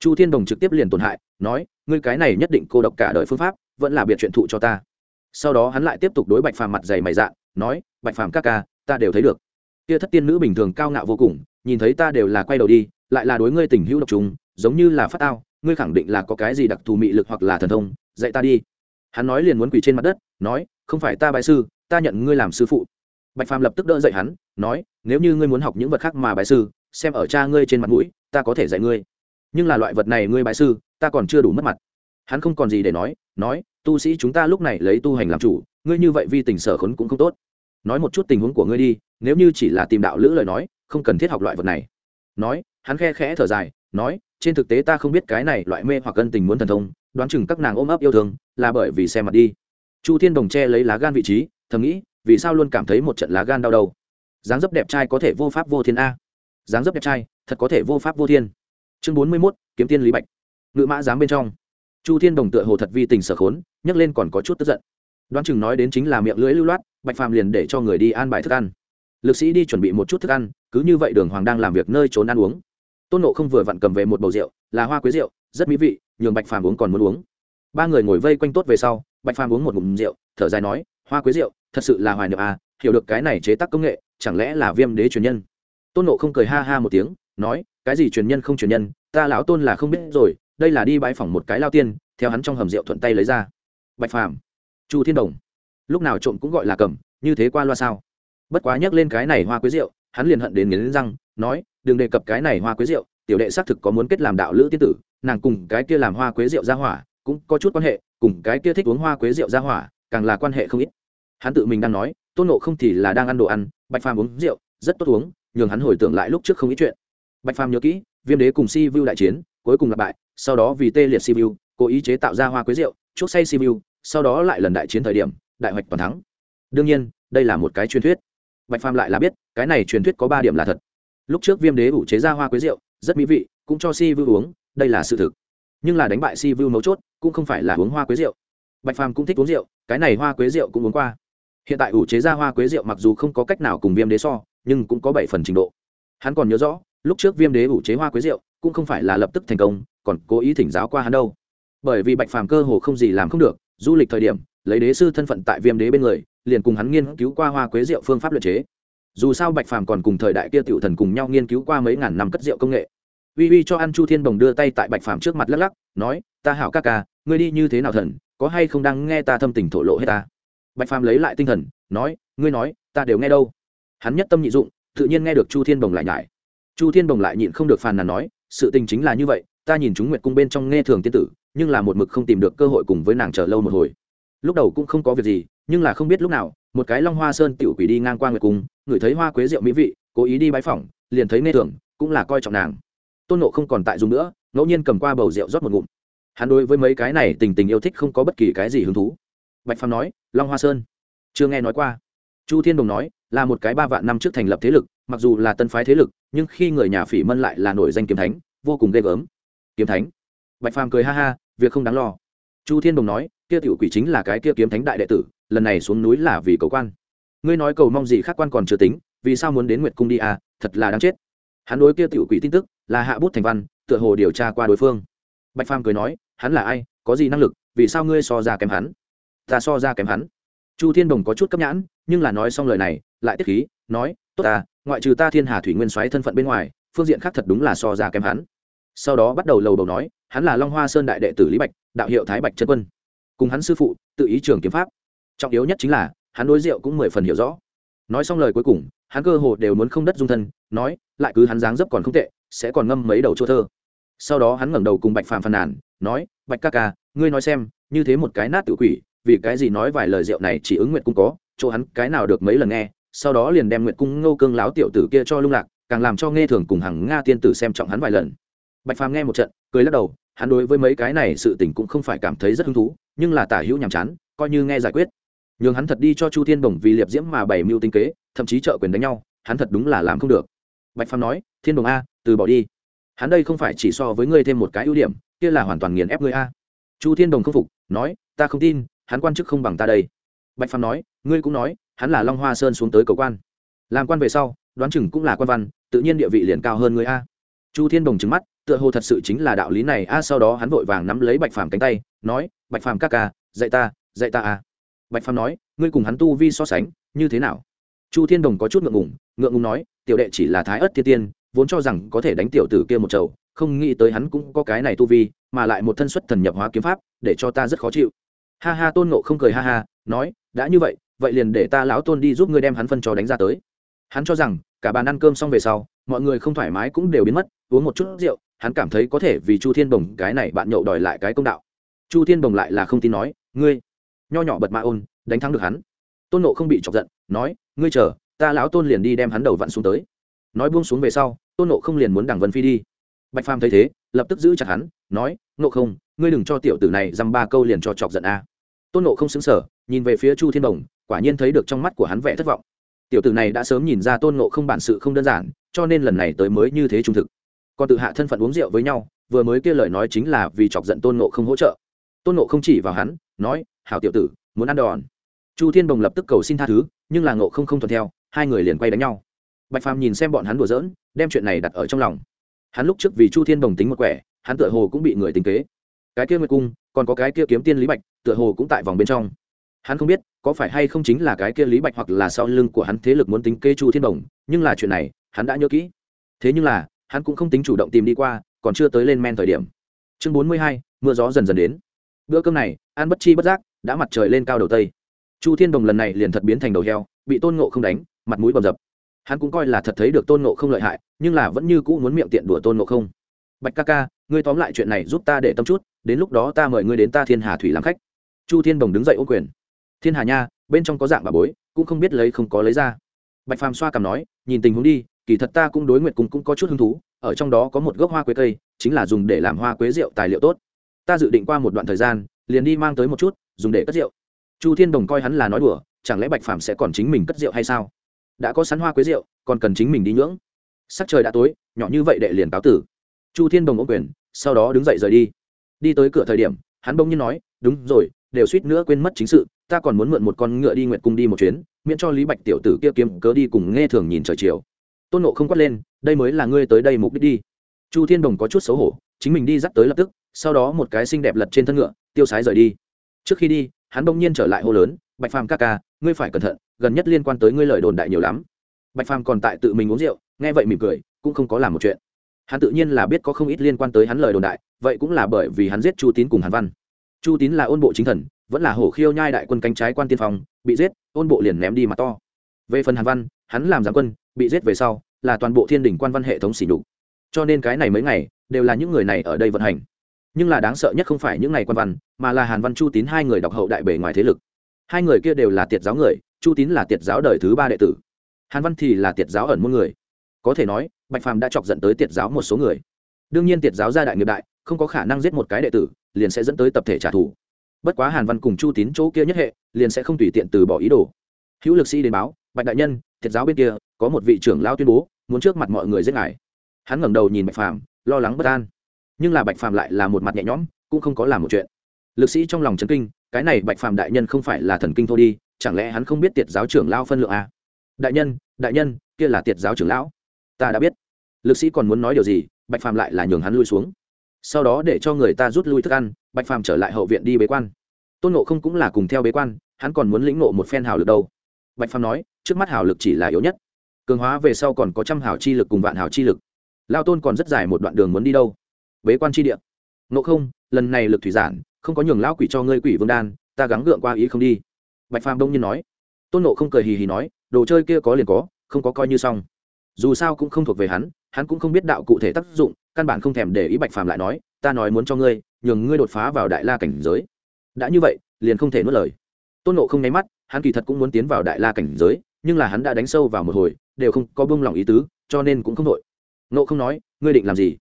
chu thiên đồng trực tiếp liền tổn hại, nói, ngươi cái này nhất định cô độc cả đời phương pháp, vẫn là biệt chuyện thụ cho ta. Sau đó hắn lại tiếp tục đối bạch phàm mặt dày mày dạ nói, bạch phàm các ca, ta đều thấy được. Kia thất tiên nữ bình thường cao ngạo vô cùng, nhìn thấy ta đều là quay đầu đi, lại là đối ngươi tình hữu độc trùng, giống như là phát tao, ngươi khẳng định là có cái gì đặc thù mị lực hoặc là thần thông, dạy ta đi. Hắn nói liền muốn quỳ trên mặt đất, nói, không phải ta bài sư, ta nhận ngươi làm sư phụ. Bạch phàm lập tức đỡ dậy hắn, nói, nếu như ngươi muốn học những vật khác mà bài sư, xem ở cha ngươi trên mặt mũi, ta có thể dạy ngươi nhưng là loại vật này ngươi bại sư, ta còn chưa đủ mất mặt. Hắn không còn gì để nói nói, tu sĩ chúng ta lúc này lấy tu hành làm chủ, ngươi như vậy vì tình sở khốn cũng không tốt. Nói một chút tình huống của ngươi đi, nếu như chỉ là tìm đạo lữ lời nói, không cần thiết học loại vật này. Nói, hắn khe khẽ thở dài, nói, trên thực tế ta không biết cái này loại mê hoặc ân tình muốn thần thông, đoán chừng các nàng ôm ấp yêu thương, là bởi vì xem mặt đi. Chu thiên đồng che lấy lá gan vị trí, thầm nghĩ, vì sao luôn cảm thấy một trận lá gan đau đầu? Dáng dấp đẹp trai có thể vô pháp vô thiên a. Dáng dấp đẹp trai, thật có thể vô pháp vô thiên chương bốn mươi mốt, kiếm tiên lý bạch. Ngự mã dám bên trong. Chu thiên đồng tựa hồ thật vi tình sở khốn, nhấc lên còn có chút tức giận. Đoán chừng nói đến chính là miệng lưỡi lưu loát, bạch phàm liền để cho người đi an bài thức ăn. Lực sĩ đi chuẩn bị một chút thức ăn, cứ như vậy đường hoàng đang làm việc nơi trốn ăn uống. Tôn nộ không vừa vặn cầm về một bầu rượu, là hoa quế rượu, rất mỹ vị, nhường bạch phàm uống còn muốn uống. Ba người ngồi vây quanh tốt về sau, bạch phàm uống một ngụm rượu, thở dài nói, hoa quế rượu, thật sự là hoài niệm à hiểu được cái này chế tác công nghệ, chẳng lẽ là viêm đế truyền nhân? Tôn nộ không cười ha ha một tiếng nói, cái gì truyền nhân không truyền nhân, ta lão tôn là không biết rồi, đây là đi bãi phỏng một cái lao tiên, theo hắn trong hầm rượu thuận tay lấy ra. Bạch phàm, chu thiên đồng, lúc nào trộm cũng gọi là cầm, như thế qua loa sao? Bất quá nhắc lên cái này hoa quế rượu, hắn liền hận đến nghiến răng, nói, đừng đề cập cái này hoa quế rượu, tiểu đệ xác thực có muốn kết làm đạo lữ tiên tử, nàng cùng cái kia làm hoa quế rượu ra hỏa, cũng có chút quan hệ, cùng cái kia thích uống hoa quế rượu ra hỏa, càng là quan hệ không ít. Hắn tự mình đang nói, tôn nộ không thì là đang ăn đồ ăn, bạch phàm uống rượu, rất tốt uống, nhường hắn hồi tưởng lại lúc trước không ít chuyện bạch phàm nhớ kỹ, viêm đế cùng si vu đại chiến, cuối cùng là bại, sau đó vì tê liệt si vu cố ý chế tạo ra hoa quế rượu, chuốc say si vu sau đó lại lần đại chiến thời điểm, đại hoạch toàn thắng. Đương nhiên, đây là một cái truyền thuyết. Bạch phàm lại là biết, cái này truyền thuyết có ba điểm là thật. Lúc trước viêm đế ủ chế ra hoa quế rượu, rất mỹ vị, cũng cho si vu uống, đây là sự thực. Nhưng là đánh bại si vu mấu chốt, cũng không phải là uống hoa quế rượu. Bạch phàm cũng thích uống rượu, cái này hoa quế rượu cũng uống qua. Hiện tại ủ chế ra hoa quế rượu mặc dù không có cách nào cùng viêm đế so, nhưng cũng có bảy phần trình độ. Hắn còn nhớ rõ lúc trước viêm đế ủ chế hoa quế rượu, cũng không phải là lập tức thành công, còn cố ý thỉnh giáo qua hắn đâu. Bởi vì bạch phàm cơ hồ không gì làm không được, du lịch thời điểm, lấy đế sư thân phận tại viêm đế bên người, liền cùng hắn nghiên cứu qua hoa quế rượu phương pháp luyện chế. Dù sao bạch phàm còn cùng thời đại kia tiểu thần cùng nhau nghiên cứu qua mấy ngàn năm cất rượu công nghệ. Uy uy cho ăn chu thiên đồng đưa tay tại bạch phàm trước mặt lắc lắc, nói, ta hảo ca ca, ngươi đi như thế nào thần, có hay không đang nghe ta thâm tình thổ lộ hết ta? Bạch phàm lấy lại tinh thần, nói, ngươi nói, ta đều nghe đâu. Hắn nhất tâm nhị dụng, tự nhiên nghe được chu thiên đồng lại nhải chu thiên đồng lại nhịn không được phàn nàn nói, sự tình chính là như vậy, ta nhìn chúng nguyệt cung bên trong nghe thường tiên tử, nhưng là một mực không tìm được cơ hội cùng với nàng chờ lâu một hồi. Lúc đầu cũng không có việc gì, nhưng là không biết lúc nào, một cái long hoa sơn tiểu quỷ đi ngang qua nguyệt cung, ngửi thấy hoa quế rượu mỹ vị, cố ý đi bái phỏng, liền thấy nghe thường, cũng là coi trọng nàng. Tôn nộ không còn tại dùng nữa, ngẫu nhiên cầm qua bầu rượu rót một ngụm. Hắn đối với mấy cái này tình tình yêu thích không có bất kỳ cái gì hứng thú. Bạch phàm nói, long hoa sơn, chưa nghe nói qua. Chu thiên đồng nói, là một cái ba vạn năm trước thành lập thế lực mặc dù là tân phái thế lực, nhưng khi người nhà phỉ mân lại là nổi danh kiếm thánh, vô cùng ghê gớm. Kiếm thánh? Bạch phàm cười ha ha, việc không đáng lo. Chu thiên đồng nói, kia tiểu quỷ chính là cái kia kiếm thánh đại đệ tử, lần này xuống núi là vì cầu quan. Ngươi nói cầu mong gì khác quan còn chưa tính, vì sao muốn đến nguyệt cung đi à thật là đáng chết. Hắn đối kia tiểu quỷ tin tức, là hạ bút thành văn, tựa hồ điều tra qua đối phương. Bạch phàm cười nói, hắn là ai, có gì năng lực, vì sao ngươi so ra kém hắn? Ta so ra kém hắn. Chu thiên đồng có chút cấp nhãn, nhưng là nói xong lời này, lại tiết khí, nói, tốt ta ngoại trừ ta thiên hà thủy nguyên soái thân phận bên ngoài, phương diện khác thật đúng là so ra kém hắn. Sau đó bắt đầu lầu đầu nói, hắn là long hoa sơn đại đệ tử lý bạch, đạo hiệu thái bạch trân quân. Cùng hắn sư phụ, tự ý trường kiếm pháp. Trọng yếu nhất chính là, hắn đối rượu cũng mười phần hiểu rõ. Nói xong lời cuối cùng, hắn cơ hồ đều muốn không đất dung thân, nói, lại cứ hắn dáng dấp còn không tệ, sẽ còn ngâm mấy đầu chỗ thơ. Sau đó hắn ngẩng đầu cùng bạch phàm phàn nàn, nói, bạch ca ca, ngươi nói xem, như thế một cái nát tự quỷ, vì cái gì nói vài lời rượu này chỉ ứng nguyện cũng có, chỗ hắn cái nào được mấy lần nghe sau đó liền đem nguyện cung ngô cương láo tiểu tử kia cho lung lạc, càng làm cho nghe thường cùng hàng nga tiên tử xem trọng hắn vài lần. Bạch phàm nghe một trận, cười lắc đầu, hắn đối với mấy cái này sự tình cũng không phải cảm thấy rất hứng thú, nhưng là tả hữu nhàm chán, coi như nghe giải quyết. Nhường hắn thật đi cho chu thiên đồng vì liệp diễm mà bày mưu tinh kế, thậm chí trợ quyền đánh nhau, hắn thật đúng là làm không được. Bạch phàm nói, thiên đồng a, từ bỏ đi. Hắn đây không phải chỉ so với ngươi thêm một cái ưu điểm, kia là hoàn toàn nghiền ép ngươi a. Chu thiên đồng không phục, nói, ta không tin, hắn quan chức không bằng ta đây. Bạch phàm nói, ngươi cũng nói hắn là long hoa sơn xuống tới cầu quan. Làm quan về sau, đoán chừng cũng là quan văn, tự nhiên địa vị liền cao hơn người a. Chu thiên đồng trứng mắt, tựa hồ thật sự chính là đạo lý này a, sau đó hắn vội vàng nắm lấy bạch phàm cánh tay, nói, bạch phàm ca ca, dạy ta dạy ta a. Bạch phàm nói, ngươi cùng hắn tu vi so sánh, như thế nào? Chu thiên đồng có chút ngượng ngùng ngượng ngùng nói, tiểu đệ chỉ là thái ất thiên tiên, vốn cho rằng có thể đánh tiểu tử kia một chầu, không nghĩ tới hắn cũng có cái này tu vi, mà lại một thân xuất thần nhập hóa kiếm pháp, để cho ta rất khó chịu. Ha ha, tôn nộ không cười ha ha, nói, đã như vậy vậy liền để ta lão tôn đi giúp ngươi đem hắn phân cho đánh ra tới. Hắn cho rằng, cả bàn ăn cơm xong về sau, mọi người không thoải mái cũng đều biến mất, uống một chút rượu, hắn cảm thấy có thể vì chu thiên bồng cái này bạn nhậu đòi lại cái công đạo. Chu thiên bồng lại là không tin nói, ngươi, nho nhỏ bật mạ ôn, đánh thắng được hắn. Tôn nộ không bị chọc giận, nói, ngươi chờ, ta lão tôn liền đi đem hắn đầu vặn xuống tới. Nói buông xuống về sau, tôn nộ không liền muốn đằng vân phi đi. Bạch phàm thấy thế, lập tức giữ chặt hắn, nói nộ không, ngươi đừng cho tiểu tử này dăm ba câu liền cho chọc giận a. Tôn nộ không xứng sở nhìn về phía chu thiên đồng quả nhiên thấy được trong mắt của hắn vẻ thất vọng. Tiểu tử này đã sớm nhìn ra tôn ngộ không bản sự không đơn giản, cho nên lần này tới mới như thế trung thực. Còn tự hạ thân phận uống rượu với nhau, vừa mới kia lời nói chính là vì chọc giận tôn ngộ không hỗ trợ. Tôn ngộ không chỉ vào hắn, nói, hảo tiểu tử, muốn ăn đòn. Chu thiên đồng lập tức cầu xin tha thứ, nhưng là ngộ không không thuận theo, hai người liền quay đánh nhau. Bạch phàm nhìn xem bọn hắn đùa giỡn, đem chuyện này đặt ở trong lòng. Hắn lúc trước vì chu thiên đồng tính một quẻ, hắn tựa hồ cũng bị người tính kế. Cái kia nguyệt cung, còn có cái kia kiếm tiên lý bạch, tựa hồ cũng tại vòng bên trong hắn không biết có phải hay không chính là cái kia lý bạch hoặc là sau lưng của hắn thế lực muốn tính kê chu thiên đồng, nhưng là chuyện này, hắn đã nhớ kỹ. Thế nhưng là, hắn cũng không tính chủ động tìm đi qua, còn chưa tới lên men thời điểm. Chương bốn mươi hai, mưa gió dần dần đến. Bữa cơm này, ăn bất chi bất giác, đã mặt trời lên cao đầu tây. Chu thiên đồng lần này liền thật biến thành đầu heo, bị tôn ngộ không đánh, mặt mũi bầm dập. Hắn cũng coi là thật thấy được tôn ngộ không lợi hại, nhưng là vẫn như cũ muốn miệng tiện đùa tôn ngộ không. Bạch ca ca, ngươi tóm lại chuyện này giúp ta để tâm chút, đến lúc đó ta mời ngươi đến ta thiên hà thủy làm khách. Chu thiên đồng đứng dậy ô quyền thiên hà nha, bên trong có dạng bà bối, cũng không biết lấy không có lấy ra. Bạch phàm xoa cằm nói, nhìn tình huống đi, kỳ thật ta cũng đối nguyện cùng cũng có chút hứng thú, ở trong đó có một gốc hoa quế cây, chính là dùng để làm hoa quế rượu tài liệu tốt. Ta dự định qua một đoạn thời gian, liền đi mang tới một chút, dùng để cất rượu. Chu thiên đồng coi hắn là nói đùa, chẳng lẽ bạch phàm sẽ còn chính mình cất rượu hay sao? Đã có sắn hoa quế rượu, còn cần chính mình đi nhưỡng. Sắc trời đã tối, nhỏ như vậy đệ liền cáo tử. Chu thiên đồng ô quyền, sau đó đứng dậy rời đi. Đi tới cửa thời điểm, hắn bỗng nhiên nói, đúng rồi đều suýt nữa quên mất chính sự, ta còn muốn mượn một con ngựa đi nguyện cung đi một chuyến, miễn cho lý bạch tiểu tử kia kiếm cớ đi cùng nghe thường nhìn trời chiều. Tôn nộ không quát lên, đây mới là ngươi tới đây mục đích đi. Chu thiên đồng có chút xấu hổ, chính mình đi dắt tới lập tức, sau đó một cái xinh đẹp lật trên thân ngựa, tiêu sái rời đi. Trước khi đi, hắn bỗng nhiên trở lại hô lớn, bạch phàm ca ca, ngươi phải cẩn thận, gần nhất liên quan tới ngươi lời đồn đại nhiều lắm. Bạch phàm còn tại tự mình uống rượu, nghe vậy mỉm cười, cũng không có làm một chuyện. Hắn tự nhiên là biết có không ít liên quan tới hắn lời đồn đại, vậy cũng là bởi vì hắn giết chu tín cùng hàn văn chu tín là ôn bộ chính thần, vẫn là hổ khiêu nhai đại quân cánh trái quan tiên phong, bị giết, ôn bộ liền ném đi mặt to. Về phần hàn văn, hắn làm giám quân, bị giết về sau, là toàn bộ thiên đình quan văn hệ thống xỉ đục cho nên cái này mấy ngày, đều là những người này ở đây vận hành. Nhưng là đáng sợ nhất không phải những ngày quan văn, mà là hàn văn chu tín hai người đọc hậu đại bể ngoài thế lực. Hai người kia đều là tiệt giáo người, chu tín là tiệt giáo đời thứ ba đệ tử. Hàn văn thì là tiệt giáo ẩn muôn người. Có thể nói, bạch phàm đã chọc dẫn tới tiệt giáo một số người. Đương nhiên tiệt giáo gia đại nghiệp đại không có khả năng giết một cái đệ tử, liền sẽ dẫn tới tập thể trả thù. Bất quá hàn văn cùng chu tín chỗ kia nhất hệ, liền sẽ không tùy tiện từ bỏ ý đồ. Hữu lực sĩ đến báo, bạch đại nhân, thiệt giáo bên kia, có một vị trưởng lao tuyên bố, muốn trước mặt mọi người giết ngài. Hắn ngẩng đầu nhìn bạch phàm, lo lắng bất an. Nhưng là bạch phàm lại là một mặt nhẹ nhõm, cũng không có làm một chuyện. Lực sĩ trong lòng chấn kinh, cái này bạch phàm đại nhân không phải là thần kinh thôi đi, chẳng lẽ hắn không biết tiệt giáo trưởng lao phân lượng à? đại nhân đại nhân, kia là tiệt giáo trưởng lão. Ta đã biết. Lực sĩ còn muốn nói điều gì, bạch phàm lại là nhường hắn lui xuống sau đó để cho người ta rút lui thức ăn, bạch phàm trở lại hậu viện đi bế quan. Tôn nộ không cũng là cùng theo bế quan, hắn còn muốn lĩnh nộ một phen hào lực đâu. Bạch phàm nói, trước mắt hào lực chỉ là yếu nhất. Cường hóa về sau còn có trăm hào chi lực cùng vạn hào chi lực. Lao tôn còn rất dài một đoạn đường muốn đi đâu. Bế quan chi địa. Nộ không, lần này lực thủy giản, không có nhường lão quỷ cho ngươi quỷ vương đan, ta gắng gượng qua ý không đi. Bạch phàm đông nhiên nói. Tôn nộ không cười hì hì nói, đồ chơi kia có liền có, không có coi như xong. Dù sao cũng không thuộc về hắn hắn cũng không biết đạo cụ thể tác dụng căn bản không thèm để ý bạch phàm lại nói, ta nói muốn cho ngươi, nhường ngươi đột phá vào đại la cảnh giới. Đã như vậy, liền không thể nuốt lời. Tôn nộ không nháy mắt, hắn kỳ thật cũng muốn tiến vào đại la cảnh giới, nhưng là hắn đã đánh sâu vào một hồi, đều không có bông lòng ý tứ, cho nên cũng không đội nộ không nói, ngươi định làm gì?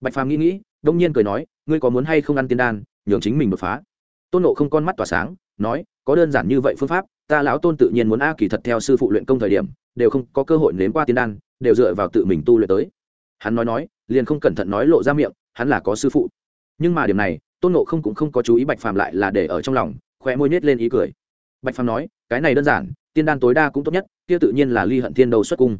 Bạch phàm nghĩ nghĩ, đông nhiên cười nói, ngươi có muốn hay không ăn tiên đan, nhường chính mình đột phá? Tôn nộ không con mắt tỏa sáng, nói, có đơn giản như vậy phương pháp, ta lão tôn tự nhiên muốn a kỳ thật theo sư phụ luyện công thời điểm, đều không có cơ hội nếm qua tiên đan, đều dựa vào tự mình tu luyện tới hắn nói nói, liền không cẩn thận nói lộ ra miệng, hắn là có sư phụ. Nhưng mà điểm này, tôn nộ không cũng không có chú ý bạch phàm lại là để ở trong lòng khoe môi nhét lên ý cười. Bạch phàm nói, cái này đơn giản, tiên đan tối đa cũng tốt nhất, kia tự nhiên là ly hận thiên đầu xuất cung.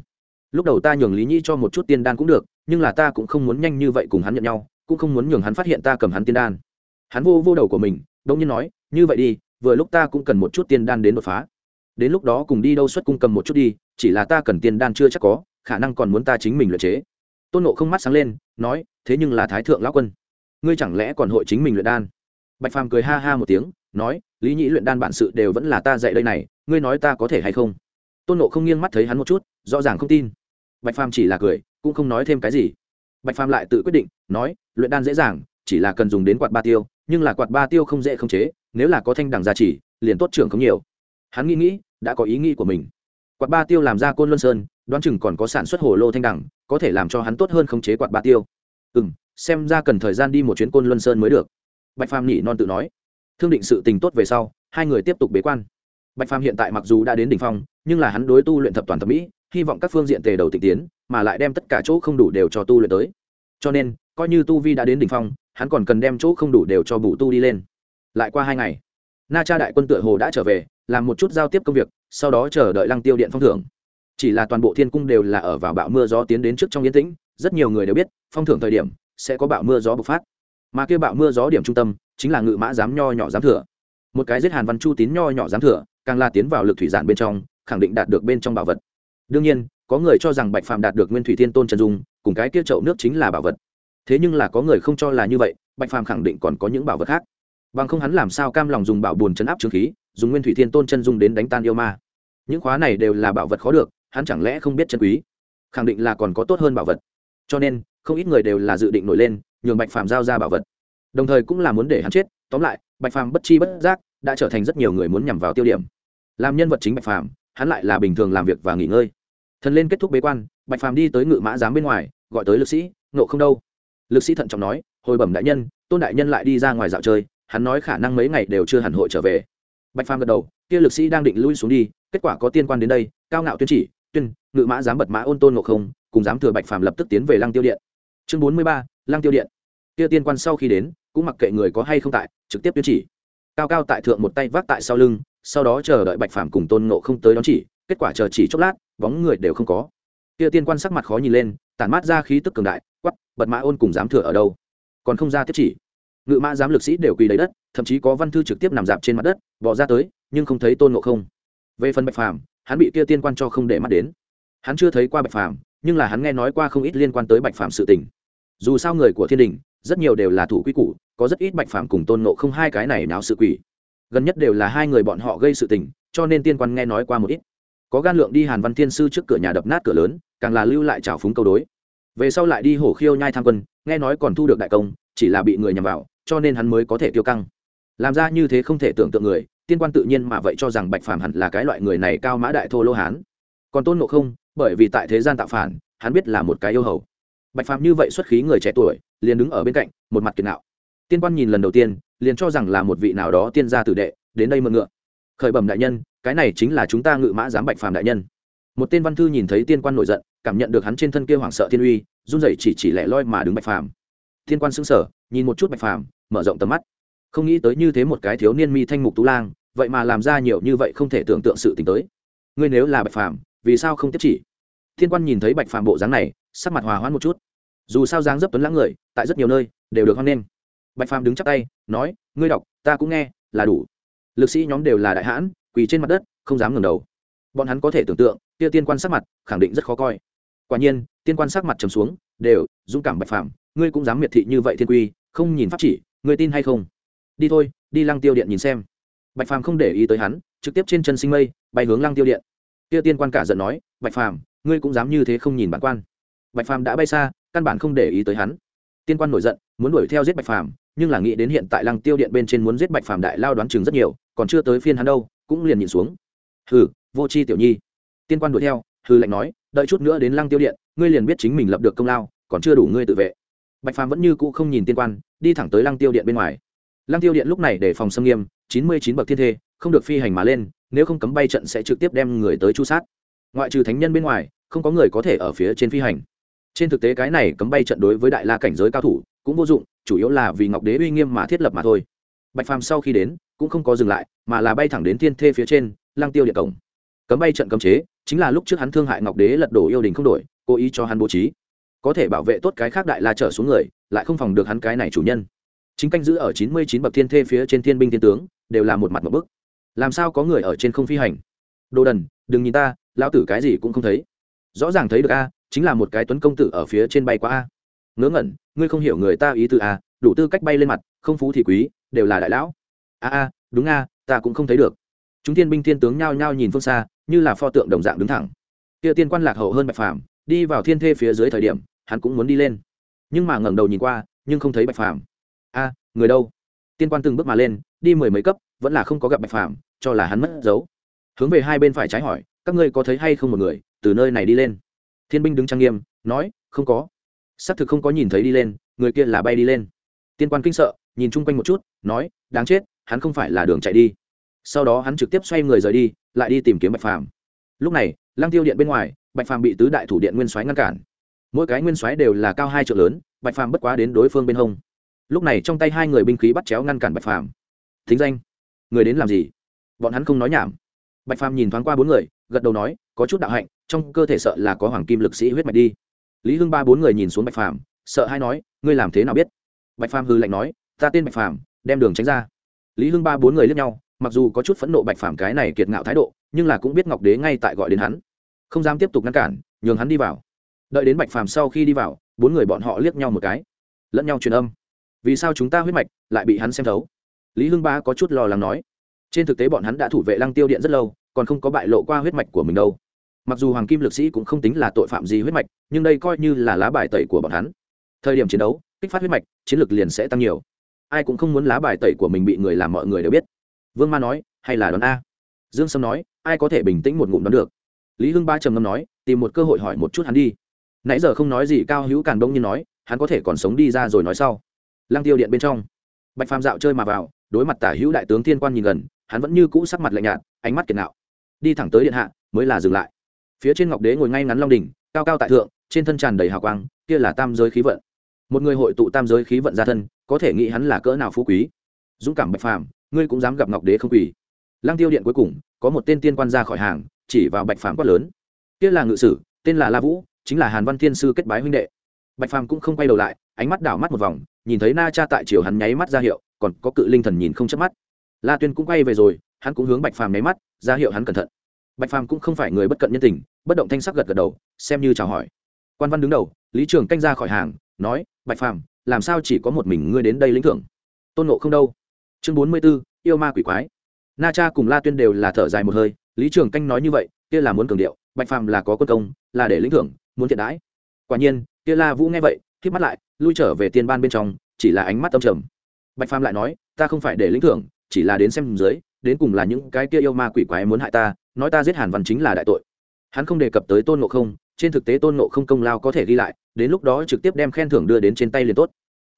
Lúc đầu ta nhường lý nhĩ cho một chút tiên đan cũng được, nhưng là ta cũng không muốn nhanh như vậy cùng hắn nhận nhau, cũng không muốn nhường hắn phát hiện ta cầm hắn tiên đan. Hắn vô vô đầu của mình đông nhiên nói, như vậy đi, vừa lúc ta cũng cần một chút tiên đan đến đột phá. Đến lúc đó cùng đi đâu xuất cung cầm một chút đi, chỉ là ta cần tiên đan chưa chắc có, khả năng còn muốn ta chính mình luyện chế tôn nộ không mắt sáng lên, nói, thế nhưng là thái thượng lão quân, ngươi chẳng lẽ còn hội chính mình luyện đan? Bạch phàm cười ha ha một tiếng, nói, lý nhĩ luyện đan bản sự đều vẫn là ta dạy đây này, ngươi nói ta có thể hay không? Tôn nộ không nghiêng mắt thấy hắn một chút, rõ ràng không tin. Bạch phàm chỉ là cười, cũng không nói thêm cái gì. Bạch phàm lại tự quyết định, nói, luyện đan dễ dàng, chỉ là cần dùng đến quạt ba tiêu, nhưng là quạt ba tiêu không dễ khống chế, nếu là có thanh đằng gia trì, liền tốt trưởng không nhiều. Hắn nghĩ nghĩ, đã có ý nghĩ của mình quạt ba tiêu làm ra côn luân sơn, đoán chừng còn có sản xuất hồ lô thanh đẳng có thể làm cho hắn tốt hơn khống chế quạt ba tiêu. Ừ m xem ra cần thời gian đi một chuyến côn luân sơn mới được. Bạch phàm nhỉ non tự nói. Thương định sự tình tốt về sau, hai người tiếp tục bế quan. Bạch phàm hiện tại mặc dù đã đến đ ỉ n h phong, nhưng là hắn đối tu luyện thập toàn thẩm mỹ, hy vọng các phương diện tề đầu tịch tiến, mà lại đem tất cả chỗ không đủ đều cho tu luyện tới. Cho nên, coi như tu vi đã đến đ ỉ n h phong, hắn còn cần đem chỗ không đủ đều cho bù tu đi lên. Lại qua hai ngày, na cha đại quân tựa hồ đã trở về, làm một chút giao tiếp công việc sau đó chờ đợi lăng tiêu điện phong thưởng. Chỉ là toàn bộ thiên cung đều là ở vào bão mưa gió tiến đến trước trong yên tĩnh, rất nhiều người đều biết, phong thưởng thời điểm sẽ có bão mưa gió bộc phát. Mà kia bão mưa gió điểm trung tâm chính là ngự mã giám nho nhỏ giám thừa. Một cái giết hàn văn chu tín nho nhỏ giám thừa, càng là tiến vào lực thủy giản bên trong, khẳng định đạt được bên trong bảo vật. Đương nhiên, có người cho rằng bạch phàm đạt được nguyên thủy thiên tôn trần dung, cùng cái kia chậu nước chính là bảo vật. Thế nhưng là có người không cho là như vậy, bạch phàm khẳng định còn có những bảo vật khác. Bằng không hắn làm sao cam lòng dùng bảo bùn chấn áp trương khí dùng nguyên thủy thiên tôn chân dung đến đánh tan yêu ma. Những khóa này đều là bảo vật khó được, hắn chẳng lẽ không biết chân quý? Khẳng định là còn có tốt hơn bảo vật. Cho nên, không ít người đều là dự định nổi lên, nhường bạch phàm giao ra bảo vật. Đồng thời cũng là muốn để hắn chết, tóm lại, bạch phàm bất chi bất giác đã trở thành rất nhiều người muốn nhằm vào tiêu điểm. Làm nhân vật chính bạch phàm, hắn lại là bình thường làm việc và nghỉ ngơi. Thần lên kết thúc bế quan, bạch phàm đi tới ngự mã giám bên ngoài, gọi tới lực sĩ nộ không đâu. Lực sĩ thận trọng nói, hồi bẩm đại nhân, tôn đại nhân lại đi ra ngoài dạo chơi, hắn nói khả năng mấy ngày đều chưa hẳn hội trở về bạch phàm gật đầu, kia lực sĩ đang định lui xuống đi, kết quả có tiên quan đến đây, cao ngạo tuyên chỉ, tuyên, ngự mã dám bật mã ôn tôn nộ không, cùng dám thừa bạch phàm lập tức tiến về lăng tiêu điện. Chương bốn mươi ba, lăng tiêu điện. Kia tiên quan sau khi đến, cũng mặc kệ người có hay không tại, trực tiếp tuyên chỉ. Cao cao tại thượng một tay vác tại sau lưng, sau đó chờ đợi bạch phàm cùng tôn nộ không tới đón chỉ, kết quả chờ chỉ chốc lát, bóng người đều không có. Kia tiên quan sắc mặt khó nhìn lên, tản mát ra khí tức cường đại quắp bật mã ôn cùng dám thừa ở đâu? Còn không ra tiếp chỉ ngự mã giám lực sĩ đều quỳ đầy đất, thậm chí có văn thư trực tiếp nằm dạp trên mặt đất, bỏ ra tới, nhưng không thấy tôn ngộ không. Về phần bạch phàm, hắn bị kia tiên quan cho không để mắt đến. Hắn chưa thấy qua bạch phàm, nhưng là hắn nghe nói qua không ít liên quan tới bạch phàm sự tình. Dù sao người của thiên đình, rất nhiều đều là thủ quy củ, có rất ít bạch phàm cùng tôn nộ không hai cái này náo sự quỷ. Gần nhất đều là hai người bọn họ gây sự tình, cho nên tiên quan nghe nói qua một ít. Có gan lượng đi hàn văn thiên sư trước cửa nhà đập nát cửa lớn, càng là lưu lại trào phúng câu đối. Về sau lại đi hổ khiêu nhai tham quân, nghe nói còn thu được đại công, chỉ là bị người nhầm vào cho nên hắn mới có thể tiêu căng. Làm ra như thế không thể tưởng tượng người, tiên quan tự nhiên mà vậy cho rằng bạch phàm hẳn là cái loại người này cao mã đại thô lô hán. Còn tôn ngộ không, bởi vì tại thế gian tạo phản, hắn biết là một cái yêu hầu. Bạch phàm như vậy xuất khí người trẻ tuổi, liền đứng ở bên cạnh, một mặt kiệt nạo. Tiên quan nhìn lần đầu tiên, liền cho rằng là một vị nào đó tiên gia tử đệ, đến đây mượn ngựa. Khởi bẩm đại nhân, cái này chính là chúng ta ngự mã giám bạch phàm đại nhân. Một tên văn thư nhìn thấy tiên quan nổi giận, cảm nhận được hắn trên thân kia hoảng sợ thiên uy, run rẩy chỉ chỉ lẻ loi mà đứng bạch phàm. Thiên quan sững sờ nhìn một chút bạch phàm, mở rộng tầm mắt. Không nghĩ tới như thế một cái thiếu niên mi thanh mục tú lang, vậy mà làm ra nhiều như vậy không thể tưởng tượng sự tình tới. Ngươi nếu là bạch phàm, vì sao không tiếp chỉ? Thiên quan nhìn thấy bạch phàm bộ dáng này, sắc mặt hòa hoãn một chút. Dù sao dáng dấp tuấn lãng người, tại rất nhiều nơi, đều được hoan nghênh. Bạch phàm đứng chắp tay, nói, ngươi đọc, ta cũng nghe, là đủ. Lực sĩ nhóm đều là đại hãn, quỳ trên mặt đất, không dám ngẩng đầu. Bọn hắn có thể tưởng tượng, kia tiên quan sắc mặt, khẳng định rất khó coi. Quả nhiên, tiên quan sắc mặt trầm xuống đều, dũng cảm bạch phàm, ngươi cũng dám miệt thị như vậy thiên quy, không nhìn pháp chỉ, ngươi tin hay không? Đi thôi, đi lăng tiêu điện nhìn xem. Bạch phàm không để ý tới hắn, trực tiếp trên chân sinh mây, bay hướng lăng tiêu điện. Kia tiên quan cả giận nói, bạch phàm, ngươi cũng dám như thế không nhìn bản quan. Bạch phàm đã bay xa, căn bản không để ý tới hắn. Tiên quan nổi giận, muốn đuổi theo giết bạch phàm, nhưng là nghĩ đến hiện tại lăng tiêu điện bên trên muốn giết bạch phàm đại lao đoán chừng rất nhiều, còn chưa tới phiên hắn đâu, cũng liền nhìn xuống. Hừ, vô c h i tiểu nhi. Tiên quan đuổi theo, hừ lạnh nói, đợi chút nữa đến lăng tiêu điện, ngươi liền biết chính mình lập được công lao còn chưa đủ ngươi tự vệ. Bạch phàm vẫn như cũ không nhìn tiên quan, đi thẳng tới lăng tiêu điện bên ngoài. Lăng tiêu điện lúc này để phòng xâm nghiêm, chín mươi chín bậc thiên thê, không được phi hành mà lên, nếu không cấm bay trận sẽ trực tiếp đem người tới chu sát. Ngoại trừ thánh nhân bên ngoài, không có người có thể ở phía trên phi hành. Trên thực tế cái này cấm bay trận đối với đại la cảnh giới cao thủ cũng vô dụng, chủ yếu là vì ngọc đế uy nghiêm mà thiết lập mà thôi. Bạch phàm sau khi đến, cũng không có dừng lại, mà là bay thẳng đến thiên thê phía trên lang tiêu điện cổng. Cấm bay trận cấm chế, chính là lúc trước hắn thương hại ngọc đế lật đổ yêu đình không đổi, cố ý cho hắn bố trí có thể bảo vệ tốt cái khác đại la trở xuống người, lại không phòng được hắn cái này chủ nhân. Chính canh giữ ở chín mươi chín bậc thiên thê phía trên thiên binh thiên tướng, đều là một mặt một bức. Làm sao có người ở trên không phi hành? Đồ đần, đừng nhìn ta, lão tử cái gì cũng không thấy. Rõ ràng thấy được a, chính là một cái tuấn công tử ở phía trên bay qua a. Ngớ ngẩn, ngươi không hiểu người ta ý từ a, đủ tư cách bay lên mặt, không phú thì quý, đều là đại lão. A a, đúng a, ta cũng không thấy được. Chúng thiên binh thiên tướng nhao nhao nhìn phương xa, như là pho tượng đồng dạng đứng thẳng. Kia tiên quan lạc hậu hơn bạch phàm, đi vào thiên thê phía dưới thời điểm hắn cũng muốn đi lên. Nhưng mà ngẩng đầu nhìn qua, nhưng không thấy bạch phàm. A, người đâu? Tiên quan từng bước mà lên, đi mười mấy cấp, vẫn là không có gặp bạch phàm, cho là hắn mất dấu. Hướng về hai bên phải trái hỏi, các ngươi có thấy hay không một người, từ nơi này đi lên? Thiên binh đứng trang nghiêm, nói, không có. Xác thực không có nhìn thấy đi lên, người kia là bay đi lên. Tiên quan kinh sợ, nhìn chung quanh một chút, nói, đáng chết, hắn không phải là đường chạy đi. Sau đó hắn trực tiếp xoay người rời đi, lại đi tìm kiếm bạch phàm. Lúc này, lăng tiêu điện bên ngoài, bạch phàm bị tứ đại thủ điện nguyên soái ngăn cản mỗi cái nguyên soái đều là cao hai trượng lớn, bạch phàm bất quá đến đối phương bên hông. Lúc này trong tay hai người binh khí bắt chéo ngăn cản bạch phàm. Thính danh, người đến làm gì? Bọn hắn không nói nhảm. Bạch phàm nhìn thoáng qua bốn người, gật đầu nói, có chút đạo hạnh, trong cơ thể sợ là có hoàng kim lực sĩ huyết mạch đi. Lý hưng ba bốn người nhìn xuống bạch phàm, sợ hay nói, ngươi làm thế nào biết? Bạch phàm hư lạnh nói, ta tên bạch phàm, đem đường tránh ra. Lý hưng ba bốn người lướt nhau, mặc dù có chút phẫn nộ bạch phàm cái này kiệt ngạo thái độ, nhưng là cũng biết ngọc đế ngay tại gọi đến hắn. Không dám tiếp tục ngăn cản, nhường hắn đi vào đợi đến bạch phàm sau khi đi vào, bốn người bọn họ liếc nhau một cái, lẫn nhau truyền âm. Vì sao chúng ta huyết mạch lại bị hắn xem thấu? Lý hưng ba có chút lo lắng nói. Trên thực tế bọn hắn đã thủ vệ lăng tiêu điện rất lâu, còn không có bại lộ qua huyết mạch của mình đâu. Mặc dù hoàng kim lực sĩ cũng không tính là tội phạm gì huyết mạch, nhưng đây coi như là lá bài tẩy của bọn hắn. Thời điểm chiến đấu, kích phát huyết mạch, chiến lược liền sẽ tăng nhiều. Ai cũng không muốn lá bài tẩy của mình bị người làm mọi người đều biết. Vương ma nói, hay là đón a? Dương sâm nói, ai có thể bình tĩnh một ngụm đón được? Lý hưng ba trầm ngâm nói, tìm một cơ hội hỏi một chút hắn đi nãy giờ không nói gì, cao hữu càn đông như nói, hắn có thể còn sống đi ra rồi nói sau. Lăng tiêu điện bên trong, bạch phàm dạo chơi mà vào, đối mặt tả hữu đại tướng thiên quan nhìn gần, hắn vẫn như cũ sắc mặt lạnh nhạt, ánh mắt kiệt nạo. Đi thẳng tới điện hạ, mới là dừng lại. Phía trên ngọc đế ngồi ngay ngắn long đỉnh, cao cao tại thượng, trên thân tràn đầy hào quang, kia là tam giới khí vận. Một người hội tụ tam giới khí vận ra thân, có thể nghĩ hắn là cỡ nào phú quý. Dũng cảm bạch phàm, ngươi cũng dám gặp ngọc đế không quỳ. Lăng tiêu điện cuối cùng, có một tên tiên quan ra khỏi hàng, chỉ vào bạch phàm quát lớn. Kia là ngự sử, tên là la vũ chính là hàn văn thiên sư kết bái huynh đệ. Bạch phàm cũng không quay đầu lại, ánh mắt đảo mắt một vòng, nhìn thấy na cha tại chiều hắn nháy mắt ra hiệu, còn có cự linh thần nhìn không chớp mắt. La tuyên cũng quay về rồi, hắn cũng hướng bạch phàm nháy mắt, ra hiệu hắn cẩn thận. Bạch phàm cũng không phải người bất cận nhân tình, bất động thanh sắc gật gật đầu, xem như chào hỏi. Quan văn đứng đầu, lý trường canh ra khỏi hàng, nói, bạch phàm, làm sao chỉ có một mình ngươi đến đây lĩnh thưởng? Tôn nộ không đâu? Chương bốn mươi b ố yêu ma quỷ quái. Na cha cùng la tuyên đều là thở dài một hơi, lý trường canh nói như vậy, kia là muốn cường điệu, bạch phàm là có quân công, là để lĩnh thưởng muốn thiện đãi. Quả nhiên kia la vũ nghe vậy k mắt lại, lui trở về tiên ban bên trong, chỉ là ánh mắt tâm trầm. Bạch phàm lại nói, ta không phải để lĩnh thưởng, chỉ là đến xem dưới, đến cùng là những cái kia yêu ma quỷ quái muốn hại ta, nói ta giết hàn văn chính là đại tội. Hắn không đề cập tới tôn ngộ không, trên thực tế tôn ngộ không công lao có thể ghi lại, đến lúc đó trực tiếp đem khen thưởng đưa đến trên tay liền tốt.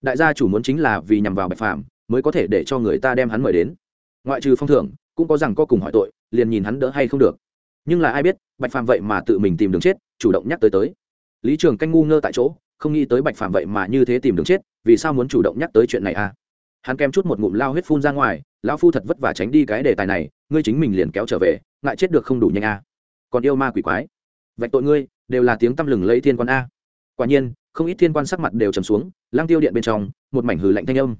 Đại gia chủ muốn chính là vì nhằm vào bạch phàm, mới có thể để cho người ta đem hắn mời đến. Ngoại trừ phong thưởng, cũng có rằng có cùng hỏi tội, liền nhìn hắn đỡ hay không được nhưng là ai biết, bạch phàm vậy mà tự mình tìm đường chết, chủ động nhắc tới tới. Lý trường canh ngu ngơ tại chỗ, không nghĩ tới bạch phàm vậy mà như thế tìm đường chết, vì sao muốn chủ động nhắc tới chuyện này à? Hắn kèm chút một ngụm lao huyết phun ra ngoài, lão phu thật vất vả tránh đi cái đề tài này, ngươi chính mình liền kéo trở về, ngại chết được không đủ nhanh a còn yêu ma quỷ quái. Vạch tội ngươi, đều là tiếng tăm lừng lấy thiên quan a. Quả nhiên, không ít thiên quan sắc mặt đều trầm xuống lang tiêu điện bên trong, một mảnh hừ lạnh thanh âm.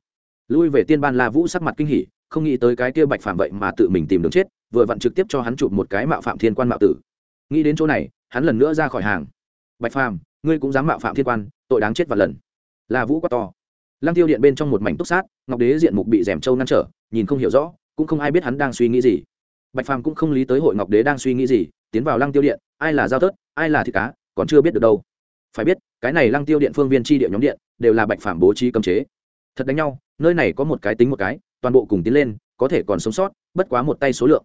Lui về tiên ban la vũ sắc mặt kinh hỉ, không nghĩ tới cái kia bạch phàm vậy mà tự mình tìm đường chết vừa vặn trực tiếp cho hắn chụp một cái mạo phạm thiên quan mạo tử. Nghĩ đến chỗ này, hắn lần nữa ra khỏi hàng. Bạch phàm, ngươi cũng dám mạo phạm thiên quan, tội đáng chết và lần. Là vũ quá to. Lăng tiêu điện bên trong một mảnh túc sát, ngọc đế diện mục bị rèm trâu ngăn trở, nhìn không hiểu rõ, cũng không ai biết hắn đang suy nghĩ gì. Bạch phàm cũng không lý tới hội ngọc đế đang suy nghĩ gì, tiến vào lăng tiêu điện, ai là giao tớt ai là thịt cá, còn chưa biết được đâu. Phải biết, cái này lăng tiêu điện phương viên tri điện nhóm điện, đều là bạch phàm bố trí cấm chế. Thật đánh nhau, nơi này có một cái tính một cái, toàn bộ cùng tiến lên, có thể còn sống sót, bất quá một tay số lượng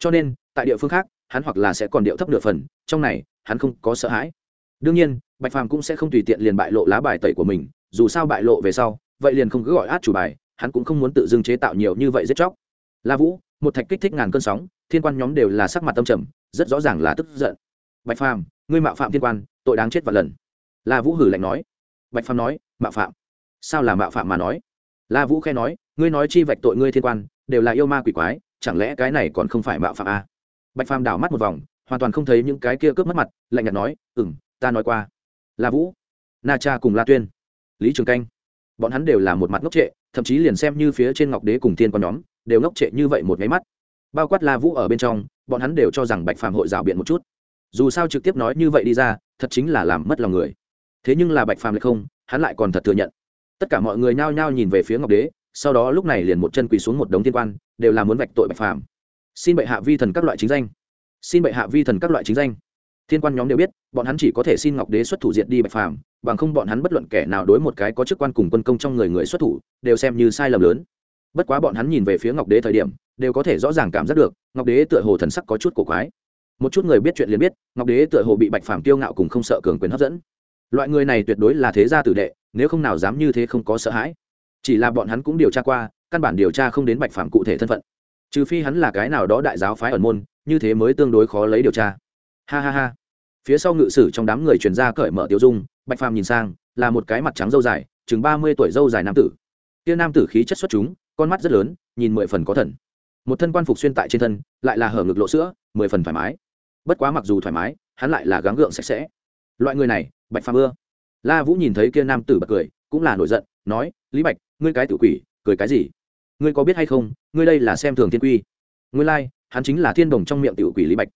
cho nên, tại địa phương khác, hắn hoặc là sẽ còn điệu thấp nửa phần, trong này, hắn không có sợ hãi. Đương nhiên, bạch phàm cũng sẽ không tùy tiện liền bại lộ lá bài tẩy của mình, dù sao bại lộ về sau, vậy liền không cứ gọi át chủ bài, hắn cũng không muốn tự dưng chế tạo nhiều như vậy giết chóc. La vũ, một thạch kích thích ngàn cơn sóng, thiên quan nhóm đều là sắc mặt tâm trầm, rất rõ ràng là tức giận. Bạch phàm, ngươi mạo phạm thiên quan, tội đáng chết và lần. La vũ hử lạnh nói. Bạch phàm nói, mạo phạm. Sao là mạo phạm mà nói? La vũ khe nói, ngươi nói chi vạch tội ngươi thiên quan, đều là yêu ma quỷ quái chẳng lẽ cái này còn không phải mạo phạm à? bạch phàm đảo mắt một vòng, hoàn toàn không thấy những cái kia cướp mất mặt, lạnh nhạt nói ừ m ta nói qua. La vũ, na cha cùng la tuyên, lý trường canh, bọn hắn đều là một mặt ngốc trệ, thậm chí liền xem như phía trên ngọc đế cùng tiên con nhóm, đều ngốc trệ như vậy một nháy mắt. Bao quát la vũ ở bên trong, bọn hắn đều cho rằng bạch phàm hội rào biện một chút. Dù sao trực tiếp nói như vậy đi ra, thật chính là làm mất lòng người. Thế nhưng là bạch phàm lại không, hắn lại còn thật thừa nhận. Tất cả mọi người nhao nhao nhìn về phía ngọc đế sau đó lúc này liền một chân quỳ xuống một đống thiên quan, đều là muốn vạch tội bạch phàm. Xin bệ hạ vi thần các loại chính danh. Xin bệ hạ vi thần các loại chính danh. Thiên quan nhóm đều biết, bọn hắn chỉ có thể xin ngọc đế xuất thủ diệt đi bạch phàm, bằng không bọn hắn bất luận kẻ nào đối một cái có chức quan cùng quân công trong người người xuất thủ, đều xem như sai lầm lớn. Bất quá bọn hắn nhìn về phía ngọc đế thời điểm, đều có thể rõ ràng cảm giác được, ngọc đế tựa hồ thần sắc có chút cổ quái. Một chút người biết chuyện liền biết, ngọc đế tựa hồ bị bạch phàm kiêu ngạo cùng không sợ cường quyền hấp dẫn. Loại người này tuyệt đối là thế gia tử đệ, nếu không nào dám như thế không có sợ hãi chỉ là bọn hắn cũng điều tra qua, căn bản điều tra không đến bạch phàm cụ thể thân phận. Trừ phi hắn là cái nào đó đại giáo phái ẩn môn, như thế mới tương đối khó lấy điều tra. Ha ha ha. Phía sau ngự sử trong đám người truyền ra cởi mở tiêu dung, bạch phàm nhìn sang, là một cái mặt trắng dâu dài, chừng ba mươi tuổi dâu dài nam tử. Kia nam tử khí chất xuất chúng, con mắt rất lớn, nhìn mười phần có thần. Một thân quan phục xuyên tại trên thân, lại là hở ngực lộ sữa, mười phần thoải mái. Bất quá mặc dù thoải mái, hắn lại là gắng gượng sạch sẽ. Loại người này, bạch phàm ưa. La vũ nhìn thấy kia nam tử bật cười, cũng là nổi giận, nói lý bạch ngươi cái tự quỷ cười cái gì? Ngươi có biết hay không ngươi đây là xem thường thiên quy. Ngươi lai、like, hắn chính là thiên đồng trong miệng tự quỷ lý bạch.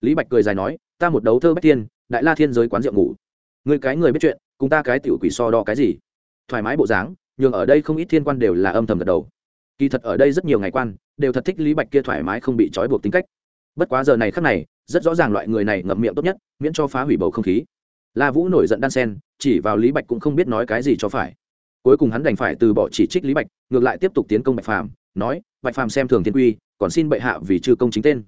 Lý bạch cười dài nói ta một đấu thơ bách thiên đại la thiên giới quán rượu ngủ. Ngươi cái người biết chuyện cùng ta cái tiểu quỷ so đo cái gì? Thoải mái bộ dáng nhường ở đây không ít thiên quan đều là âm thầm gật đầu. Kỳ thật ở đây rất nhiều ngày quan đều thật thích lý bạch kia thoải mái không bị trói buộc tính cách. Bất quá giờ này khắc này rất rõ ràng loại người này ngậm miệng tốt nhất miễn cho phá hủy bầu không khí. La vũ nổi giận đan sen chỉ vào lý bạch cũng không biết nói cái gì cho phải cuối cùng hắn đành phải từ bỏ chỉ trích lý bạch, ngược lại tiếp tục tiến công bạch phàm, nói, bạch phàm xem thường thiên quy, còn xin bệ hạ vì chư công chính tên.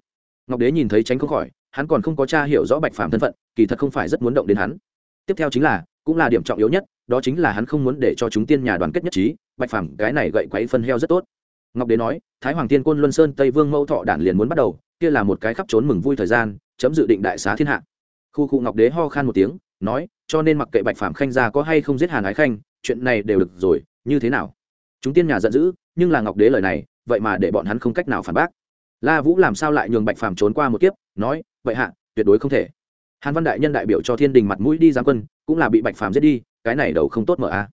Ngọc đế nhìn thấy tránh không khỏi, hắn còn không có cha hiểu rõ bạch phàm thân phận, kỳ thật không phải rất muốn động đến hắn. Tiếp theo chính là, cũng là điểm trọng yếu nhất, đó chính là hắn không muốn để cho chúng tiên nhà đoàn kết nhất trí, bạch phàm, cái này gậy quấy phân heo rất tốt. Ngọc đế nói, thái hoàng tiên quân luân sơn tây vương mẫu thọ đản liền muốn bắt đầu, kia là một cái khắp trốn mừng vui thời gian, chấm dự định đại xá thiên hạ. Khu khu ngọc đế ho khan một tiếng, nói, cho nên mặc kệ bạch phạm khanh gia có hay không giết hàn ái khanh chuyện này đều được rồi, như thế nào? Chúng tiên nhà giận dữ, nhưng là ngọc đế lời này, vậy mà để bọn hắn không cách nào phản bác. La vũ làm sao lại nhường bạch phàm trốn qua một kiếp, nói, vậy hạ, tuyệt đối không thể. Hàn văn đại nhân đại biểu cho thiên đình mặt mũi đi giáng quân, cũng là bị bạch phàm giết đi, cái này đầu không tốt mở a.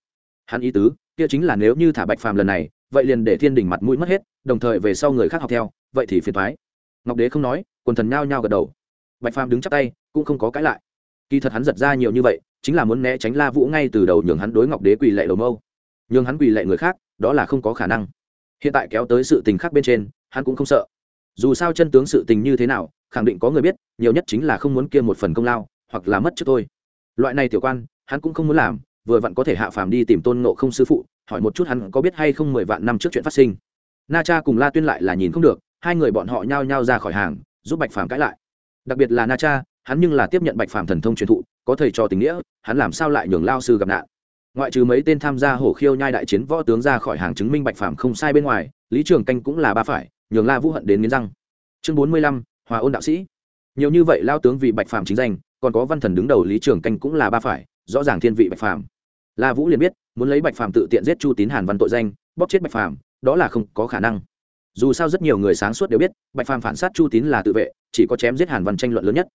Hắn ý tứ, kia chính là nếu như thả bạch phàm lần này, vậy liền để thiên đình mặt mũi mất hết, đồng thời về sau người khác học theo, vậy thì phiền thoái ngọc đế không nói, quần thần nhao nhao gật đầu. Bạch phàm đứng chắp tay, cũng không có cãi lại. Kỳ thật hắn giật ra nhiều như vậy chính là muốn né tránh la vũ ngay từ đầu nhường hắn đối ngọc đế quỳ lệ đầu mâu. Nhường hắn quỳ lệ người khác, đó là không có khả năng. Hiện tại kéo tới sự tình khác bên trên, hắn cũng không sợ. Dù sao chân tướng sự tình như thế nào, khẳng định có người biết, nhiều nhất chính là không muốn kia một phần công lao, hoặc là mất trước thôi. Loại này tiểu quan, hắn cũng không muốn làm, vừa vặn có thể hạ phàm đi tìm tôn ngộ không sư phụ, hỏi một chút hắn có biết hay không mười vạn năm trước chuyện phát sinh. Na cha cùng la tuyên lại là nhìn không được, hai người bọn họ nhao nhao ra khỏi hàng, giúp bạch phàm cãi lại. Đặc biệt là na cha, hắn nhưng là tiếp nhận bạch phàm thần thông truyền thụ có thầy trò tình nghĩa hắn làm sao lại nhường lao sư gặp nạn? Ngoại trừ mấy tên tham gia hổ khiêu nhai đại chiến võ tướng ra khỏi hàng chứng minh bạch Phạm không sai bên ngoài lý trường canh cũng là ba phải nhường la vũ hận đến nghiến răng. Chương bốn mươi lăm hòa ôn đạo sĩ. Nhiều như vậy lao tướng vì bạch Phạm chính danh còn có văn thần đứng đầu lý trường canh cũng là ba phải rõ ràng thiên vị bạch Phạm. la vũ liền biết muốn lấy bạch Phạm tự tiện giết chu tín hàn văn tội danh bóp chết bạch Phạm, đó là không có khả năng. Dù sao rất nhiều người sáng suốt đều biết bạch phàm phản sát chu tín là tự vệ chỉ có chém giết hàn văn tranh luận lớn nhất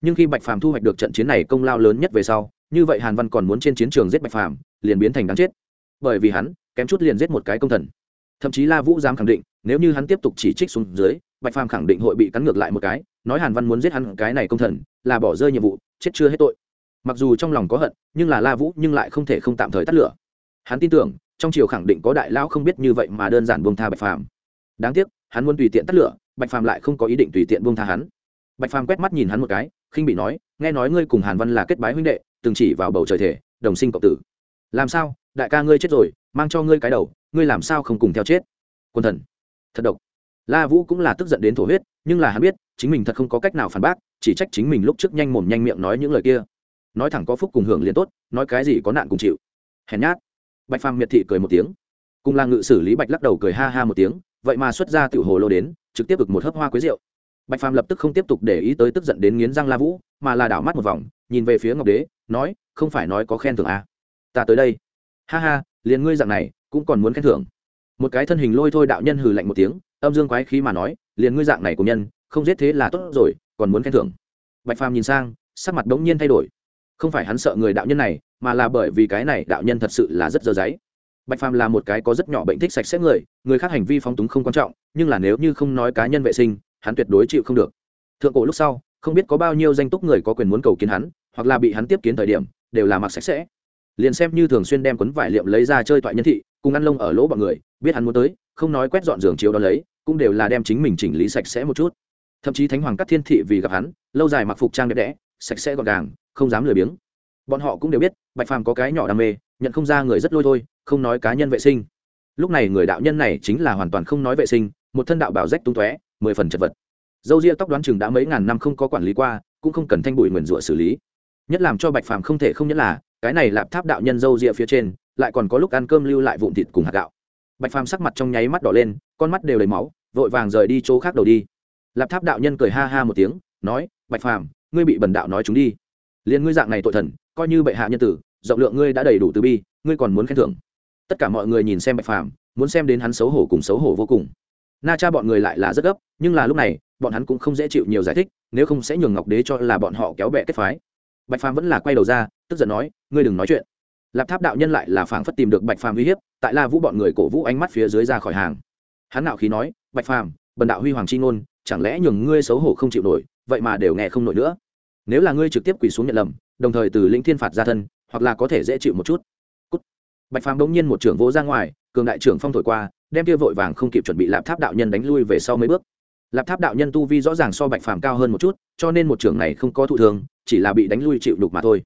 nhưng khi bạch phàm thu hoạch được trận chiến này công lao lớn nhất về sau, như vậy hàn văn còn muốn trên chiến trường giết bạch phàm, liền biến thành đáng chết. Bởi vì hắn kém chút liền giết một cái công thần. Thậm chí la vũ dám khẳng định, nếu như hắn tiếp tục chỉ trích xuống dưới, bạch phàm khẳng định hội bị cắn ngược lại một cái, nói hàn văn muốn giết hắn cái này công thần, là bỏ rơi nhiệm vụ, chết chưa hết tội. Mặc dù trong lòng có hận, nhưng là la vũ nhưng lại không thể không tạm thời tắt lửa. Hắn tin tưởng, trong triều khẳng định có đại lão không biết như vậy mà đơn giản buông tha bạch phàm. Đáng tiếc, hắn muốn tùy tiện tắt lửa, bạch phàm lại không có ý định tùy tiện buông tha hắn. Bạch phàm quét mắt nhìn hắn một cái khinh bị nói, nghe nói ngươi cùng hàn văn là kết bái huynh đệ, từng chỉ vào bầu trời thể, đồng sinh cộng tử. Làm sao? Đại ca ngươi chết rồi, mang cho ngươi cái đầu, ngươi làm sao không cùng theo chết? Quân thần. Thật độc. La vũ cũng là tức giận đến thổ huyết, nhưng là hắn biết, chính mình thật không có cách nào phản bác, chỉ trách chính mình lúc trước nhanh mồm nhanh miệng nói những lời kia. Nói thẳng có phúc cùng hưởng liền tốt, nói cái gì có nạn cùng chịu. Hèn nhát. Bạch phàm miệt thị cười một tiếng. Cùng là ngự sử lý bạch lắc đầu cười ha ha một tiếng, vậy mà xuất ra tiểu hồ lô đến, trực tiếp được một hớp hoa quế rượu bạch phàm lập tức không tiếp tục để ý tới tức giận đến nghiến răng la vũ, mà là đảo mắt một vòng, nhìn về phía ngọc đế, nói, không phải nói có khen thưởng à. ta tới đây. Ha ha, liền ngươi dạng này, cũng còn muốn khen thưởng. Một cái thân hình lôi thôi đạo nhân hừ lạnh một tiếng, âm dương quái khí mà nói, liền ngươi dạng này của nhân, không giết thế là tốt rồi, còn muốn khen thưởng. Bạch phàm nhìn sang, sắc mặt bỗng nhiên thay đổi. Không phải hắn sợ người đạo nhân này, mà là bởi vì cái này đạo nhân thật sự là rất dơ giấy. Bạch phàm là một cái có rất nhỏ bệnh thích sạch sẽ người người khác hành vi phóng túng không quan trọng, nhưng là nếu như không nói cá nhân vệ sinh hắn tuyệt đối chịu không được. Thượng cổ lúc sau, không biết có bao nhiêu danh túc người có quyền muốn cầu kiến hắn, hoặc là bị hắn tiếp kiến thời điểm, đều là mặc sạch sẽ. Liền xem như thường xuyên đem quấn vải liệm lấy ra chơi thoại nhân thị, cùng ăn lông ở lỗ bọn người, biết hắn muốn tới, không nói quét dọn giường chiếu đó lấy, cũng đều là đem chính mình chỉnh lý sạch sẽ một chút. Thậm chí thánh hoàng các thiên thị vì gặp hắn, lâu dài mặc phục trang đẹp đẽ, sạch sẽ gọn gàng, không dám lười biếng. Bọn họ cũng đều biết, bạch phàm có cái nhỏ đam mê, nhận không ra người rất lôi thôi, không nói cá nhân vệ sinh. Lúc này người đạo nhân này chính là hoàn toàn không nói vệ sinh, một thân đạo bảo rách tung tóe mười phần chật vật. Dâu ria tóc đoán chừng đã mấy ngàn năm không có quản lý qua, cũng không cần thanh bụi nguyền rủa xử lý. Nhất làm cho bạch phàm không thể không nhất là, cái này lạp tháp đạo nhân dâu ria phía trên, lại còn có lúc ăn cơm lưu lại vụn thịt cùng hạt gạo. Bạch phàm sắc mặt trong nháy mắt đỏ lên, con mắt đều đầy máu, vội vàng rời đi chỗ khác đầu đi. Lạp tháp đạo nhân cười ha ha một tiếng, nói, bạch phàm, ngươi bị bần đạo nói chúng đi. Liền ngươi dạng này tội thần, coi như bệ hạ nhân tử, rộng lượng ngươi đã đầy đủ từ bi, ngươi còn muốn khen thưởng. Tất cả mọi người nhìn xem bạch phàm, muốn xem đến hắn xấu hổ cùng xấu hổ vô cùng na cha bọn người lại là rất gấp, nhưng là lúc này, bọn hắn cũng không dễ chịu nhiều giải thích, nếu không sẽ nhường ngọc đế cho là bọn họ kéo bẹ kết phái. Bạch phàm vẫn là quay đầu ra, tức giận nói, ngươi đừng nói chuyện. Lạp tháp đạo nhân lại là phảng phất tìm được bạch phàm uy hiếp, tại la vũ bọn người cổ vũ ánh mắt phía dưới ra khỏi hàng. Hắn nạo khí nói, bạch phàm, bần đạo huy hoàng chi ngôn, chẳng lẽ nhường ngươi xấu hổ không chịu nổi, vậy mà đều nghe không nổi nữa. Nếu là ngươi trực tiếp quỳ xuống nhận lầm, đồng thời từ lĩnh thiên phạt ra thân, hoặc là có thể dễ chịu một chút. Cút. bạch phàm bỗng nhiên một trưởng vỗ ra ngoài, cường đại trưởng phong thổi qua đem kia vội vàng không kịp chuẩn bị lạp tháp đạo nhân đánh lui về sau mấy bước. Lạp tháp đạo nhân tu vi rõ ràng so bạch phàm cao hơn một chút, cho nên một trưởng này không có thụ thường chỉ là bị đánh lui chịu đục mà thôi.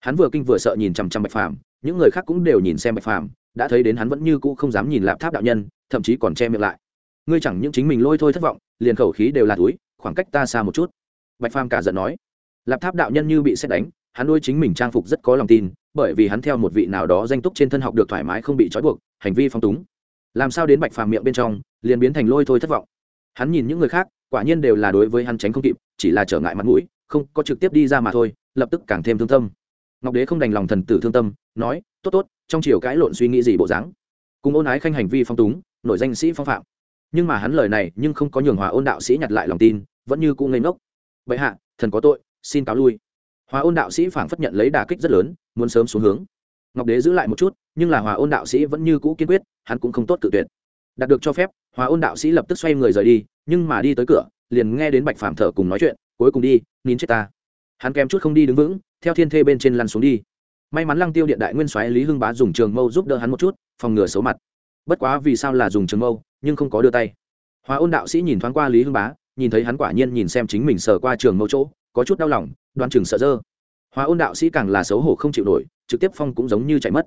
Hắn vừa kinh vừa sợ nhìn chằm chằm bạch phàm, những người khác cũng đều nhìn xem bạch phàm, đã thấy đến hắn vẫn như cũ không dám nhìn lạp tháp đạo nhân, thậm chí còn che miệng lại. Ngươi chẳng những chính mình lôi thôi thất vọng, liền khẩu khí đều là túi, khoảng cách ta xa một chút. Bạch phàm cả giận nói. Lạp tháp đạo nhân như bị xét đánh, hắn đôi chính mình trang phục rất có lòng tin, bởi vì hắn theo một vị nào đó danh túc trên thân học được thoải mái không bị trói buộc, hành vi phong túng làm sao đến bạch phàm miệng bên trong, liền biến thành lôi thôi thất vọng. Hắn nhìn những người khác, quả nhiên đều là đối với hắn tránh không kịp, chỉ là trở ngại mặt mũi, không có trực tiếp đi ra mà thôi, lập tức càng thêm thương tâm. Ngọc đế không đành lòng thần tử thương tâm, nói, tốt tốt, trong chiều cãi lộn suy nghĩ gì bộ dáng? Cùng ôn ái khanh hành vi phong túng nổi danh sĩ phong phạm. Nhưng mà hắn lời này nhưng không có nhường hòa ôn đạo sĩ nhặt lại lòng tin, vẫn như cũng ngây ngốc. Vậy hạ, thần có tội, xin cáo lui. Hòa ôn đạo sĩ phảng phất nhận lấy đà kích rất lớn, muốn sớm xuống hướng ngọc đế giữ lại một chút, nhưng là hòa ôn đạo sĩ vẫn như cũ kiên quyết, hắn cũng không tốt tự tuyệt. Đạt được cho phép, hòa ôn đạo sĩ lập tức xoay người rời đi, nhưng mà đi tới cửa, liền nghe đến bạch phàm thở cùng nói chuyện, cuối cùng đi, nín chết ta. Hắn kém chút không đi đứng vững, theo thiên thê bên trên lăn xuống đi. May mắn lăng tiêu điện đại nguyên soái lý hưng bá dùng trường mâu giúp đỡ hắn một chút, phòng ngừa xấu mặt. Bất quá vì sao là dùng trường mâu, nhưng không có đưa tay. Hòa ôn đạo sĩ nhìn thoáng qua lý hưng bá, nhìn thấy hắn quả nhiên nhìn xem chính mình sờ qua trường mâu chỗ, có chút đau lòng đoan chừng sợ dơ hóa ôn đạo sĩ càng là xấu hổ không chịu nổi, trực tiếp phong cũng giống như chạy mất.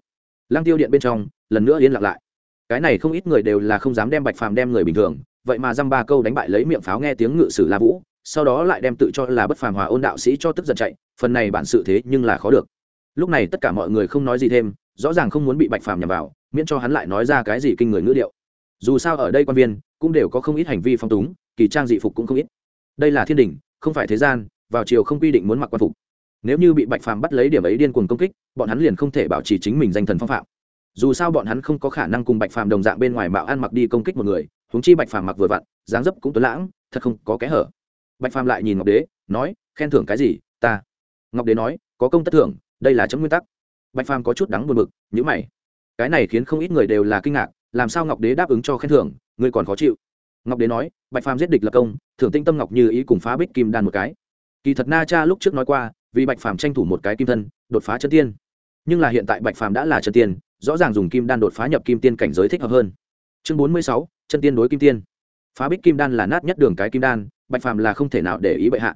Lăng tiêu điện bên trong, lần nữa yên lặng lại. Cái này không ít người đều là không dám đem bạch phàm đem người bình thường, vậy mà dăm ba câu đánh bại lấy miệng pháo nghe tiếng ngự sử la vũ, sau đó lại đem tự cho là bất phàm hòa ôn đạo sĩ cho tức giận chạy, phần này bản sự thế nhưng là khó được. Lúc này tất cả mọi người không nói gì thêm, rõ ràng không muốn bị bạch phàm nhằm vào, miễn cho hắn lại nói ra cái gì kinh người ngữ điệu. Dù sao ở đây quan viên, cũng đều có không ít hành vi phong túng, kỳ trang dị phục cũng không ít. Đây là thiên đình, không phải thế gian, vào chiều không quy định muốn mặc quan phục nếu như bị bạch phàm bắt lấy điểm ấy điên cuồng công kích, bọn hắn liền không thể bảo trì chính mình danh thần phong phạm. Dù sao bọn hắn không có khả năng cùng bạch phàm đồng dạng bên ngoài mạo ăn mặc đi công kích một người, huống chi bạch phàm mặc vừa vặn, dáng dấp cũng tuấn lãng, thật không có kẽ hở. Bạch phàm lại nhìn ngọc đế, nói, khen thưởng cái gì, ta? Ngọc đế nói, có công tất thưởng, đây là chấm nguyên tắc. Bạch phàm có chút đắng buồn bực nhữ mày. Cái này khiến không ít người đều là kinh ngạc, làm sao ngọc đế đáp ứng cho khen thưởng, ngươi còn khó chịu? Ngọc đế nói, bạch phàm giết địch lập công, thưởng tinh tâm ngọc như ý cùng phá bích kim đan một cái. Kỳ thật na cha lúc trước nói qua vì bạch phàm tranh thủ một cái kim thân, đột phá chân tiên. Nhưng là hiện tại bạch phàm đã là chân tiên, rõ ràng dùng kim đan đột phá nhập kim tiên cảnh giới thích hợp hơn. Chương bốn mươi sáu, chân tiên đối kim tiên. Phá bích kim đan là nát nhất đường cái kim đan, bạch phàm là không thể nào để ý bệ hạ.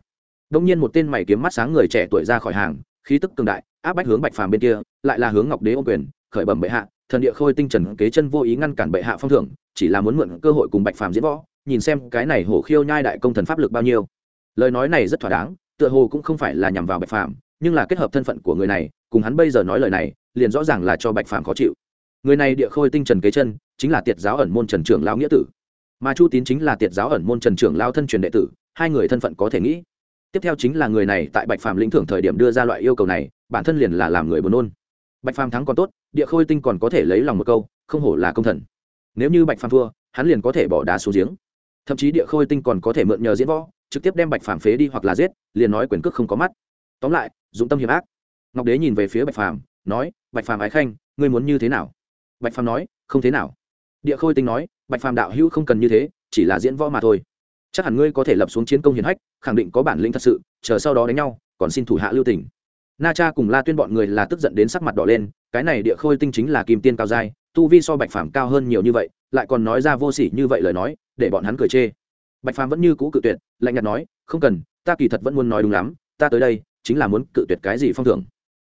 Đông nhiên một tên mày kiếm mắt sáng người trẻ tuổi ra khỏi hàng, khí tức cường đại, áp bách hướng bạch phàm bên kia, lại là hướng ngọc đế ô quyền, khởi bẩm bệ hạ, thần địa khôi tinh trần kế chân vô ý ngăn cản bệ hạ phong thưởng, chỉ là muốn mượn cơ hội cùng bạch phàm diễn võ, nhìn xem cái này hổ khiêu nhai đại công thần pháp lực bao nhiêu. Lời nói này rất thỏa đáng tựa hồ cũng không phải là nhằm vào bạch phàm, nhưng là kết hợp thân phận của người này, cùng hắn bây giờ nói lời này, liền rõ ràng là cho bạch phàm khó chịu. Người này địa khôi tinh trần kế chân, chính là tiệt giáo ẩn môn trần trưởng lao nghĩa tử. Mà chu tín chính là tiệt giáo ẩn môn trần trưởng lao thân truyền đệ tử, hai người thân phận có thể nghĩ. Tiếp theo chính là người này tại bạch phàm lĩnh thưởng thời điểm đưa ra loại yêu cầu này, bản thân liền là làm người buồn nôn. Bạch phàm thắng còn tốt, địa khôi tinh còn có thể lấy lòng một câu, không hổ là công thần. Nếu như bạch phàm thua, hắn liền có thể bỏ đá xuống giếng. Thậm chí địa khôi tinh còn có thể mượn nhờ diễn võ trực tiếp đem bạch phàm phế đi hoặc là giết, liền nói quyền cước không có mắt. Tóm lại, dụng tâm hiểm ác. Ngọc đế nhìn về phía bạch phàm, nói, bạch phàm ái khanh, ngươi muốn như thế nào? Bạch phàm nói, không thế nào. Địa khôi tinh nói, bạch phàm đạo hữu không cần như thế, chỉ là diễn võ mà thôi. Chắc hẳn ngươi có thể lập xuống chiến công hiển hách, khẳng định có bản lĩnh thật sự, chờ sau đó đánh nhau, còn xin thủ hạ lưu tỉnh na cha cùng la tuyên bọn người là tức giận đến sắc mặt đỏ lên, cái này địa khôi tinh chính là kim tiên cao giai, tu vi so bạch phàm cao hơn nhiều như vậy, lại còn nói ra vô sỉ như vậy lời nói, để bọn hắn cười chê bạch phàm vẫn như cũ cự tuyệt, lạnh nhạt nói, không cần, ta kỳ thật vẫn muốn nói đúng lắm, ta tới đây chính là muốn cự tuyệt cái gì phong thưởng.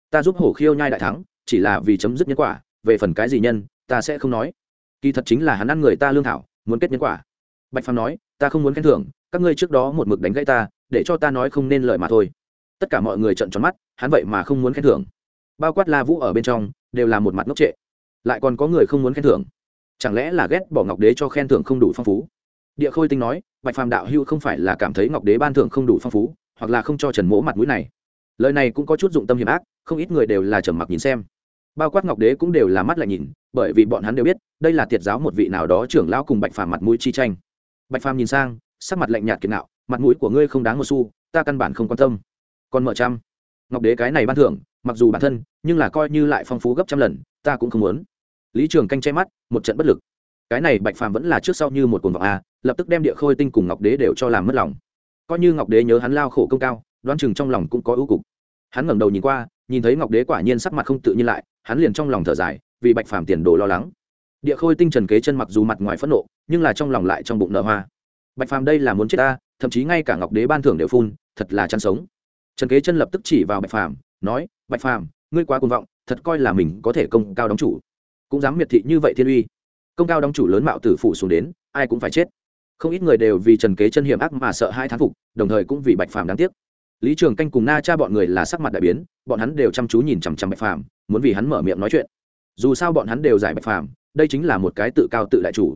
Ta giúp hổ khiêu nhai đại thắng, chỉ là vì chấm dứt nhân quả, về phần cái gì nhân, ta sẽ không nói. Kỳ thật chính là hắn ăn người ta lương thảo, muốn kết nhân quả. Bạch phàm nói, ta không muốn khen thưởng, các ngươi trước đó một mực đánh gãy ta, để cho ta nói không nên lời mà thôi. Tất cả mọi người trợn tròn mắt, hắn vậy mà không muốn khen thưởng. Bao quát la vũ ở bên trong, đều là một mặt ngốc trệ. Lại còn có người không muốn khen thưởng. Chẳng lẽ là ghét bỏ ngọc đế cho khen thưởng không đủ phong phú? Địa khôi tinh nói bạch phàm đạo hưu không phải là cảm thấy ngọc đế ban thưởng không đủ phong phú, hoặc là không cho trần mỗ mặt mũi này. Lời này cũng có chút dụng tâm hiểm ác, không ít người đều là trầm mặc nhìn xem. Bao quát ngọc đế cũng đều là mắt lại nhìn, bởi vì bọn hắn đều biết, đây là tiệt giáo một vị nào đó trưởng lão cùng bạch phàm mặt mũi chi tranh. Bạch phàm nhìn sang, sắc mặt lạnh nhạt kiệt nạo, mặt mũi của ngươi không đáng một xu, ta căn bản không quan tâm. Còn mở trăm. Ngọc đế cái này ban thưởng, mặc dù bản thân, nhưng là coi như lại phong phú gấp trăm lần, ta cũng không muốn. Lý trường canh che mắt, một trận bất lực. Cái này bạch phàm vẫn là trước sau như một cuồng vọng a lập tức đem địa khôi tinh cùng ngọc đế đều cho làm mất lòng. Coi như ngọc đế nhớ hắn lao khổ công cao, đoán chừng trong lòng cũng có ưu cục. Hắn ngẩng đầu nhìn qua, nhìn thấy ngọc đế quả nhiên sắc mặt không tự nhiên lại, hắn liền trong lòng thở dài, vì bạch phàm tiền đồ lo lắng. Địa khôi tinh trần kế chân mặc dù mặt ngoài phẫn nộ, nhưng là trong lòng lại trong bụng nợ hoa. Bạch phàm đây là muốn chết ta, thậm chí ngay cả ngọc đế ban thưởng đều phun, thật là chăn sống. Trần kế chân lập tức chỉ vào bạch phàm, nói, bạch phàm, ngươi quá cuồng vọng, thật coi là mình có thể công cao đóng chủ. Cũng dám miệt thị như vậy thiên uy. Công cao đóng chủ lớn mạo tử phụ xuống đến, ai cũng phải chết không ít người đều vì trần kế chân hiểm ác mà sợ hai thán phục, đồng thời cũng vì bạch phàm đáng tiếc. Lý trường canh cùng na cha bọn người là sắc mặt đại biến, bọn hắn đều chăm chú nhìn chằm chằm bạch phàm, muốn vì hắn mở miệng nói chuyện. Dù sao bọn hắn đều giải bạch phàm, đây chính là một cái tự cao tự đại chủ.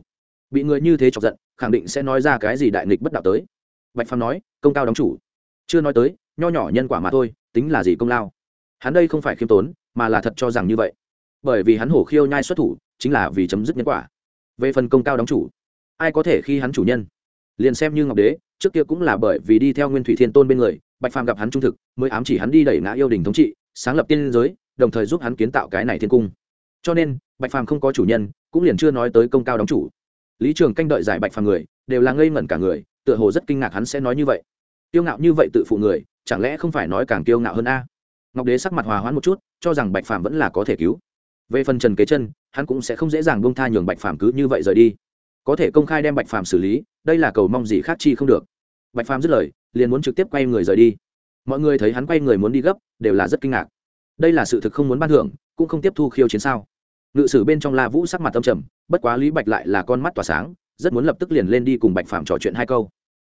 Bị người như thế chọc giận, khẳng định sẽ nói ra cái gì đại nghịch bất đạo tới. Bạch phàm nói, công cao đóng chủ. Chưa nói tới, nho nhỏ nhân quả mà thôi, tính là gì công lao. Hắn đây không phải khiêm tốn, mà là thật cho rằng như vậy. Bởi vì hắn hổ khiêu nhai xuất thủ, chính là vì chấm dứt nhân quả. Về phần công cao đóng chủ ai có thể khi hắn chủ nhân? Liền xem như ngọc đế, trước kia cũng là bởi vì đi theo nguyên thủy thiên tôn bên người, bạch phàm gặp hắn trung thực, mới ám chỉ hắn đi đẩy ngã yêu đình thống trị, sáng lập tiên giới, đồng thời giúp hắn kiến tạo cái này thiên cung. Cho nên, bạch phàm không có chủ nhân, cũng liền chưa nói tới công cao đóng chủ. Lý trường canh đợi giải bạch phàm người, đều là ngây ngẩn cả người, tựa hồ rất kinh ngạc hắn sẽ nói như vậy. Tiêu ngạo như vậy tự phụ người, chẳng lẽ không phải nói càng kiêu ngạo hơn a? Ngọc đế sắc mặt hòa hoãn một chút, cho rằng bạch phàm vẫn là có thể cứu. Về phần trần kế chân, hắn cũng sẽ không dễ dàng bông tha nhường bạch phàm cứ như vậy rời đi có thể công khai đem bạch phàm xử lý, đây là cầu mong gì khác chi không được. Bạch phàm dứt lời, liền muốn trực tiếp quay người rời đi. Mọi người thấy hắn quay người muốn đi gấp, đều là rất kinh ngạc. Đây là sự thực không muốn ban thưởng, cũng không tiếp thu khiêu chiến sao? Ngự sử bên trong la vũ sắc mặt tâm trầm, bất quá lý bạch lại là con mắt tỏa sáng, rất muốn lập tức liền lên đi cùng bạch phàm trò chuyện hai câu.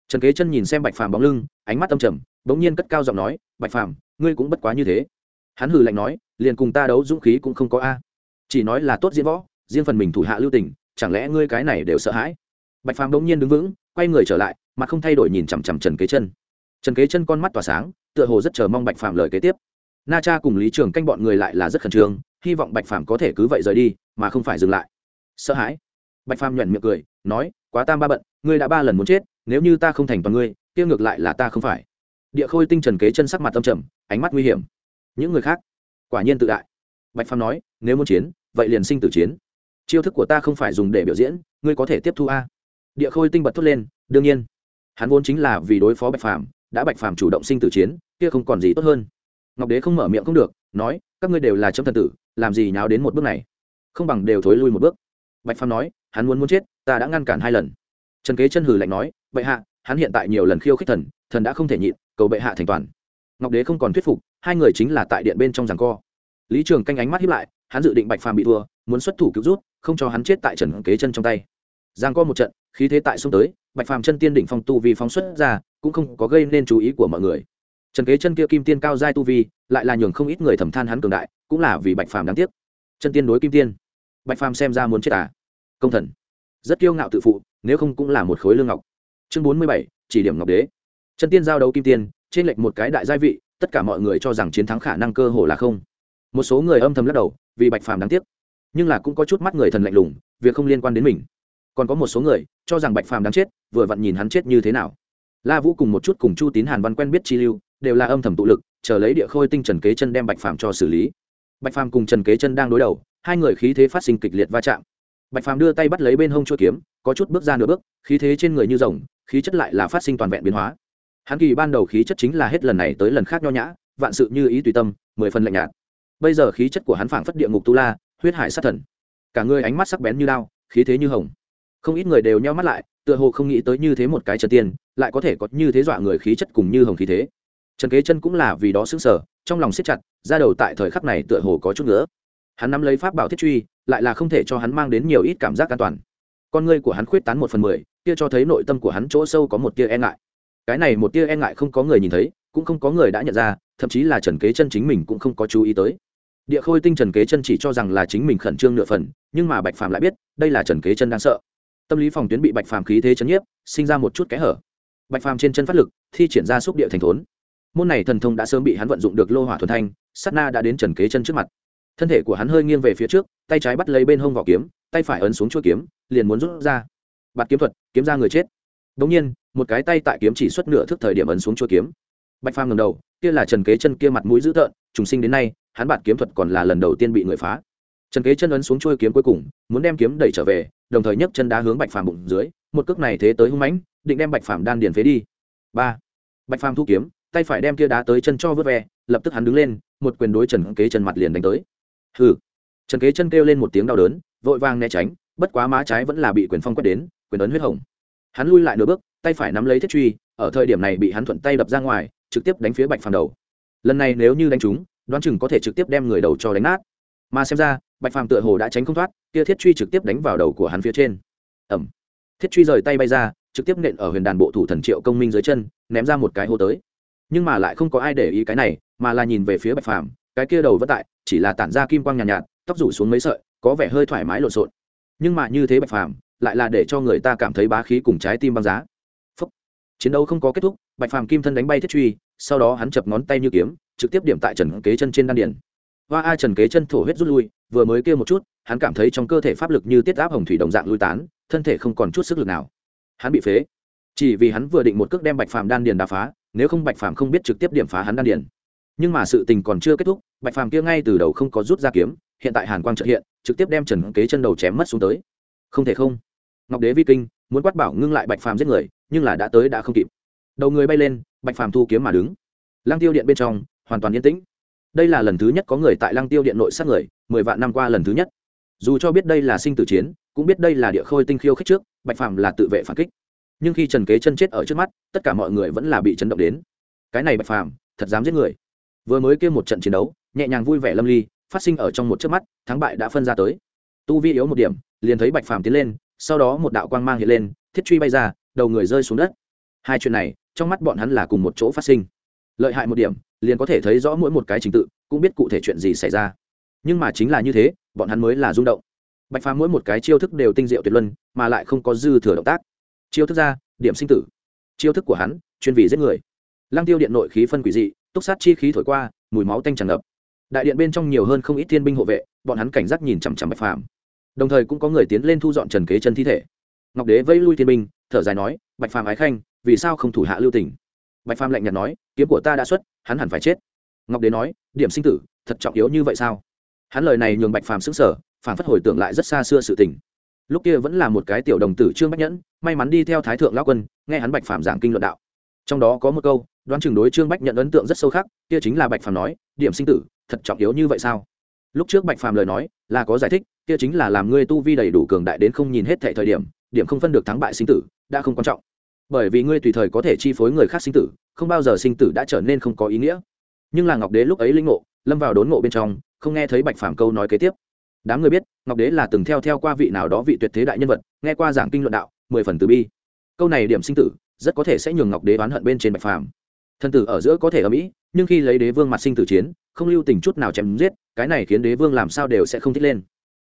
Trần kế chân nhìn xem bạch phàm bóng lưng, ánh mắt tâm trầm, bỗng nhiên cất cao giọng nói, bạch phàm, ngươi cũng bất quá như thế. Hắn hừ lạnh nói, liền cùng ta đấu dũng khí cũng không có a. Chỉ nói là tốt diễn võ, riêng phần mình thủ hạ lưu tình chẳng lẽ ngươi cái này đều sợ hãi? Bạch phàm bỗng nhiên đứng vững, quay người trở lại mặt không thay đổi nhìn chằm chằm trần kế chân. Trần kế chân con mắt tỏa sáng, tựa hồ rất chờ mong bạch phàm lời kế tiếp. Na cha cùng lý trường canh bọn người lại là rất khẩn trương, hy vọng bạch phàm có thể cứ vậy rời đi, mà không phải dừng lại. Sợ hãi. Bạch phàm nhuận miệng cười, nói, quá tam ba bận, ngươi đã ba lần muốn chết, nếu như ta không thành toàn ngươi, kia ngược lại là ta không phải. Địa khôi tinh trần kế chân sắc mặt tâm trầm, ánh mắt nguy hiểm. Những người khác? Quả nhiên tự đại. Bạch phàm nói, nếu muốn chiến, vậy liền sinh tử chiến chiêu thức của ta không phải dùng để biểu diễn, ngươi có thể tiếp thu a. Địa khôi tinh bật thốt lên, đương nhiên. Hắn vốn chính là vì đối phó bạch phàm, đã bạch phàm chủ động sinh tử chiến, kia không còn gì tốt hơn. Ngọc đế không mở miệng không được, nói, các ngươi đều là chấm thần tử, làm gì nháo đến một bước này? Không bằng đều thối lui một bước. Bạch phàm nói, hắn muốn muốn chết, ta đã ngăn cản hai lần. Trần kế chân hử lạnh nói, bệ hạ, hắn hiện tại nhiều lần khiêu khích thần thần đã không thể nhịn, cầu bệ hạ thành toàn. Ngọc đế không còn thuyết phục, hai người chính là tại điện bên trong giằng co. Lý trường canh ánh mắt hiếp lại, hắn dự định bạch phàm bị thua, muốn xuất thủ cứu rút không cho hắn chết tại trần kế chân trong tay. Giang có một trận, khí thế tại xông tới, bạch phàm chân tiên đỉnh phong tu vi phóng xuất ra, cũng không có gây nên chú ý của mọi người. Trần kế chân kia kim tiên cao giai tu vi, lại là nhường không ít người thầm than hắn cường đại, cũng là vì bạch phàm đáng tiếc. Chân tiên đối kim tiên. Bạch phàm xem ra muốn chết à? Công thần. Rất kiêu ngạo tự phụ, nếu không cũng là một khối lương ngọc. Chương bốn mươi bảy, chỉ điểm ngọc đế. Chân tiên giao đấu kim tiên, trên lệnh một cái đại gia vị, tất cả mọi người cho rằng chiến thắng khả năng cơ hồ là không. Một số người âm thầm lắc đầu, vì bạch phàm đáng tiếc nhưng là cũng có chút mắt người thần lạnh lùng, việc không liên quan đến mình. Còn có một số người, cho rằng bạch phàm đáng chết, vừa vặn nhìn hắn chết như thế nào. La vũ cùng một chút cùng chu tín hàn văn quen biết chi lưu, đều là âm thầm tụ lực, chờ lấy địa khôi tinh trần kế chân đem bạch phàm cho xử lý. Bạch phàm cùng trần kế chân đang đối đầu, hai người khí thế phát sinh kịch liệt va chạm. Bạch phàm đưa tay bắt lấy bên hông chu kiếm, có chút bước ra nửa bước, khí thế trên người như rồng, khí chất lại là phát sinh toàn vẹn biến hóa. Hắn kỳ ban đầu khí chất chính là hết lần này tới lần khác nho nhã, vạn sự như ý tùy tâm, mười phần lạnh nhạt. Bây giờ khí chất của hắn phảng phất địa ngục tu la huyết hải sát thần. Cả người ánh mắt sắc bén như đao, khí thế như hồng. Không ít người đều nheo mắt lại, tựa hồ không nghĩ tới như thế một cái trần tiên, lại có thể có như thế dọa người khí chất cùng như hồng khí thế. Trần kế chân cũng là vì đó xứng sở trong lòng siết chặt, ra đầu tại thời khắc này tựa hồ có chút nữa hắn nắm lấy pháp bảo thiết truy, lại là không thể cho hắn mang đến nhiều ít cảm giác an toàn. Con ngươi của hắn khuyết tán một phần mười, kia cho thấy nội tâm của hắn chỗ sâu có một tia e ngại. Cái này một tia e ngại không có người nhìn thấy, cũng không có người đã nhận ra, thậm chí là trần kế chân chính mình cũng không có chú ý tới địa khôi tinh trần kế chân chỉ cho rằng là chính mình khẩn trương nửa phần, nhưng mà bạch phàm lại biết, đây là trần kế chân đang sợ. Tâm lý phòng tuyến bị bạch phàm khí thế chấn nhiếp, sinh ra một chút kẽ hở. Bạch phàm trên chân phát lực, thi triển ra xúc địa thành thốn. Môn này thần thông đã sớm bị hắn vận dụng được lô hỏa thuần thanh, sát na đã đến trần kế chân trước mặt. Thân thể của hắn hơi nghiêng về phía trước, tay trái bắt lấy bên hông vỏ kiếm, tay phải ấn xuống chuỗi kiếm, liền muốn rút ra. Bạt kiếm thuật, kiếm ra người chết. Đ ỗ n g nhiên, một cái tay tại kiếm chỉ xuất nửa thức thời điểm ấn xuống chuỗi kiếm. Bạch phàm ngầm đầu, kia là trần kế chân kia mặt mũi dữ tợn, trùng sinh đến nay hắn bạt kiếm thuật còn là lần đầu tiên bị người phá. Trần kế chân ấn xuống chuôi kiếm cuối cùng, muốn đem kiếm đẩy trở về, đồng thời nhấc chân đá hướng bạch phàm bụng dưới, một cước này thế tới hung mãnh, định đem bạch phàm đan điền phế đi. Ba. Bạch phàm thu kiếm, tay phải đem kia đá tới chân cho vớt ve, lập tức hắn đứng lên, một quyền đối trần kế chân mặt liền đánh tới. Hừ. Trần kế chân kêu lên một tiếng đau đớn, vội vàng né tránh, bất quá má trái vẫn là bị quyền phong quét đến, quyền ấn huyết hồng. Hắn lui lại nửa bước, tay phải nắm lấy thiết truy, ở thời điểm này bị hắn thuận tay đập ra ngoài, trực tiếp đánh phía bạch phàm đầu. Lần này nếu như đánh trúng đoán chừng có thể trực tiếp đem người đầu cho đánh nát. Mà xem ra bạch phàm tựa hồ đã tránh không thoát kia thiết truy trực tiếp đánh vào đầu của hắn phía trên. Ẩm thiết truy rời tay bay ra trực tiếp nện ở huyền đàn bộ thủ thần triệu công minh dưới chân ném ra một cái hô tới. Nhưng mà lại không có ai để ý cái này mà là nhìn về phía bạch phàm cái kia đầu vất tại chỉ là tản ra kim quang nhàn nhạt, nhạt tóc rủ xuống mấy sợi có vẻ hơi thoải mái lộn xộn. Nhưng mà như thế bạch phàm lại là để cho người ta cảm thấy bá khí cùng trái tim băng giá. Phúc. chiến đấu không có kết thúc bạch phàm kim thân đánh bay thiết truy sau đó hắn chập ngón tay như kiếm trực tiếp điểm tại trần kế chân trên đan điền. Hoa a trần kế chân thổ huyết rút lui, vừa mới kêu một chút, hắn cảm thấy trong cơ thể pháp lực như tiết áp hồng thủy đồng dạng lui tán, thân thể không còn chút sức lực nào. Hắn bị phế. Chỉ vì hắn vừa định một cước đem bạch phàm đan điền đà phá, nếu không bạch phàm không biết trực tiếp điểm phá hắn đan điền. Nhưng mà sự tình còn chưa kết thúc, bạch phàm kia ngay từ đầu không có rút ra kiếm, hiện tại hàn quang trợ hiện, trực tiếp đem trần kế chân đầu chém mất xuống tới. Không thể không. Ngọc đế vi kinh, muốn quát bảo ngưng lại bạch phàm giết người, nhưng là đã tới đã không kịp. Đầu người bay lên, bạch phàm thu kiếm mà đứng. Lang tiêu điện bên trong hoàn toàn yên tĩnh. Đây là lần thứ nhất có người tại Lăng tiêu điện nội sát người, mười vạn năm qua lần thứ nhất. Dù cho biết đây là sinh tử chiến, cũng biết đây là địa khôi tinh khiêu khích trước, bạch phàm là tự vệ phản kích. Nhưng khi trần kế chân chết ở trước mắt, tất cả mọi người vẫn là bị chấn động đến. Cái này bạch phàm, thật dám giết người. Vừa mới kêu một trận chiến đấu, nhẹ nhàng vui vẻ lâm ly, phát sinh ở trong một chớp mắt, thắng bại đã phân ra tới. Tu vi yếu một điểm, liền thấy bạch phàm tiến lên, sau đó một đạo quang mang hiện lên, thiết truy bay ra, đầu người rơi xuống đất. Hai chuyện này, trong mắt bọn hắn là cùng một chỗ phát sinh lợi hại một điểm, liền có thể thấy rõ mỗi một cái trình tự, cũng biết cụ thể chuyện gì xảy ra. Nhưng mà chính là như thế, bọn hắn mới là rung động. Bạch phàm mỗi một cái chiêu thức đều tinh diệu tuyệt luân, mà lại không có dư thừa động tác. Chiêu thức ra, điểm sinh tử. Chiêu thức của hắn, chuyên vì giết người. Lăng tiêu điện nội khí phân quỷ dị, túc sát chi khí thổi qua, mùi máu tanh tràn ngập. Đại điện bên trong nhiều hơn không ít thiên binh hộ vệ, bọn hắn cảnh giác nhìn chằm chằm bạch phàm. Đồng thời cũng có người tiến lên thu dọn trần kế chân thi thể. Ngọc đế vây lui thiên binh, thở dài nói, bạch phàm ái khanh, vì sao không thủ hạ lưu tỉnh bạch phàm lạnh nhạt nói kiếm của ta đã xuất, hắn hẳn phải chết. Ngọc đế nói, điểm sinh tử, thật trọng yếu như vậy sao? Hắn lời này nhường bạch phàm xứng sở phản phất hồi tưởng lại rất xa xưa sự tình. Lúc kia vẫn là một cái tiểu đồng tử trương bách nhẫn, may mắn đi theo thái thượng lão quân, nghe hắn bạch phàm giảng kinh luận đạo. Trong đó có một câu, đoán chừng đối trương bách nhận ấn tượng rất sâu khắc, kia chính là bạch phàm nói, điểm sinh tử, thật trọng yếu như vậy sao? Lúc trước bạch phàm lời nói, là có giải thích, kia chính là làm ngươi tu vi đầy đủ cường đại đến không nhìn hết thệ thời điểm điểm không phân được thắng bại sinh tử, đã không quan trọng bởi vì ngươi tùy thời có thể chi phối người khác sinh tử, không bao giờ sinh tử đã trở nên không có ý nghĩa. Nhưng là ngọc đế lúc ấy linh ngộ, lâm vào đốn ngộ bên trong, không nghe thấy bạch phàm câu nói kế tiếp. Đám người biết, ngọc đế là từng theo theo qua vị nào đó vị tuyệt thế đại nhân vật, nghe qua giảng kinh luận đạo, mười phần từ bi. Câu này điểm sinh tử, rất có thể sẽ nhường ngọc đế oán hận bên trên bạch phàm. Thân tử ở giữa có thể ở mỹ, nhưng khi lấy đế vương mặt sinh tử chiến, không lưu tình chút nào chém giết, cái này khiến đế vương làm sao đều sẽ không thích lên.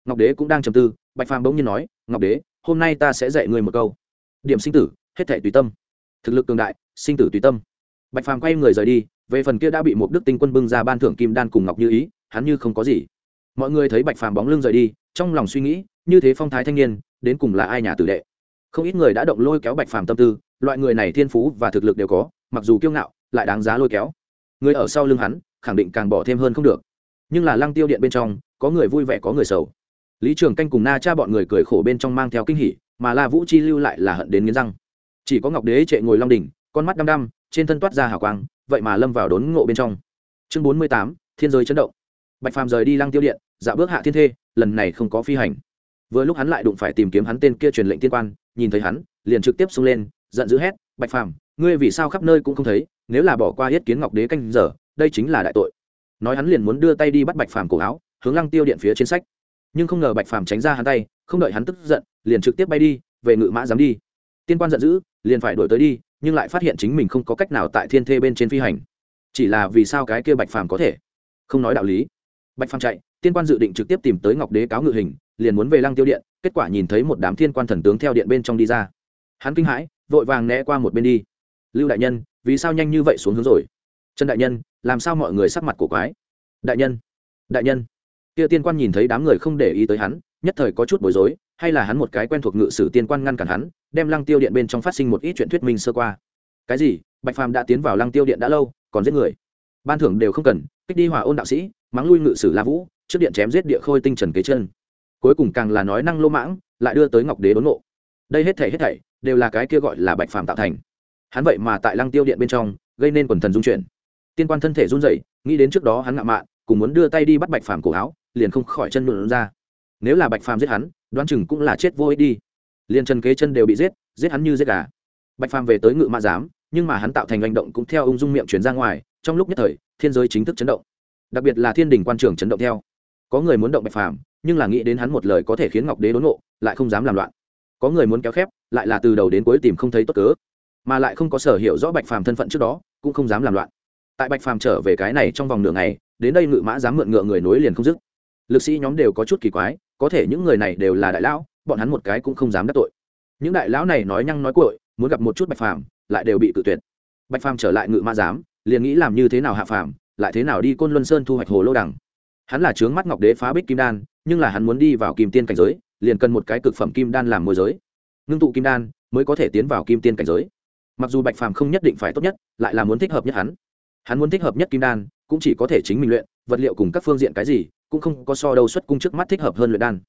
Ngọc đế cũng đang trầm tư, bạch phàm bỗng nhiên nói, ngọc đế, hôm nay ta sẽ dạy ngươi một câu. Điểm sinh tử hết thể tùy tâm. Thực lực cường đại, sinh tử tùy tâm. Bạch phàm quay người rời đi, về phần kia đã bị một đức tinh quân bưng ra ban thưởng kim đan cùng ngọc như ý, hắn như không có gì. Mọi người thấy bạch phàm bóng lưng rời đi, trong lòng suy nghĩ, như thế phong thái thanh niên, đến cùng là ai nhà tử đệ? Không ít người đã động lôi kéo bạch phàm tâm tư, loại người này thiên phú và thực lực đều có, mặc dù kiêu ngạo, lại đáng giá lôi kéo. Người ở sau lưng hắn, khẳng định càng bỏ thêm hơn không được. Nhưng là lăng tiêu điện bên trong, có người vui vẻ, có người sầu. Lý trường canh cùng na cha bọn người cười khổ bên trong mang theo kinh hỉ, mà la vũ chi lưu lại là hận đến nghiến răng chỉ có ngọc đế trệ ngồi long đỉnh, con mắt đăm đăm, trên thân toát ra hào quang, vậy mà lâm vào đốn ngộ bên trong. Chương bốn mươi tám, thiên giới chấn động. Bạch phàm rời đi lăng tiêu điện, dạo bước hạ thiên thê, lần này không có phi hành. Vừa lúc hắn lại đụng phải tìm kiếm hắn tên kia truyền lệnh tiên quan, nhìn thấy hắn, liền trực tiếp xông lên, giận dữ hét, bạch phàm, ngươi vì sao khắp nơi cũng không thấy, nếu là bỏ qua yết kiến ngọc đế canh giờ, đây chính là đại tội. Nói hắn liền muốn đưa tay đi bắt bạch phàm cổ áo, hướng lăng tiêu điện phía trên sách. Nhưng không ngờ bạch phàm tránh ra hắn tay, không đợi hắn tức giận, liền trực tiếp bay đi, về ngự mã dám đi tiên quan giận dữ, liền phải đổi tới đi, nhưng lại phát hiện chính mình không có cách nào tại thiên thê bên trên phi hành. Chỉ là vì sao cái kia bạch phàm có thể? Không nói đạo lý. Bạch phàm chạy, tiên quan dự định trực tiếp tìm tới ngọc đế cáo ngự hình, liền muốn về lăng tiêu điện, kết quả nhìn thấy một đám thiên quan thần tướng theo điện bên trong đi ra. Hắn kinh hãi, vội vàng né qua một bên đi. Lưu đại nhân, vì sao nhanh như vậy xuống hướng rồi? Trần đại nhân, làm sao mọi người sắc mặt cổ quái? Đại nhân đại nhân. Kia tiên quan nhìn thấy đám người không để ý tới hắn, nhất thời có chút bối rối hay là hắn một cái quen thuộc ngự sử tiên quan ngăn cản hắn, đem lăng tiêu điện bên trong phát sinh một ít chuyện thuyết minh sơ qua. Cái gì? Bạch phàm đã tiến vào lăng tiêu điện đã lâu, còn giết người. Ban thưởng đều không cần, kích đi hòa ôn đạo sĩ, mắng lui ngự sử la vũ, trước điện chém giết địa khôi tinh trần kế chân. Cuối cùng càng là nói năng lô mãng, lại đưa tới ngọc đế đốn nộ đây hết thảy hết thảy đều là cái kia gọi là bạch phàm tạo thành. Hắn vậy mà tại lăng tiêu điện bên trong, gây nên quần thần dung chuyển. Tiên quan thân thể run rẩy, nghĩ đến trước đó hắn ngạo mạn, cùng muốn đưa tay đi bắt bạch phàm cổ áo, liền không khỏi chân luận ra. Nếu là bạch phàm giết hắn đoán chừng cũng là chết vô ích đi. Liền trần kế chân đều bị giết giết hắn như giết gà. Bạch phàm về tới ngự mã giám, nhưng mà hắn tạo thành hành động cũng theo ung dung miệng chuyển ra ngoài, trong lúc nhất thời, thiên giới chính thức chấn động. Đặc biệt là thiên đình quan trường chấn động theo. Có người muốn động bạch phàm, nhưng là nghĩ đến hắn một lời có thể khiến ngọc đế đốn ngộ, lại không dám làm loạn. Có người muốn kéo khép, lại là từ đầu đến cuối tìm không thấy tốt cớ, mà lại không có sở hiểu rõ bạch phàm thân phận trước đó, cũng không dám làm loạn. Tại bạch phàm trở về cái này trong vòng nửa ngày, đến đây ngự mã dám mượn ngựa người nối liền không dứt. Lực sĩ nhóm đều có chút kỳ quái có thể những người này đều là đại lão, bọn hắn một cái cũng không dám đắc tội. Những đại lão này nói nhăng nói cội muốn gặp một chút bạch phàm, lại đều bị tự tuyệt. Bạch phàm trở lại ngự ma giám, liền nghĩ làm như thế nào hạ phàm, lại thế nào đi côn luân sơn thu hoạch hồ lô đằng. Hắn là trướng mắt ngọc đế phá bích kim đan, nhưng là hắn muốn đi vào kim tiên cảnh giới, liền cần một cái cực phẩm kim đan làm môi giới. Ngưng tụ kim đan, mới có thể tiến vào kim tiên cảnh giới. Mặc dù bạch phàm không nhất định phải tốt nhất, lại là muốn thích hợp nhất hắn. Hắn muốn thích hợp nhất kim đan, cũng chỉ có thể chính mình luyện, vật liệu cùng các phương diện cái gì cũng không có so đâu xuất cung trước mắt thích hợp hơn luyện đan.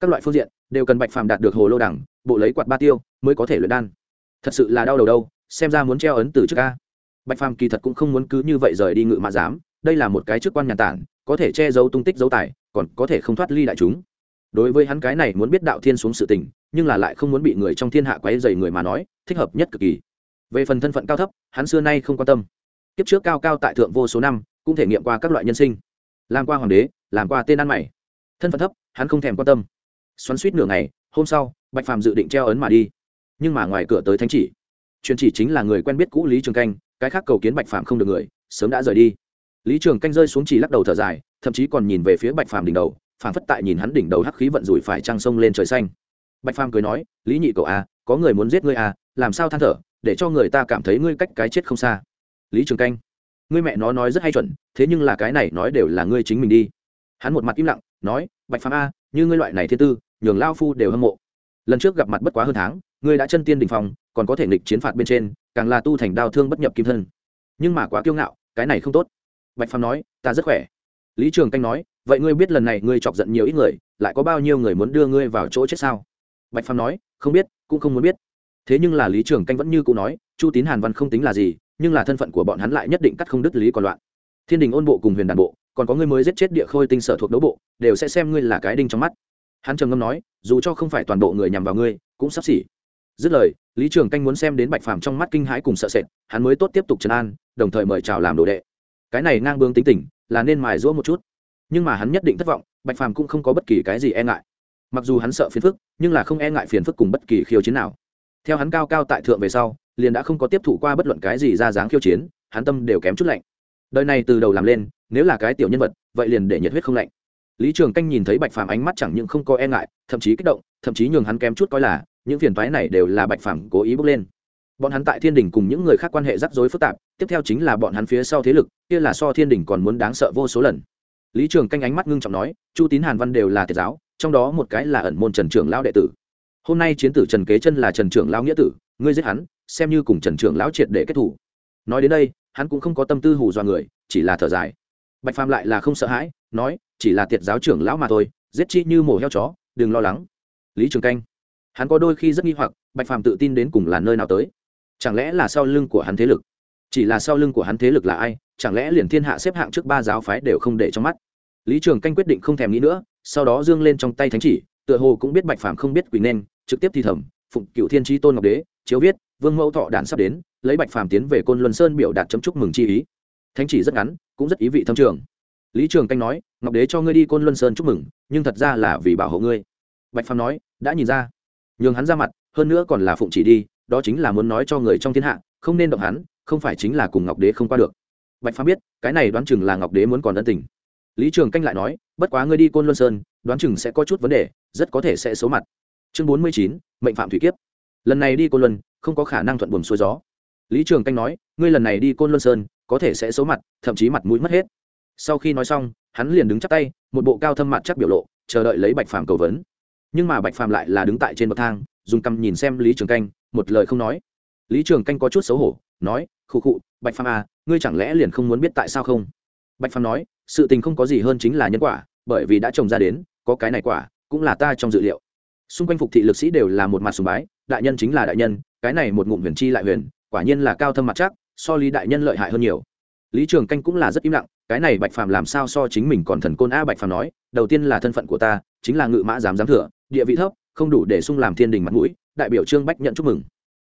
Các loại phương diện đều cần bạch phàm đạt được hồ lô đẳng, bộ lấy quạt ba tiêu mới có thể luyện đan. Thật sự là đau đầu đâu, xem ra muốn treo ấn từ trước ca bạch phàm kỳ thật cũng không muốn cứ như vậy rời đi ngự mã giám, đây là một cái chức quan nhà tản, có thể che giấu tung tích dấu tài, còn có thể không thoát ly đại chúng. Đối với hắn cái này muốn biết đạo thiên xuống sự tình, nhưng là lại không muốn bị người trong thiên hạ quấy dày người mà nói, thích hợp nhất cực kỳ. Về phần thân phận cao thấp, hắn xưa nay không quan tâm. Kiếp trước cao cao tại thượng vô số năm, cũng thể nghiệm qua các loại nhân sinh làm qua hoàng đế làm qua tên ăn mày. Thân phận thấp hắn không thèm quan tâm. Xoắn suýt nửa ngày hôm sau bạch phàm dự định treo ấn mà đi. Nhưng mà ngoài cửa tới thánh chỉ. Truyền chỉ chính là người quen biết cũ lý trường canh cái khác cầu kiến bạch phàm không được người sớm đã rời đi. Lý trường canh rơi xuống chỉ lắc đầu thở dài thậm chí còn nhìn về phía bạch phàm đỉnh đầu phàm phất tại nhìn hắn đỉnh đầu hắc khí vận rủi phải trăng sông lên trời xanh. Bạch phàm cười nói lý nhị cậu à, có người muốn giết ngươi à, làm sao than thở để cho người ta cảm thấy ngươi cách cái chết không xa. Lý trường canh ngươi mẹ nó nói rất hay chuẩn, thế nhưng là cái này nói đều là ngươi chính mình đi. Hắn một mặt im lặng, nói, bạch phàm a, như ngươi loại này thiên tư, nhường lao phu đều hâm mộ. Lần trước gặp mặt bất quá hơn tháng, ngươi đã chân tiên đình phòng còn có thể nghịch chiến phạt bên trên, càng là tu thành đao thương bất nhập kim thân. Nhưng mà quá kiêu ngạo, cái này không tốt. Bạch phàm nói, ta rất khỏe. Lý trường canh nói, vậy ngươi biết lần này ngươi chọc giận nhiều ít người, lại có bao nhiêu người muốn đưa ngươi vào chỗ chết sao? Bạch phàm nói, không biết, cũng không muốn biết. Thế nhưng là lý trường canh vẫn như cũ nói, chu tín hàn văn không tính là gì nhưng là thân phận của bọn hắn lại nhất định cắt không đứt lý còn loạn. Thiên đình ôn bộ cùng huyền đàn bộ, còn có người mới giết chết địa khôi tinh sở thuộc đấu bộ, đều sẽ xem ngươi là cái đinh trong mắt. Hắn trầm ngâm nói, dù cho không phải toàn bộ người nhằm vào ngươi, cũng sắp xỉ. Dứt lời, lý trường canh muốn xem đến bạch phàm trong mắt kinh hãi cùng sợ sệt, hắn mới tốt tiếp tục trấn an, đồng thời mời chào làm đồ đệ. Cái này ngang bướng tính tình, là nên mài rũa một chút. Nhưng mà hắn nhất định thất vọng, bạch phàm cũng không có bất kỳ cái gì e ngại. Mặc dù hắn sợ phiền phức, nhưng là không e ngại phiền phức cùng bất kỳ khiêu chiến nào. Theo hắn cao cao tại thượng về sau liền đã không có tiếp thụ qua bất luận cái gì ra dáng khiêu chiến, hắn tâm đều kém chút lạnh. Đời này từ đầu làm lên, nếu là cái tiểu nhân vật, vậy liền để nhiệt huyết không lạnh. Lý trường canh nhìn thấy bạch phàm ánh mắt chẳng những không có e ngại, thậm chí kích động, thậm chí nhường hắn kém chút coi là, những phiền toái này đều là bạch phàm cố ý bước lên. Bọn hắn tại thiên đình cùng những người khác quan hệ rắc rối phức tạp, tiếp theo chính là bọn hắn phía sau thế lực, kia là so thiên đình còn muốn đáng sợ vô số lần. Lý trường canh ánh mắt ngưng trọng nói, chu tín hàn văn đều là thiệt giáo, trong đó một cái là ẩn môn trần Trường lão đệ tử hôm nay chiến tử trần kế chân là trần trưởng lão nghĩa tử, ngươi giết hắn, xem như cùng trần trưởng lão triệt để kết thủ. Nói đến đây, hắn cũng không có tâm tư hù dọa người, chỉ là thở dài. Bạch phàm lại là không sợ hãi, nói, chỉ là tiệt giáo trưởng lão mà thôi, giết chi như mổ heo chó, đừng lo lắng. Lý trường canh. Hắn có đôi khi rất nghi hoặc, bạch phàm tự tin đến cùng là nơi nào tới. Chẳng lẽ là sau lưng của hắn thế lực? Chỉ là sau lưng của hắn thế lực là ai, chẳng lẽ liền thiên hạ xếp hạng trước ba giáo phái đều không để trong mắt? Lý trường canh quyết định không thèm nghĩ nữa, sau đó dương lên trong tay thánh chỉ, tựa hồ cũng biết bạch phàm không biết quỳ nên trực tiếp thi thẩm, phụng cựu thiên tri tôn ngọc đế, chiếu viết, vương mẫu thọ đản sắp đến, lấy bạch phàm tiến về côn luân sơn biểu đạt chấm chúc mừng chi ý. Thánh chỉ rất ngắn, cũng rất ý vị thâm trường. Lý trường canh nói, ngọc đế cho ngươi đi côn luân sơn chúc mừng, nhưng thật ra là vì bảo hộ ngươi. Bạch phàm nói, đã nhìn ra. Nhường hắn ra mặt, hơn nữa còn là phụng chỉ đi, đó chính là muốn nói cho người trong thiên hạ, không nên động hắn, không phải chính là cùng ngọc đế không qua được. Bạch phàm biết, cái này đoán chừng là ngọc đế muốn còn ân tình. Lý trường canh lại nói, bất quá ngươi đi côn luân sơn, đoán chừng sẽ có chút vấn đề, rất có thể sẽ xấu mặt chương bốn mươi chín, mệnh phạm thủy kiếp. Lần này đi côn luân, không có khả năng thuận buồm xuôi gió. Lý trường canh nói, ngươi lần này đi côn luân sơn, có thể sẽ xấu mặt, thậm chí mặt mũi mất hết. Sau khi nói xong, hắn liền đứng chắc tay, một bộ cao thâm mặt chắc biểu lộ, chờ đợi lấy bạch phàm cầu vấn. Nhưng mà bạch phàm lại là đứng tại trên bậc thang, dùng cằm nhìn xem lý trường canh, một lời không nói. Lý trường canh có chút xấu hổ, nói, khụ khụ, bạch phàm à ngươi chẳng lẽ liền không muốn biết tại sao không? Bạch phàm nói, sự tình không có gì hơn chính là nhân quả, bởi vì đã trồng ra đến, có cái này quả, cũng là ta trong dự liệu xung quanh phục thị lực sĩ đều là một mặt sùng bái, đại nhân chính là đại nhân, cái này một ngụm huyền chi lại huyền, quả nhiên là cao thâm mặt chắc, so lý đại nhân lợi hại hơn nhiều. Lý trường canh cũng là rất im lặng, cái này bạch phàm làm sao so chính mình còn thần côn a bạch phàm nói, đầu tiên là thân phận của ta, chính là ngự mã giám giám thừa, địa vị thấp, không đủ để sung làm thiên đình mặt mũi, đại biểu trương bách nhận chúc mừng.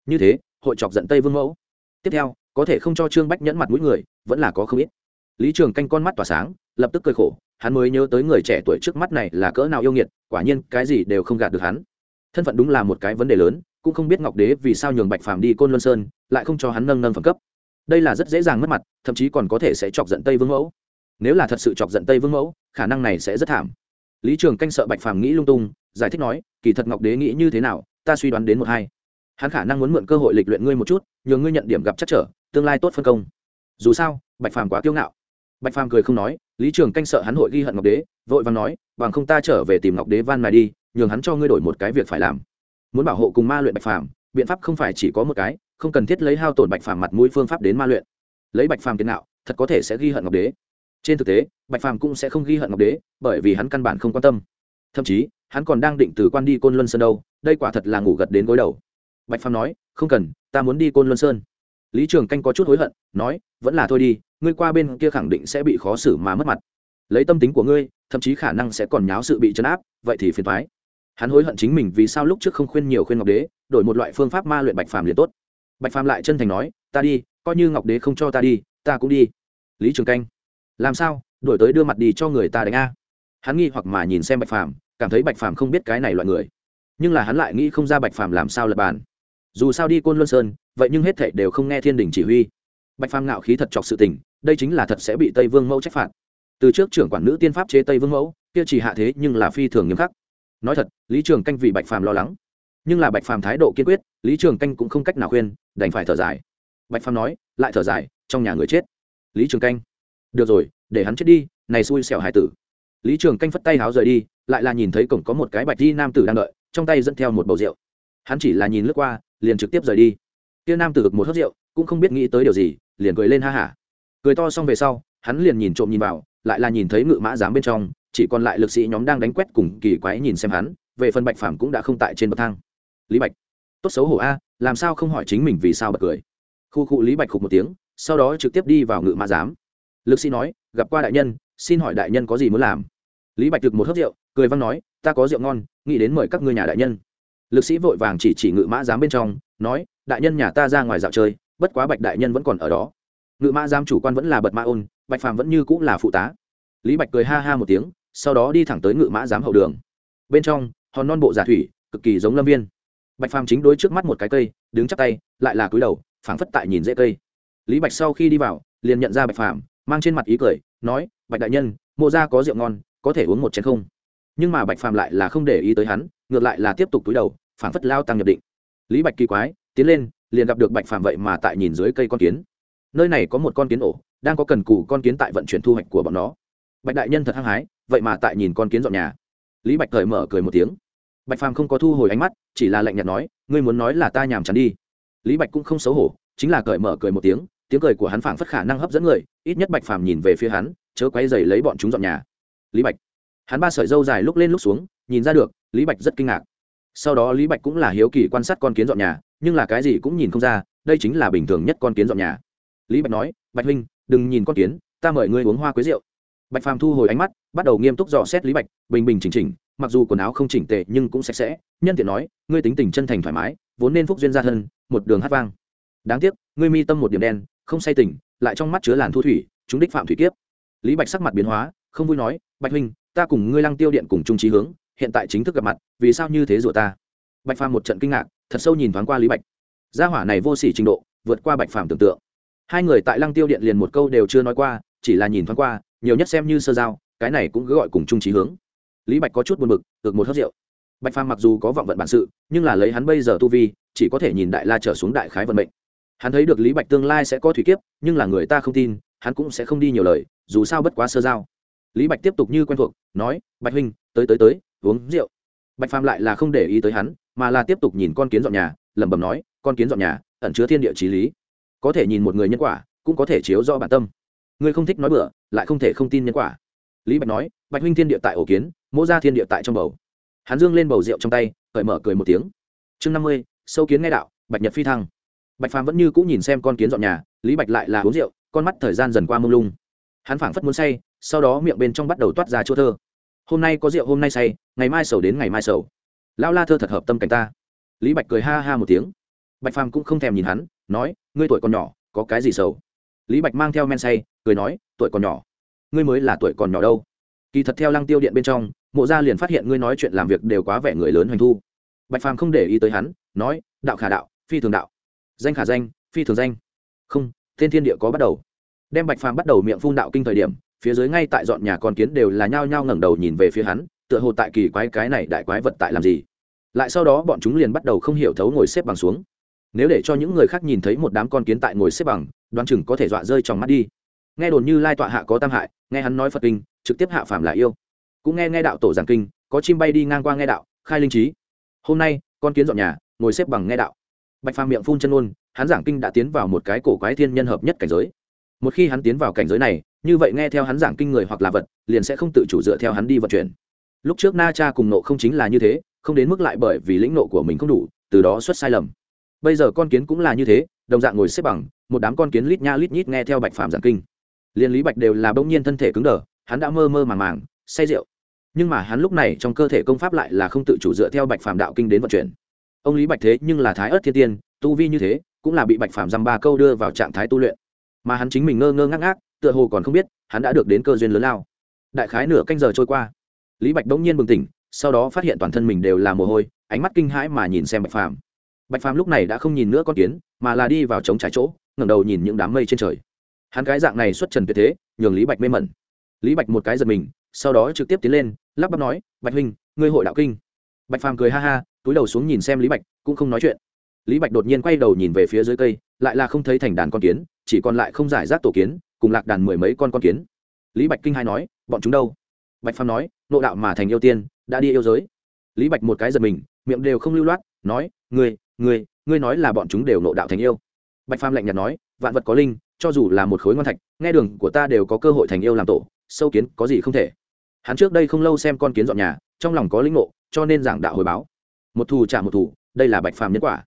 Như thế, hội chọc giận tây vương mẫu. Tiếp theo, có thể không cho trương bách nhẫn mặt mũi người, vẫn là có không ít. Lý trường canh con mắt tỏa sáng, lập tức cười khổ hắn mới nhớ tới người trẻ tuổi trước mắt này là cỡ nào yêu nghiệt, quả nhiên cái gì đều không gạt được hắn. Thân phận đúng là một cái vấn đề lớn, cũng không biết ngọc đế vì sao nhường bạch phàm đi côn luân sơn, lại không cho hắn nâng nâng phẩm cấp. Đây là rất dễ dàng mất mặt, thậm chí còn có thể sẽ chọc giận tây vương mẫu. Nếu là thật sự chọc giận tây vương mẫu, khả năng này sẽ rất thảm. Lý trường canh sợ bạch phàm nghĩ lung tung, giải thích nói, kỳ thật ngọc đế nghĩ như thế nào, ta suy đoán đến một hai. Hắn khả năng muốn mượn cơ hội lịch luyện ngươi một chút nhờ ngươi nhận điểm gặp chắc trở, tương lai tốt phân công. Dù sao, bạch phàm quá kiêu ngạo bạch phàm cười không nói, lý trường canh sợ hắn hội ghi hận ngọc đế, vội vàng nói, bằng không ta trở về tìm ngọc đế van này đi, nhường hắn cho ngươi đổi một cái việc phải làm. Muốn bảo hộ cùng ma luyện bạch phàm, biện pháp không phải chỉ có một cái, không cần thiết lấy hao tổn bạch phàm mặt mũi phương pháp đến ma luyện. Lấy bạch phàm kiến nạo, thật có thể sẽ ghi hận ngọc đế. Trên thực tế, bạch phàm cũng sẽ không ghi hận ngọc đế, bởi vì hắn căn bản không quan tâm. Thậm chí, hắn còn đang định từ quan đi côn luân sơn đâu, đây quả thật là ngủ gật đến gối đầu. Bạch phàm nói, không cần, ta muốn đi côn luân sơn. Lý trường canh có chút hối hận, nói, vẫn là thôi đi ngươi qua bên kia khẳng định sẽ bị khó xử mà mất mặt. Lấy tâm tính của ngươi, thậm chí khả năng sẽ còn nháo sự bị chấn áp, vậy thì phiền thoái hắn hối hận chính mình vì sao lúc trước không khuyên nhiều khuyên ngọc đế, đổi một loại phương pháp ma luyện bạch phàm liền tốt. Bạch phàm lại chân thành nói, ta đi, coi như ngọc đế không cho ta đi, ta cũng đi. Lý trường canh, làm sao? Đổi tới đưa mặt đi cho người ta đánh a. Hắn nghi hoặc mà nhìn xem bạch phàm, cảm thấy bạch phàm không biết cái này loại người. Nhưng là hắn lại nghĩ không ra bạch phàm làm sao lập bàn. Dù sao đi côn luân sơn, vậy nhưng hết thệ đều không nghe thiên đình chỉ huy bạch phàm ngạo khí thật chọc sự tình, đây chính là thật sẽ bị tây vương mẫu trách phạt. Từ trước trưởng quản nữ tiên pháp chế tây vương mẫu, kia chỉ hạ thế nhưng là phi thường nghiêm khắc. Nói thật, lý trường canh vì bạch phàm lo lắng. Nhưng là bạch phàm thái độ kiên quyết, lý trường canh cũng không cách nào khuyên, đành phải thở dài. Bạch phàm nói, lại thở dài, trong nhà người chết. Lý trường canh, được rồi, để hắn chết đi, này xui xẻo hải tử. Lý trường canh phất tay háo rời đi, lại là nhìn thấy cổng có một cái bạch di nam tử đang đợi, trong tay dẫn theo một bầu rượu. Hắn chỉ là nhìn lướt qua, liền trực tiếp rời đi. Kia nam tử một hớt rượu, cũng không biết nghĩ tới điều gì liền cười lên ha hả. Cười to xong về sau, hắn liền nhìn trộm nhìn vào, lại là nhìn thấy ngự mã giám bên trong, chỉ còn lại lực sĩ nhóm đang đánh quét cùng kỳ quái nhìn xem hắn, về phần bạch phàm cũng đã không tại trên bậc thang. Lý bạch, tốt xấu hổ a, làm sao không hỏi chính mình vì sao bật cười. Khu cụ lý bạch khục một tiếng, sau đó trực tiếp đi vào ngự mã giám. Lực sĩ nói, gặp qua đại nhân, xin hỏi đại nhân có gì muốn làm? Lý bạch thực một hớt rượu, cười văn nói, ta có rượu ngon, nghĩ đến mời các ngươi nhà đại nhân. Lực sĩ vội vàng chỉ chỉ ngự mã giám bên trong, nói, đại nhân nhà ta ra ngoài dạo chơi bất quá bạch đại nhân vẫn còn ở đó. Ngự mã giám chủ quan vẫn là bật mã ôn, bạch phàm vẫn như cũng là phụ tá. Lý bạch cười ha ha một tiếng, sau đó đi thẳng tới ngự mã giám hậu đường. Bên trong, hòn non bộ giả thủy, cực kỳ giống lâm viên. Bạch phàm chính đối trước mắt một cái cây, đứng chắc tay, lại là cúi đầu, phảng phất tại nhìn dễ cây. Lý bạch sau khi đi vào, liền nhận ra bạch phàm, mang trên mặt ý cười, nói, bạch đại nhân, mộ ra có rượu ngon, có thể uống một chén không? Nhưng mà bạch phàm lại là không để ý tới hắn, ngược lại là tiếp tục cúi đầu, phảng phất lao tăng nhập định. Lý bạch kỳ quái, tiến lên liền gặp được bạch phàm vậy mà tại nhìn dưới cây con kiến. Nơi này có một con kiến ổ, đang có cần cù con kiến tại vận chuyển thu hoạch của bọn nó. Bạch đại nhân thật hăng hái, vậy mà tại nhìn con kiến dọn nhà. Lý bạch cởi mở cười một tiếng. Bạch phàm không có thu hồi ánh mắt, chỉ là lạnh nhạt nói, ngươi muốn nói là ta nhàm chán đi. Lý bạch cũng không xấu hổ, chính là cởi mở cười một tiếng tiếng cười của hắn phảng phất khả năng hấp dẫn người, ít nhất bạch phàm nhìn về phía hắn, chớ quay dày lấy bọn chúng dọn nhà. Lý bạch, hắn ba sợi dâu dài lúc lên lúc xuống, nhìn ra được, lý bạch rất kinh ngạc sau đó lý bạch cũng là hiếu kỳ quan sát con kiến dọn nhà, nhưng là cái gì cũng nhìn không ra, đây chính là bình thường nhất con kiến dọn nhà. Lý bạch nói, bạch huynh, đừng nhìn con kiến, ta mời ngươi uống hoa quế rượu. Bạch phàm thu hồi ánh mắt, bắt đầu nghiêm túc dò xét lý bạch, bình bình chỉnh chỉnh, mặc dù quần áo không chỉnh tề nhưng cũng sạch sẽ. Nhân tiện nói, ngươi tính tình chân thành thoải mái, vốn nên phúc duyên gia thân, một đường hát vang. Đáng tiếc, ngươi mi tâm một điểm đen, không say tỉnh lại trong mắt chứa làn thu thủy, chúng đích phạm thủy kiếp. Lý bạch sắc mặt biến hóa, không vui nói, bạch huynh, ta cùng ngươi lăng tiêu điện cùng chung trí hướng hiện tại chính thức gặp mặt, vì sao như thế rủa ta? Bạch phàm một trận kinh ngạc, thật sâu nhìn thoáng qua lý bạch. Gia hỏa này vô sỉ trình độ, vượt qua bạch phàm tưởng tượng. Hai người tại lăng tiêu điện liền một câu đều chưa nói qua, chỉ là nhìn thoáng qua, nhiều nhất xem như sơ giao, cái này cũng cứ gọi cùng chung trí hướng. Lý bạch có chút buồn bực được một hớt rượu. Bạch phàm mặc dù có vọng vận bản sự, nhưng là lấy hắn bây giờ tu vi, chỉ có thể nhìn đại la trở xuống đại khái vận mệnh. Hắn thấy được lý bạch tương lai sẽ có thủy kiếp, nhưng là người ta không tin, hắn cũng sẽ không đi nhiều lời, dù sao bất quá sơ giao. Lý bạch tiếp tục như quen thuộc, nói, bạch huynh, tới tới tới uống rượu. Bạch phàm lại là không để ý tới hắn, mà là tiếp tục nhìn con kiến dọn nhà, lẩm bẩm nói, con kiến dọn nhà, ẩn chứa thiên địa trí lý. Có thể nhìn một người nhân quả, cũng có thể chiếu do bản tâm. Ngươi không thích nói bừa, lại không thể không tin nhân quả. Lý bạch nói, bạch huynh thiên địa tại ổ kiến, mỗ ra thiên địa tại trong bầu. Hắn dương lên bầu rượu trong tay, cởi mở cười một tiếng. Chương năm mươi, sâu kiến nghe đạo, bạch nhật phi thăng. Bạch phàm vẫn như cũng nhìn xem con kiến dọn nhà, lý bạch lại là uống rượu, con mắt thời gian dần qua mông lung. Hắn phảng phất muốn say, sau đó miệng bên trong bắt đầu toát ra chua thơ. Hôm nay có rượu hôm nay say ngày mai sầu đến ngày mai sầu. Lão la thơ thật hợp tâm cảnh ta. Lý bạch cười ha ha một tiếng. Bạch phàm cũng không thèm nhìn hắn, nói, ngươi tuổi còn nhỏ, có cái gì sầu? Lý bạch mang theo men say, cười nói, tuổi còn nhỏ. Ngươi mới là tuổi còn nhỏ đâu. Kỳ thật theo lăng tiêu điện bên trong, mộ gia liền phát hiện ngươi nói chuyện làm việc đều quá vẻ người lớn hoành thu. Bạch phàm không để ý tới hắn, nói, đạo khả đạo, phi thường đạo. Danh khả danh, phi thường danh. Không, thiên thiên địa có bắt đầu. Đem bạch phàm bắt đầu miệng phun đạo kinh thời điểm, phía dưới ngay tại dọn nhà con kiến đều là nhao nhao ngẩng đầu nhìn về phía hắn tựa hồ tại kỳ quái cái này đại quái vật tại làm gì. Lại sau đó bọn chúng liền bắt đầu không hiểu thấu ngồi xếp bằng xuống. Nếu để cho những người khác nhìn thấy một đám con kiến tại ngồi xếp bằng, đoán chừng có thể dọa rơi trong mắt đi. Nghe đồn như lai tọa hạ có tam hại, nghe hắn nói phật kinh, trực tiếp hạ phàm là yêu. Cũng nghe nghe đạo tổ giảng kinh, có chim bay đi ngang qua nghe đạo, khai linh trí. Hôm nay, con kiến dọn nhà, ngồi xếp bằng nghe đạo. Bạch phàm miệng phun chân ôn, hắn giảng kinh đã tiến vào một cái cổ quái thiên nhân hợp nhất cảnh giới. Một khi hắn tiến vào cảnh giới này, như vậy nghe theo hắn giảng kinh người hoặc là vật, liền sẽ không tự chủ dựa theo hắn đi vận chuyển lúc trước na cha cùng nộ không chính là như thế, không đến mức lại bởi vì lĩnh nộ của mình không đủ, từ đó xuất sai lầm. Bây giờ con kiến cũng là như thế, đồng dạng ngồi xếp bằng, một đám con kiến lít nha lít nhít nghe theo bạch phàm giảng kinh. Liên lý bạch đều là bỗng nhiên thân thể cứng đờ, hắn đã mơ mơ màng màng, say rượu. Nhưng mà hắn lúc này trong cơ thể công pháp lại là không tự chủ dựa theo bạch phàm đạo kinh đến vận chuyển. Ông lý bạch thế nhưng là thái ớt thiên tiên, tu vi như thế, cũng là bị bạch phàm dăm ba câu đưa vào trạng thái tu luyện. Mà hắn chính mình ngơ ngơ ngác ngác, tựa hồ còn không biết, hắn đã được đến cơ duyên lớn lao. Đại khái nửa canh giờ trôi qua lý bạch bỗng nhiên bừng tỉnh, sau đó phát hiện toàn thân mình đều là mồ hôi, ánh mắt kinh hãi mà nhìn xem bạch phàm. Bạch phàm lúc này đã không nhìn nữa con kiến, mà là đi vào trống trải chỗ, ngẩng đầu nhìn những đám mây trên trời. Hắn cái dạng này xuất trần tuyệt thế, nhường lý bạch mê mẩn. Lý bạch một cái giật mình, sau đó trực tiếp tiến lên, lắp bắp nói, bạch huynh, ngươi hội đạo kinh. Bạch phàm cười ha ha, túi đầu xuống nhìn xem lý bạch, cũng không nói chuyện. Lý bạch đột nhiên quay đầu nhìn về phía dưới cây, lại là không thấy thành đàn con kiến, chỉ còn lại không giải rác tổ kiến, cùng lạc đàn mười mấy con con kiến. Lý bạch kinh hai nói, bọn chúng đâu? Bạch phàm nói, nộ đạo mà thành yêu tiên, đã đi yêu giới. Lý bạch một cái giật mình, miệng đều không lưu loát, nói, ngươi ngươi ngươi nói là bọn chúng đều nộ đạo thành yêu. Bạch phàm lạnh nhạt nói, vạn vật có linh, cho dù là một khối ngon thạch, nghe đường của ta đều có cơ hội thành yêu làm tổ, sâu kiến có gì không thể. Hắn trước đây không lâu xem con kiến dọn nhà, trong lòng có linh ngộ, cho nên giảng đạo hồi báo. Một thù trả một thù, đây là bạch phàm nhân quả.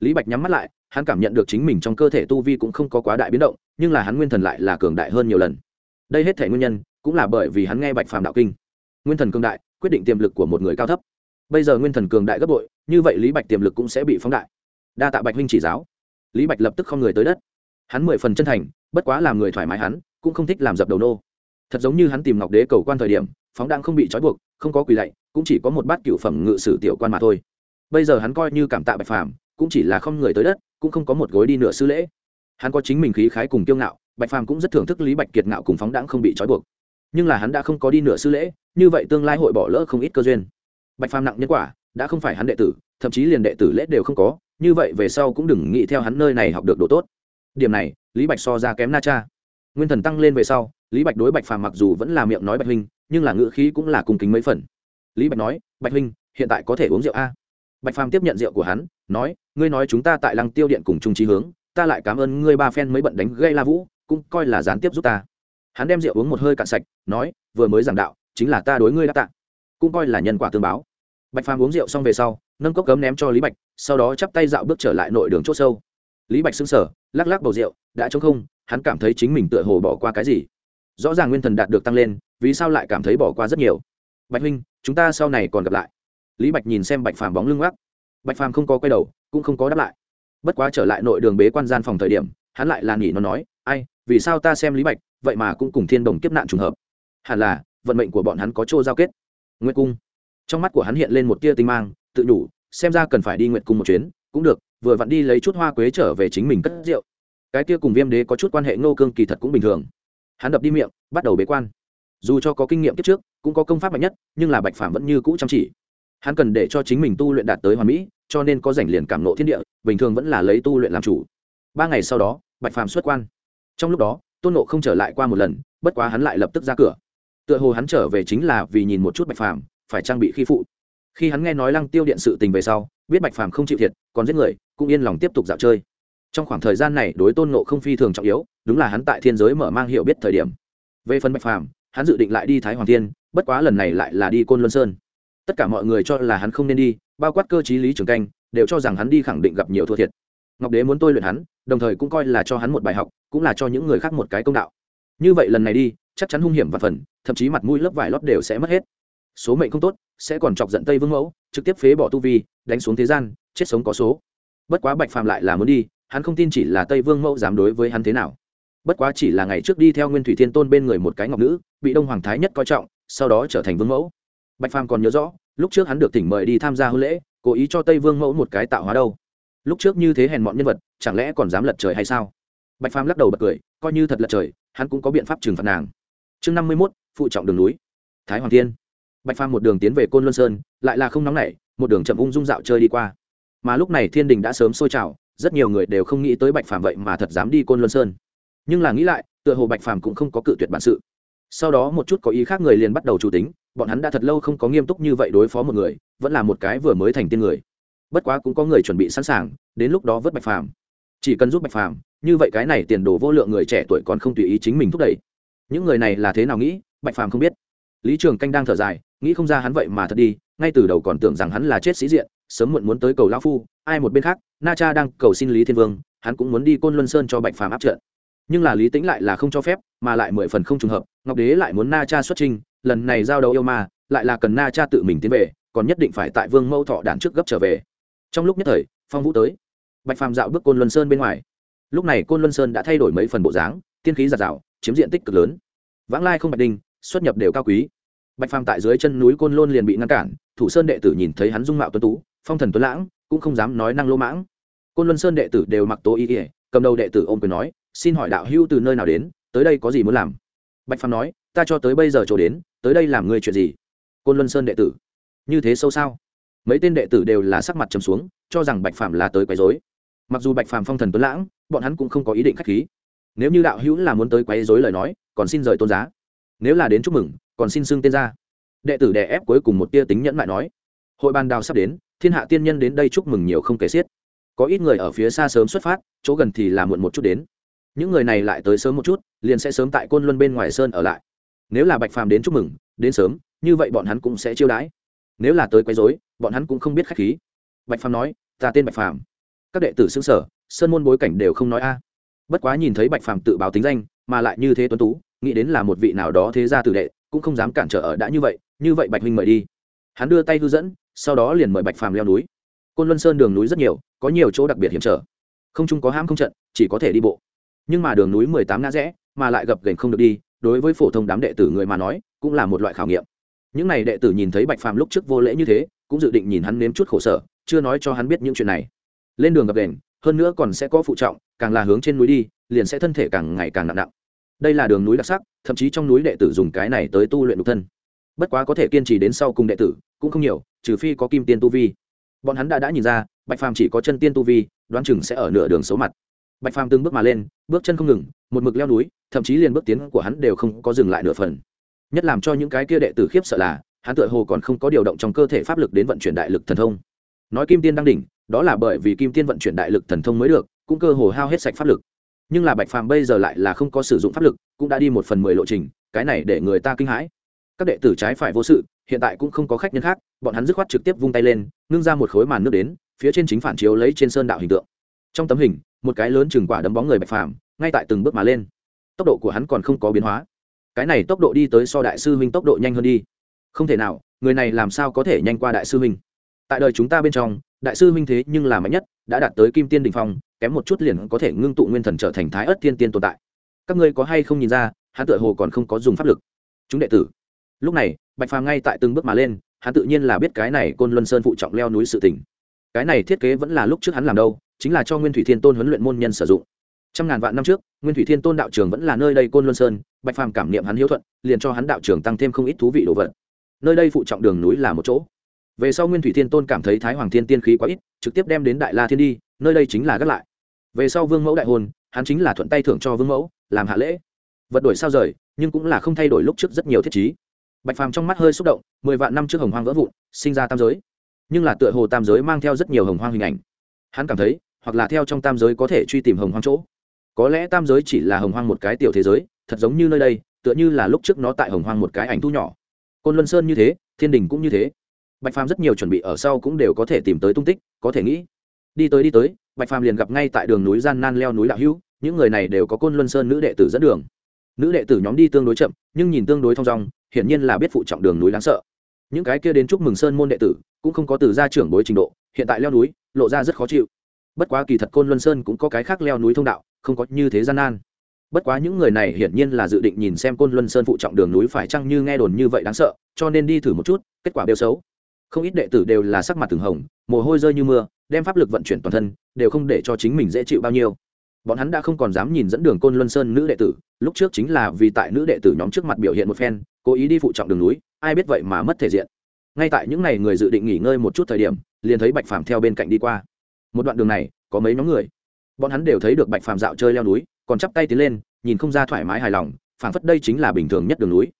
Lý bạch nhắm mắt lại, hắn cảm nhận được chính mình trong cơ thể tu vi cũng không có quá đại biến động, nhưng là hắn nguyên thần lại là cường đại hơn nhiều lần. Đây hết thể nguyên nhân cũng là bởi vì hắn nghe bạch phàm đạo kinh. Nguyên thần cường đại, quyết định tiềm lực của một người cao thấp. Bây giờ nguyên thần cường đại gấp bội, như vậy lý bạch tiềm lực cũng sẽ bị phóng đại. Đa tạ bạch huynh chỉ giáo. Lý bạch lập tức không người tới đất. Hắn mười phần chân thành, bất quá làm người thoải mái hắn, cũng không thích làm dập đầu nô. Thật giống như hắn tìm ngọc đế cầu quan thời điểm, phóng đang không bị trói buộc, không có quỳ lạy, cũng chỉ có một bát cựu phẩm ngự sử tiểu quan mà thôi. Bây giờ hắn coi như cảm tạ bạch phàm, cũng chỉ là không người tới đất, cũng không có một gối đi nửa sư lễ. Hắn có chính mình khí khái cùng kiêu ngạo, bạch phàm cũng rất thưởng thức lý bạch kiệt ngạo cùng phóng đãng không bị trói buộc nhưng là hắn đã không có đi nửa sư lễ, như vậy tương lai hội bỏ lỡ không ít cơ duyên. Bạch phàm nặng nhân quả, đã không phải hắn đệ tử, thậm chí liền đệ tử lễ đều không có, như vậy về sau cũng đừng nghĩ theo hắn nơi này học được độ tốt. Điểm này, lý bạch so ra kém na cha. Nguyên thần tăng lên về sau, lý bạch đối bạch phàm mặc dù vẫn là miệng nói bạch huynh, nhưng là ngữ khí cũng là cung kính mấy phần. Lý bạch nói, bạch huynh, hiện tại có thể uống rượu a? Bạch phàm tiếp nhận rượu của hắn, nói, ngươi nói chúng ta tại lăng tiêu điện cùng trung trí hướng, ta lại cảm ơn ngươi ba phen mới bận đánh gây la vũ, cũng coi là gián tiếp giúp ta hắn đem rượu uống một hơi cạn sạch, nói, vừa mới giảng đạo, chính là ta đối ngươi đã tạ. Cũng coi là nhân quả tương báo. Bạch phàm uống rượu xong về sau, nâng cốc cấm ném cho lý bạch, sau đó chắp tay dạo bước trở lại nội đường c h ỗ sâu. Lý bạch xứng sở lắc lắc bầu rượu, đã chống không, hắn cảm thấy chính mình tựa hồ bỏ qua cái gì. Rõ ràng nguyên thần đạt được tăng lên, vì sao lại cảm thấy bỏ qua rất nhiều? Bạch huynh, chúng ta sau này còn gặp lại. Lý bạch nhìn xem bạch phàm bóng lưng gác bạch phàm không có quay đầu, cũng không có đáp lại. Bất quá trở lại nội đường bế quan gian phòng thời điểm, hắn lại là nghỉ nó nói, ai vì sao ta xem lý bạch, vậy mà cũng cùng thiên đồng kiếp nạn trùng hợp? Hẳn là, vận mệnh của bọn hắn có chỗ giao kết. Nguyệt cung. Trong mắt của hắn hiện lên một tia tinh mang, tự nhủ, xem ra cần phải đi nguyệt cung một chuyến, cũng được, vừa vặn đi lấy chút hoa quế trở về chính mình cất rượu. Cái kia cùng viêm đế có chút quan hệ ngô cương kỳ thật cũng bình thường. Hắn đập đi miệng, bắt đầu bế quan. Dù cho có kinh nghiệm kiếp trước, cũng có công pháp mạnh nhất, nhưng là bạch phàm vẫn như cũ chăm chỉ. Hắn cần để cho chính mình tu luyện đạt tới hoàn mỹ, cho nên có rảnh liền cảm nộ thiên địa, bình thường vẫn là lấy tu luyện làm chủ. Ba ngày sau đó, bạch phàm xuất quan trong lúc đó, tôn nộ không trở lại qua một lần, bất quá hắn lại lập tức ra cửa. Tựa hồ hắn trở về chính là vì nhìn một chút bạch phàm, phải trang bị khi phụ. Khi hắn nghe nói lăng tiêu điện sự tình về sau, biết bạch phàm không chịu thiệt, còn giết người, cũng yên lòng tiếp tục dạo chơi. Trong khoảng thời gian này, đối tôn nộ không phi thường trọng yếu, đúng là hắn tại thiên giới mở mang hiểu biết thời điểm. Về phần bạch phàm, hắn dự định lại đi thái hoàng thiên, bất quá lần này lại là đi côn luân sơn. Tất cả mọi người cho là hắn không nên đi, bao quát cơ chí lý trường canh, đều cho rằng hắn đi khẳng định gặp nhiều thua thiệt ngọc đế muốn tôi luyện hắn, đồng thời cũng coi là cho hắn một bài học, cũng là cho những người khác một cái công đạo. Như vậy lần này đi, chắc chắn hung hiểm và phần, thậm chí mặt mũi lớp vải lót đều sẽ mất hết. Số mệnh không tốt, sẽ còn chọc giận tây vương mẫu, trực tiếp phế bỏ tu vi, đánh xuống thế gian, chết sống có số. Bất quá bạch phàm lại là muốn đi, hắn không tin chỉ là tây vương mẫu dám đối với hắn thế nào. Bất quá chỉ là ngày trước đi theo nguyên thủy thiên tôn bên người một cái ngọc nữ, bị đông hoàng thái nhất coi trọng, sau đó trở thành vương mẫu. Bạch phàm còn nhớ rõ, lúc trước hắn được tỉnh mời đi tham gia hôn lễ, cố ý cho tây vương mẫu một cái tạo hóa đâu lúc trước như thế hèn mọn nhân vật, chẳng lẽ còn dám lật trời hay sao? Bạch phàm lắc đầu bật cười, coi như thật lật trời, hắn cũng có biện pháp trừng phạt nàng. Chương năm mươi mốt, phụ trọng đường núi. Thái hoàng thiên. Bạch phàm một đường tiến về côn luân sơn, lại là không nóng nảy, một đường chậm ung dung dạo chơi đi qua. Mà lúc này thiên đình đã sớm sôi trào, rất nhiều người đều không nghĩ tới bạch phàm vậy mà thật dám đi côn luân sơn. Nhưng là nghĩ lại, tựa hồ bạch phàm cũng không có cự tuyệt bản sự. Sau đó một chút có ý khác người liền bắt đầu chủ tính, bọn hắn đã thật lâu không có nghiêm túc như vậy đối phó một người, vẫn là một cái vừa mới thành tiên người bất quá cũng có người chuẩn bị sẵn sàng, đến lúc đó vớt bạch phàm. Chỉ cần giúp bạch phàm, như vậy cái này tiền đồ vô lượng người trẻ tuổi còn không tùy ý chính mình thúc đẩy. Những người này là thế nào nghĩ, bạch phàm không biết. Lý trường canh đang thở dài, nghĩ không ra hắn vậy mà thật đi, ngay từ đầu còn tưởng rằng hắn là chết sĩ diện, sớm muộn muốn tới cầu lão phu, ai một bên khác, na cha đang cầu xin lý thiên vương, hắn cũng muốn đi côn luân sơn cho bạch phàm áp trận. Nhưng là lý tính lại là không cho phép, mà lại mười phần không trùng hợp, ngọc đế lại muốn na cha xuất trình lần này giao đấu yêu ma, lại là cần na cha tự mình tiến về, còn nhất định phải tại vương mâu thọ đản trước gấp trở về trong lúc nhất thời, phong vũ tới. Bạch phàm dạo bước côn luân sơn bên ngoài. Lúc này côn luân sơn đã thay đổi mấy phần bộ dáng, tiên khí giạt rào, chiếm diện tích cực lớn. Vãng lai không bạch đinh, xuất nhập đều cao quý. Bạch phàm tại dưới chân núi côn lôn liền bị ngăn cản, thủ sơn đệ tử nhìn thấy hắn dung mạo tuấn tú, phong thần tuấn lãng, cũng không dám nói năng lỗ mãng. Côn luân sơn đệ tử đều mặc tố y ỉa cầm đầu đệ tử ôm quyền nói, xin hỏi đạo hưu từ nơi nào đến, tới đây có gì muốn làm? Bạch phàm nói, ta cho tới bây giờ chỗ đến, tới đây làm người chuyện gì? Côn luân sơn đệ tử, như thế sâu sao? Mấy tên đệ tử đều là sắc mặt trầm xuống, cho rằng bạch phàm là tới quấy dối mặc dù bạch phàm phong thần tuấn lãng, bọn hắn cũng không có ý định k h á c h khí. Nếu như đạo hữu là muốn tới quấy dối lời nói, còn xin rời tôn giá. Nếu là đến chúc mừng, còn xin xưng tên ra. Đệ tử đè ép cuối cùng một tia tính nhẫn mại nói. Hội bàn đào sắp đến, thiên hạ tiên nhân đến đây chúc mừng nhiều không kể xiết. Có ít người ở phía xa sớm xuất phát, chỗ gần thì là muộn một chút đến. Những người này lại tới sớm một chút, liền sẽ sớm tại côn luân bên ngoài sơn ở lại. Nếu là bạch phàm đến chúc mừng, đến sớm, như vậy bọn hắn cũng sẽ chiêu đãi nếu là tới quấy rối, bọn hắn cũng không biết khách khí. Bạch phàm nói, ta tên bạch phàm. Các đệ tử xưng sở, sơn môn bối cảnh đều không nói a. Bất quá nhìn thấy bạch phàm tự báo tính danh, mà lại như thế tuấn tú, nghĩ đến là một vị nào đó thế gia tử đệ, cũng không dám cản trở ở đã như vậy như vậy bạch huynh mời đi. Hắn đưa tay hư dẫn, sau đó liền mời bạch phàm leo núi. Côn luân sơn đường núi rất nhiều, có nhiều chỗ đặc biệt hiểm trở. Không chung có hãm không trận, chỉ có thể đi bộ. Nhưng mà đường núi mười tám ngã rẽ, mà lại gập ghềnh không được đi, đối với phổ thông đám đệ tử người mà nói, cũng là một loại khảo nghiệm những n à y đệ tử nhìn thấy bạch phàm lúc trước vô lễ như thế, cũng dự định nhìn hắn nếm chút khổ sở, chưa nói cho hắn biết những chuyện này. Lên đường gặp đền, hơn nữa còn sẽ có phụ trọng, càng là hướng trên núi đi, liền sẽ thân thể càng ngày càng nặng nặng. Đây là đường núi đặc sắc, thậm chí trong núi đệ tử dùng cái này tới tu luyện độc thân. Bất quá có thể kiên trì đến sau cùng đệ tử, cũng không nhiều, trừ phi có kim tiên tu vi. Bọn hắn đã đã nhìn ra, bạch phàm chỉ có chân tiên tu vi, đoán chừng sẽ ở nửa đường xấu mặt. Bạch phàm từng bước mà lên, bước chân không ngừng, một mực leo núi, thậm chí liền bước tiến của hắn đều không có dừng lại nửa phần nhất làm cho những cái kia đệ tử khiếp sợ là, hắn tựa hồ còn không có điều động trong cơ thể pháp lực đến vận chuyển đại lực thần thông. Nói kim tiên đang đỉnh, đó là bởi vì kim tiên vận chuyển đại lực thần thông mới được, cũng cơ hồ hao hết sạch pháp lực. Nhưng là bạch phàm bây giờ lại là không có sử dụng pháp lực, cũng đã đi một phần mười lộ trình, cái này để người ta kinh hãi. Các đệ tử trái phải vô sự, hiện tại cũng không có khách nhân khác, bọn hắn dứt khoát trực tiếp vung tay lên, ngưng ra một khối màn nước đến, phía trên chính phản chiếu lấy trên sơn đạo hình tượng. Trong tấm hình, một cái lớn chừng quả đấm bóng người bạch phàm, ngay tại từng bước mà lên. Tốc độ của hắn còn không có biến hóa cái này tốc độ đi tới so đại sư huynh tốc độ nhanh hơn đi. Không thể nào, người này làm sao có thể nhanh qua đại sư huynh? Tại đời chúng ta bên trong, đại sư huynh thế nhưng là mạnh nhất, đã đạt tới kim tiên đình phong, kém một chút liền có thể ngưng tụ nguyên thần trở thành thái ất tiên tiên tồn tại. Các ngươi có hay không nhìn ra, hắn tựa hồ còn không có dùng pháp lực? Chúng đệ tử. Lúc này, bạch phàm ngay tại từng bước mà lên, hắn tự nhiên là biết cái này côn luân sơn phụ trọng leo núi sự tỉnh cái này thiết kế vẫn là lúc trước hắn làm đâu, chính là cho nguyên thủy thiên tôn huấn luyện môn nhân sử dụng. Trăm ngàn vạn năm trước, nguyên thủy thiên tôn đạo trường vẫn là nơi đây côn luân sơn bạch phàm cảm niệm hắn hiếu thuận, liền cho hắn đạo trường tăng thêm không ít thú vị đồ vật. Nơi đây phụ trọng đường núi là một chỗ. Về sau nguyên thủy thiên tôn cảm thấy thái hoàng thiên tiên khí quá ít, trực tiếp đem đến đại la thiên đi, nơi đây chính là gác lại. Về sau vương mẫu đại hôn hắn chính là thuận tay thưởng cho vương mẫu, làm hạ lễ. Vật đổi sao rời, nhưng cũng là không thay đổi lúc trước rất nhiều thiết chí bạch phàm trong mắt hơi xúc động, mười vạn năm trước hồng hoang vỡ vụn, sinh ra tam giới. Nhưng là tựa hồ tam giới mang theo rất nhiều hồng hoang hình ảnh. Hắn cảm thấy, hoặc là theo trong tam giới có thể truy tìm hồng hoang chỗ. Có lẽ tam giới chỉ là hồng hoang một cái tiểu thế giới thật giống như nơi đây, tựa như là lúc trước nó tại hồng hoang một cái ảnh thu nhỏ. Côn luân sơn như thế, thiên đình cũng như thế. Bạch phàm rất nhiều chuẩn bị ở sau cũng đều có thể tìm tới tung tích, có thể nghĩ. Đi tới đi tới, bạch phàm liền gặp ngay tại đường núi gian nan leo núi đạo hữu, những người này đều có côn luân sơn nữ đệ tử dẫn đường. Nữ đệ tử nhóm đi tương đối chậm, nhưng nhìn tương đối thong dong, hiển nhiên là biết phụ trọng đường núi đáng sợ. Những cái kia đến chúc mừng sơn môn đệ tử, cũng không có từ gia trưởng bối trình độ, hiện tại leo núi, lộ ra rất khó chịu. Bất quá kỳ thật côn luân sơn cũng có cái khác leo núi thông đạo, không có như thế gian nan bất quá những người này hiển nhiên là dự định nhìn xem côn luân sơn phụ trọng đường núi phải chăng như nghe đồn như vậy đáng sợ, cho nên đi thử một chút, kết quả đều xấu. Không ít đệ tử đều là sắc mặt từng hồng, mồ hôi rơi như mưa, đem pháp lực vận chuyển toàn thân, đều không để cho chính mình dễ chịu bao nhiêu. Bọn hắn đã không còn dám nhìn dẫn đường côn luân sơn nữ đệ tử, lúc trước chính là vì tại nữ đệ tử nhóm trước mặt biểu hiện một phen, cố ý đi phụ trọng đường núi, ai biết vậy mà mất thể diện. Ngay tại những ngày người dự định nghỉ ngơi một chút thời điểm, liền thấy bạch phàm theo bên cạnh đi qua. Một đoạn đường này, có mấy nhóm người. Bọn hắn đều thấy được bạch phàm dạo chơi leo núi còn chắp tay tiến lên, nhìn không ra thoải mái hài lòng, phảng phất đây chính là bình thường nhất đường núi.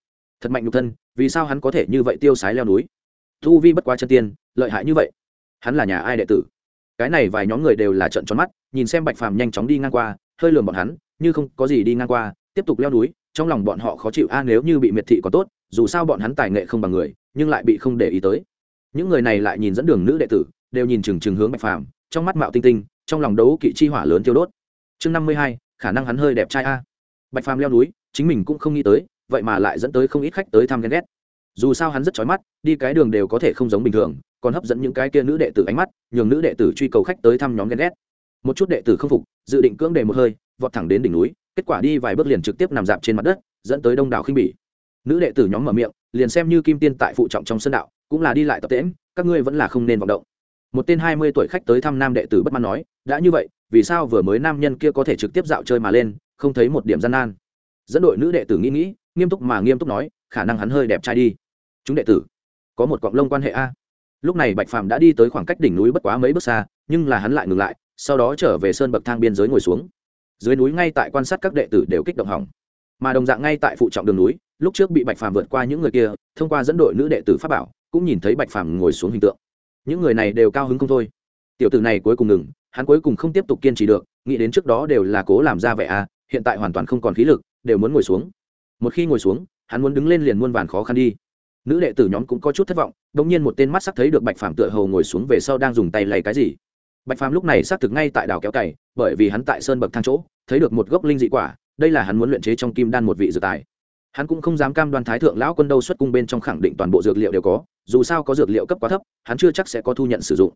Thật mạnh nhục thân, vì sao hắn có thể như vậy tiêu sái leo núi? Thu vi bất quá chân tiên, lợi hại như vậy. Hắn là nhà ai đệ tử? Cái này vài nhóm người đều là trận tròn mắt, nhìn xem bạch phàm nhanh chóng đi ngang qua, hơi lườm bọn hắn, như không có gì đi ngang qua, tiếp tục leo núi, trong lòng bọn họ khó chịu, a, nếu như bị miệt thị có tốt, dù sao bọn hắn tài nghệ không bằng người, nhưng lại bị không để ý tới. Những người này lại nhìn dẫn đường nữ đệ tử, đều nhìn chừng chừng hướng bạch phàm, trong mắt mạo tinh tinh, trong lòng đấu kỵ chi hỏa lớn tiêu đốt. Chương năm mươi hai khả năng hắn hơi đẹp trai a. Bạch phàm leo núi, chính mình cũng không nghĩ tới, vậy mà lại dẫn tới không ít khách tới thăm ghen ghét. Dù sao hắn rất chói mắt, đi cái đường đều có thể không giống bình thường, còn hấp dẫn những cái kia nữ đệ tử ánh mắt, nhường nữ đệ tử truy cầu khách tới thăm nhóm ghen ghét. Một chút đệ tử không phục, dự định cưỡng đề một hơi, vọt thẳng đến đỉnh núi, kết quả đi vài bước liền trực tiếp nằm dạp trên mặt đất, dẫn tới đông đảo khinh bỉ. Nữ đệ tử nhóm mở miệng, liền xem như kim tiên tại phụ trọng trong sân đạo, cũng là đi lại tập tễm các ngươi vẫn là không nên vọng động một tên hai mươi tuổi khách tới thăm nam đệ tử bất mãn nói, đã như vậy, vì sao vừa mới nam nhân kia có thể trực tiếp dạo chơi mà lên, không thấy một điểm gian nan? Dẫn đội nữ đệ tử nghĩ nghĩ, nghiêm túc mà nghiêm túc nói, khả năng hắn hơi đẹp trai đi. Chúng đệ tử, có một cọng lông quan hệ a. Lúc này bạch phàm đã đi tới khoảng cách đỉnh núi bất quá mấy bước xa, nhưng là hắn lại ngừng lại, sau đó trở về sơn bậc thang biên giới ngồi xuống. Dưới núi ngay tại quan sát các đệ tử đều kích động hỏng. Mà đồng dạng ngay tại phụ trọng đường núi, lúc trước bị bạch phàm vượt qua những người kia, thông qua dẫn đội nữ đệ tử pháp bảo, cũng nhìn thấy bạch phàm ngồi xuống hình tượng những người này đều cao hứng không thôi. Tiểu tử này cuối cùng ngừng, hắn cuối cùng không tiếp tục kiên trì được, nghĩ đến trước đó đều là cố làm ra vẻ à hiện tại hoàn toàn không còn khí lực, đều muốn ngồi xuống. Một khi ngồi xuống, hắn muốn đứng lên liền muôn vàn khó khăn đi. Nữ đệ tử nhóm cũng có chút thất vọng đ ỗ n g nhiên một tên mắt sắc thấy được bạch phàm tựa hầu ngồi xuống về sau đang dùng tay lấy cái gì. Bạch phàm lúc này xác thực ngay tại đảo kéo cày, bởi vì hắn tại sơn bậc thang chỗ, thấy được một gốc linh dị quả, đây là hắn muốn luyện chế trong kim đan một vị dược tài hắn cũng không dám cam đoan thái thượng lão quân đâu xuất cung bên trong khẳng định toàn bộ dược liệu đều có, dù sao có dược liệu cấp quá thấp, hắn chưa chắc sẽ có thu nhận sử dụng.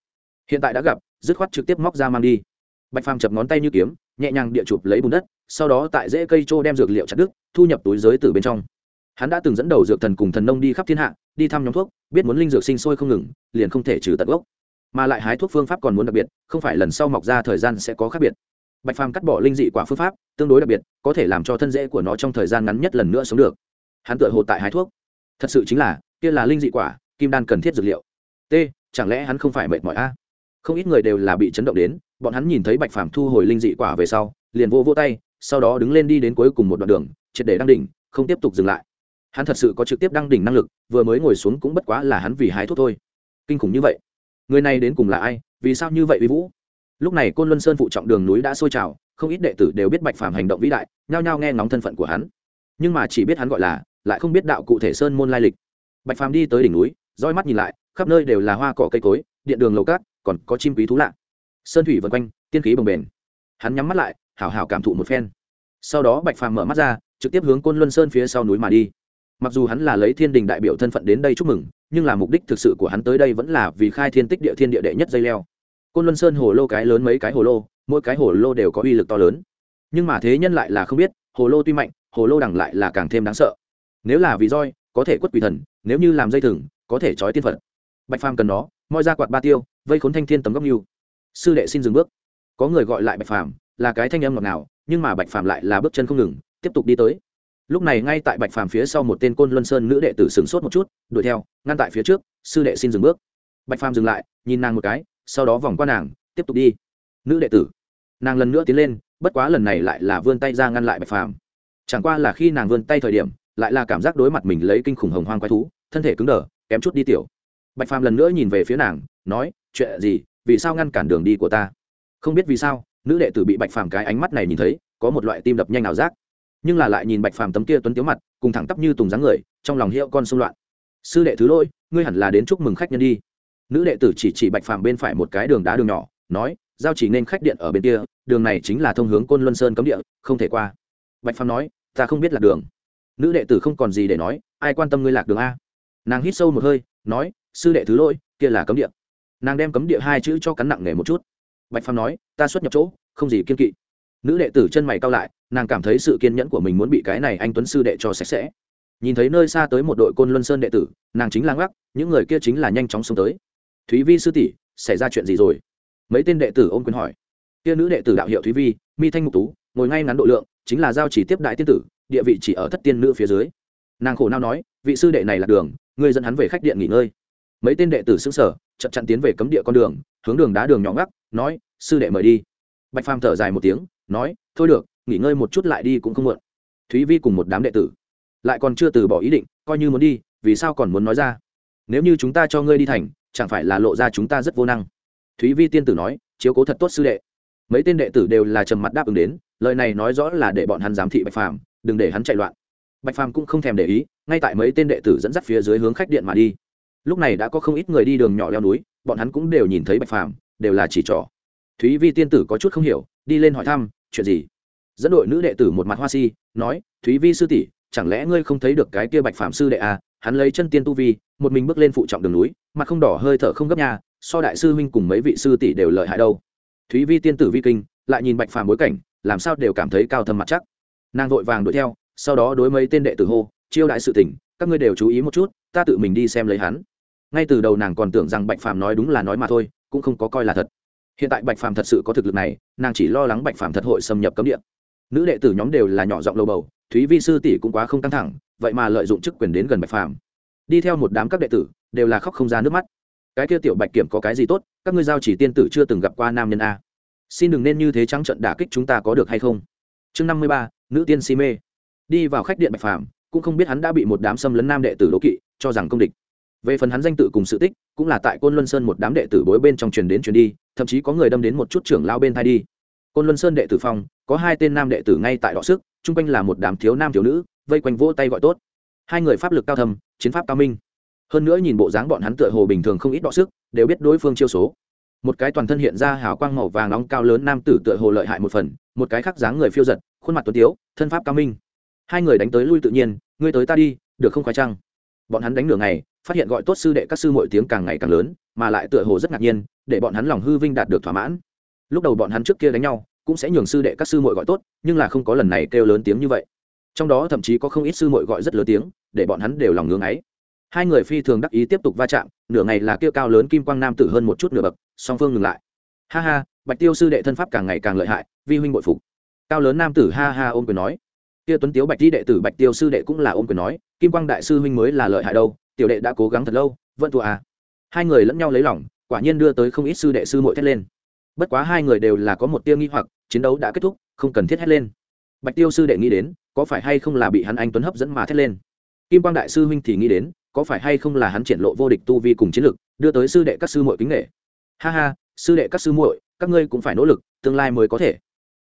Hiện tại đã gặp, dứt khoát trực tiếp móc ra mang đi. Bạch phàm chập ngón tay như kiếm, nhẹ nhàng địa chụp lấy bùn đất, sau đó tại rễ cây trô đem dược liệu chặt đứt, thu nhập túi giới từ bên trong. Hắn đã từng dẫn đầu dược thần cùng thần nông đi khắp thiên hạ, đi thăm nhóm thuốc, biết muốn linh dược sinh sôi không ngừng, liền không thể trừ tận gốc. Mà lại hái thuốc phương pháp còn muốn đặc biệt, không phải lần sau mọc ra thời gian sẽ có khác biệt bạch phàm cắt bỏ linh dị quả phương pháp, tương đối đặc biệt, có thể làm cho thân rễ của nó trong thời gian ngắn nhất lần nữa sống được. Hắn tựa hồ tại hái thuốc. Thật sự chính là, kia là linh dị quả, kim đan cần thiết dược liệu. T, chẳng lẽ hắn không phải mệt mỏi a? Không ít người đều là bị chấn động đến, bọn hắn nhìn thấy bạch phàm thu hồi linh dị quả về sau, liền vô vô tay, sau đó đứng lên đi đến cuối cùng một đoạn đường, triệt để đăng đỉnh, không tiếp tục dừng lại. Hắn thật sự có trực tiếp đăng đỉnh năng lực, vừa mới ngồi xuống cũng bất quá là hắn vì hái thuốc thôi. Kinh khủng như vậy. Người này đến cùng là ai? Vì sao như vậy vì vũ? Lúc này côn luân sơn phụ trọng đường núi đã sôi trào, không ít đệ tử đều biết bạch phàm hành động vĩ đại, nhao nhao nghe ngóng thân phận của hắn. Nhưng mà chỉ biết hắn gọi là, lại không biết đạo cụ thể sơn môn lai lịch. Bạch phàm đi tới đỉnh núi, roi mắt nhìn lại, khắp nơi đều là hoa cỏ cây cối, điện đường lầu cát, còn có chim quý thú lạ. Sơn thủy vân quanh, tiên khí bồng bềnh. Hắn nhắm mắt lại, hảo hảo cảm thụ một phen. Sau đó bạch phàm mở mắt ra, trực tiếp hướng côn luân sơn phía sau núi mà đi. Mặc dù hắn là lấy thiên đình đại biểu thân phận đến đây chúc mừng, nhưng là mục đích thực sự của hắn tới đây vẫn là vì khai thiên tích địa thiên địa đệ nhất dây leo côn luân sơn hồ lô cái lớn mấy cái hồ lô, mỗi cái hồ lô đều có uy lực to lớn. Nhưng mà thế nhân lại là không biết, hồ lô tuy mạnh, hồ lô đằng lại là càng thêm đáng sợ. Nếu là vì roi, có thể quất quỷ thần, nếu như làm dây thừng, có thể trói tiên phật. Bạch phàm cần nó, moi ra quạt ba tiêu, vây khốn thanh thiên tấm góc nhu. Sư đệ xin dừng bước. Có người gọi lại bạch phàm, là cái thanh âm ngọt nào nhưng mà bạch phàm lại là bước chân không ngừng, tiếp tục đi tới. Lúc này ngay tại bạch phàm phía sau một tên côn luân sơn nữ đệ tử sửng sốt một chút, đuổi theo, ngăn tại phía trước, sư đệ xin dừng bước. Bạch phàm dừng lại, nhìn nàng một cái sau đó vòng qua nàng, tiếp tục đi. Nữ đệ tử. Nàng lần nữa tiến lên, bất quá lần này lại là vươn tay ra ngăn lại bạch phàm. Chẳng qua là khi nàng vươn tay thời điểm, lại là cảm giác đối mặt mình lấy kinh khủng hồng hoang quái thú, thân thể cứng đờ, kém chút đi tiểu. Bạch phàm lần nữa nhìn về phía nàng, nói, chuyện gì? Vì sao ngăn cản đường đi của ta? Không biết vì sao, nữ đệ tử bị bạch phàm cái ánh mắt này nhìn thấy, có một loại tim đập nhanh ảo giác. Nhưng là lại nhìn bạch phàm tấm kia tuấn tiếu mặt, cùng thẳng tắp như tùng dáng người, trong lòng hiệu con xung loạn. Sư đệ thứ lỗi, ngươi hẳn là đến chúc mừng khách nhân đi nữ đệ tử chỉ chỉ bạch phàm bên phải một cái đường đá đường nhỏ, nói, giao chỉ nên khách điện ở bên kia, đường này chính là thông hướng côn luân sơn cấm địa, không thể qua. Bạch phàm nói, ta không biết lạc đường. Nữ đệ tử không còn gì để nói, ai quan tâm ngươi lạc đường a? Nàng hít sâu một hơi, nói, sư đệ thứ lỗi, kia là cấm địa. Nàng đem cấm địa hai chữ cho cắn nặng nề một chút. Bạch phàm nói, ta xuất nhập chỗ, không gì kiên kỵ. Nữ đệ tử chân mày cao lại, nàng cảm thấy sự kiên nhẫn của mình muốn bị cái này anh tuấn sư đệ cho sạch sẽ. Nhìn thấy nơi xa tới một đội côn luân sơn đệ tử, nàng chính là ngắc những người kia chính là nhanh chóng xông tới thúy vi sư tỷ, xảy ra chuyện gì rồi? Mấy tên đệ tử ôm quyền hỏi. Kia nữ đệ tử đạo hiệu thúy vi, mi thanh mục tú, ngồi ngay ngắn độ lượng, chính là giao chỉ tiếp đại tiên tử, địa vị chỉ ở thất tiên nữ phía dưới. Nàng khổ nao nói, vị sư đệ này là đường, ngươi dẫn hắn về khách điện nghỉ ngơi. Mấy tên đệ tử xứng sở chậm chặn tiến về cấm địa con đường, hướng đường đá đường nhỏ ngắc, nói, sư đệ mời đi. Bạch phàm thở dài một tiếng, nói, thôi được, nghỉ ngơi một chút lại đi cũng không muộn. Thúy vi cùng một đám đệ tử. Lại còn chưa từ bỏ ý định, coi như muốn đi, vì sao còn muốn nói ra? Nếu như chúng ta cho ngươi đi thành chẳng phải là lộ ra chúng ta rất vô năng. Thúy vi tiên tử nói, chiếu cố thật tốt sư đệ. Mấy tên đệ tử đều là trầm mặt đáp ứng đến, lời này nói rõ là để bọn hắn giám thị bạch phàm, đừng để hắn chạy loạn. Bạch phàm cũng không thèm để ý, ngay tại mấy tên đệ tử dẫn dắt phía dưới hướng khách điện mà đi. Lúc này đã có không ít người đi đường nhỏ leo núi, bọn hắn cũng đều nhìn thấy bạch phàm, đều là chỉ trỏ. Thúy vi tiên tử có chút không hiểu, đi lên hỏi thăm, chuyện gì? Dẫn đội nữ đệ tử một mặt hoa si, nói, thúy vi sư tỷ, chẳng lẽ ngươi không thấy được cái kia bạch phạm sư đệ à? Hắn lấy chân tiên tu vi, một mình bước lên phụ trọng đường núi, mặt không đỏ hơi thở không gấp nhà, so đại sư huynh cùng mấy vị sư tỷ đều lợi hại đâu. Thúy vi tiên tử vi kinh, lại nhìn bạch phàm bối cảnh, làm sao đều cảm thấy cao thâm mặt chắc. Nàng vội vàng đuổi theo, sau đó đối mấy tên đệ tử hô, chiêu đại sự tỉnh, các ngươi đều chú ý một chút, ta tự mình đi xem lấy hắn. Ngay từ đầu nàng còn tưởng rằng bạch phàm nói đúng là nói mà thôi, cũng không có coi là thật. Hiện tại bạch phàm thật sự có thực lực này, nàng chỉ lo lắng bạch phàm thật hội xâm nhập cấm địa nữ đệ tử nhóm đều là nhỏ giọng lâu bầu, thúy vi sư tỷ cũng quá không căng thẳng, vậy mà lợi dụng chức quyền đến gần bạch phàm. Đi theo một đám các đệ tử, đều là khóc không ra nước mắt. Cái kia tiểu bạch kiểm có cái gì tốt, các ngươi giao chỉ tiên tử chưa từng gặp qua nam nhân a. Xin đừng nên như thế trắng trận đả kích chúng ta có được hay không? Chương năm mươi ba, nữ tiên si mê. Đi vào khách điện bạch phàm, cũng không biết hắn đã bị một đám xâm lấn nam đệ tử đố kỵ, cho rằng công địch. Về phần hắn danh tự cùng sự tích, cũng là tại côn luân sơn một đám đệ tử bối bên trong truyền đến truyền đi, thậm chí có người đâm đến một chút trưởng lao bên thai đi côn luân sơn đệ tử phong, có hai tên nam đệ tử ngay tại đọ sức, chung quanh là một đám thiếu nam thiếu nữ, vây quanh vỗ tay gọi tốt. Hai người pháp lực cao thầm chiến pháp cao minh. Hơn nữa nhìn bộ dáng bọn hắn tựa hồ bình thường không ít đọ sức, đều biết đối phương chiêu số. Một cái toàn thân hiện ra hào quang màu vàng nóng cao lớn nam tử tựa hồ lợi hại một phần, một cái khác dáng người phiêu giật, khuôn mặt tuấn tiếu, thân pháp cao minh. Hai người đánh tới lui tự nhiên, ngươi tới ta đi, được không khoai trăng bọn hắn đánh nửa ngày, phát hiện gọi tốt sư đệ các sư mọi tiếng càng ngày càng lớn, mà lại tựa hồ rất ngạc nhiên, để bọn hắn lòng hư vinh đạt được thỏa mãn. Lúc đầu bọn hắn trước kia đánh nhau cũng sẽ nhường sư đệ các sư muội gọi tốt, nhưng là không có lần này kêu lớn tiếng như vậy. Trong đó thậm chí có không ít sư muội gọi rất lớn tiếng, để bọn hắn đều lòng ngưỡng ấy. Hai người phi thường đắc ý tiếp tục va chạm, nửa ngày là kia cao lớn kim quang nam tử hơn một chút nửa bậc, song phương ngừng lại. Ha ha, bạch tiêu sư đệ thân pháp càng ngày càng lợi hại, vi huynh bội phục. Cao lớn nam tử ha ha ôm quyền nói. Kia tuấn tiếu bạch di đệ tử bạch tiêu sư đệ cũng là ôm quyền nói, kim quang đại sư huynh mới là lợi hại đâu, tiểu đệ đã cố gắng thật lâu, vẫn thua à. Hai người lẫn nhau lấy lòng, quả nhiên đưa tới không ít sư đệ sư muội thét lên bất quá hai người đều là có một tiêu nghi hoặc, chiến đấu đã kết thúc, không cần thiết hét lên. Bạch tiêu sư đệ nghĩ đến, có phải hay không là bị hắn anh tuấn hấp dẫn mà thét lên? Kim quang đại sư huynh thì nghĩ đến, có phải hay không là hắn triển lộ vô địch tu vi cùng chiến lực, đưa tới sư đệ các sư muội kính nghệ ha ha, sư đệ các sư muội, các ngươi cũng phải nỗ lực, tương lai mới có thể.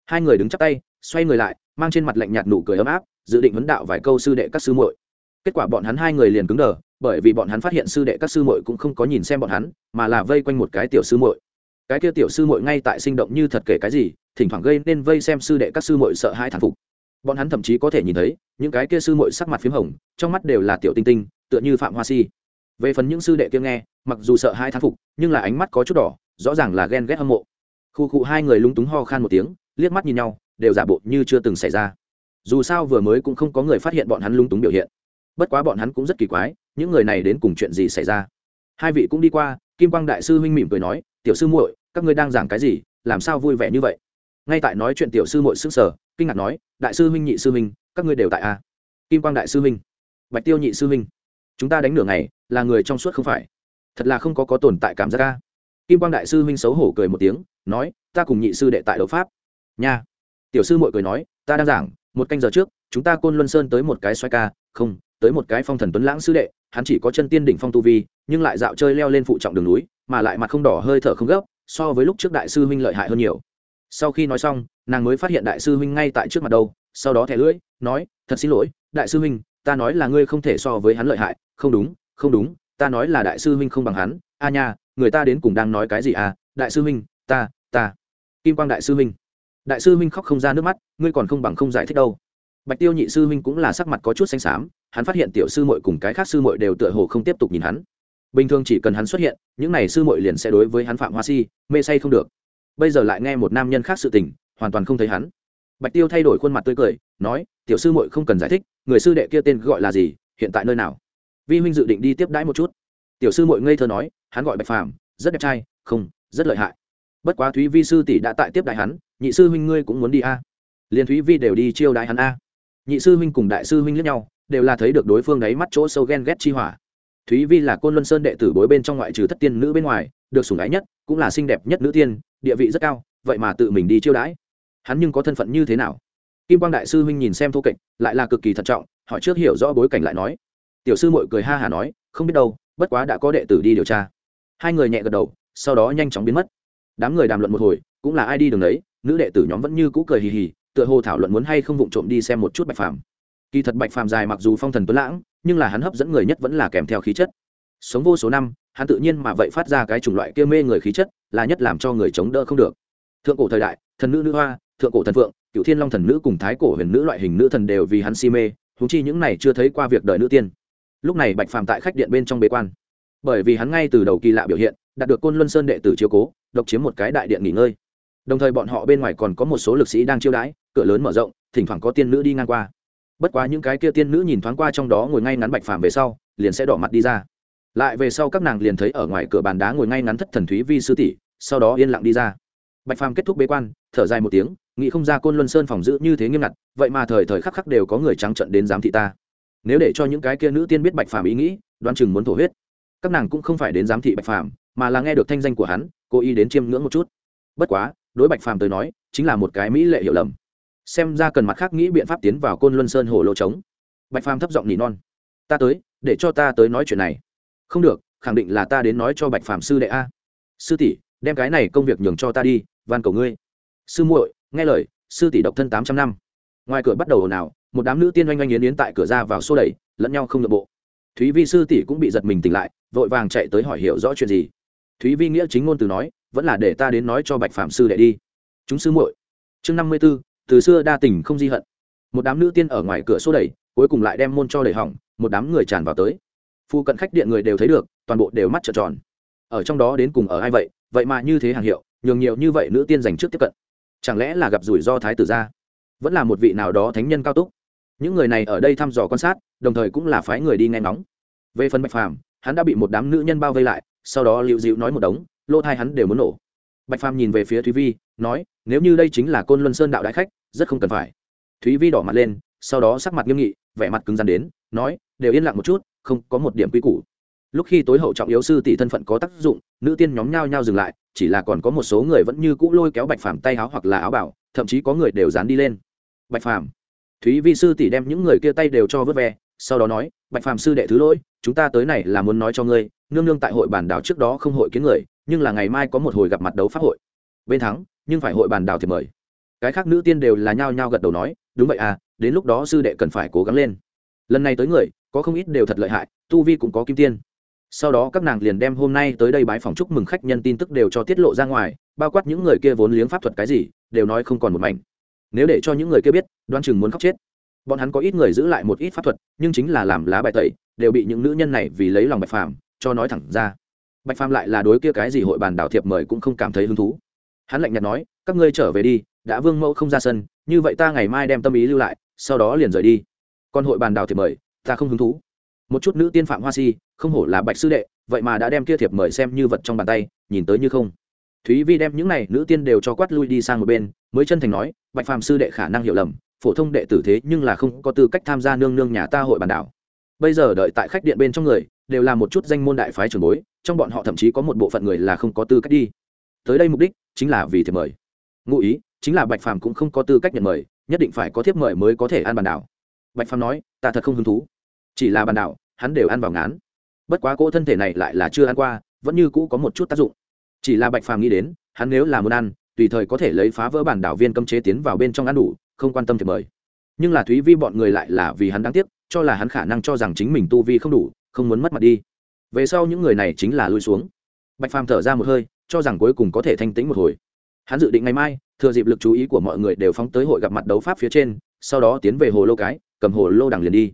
Hai người đứng chắp tay, xoay người lại, mang trên mặt lạnh nhạt nụ cười ấm áp, dự định vấn đạo vài câu sư đệ các sư muội. Kết quả bọn hắn hai người liền cứng đờ, bởi vì bọn hắn phát hiện sư đệ các sư muội cũng không có nhìn xem bọn hắn, mà là vây quanh một cái tiểu sư muội cái kia tiểu sư muội ngay tại sinh động như thật kể cái gì, thỉnh thoảng gây nên vây xem sư đệ các sư muội sợ hãi thản phục. Bọn hắn thậm chí có thể nhìn thấy, những cái kia sư muội sắc mặt p h í m hồng, trong mắt đều là tiểu tinh tinh, tựa như phạm hoa si. Về phần những sư đệ kia nghe, mặc dù sợ hai thán phục, nhưng là ánh mắt có chút đỏ, rõ ràng là ghen ghét hâm mộ. Khu cụ hai người lúng túng ho khan một tiếng, liếc mắt nhìn nhau, đều giả bộ như chưa từng xảy ra. Dù sao vừa mới cũng không có người phát hiện bọn hắn lúng túng biểu hiện. Bất quá bọn hắn cũng rất kỳ quái, những người này đến cùng chuyện gì xảy ra? Hai vị cũng đi qua kim quang đại sư huynh mỉm cười nói, tiểu sư muội, các ngươi đang giảng cái gì? Làm sao vui vẻ như vậy? Ngay tại nói chuyện tiểu sư muội sức sở kinh ngạc nói, đại sư huynh, nhị sư huynh, các ngươi đều tại a kim quang đại sư huynh, bạch tiêu nhị sư huynh, chúng ta đánh nửa ngày, là người trong suốt không phải. Thật là không có có tồn tại cảm giác ca kim quang đại sư huynh xấu hổ cười một tiếng, nói, ta cùng nhị sư đệ tại đấu pháp. Nha. Tiểu sư muội cười nói, ta đang giảng, một canh giờ trước, chúng ta côn luân sơn tới một cái xoay ca, không, tới một cái phong thần tuấn lãng sư đệ, hắn chỉ có chân tiên đỉnh phong tu vi nhưng lại dạo chơi leo lên phụ trọng đường núi, mà lại mặt không đỏ hơi thở không gấp, so với lúc trước đại sư huynh lợi hại hơn nhiều. Sau khi nói xong, nàng mới phát hiện đại sư huynh ngay tại trước mặt đâu sau đó thẻ lưỡi, nói, thật xin lỗi, đại sư huynh, ta nói là ngươi không thể so với hắn lợi hại. Không đúng không đúng, ta nói là đại sư huynh không bằng hắn. A nha, người ta đến cùng đang nói cái gì à? Đại sư huynh, ta ta. Kim quang đại sư huynh. Đại sư huynh khóc không ra nước mắt, ngươi còn không bằng không giải thích đâu. Bạch tiêu nhị sư huynh cũng là sắc mặt có chút xanh xám, hắn phát hiện tiểu sư mội cùng cái khác sư mội đều tựa hồ không tiếp tục nhìn hắn bình thường chỉ cần hắn xuất hiện, những n à y sư mội liền sẽ đối với hắn phạm hoa si, mê say không được. Bây giờ lại nghe một nam nhân khác sự tình, hoàn toàn không thấy hắn. Bạch tiêu thay đổi khuôn mặt tươi cười, nói, tiểu sư mội không cần giải thích, người sư đệ kia tên gọi là gì, hiện tại nơi nào? Vi huynh dự định đi tiếp đãi một chút. Tiểu sư mội ngây thơ nói, hắn gọi bạch phàm, rất đẹp trai, không, rất lợi hại. Bất quá thúy vi sư tỷ đã tại tiếp đại hắn, nhị sư huynh ngươi cũng muốn đi a? À. liền thúy vi đều đi chiêu đại hắn a. Nhị sư huynh cùng đại sư huynh lẫn nhau, đều là thấy được đối phương đáy mắt chỗ sâu ghen ghét chi hỏa thúy vi là côn luân sơn đệ tử bối bên trong ngoại trừ thất tiên nữ bên ngoài, được sủng ái nhất, cũng là xinh đẹp nhất nữ tiên, địa vị rất cao, vậy mà tự mình đi chiêu đãi. Hắn nhưng có thân phận như thế nào? Kim quang đại sư huynh nhìn xem thô kệch, lại là cực kỳ thận trọng họ trước hiểu rõ bối cảnh lại nói. Tiểu sư mội cười ha hả nói, không biết đâu, bất quá đã có đệ tử đi điều tra. Hai người nhẹ gật đầu, sau đó nhanh chóng biến mất. Đám người đàm luận một hồi, cũng là ai đi đường đấy nữ đệ tử nhóm vẫn như cũ cười hì hì, tựa hồ thảo luận muốn hay không vụng trộm đi xem một chút bạch phàm. Kỳ thật bạch phàm dài mặc dù phong thần tuấn lãng nhưng là hắn hấp dẫn người nhất vẫn là kèm theo khí chất. Sống vô số năm, hắn tự nhiên mà vậy phát ra cái chủng loại kia mê người khí chất, là nhất làm cho người chống đỡ không được. Thượng cổ thời đại, thần nữ nữ hoa, thượng cổ thần phượng, cựu thiên long thần nữ cùng thái cổ huyền nữ loại hình nữ thần đều vì hắn si mê thú chi những này chưa thấy qua việc đợi nữ tiên. Lúc này bạch phàm tại khách điện bên trong bế quan. Bởi vì hắn ngay từ đầu kỳ lạ biểu hiện, đạt được côn luân sơn đệ tử chiếu cố, độc chiếm một cái đại điện nghỉ ngơi. Đồng thời bọn họ bên ngoài còn có một số lực sĩ đang chiêu đãi, cửa lớn mở rộng, thỉnh thoảng có tiên nữ đi ngang qua bất quá những cái kia tiên nữ nhìn thoáng qua trong đó ngồi ngay ngắn bạch phàm về sau, liền sẽ đỏ mặt đi ra. Lại về sau các nàng liền thấy ở ngoài cửa bàn đá ngồi ngay ngắn thất thần thúy vi sư tỷ, sau đó yên lặng đi ra. Bạch phàm kết thúc bế quan, thở dài một tiếng, nghĩ không ra côn luân sơn phòng giữ như thế nghiêm ngặt, vậy mà thời thời khắc khắc đều có người trắng trận đến giám thị ta. Nếu để cho những cái kia nữ tiên biết bạch phàm ý nghĩ, đoán chừng muốn thổ huyết. Các nàng cũng không phải đến giám thị bạch phàm, mà là nghe được thanh danh của hắn, cố ý đến chiêm ngưỡng một chút. Bất quá, đối bạch phàm tới nói, chính là một cái mỹ lệ hiểu lầm xem ra cần mặt khác nghĩ biện pháp tiến vào côn luân sơn hồ lô trống. Bạch phàm thấp giọng nỉ non. Ta tới, để cho ta tới nói chuyện này. Không được, khẳng định là ta đến nói cho bạch phàm sư đệ a. Sư tỷ, đem cái này công việc nhường cho ta đi, van cầu ngươi. Sư muội, nghe lời, sư tỷ độc thân tám trăm năm. Ngoài cửa bắt đầu ồn ào, một đám nữ tiên oanh oanh yến yến tại cửa ra vào xô đẩy, lẫn nhau không nội bộ. Thúy vi sư tỷ cũng bị giật mình tỉnh lại, vội vàng chạy tới hỏi hiểu rõ chuyện gì. Thúy vi nghĩa chính ngôn từ nói, vẫn là để ta đến nói cho bạch phạm sư đệ đi. Chúng sư muội. Chương năm mươi b ố từ xưa đa tình không di hận. Một đám nữ tiên ở ngoài cửa xô đẩy, cuối cùng lại đem môn cho đẩy hỏng, một đám người tràn vào tới. Phu cận khách điện người đều thấy được, toàn bộ đều mắt trợn tròn. Ở trong đó đến cùng ở ai vậy vậy mà như thế hàng hiệu, nhường nhiều như vậy nữ tiên dành trước tiếp cận. Chẳng lẽ là gặp rủi ro thái tử gia vẫn là một vị nào đó thánh nhân cao túc. Những người này ở đây thăm dò quan sát, đồng thời cũng là phái người đi nghe ngóng. Về phần bạch phàm, hắn đã bị một đám nữ nhân bao vây lại, sau đó liệu dịu nói một đống, lỗ thai hắn đều muốn nổ. Bạch phàm nhìn về phía thúy vi, nói, nếu như đây chính là côn luân sơn đạo đại khách rất không cần phải. Thúy vi đỏ mặt lên, sau đó sắc mặt nghiêm nghị, vẻ mặt cứng rắn đến, nói, đều yên lặng một chút, không có một điểm quy củ. Lúc khi tối hậu trọng yếu sư tỷ thân phận có tác dụng, nữ tiên nhóm nhao nhao dừng lại, chỉ là còn có một số người vẫn như cũ lôi kéo bạch phàm tay áo hoặc là áo bảo, thậm chí có người đều dán đi lên. Bạch phàm. Thúy vi sư tỷ đem những người kia tay đều cho vớt ve, sau đó nói, bạch phàm sư đệ thứ lỗi, chúng ta tới này là muốn nói cho ngươi, nương nương tại hội bản đảo trước đó không hội kiến người, nhưng là ngày mai có một hồi gặp mặt đấu pháp hội. Bên thắng, nhưng phải hội bàn đảo thì mời cái khác nữ tiên đều là nhao nhao gật đầu nói, đúng vậy à đến lúc đó sư đệ cần phải cố gắng lên. Lần này tới người, có không ít đều thật lợi hại, tu vi cũng có kim tiên. Sau đó các nàng liền đem hôm nay tới đây bái phòng chúc mừng khách nhân tin tức đều cho tiết lộ ra ngoài, bao quát những người kia vốn liếng pháp thuật cái gì, đều nói không còn một mảnh. Nếu để cho những người kia biết đoan chừng muốn khóc chết. Bọn hắn có ít người giữ lại một ít pháp thuật, nhưng chính là làm lá bài tẩy, đều bị những nữ nhân này vì lấy lòng bạch phàm, cho nói thẳng ra. Bạch phàm lại là đối kia cái gì hội bàn đảo thiệp mời cũng không cảm thấy hứng thú hắn lạnh nhạt nói, các ngươi trở về đi, đã vương mẫu không ra sân, như vậy ta ngày mai đem tâm ý lưu lại, sau đó liền rời đi. Còn hội bàn đảo thiệp mời, ta không hứng thú. Một chút nữ tiên phạm hoa si, không hổ là bạch sư đệ, vậy mà đã đem kia thiệp mời xem như vật trong bàn tay, nhìn tới như không. Thúy vi đem những này nữ tiên đều cho quát lui đi sang một bên, mới chân thành nói, bạch phàm sư đệ khả năng hiểu lầm, phổ thông đệ tử thế nhưng là không có tư cách tham gia nương nương nhà ta hội bàn đảo. Bây giờ đợi tại khách điện bên trong người, đều là một chút danh môn đại phái trường bối, trong bọn họ thậm chí có một bộ phận người là không có tư cách đi. Tới đây mục đích chính là vì thiệp mời. Ngụ ý, chính là bạch phàm cũng không có tư cách nhận mời, nhất định phải có thiếp mời mới có thể ăn bàn đảo. Bạch phàm nói, ta thật không hứng thú. Chỉ là bàn đảo, hắn đều ăn vào ngán. Bất quá cỗ thân thể này lại là chưa ăn qua, vẫn như cũ có một chút tác dụng. Chỉ là bạch phàm nghĩ đến, hắn nếu là muốn ăn, tùy thời có thể lấy phá vỡ bản đảo viên cấm chế tiến vào bên trong ăn đủ, không quan tâm thiệp mời. Nhưng là thúy vi bọn người lại là vì hắn đáng tiếc, cho là hắn khả năng cho rằng chính mình tu vi không đủ, không muốn mất mặt đi. Về sau những người này chính là lui xuống. Bạch phàm thở ra một hơi cho rằng cuối cùng có thể thanh tĩnh một hồi. Hắn dự định ngày mai thừa dịp lực chú ý của mọi người đều phóng tới hội gặp mặt đấu pháp phía trên sau đó tiến về hồ lô cái cầm hồ lô đằng liền đi.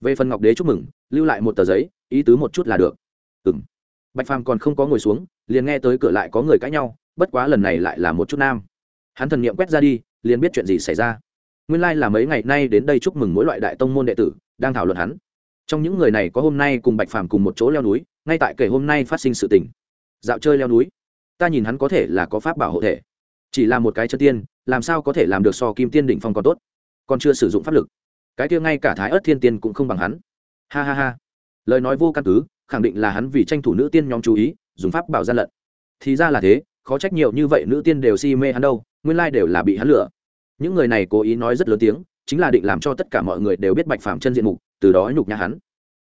Về phần ngọc đế chúc mừng lưu lại một tờ giấy ý tứ một chút là được. Ừm, bạch phàm còn không có ngồi xuống liền nghe tới cửa lại có người cãi nhau bất quá lần này lại là một chút nam. Hắn thần niệm quét ra đi liền biết chuyện gì xảy ra. Nguyên lai、like、là mấy ngày nay đến đây chúc mừng mỗi loại đại tông môn đệ tử đang thảo luận hắn. Trong những người này có hôm nay cùng bạch phàm cùng một chỗ leo núi ngay tại kể hôm nay phát sinh sự tình. Dạo chơi leo núi ta nhìn hắn có thể là có pháp bảo hộ thể, chỉ là một cái chân tiên, làm sao có thể làm được so kim tiên đỉnh phong còn tốt, còn chưa sử dụng pháp lực. Cái kia ngay cả thái ớt thiên tiên cũng không bằng hắn. Ha ha ha. Lời nói vô căn cứ, khẳng định là hắn vì tranh thủ nữ tiên nhóm chú ý, dùng pháp bảo gian lận. Thì ra là thế, khó trách nhiều như vậy nữ tiên đều si mê hắn đâu, nguyên lai đều là bị hắn lừa. Những người này cố ý nói rất lớn tiếng, chính là định làm cho tất cả mọi người đều biết bạch phàm chân diện mục, từ đó nhục nhã hắn.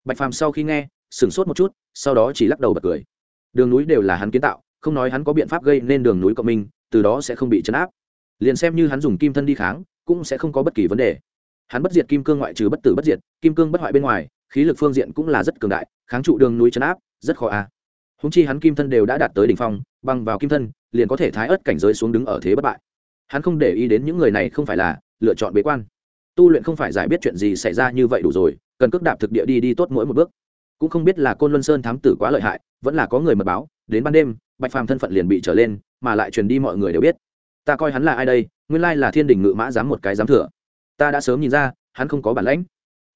Bạch phàm sau khi nghe, sửng sốt một chút, sau đó chỉ lắc đầu bật cười. Đường núi đều là hắn kiến tạo không nói hắn có biện pháp gây nên đường núi cộng minh, từ đó sẽ không bị chấn áp. Liền xem như hắn dùng kim thân đi kháng, cũng sẽ không có bất kỳ vấn đề. Hắn bất diệt kim cương ngoại trừ bất tử bất diệt, kim cương bất hoại bên ngoài, khí lực phương diện cũng là rất cường đại, kháng trụ đường núi chấn áp, rất khó a. À. húng chi hắn kim thân đều đã đạt tới đỉnh phong băng vào kim thân, liền có thể thái ớt cảnh giới xuống đứng ở thế bất bại. Hắn không để ý đến những người này không phải là lựa chọn bế quan. Tu luyện không phải giải biết chuyện gì xảy ra như vậy đủ rồi, cần cước đạp thực địa đi đi tốt mỗi một bước. Cũng không biết là côn luân sơn thám tử quá lợi hại, vẫn là có người mật báo, đến ban đêm bạch phàm thân phận liền bị trở lên, mà lại truyền đi mọi người đều biết. Ta coi hắn là ai đây, nguyên lai là thiên đình ngự mã dám một cái dám thừa. Ta đã sớm nhìn ra, hắn không có bản lãnh.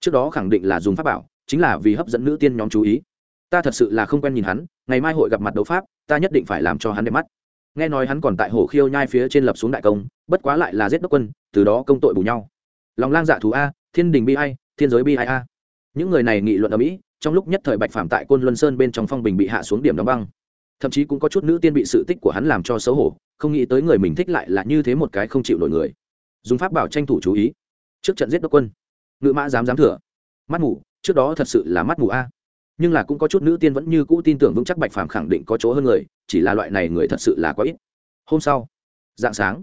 Trước đó khẳng định là dùng pháp bảo, chính là vì hấp dẫn nữ tiên nhóm chú ý. Ta thật sự là không quen nhìn hắn, ngày mai hội gặp mặt đấu pháp, ta nhất định phải làm cho hắn đẹp mắt. Nghe nói hắn còn tại hồ khiêu nhai phía trên lập xuống đại công, bất quá lại là giết đốc quân, từ đó công tội bù nhau. Lòng lang dạ thú a, thiên đình bi ai, thiên giới bi ai a. Những người này nghị luận ở mỹ, trong lúc nhất thời bạch phạm tại côn luân sơn bên trong phong bình bị hạ xuống điểm đóng băng thậm chí cũng có chút nữ tiên bị sự tích của hắn làm cho xấu hổ, không nghĩ tới người mình thích lại là như thế một cái không chịu nổi người. Dùng pháp bảo tranh thủ chú ý. Trước trận giết đốc quân, ngự mã dám dám thừa mắt mù, trước đó thật sự là mắt mù a. Nhưng là cũng có chút nữ tiên vẫn như cũ tin tưởng vững chắc bạch phàm khẳng định có chỗ hơn người, chỉ là loại này người thật sự là quá ít. Hôm sau, dạng sáng,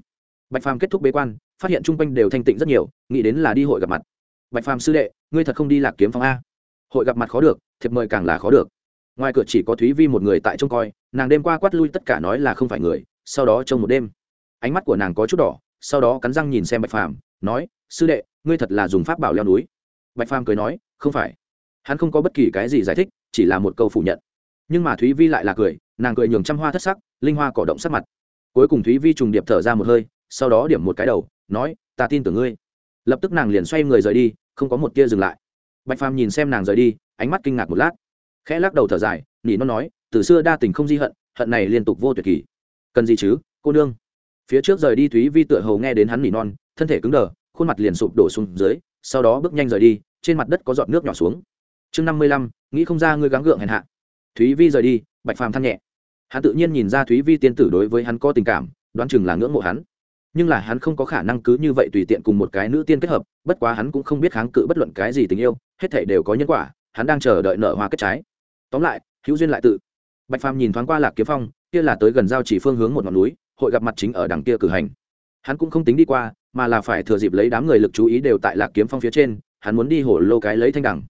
bạch phàm kết thúc bế quan, phát hiện chung quanh đều thanh tịnh rất nhiều, nghĩ đến là đi hội gặp mặt. Bạch phàm sư đệ, ngươi thật không đi lạc kiếm phòng a? Hội gặp mặt khó được, thiệp mời càng là khó được. Ngoài cửa chỉ có thúy vi một người tại trông coi nàng đêm qua quát lui tất cả nói là không phải người, sau đó trông một đêm. Ánh mắt của nàng có chút đỏ, sau đó cắn răng nhìn xem bạch phàm, nói, sư đệ, ngươi thật là dùng pháp bảo leo núi. Bạch phàm cười nói, không phải. Hắn không có bất kỳ cái gì giải thích, chỉ là một câu phủ nhận. Nhưng mà thúy vi lại là cười, nàng cười nhường trăm hoa thất sắc, linh hoa cỏ động sắc mặt. Cuối cùng thúy vi trùng điệp thở ra một hơi, sau đó điểm một cái đầu, nói, ta tin tưởng ngươi. Lập tức nàng liền xoay người rời đi, không có một tia dừng lại. Bạch phàm nhìn xem nàng rời đi, ánh mắt kinh ngạc một lát. Khẽ lắc đầu thở dài, nỉ nó nói từ xưa đa tình không di hận hận này liên tục vô tuyệt kỳ cần gì chứ, cô nương? Phía trước rời đi thúy vi tựa hầu nghe đến hắn nỉ non, thân thể cứng đờ, khuôn mặt liền sụp đổ xuống dưới, sau đó bước nhanh rời đi, trên mặt đất có giọt nước nhỏ xuống. Chương năm mươi lăm, nghĩ không ra ngươi gắng gượng hèn hạ. Thúy vi rời đi, bạch phàm than nhẹ. Hắn tự nhiên nhìn ra thúy vi tiên tử đối với hắn có tình cảm, đoán chừng là ngưỡng mộ hắn. Nhưng là hắn không có khả năng cứ như vậy tùy tiện cùng một cái nữ tiên kết hợp, bất quá hắn cũng không biết kháng cự bất luận cái gì tình yêu, hết thể đều có nhân quả, hắn đang chờ đợi nợ hoa kết trái. Tóm lại, hữu duyên lại tự bạch phàm nhìn thoáng qua lạc kiếm phong, kia là tới gần giao chỉ phương hướng một ngọn núi, hội gặp mặt chính ở đằng kia cử hành. Hắn cũng không tính đi qua, mà là phải thừa dịp lấy đám người lực chú ý đều tại lạc kiếm phong phía trên, hắn muốn đi hồ lô cái lấy thanh đẳng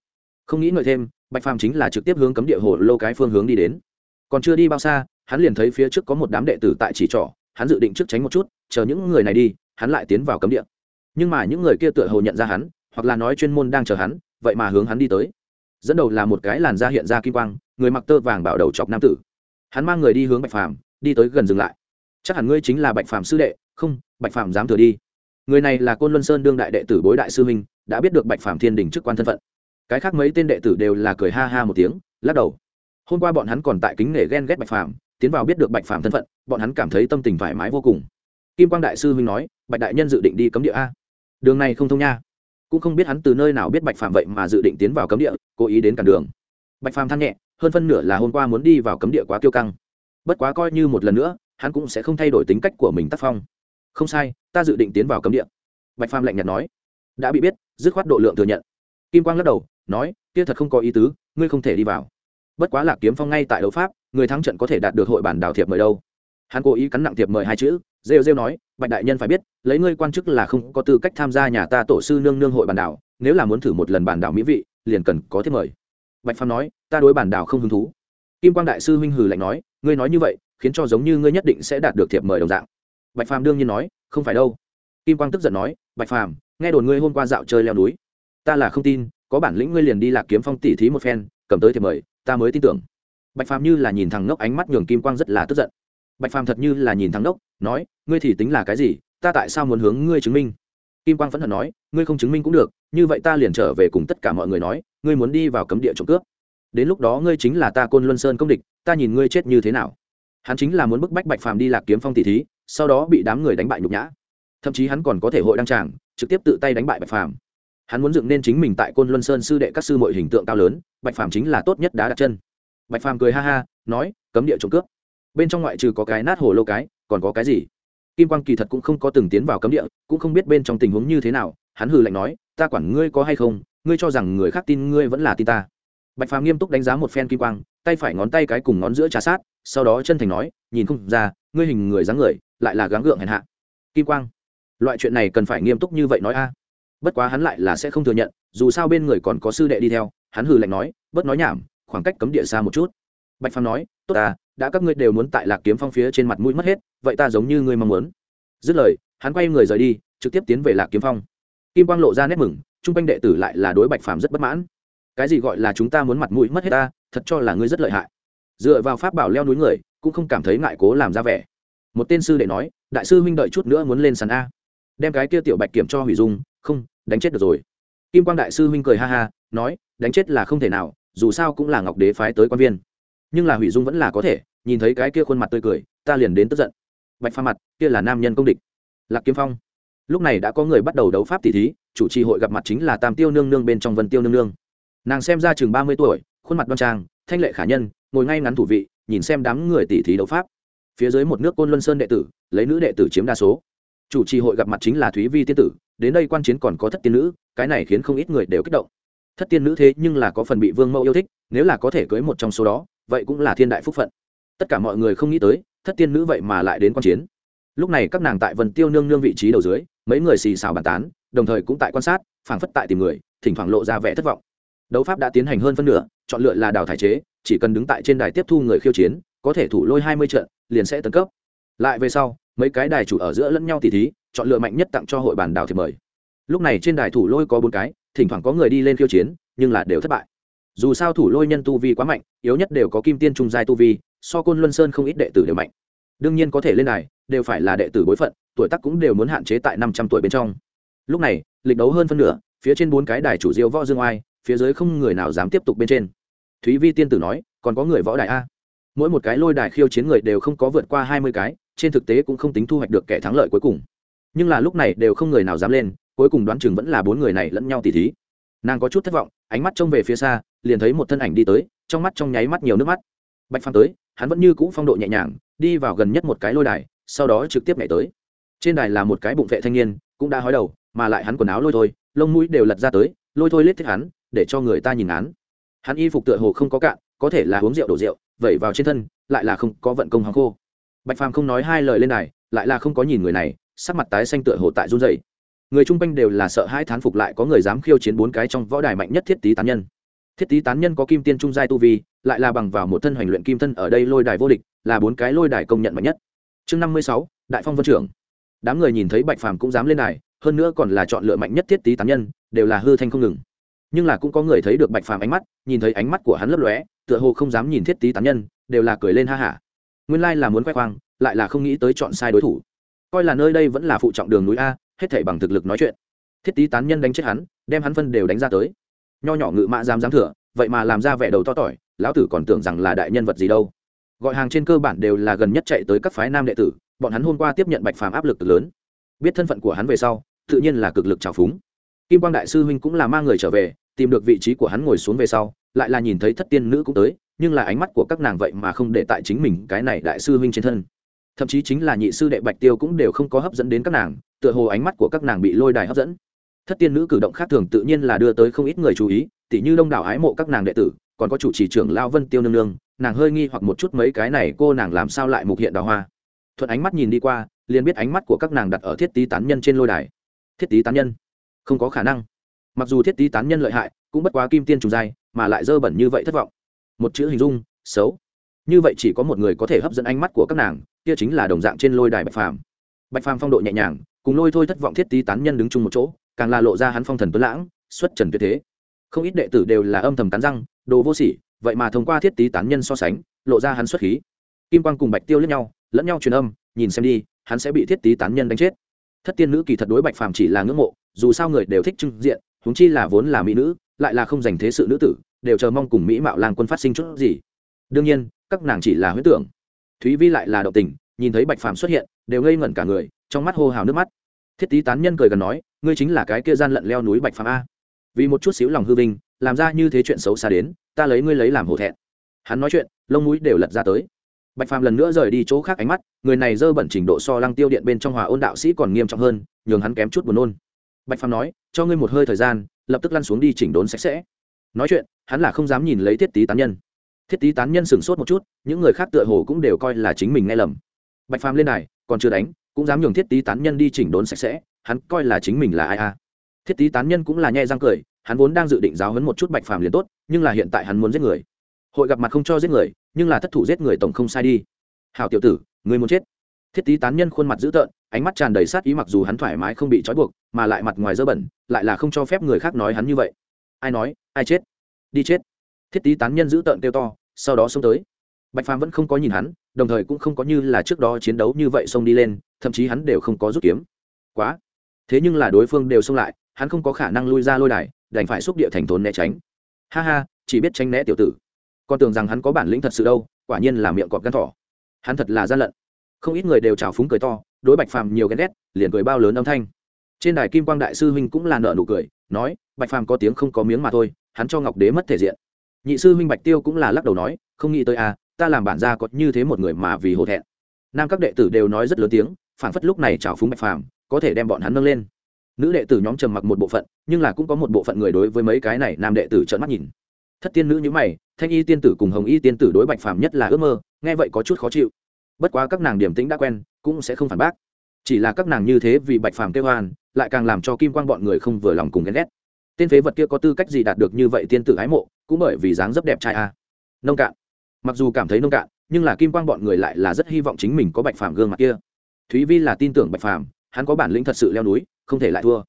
không nghĩ ngợi thêm, bạch phàm chính là trực tiếp hướng cấm địa hồ lô cái phương hướng đi đến. Còn chưa đi bao xa, hắn liền thấy phía trước có một đám đệ tử tại chỉ trỏ, hắn dự định trước tránh một chút, chờ những người này đi, hắn lại tiến vào cấm địa. Nhưng mà những người kia tựa hồ nhận ra hắn, hoặc là nói chuyên môn đang chờ hắn, vậy mà hướng hắn đi tới. Dẫn đầu là một cái làn da hiện ra kim quang người mặc tơ vàng bảo đầu chọc nam tử. Hắn mang người đi hướng bạch phàm đi tới gần dừng lại. Chắc hẳn ngươi chính là bạch phàm sư đệ không bạch phàm dám thừa đi. Người này là côn luân sơn đương đại đệ tử bối đại sư minh, đã biết được bạch phàm thiên đình chức quan thân phận. Cái khác mấy tên đệ tử đều là cười ha ha một tiếng lắc đầu. Hôm qua bọn hắn còn tại kính nể ghen ghét bạch phàm tiến vào biết được bạch phàm thân phận bọn hắn cảm thấy tâm tình thoải mái vô cùng. Kim quang đại sư minh nói bạch đại nhân dự định đi cấm địa a? Đường này không thông nha. Cũng không biết hắn từ nơi nào biết bạch phàm vậy mà dự định tiến vào cấm địa cố ý đến cản đường. Bạch phàm than nhẹ hơn phân nửa là hôm qua muốn đi vào cấm địa quá kiêu căng. Bất quá coi như một lần nữa, hắn cũng sẽ không thay đổi tính cách của mình tác phong. Không sai, ta dự định tiến vào cấm địa. Bạch phàm lạnh nhạt nói. Đã bị biết, dứt khoát độ lượng thừa nhận. Kim quang lắc đầu, nói, kia thật không có ý tứ, ngươi không thể đi vào. Bất quá lạc kiếm phong ngay tại đấu pháp, người thắng trận có thể đạt được hội bản đào thiệp mời đâu. Hắn cố ý cắn nặng thiệp mời hai chữ, rêu rêu nói, bạch đại nhân phải biết, lấy ngươi quan chức là không có tư cách tham gia nhà ta tổ sư nương nương hội bản đảo, nếu là muốn thử một lần bản đảo mỹ vị, liền cần có thiệp mời bạch phàm nói, ta đối bản đảo không hứng thú. Kim quang đại sư huynh hừ lạnh nói, ngươi nói như vậy, khiến cho giống như ngươi nhất định sẽ đạt được thiệp mời đồng dạng. Bạch phàm đương nhiên nói, không phải đâu. Kim quang tức giận nói, bạch phàm, nghe đồn ngươi hôm qua dạo chơi leo núi. Ta là không tin, có bản lĩnh ngươi liền đi lạc kiếm phong tỉ thí một phen, cầm tới thiệp mời, ta mới tin tưởng. Bạch phàm như là nhìn thằng ngốc ánh mắt nhường kim quang rất là tức giận. Bạch phàm thật như là nhìn thằng ngốc, nói, ngươi thì tính là cái gì? Ta tại sao muốn hướng ngươi chứng minh? Kim quang phẫn hận nói, ngươi không chứng minh cũng được như vậy ta liền trở về cùng tất cả mọi người nói, ngươi muốn đi vào cấm địa trộm cướp. Đến lúc đó ngươi chính là ta côn luân sơn công địch, ta nhìn ngươi chết như thế nào. Hắn chính là muốn bức bách bạch phàm đi lạc kiếm phong tỷ thí, sau đó bị đám người đánh bại nhục nhã. Thậm chí hắn còn có thể hội đăng tràng, trực tiếp tự tay đánh bại bạch phàm. Hắn muốn dựng nên chính mình tại côn luân sơn sư đệ các sư mọi hình tượng cao lớn, bạch phàm chính là tốt nhất đá đặt chân. Bạch phàm cười ha ha, nói, cấm địa trộm cướp. Bên trong ngoại trừ có cái nát hồ lô cái, còn có cái gì? Kim quang kỳ thật cũng không có từng tiến vào cấm địa, cũng không biết bên trong tình huống như thế nào, hắn hừ lạnh nói ta quản ngươi có hay không, ngươi cho rằng người khác tin ngươi vẫn là tin ta. Bạch phàm nghiêm túc đánh giá một phen kim quang, tay phải ngón tay cái cùng ngón giữa trà sát, sau đó chân thành nói, nhìn không ra, ngươi hình người dáng người, lại là gắng gượng hèn hạ. Kim quang. Loại chuyện này cần phải nghiêm túc như vậy nói a. Bất quá hắn lại là sẽ không thừa nhận, dù sao bên người còn có sư đệ đi theo, hắn hừ lạnh nói, bớt nói nhảm, khoảng cách cấm địa xa một chút. Bạch phàm nói, tốt ta, đã các ngươi đều muốn tại lạc kiếm phong phía trên mặt mũi mất hết, vậy ta giống như ngươi mong muốn. Dứt lời, hắn quay người rời đi, trực tiếp tiến về lạc kiếm phong kim quang lộ ra nét mừng, chung quanh đệ tử lại là đối bạch phàm rất bất mãn. Cái gì gọi là chúng ta muốn mặt mũi mất hết ta, thật cho là ngươi rất lợi hại. Dựa vào pháp bảo leo núi người, cũng không cảm thấy ngại cố làm ra vẻ. Một tên sư đệ nói, đại sư huynh đợi chút nữa muốn lên sàn a. Đem cái kia tiểu bạch kiểm cho hủy dung, không, đánh chết được rồi. Kim quang đại sư huynh cười ha ha, nói, đánh chết là không thể nào, dù sao cũng là ngọc đế phái tới quan viên. Nhưng là hủy dung vẫn là có thể, nhìn thấy cái kia khuôn mặt tươi cười, ta liền đến tức giận. Bạch pha mặt, kia là nam nhân công địch. Lạc kiếm phong lúc này đã có người bắt đầu đấu pháp tỷ thí, chủ trì hội gặp mặt chính là tam tiêu nương nương bên trong vân tiêu nương nương. Nàng xem ra chừng ba mươi tuổi, khuôn mặt đoan trang, thanh lệ khả nhân, ngồi ngay ngắn thủ vị, nhìn xem đám người tỷ thí đấu pháp. Phía dưới một nước côn luân sơn đệ tử, lấy nữ đệ tử chiếm đa số. Chủ trì hội gặp mặt chính là thúy vi tiên tử, đến đây quan chiến còn có thất tiên nữ, cái này khiến không ít người đều kích động. Thất tiên nữ thế nhưng là có phần bị vương mẫu yêu thích, nếu là có thể cưới một trong số đó, vậy cũng là thiên đại phúc phận. Tất cả mọi người không nghĩ tới, thất tiên nữ vậy mà lại đến quan chiến. Lúc này các nàng tại vần tiêu nương nương vị trí đầu dưới mấy người xì xào bàn tán, đồng thời cũng tại quan sát, phảng phất tại tìm người, thỉnh thoảng lộ ra vẻ thất vọng. Đấu pháp đã tiến hành hơn phân nửa, chọn lựa là đào thải chế, chỉ cần đứng tại trên đài tiếp thu người khiêu chiến, có thể thủ lôi hai mươi trận, liền sẽ tấn cấp. Lại về sau, mấy cái đài chủ ở giữa lẫn nhau tỉ thí, chọn lựa mạnh nhất tặng cho hội bản đào thiệp mời. Lúc này trên đài thủ lôi có bốn cái, thỉnh thoảng có người đi lên khiêu chiến, nhưng là đều thất bại. Dù sao thủ lôi nhân tu vi quá mạnh, yếu nhất đều có kim tiên trung giai tu vi, so côn luân sơn không ít đệ tử đều mạnh đương nhiên có thể lên đài, đều phải là đệ tử bối phận, tuổi tác cũng đều muốn hạn chế tại năm trăm tuổi bên trong. Lúc này, lịch đấu hơn phân nửa, phía trên bốn cái đài chủ diêu võ dương oai, phía dưới không người nào dám tiếp tục bên trên. Thúy vi tiên tử nói, còn có người võ đài a. Mỗi một cái lôi đài khiêu chiến người đều không có vượt qua hai mươi cái, trên thực tế cũng không tính thu hoạch được kẻ thắng lợi cuối cùng. Nhưng là lúc này đều không người nào dám lên, cuối cùng đoán chừng vẫn là bốn người này lẫn nhau tỉ thí. Nàng có chút thất vọng, ánh mắt trông về phía xa, liền thấy một thân ảnh đi tới, trong mắt trong nháy mắt nhiều nước mắt. Bạch phàm tới, hắn vẫn như cũ phong độ nhẹ nhàng đi vào gần nhất một cái lôi đài, sau đó trực tiếp nhảy tới. Trên đài là một cái bụng vệ thanh niên, cũng đã hói đầu, mà lại hắn quần áo lôi thôi, lông mũi đều lật ra tới, lôi thôi lết thích hắn, để cho người ta nhìn án hắn y phục tựa hồ không có cạn, có thể là uống rượu đổ rượu, vẩy vào trên thân, lại là không có vận công hàng khô. Bạch phàm không nói hai lời lên đài, lại là không có nhìn người này, sắc mặt tái xanh tựa hồ tại run dày người chung quanh đều là sợ hai thán phục lại có người dám khiêu chiến bốn cái trong võ đài mạnh nhất thiết tý tán nhân. Thiết tý tán nhân có kim tiên trung giai tu vi lại là bằng vào một thân hoành luyện kim thân ở đây lôi đài vô địch, là bốn cái lôi đài công nhận mạnh nhất. Chương năm mươi sáu, đại phong vân trưởng. Đám người nhìn thấy bạch phàm cũng dám lên đài, hơn nữa còn là chọn lựa mạnh nhất thiết tý tán nhân, đều là hư thanh không ngừng. Nhưng là cũng có người thấy được bạch phàm ánh mắt, nhìn thấy ánh mắt của hắn lấp lóe, tựa hồ không dám nhìn thiết tý tán nhân, đều là cười lên ha hả. Nguyên lai là muốn khoe khoang, lại là không nghĩ tới chọn sai đối thủ. Coi là nơi đây vẫn là phụ trọng đường núi a, hết thảy bằng thực lực nói chuyện. Thiết tý tán nhân đánh chết hắn, đem hắn phân đều đánh ra tới. Nho nhỏ ngự mã dám dám thừa, vậy mà làm ra vẻ đầu to tỏi lão tử còn tưởng rằng là đại nhân vật gì đâu. Gọi hàng trên cơ bản đều là gần nhất chạy tới các phái nam đệ tử, bọn hắn hôm qua tiếp nhận bạch phàm áp lực cực lớn. Biết thân phận của hắn về sau, tự nhiên là cực lực trào phúng. Kim quang đại sư huynh cũng là mang người trở về, tìm được vị trí của hắn ngồi xuống về sau, lại là nhìn thấy thất tiên nữ cũng tới, nhưng là ánh mắt của các nàng vậy mà không để tại chính mình, cái này đại sư huynh trên thân. Thậm chí chính là nhị sư đệ bạch tiêu cũng đều không có hấp dẫn đến các nàng, tựa hồ ánh mắt của các nàng bị lôi đài hấp dẫn. Thất tiên nữ cử động khác thường tự nhiên là đưa tới không ít người chú ý, tỉ như đông đảo ái mộ các nàng đệ tử còn có chủ trì trưởng lao vân tiêu nương nương, nàng hơi nghi hoặc một chút mấy cái này cô nàng làm sao lại mục hiện đào hoa. Thuận ánh mắt nhìn đi qua, liền biết ánh mắt của các nàng đặt ở thiết tý tán nhân trên lôi đài. Thiết tý tán nhân? Không có khả năng. Mặc dù thiết tý tán nhân lợi hại, cũng bất quá kim tiên trùng dai mà lại dơ bẩn như vậy thất vọng. Một chữ hình dung, xấu. Như vậy chỉ có một người có thể hấp dẫn ánh mắt của các nàng, kia chính là đồng dạng trên lôi đài bạch phàm. Bạch phàm phong độ nhẹ nhàng, cùng lôi thôi thất vọng thiết tý tán nhân đứng chung một chỗ, càng là lộ ra hắn phong thần tuấn lãng, xuất trần tuyệt thế không ít đệ tử đều là âm thầm tán răng, đồ vô sỉ, vậy mà thông qua thiết tý tán nhân so sánh, lộ ra hắn xuất khí. Kim quang cùng bạch tiêu lẫn nhau lẫn nhau truyền âm, nhìn xem đi, hắn sẽ bị thiết tý tán nhân đánh chết. Thất tiên nữ kỳ thật đối bạch phàm chỉ là ngưỡng mộ, dù sao người đều thích trưng diện, huống chi là vốn là mỹ nữ, lại là không dành thế sự nữ tử, đều chờ mong cùng mỹ mạo lang quân phát sinh chút gì. Đương nhiên, các nàng chỉ là huyết tưởng. Thúy vi lại là động tình, nhìn thấy bạch phàm xuất hiện, đều ngây ngẩn cả người, trong mắt hô hào nước mắt. Thiết tý tán nhân cười gần nói, ngươi chính là cái kia gian lận leo núi bạch phàm a vì một chút xíu lòng hư vinh, làm ra như thế chuyện xấu xa đến, ta lấy ngươi lấy làm hổ thẹn. Hắn nói chuyện, lông mũi đều lật ra tới. Bạch phàm lần nữa rời đi chỗ khác ánh mắt, người này dơ bẩn trình độ so lăng tiêu điện bên trong hòa ôn đạo sĩ còn nghiêm trọng hơn, nhường hắn kém chút buồn nôn. Bạch phàm nói, cho ngươi một hơi thời gian, lập tức lăn xuống đi chỉnh đốn sạch sẽ. Nói chuyện, hắn là không dám nhìn lấy thiết tý tán nhân. Thiết tý tán nhân sửng sốt một chút, những người khác tựa hồ cũng đều coi là chính mình nghe lầm. Bạch phàm lên này còn chưa đánh, cũng dám nhường thiết tý tán nhân đi chỉnh đốn sạch sẽ, hắn coi là chính mình là ai a thiết tý tán nhân cũng là nhẹ răng cười, hắn vốn đang dự định giáo hấn một chút bạch phàm liền tốt, nhưng là hiện tại hắn muốn giết người. Hội gặp mặt không cho giết người, nhưng là thất thủ giết người tổng không sai đi. Hào tiểu tử, người muốn chết. Thiết tý tán nhân khuôn mặt dữ tợn, ánh mắt tràn đầy sát ý mặc dù hắn thoải mái không bị trói buộc, mà lại mặt ngoài dơ bẩn, lại là không cho phép người khác nói hắn như vậy. Ai nói, ai chết? Đi chết. Thiết tý tán nhân dữ tợn kêu to, sau đó xông tới. Bạch phàm vẫn không có nhìn hắn, đồng thời cũng không có như là trước đó chiến đấu như vậy xông đi lên, thậm chí hắn đều không có rút kiếm. Quá thế nhưng là đối phương đều xông lại, hắn không có khả năng lui ra lôi đài, đành phải xúc địa thành thốn né tránh. Ha ha, chỉ biết tranh né tiểu tử. Con tưởng rằng hắn có bản lĩnh thật sự đâu, quả nhiên là miệng cọp gan thỏ. Hắn thật là gian lận. Không ít người đều trào phúng cười to, đối bạch phàm nhiều ghen ghét, liền cười bao lớn âm thanh. Trên đài kim quang đại sư huynh cũng là nợ nụ cười, nói, bạch phàm có tiếng không có miếng mà thôi, hắn cho ngọc đế mất thể diện. Nhị sư huynh bạch tiêu cũng là lắc đầu nói, không nghĩ tới à ta làm bản gia có như thế một người mà vì hổ thẹn. Nam các đệ tử đều nói rất lớn tiếng phản phất lúc này trào phúng bạch phàm có thể đem bọn hắn nâng lên. Nữ đệ tử nhóm trầm mặc một bộ phận, nhưng là cũng có một bộ phận người đối với mấy cái này nam đệ tử trợn mắt nhìn. Thất tiên nữ như mày, thanh y tiên tử cùng hồng y tiên tử đối bạch phàm nhất là ước mơ, nghe vậy có chút khó chịu. Bất quá các nàng điểm tĩnh đã quen, cũng sẽ không phản bác. Chỉ là các nàng như thế vì bạch phàm kêu hoan lại càng làm cho kim quang bọn người không vừa lòng cùng ghen ghét. Tên phế vật kia có tư cách gì đạt được như vậy tiên tử ái mộ, cũng bởi vì dáng dấp đẹp trai a. Nông cạn. Mặc dù cảm thấy nông cạn, nhưng là kim quang bọn người lại là rất hy vọng chính mình có bạch phàm gương mặt kia. Thúy vi là tin tưởng bạch phàm hắn có bản lĩnh thật sự leo núi, không thể lại thua.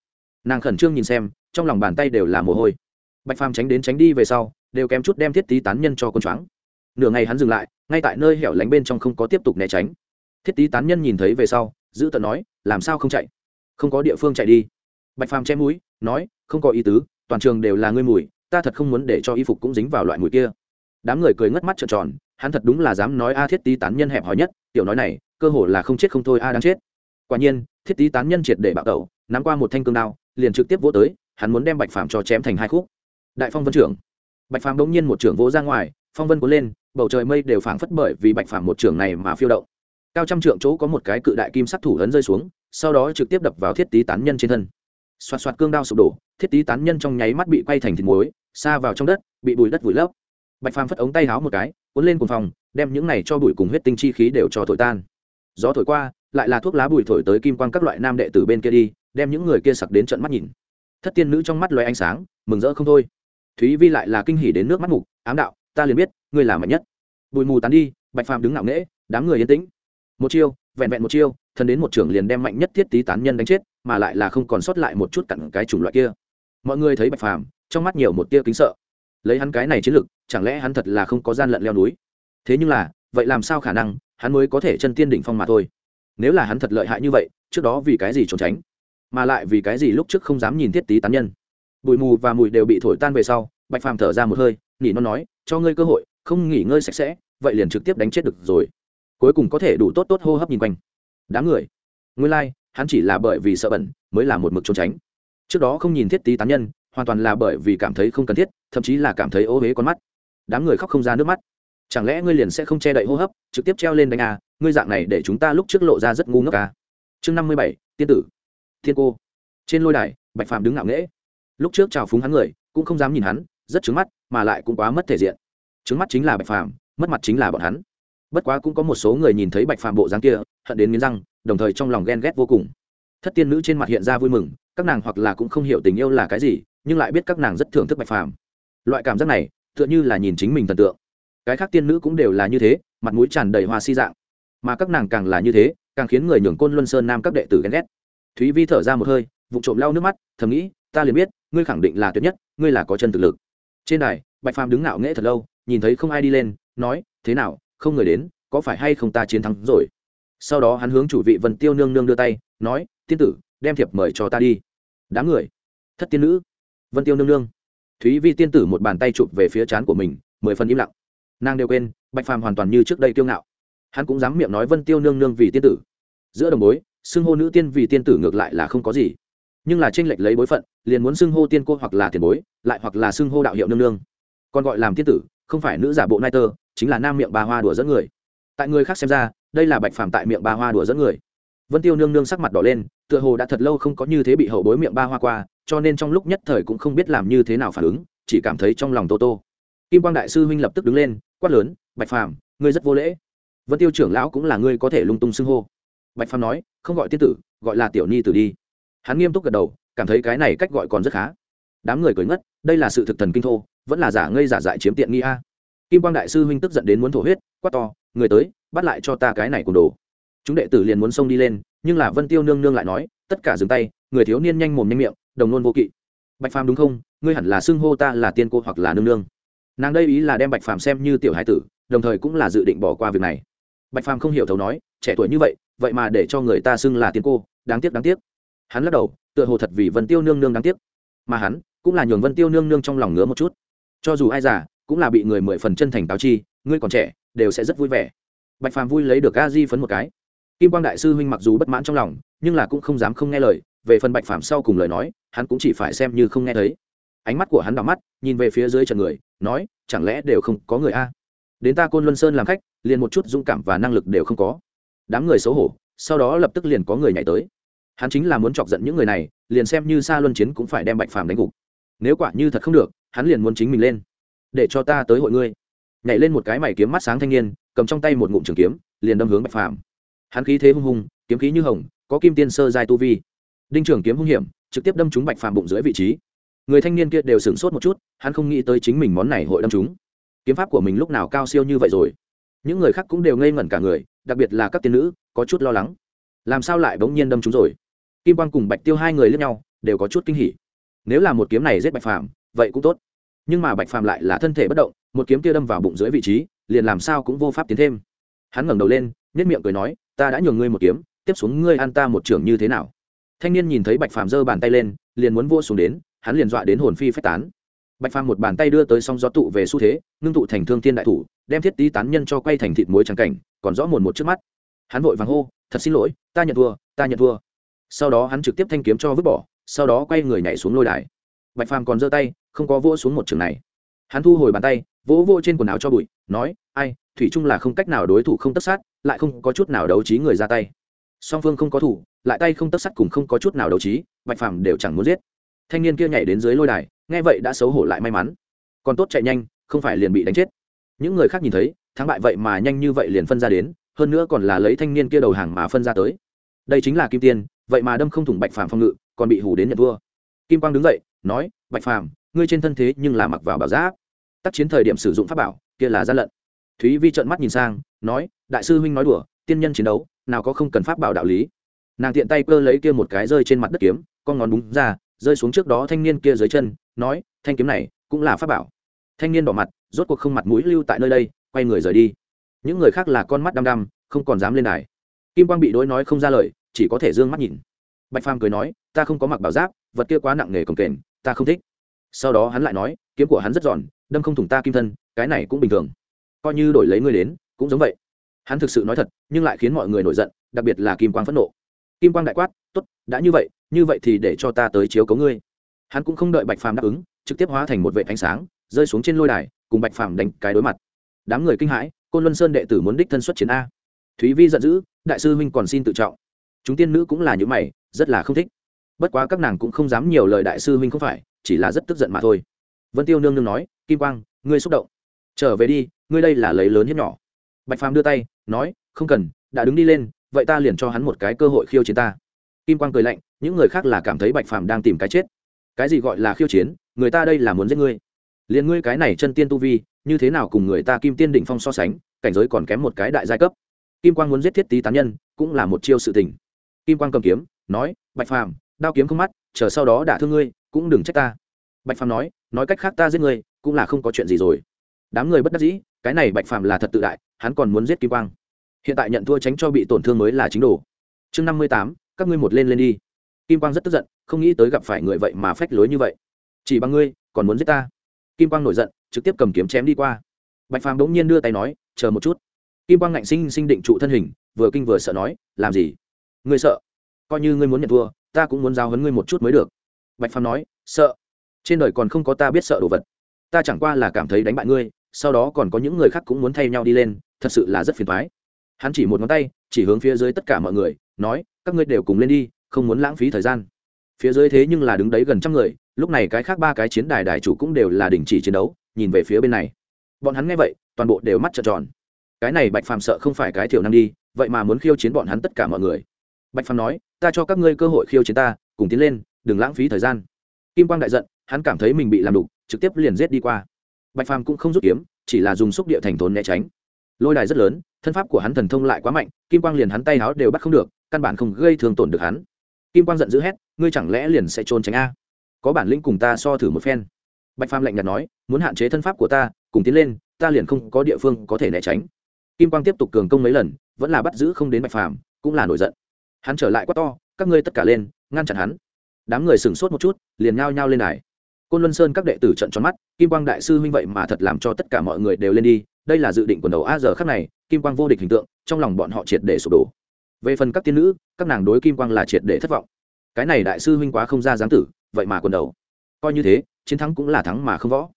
Nàng khẩn trương nhìn xem, trong lòng bàn tay đều là mồ hôi. Bạch phàm tránh đến tránh đi về sau, đều kém chút đem thiết tý tán nhân cho con choáng. Nửa ngày hắn dừng lại, ngay tại nơi hẻo lánh bên trong không có tiếp tục né tránh. Thiết tý tán nhân nhìn thấy về sau, giữ tận nói, làm sao không chạy? Không có địa phương chạy đi. Bạch phàm che mũi, nói, không có ý tứ, toàn trường đều là ngươi mùi, ta thật không muốn để cho y phục cũng dính vào loại mùi kia. Đám người cười ngất mắt trợn tròn, hắn thật đúng là dám nói a thiết tý tán nhân hẹp hòi nhất, tiểu nói này, cơ hồ là không chết không thôi a đang chết. Quả nhiên thiết tý tán nhân triệt để bạo tẩu, nắm qua một thanh cương đao, liền trực tiếp vỗ tới, hắn muốn đem bạch phàm cho chém thành hai khúc. Đại phong vân trưởng. Bạch phàm bỗng nhiên một trưởng vỗ ra ngoài, phong vân cuốn lên, bầu trời mây đều phảng phất bởi vì bạch phàm một trưởng này mà phiêu động. Cao trăm trượng chỗ có một cái cự đại kim sắc thủ ấn rơi xuống, sau đó trực tiếp đập vào thiết tý tán nhân trên thân. Xoạt xoạt cương đao sụp đổ, thiết tý tán nhân trong nháy mắt bị quay thành thịt muối, xa vào trong đất, bị bùi đất vùi lấp. Bạch phàm phất ống tay háo một cái, cuốn lên cùng phòng đem những này cho bụi cùng huyết tinh chi khí đều cho thổi tan. Gió thổi qua lại là thuốc lá bụi thổi tới kim quang các loại nam đệ tử bên kia đi, đem những người kia sặc đến trận mắt nhìn. Thất tiên nữ trong mắt loay ánh sáng, mừng rỡ không thôi. Thúy vi lại là kinh hỉ đến nước mắt mục, ám đạo, ta liền biết, ngươi là mạnh nhất. Bụi mù tán đi, bạch phàm đứng ngạo nghễ, đám người yên tĩnh. Một chiêu, vẹn vẹn một chiêu, thần đến một trưởng liền đem mạnh nhất thiết tý tán nhân đánh chết, mà lại là không còn sót lại một chút cặn cái chủng loại kia. Mọi người thấy bạch phàm, trong mắt nhiều một tia kính sợ. Lấy hắn cái này chiến lực, chẳng lẽ hắn thật là không có gian lận leo núi? Thế nhưng là, vậy làm sao khả năng, hắn mới có thể chân tiên đỉnh phong mà thôi? Nếu là hắn thật lợi hại như vậy trước đó vì cái gì trốn tránh? Mà lại vì cái gì lúc trước không dám nhìn thiết tí tán nhân? Bụi mù và mùi đều bị thổi tan về sau bạch phàm thở ra một hơi nghỉ nó nói cho ngươi cơ hội không nghỉ ngơi sạch sẽ vậy liền trực tiếp đánh chết được rồi. Cuối cùng có thể đủ tốt tốt hô hấp nhìn quanh. Đám người. Ngươi lai、like, hắn chỉ là bởi vì sợ bẩn mới là một mực trốn tránh. Trước đó không nhìn thiết tí tán nhân hoàn toàn là bởi vì cảm thấy không cần thiết thậm chí là cảm thấy ô huế con mắt. Đám người khóc không ra nước mắt chẳng lẽ ngươi liền sẽ không che đậy hô hấp trực tiếp treo lên đánh à, ngươi dạng này để chúng ta lúc trước lộ ra rất ngu ngốc à. chương năm mươi bảy tiên tử. Thiên cô. Trên lôi đài bạch phàm đứng ngạo nghễ. Lúc trước chào phúng hắn người cũng không dám nhìn hắn rất trứng mắt mà lại cũng quá mất thể diện. Trứng mắt chính là bạch phàm mất mặt chính là bọn hắn. Bất quá cũng có một số người nhìn thấy bạch phàm bộ dáng kia hận đến nghiến răng đồng thời trong lòng ghen ghét vô cùng. Thất tiên nữ trên mặt hiện ra vui mừng các nàng hoặc là cũng không hiểu tình yêu là cái gì nhưng lại biết các nàng rất thưởng thức bạch phàm. Loại cảm giác này tựa như là nhìn chính mình thần tượng cái khác tiên nữ cũng đều là như thế, mặt mũi tràn đầy hoa si dạng. Mà các nàng càng là như thế, càng khiến người nhường côn luân sơn nam các đệ tử ghen ghét. Thúy vi thở ra một hơi vụ trộm lau nước mắt, thầm nghĩ, ta liền biết, ngươi khẳng định là tuyệt nhất, ngươi là có chân thực lực. Trên đài, bạch phàm đứng ngạo nghễ thật lâu, nhìn thấy không ai đi lên, nói, thế nào, không người đến, có phải hay không ta chiến thắng rồi? Sau đó hắn hướng chủ vị vân tiêu nương nương đưa tay, nói, tiên tử, đem thiệp mời cho ta đi. Đám người, thất tiên nữ. Vân tiêu nương nương. Thúy vi tiên tử một bàn tay chụp về phía trán của mình, mười phần im lặng nàng đều quên, bạch phàm hoàn toàn như trước đây kiêu ngạo. Hắn cũng dám miệng nói vân tiêu nương nương vì tiên tử. Giữa đồng bối, xưng hô nữ tiên vì tiên tử ngược lại là không có gì. Nhưng là tranh lệch lấy bối phận, liền muốn xưng hô tiên cô hoặc là tiền bối, lại hoặc là xưng hô đạo hiệu nương nương. Còn gọi làm tiên tử, không phải nữ giả bộ nai tơ, chính là nam miệng bà hoa đùa dẫn người. Tại người khác xem ra, đây là bạch phàm tại miệng bà hoa đùa dẫn người. Vân tiêu nương nương sắc mặt đỏ lên, tựa hồ đã thật lâu không có như thế bị hậu bối miệng ba hoa qua, cho nên trong lúc nhất thời cũng không biết làm như thế nào phản ứng, chỉ cảm thấy trong lòng tô tô kim quang đại sư huynh lập tức đứng lên, quát lớn, bạch phàm, ngươi rất vô lễ. Vân tiêu trưởng lão cũng là ngươi có thể lung tung xưng hô. Bạch phàm nói, không gọi tiên tử, gọi là tiểu ni tử đi. Hắn nghiêm túc gật đầu, cảm thấy cái này cách gọi còn rất khá. Đám người cười ngất, đây là sự thực thần kinh thô, vẫn là giả ngây giả dại chiếm tiện nghi a. Kim quang đại sư huynh tức giận đến muốn thổ huyết, quát to, người tới, bắt lại cho ta cái này cùng đồ. Chúng đệ tử liền muốn xông đi lên, nhưng là vân tiêu nương nương lại nói, tất cả dừng tay, người thiếu niên nhanh mồm nhanh miệng, đồng nôn vô kỵ. Bạch phàm đúng không? Ngươi hẳn là xưng hô ta là tiên cô hoặc là nương nương nàng đây ý là đem bạch phàm xem như tiểu hải tử, đồng thời cũng là dự định bỏ qua việc này. Bạch phàm không hiểu thấu nói, trẻ tuổi như vậy vậy mà để cho người ta xưng là tiên cô, đáng tiếc đáng tiếc. Hắn lắc đầu, tựa hồ thật vì vân tiêu nương nương đáng tiếc. Mà hắn cũng là nhường vân tiêu nương nương trong lòng ngứa một chút. Cho dù ai già, cũng là bị người mười phần chân thành táo chi, ngươi còn trẻ, đều sẽ rất vui vẻ. Bạch phàm vui lấy được a di phấn một cái. Kim quang đại sư huynh mặc dù bất mãn trong lòng, nhưng là cũng không dám không nghe lời, về phần bạch phàm sau cùng lời nói, hắn cũng chỉ phải xem như không nghe thấy ánh mắt của hắn đỏ mắt, nhìn về phía dưới trần người, nói, chẳng lẽ đều không có người a? Đến ta côn luân sơn làm khách, liền một chút dũng cảm và năng lực đều không có. Đám người xấu hổ, sau đó lập tức liền có người nhảy tới. Hắn chính là muốn chọc giận những người này, liền xem như xa luân chiến cũng phải đem bạch phàm đánh gục. Nếu quả như thật không được, hắn liền muốn chính mình lên. Để cho ta tới hội ngươi. Nhảy lên một cái mày kiếm mắt sáng thanh niên, cầm trong tay một ngụm trường kiếm, liền đâm hướng bạch phàm. Hắn khí thế hung hùng, kiếm khí như hồng, có kim tiên sơ giai tu vi. Đinh trường kiếm hung hiểm, trực tiếp đâm trúng bạch phàm bụng dưới vị trí người thanh niên kia đều sửng sốt một chút, hắn không nghĩ tới chính mình món này hội đâm trúng kiếm pháp của mình lúc nào cao siêu như vậy rồi? Những người khác cũng đều ngây ngẩn cả người, đặc biệt là các tiên nữ, có chút lo lắng. Làm sao lại bỗng nhiên đâm trúng rồi? Kim quang cùng bạch tiêu hai người lướt nhau, đều có chút kinh hỉ. Nếu là một kiếm này giết bạch phàm, vậy cũng tốt. Nhưng mà bạch phàm lại là thân thể bất động, một kiếm kia đâm vào bụng dưới vị trí, liền làm sao cũng vô pháp tiến thêm. Hắn ngẩng đầu lên nhất miệng cười nói, ta đã nhường ngươi một kiếm, tiếp xuống ngươi ăn ta một trưởng như thế nào? Thanh niên nhìn thấy bạch phàm giơ bàn tay lên, liền muốn vô xuống đến hắn liền dọa đến hồn phi phách tán. Bạch phàm một bàn tay đưa tới song gió tụ về xu thế, ngưng tụ thành thương thiên đại thủ, đem thiết tý tán nhân cho quay thành thịt muối trắng cảnh, còn rõ mồn một trước mắt. Hắn vội vàng hô, thật xin lỗi, ta nhận thua, ta nhận thua. Sau đó hắn trực tiếp thanh kiếm cho vứt bỏ, sau đó quay người nhảy xuống lôi đài. Bạch phàm còn giơ tay, không có vỗ xuống một trường này. Hắn thu hồi bàn tay, vỗ vỗ trên quần áo cho bụi, nói, ai, thủy chung là không cách nào đối thủ không tất sát, lại không có chút nào đấu trí người ra tay. Song phương không có thủ, lại tay không tất sát cùng không có chút nào đấu trí, bạch phàm đều chẳng muốn giết thanh niên kia nhảy đến dưới lôi đài, nghe vậy đã xấu hổ lại may mắn. Còn tốt chạy nhanh, không phải liền bị đánh chết. Những người khác nhìn thấy, thắng bại vậy mà nhanh như vậy liền phân ra đến, hơn nữa còn là lấy thanh niên kia đầu hàng mà phân ra tới. Đây chính là kim tiên, vậy mà đâm không thủng bạch phàm phong ngự, còn bị hù đến nhận thua. Kim quang đứng dậy, nói, bạch phàm, ngươi trên thân thế nhưng là mặc vào bảo giáp. Tác chiến thời điểm sử dụng pháp bảo, kia là gian lận. Thúy vi trợn mắt nhìn sang, nói, đại sư huynh nói đùa, tiên nhân chiến đấu, nào có không cần pháp bảo đạo lý. Nàng tiện tay cơ lấy kia một cái rơi trên mặt đất kiếm, con ngón búng ra rơi xuống trước đó thanh niên kia dưới chân, nói, thanh kiếm này cũng là pháp bảo. Thanh niên đỏ mặt, rốt cuộc không mặt mũi lưu tại nơi đây, quay người rời đi. Những người khác là con mắt đăm đăm, không còn dám lên đài. Kim quang bị đối nói không ra lời, chỉ có thể d ư ơ n g mắt nhìn. Bạch phàm cười nói, ta không có mặc bảo giáp, vật kia quá nặng nề cồng kềnh, ta không thích. Sau đó hắn lại nói, kiếm của hắn rất giòn, đâm không thủng ta kim thân, cái này cũng bình thường. Coi như đổi lấy ngươi đến, cũng giống vậy. Hắn thực sự nói thật, nhưng lại khiến mọi người nổi giận, đặc biệt là kim quang phẫn nộ. Kim quang đại quát t ố t đã như vậy như vậy thì để cho ta tới chiếu cấu ngươi. Hắn cũng không đợi bạch phàm đáp ứng, trực tiếp hóa thành một vệ ánh sáng, rơi xuống trên lôi đài, cùng bạch phàm đánh cái đối mặt. Đám người kinh hãi, côn luân sơn đệ tử muốn đích thân xuất chiến a. Thúy vi giận dữ, đại sư huynh còn xin tự trọng. Chúng tiên nữ cũng là những mày, rất là không thích. Bất quá các nàng cũng không dám nhiều lời đại sư huynh không phải, chỉ là rất tức giận mà thôi. Vân tiêu nương nương nói, kim quang, ngươi xúc động. Trở về đi, ngươi đây là lấy lớn hiếp nhỏ. Bạch phàm đưa tay, nói, không cần, đã đứng đi lên, vậy ta liền cho hắn một cái cơ hội khiêu chiến ta kim quang cười lạnh, những người khác là cảm thấy bạch phàm đang tìm cái chết. Cái gì gọi là khiêu chiến, người ta đây là muốn giết ngươi. Liền ngươi cái này chân tiên tu vi, như thế nào cùng người ta kim tiên đỉnh phong so sánh, cảnh giới còn kém một cái đại giai cấp. Kim quang muốn giết thiết tý tán nhân, cũng là một chiêu sự tình. Kim quang cầm kiếm, nói, bạch phàm, đao kiếm không mắt, chờ sau đó đả thương ngươi, cũng đừng trách ta. Bạch phàm nói nói cách khác ta giết ngươi, cũng là không có chuyện gì rồi. Đám người bất đắc dĩ, cái này bạch phàm là thật tự đại, hắn còn muốn giết kim quang. Hiện tại nhận thua tránh cho bị tổn thương mới là chính đồ. Chương năm mươi tám các ngươi một lên lên đi. Kim quang rất tức giận, không nghĩ tới gặp phải người vậy mà phách lối như vậy. Chỉ bằng ngươi, còn muốn giết ta. Kim quang nổi giận, trực tiếp cầm kiếm chém đi qua. Bạch phàm bỗng nhiên đưa tay nói, chờ một chút. Kim quang ngạnh sinh sinh định trụ thân hình, vừa kinh vừa sợ nói, làm gì? Ngươi sợ? Coi như ngươi muốn nhận thua, ta cũng muốn giao hấn ngươi một chút mới được. Bạch phàm nói, sợ? Trên đời còn không có ta biết sợ đồ vật. Ta chẳng qua là cảm thấy đánh bại ngươi, sau đó còn có những người khác cũng muốn thay nhau đi lên, thật sự là rất phiền thoái hắn chỉ một ngón tay chỉ hướng phía dưới tất cả mọi người, nói, các ngươi đều cùng lên đi, không muốn lãng phí thời gian. Phía dưới thế nhưng là đứng đấy gần trăm người, lúc này cái khác ba cái chiến đài đài chủ cũng đều là đình chỉ chiến đấu, nhìn về phía bên này. Bọn hắn nghe vậy, toàn bộ đều mắt trợn tròn. Cái này bạch phàm sợ không phải cái thiểu năng đi, vậy mà muốn khiêu chiến bọn hắn tất cả mọi người. Bạch phàm nói, ta cho các ngươi cơ hội khiêu chiến ta, cùng tiến lên, đừng lãng phí thời gian. Kim quang đại giận, hắn cảm thấy mình bị làm đục, trực tiếp liền giết đi qua. Bạch phàm cũng không rút kiếm, chỉ là dùng xúc địa thành thốn né tránh. Lôi đài rất lớn thân pháp của hắn thần thông lại quá mạnh, kim quang liền hắn tay áo đều bắt không được, căn bản không gây thương tổn được hắn. Kim quang giận dữ hét, ngươi chẳng lẽ liền sẽ trốn tránh a? Có bản lĩnh cùng ta so thử một phen. Bạch phàm lạnh nhạt nói, muốn hạn chế thân pháp của ta, cùng tiến lên, ta liền không có địa phương có thể né tránh. Kim quang tiếp tục cường công mấy lần, vẫn là bắt giữ không đến bạch phàm, cũng là nổi giận. Hắn trở lại quát to, các ngươi tất cả lên, ngăn chặn hắn. Đám người sửng sốt một chút, liền nhao nhao lên đài. Côn luân sơn các đệ tử trận tròn mắt, kim quang đại sư huynh vậy mà thật làm cho tất cả mọi người đều lên đi, đây là dự định quần đầu a giờ khắc này kim quang vô địch hình tượng, trong lòng bọn họ triệt để sụp đổ. Về phần các tiên nữ, các nàng đối kim quang là triệt để thất vọng. Cái này đại sư huynh quá không ra dáng tử, vậy mà quần đầu. Coi như thế, chiến thắng cũng là thắng mà không võ.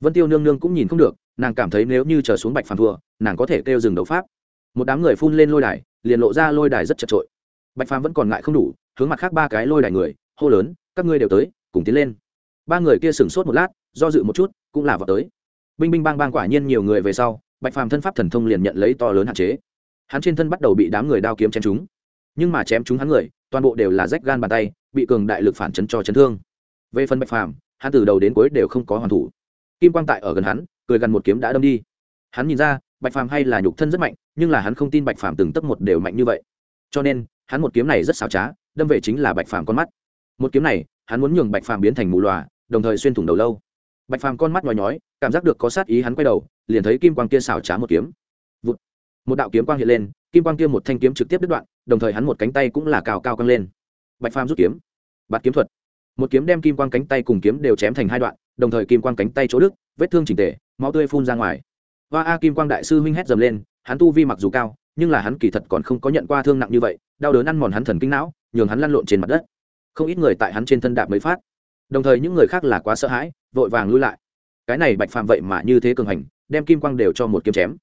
Vân tiêu nương nương cũng nhìn không được, nàng cảm thấy nếu như chờ xuống bạch phàm thua, nàng có thể kêu dừng đấu pháp. Một đám người phun lên lôi đài, liền lộ ra lôi đài rất chật trội bạch phàm vẫn còn ngại không đủ, hướng mặt khác ba cái lôi đài người, hô lớn, các ngươi đều tới, cùng tiến lên. Ba người kia sửng sốt một lát, do dự một chút, cũng là vào tới. Binh binh bang bang quả nhiên nhiều người về sau bạch phàm thân pháp thần thông liền nhận lấy to lớn hạn chế. Hắn trên thân bắt đầu bị đám người đao kiếm chém chúng nhưng mà chém chúng hắn người, toàn bộ đều là rách gan bàn tay, bị cường đại lực phản chấn cho chấn thương. Về phần bạch phàm, hắn từ đầu đến cuối đều không có hoàn thủ. Kim quang tại ở gần hắn, cười gần một kiếm đã đâm đi. Hắn nhìn ra, bạch phàm hay là nhục thân rất mạnh, nhưng là hắn không tin bạch phàm từng tấc một đều mạnh như vậy. Cho nên, hắn một kiếm này rất xảo trá, đâm về chính là bạch phàm con mắt. Một kiếm này, hắn muốn nhường bạch phàm biến thành mù loà, đồng thời xuyên thủng đầu lâu bạch phàm con mắt nhói nhói, cảm giác được có sát ý hắn quay đầu, liền thấy kim quang kia xảo trá một kiếm. Một đạo kiếm quang hiện lên, kim quang kia một thanh kiếm trực tiếp đứt đoạn, đồng thời hắn một cánh tay cũng là cào cao căng lên. Bạch phàm rút kiếm. Bạt kiếm thuật. Một kiếm đem kim quang cánh tay cùng kiếm đều chém thành hai đoạn, đồng thời kim quang cánh tay chỗ đức vết thương chỉnh tề, máu tươi phun ra ngoài. Hoa a kim quang đại sư huynh hét dầm lên, hắn tu vi mặc dù cao, nhưng là hắn kỳ thật còn không có nhận qua thương nặng như vậy, đau đớn ăn mòn hắn thần kinh não, nhường hắn lăn lộn trên mặt đất. Không ít người tại hắn trên thân đạp mới phát đồng thời những người khác là quá sợ hãi, vội vàng lui lại. Cái này bạch phạm vậy mà như thế cường hành, đem kim quang đều cho một kiếm chém.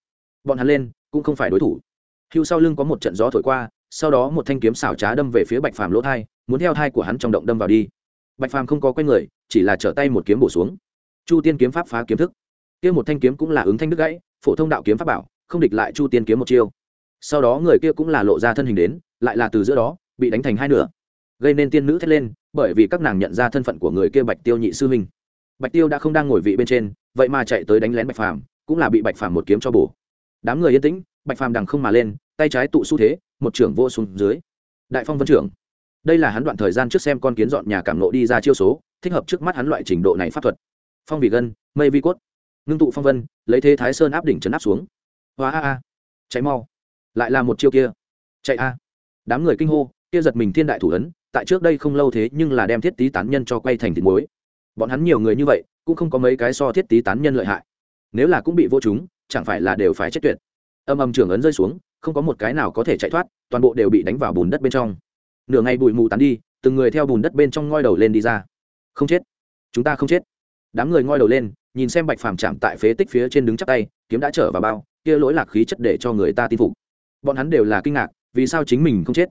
Bọn hắn lên, cũng không phải đối thủ. Hưu sau lưng có một trận gió thổi qua, sau đó một thanh kiếm xảo trá đâm về phía bạch phàm lỗ thai, muốn theo thai của hắn trong động đâm vào đi. Bạch phàm không có quay người, chỉ là trở tay một kiếm bổ xuống. Chu tiên kiếm pháp phá kiếm thức. Kia một thanh kiếm cũng là ứng thanh đứt gãy, phổ thông đạo kiếm pháp bảo, không địch lại chu tiên kiếm một chiêu. Sau đó người kia cũng là lộ ra thân hình đến, lại là từ giữa đó, bị đánh thành hai nửa gây nên tiên nữ thét lên, bởi vì các nàng nhận ra thân phận của người kia bạch tiêu nhị sư huynh. Bạch tiêu đã không đang ngồi vị bên trên, vậy mà chạy tới đánh lén bạch phàm, cũng là bị bạch phàm một kiếm cho bổ. Đám người yên tĩnh, bạch phàm đằng không mà lên, tay trái tụ xu thế, một trưởng vô xuống dưới. Đại phong vân trưởng, đây là hắn đoạn thời gian trước xem con kiến dọn nhà cảm nộ đi ra chiêu số, thích hợp trước mắt hắn loại trình độ này pháp thuật. Phong vị gân, mây vi cốt, ngưng tụ phong vân, lấy thế thái sơn áp đỉnh chấn áp xuống. Hóa a a cháy mau, lại là một chiêu kia. Chạy a. Đám người kinh hô, kia giật mình thiên đại thủ ấn tại trước đây không lâu thế nhưng là đem thiết tý tán nhân cho quay thành thịt muối. Bọn hắn nhiều người như vậy, cũng không có mấy cái so thiết tý tán nhân lợi hại. Nếu là cũng bị vô chúng, chẳng phải là đều phải chết tuyệt. Âm âm trưởng ấn rơi xuống, không có một cái nào có thể chạy thoát, toàn bộ đều bị đánh vào bùn đất bên trong. Nửa ngày bụi mù tán đi, từng người theo bùn đất bên trong ngoi đầu lên đi ra. Không chết. Chúng ta không chết. Đám người ngoi đầu lên, nhìn xem bạch phàm chạm tại phế tích phía trên đứng chắc tay, kiếm đã trở vào bao, kia lỗi lạc khí chất để cho người ta tin phục. Bọn hắn đều là kinh ngạc, vì sao chính mình không chết?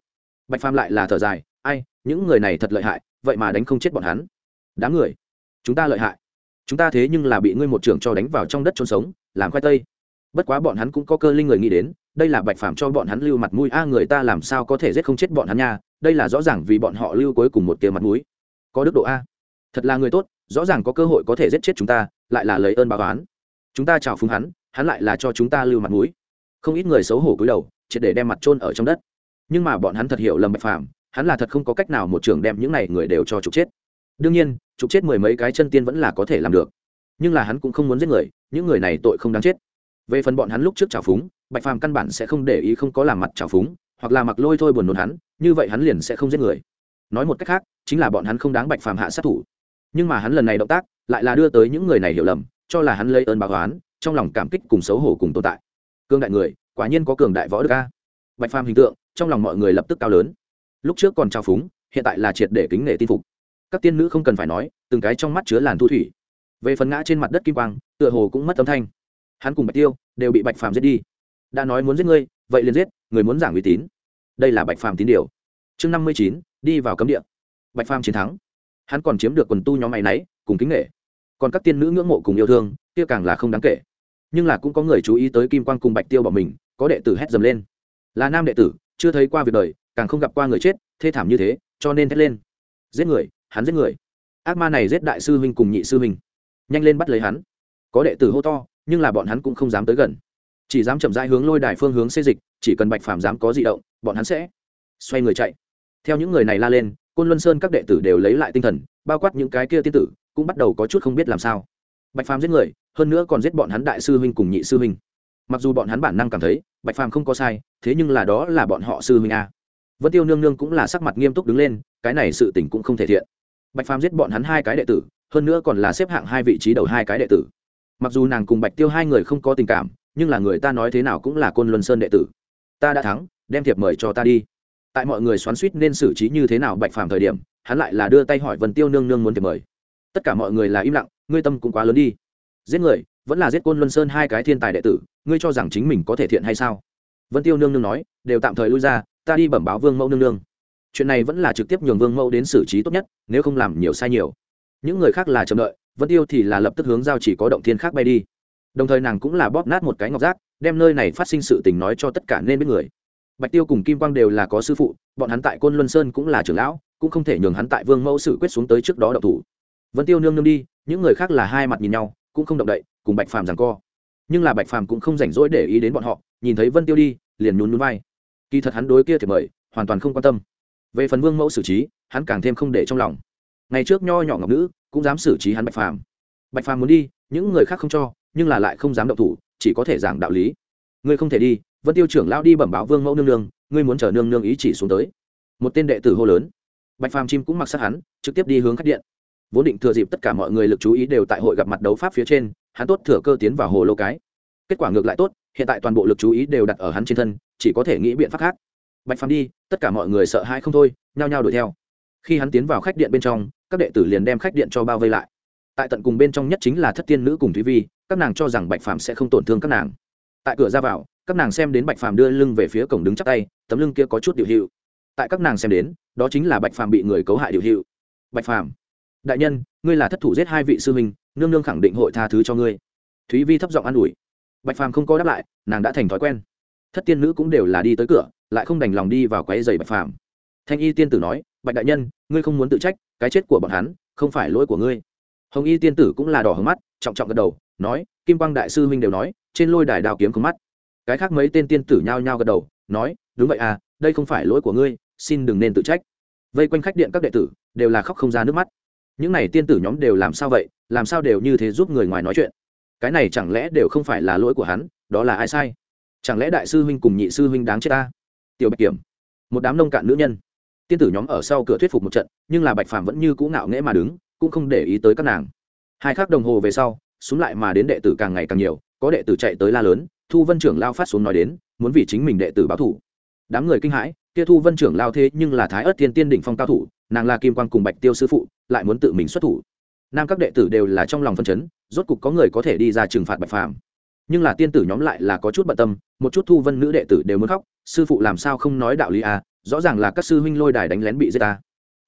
Bạch phàm lại là thở dài ai, những người này thật lợi hại, vậy mà đánh không chết bọn hắn. Đám người, chúng ta lợi hại. Chúng ta thế nhưng là bị ngươi một trưởng cho đánh vào trong đất trôn sống, làm khoai tây. Bất quá bọn hắn cũng có cơ linh người nghĩ đến, đây là bạch phàm cho bọn hắn lưu mặt mũi. A, người ta làm sao có thể giết không chết bọn hắn nha? Đây là rõ ràng vì bọn họ lưu cuối cùng một tia mặt mũi. Có đức độ a. Thật là người tốt, rõ ràng có cơ hội có thể giết chết chúng ta, lại là lấy ơn báo oán. Chúng ta chào phúng hắn hắn lại là cho chúng ta lưu mặt mũi. Không ít người xấu hổ cúi đầu, triệt để đem mặt trôn ở trong đất. Nhưng mà bọn hắn thật hiểu lầm bạch phàm hắn là thật không có cách nào một trường đem những này người đều cho trục chết. Đương nhiên, trục chết mười mấy cái chân tiên vẫn là có thể làm được. Nhưng là hắn cũng không muốn giết người, những người này tội không đáng chết. Về phần bọn hắn lúc trước trào phúng, bạch phàm căn bản sẽ không để ý không có làm mặt trào phúng, hoặc là mặc lôi thôi buồn nôn hắn, như vậy hắn liền sẽ không giết người. Nói một cách khác, chính là bọn hắn không đáng bạch phàm hạ sát thủ. Nhưng mà hắn lần này động tác, lại là đưa tới những người này hiểu lầm, cho là hắn lấy ơn báo oán, trong lòng cảm kích cùng xấu hổ cùng tồn tại. Cương đại người, quả nhiên có cường đại võ đức ca bạch phàm hình tượng, trong lòng mọi người lập tức cao lớn lúc trước còn trao phúng, hiện tại là triệt để kính nể tin phục. Các tiên nữ không cần phải nói, từng cái trong mắt chứa làn thu thủy. Về phần ngã trên mặt đất kim quang, tựa hồ cũng mất âm thanh. Hắn cùng bạch tiêu đều bị bạch phàm giết đi. Đã nói muốn giết ngươi, vậy liền giết, người muốn giảng uy tín. Đây là bạch phàm tín điều. Chương năm mươi chín, đi vào cấm địa. Bạch phàm chiến thắng. Hắn còn chiếm được quần tu nhóm mày náy cùng kính nghệ còn các tiên nữ ngưỡng mộ cùng yêu thương, kia càng là không đáng kể. Nhưng là cũng có người chú ý tới kim quang cùng bạch tiêu bỏ mình, có đệ tử hét dầm lên. Là nam đệ tử, chưa thấy qua việc đời càng không gặp qua người chết, thê thảm như thế, cho nên thét lên. Giết người, hắn giết người. Ác ma này giết đại sư huynh cùng nhị sư huynh. Nhanh lên bắt lấy hắn. Có đệ tử hô to, nhưng là bọn hắn cũng không dám tới gần. Chỉ dám chậm rãi hướng lôi đài phương hướng xê dịch, chỉ cần bạch phàm dám có di động, bọn hắn sẽ xoay người chạy. Theo những người này la lên, côn luân sơn các đệ tử đều lấy lại tinh thần, bao quát những cái kia tiên tử, cũng bắt đầu có chút không biết làm sao. Bạch phàm giết người, hơn nữa còn giết bọn hắn đại sư huynh cùng nhị sư huynh. Mặc dù bọn hắn bản năng cảm thấy, bạch phàm không có sai, thế nhưng là đó là bọn họ sư huynh a vân tiêu nương nương cũng là sắc mặt nghiêm túc đứng lên, cái này sự tình cũng không thể thiện. Bạch phàm giết bọn hắn hai cái đệ tử, hơn nữa còn là xếp hạng hai vị trí đầu hai cái đệ tử. Mặc dù nàng cùng bạch tiêu hai người không có tình cảm, nhưng là người ta nói thế nào cũng là côn luân sơn đệ tử. Ta đã thắng, đem thiệp mời cho ta đi. Tại mọi người xoắn suýt nên xử trí như thế nào bạch phàm thời điểm, hắn lại là đưa tay hỏi vân tiêu nương nương muốn thiệp mời. Tất cả mọi người là im lặng, ngươi tâm cũng quá lớn đi. Giết người, vẫn là giết côn luân sơn hai cái thiên tài đệ tử, ngươi cho rằng chính mình có thể thiện hay sao? Vân tiêu nương nương nói, đều tạm thời lui ra ta đi bẩm báo vương mẫu nương nương. Chuyện này vẫn là trực tiếp nhường vương mẫu đến xử trí tốt nhất, nếu không làm nhiều sai nhiều. Những người khác là chờ đợi, vân tiêu thì là lập tức hướng giao chỉ có động thiên khác bay đi. Đồng thời nàng cũng là bóp nát một cái ngọc giác, đem nơi này phát sinh sự tình nói cho tất cả nên biết người. Bạch tiêu cùng kim quang đều là có sư phụ, bọn hắn tại côn luân sơn cũng là trưởng lão, cũng không thể nhường hắn tại vương mẫu sự quyết xuống tới trước đó đậu thủ. Vân tiêu nương nương đi, những người khác là hai mặt nhìn nhau, cũng không động đậy, cùng bạch phàm rằng co. Nhưng là bạch phàm cũng không rảnh rỗi để ý đến bọn họ, nhìn thấy vân tiêu đi, liền nhún nhún vai kỳ thật hắn đối kia thì mời, hoàn toàn không quan tâm. Về phần vương mẫu xử trí, hắn càng thêm không để trong lòng. Ngày trước nho nhỏ ngọc nữ, cũng dám xử trí hắn bạch phàm. Bạch phàm muốn đi, những người khác không cho, nhưng là lại không dám động thủ, chỉ có thể giảng đạo lý. Ngươi không thể đi, vân tiêu trưởng lão đi bẩm báo vương mẫu nương nương, ngươi muốn chờ nương nương ý chỉ xuống tới. Một tên đệ tử hô lớn. Bạch phàm chim cũng mặc sát hắn, trực tiếp đi hướng khách điện. Vốn định thừa dịp tất cả mọi người lực chú ý đều tại hội gặp mặt đấu pháp phía trên, hắn tốt thừa cơ tiến vào hồ lô cái. Kết quả ngược lại tốt, hiện tại toàn bộ lực chú ý đều đặt ở hắn trên thân chỉ có thể nghĩ biện pháp khác. Bạch phàm đi, tất cả mọi người sợ hãi không thôi, nhao nhao đuổi theo. Khi hắn tiến vào khách điện bên trong, các đệ tử liền đem khách điện cho bao vây lại. Tại tận cùng bên trong nhất chính là thất tiên nữ cùng thúy vi, các nàng cho rằng bạch phàm sẽ không tổn thương các nàng. Tại cửa ra vào, các nàng xem đến bạch phàm đưa lưng về phía cổng đứng chắc tay, tấm lưng kia có chút điệu hiệu. Tại các nàng xem đến, đó chính là bạch phàm bị người cấu hại điệu hiệu. Bạch phàm, đại nhân, ngươi là thất thủ giết hai vị sư huynh, nương nương khẳng định hội tha thứ cho ngươi. Thúy vi thấp giọng an ủi. Bạch phàm không có đáp lại, nàng đã thành thói quen thất tiên nữ cũng đều là đi tới cửa, lại không đành lòng đi vào quáy dày bạch phàm. Thanh y tiên tử nói, bạch đại nhân, ngươi không muốn tự trách, cái chết của bọn hắn không phải lỗi của ngươi. Hồng y tiên tử cũng là đỏ hứng mắt, trọng trọng gật đầu, nói, kim quang đại sư huynh đều nói, trên lôi đài đào kiếm không mắt. Cái khác mấy tên tiên tử nhao nhao gật đầu, nói, đúng vậy à đây không phải lỗi của ngươi, xin đừng nên tự trách. Vây quanh khách điện các đệ tử đều là khóc không ra nước mắt. Những này tiên tử nhóm đều làm sao vậy, làm sao đều như thế giúp người ngoài nói chuyện? Cái này chẳng lẽ đều không phải là lỗi của hắn, đó là ai sai? Chẳng lẽ đại sư huynh cùng nhị sư huynh đáng chết ta? Tiểu bạch kiểm, một đám nông cạn nữ nhân. Tiên tử nhóm ở sau cửa thuyết phục một trận, nhưng là bạch phàm vẫn như cũ ngạo nghễ mà đứng, cũng không để ý tới các nàng. Hai khắc đồng hồ về sau, xuống lại mà đến đệ tử càng ngày càng nhiều, có đệ tử chạy tới la lớn, thu vân trưởng lao phát xuống nói đến, muốn vì chính mình đệ tử báo thủ. Đám người kinh hãi, kia thu vân trưởng lao thế nhưng là thái ớt thiên tiên đỉnh phong cao thủ, nàng là kim quan cùng bạch tiêu sư phụ, lại muốn tự mình xuất thủ. Nam các đệ tử đều là trong lòng phân chấn, rốt cục có người có thể đi ra trừng phạt bạch phàm nhưng là tiên tử nhóm lại là có chút bận tâm, một chút thu vân nữ đệ tử đều muốn khóc, sư phụ làm sao không nói đạo lý à rõ ràng là các sư huynh lôi đài đánh lén bị giết ta.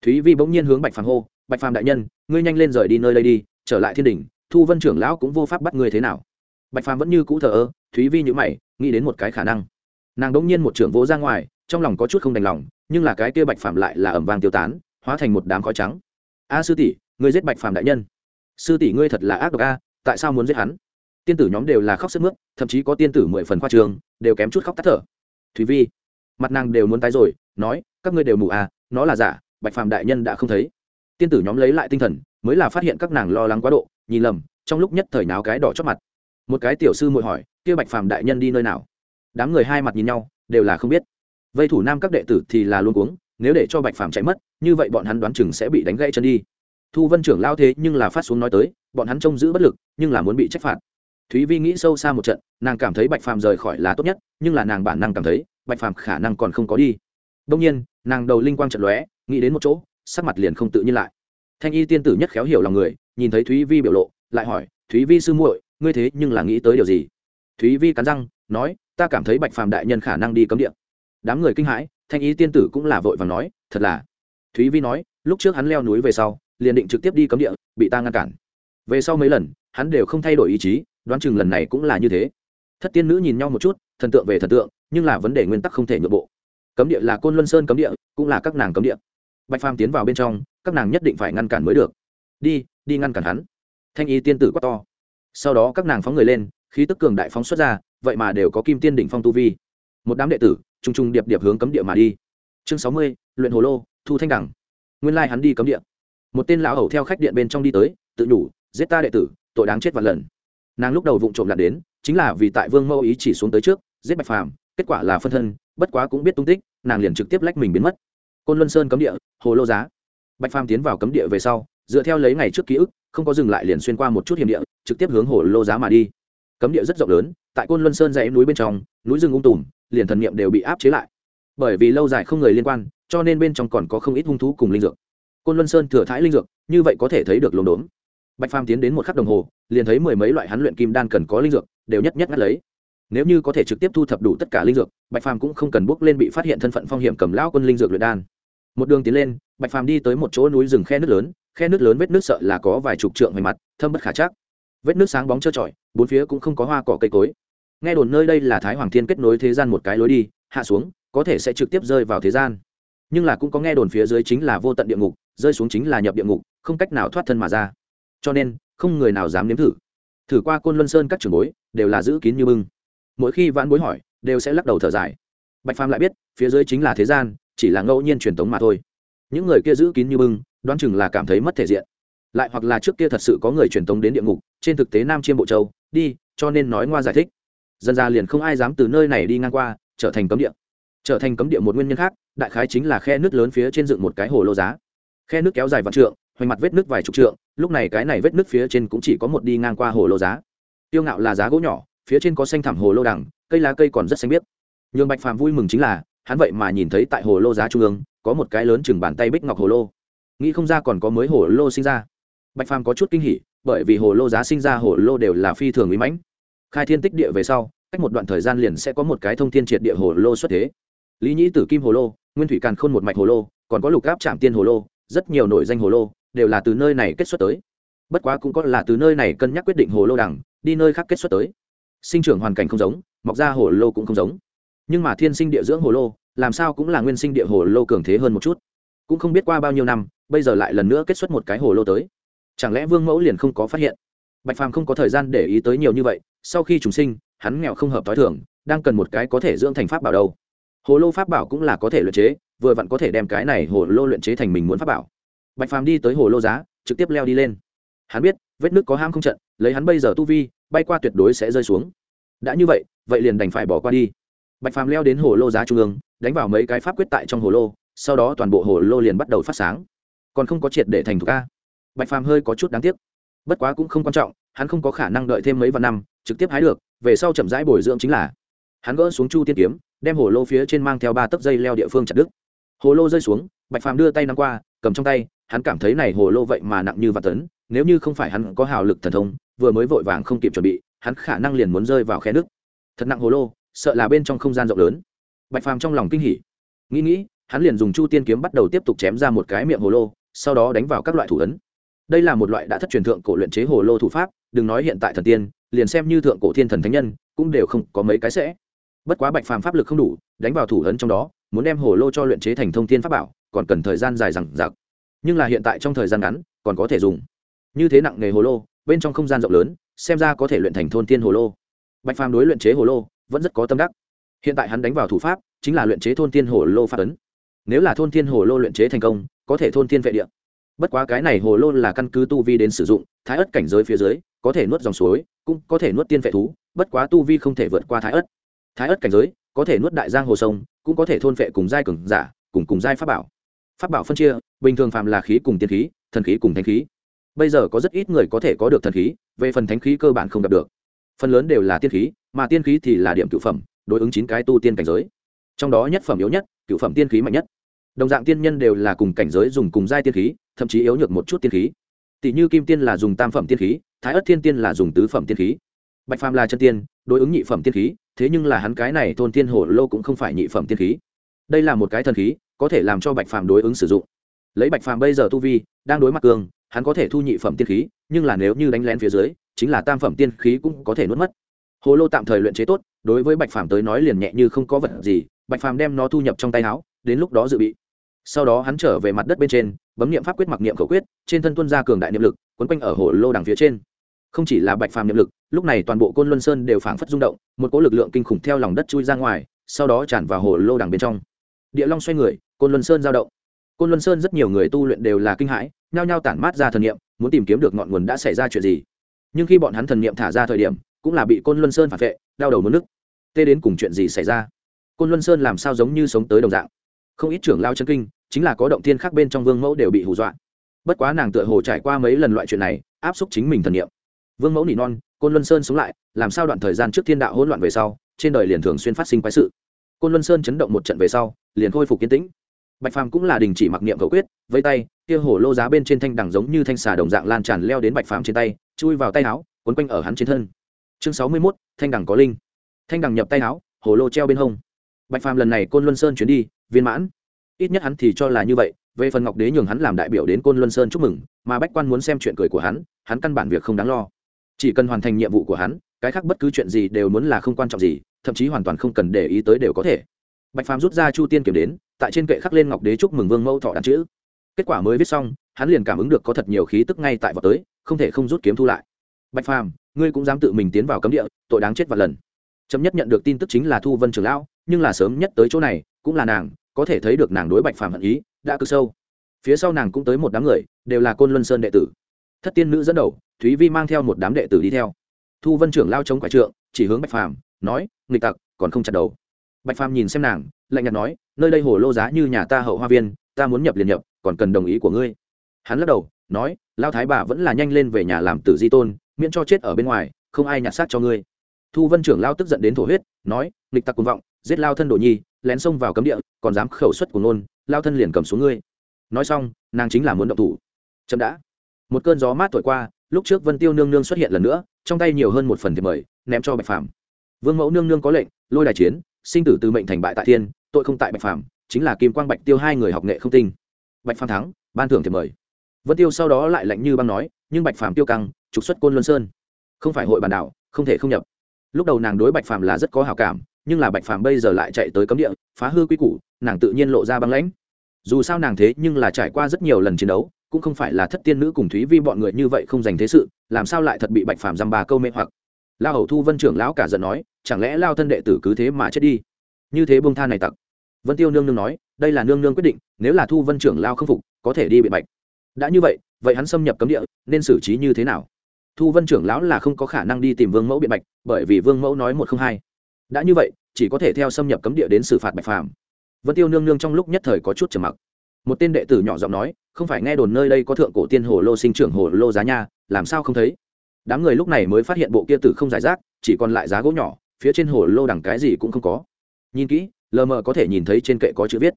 Thúy vi bỗng nhiên hướng bạch phàm hô, bạch phàm đại nhân, ngươi nhanh lên rời đi nơi đây đi, trở lại thiên đình thu vân trưởng lão cũng vô pháp bắt ngươi thế nào. Bạch phàm vẫn như cũ thờ ơ, thúy vi nhữ mày, nghĩ đến một cái khả năng. Nàng đỗng nhiên một trưởng vỗ ra ngoài, trong lòng có chút không đành lòng, nhưng là cái kia bạch phàm lại là ẩm vang tiêu tán, hóa thành một đám khói trắng. A sư tỷ, ngươi giết bạch phàm đại nhân. Sư tỷ, ngươi thật là ác độc a, tại sao muốn giết hắn? Tiên tử nhóm đều là khóc sức mướt, thậm chí có tiên tử mười phần khoa trường đều kém chút khóc tắt thở. Thùy vi, mặt nàng đều muốn tái rồi, nói, các ngươi đều mù à nó là giả, bạch Phạm đại nhân đã không thấy. Tiên tử nhóm lấy lại tinh thần, mới là phát hiện các nàng lo lắng quá độ, nhìn lầm, trong lúc nhất thời náo cái đỏ chót mặt. Một cái tiểu sư muội hỏi, kia bạch Phạm đại nhân đi nơi nào? Đám người hai mặt nhìn nhau, đều là không biết. Vây thủ nam các đệ tử thì là luôn cuống, nếu để cho bạch phàm chạy mất, như vậy bọn hắn đoán chừng sẽ bị đánh gãy chân đi. Thu vân trưởng lao thế nhưng là phát xuống nói tới, bọn hắn trông giữ bất lực, nhưng là muốn bị trách phạt thúy vi nghĩ sâu xa một trận, nàng cảm thấy bạch phàm rời khỏi là tốt nhất, nhưng là nàng bản năng cảm thấy, bạch phàm khả năng còn không có đi. Đông nhiên, nàng đầu linh quang trận lóe, nghĩ đến một chỗ, sắc mặt liền không tự nhiên lại. Thanh y tiên tử nhất khéo hiểu lòng người, nhìn thấy thúy vi biểu lộ, lại hỏi, thúy vi sư muội, ngươi thế nhưng là nghĩ tới điều gì? Thúy vi cắn răng, nói, ta cảm thấy bạch phàm đại nhân khả năng đi cấm địa. Đám người kinh hãi, thanh y tiên tử cũng là vội và nói, thật là. Thúy vi nói, lúc trước hắn leo núi về sau, liền định trực tiếp đi cấm địa, bị ta ngăn cản. Về sau mấy lần, hắn đều không thay đổi ý chí đoán chừng lần này cũng là như thế. Thất tiên nữ nhìn nhau một chút, thần tượng về thần tượng, nhưng là vấn đề nguyên tắc không thể nhượng bộ. Cấm địa là côn luân sơn cấm địa, cũng là các nàng cấm địa. Bạch phàm tiến vào bên trong, các nàng nhất định phải ngăn cản mới được. Đi đi ngăn cản hắn. Thanh y tiên tử quát to. Sau đó các nàng phóng người lên, khí tức cường đại phóng xuất ra, vậy mà đều có kim tiên đỉnh phong tu vi. Một đám đệ tử t r u n g t r u n g điệp điệp hướng cấm địa mà đi. Chương sáu mươi, luyện hồ lô, thu thanh đẳng. Nguyên lai hắn đi cấm địa. Một tên lão hầu theo khách điện bên trong đi tới, tự nhủ, giết ta đệ tử, tội đáng chết vạn lần nàng lúc đầu vụng trộm lặn đến, chính là vì tại vương mâu ý chỉ xuống tới trước, giết bạch phàm, kết quả là phân thân, bất quá cũng biết tung tích, nàng liền trực tiếp lách mình biến mất. Côn luân sơn cấm địa, hồ lô giá. Bạch phàm tiến vào cấm địa về sau, dựa theo lấy ngày trước ký ức, không có dừng lại liền xuyên qua một chút hiểm địa, trực tiếp hướng hồ lô giá mà đi. Cấm địa rất rộng lớn, tại côn luân sơn dãy núi bên trong, núi rừng ung tùm, liền thần niệm đều bị áp chế lại. Bởi vì lâu dài không người liên quan, cho nên bên trong còn có không ít hung thú cùng linh dược. Côn luân sơn thừa thái linh dược, như vậy có thể thấy được lồn đốn. Bạch phàm tiến đến một khắc đồng hồ liền thấy mười mấy loại hắn luyện kim đan cần có linh dược, đều nhất nhất ngắt lấy. Nếu như có thể trực tiếp thu thập đủ tất cả linh dược, bạch phàm cũng không cần bước lên bị phát hiện thân phận phong hiểm cầm lão quân linh dược luyện đan. Một đường tiến lên, bạch phàm đi tới một chỗ núi rừng khe nước lớn, khe nước lớn vết nước sợ là có vài chục trượng ngoài mặt, thâm bất khả chắc. Vết nước sáng bóng trơ trọi, bốn phía cũng không có hoa cỏ cây cối. Nghe đồn nơi đây là thái hoàng thiên kết nối thế gian một cái lối đi, hạ xuống, có thể sẽ trực tiếp rơi vào thế gian. Nhưng là cũng có nghe đồn phía dưới chính là vô tận địa ngục, rơi xuống chính là nhập địa ngục, không cách nào thoát thân mà ra. Cho nên không người nào dám nếm thử. Thử qua côn luân sơn các trường bối, đều là giữ kín như bưng. Mỗi khi vãn bối hỏi, đều sẽ lắc đầu thở dài. Bạch phàm lại biết, phía dưới chính là thế gian, chỉ là ngẫu nhiên truyền thống mà thôi. Những người kia giữ kín như bưng, đoán chừng là cảm thấy mất thể diện. Lại hoặc là trước kia thật sự có người truyền thống đến địa ngục, trên thực tế nam chiêm bộ châu, đi, cho nên nói ngoa giải thích. Dân ra liền không ai dám từ nơi này đi ngang qua, trở thành cấm địa. Trở thành cấm địa một nguyên nhân khác, đại khái chính là khe nước lớn phía trên dựng một cái hồ lô giá. Khe nước kéo dài vạn trượng hoành mặt vết nước vài chục trượng, lúc này cái này vết nước phía trên cũng chỉ có một đi ngang qua hồ lô giá. Tiêu ngạo là giá gỗ nhỏ, phía trên có xanh thảm hồ lô đằng, cây lá cây còn rất xanh biếc. Nhường bạch phàm vui mừng chính là, hắn vậy mà nhìn thấy tại hồ lô giá trung ương, có một cái lớn chừng bàn tay bích ngọc hồ lô. Nghĩ không ra còn có mới hồ lô sinh ra. Bạch phàm có chút kinh hỉ, bởi vì hồ lô giá sinh ra hồ lô đều là phi thường uy mãnh. Khai thiên tích địa về sau, cách một đoạn thời gian liền sẽ có một cái thông thiên triệt địa hồ lô xuất thế. Lý nhĩ tử kim hồ lô, nguyên thủy càn khôn một mạch hồ lô, còn có lục áp trạm tiên hồ lô, rất nhiều nội danh hồ lô đều là từ nơi này kết xuất tới. Bất quá cũng có là từ nơi này cân nhắc quyết định hồ lô đằng, đi nơi khác kết xuất tới. Sinh trưởng hoàn cảnh không giống, mọc ra hồ lô cũng không giống. Nhưng mà thiên sinh địa dưỡng hồ lô, làm sao cũng là nguyên sinh địa hồ lô cường thế hơn một chút. Cũng không biết qua bao nhiêu năm, bây giờ lại lần nữa kết xuất một cái hồ lô tới. Chẳng lẽ vương mẫu liền không có phát hiện? Bạch phàm không có thời gian để ý tới nhiều như vậy, sau khi chúng sinh, hắn nghèo không hợp t h o i thường, đang cần một cái có thể dưỡng thành pháp bảo đâu. Hồ lô pháp bảo cũng là có thể luyện chế, vừa vặn có thể đem cái này hồ lô luyện chế thành mình muốn pháp bảo bạch phàm đi tới hồ lô giá, trực tiếp leo đi lên. Hắn biết, vết nước có ham không trận, lấy hắn bây giờ tu vi, bay qua tuyệt đối sẽ rơi xuống. Đã như vậy vậy liền đành phải bỏ qua đi. Bạch phàm leo đến hồ lô giá trung ương, đánh vào mấy cái pháp quyết tại trong hồ lô, sau đó toàn bộ hồ lô liền bắt đầu phát sáng. Còn không có triệt để thành thục ca bạch phàm hơi có chút đáng tiếc. Bất quá cũng không quan trọng, hắn không có khả năng đợi thêm mấy vạn năm, trực tiếp hái được, về sau chậm rãi bồi dưỡng chính là. Hắn gỡ xuống chu tiên kiếm, đem hồ lô phía trên mang theo ba tấc dây leo địa phương chặt đứt. Hồ lô rơi xuống, bạch phàm đưa tay nắm qua, cầm trong tay hắn cảm thấy này hồ lô vậy mà nặng như vạn tấn, nếu như không phải hắn có hào lực thần thông, vừa mới vội vàng không kịp chuẩn bị, hắn khả năng liền muốn rơi vào khe nước. Thật nặng hồ lô, sợ là bên trong không gian rộng lớn. Bạch phàm trong lòng kinh hỉ. Nghĩ nghĩ, hắn liền dùng chu tiên kiếm bắt đầu tiếp tục chém ra một cái miệng hồ lô, sau đó đánh vào các loại thủ ấn. Đây là một loại đã thất truyền thượng cổ luyện chế hồ lô thủ pháp, đừng nói hiện tại thần tiên, liền xem như thượng cổ thiên thần thánh nhân, cũng đều không có mấy cái sẽ. Bất quá bạch phàm pháp lực không đủ, đánh vào thủ ấn trong đó, muốn đem hồ lô cho luyện chế thành thông thiên pháp bảo, còn cần thời gian dài rằng giặc nhưng là hiện tại trong thời gian ngắn còn có thể dùng. Như thế nặng nghề hồ lô, bên trong không gian rộng lớn, xem ra có thể luyện thành thôn tiên hồ lô. Bạch phàm đối luyện chế hồ lô vẫn rất có tâm đắc. Hiện tại hắn đánh vào thủ pháp, chính là luyện chế thôn tiên hồ lô phát ấn. Nếu là thôn tiên hồ lô luyện chế thành công, có thể thôn tiên vệ địa. Bất quá cái này hồ lô là căn cứ tu vi đến sử dụng, thái ất cảnh giới phía dưới, có thể nuốt dòng suối, cũng có thể nuốt tiên vệ thú, bất quá tu vi không thể vượt qua thái ất thái ất cảnh giới, có thể nuốt đại giang hồ sông, cũng có thể thôn vệ cùng giai cường giả, cùng cùng giai pháp bảo pháp bảo phân chia, bình thường phạm là khí cùng tiên khí, thần khí cùng thanh khí. Bây giờ có rất ít người có thể có được thần khí, về phần thánh khí cơ bản không gặp được. Phần lớn đều là tiên khí, mà tiên khí thì là điểm cựu phẩm, đối ứng chín cái tu tiên cảnh giới. Trong đó nhất phẩm yếu nhất, cựu phẩm tiên khí mạnh nhất. Đồng dạng tiên nhân đều là cùng cảnh giới dùng cùng giai tiên khí, thậm chí yếu nhược một chút tiên khí. Tỷ như kim tiên là dùng tam phẩm tiên khí, thái ất thiên tiên là dùng tứ phẩm tiên khí. Bạch phàm là chân tiên, đối ứng nhị phẩm tiên khí, thế nhưng là hắn cái này thôn tiên hổ lô cũng không phải nhị phẩm tiên khí. Đây là một cái thần khí có thể làm cho bạch phàm đối ứng sử dụng. Lấy bạch phàm bây giờ tu vi, đang đối mặt cường, hắn có thể thu nhị phẩm tiên khí, nhưng là nếu như đánh lén phía dưới, chính là tam phẩm tiên khí cũng có thể nuốt mất. Hồ lô tạm thời luyện chế tốt, đối với bạch phàm tới nói liền nhẹ như không có vật gì, bạch phàm đem nó thu nhập trong tay áo, đến lúc đó dự bị. Sau đó hắn trở về mặt đất bên trên, bấm niệm pháp quyết mặc niệm khẩu quyết, trên thân tuân ra cường đại niệm lực, quấn quanh ở hồ lô đằng phía trên. Không chỉ là bạch phàm niệm lực, lúc này toàn bộ côn luân sơn đều phảng phất rung động, một cỗ lực lượng kinh khủng theo lòng đất chui ra ngoài, sau đó tràn vào hồ lô đằng bên trong. Địa long xoay người côn luân sơn giao động. Côn luân sơn rất nhiều người tu luyện đều là kinh hãi, nhao nhao tản mát ra thần niệm, muốn tìm kiếm được ngọn nguồn đã xảy ra chuyện gì. Nhưng khi bọn hắn thần niệm thả ra thời điểm, cũng là bị côn luân sơn phản vệ, đau đầu mất nước. Tê đến cùng chuyện gì xảy ra? Côn luân sơn làm sao giống như sống tới đồng dạng? Không ít trưởng lao chân kinh, chính là có động tiên khác bên trong vương mẫu đều bị hù dọa. Bất quá nàng tựa hồ trải qua mấy lần loại chuyện này, áp xúc chính mình thần niệm. Vương mẫu nỉ non, côn luân sơn sống lại, làm sao đoạn thời gian trước thiên đạo hỗn loạn về sau, trên đời liền thường xuyên phát sinh quái sự. Côn luân sơn chấn động một trận về sau, liền khôi phục kiến tĩnh bạch phàm cũng là đình chỉ mặc niệm cầu quyết vây tay, kia hổ lô giá bên trên thanh đằng giống như thanh xà đồng dạng lan tràn leo đến bạch phàm trên tay, chui vào tay áo, quấn quanh ở hắn trên thân. Chương sáu mươi mốt, thanh đằng có linh. Thanh đằng nhập tay áo, hổ lô treo bên hông. Bạch phàm lần này côn luân sơn chuyến đi, viên mãn. Ít nhất hắn thì cho là như vậy, về phần ngọc đế nhường hắn làm đại biểu đến côn luân sơn chúc mừng, mà bách quan muốn xem chuyện cười của hắn hắn căn bản việc không đáng lo. Chỉ cần hoàn thành nhiệm vụ của hắn, cái khác bất cứ chuyện gì đều muốn là không quan trọng gì, thậm chí hoàn toàn không cần để ý tới đều có thể. Bạch phàm rút ra chu tiên kiểm đến tại trên kệ khắc lên ngọc đế chúc mừng vương mẫu thọ đàn chữ. Kết quả mới viết xong, hắn liền cảm ứng được có thật nhiều khí tức ngay tại vào tới, không thể không rút kiếm thu lại. Bạch phàm, ngươi cũng dám tự mình tiến vào cấm địa, tội đáng chết vạn lần. Chấm nhất nhận được tin tức chính là thu vân trường lão, nhưng là sớm nhất tới chỗ này, cũng là nàng, có thể thấy được nàng đối bạch phàm hận ý, đã cực sâu. Phía sau nàng cũng tới một đám người, đều là côn luân sơn đệ tử. Thất tiên nữ dẫn đầu, thúy vi mang theo một đám đệ tử đi theo. Thu vân trưởng lao chống quải trượng, chỉ hướng bạch phàm, nói, nghịch tặc, còn không chặt đầu. Bạch phàm nhìn xem nàng, lạnh nhạt nói nơi đây hồ lô giá như nhà ta hậu hoa viên, ta muốn nhập liền nhập, còn cần đồng ý của ngươi. Hắn lắc đầu, nói lao thái bà vẫn là nhanh lên về nhà làm tử di tôn, miễn cho chết ở bên ngoài, không ai nhặt xác cho ngươi. Thu vân trưởng lao tức giận đến thổ huyết, nói, nghịch tặc cuồng vọng, giết lao thân đồ nhi, lén xông vào cấm địa, còn dám khẩu xuất của nôn lao thân liền cầm xuống ngươi. Nói xong, nàng chính là muốn động thủ. Chậm đã. Một cơn gió mát thổi qua, lúc trước vân tiêu nương nương xuất hiện lần nữa, trong tay nhiều hơn một phần thiệp mời, ném cho bạch phàm. Vương mẫu nương nương có lệnh, lôi đài chiến, sinh tử từ mệnh thành bại tại thiên tội không tại bạch phàm, chính là kim quang bạch tiêu hai người học nghệ không tinh. Bạch phàm thắng, ban thưởng thì mời. Vân tiêu sau đó lại lạnh như băng nói, nhưng bạch phàm tiêu căng, trục xuất côn luân sơn. Không phải hội bàn đảo không thể không nhập. Lúc đầu nàng đối bạch phàm là rất có hảo cảm, nhưng là bạch phàm bây giờ lại chạy tới cấm địa, phá hư quy củ, nàng tự nhiên lộ ra băng lãnh. Dù sao nàng thế nhưng là trải qua rất nhiều lần chiến đấu, cũng không phải là thất tiên nữ cùng thúy vi bọn người như vậy không dành thế sự, làm sao lại thật bị bạch phàm dăm ba câu mê hoặc. Lao hầu thu vân trưởng lão cả giận nói, chẳng lẽ lao thân đệ tử cứ thế mà chết đi? Như thế bông tha này tặc. Vân tiêu nương nương nói, đây là nương nương quyết định, nếu là thu vân trưởng lao không phục, có thể đi biện bạch. Đã như vậy vậy hắn xâm nhập cấm địa, nên xử trí như thế nào? Thu vân trưởng lão là không có khả năng đi tìm vương mẫu biện bạch, bởi vì vương mẫu nói một không hai. Đã như vậy, chỉ có thể theo xâm nhập cấm địa đến xử phạt bạch phàm. Vân tiêu nương nương trong lúc nhất thời có chút trầm mặc. Một tên đệ tử nhỏ giọng nói, không phải nghe đồn nơi đây có thượng cổ tiên hồ lô sinh trưởng hồ lô giá nha, làm sao không thấy? Đám người lúc này mới phát hiện bộ kia tử không giải rác, chỉ còn lại giá gỗ nhỏ, phía trên hồ lô đằng cái gì cũng không có nhìn kỹ, lờ mờ có thể nhìn thấy trên kệ có chữ viết.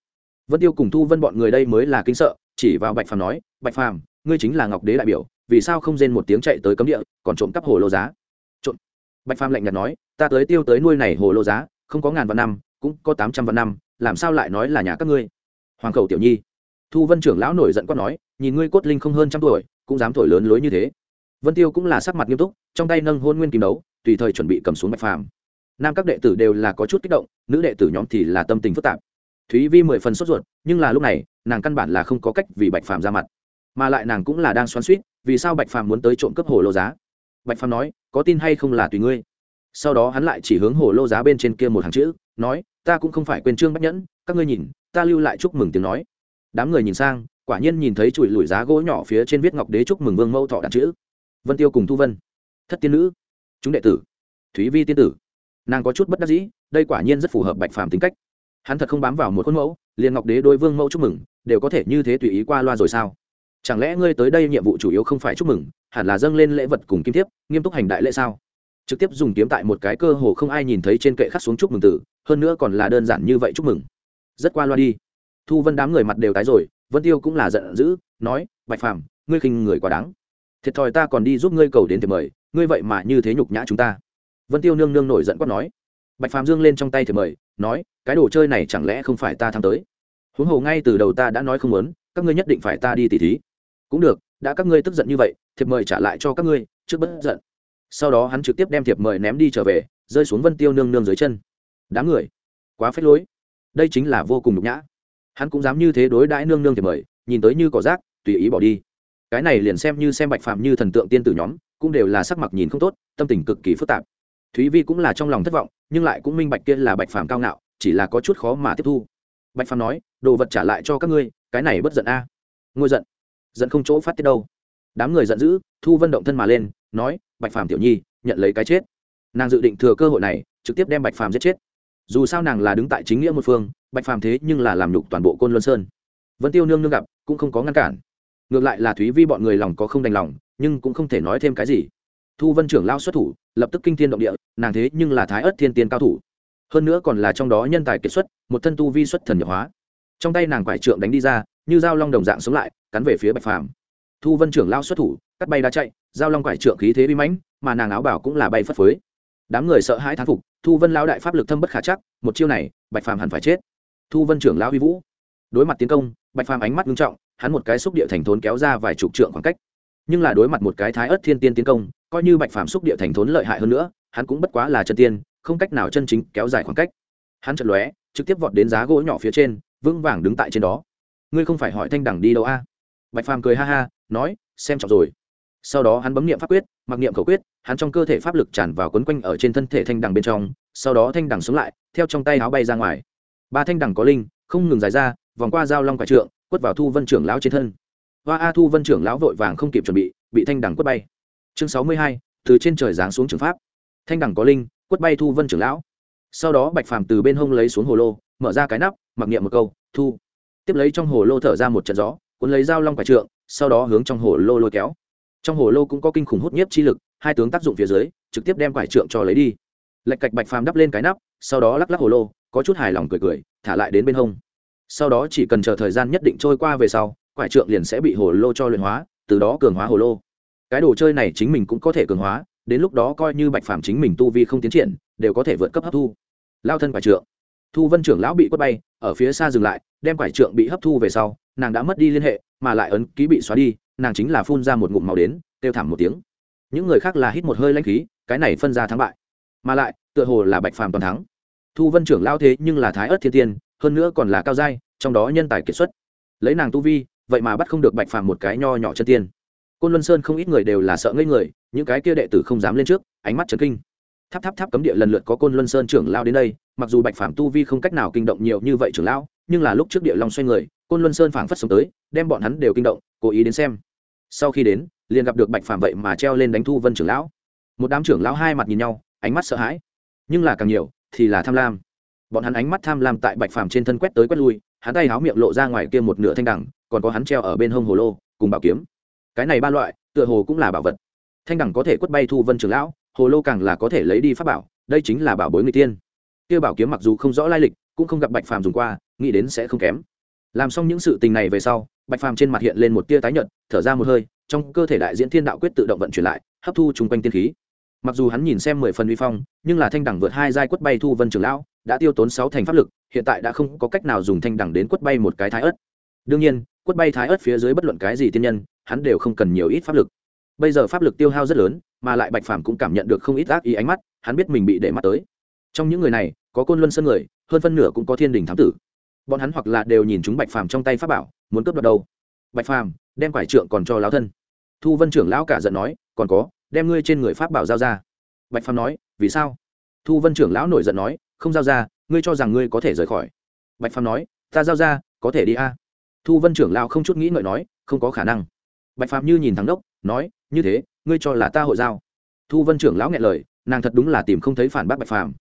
Vân tiêu cùng thu vân bọn người đây mới là kinh sợ, chỉ vào bạch phàm nói, bạch phàm, ngươi chính là ngọc đế đại biểu, vì sao không rên một tiếng chạy tới cấm địa, còn trộm cắp hồ lô giá? Trộm. Bạch phàm lạnh nhạt nói, ta tới tiêu tới nuôi này hồ lô giá, không có ngàn vạn năm, cũng có tám trăm vạn năm, làm sao lại nói là nhà các ngươi? Hoàng khẩu tiểu nhi. Thu vân trưởng lão nổi giận quát nói, nhìn ngươi cốt linh không hơn trăm tuổi, cũng dám thổi lớn lối như thế. Vân tiêu cũng là sắc mặt nghiêm túc, trong tay nâng hôn nguyên kim đấu, tùy thời chuẩn bị cầm xuống bạch phàm nam các đệ tử đều là có chút kích động, nữ đệ tử nhóm thì là tâm tình phức tạp. Thúy vi mười phần sốt ruột, nhưng là lúc này, nàng căn bản là không có cách vì bạch phàm ra mặt. Mà lại nàng cũng là đang xoắn suýt vì sao bạch phàm muốn tới trộm cướp hồ lô giá? Bạch phàm nói, có tin hay không là tùy ngươi. Sau đó hắn lại chỉ hướng hồ lô giá bên trên kia một hàng chữ, nói, ta cũng không phải quên trương bách nhẫn, các ngươi nhìn, ta lưu lại chúc mừng tiếng nói. Đám người nhìn sang, quả nhiên nhìn thấy chùi lùi giá gỗ nhỏ phía trên viết ngọc đế chúc mừng vương mẫu thọ đạn chữ. Vân tiêu cùng thu vân. Thất tiên nữ, chúng đệ tử. Thúy vi tiên tử nàng có chút bất đắc dĩ, đây quả nhiên rất phù hợp bạch phàm tính cách. Hắn thật không bám vào một khuôn mẫu, liền ngọc đế đôi vương mẫu chúc mừng, đều có thể như thế tùy ý qua loa rồi sao? Chẳng lẽ ngươi tới đây nhiệm vụ chủ yếu không phải chúc mừng, hẳn là dâng lên lễ vật cùng kim thiếp, nghiêm túc hành đại lễ sao? Trực tiếp dùng kiếm tại một cái cơ hồ không ai nhìn thấy trên kệ khắc xuống chúc mừng tử, hơn nữa còn là đơn giản như vậy chúc mừng. Rất qua loa đi. Thu vân đám người mặt đều tái rồi, vân tiêu cũng là giận dữ, nói, bạch phàm, ngươi khinh người quá đáng. Thiệt thòi ta còn đi giúp ngươi cầu đến thì mời, ngươi vậy mà như thế nhục nhã chúng ta vân tiêu nương nương nổi giận quát nói. Bạch phàm dương lên trong tay thiệp mời, nói, cái đồ chơi này chẳng lẽ không phải ta thắng tới? Huống hồ ngay từ đầu ta đã nói không muốn, các ngươi nhất định phải ta đi tỉ thí. Cũng được, đã các ngươi tức giận như vậy, thiệp mời trả lại cho các ngươi, trước bất giận. Sau đó hắn trực tiếp đem thiệp mời ném đi trở về, rơi xuống vân tiêu nương nương dưới chân. Đám người, quá phết lối. Đây chính là vô cùng nhục nhã. Hắn cũng dám như thế đối đãi nương nương thiệp mời, nhìn tới như cỏ rác, tùy ý bỏ đi. Cái này liền xem như xem bạch phạm như thần tượng tiên tử nhóm, cũng đều là sắc mặt nhìn không tốt, tâm tình cực kỳ phức tạp thúy vi cũng là trong lòng thất vọng, nhưng lại cũng minh bạch kia là bạch phàm cao ngạo, chỉ là có chút khó mà tiếp thu. Bạch phàm nói, đồ vật trả lại cho các ngươi, cái này bất giận a. À. ngôi giận? Giận không chỗ phát tiết đâu. Đám người giận dữ, thu vân động thân mà lên, nói, bạch phàm tiểu nhi, nhận lấy cái chết. Nàng dự định thừa cơ hội này, trực tiếp đem bạch phàm giết chết. Dù sao nàng là đứng tại chính nghĩa một phương, bạch phàm thế nhưng là làm nhục toàn bộ côn luân sơn. Vân tiêu nương nương gặp, cũng không có ngăn cản. Ngược lại là thúy vi bọn người lòng có không đành lòng, nhưng cũng không thể nói thêm cái gì. Thu vân trưởng lao xuất thủ lập tức kinh thiên động địa, nàng thế nhưng là thái ớt thiên tiên cao thủ. Hơn nữa còn là trong đó nhân tài kiệt xuất, một thân tu vi xuất thần nhập hóa. Trong tay nàng quải trượng đánh đi ra, như dao long đồng dạng sống lại, cắn về phía bạch phàm. Thu vân trưởng lao xuất thủ, cắt bay đá chạy, dao long quải trượng khí thế bi mãnh, mà nàng áo bảo cũng là bay phất phới. Đám người sợ hãi thán phục, thu vân lao đại pháp lực thâm bất khả chắc, một chiêu này, bạch phàm hẳn phải chết. Thu vân trưởng lao huy vũ. Đối mặt tiến công, bạch phàm ánh mắt nghiêm trọng, hắn một cái xúc địa thành thốn kéo ra vài chục trượng khoảng cách nhưng là đối mặt một cái thái ớt thiên tiên tiến công, coi như bạch phàm xúc địa thành thốn lợi hại hơn nữa, hắn cũng bất quá là chân tiên, không cách nào chân chính kéo dài khoảng cách. Hắn chật lóe, trực tiếp vọt đến giá gỗ nhỏ phía trên, vững vàng đứng tại trên đó. Ngươi không phải hỏi thanh đẳng đi đâu a? Bạch phàm cười ha ha, nói, xem trọng rồi. Sau đó hắn bấm niệm pháp quyết, mặc niệm khẩu quyết, hắn trong cơ thể pháp lực tràn vào quấn quanh ở trên thân thể thanh đằng bên trong, sau đó thanh đằng xuống lại, theo trong tay áo bay ra ngoài. Ba thanh đằng có linh, không ngừng dài ra, vòng qua dao long quả trượng, quất vào thu vân trưởng lão trên thân hoa a thu vân trưởng lão vội vàng không kịp chuẩn bị bị thanh đằng quất bay. Chương sáu mươi hai, từ trên trời giáng xuống trường pháp. Thanh đằng có linh, quất bay thu vân trưởng lão. Sau đó bạch phàm từ bên hông lấy xuống hồ lô, mở ra cái nắp, mặc niệm một câu, thu. Tiếp lấy trong hồ lô thở ra một trận gió, cuốn lấy dao long quả trượng, sau đó hướng trong hồ lô lôi kéo. Trong hồ lô cũng có kinh khủng hút nhiếp chi lực, hai tướng tác dụng phía dưới, trực tiếp đem quải trượng cho lấy đi. Lệch cạch bạch phàm đắp lên cái nắp, sau đó lắc lắc hồ lô, có chút hài lòng cười cười, thả lại đến bên hông. Sau đó chỉ cần chờ thời gian nhất định trôi qua về sau quải trượng liền sẽ bị hồ lô cho luyện hóa, từ đó cường hóa hồ lô. Cái đồ chơi này chính mình cũng có thể cường hóa, đến lúc đó coi như bạch phàm chính mình tu vi không tiến triển, đều có thể vượt cấp hấp thu. Lao thân quải trượng. Thu vân trưởng lão bị quất bay, ở phía xa dừng lại, đem quải trượng bị hấp thu về sau, nàng đã mất đi liên hệ, mà lại ấn ký bị xóa đi, nàng chính là phun ra một ngụm màu đến, kêu thảm một tiếng. Những người khác là hít một hơi lanh khí, cái này phân ra thắng bại. Mà lại, tựa hồ là bạch phàm toàn thắng. Thu vân trưởng lao thế nhưng là thái ớt thiên tiên, hơn nữa còn là cao giai, trong đó nhân tài kiệt xuất. Lấy nàng tu vi vậy mà bắt không được bạch phàm một cái nho nhỏ chân tiên. Côn luân sơn không ít người đều là sợ ngây người, những cái kia đệ tử không dám lên trước, ánh mắt trấn kinh. Tháp tháp tháp cấm địa lần lượt có côn luân sơn trưởng lao đến đây, mặc dù bạch phàm tu vi không cách nào kinh động nhiều như vậy trưởng lão, nhưng là lúc trước địa long xoay người, côn luân sơn phảng phất sống tới, đem bọn hắn đều kinh động, cố ý đến xem. Sau khi đến, liền gặp được bạch phàm vậy mà treo lên đánh thu vân trưởng lão. Một đám trưởng lão hai mặt nhìn nhau, ánh mắt sợ hãi. Nhưng là càng nhiều, thì là tham lam. Bọn hắn ánh mắt tham lam tại bạch phàm trên thân quét tới quét lui, hắn tay háo miệng lộ ra ngoài kia một nửa thanh đẳng còn có hắn treo ở bên hông hồ lô, cùng bảo kiếm. Cái này ba loại, tựa hồ cũng là bảo vật. Thanh đẳng có thể quất bay thu vân trưởng lão, hồ lô càng là có thể lấy đi pháp bảo, đây chính là bảo bối người tiên. Kia bảo kiếm mặc dù không rõ lai lịch, cũng không gặp bạch phàm dùng qua, nghĩ đến sẽ không kém. Làm xong những sự tình này về sau, bạch phàm trên mặt hiện lên một tia tái nhợt, thở ra một hơi, trong cơ thể đại diễn thiên đạo quyết tự động vận chuyển lại, hấp thu chung quanh tiên khí. Mặc dù hắn nhìn xem mười phần uy phong, nhưng là thanh đẳng vượt hai giai quất bay thu vân trưởng lão, đã tiêu tốn sáu thành pháp lực, hiện tại đã không có cách nào dùng thanh đẳng đến quất bay một cái thái ớt. Đương nhiên quất bay thái ớt phía dưới bất luận cái gì tiên nhân, hắn đều không cần nhiều ít pháp lực. Bây giờ pháp lực tiêu hao rất lớn, mà lại bạch phàm cũng cảm nhận được không ít ác ý ánh mắt, hắn biết mình bị để mắt tới. Trong những người này, có côn luân sơn người, hơn phân nửa cũng có thiên đình thám tử. Bọn hắn hoặc là đều nhìn chúng bạch phàm trong tay pháp bảo, muốn cướp đoạt đâu. Bạch phàm, đem quải trượng còn cho lão thân. Thu vân trưởng lão cả giận nói, còn có, đem ngươi trên người pháp bảo giao ra. Bạch phàm nói, vì sao? Thu vân trưởng lão nổi giận nói, không giao ra, ngươi cho rằng ngươi có thể rời khỏi. Bạch phàm nói, ta giao ra, có thể đi a thu vân trưởng lão không chút nghĩ ngợi nói không có khả năng. Bạch Phạm như nhìn thắng đốc nói như thế ngươi cho là ta hội giao? Thu vân trưởng lão nghe lời nàng thật đúng là tìm không thấy phản bác bạch Phạm,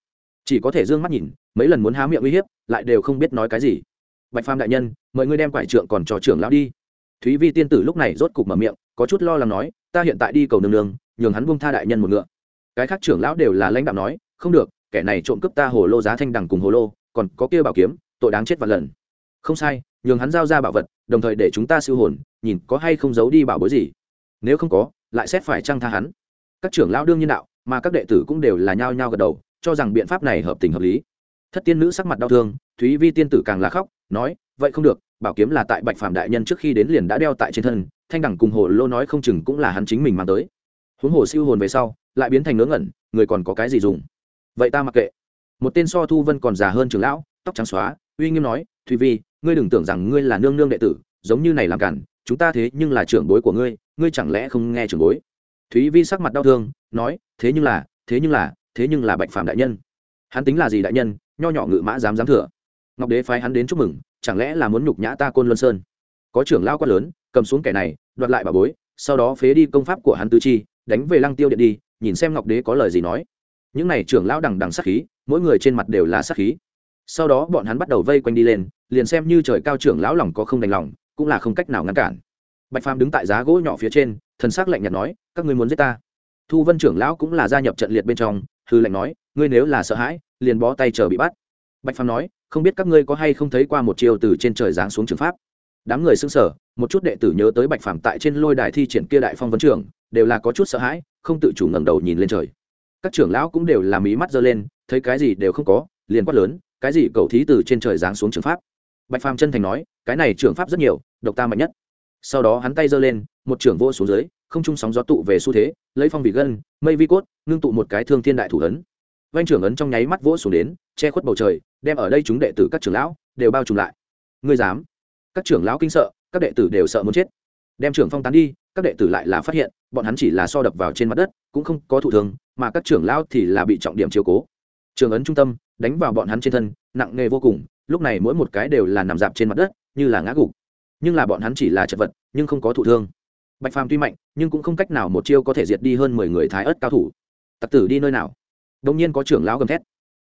chỉ có thể d ư ơ n g mắt nhìn mấy lần muốn há miệng uy hiếp lại đều không biết nói cái gì. Bạch Phạm đại nhân mời ngươi đem quải trượng còn cho trưởng lão đi. Thúy vi tiên tử lúc này rốt cục mở miệng có chút lo lắng nói ta hiện tại đi cầu nương nương nhường hắn buông tha đại nhân một ngựa. Cái khác trưởng lão đều là lãnh đạo nói không được kẻ này trộm cướp ta hồ lô giá thanh đằng cùng hồ lô còn có kia bảo kiếm tội đáng chết vạn lần không sai, nhường hắn giao ra bảo vật, đồng thời để chúng ta siêu hồn, nhìn có hay không giấu đi bảo bối gì. Nếu không có, lại xét phải trăng tha hắn. Các trưởng lão đương nhiên đạo, mà các đệ tử cũng đều là nhao nhao gật đầu, cho rằng biện pháp này hợp tình hợp lý. Thất tiên nữ sắc mặt đau thương, thúy vi tiên tử càng là khóc, nói, vậy không được, bảo kiếm là tại bạch phạm đại nhân trước khi đến liền đã đeo tại trên thân, thanh đẳng cùng hồ lô nói không chừng cũng là hắn chính mình mang tới. Huống hồ siêu hồn về sau, lại biến thành ngớ ngẩn, người còn có cái gì dùng? Vậy ta mặc kệ. Một tên so thu vân còn già hơn trưởng lão, tóc trắng xóa, uy nghiêm nói thùy vi ngươi đừng tưởng rằng ngươi là nương nương đệ tử, giống như này làm cản, chúng ta thế nhưng là trưởng bối của ngươi ngươi chẳng lẽ không nghe trưởng bối? Thúy vi sắc mặt đau thương, nói, thế nhưng là, thế nhưng là, thế nhưng là bạch phạm đại nhân. Hắn tính là gì đại nhân? Nho nhỏ ngự mã dám dám thừa. Ngọc đế phái hắn đến chúc mừng, chẳng lẽ là muốn nhục nhã ta côn luân sơn? Có trưởng lao quát lớn, cầm xuống kẻ này, đoạt lại bà bối, sau đó phế đi công pháp của hắn tứ chi, đánh về lăng tiêu điện đi, nhìn xem ngọc đế có lời gì nói. Những n à y trưởng lão đằng đằng sát khí, mỗi người trên mặt đều là sát khí. Sau đó bọn hắn bắt đầu vây quanh đi lên liền xem như trời cao trưởng lão lòng có không đành lòng, cũng là không cách nào ngăn cản. Bạch phàm đứng tại giá gỗ nhỏ phía trên, thần s ắ c lạnh nhạt nói, các ngươi muốn giết ta? Thu vân trưởng lão cũng là gia nhập trận liệt bên trong hư lạnh nói, ngươi nếu là sợ hãi, liền bó tay chờ bị bắt. Bạch phàm nói, không biết các ngươi có hay không thấy qua một chiều từ trên trời giáng xuống trường pháp? Đám người xưng sở một chút đệ tử nhớ tới bạch phàm tại trên lôi đài thi triển kia đại phong vấn trường đều là có chút sợ hãi, không tự chủ ngẩng đầu nhìn lên trời. Các trưởng lão cũng đều làm ý mắt giơ lên, thấy cái gì đều không có, liền quát lớn, cái gì cầu thí từ trên trời giáng xuống trường pháp? Bạch phàm chân thành nói, cái này trưởng pháp rất nhiều, độc ta mạnh nhất. Sau đó hắn tay giơ lên, một trưởng vô xuống dưới, không chung sóng gió tụ về xu thế, lấy phong vị gân, mây vi cốt, ngưng tụ một cái thương thiên đại thủ ấn. Vanh trưởng ấn trong nháy mắt vỗ xuống đến, che khuất bầu trời, đem ở đây chúng đệ tử các trưởng lão đều bao trùm lại. Ngươi dám? Các trưởng lão kinh sợ, các đệ tử đều sợ muốn chết. Đem trưởng phong tán đi, các đệ tử lại là phát hiện, bọn hắn chỉ là so đập vào trên mặt đất, cũng không có thụ thường mà các trưởng lão thì là bị trọng điểm chiếu cố. Trường ấn trung tâm, đánh vào bọn hắn trên thân, nặng nề vô cùng lúc này mỗi một cái đều là nằm dạp trên mặt đất, như là ngã gục. Nhưng là bọn hắn chỉ là chật vật, nhưng không có thụ thương. Bạch phàm tuy mạnh, nhưng cũng không cách nào một chiêu có thể diệt đi hơn mười người thái ớt cao thủ. Tặc tử đi nơi nào? Đông nhiên có trưởng lão gầm thét.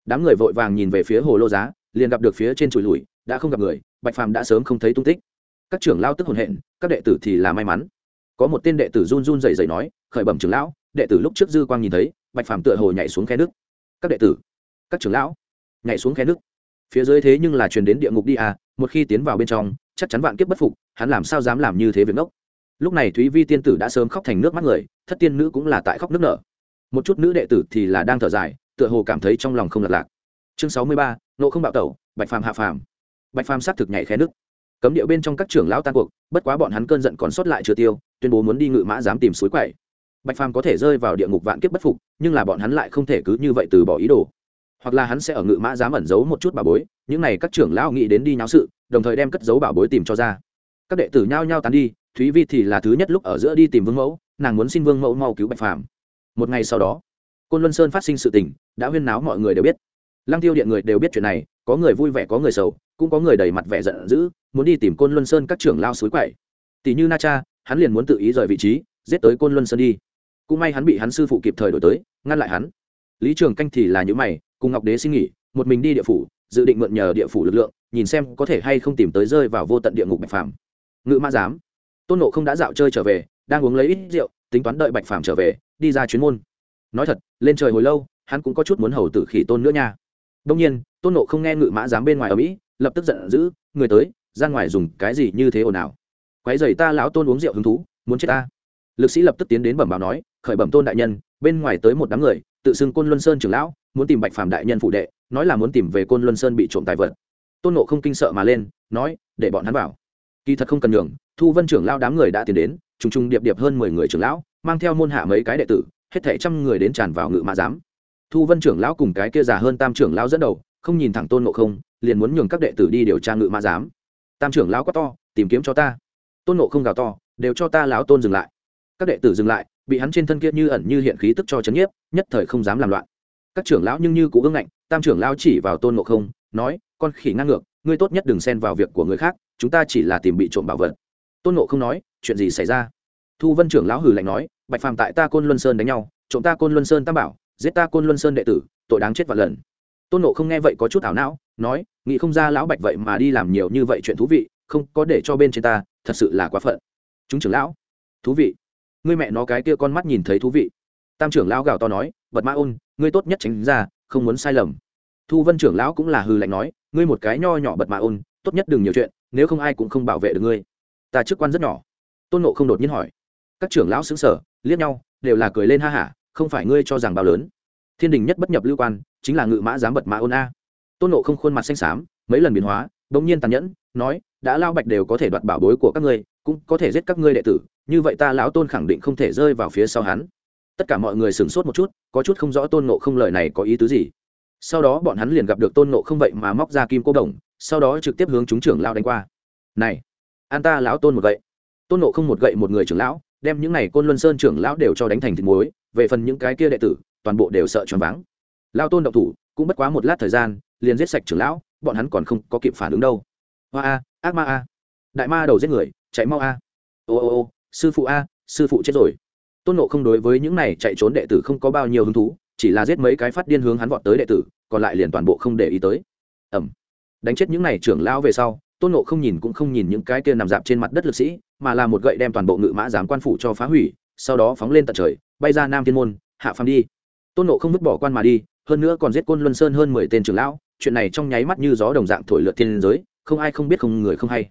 Đám người vội vàng nhìn về phía hồ lô giá, liền gặp được phía trên chùi lùi, đã không gặp người, bạch phàm đã sớm không thấy tung tích. Các trưởng lao tức hồn hện, các đệ tử thì là may mắn. Có một tên đệ tử run run dày dày nói, khởi bẩm trưởng lão, đệ tử lúc trước dư quang nhìn thấy, bạch phàm tựa hồ nhảy xuống khe nước các đệ tử, các trưởng lão, nhảy xuống khe nước phía dưới thế nhưng là truyền đến địa ngục đi à một khi tiến vào bên trong, chắc chắn vạn kiếp bất phục, hắn làm sao dám làm như thế việc ngốc. Lúc này thúy vi tiên tử đã sớm khóc thành nước mắt người, thất tiên nữ cũng là tại khóc nước nở. Một chút nữ đệ tử thì là đang thở dài, tựa hồ cảm thấy trong lòng không lật lạc. Chương sáu mươi ba nộ không bạo tẩu, bạch phàm hạ phàm. Bạch phàm xác thực nhảy khé nước cấm điệu bên trong các trưởng lão tan cuộc, bất quá bọn hắn cơn giận còn sót lại chưa tiêu, tuyên bố muốn đi ngự mã dám tìm suối quậy. Bạch phàm có thể rơi vào địa ngục vạn kiếp bất phục, nhưng là bọn hắn lại không thể cứ như vậy từ bỏ ý đồ hoặc là hắn sẽ ở ngự mã dám ẩn giấu một chút bà bối, những này các trưởng lão nghĩ đến đi nháo sự, đồng thời đem cất giấu bảo bối tìm cho ra. Các đệ tử nhao nhao tán đi, thúy vi thì là thứ nhất lúc ở giữa đi tìm vương mẫu, nàng muốn xin vương mẫu mau cứu bạch phàm. Một ngày sau đó, côn luân sơn phát sinh sự tình, đã huyên náo mọi người đều biết. Lăng tiêu điện người đều biết chuyện này, có người vui vẻ, có người sầu, cũng có người đầy mặt vẻ giận dữ, muốn đi tìm côn luân sơn các trưởng lao suối quậy. Tỷ như na cha, hắn liền muốn tự ý rời vị trí, giết tới côn luân sơn đi. Cũng may hắn bị hắn sư phụ kịp thời đổi tới, ngăn lại hắn. Lý trường canh thì là những mày cùng ngọc đế xin nghỉ, một mình đi địa phủ, dự định mượn nhờ địa phủ lực lượng, nhìn xem có thể hay không tìm tới rơi vào vô tận địa ngục bạch phàm. Ngự mã giám, tôn nộ không đã dạo chơi trở về, đang uống lấy ít rượu, tính toán đợi bạch phàm trở về, đi ra chuyến môn. Nói thật, lên trời hồi lâu, hắn cũng có chút muốn hầu tử khỉ tôn nữa nha. Đông nhiên, tôn nộ không nghe ngự mã giám bên ngoài ở mỹ, lập tức giận dữ, người tới, ra ngoài dùng cái gì như thế ồn ào? Quái dày ta lão tôn uống rượu hứng thú, muốn chết ta. Lực sĩ lập tức tiến đến bẩm báo nói, khởi bẩm tôn đại nhân, bên ngoài tới một đám người, tự xưng côn luân sơn trưởng lão muốn tìm bạch phàm đại nhân phụ đệ, nói là muốn tìm về côn luân sơn bị trộm tài vật. Tôn nộ không kinh sợ mà lên, nói, để bọn hắn vào. Kỳ thật không cần nhường, thu vân trưởng lao đám người đã tiến đến t r ù n g t r ù n g điệp điệp hơn mười người trưởng lão, mang theo môn hạ mấy cái đệ tử, hết thảy trăm người đến tràn vào ngự mã giám. Thu vân trưởng lão cùng cái kia già hơn tam trưởng lão dẫn đầu, không nhìn thẳng tôn nộ không, liền muốn nhường các đệ tử đi điều tra ngự mã giám. Tam trưởng lão quát to, tìm kiếm cho ta. Tôn nộ không gào to, đều cho ta lão tôn dừng lại. Các đệ tử dừng lại, bị hắn trên thân kia như ẩn như hiện khí tức cho c h ấ n nhiếp, nhất thời không dám làm loạn các trưởng lão nhưng như cũng ương ngạnh, tam trưởng lão chỉ vào tôn ngộ không, nói, con khỉ ngang ngược, ngươi tốt nhất đừng xen vào việc của người khác, chúng ta chỉ là tìm bị trộm bảo vật. Tôn ngộ không nói, chuyện gì xảy ra? Thu vân trưởng lão hử lạnh nói, bạch phàm tại ta côn luân sơn đánh nhau, trộm ta côn luân sơn tam bảo, giết ta côn luân sơn đệ tử, tội đáng chết vạn lần. Tôn nộ không nghe vậy có chút ảo não, nói, nghĩ không ra lão bạch vậy mà đi làm nhiều như vậy chuyện thú vị, không có để cho bên trên ta, thật sự là quá phận. Chúng trưởng lão, thú vị. Ngươi mẹ nó cái kia con mắt nhìn thấy thú vị. Tam trưởng lão gào to nói, bật ma ôn ngươi tốt nhất tránh ra, không muốn sai lầm. Thu vân trưởng lão cũng là hư lạnh nói, ngươi một cái nho nhỏ bật mã ôn, tốt nhất đừng nhiều chuyện, nếu không ai cũng không bảo vệ được ngươi. Ta chức quan rất nhỏ. Tôn nộ không đột nhiên hỏi. Các trưởng lão xứng sở liếc nhau, đều là cười lên ha hả, không phải ngươi cho rằng bao lớn. Thiên đình nhất bất nhập lưu quan, chính là ngự mã dám bật mã ôn a. Tôn nộ không khuôn mặt xanh xám, mấy lần biến hóa đ ỗ n g nhiên tàn nhẫn, nói, đã lao bạch đều có thể đoạt bảo bối của các ngươi, cũng có thể giết các ngươi đệ tử, như vậy ta lão tôn khẳng định không thể rơi vào phía sau hắn tất cả mọi người sửng sốt một chút, có chút không rõ tôn nộ không lời này có ý tứ gì. Sau đó bọn hắn liền gặp được tôn nộ không vậy mà móc ra kim cô đồng, sau đó trực tiếp hướng chúng trưởng lao đánh qua. Này, an ta lão tôn một gậy. Tôn nộ không một gậy một người trưởng lão, đem những n à y côn luân sơn trưởng lão đều cho đánh thành thịt muối, về phần những cái kia đệ tử, toàn bộ đều sợ choáng váng. Lao tôn động thủ, cũng bất quá một lát thời gian, liền giết sạch trưởng lão, bọn hắn còn không có kịp phản ứng đâu. Hoa a, ác ma a. Đại ma đầu giết người, chạy mau a. Ô ô ô, sư phụ a, sư phụ chết rồi tôn nộ không đối với những này chạy trốn đệ tử không có bao nhiêu hứng thú, chỉ là giết mấy cái phát điên hướng hắn vọt tới đệ tử, còn lại liền toàn bộ không để ý tới. Ẩm đánh chết những này trưởng lão về sau, tôn nộ không nhìn cũng không nhìn những cái kia nằm dạp trên mặt đất lực sĩ, mà là một gậy đem toàn bộ ngự mã giám quan phủ cho phá hủy, sau đó phóng lên tận trời, bay ra nam thiên môn, hạ phàm đi. Tôn nộ không vứt bỏ quan mà đi, hơn nữa còn giết côn luân sơn hơn mười tên trưởng lão, chuyện này trong nháy mắt như gió đồng dạng thổi lượt thiên giới, không ai không biết không người không hay.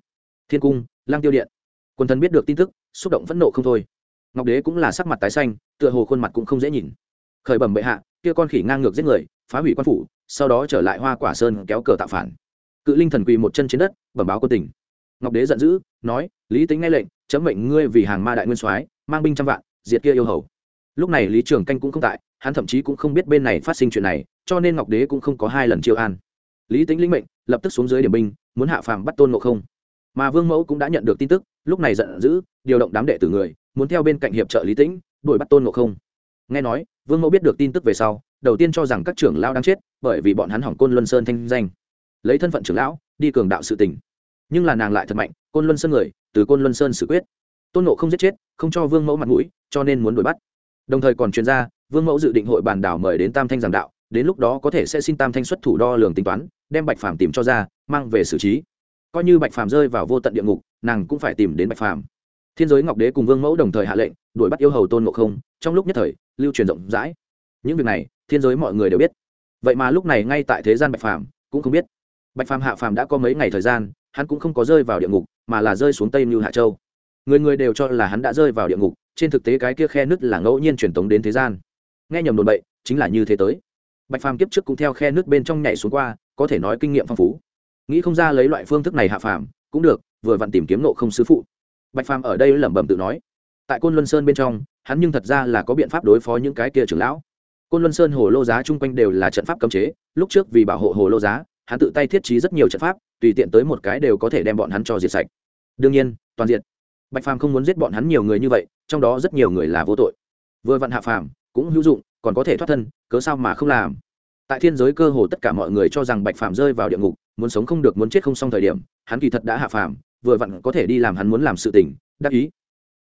Thiên cung lang tiêu điện. Quân thần biết được tin tức, xúc động phẫn nộ không thôi ngọc đế cũng là sắc mặt tái xanh, tựa hồ khuôn mặt cũng không dễ nhìn. Khởi bẩm bệ hạ, kia con khỉ ngang ngược giết người, phá hủy quan phủ, sau đó trở lại hoa quả sơn kéo cờ tạo phản. Cự linh thần quỳ một chân trên đất, bẩm báo quân tình. Ngọc đế giận dữ, nói, lý tính nghe lệnh, chấm mệnh ngươi vì hàng ma đại nguyên soái, mang binh trăm vạn, diệt kia yêu hầu. Lúc này lý trường canh cũng không tại, hắn thậm chí cũng không biết bên này phát sinh chuyện này, cho nên ngọc đế cũng không có hai lần chiêu an. Lý tính linh mệnh, lập tức xuống dưới điểm binh, muốn hạ phàm bắt tôn ngộ không. Mà vương mẫu cũng đã nhận được tin tức, lúc này giận dữ, điều động đám đệ tử người muốn theo bên cạnh hiệp trợ lý tĩnh, đuổi bắt tôn ngộ không. Nghe nói, vương mẫu biết được tin tức về sau, đầu tiên cho rằng các trưởng lão đang chết, bởi vì bọn hắn hỏng côn luân sơn thanh danh. Lấy thân phận trưởng lão, đi cường đạo sự tình. Nhưng là nàng lại thật mạnh, côn luân sơn người, từ côn luân sơn xử quyết. Tôn nộ không giết chết, không cho vương mẫu mặt mũi, cho nên muốn đuổi bắt. Đồng thời còn chuyên gia vương mẫu dự định hội bàn đảo mời đến tam thanh giảng đạo, đến lúc đó có thể sẽ xin tam thanh xuất thủ đo lường tính toán, đem bạch phàm tìm cho ra, mang về xử trí. Coi như bạch phàm rơi vào vô tận địa ngục, nàng cũng phải tìm đến bạch phàm thiên giới ngọc đế cùng vương mẫu đồng thời hạ lệnh, đuổi bắt yêu hầu tôn ngộ không, trong lúc nhất thời, lưu truyền rộng rãi. Những việc này, thiên giới mọi người đều biết. Vậy mà lúc này ngay tại thế gian bạch phàm cũng không biết. Bạch phàm hạ phàm đã có mấy ngày thời gian, hắn cũng không có rơi vào địa ngục, mà là rơi xuống tây như hạ châu. Người người đều cho là hắn đã rơi vào địa ngục, trên thực tế cái kia khe nứt là ngẫu nhiên truyền tống đến thế gian. Nghe nhầm đồn bậy, chính là như thế tới. Bạch phàm kiếp trước cũng theo khe nứt bên trong nhảy xuống qua, có thể nói kinh nghiệm phong phú. Nghĩ không ra lấy loại phương thức này hạ phàm, cũng được, vừa vặn tìm kiếm nộ không sứ phụ bạch phàm ở đây lẩm bẩm tự nói. Tại côn luân sơn bên trong, hắn nhưng thật ra là có biện pháp đối phó những cái kia trưởng lão. Côn luân sơn hồ lô giá chung quanh đều là trận pháp cấm chế, lúc trước vì bảo hộ hồ lô giá, hắn tự tay thiết trí rất nhiều trận pháp, tùy tiện tới một cái đều có thể đem bọn hắn cho diệt sạch. Đương nhiên, toàn diện bạch phàm không muốn giết bọn hắn nhiều người như vậy, trong đó rất nhiều người là vô tội. Vừa vặn hạ phàm cũng hữu dụng, còn có thể thoát thân, cớ sao mà không làm? Tại thiên giới cơ hồ tất cả mọi người cho rằng bạch phàm rơi vào địa ngục, muốn sống không được, muốn chết không xong thời điểm, hắn kỳ thật đã hạ phàm vừa vặn có thể đi làm hắn muốn làm sự tình đắc ý.